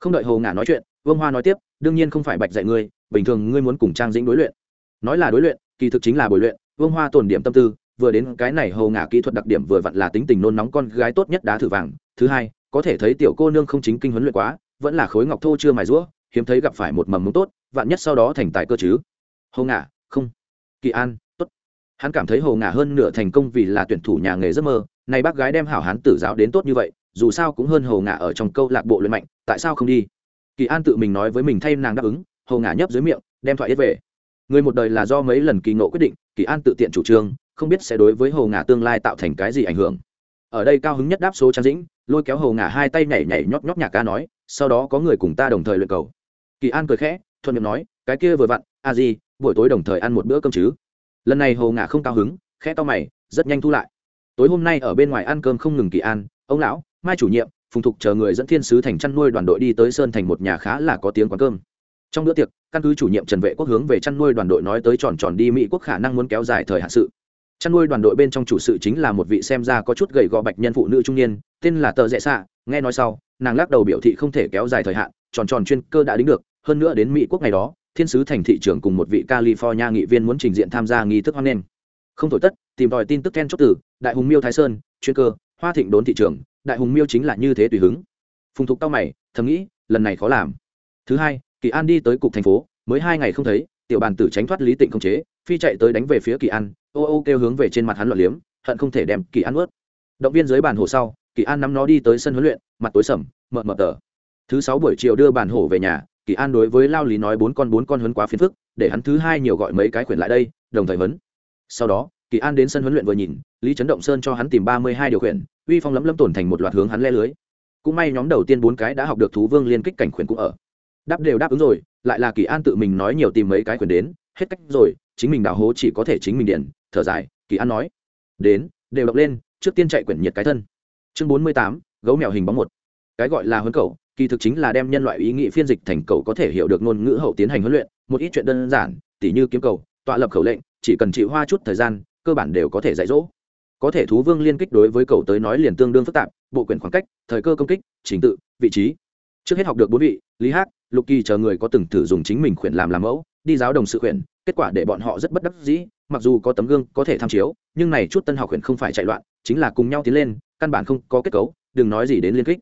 Không đợi hồ ngạ nói chuyện vương hoa nói tiếp đương nhiên không phải bạch dạy ngươi bình thường ngươi muốn cùng trang dĩnh đối luyện. Nói là đối luyện kỳ thực chính là bồi luyện vương hoa tổn điểm tâm tư vừa đến cái này hồ ngả kỹ thuật đặc điểm vừa vặn là tính tình nôn nóng con gái tốt nhất đá thử vàng. Thứ hai, có thể thấy tiểu cô nương không chính kinh huấn luyện quá, vẫn là khối ngọc thô chưa mài rũa, hiếm thấy gặp phải một mầm mống tốt, vạn nhất sau đó thành tài cơ chứ. Hồ ngả, không. Kỳ an, tốt. Hắn cảm thấy hồ ngả hơn nửa thành công vì là tuyển thủ nhà nghề giấc mơ này bác gái đem hảo hán tử giáo đến tốt như vậy, dù sao cũng hơn hồ ngả ở trong câu lạc bộ luyện mạnh, tại sao không đi? Kỳ an tự mình nói với mình thay nàng đáp ứng hồ ngả nhấp dưới miệng, đem thoại ít về. Người một đời là do mấy lần kỳ ngộ quyết định, kỳ an tự tiện chủ trương không biết sẽ đối với hồ ngả tương lai tạo thành cái gì ảnh hưởng. Ở đây cao hứng nhất đáp số trang dĩnh, lôi kéo hồ ngả hai tay nhảy nhảy nhót nhót nhạc ca nói, sau đó có người cùng ta đồng thời luyện cầu. Kỳ an cười khẽ, thuận miệng nói, cái kia vừa vặn, a di, buổi tối đồng thời ăn một bữa cơm chứ? Lần này hồ ngả không cao hứng, khẽ to mày, rất nhanh thu lại. Tối hôm nay ở bên ngoài ăn cơm không ngừng kỳ an, ông lão, mai chủ nhiệm, phùng thục chờ người dẫn thiên sứ thành chăn nuôi đoàn đội đi tới sơn thành một nhà khá là có tiếng quán cơm. Trong bữa tiệc, căn cứ chủ nhiệm trần vệ quốc hướng về chăn nuôi đoàn đội nói tới tròn tròn đi mỹ quốc khả năng muốn kéo dài thời hạn sự chăn nuôi đoàn đội bên trong chủ sự chính là một vị xem ra có chút gầy gò bạch nhân phụ nữ trung niên, tên là tờ rẽ xạ nghe nói sau, nàng lắc đầu biểu thị không thể kéo dài thời hạn, tròn tròn chuyên cơ đã đính được. Hơn nữa đến mỹ quốc ngày đó, thiên sứ thành thị trưởng cùng một vị california nghị viên muốn trình diện tham gia nghi thức hoan nghênh. Không thổi tất, tìm tòi tin tức then chốt từ đại hùng miêu thái sơn, chuyên cơ, hoa thịnh đốn thị trường đại hùng miêu chính là như thế tùy hứng. Phùng thục tao mày, thầm nghĩ, lần này khó làm. Thứ hai, kỳ an đi tới cục thành phố, mới hai ngày không thấy, tiểu bàn tử tránh thoát lý tịnh không chế, phi chạy tới đánh về phía kỳ an ô ô kêu hướng về trên mặt hắn loạn liếm, hận không thể đem kỳ an ướt động viên dưới bàn hồ sau, kỳ an nắm nó đi tới sân huấn luyện, mặt tối sầm mợ mợ tờ. Thứ sáu buổi chiều đưa bàn hổ về nhà, kỳ an đối với lao lý nói bốn con bốn con huấn quá phiền phức, để hắn thứ hai nhiều gọi mấy cái quyền lại đây, đồng thời huấn. Sau đó, kỳ an đến sân huấn luyện vừa nhìn, lý trấn động sơn cho hắn tìm ba mươi hai điều khiển uy phong lấm lấm tổn thành một loạt hướng hắn le lưới. Cũng may nhóm đầu tiên bốn cái đã học được thú vương liên kích cảnh khuyển cũng ở. Đáp đều đáp ứng rồi, lại là kỳ an tự mình nói nhiều tìm mấy cái quyền đến, hết cách rồi, chính mình đào hố chỉ có thể chính mình điện thở dài, kỳ an nói. Đến, đều đọc lên, trước tiên chạy quyển nhiệt cái thân. Chương bốn mươi tám, gấu mèo hình bóng một. Cái gọi là huấn cầu, kỳ thực chính là đem nhân loại ý nghĩ phiên dịch thành cầu có thể hiểu được ngôn ngữ hậu tiến hành huấn luyện, một ít chuyện đơn giản, tỉ như kiếm cầu, tọa lập khẩu lệnh, chỉ cần chịu hoa chút thời gian, cơ bản đều có thể dạy dỗ. Có thể thú vương liên kích đối với cầu tới nói liền tương đương phức tạp, bộ quyển khoảng cách, thời cơ công kích, trình tự, vị trí. Trước hết học được bốn vị, lý hát lục kỳ chờ người có từng thử dùng chính mình khuyển làm làm mẫu, đi giáo đồng sự khuyển, kết quả để bọn họ rất bất đắc dĩ mặc dù có tấm gương có thể tham chiếu, nhưng này chút tân học khuyển không phải chạy loạn, chính là cùng nhau tiến lên, căn bản không có kết cấu, đừng nói gì đến liên kích.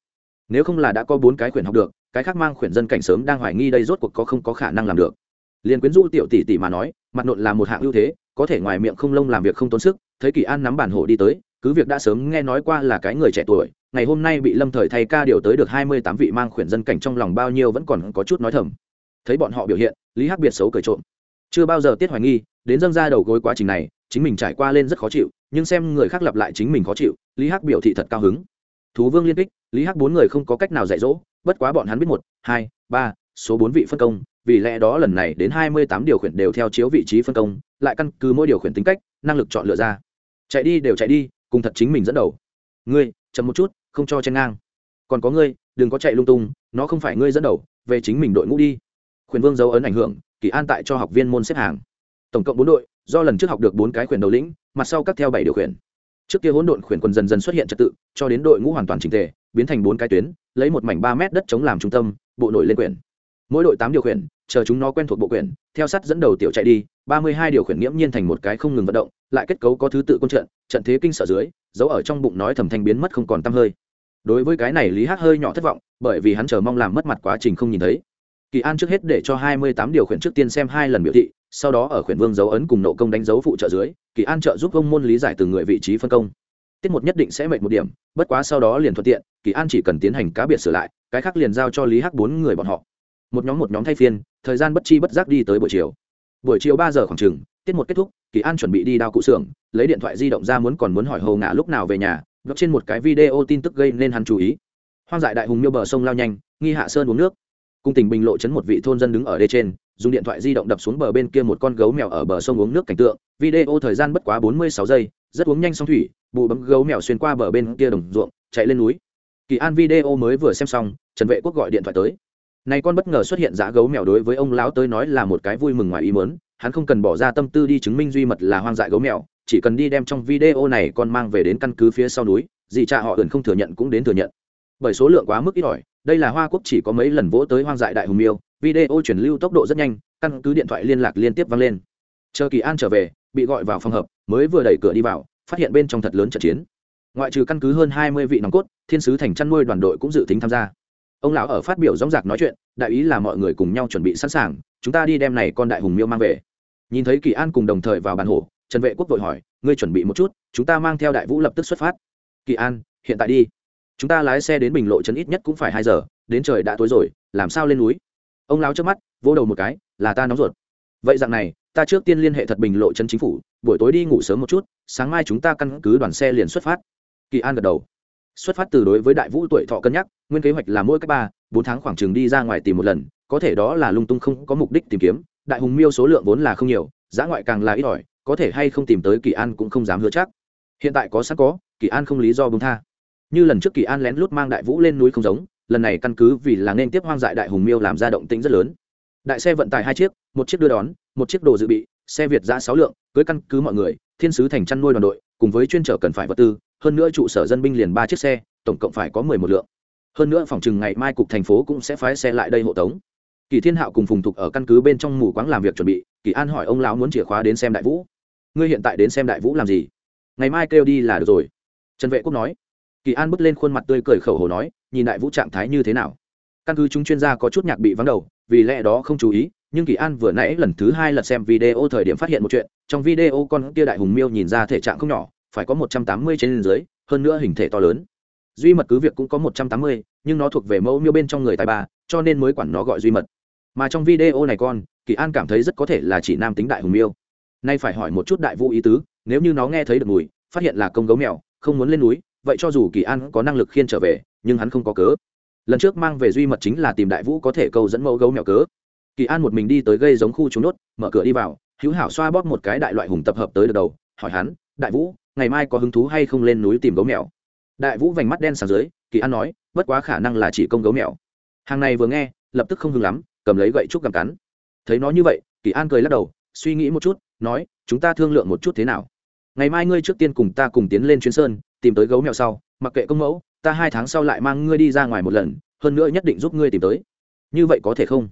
Nếu không là đã có bốn cái khuyển học được, cái khác mang khuyển dân cảnh sớm đang hoài nghi đây rốt cuộc có không có khả năng làm được. Liền quyến rũ tiểu tỷ tỷ mà nói, mặt nộn là một hạng ưu thế, có thể ngoài miệng không lông làm việc không tốn sức, thấy kỳ an nắm bản hổ đi tới, cứ việc đã sớm nghe nói qua là cái người trẻ tuổi, ngày hôm nay bị lâm thời thay ca điều tới được hai mươi tám vị mang khuyển dân cảnh trong lòng bao nhiêu vẫn còn có chút nói thầm. Thấy bọn họ biểu hiện, lý hắc biệt xấu cười trộm. Chưa bao giờ tiết hoài nghi đến dâng ra đầu gối quá trình này, chính mình trải qua lên rất khó chịu, nhưng xem người khác lặp lại chính mình khó chịu, lý hắc biểu thị thật cao hứng. Thú vương liên kích, lý hắc bốn người không có cách nào dạy dỗ, bất quá bọn hắn biết một, hai, ba, số bốn vị phân công, vì lẽ đó lần này đến hai mươi tám điều khiển đều theo chiếu vị trí phân công, lại căn cứ mỗi điều khiển tính cách, năng lực chọn lựa ra. Chạy đi đều chạy đi, cùng thật chính mình dẫn đầu. Ngươi, chậm một chút, không cho chen ngang. Còn có ngươi, đừng có chạy lung tung, nó không phải ngươi dẫn đầu, về chính mình đội ngũ đi. Khuyển vương dấu ấn ảnh hưởng, kỳ an tại cho học viên môn xếp hàng tổng cộng bốn đội, do lần trước học được bốn cái khuyển đầu lĩnh, mặt sau cắt theo bảy điều khiển trước kia hỗn độn khuyển quân dần dần xuất hiện trật tự, cho đến đội ngũ hoàn toàn trình tề, biến thành bốn cái tuyến, lấy một mảnh ba mét đất chống làm trung tâm, bộ nổi lên quyển mỗi đội tám điều khiển chờ chúng nó quen thuộc bộ quyển theo sát dẫn đầu tiểu chạy đi, ba mươi hai điều khiển nghiễm nhiên thành một cái không ngừng vận động, lại kết cấu có thứ tự quân trận trận thế kinh sợ dưới giấu ở trong bụng nói thầm thanh biến mất không còn tăm hơi. Đối với cái này lý hát hơi nhỏ thất vọng, bởi vì hắn chờ mong làm mất mặt quá trình không nhìn thấy. Kỳ an trước hết để cho hai mươi tám điều khiển trước tiên xem hai lần biểu thị sau đó ở khuyển vương dấu ấn cùng nộ công đánh dấu phụ trợ dưới, kỳ an trợ giúp ông môn lý giải từng người vị trí phân công. Tiết một nhất định sẽ mệt một điểm, bất quá sau đó liền thuận tiện, kỳ an chỉ cần tiến hành cá biệt sửa lại, cái khác liền giao cho lý hắc bốn người bọn họ. Một nhóm một nhóm thay phiên, thời gian bất chi bất giác đi tới buổi chiều. Buổi chiều ba giờ khoảng chừng, tiết một kết thúc, kỳ an chuẩn bị đi đao cụ xưởng, lấy điện thoại di động ra muốn còn muốn hỏi hồ ngã lúc nào về nhà, gấp trên một cái video tin tức gây nên hắn chú ý. Hoang dại đại hùng miêu bờ sông lao nhanh, nghi hạ sơn uống nước. Cung tỉnh bình lộ chấn một vị thôn dân đứng ở đê trên dùng điện thoại di động đập xuống bờ bên kia một con gấu mèo ở bờ sông uống nước cảnh tượng. Video thời gian bất quá bốn mươi sáu giây, rất uống nhanh xong thủy, bụ bấm gấu mèo xuyên qua bờ bên kia đồng ruộng, chạy lên núi. Kỳ an video mới vừa xem xong, trần vệ quốc gọi điện thoại tới. Này con bất ngờ xuất hiện giá gấu mèo đối với ông lão tới nói là một cái vui mừng ngoài ý muốn, hắn không cần bỏ ra tâm tư đi chứng minh duy mật là hoang dại gấu mèo, chỉ cần đi đem trong video này con mang về đến căn cứ phía sau núi gì cha họ ẩn không thừa nhận cũng đến thừa nhận. Bởi số lượng quá mức ít ỏi, đây là hoa quốc chỉ có mấy lần vỗ tới hoang dại đại hùng miêu video chuyển lưu tốc độ rất nhanh, căn cứ điện thoại liên lạc liên tiếp vang lên. Chờ kỳ an trở về, bị gọi vào phòng hợp, mới vừa đẩy cửa đi vào, phát hiện bên trong thật lớn trận chiến. Ngoại trừ căn cứ hơn hai mươi vị nòng cốt, thiên sứ thành chăn nuôi đoàn đội cũng dự tính tham gia. Ông lão ở phát biểu dóng dạc nói chuyện, đại ý là mọi người cùng nhau chuẩn bị sẵn sàng, chúng ta đi đem này con đại hùng miêu mang về. Nhìn thấy kỳ an cùng đồng thời vào bàn hổ, trần vệ quốc vội hỏi, ngươi chuẩn bị một chút, chúng ta mang theo đại vũ lập tức xuất phát. Kỳ an, hiện tại đi. Chúng ta lái xe đến bình lộ trấn ít nhất cũng phải hai giờ, đến trời đã tối rồi, làm sao lên núi? Ông lão trước mắt, vỗ đầu một cái, là ta nóng ruột. Vậy dạng này, ta trước tiên liên hệ thật bình lộ chân chính phủ, buổi tối đi ngủ sớm một chút, sáng mai chúng ta căn cứ đoàn xe liền xuất phát. Kỳ an gật đầu. Xuất phát từ đối với đại vũ tuổi thọ cân nhắc, nguyên kế hoạch là mỗi cách ba, bốn tháng khoảng chừng đi ra ngoài tìm một lần, có thể đó là lung tung không có mục đích tìm kiếm, đại hùng miêu số lượng vốn là không nhiều, giá ngoại càng là ít ỏi, có thể hay không tìm tới kỳ an cũng không dám hứa chắc. Hiện tại có sẵn có, kỳ an không lý do bông tha. Như lần trước kỳ an lén lút mang đại vũ lên núi không giống lần này căn cứ vì là nên tiếp hoang dại đại hùng miêu làm ra động tĩnh rất lớn. Đại xe vận tải hai chiếc, một chiếc đưa đón, một chiếc đồ dự bị, xe việt giã sáu lượng, cưới căn cứ mọi người, thiên sứ thành chăn nuôi đoàn đội, cùng với chuyên trở cần phải vật tư, hơn nữa trụ sở dân binh liền ba chiếc xe, tổng cộng phải có mười một lượng. Hơn nữa phòng chừng ngày mai cục thành phố cũng sẽ phái xe lại đây hộ tống. Kỳ thiên hạo cùng phùng thục ở căn cứ bên trong mù quáng làm việc chuẩn bị, kỳ an hỏi ông lão muốn chìa khóa đến xem đại vũ. Ngươi hiện tại đến xem đại vũ làm gì? Ngày mai kêu đi là được rồi. Trần vệ quốc nói. Kỳ an bước lên khuôn mặt tươi cười khẩu hồ nói nhìn đại vũ trạng thái như thế nào. Căn cứ chúng chuyên gia có chút nhạc bị vắng đầu, vì lẽ đó không chú ý, nhưng kỳ an vừa nãy lần thứ hai lật xem video thời điểm phát hiện một chuyện, trong video con kia đại hùng miêu nhìn ra thể trạng không nhỏ, phải có một trăm tám mươi trên dưới, hơn nữa hình thể to lớn. Duy mật cứ việc cũng có một trăm tám mươi, nhưng nó thuộc về mẫu miêu bên trong người tài ba, cho nên mới quản nó gọi duy mật. Mà trong video này con, kỳ an cảm thấy rất có thể là chỉ nam tính đại hùng miêu. Nay phải hỏi một chút đại vũ ý tứ, nếu như nó nghe thấy được mùi, phát hiện là công gấu mèo, không muốn lên núi, vậy cho dù kỳ an có năng lực khiên trở về nhưng hắn không có cớ. Lần trước mang về duy mật chính là tìm đại vũ có thể câu dẫn mẫu gấu mèo cớ. Kỳ an một mình đi tới gây giống khu trúng đốt mở cửa đi vào, hữu hảo xoa bóp một cái đại loại hùng tập hợp tới đợt đầu, hỏi hắn, đại vũ, ngày mai có hứng thú hay không lên núi tìm gấu mèo? Đại vũ vành mắt đen sàng dưới, kỳ an nói, bất quá khả năng là chỉ công gấu mèo. Hàng này vừa nghe, lập tức không hưng lắm, cầm lấy gậy trúc cầm cắn. Thấy nó như vậy, kỳ an cười lắc đầu, suy nghĩ một chút, nói, chúng ta thương lượng một chút thế nào? Ngày mai ngươi trước tiên cùng ta cùng tiến lên chuyến sơn, tìm tới gấu mèo sau, mặc kệ công mẫu ta hai tháng sau lại mang ngươi đi ra ngoài một lần, hơn nữa nhất định giúp ngươi tìm tới. Như vậy có thể không?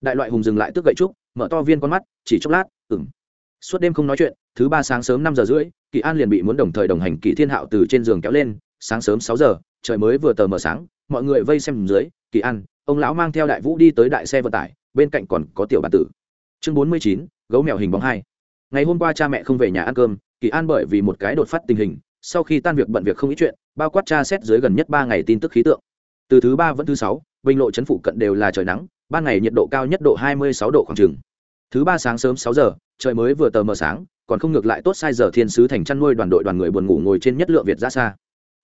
Đại loại hùng dừng lại tức gậy trúc, mở to viên con mắt, chỉ chốc lát ừng suốt đêm không nói chuyện, thứ ba sáng sớm năm giờ rưỡi, kỳ an liền bị muốn đồng thời đồng hành kỳ thiên hạo từ trên giường kéo lên, sáng sớm sáu giờ, trời mới vừa tờ mờ sáng, mọi người vây xem dưới, kỳ an, ông lão mang theo đại vũ đi tới đại xe vận tải, bên cạnh còn có tiểu bản tử. Chương bốn mươi chín, gấu mèo hình bóng hai. Ngày hôm qua cha mẹ không về nhà ăn cơm, kỳ an bởi vì một cái đột phát tình hình sau khi tan việc bận việc không ít chuyện, bao quát tra xét dưới gần nhất ba ngày tin tức khí tượng. Từ thứ ba vẫn thứ sáu, bình lộ chấn phụ cận đều là trời nắng, ban ngày nhiệt độ cao nhất độ hai mươi sáu độ khoảng trường thứ ba sáng sớm sáu giờ, trời mới vừa tờ mờ sáng, còn không ngược lại tốt sai giờ thiên sứ thành chăn nuôi đoàn đội đoàn người buồn ngủ ngồi trên nhất lượng việt ra xa.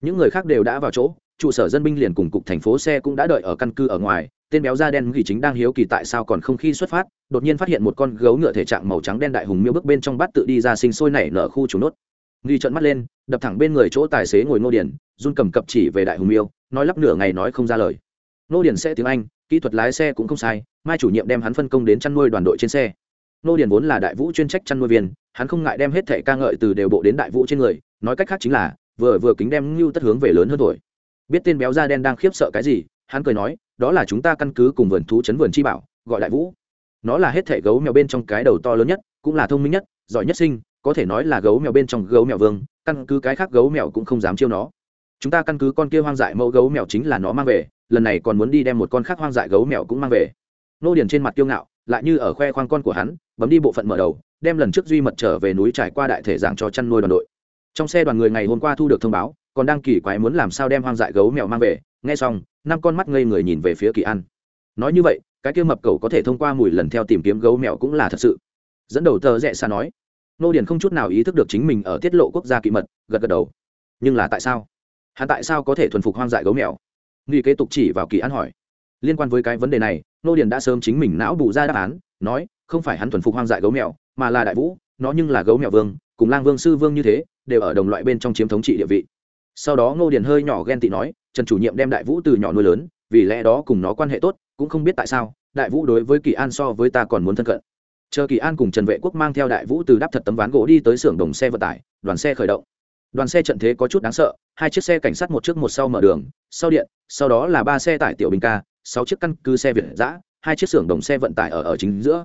Những người khác đều đã vào chỗ, trụ sở dân binh liền cùng cục thành phố xe cũng đã đợi ở căn cứ ở ngoài, tên béo da đen ghi chính đang hiếu kỳ tại sao còn không khi xuất phát, đột nhiên phát hiện một con gấu ngựa thể trạng màu trắng đen đại hùng miêu bước bên trong bát tự đi ra sinh sôi nảy nở khu chủ nốt nghi trợn mắt lên, đập thẳng bên người chỗ tài xế ngồi ngô điển run cầm cập chỉ về đại hùng miêu, nói lắp nửa ngày nói không ra lời. Ngô điển sẽ tiếng anh, kỹ thuật lái xe cũng không sai, mai chủ nhiệm đem hắn phân công đến chăn nuôi đoàn đội trên xe. Ngô điển vốn là đại vũ chuyên trách chăn nuôi viên, hắn không ngại đem hết thẻ ca ngợi từ đều bộ đến đại vũ trên người, nói cách khác chính là, vừa vừa kính đem ngưu tất hướng về lớn hơn tuổi. Biết tên béo da đen đang khiếp sợ cái gì, hắn cười nói, đó là chúng ta căn cứ cùng vườn thú chấn vườn chi bảo, gọi đại vũ. Nó là hết thể gấu mèo bên trong cái đầu to lớn nhất, cũng là thông minh nhất, giỏi nhất sinh có thể nói là gấu mèo bên trong gấu mèo vương, căn cứ cái khác gấu mèo cũng không dám chiêu nó. Chúng ta căn cứ con kia hoang dại mẫu gấu mèo chính là nó mang về, lần này còn muốn đi đem một con khác hoang dại gấu mèo cũng mang về. Nô điền trên mặt kiêu ngạo, lại như ở khoe khoang con của hắn, bấm đi bộ phận mở đầu, đem lần trước duy mật trở về núi trải qua đại thể giảng cho chăn nuôi đoàn đội. Trong xe đoàn người ngày hôm qua thu được thông báo, còn đang kỳ quái muốn làm sao đem hoang dại gấu mèo mang về, nghe xong, năm con mắt ngây người nhìn về phía kỳ an. Nói như vậy, cái kia mập cầu có thể thông qua mùi lần theo tìm kiếm gấu mèo cũng là thật sự. Dẫn đầu tờ rẽ xa nói nô điền không chút nào ý thức được chính mình ở tiết lộ quốc gia kỵ mật, gật gật đầu. Nhưng là tại sao? Hắn tại sao có thể thuần phục hoang dại gấu mèo? Nghi kế tục chỉ vào kỳ an hỏi. Liên quan với cái vấn đề này, nô điền đã sớm chính mình não bù ra đáp án, nói, không phải hắn thuần phục hoang dại gấu mèo, mà là đại vũ, nó nhưng là gấu mèo vương, cùng lang vương sư vương như thế, đều ở đồng loại bên trong chiếm thống trị địa vị. Sau đó ngô điền hơi nhỏ ghen tị nói, trần chủ nhiệm đem đại vũ từ nhỏ nuôi lớn, vì lẽ đó cùng nó quan hệ tốt, cũng không biết tại sao, đại vũ đối với kỳ an so với ta còn muốn thân cận chờ kỳ an cùng trần vệ quốc mang theo đại vũ từ đắp thật tấm ván gỗ đi tới xưởng đồng xe vận tải, đoàn xe khởi động. Đoàn xe trận thế có chút đáng sợ, hai chiếc xe cảnh sát một trước một sau mở đường, sau điện, sau đó là ba xe tải tiểu bình ca, sáu chiếc căn cứ xe việt giã hai chiếc xưởng đồng xe vận tải ở ở chính giữa.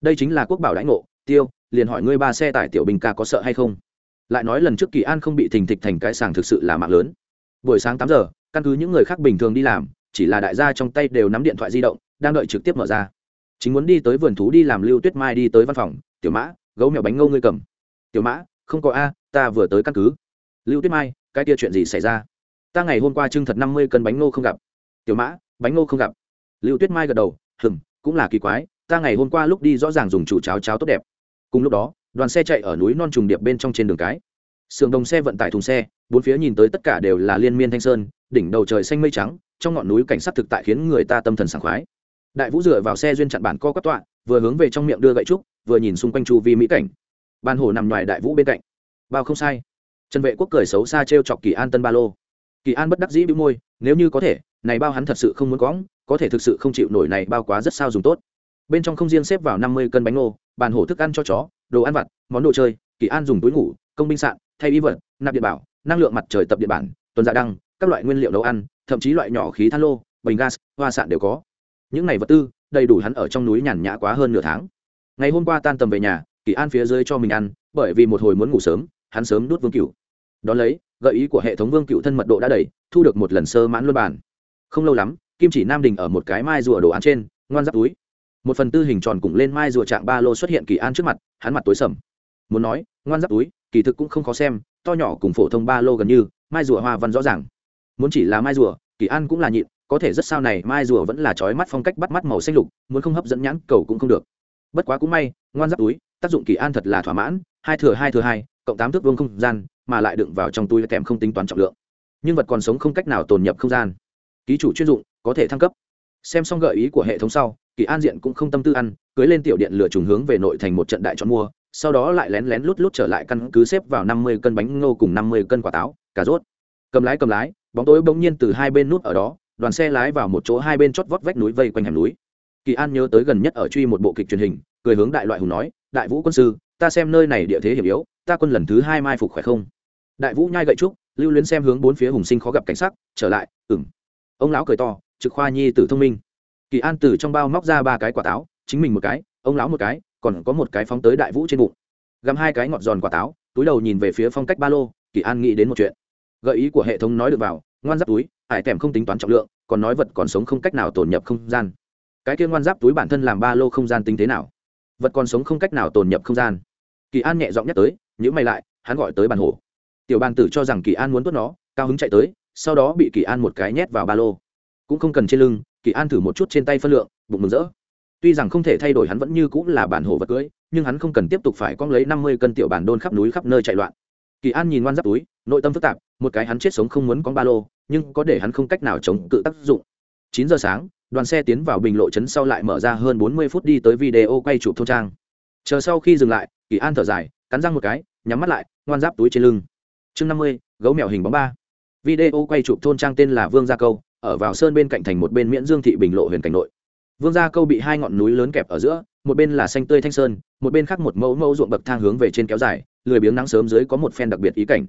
Đây chính là quốc bảo đãi ngộ, tiêu, liền hỏi ngươi ba xe tải tiểu bình ca có sợ hay không? Lại nói lần trước kỳ an không bị thình thịch thành cái sàng thực sự là mạng lớn. Buổi sáng tám giờ, căn cứ những người khác bình thường đi làm, chỉ là đại gia trong tay đều nắm điện thoại di động, đang đợi trực tiếp mở ra chính muốn đi tới vườn thú đi làm lưu tuyết mai đi tới văn phòng. Tiểu mã, gấu mèo bánh ngâu ngươi cầm. Tiểu mã, không có a, ta vừa tới căn cứ. Lưu tuyết mai, cái kia chuyện gì xảy ra? Ta ngày hôm qua trưng thật năm mươi cân bánh ngô không gặp. Tiểu mã, bánh ngô không gặp. Lưu tuyết mai gật đầu hừng cũng là kỳ quái, ta ngày hôm qua lúc đi rõ ràng dùng chủ cháo cháo tốt đẹp. Cùng lúc đó, đoàn xe chạy ở núi non trùng điệp bên trong trên đường cái. Sườn đồng xe vận tải thùng xe, bốn phía nhìn tới tất cả đều là liên miên thanh sơn, đỉnh đầu trời xanh mây trắng, trong ngọn núi cảnh sắc thực tại khiến người ta tâm thần sảng khoái đại vũ dựa vào xe duyên chặn bản co quắp tọa, vừa hướng về trong miệng đưa gậy trúc, vừa nhìn xung quanh chu vi mỹ cảnh. Ban hồ nằm ngoài đại vũ bên cạnh. Bao không sai. Trần vệ quốc cười xấu xa t r e o chọc kỳ an tân ba lô. Kỳ an bất đắc dĩ bị môi, nếu như có thể, này bao hắn thật sự không muốn cóng có thể thực sự không chịu nổi này bao quá rất sao dùng tốt. Bên trong không riêng xếp vào năm mươi cân bánh ngô, bàn hổ thức ăn cho chó, đồ ăn vặt, món đồ chơi, kỳ an dùng túi ngủ, công binh sạn, thay y vật, nạp điện bảo, năng lượng mặt trời tập điện bản, tuần dạ đăng, các loại nguyên liệu nấu ăn, thậm chí loại nhỏ khí than lô, bình gas, hoa sạn đều có những này vật tư, đầy đủ hắn ở trong núi nhàn nhã quá hơn nửa tháng. Ngày hôm qua tan tầm về nhà, kỳ an phía dưới cho mình ăn, bởi vì một hồi muốn ngủ sớm, hắn sớm đốt vương cựu đón lấy, gợi ý của hệ thống vương cựu thân mật độ đã đầy, thu được một lần sơ mãn luân bản không lâu lắm, kim chỉ nam đình ở một cái mai rùa đồ án trên, ngoan giáp túi. Một phần tư hình tròn cùng lên mai rùa trạng ba lô xuất hiện kỳ an trước mặt, hắn mặt tối sầm. Muốn nói, ngoan giáp túi, kỳ thực cũng không khó xem, to nhỏ cùng phổ thông ba lô gần như, mai rùa hoa văn rõ ràng. Muốn chỉ là mai rùa, kỳ an cũng là nhịn có thể rất sao này, mai rùa vẫn là trói mắt phong cách bắt mắt màu xanh lục, muốn không hấp dẫn nhãn cầu cũng không được. Bất quá cũng may, ngoan giáp túi, tác dụng kỳ an thật là thỏa mãn, hai thừa hai thừa hai, cộng tám thước vương không gian, mà lại đựng vào trong túi kèm không tính toán trọng lượng. Nhưng vật còn sống không cách nào tồn nhập không gian. Ký chủ chuyên dụng, có thể thăng cấp. Xem xong gợi ý của hệ thống sau, kỳ an diện cũng không tâm tư ăn, cưới lên tiểu điện lửa trùng hướng về nội thành một trận đại chọn mua, sau đó lại lén lén lút lút trở lại căn cứ xếp vào năm mươi cân bánh ngô cùng năm mươi cân quả táo, cà rốt. Cầm lái cầm lái, bóng tối bỗng nhiên từ hai bên nút ở đó đoàn xe lái vào một chỗ hai bên chót vót vách núi vây quanh hẻm núi. Kỳ an nhớ tới gần nhất ở truy một bộ kịch truyền hình, cười hướng đại loại hùng nói, đại vũ quân sư, ta xem nơi này địa thế hiểm yếu, ta quân lần thứ hai mai phục khỏe không? Đại vũ nhai gậy trúc, lưu luyến xem hướng bốn phía hùng sinh khó gặp cảnh sắc, trở lại ừng ông lão cười to, trực khoa nhi tử thông minh. Kỳ an từ trong bao móc ra ba cái quả táo, chính mình một cái, ông lão một cái, còn có một cái phóng tới đại vũ trên bụng. Gắm hai cái ngọt giòn quả táo, túi đầu nhìn về phía phong cách ba lô, kỳ an nghĩ đến một chuyện. Gợi ý của hệ thống nói được vào, ngoan giáp túi hải tèm không tính toán trọng lượng, còn nói vật còn sống không cách nào tồn nhập không gian. Cái kia ngoan giáp túi bản thân làm ba lô không gian tính thế nào? Vật còn sống không cách nào tồn nhập không gian. Kỳ an nhẹ giọng nhắc tới nhữ mày lại, hắn gọi tới bàn hổ. Tiểu bàn tử cho rằng kỳ an muốn tuốt nó, cao hứng chạy tới, sau đó bị kỳ an một cái nhét vào ba lô. Cũng không cần trên lưng, kỳ an thử một chút trên tay phân lượng, bụng mừng rỡ. Tuy rằng không thể thay đổi hắn vẫn như cũng là bản hổ vật cưới, nhưng hắn không cần tiếp tục phải cong lấy năm mươi cân tiểu bản đôn khắp núi khắp nơi chạy loạn. Kỳ an nhìn ngoan giáp túi, nội tâm phức tạp, một cái hắn chết sống không muốn con ba lô nhưng có để hắn không cách nào chống cự tác dụng. Chín giờ sáng, đoàn xe tiến vào bình lộ trấn sau lại mở ra hơn bốn mươi phút đi tới video quay chụp thôn trang. Chờ sau khi dừng lại, kỳ an thở dài, cắn răng một cái, nhắm mắt lại, ngoan giáp túi trên lưng. Chương năm mươi, gấu mèo hình bóng ba. Video quay chụp thôn trang tên là vương gia câu, ở vào sơn bên cạnh thành một bên miễn dương thị bình lộ huyền cảnh nội. Vương gia câu bị hai ngọn núi lớn kẹp ở giữa, một bên là xanh tươi thanh sơn, một bên khác một mẫu mẫu ruộng bậc thang hướng về trên kéo dài, lười biếng nắng sớm dưới có một phen đặc biệt ý cảnh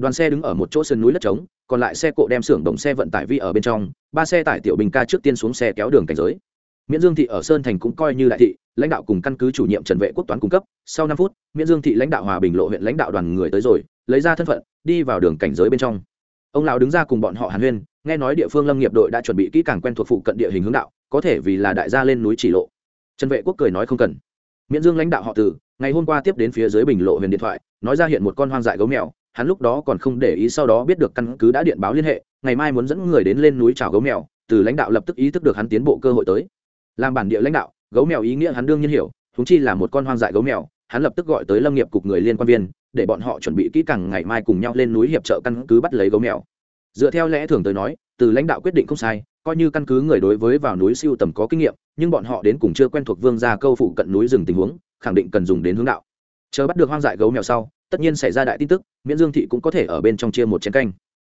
đoàn xe đứng ở một chỗ sườn núi đất trống, còn lại xe cộ đem xưởng động xe vận tải vi ở bên trong, ba xe tải tiểu bình ca trước tiên xuống xe kéo đường cảnh giới. Miễn dương thị ở sơn thành cũng coi như đại thị, lãnh đạo cùng căn cứ chủ nhiệm trần vệ quốc toán cung cấp, sau năm phút, miễn dương thị lãnh đạo hòa bình lộ huyện lãnh đạo đoàn người tới rồi, lấy ra thân phận, đi vào đường cảnh giới bên trong. Ông lão đứng ra cùng bọn họ hàn huyên, nghe nói địa phương lâm nghiệp đội đã chuẩn bị kỹ càng quen thuộc phụ cận địa hình hướng đạo, có thể vì là đại gia lên núi chỉ lộ. Trần vệ quốc cười nói không cần. Miễn dương lãnh đạo họ từ, ngày hôm qua tiếp đến phía dưới bình lộ huyền điện thoại, nói ra hiện một con hoang dại gấu mèo hắn lúc đó còn không để ý sau đó biết được căn cứ đã điện báo liên hệ, ngày mai muốn dẫn người đến lên núi chào gấu mèo, từ lãnh đạo lập tức ý thức được hắn tiến bộ cơ hội tới. Làm bản địa lãnh đạo, gấu mèo ý nghĩa hắn đương nhiên hiểu thúng chi là một con hoang dại gấu mèo, hắn lập tức gọi tới lâm nghiệp cục người liên quan viên, để bọn họ chuẩn bị kỹ càng ngày mai cùng nhau lên núi hiệp trợ căn cứ bắt lấy gấu mèo. Dựa theo lẽ thường tới nói, từ lãnh đạo quyết định không sai, coi như căn cứ người đối với vào núi siêu tầm có kinh nghiệm, nhưng bọn họ đến cùng chưa quen thuộc vương gia câu phụ cận núi rừng tình huống, khẳng định cần dùng đến hướng đạo. Chờ bắt được hoang dại gấu mèo sau tất nhiên xảy ra đại tin tức, miễn dương thị cũng có thể ở bên trong chia một chén canh.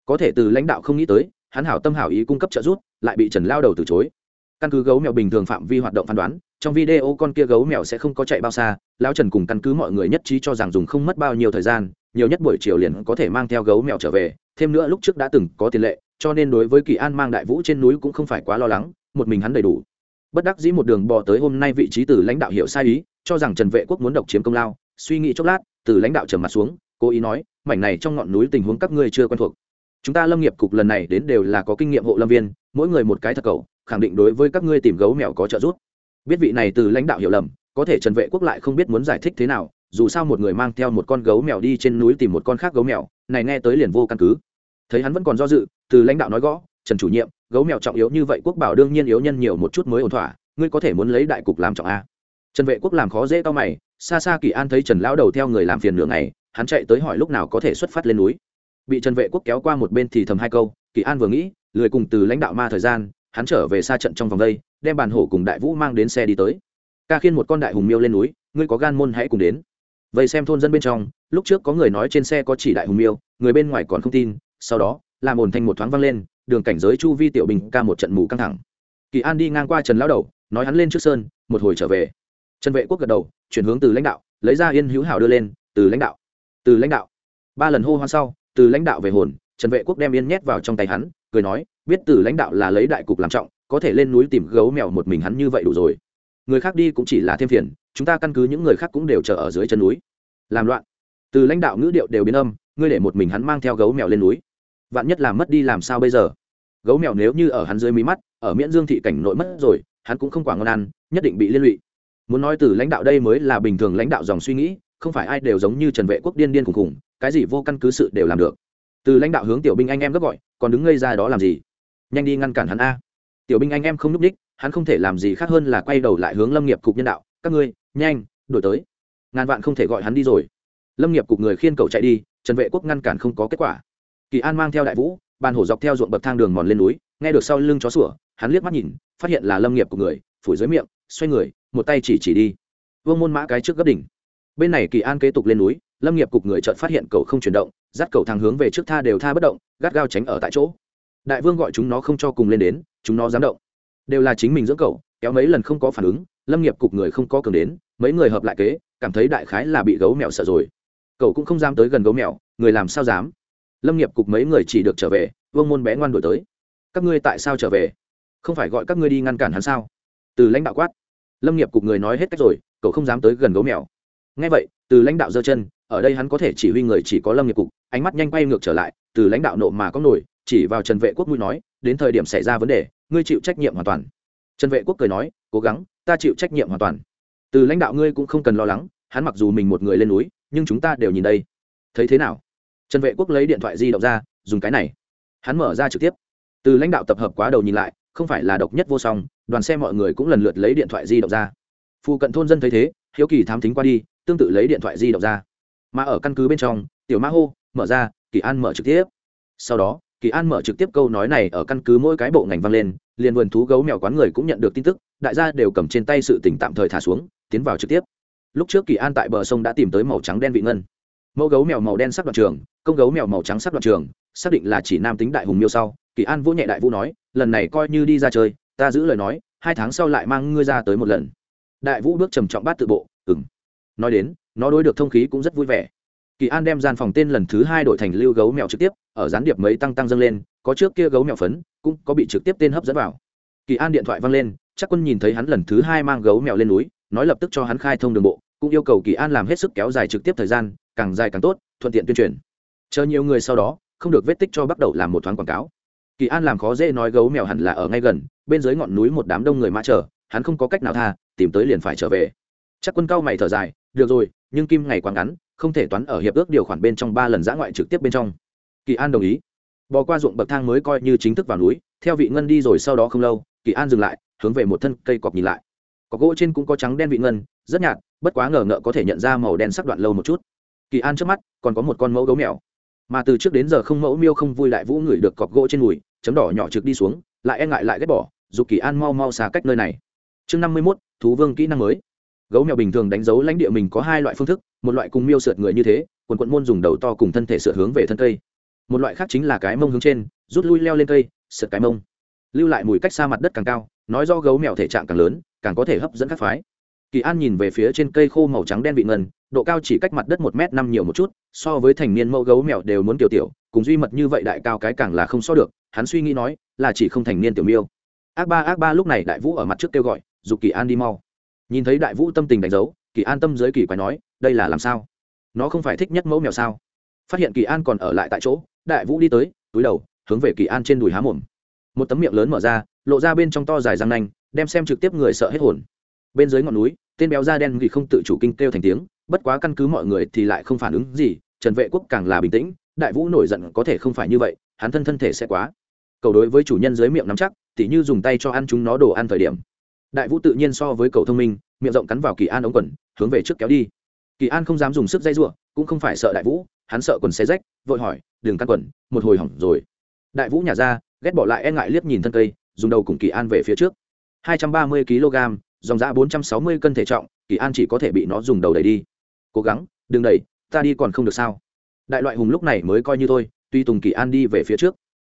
Có thể từ lãnh đạo không nghĩ tới, hắn hảo tâm hảo ý cung cấp trợ giúp, lại bị trần lao đầu từ chối. Căn cứ gấu mèo bình thường phạm vi hoạt động phán đoán, trong video con kia gấu mèo sẽ không có chạy bao xa, lão trần cùng căn cứ mọi người nhất trí cho rằng dùng không mất bao nhiêu thời gian, nhiều nhất buổi chiều liền có thể mang theo gấu mèo trở về, thêm nữa lúc trước đã từng có tiền lệ, cho nên đối với kỳ an mang đại vũ trên núi cũng không phải quá lo lắng, một mình hắn đầy đủ. Bất đắc dĩ một đường bò tới hôm nay vị trí từ lãnh đạo hiểu sai ý, cho rằng trần vệ quốc muốn độc chiếm công lao, suy nghĩ chốc lát từ lãnh đạo trầm mặt xuống, cố ý nói, mảnh này trong ngọn núi tình huống các ngươi chưa quen thuộc. Chúng ta lâm nghiệp cục lần này đến đều là có kinh nghiệm hộ lâm viên, mỗi người một cái thật cầu, khẳng định đối với các ngươi tìm gấu mèo có trợ giúp. Biết vị này từ lãnh đạo hiểu lầm, có thể trần vệ quốc lại không biết muốn giải thích thế nào, dù sao một người mang theo một con gấu mèo đi trên núi tìm một con khác gấu mèo, này nghe tới liền vô căn cứ. Thấy hắn vẫn còn do dự, từ lãnh đạo nói gõ, trần chủ nhiệm, gấu mèo trọng yếu như vậy, quốc bảo đương nhiên yếu nhân nhiều một chút mới ổn thỏa, ngươi có thể muốn lấy đại cục làm trọng a. Trần vệ quốc làm khó dễ to mày xa xa kỳ an thấy trần lão đầu theo người làm phiền nửa ngày, hắn chạy tới hỏi lúc nào có thể xuất phát lên núi. Bị trần vệ quốc kéo qua một bên thì thầm hai câu, kỳ an vừa nghĩ, lười cùng từ lãnh đạo ma thời gian, hắn trở về xa trận trong vòng đây, đem bàn hổ cùng đại vũ mang đến xe đi tới. Ca khiên một con đại hùng miêu lên núi, ngươi có gan môn hãy cùng đến. Vậy xem thôn dân bên trong, lúc trước có người nói trên xe có chỉ đại hùng miêu, người bên ngoài còn không tin, sau đó, làm ồn thành một thoáng vang lên, đường cảnh giới chu vi tiểu bình ca một trận mù căng thẳng. Kỳ an đi ngang qua trần lão đầu, nói hắn lên trước sơn, một hồi trở về trần vệ quốc gật đầu, chuyển hướng từ lãnh đạo, lấy ra yên hữu hảo đưa lên, từ lãnh đạo. Từ lãnh đạo. Ba lần hô hoan sau, từ lãnh đạo về hồn, trần vệ quốc đem yên nhét vào trong tay hắn, cười nói, biết từ lãnh đạo là lấy đại cục làm trọng, có thể lên núi tìm gấu mèo một mình hắn như vậy đủ rồi. Người khác đi cũng chỉ là thêm phiền, chúng ta căn cứ những người khác cũng đều chờ ở dưới chân núi. Làm loạn. Từ lãnh đạo ngữ điệu đều biến âm, ngươi để một mình hắn mang theo gấu mèo lên núi. Vạn nhất làm mất đi làm sao bây giờ? Gấu mèo nếu như ở hắn dưới mí mắt, ở miễn dương thị cảnh nội mất rồi, hắn cũng không quả ngon ăn, nhất định bị liên lụy muốn nói từ lãnh đạo đây mới là bình thường lãnh đạo dòng suy nghĩ, không phải ai đều giống như trần vệ quốc điên điên khùng khùng, cái gì vô căn cứ sự đều làm được. Từ lãnh đạo hướng tiểu binh anh em gấp gọi, còn đứng ngây ra đó làm gì? Nhanh đi ngăn cản hắn a. Tiểu binh anh em không núp đích hắn không thể làm gì khác hơn là quay đầu lại hướng lâm nghiệp cục nhân đạo, các ngươi, nhanh đổi tới. Ngàn vạn không thể gọi hắn đi rồi. Lâm nghiệp cục người khiên cầu chạy đi, trần vệ quốc ngăn cản không có kết quả. Kỳ an mang theo đại vũ, bàn hổ dọc theo ruộng bậc thang đường mòn lên núi, nghe được sau lưng chó sủa, hắn liếc mắt nhìn, phát hiện là lâm nghiệp của người, phủi dưới miệng xoay người, một tay chỉ chỉ đi. Vương môn mã cái trước gấp đỉnh. Bên này kỳ an kế tục lên núi, lâm nghiệp cục người chợt phát hiện cầu không chuyển động, dắt cầu thang hướng về trước tha đều tha bất động, gắt gao tránh ở tại chỗ. Đại vương gọi chúng nó không cho cùng lên đến, chúng nó dám động. Đều là chính mình dưỡng cầu kéo mấy lần không có phản ứng, lâm nghiệp cục người không có cường đến, mấy người hợp lại kế, cảm thấy đại khái là bị gấu mèo sợ rồi. Cậu cũng không dám tới gần gấu mèo, người làm sao dám? Lâm nghiệp cục mấy người chỉ được trở về, vương môn bé ngoan đổi tới. Các ngươi tại sao trở về? Không phải gọi các ngươi đi ngăn cản hắn sao? Từ lãnh đạo quát lâm nghiệp cục người nói hết cách rồi, cậu không dám tới gần gấu mèo. Ngay vậy, từ lãnh đạo giơ chân, ở đây hắn có thể chỉ huy người chỉ có lâm nghiệp cục, ánh mắt nhanh quay ngược trở lại, từ lãnh đạo nộ mà có nổi, chỉ vào trần vệ quốc mũi nói, đến thời điểm xảy ra vấn đề, ngươi chịu trách nhiệm hoàn toàn. Trần vệ quốc cười nói, cố gắng, ta chịu trách nhiệm hoàn toàn. Từ lãnh đạo ngươi cũng không cần lo lắng, hắn mặc dù mình một người lên núi, nhưng chúng ta đều nhìn đây. Thấy thế nào? Trần vệ quốc lấy điện thoại di động ra, dùng cái này. Hắn mở ra trực tiếp. Từ lãnh đạo tập hợp quá đầu nhìn lại không phải là độc nhất vô song, đoàn xe mọi người cũng lần lượt lấy điện thoại di động ra. Phụ cận thôn dân thấy thế, hiếu kỳ thám thính qua đi, tương tự lấy điện thoại di động ra. Mà ở căn cứ bên trong, tiểu ma hô, mở ra, kỳ an mở trực tiếp. Sau đó, kỳ an mở trực tiếp câu nói này ở căn cứ mỗi cái bộ ngành vang lên, liền vườn thú gấu mèo quán người cũng nhận được tin tức, đại gia đều cầm trên tay sự tỉnh tạm thời thả xuống, tiến vào trực tiếp. Lúc trước kỳ an tại bờ sông đã tìm tới màu trắng đen vị ngân. Mẫu gấu mèo màu đen sắc đoạn trường, công gấu mèo màu trắng sắc đoạn trường, xác định là chỉ nam tính đại hùng miêu sau, kỳ an vỗ nhẹ đại vũ nói lần này coi như đi ra chơi, ta giữ lời nói, hai tháng sau lại mang ngươi ra tới một lần. Đại vũ bước trầm trọng bát tự bộ ừng nói đến, nó đối được thông khí cũng rất vui vẻ. Kỳ an đem gian phòng tên lần thứ hai đổi thành lưu gấu mèo trực tiếp, ở gián điệp mấy tăng tăng dâng lên, có trước kia gấu mèo phấn, cũng có bị trực tiếp tên hấp dẫn vào. Kỳ an điện thoại văng lên, chắc quân nhìn thấy hắn lần thứ hai mang gấu mèo lên núi, nói lập tức cho hắn khai thông đường bộ, cũng yêu cầu kỳ an làm hết sức kéo dài trực tiếp thời gian, càng dài càng tốt, thuận tiện tuyên truyền. Chờ nhiều người sau đó, không được vết tích cho bắt đầu làm một thoáng quảng cáo kỳ an làm khó dễ nói gấu mèo hẳn là ở ngay gần, bên dưới ngọn núi một đám đông người mã chờ, hắn không có cách nào tha, tìm tới liền phải trở về. Chắc quân cao mày thở dài, được rồi, nhưng kim ngày quá ngắn, không thể toán ở hiệp ước điều khoản bên trong ba lần giã ngoại trực tiếp bên trong. Kỳ an đồng ý. Bò qua ruộng bậc thang mới coi như chính thức vào núi, theo vị ngân đi rồi sau đó không lâu, kỳ an dừng lại, hướng về một thân cây cọc nhìn lại. Cọc gỗ trên cũng có trắng đen vị ngân, rất nhạt, bất quá ngờ ngợ có thể nhận ra màu đen sắc đoạn lâu một chút. Kỳ an trước mắt, còn có một con mẫu gấu mèo. Mà từ trước đến giờ không mẫu miêu không vui lại vũ ngửi được cọc gỗ trên mùi chấm đỏ nhỏ trực đi xuống, lại e ngại lại ghét bỏ dục kỳ an mau mau xa cách nơi này. Chương năm mươi mốt, thú vương kỹ năng mới. Gấu mèo bình thường đánh dấu lãnh địa mình có hai loại phương thức, một loại cùng miêu sượt người như thế, quần quận môn dùng đầu to cùng thân thể sượt hướng về thân cây. Một loại khác chính là cái mông hướng trên, rút lui leo lên cây, sượt cái mông. Lưu lại mùi cách xa mặt đất càng cao, nói do gấu mèo thể trạng càng lớn, càng có thể hấp dẫn các phái. Kỳ an nhìn về phía trên cây khô màu trắng đen vị ngân độ cao chỉ cách mặt đất một m năm nhiều một chút, so với thành niên mẫu gấu mèo đều muốn tiểu tiểu, cùng duy mật như vậy đại cao cái càng là không so được, hắn suy nghĩ nói, là chỉ không thành niên tiểu miêu. Ác ba ác ba lúc này đại vũ ở mặt trước kêu gọi giục kỳ an đi mau. Nhìn thấy đại vũ tâm tình đánh dấu, kỳ an tâm giới kỳ quái nói, đây là làm sao? Nó không phải thích nhất mẫu mèo sao? Phát hiện kỳ an còn ở lại tại chỗ, đại vũ đi tới, túi đầu, hướng về kỳ an trên đùi há mồm. Một tấm miệng lớn mở ra, lộ ra bên trong to dài răng nanh, đem xem trực tiếp người sợ hết hồn. Bên dưới ngọn núi, tên béo da đen ghi không tự chủ kinh kêu thành tiếng bất quá căn cứ mọi người thì lại không phản ứng gì, trần vệ quốc càng là bình tĩnh, đại vũ nổi giận có thể không phải như vậy, hắn thân thân thể sẽ quá. Cầu đối với chủ nhân dưới miệng nắm chắc, tỉ như dùng tay cho ăn chúng nó đồ ăn thời điểm. Đại vũ tự nhiên so với cầu thông minh, miệng rộng cắn vào kỳ an ống quần, hướng về trước kéo đi. Kỳ an không dám dùng sức dây giụa cũng không phải sợ đại vũ, hắn sợ quần xe rách, vội hỏi, đừng căn quần, một hồi hỏng rồi. Đại vũ nhả ra, ghét bỏ lại e ngại liếc nhìn thân cây, dùng đầu cùng kỳ an về phía trước. Hai trăm ba mươi kg dòng giá bốn trăm sáu mươi cân thể trọng, kỳ an chỉ có thể bị nó dùng đầu đẩy đi cố gắng đừng đẩy ta đi còn không được sao? Đại loại hùng lúc này mới coi như thôi tuy tùng kỳ an đi về phía trước.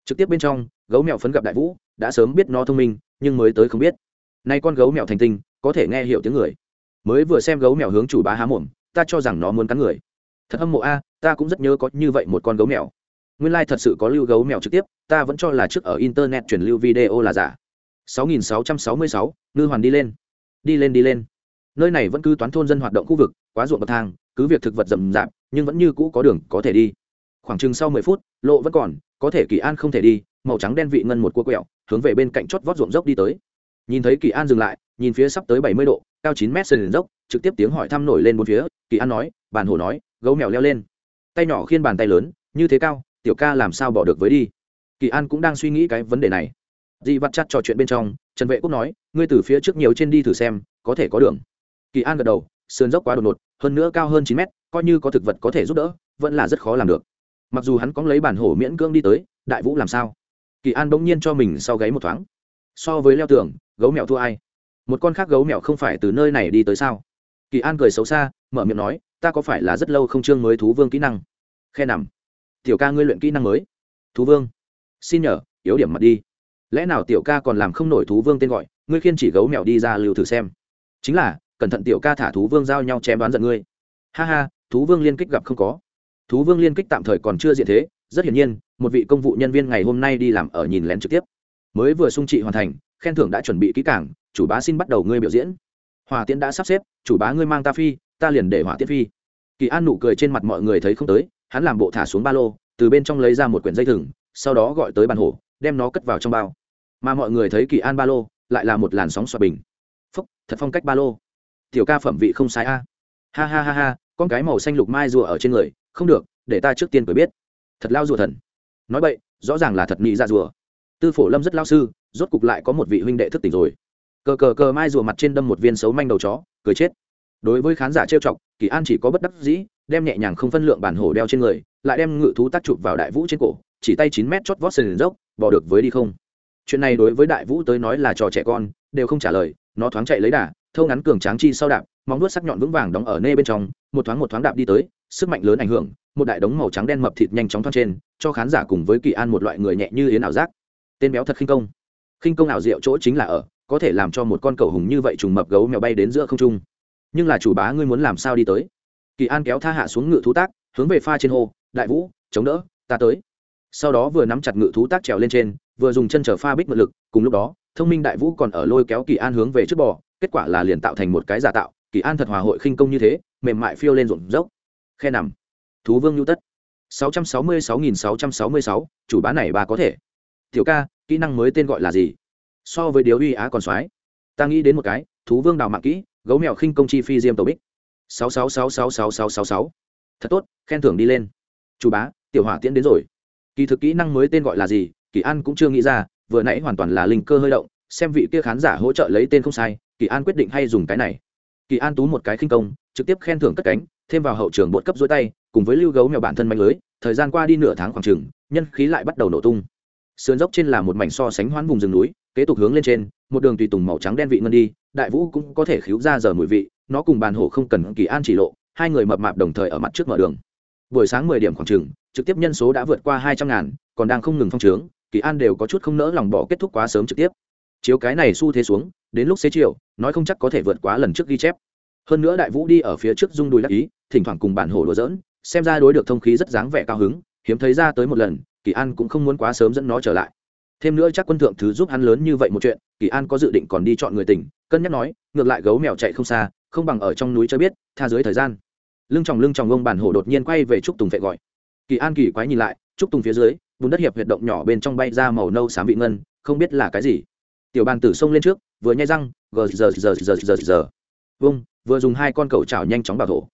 Trực tiếp bên trong gấu mèo phấn gặp đại vũ đã sớm biết nó thông minh nhưng mới tới không biết. Nay con gấu mèo thành tinh có thể nghe hiểu tiếng người. Mới vừa xem gấu mèo hướng chủ bá há mồm ta cho rằng nó muốn cắn người. Thật hâm mộ a ta cũng rất nhớ có như vậy một con gấu mèo. Nguyên lai、like、thật sự có lưu gấu mèo trực tiếp ta vẫn cho là trước ở internet truyền lưu video là giả. 6666, ngư hoàn đi lên. Đi lên đi lên nơi này vẫn cứ toán thôn dân hoạt động khu vực, quá ruộng bậc thang, cứ việc thực vật rậm rạp, nhưng vẫn như cũ có đường, có thể đi. Khoảng chừng sau mười phút, lộ vẫn còn, có thể kỳ an không thể đi, màu trắng đen vị ngân một cua quẹo, hướng về bên cạnh chót vót ruộng dốc đi tới. Nhìn thấy kỳ an dừng lại, nhìn phía sắp tới bảy mươi độ, cao chín mét sườn dốc, trực tiếp tiếng hỏi thăm nổi lên bốn phía, kỳ an nói, bàn hổ nói, gấu mèo leo lên. Tay nhỏ khiên bàn tay lớn, như thế cao, tiểu ca làm sao bỏ được với đi? Kỳ an cũng đang suy nghĩ cái vấn đề này. Dị vặt chặt trò chuyện bên trong, trần vệ quốc nói, ngươi từ phía trước nhiều trên đi thử xem, có thể có đường kỳ an gật đầu, sườn dốc quá đột ngột, hơn nữa cao hơn chín mét, coi như có thực vật có thể giúp đỡ, vẫn là rất khó làm được. Mặc dù hắn có lấy bản hổ miễn cưỡng đi tới, đại vũ làm sao? Kỳ an bỗng nhiên cho mình sau gáy một thoáng. So với leo tường, gấu mèo thua ai? Một con khác gấu mèo không phải từ nơi này đi tới sao? Kỳ an cười xấu xa, mở miệng nói, ta có phải là rất lâu không chương mới thú vương kỹ năng? Khe nằm. Tiểu ca ngươi luyện kỹ năng mới. Thú vương. Xin nhờ, yếu điểm mặt đi. Lẽ nào tiểu ca còn làm không nổi thú vương tên gọi, ngươi khiên chỉ gấu mèo đi ra lưu thử xem. Chính là cẩn thận tiểu ca thả thú vương giao nhau chém đoán giận ngươi. Ha ha, thú vương liên kích gặp không có. Thú vương liên kích tạm thời còn chưa diện thế, rất hiển nhiên, một vị công vụ nhân viên ngày hôm nay đi làm ở nhìn lén trực tiếp. Mới vừa sung trị hoàn thành, khen thưởng đã chuẩn bị kỹ cảng chủ bá xin bắt đầu ngươi biểu diễn. Hòa tiễn đã sắp xếp, chủ bá ngươi mang ta phi, ta liền để hỏa tiễn phi. Kỳ an nụ cười trên mặt mọi người thấy không tới, hắn làm bộ thả xuống ba lô, từ bên trong lấy ra một quyển dây thừng, sau đó gọi tới bàn hổ, đem nó cất vào trong bao. Mà mọi người thấy kỳ an ba lô, lại là một làn sóng xoa bình. Phúc, thật phong cách ba lô tiểu ca phẩm vị không sai a. Ha ha ha ha, con cái màu xanh lục mai rùa ở trên người, không được, để ta trước tiên cười biết. Thật lao rùa thần. Nói vậy, rõ ràng là thật nghĩ ra dạ rùa. Tư phổ lâm rất lao sư, rốt cục lại có một vị huynh đệ thức tỉnh rồi. Cờ cờ cờ mai rùa mặt trên đâm một viên xấu manh đầu chó, cười chết. Đối với khán giả trêu chọc, kỳ an chỉ có bất đắc dĩ, đem nhẹ nhàng không phân lượng bản hổ đeo trên người, lại đem ngự thú tác chụp vào đại vũ trên cổ, chỉ tay chín mét chót vót sườn dốc, bỏ được với đi không. Chuyện này đối với đại vũ tới nói là trò trẻ con, đều không trả lời nó thoáng chạy lấy đà, thâu ngắn cường tráng chi sau đạp, móng nuốt sắc nhọn vững vàng đóng ở nê bên trong, một thoáng một thoáng đạp đi tới, sức mạnh lớn ảnh hưởng, một đại đống màu trắng đen mập thịt nhanh chóng thoát trên, cho khán giả cùng với kỳ an một loại người nhẹ như yến ảo giác. Tên béo thật khinh công. Khinh công ảo diệu chỗ chính là ở, có thể làm cho một con cầu hùng như vậy trùng mập gấu mèo bay đến giữa không trung. Nhưng là chủ bá ngươi muốn làm sao đi tới? Kỳ an kéo tha hạ xuống ngự thú tác, hướng về pha trên hồ đại vũ, chống đỡ, ta tới. Sau đó vừa nắm chặt ngự thú tác trèo lên trên, vừa dùng chân chở pha bích mượn lực, cùng lúc đó thông minh đại vũ còn ở lôi kéo kỳ an hướng về trước bò kết quả là liền tạo thành một cái giả tạo kỳ an thật hòa hội khinh công như thế mềm mại phiêu lên ruộng dốc. Khe nằm. Thú vương nhu tất. 666.666, chủ bá này bà có thể. Tiểu ca kỹ năng mới tên gọi là gì? So với điếu uy á còn soái ta nghĩ đến một cái thú vương đào mạng kỹ gấu mèo khinh công chi phi diêm tổ bích. 6666666. thật tốt khen thưởng đi lên. Chủ bá tiểu hỏa tiễn đến rồi. Kỳ thực kỹ năng mới tên gọi là gì kỳ an cũng chưa nghĩ ra vừa nãy hoàn toàn là linh cơ hơi động, xem vị kia khán giả hỗ trợ lấy tên không sai, kỳ an quyết định hay dùng cái này. Kỳ an tú một cái khinh công, trực tiếp khen thưởng cất cánh, thêm vào hậu trường bột cấp dối tay, cùng với lưu gấu mèo bản thân mạnh lưới, thời gian qua đi nửa tháng khoảng chừng, nhân khí lại bắt đầu nổ tung. Sườn dốc trên là một mảnh so sánh hoán vùng rừng núi, kế tục hướng lên trên, một đường tùy tùng màu trắng đen vị ngân đi, đại vũ cũng có thể khiếu ra giờ mùi vị, nó cùng bàn hổ không cần kỳ an chỉ lộ, hai người mập mạp đồng thời ở mặt trước mở đường. Buổi sáng mười điểm khoảng chừng, trực tiếp nhân số đã vượt qua hai trăm ngàn, còn đang không ngừng phong trướng kỳ an đều có chút không nỡ lòng bỏ kết thúc quá sớm trực tiếp. Chiếu cái này xu thế xuống, đến lúc xế chiều, nói không chắc có thể vượt quá lần trước ghi chép. Hơn nữa đại vũ đi ở phía trước rung đùi đắc ý, thỉnh thoảng cùng bản hổ đùa dỡn xem ra đối được thông khí rất dáng vẻ cao hứng, hiếm thấy ra tới một lần, kỳ an cũng không muốn quá sớm dẫn nó trở lại. Thêm nữa chắc quân thượng thứ giúp hắn lớn như vậy một chuyện, kỳ an có dự định còn đi chọn người tỉnh, cân nhắc nói, ngược lại gấu mèo chạy không xa, không bằng ở trong núi cho biết, tha dưới thời gian. Lưng tròng lưng tròng ông bản hổ đột nhiên quay về trúc tùng vệ gọi. Kỳ an kỳ quái nhìn lại, trúc tùng phía dưới bùn đất hiệp huyệt động nhỏ bên trong bay ra màu nâu xám vị ngân, không biết là cái gì. Tiểu bàn tử xông lên trước, vừa nhai răng, gờ, giờ giờ giờ giờ giờ. Vung, vừa dùng hai con cầu chảo nhanh chóng vào thổ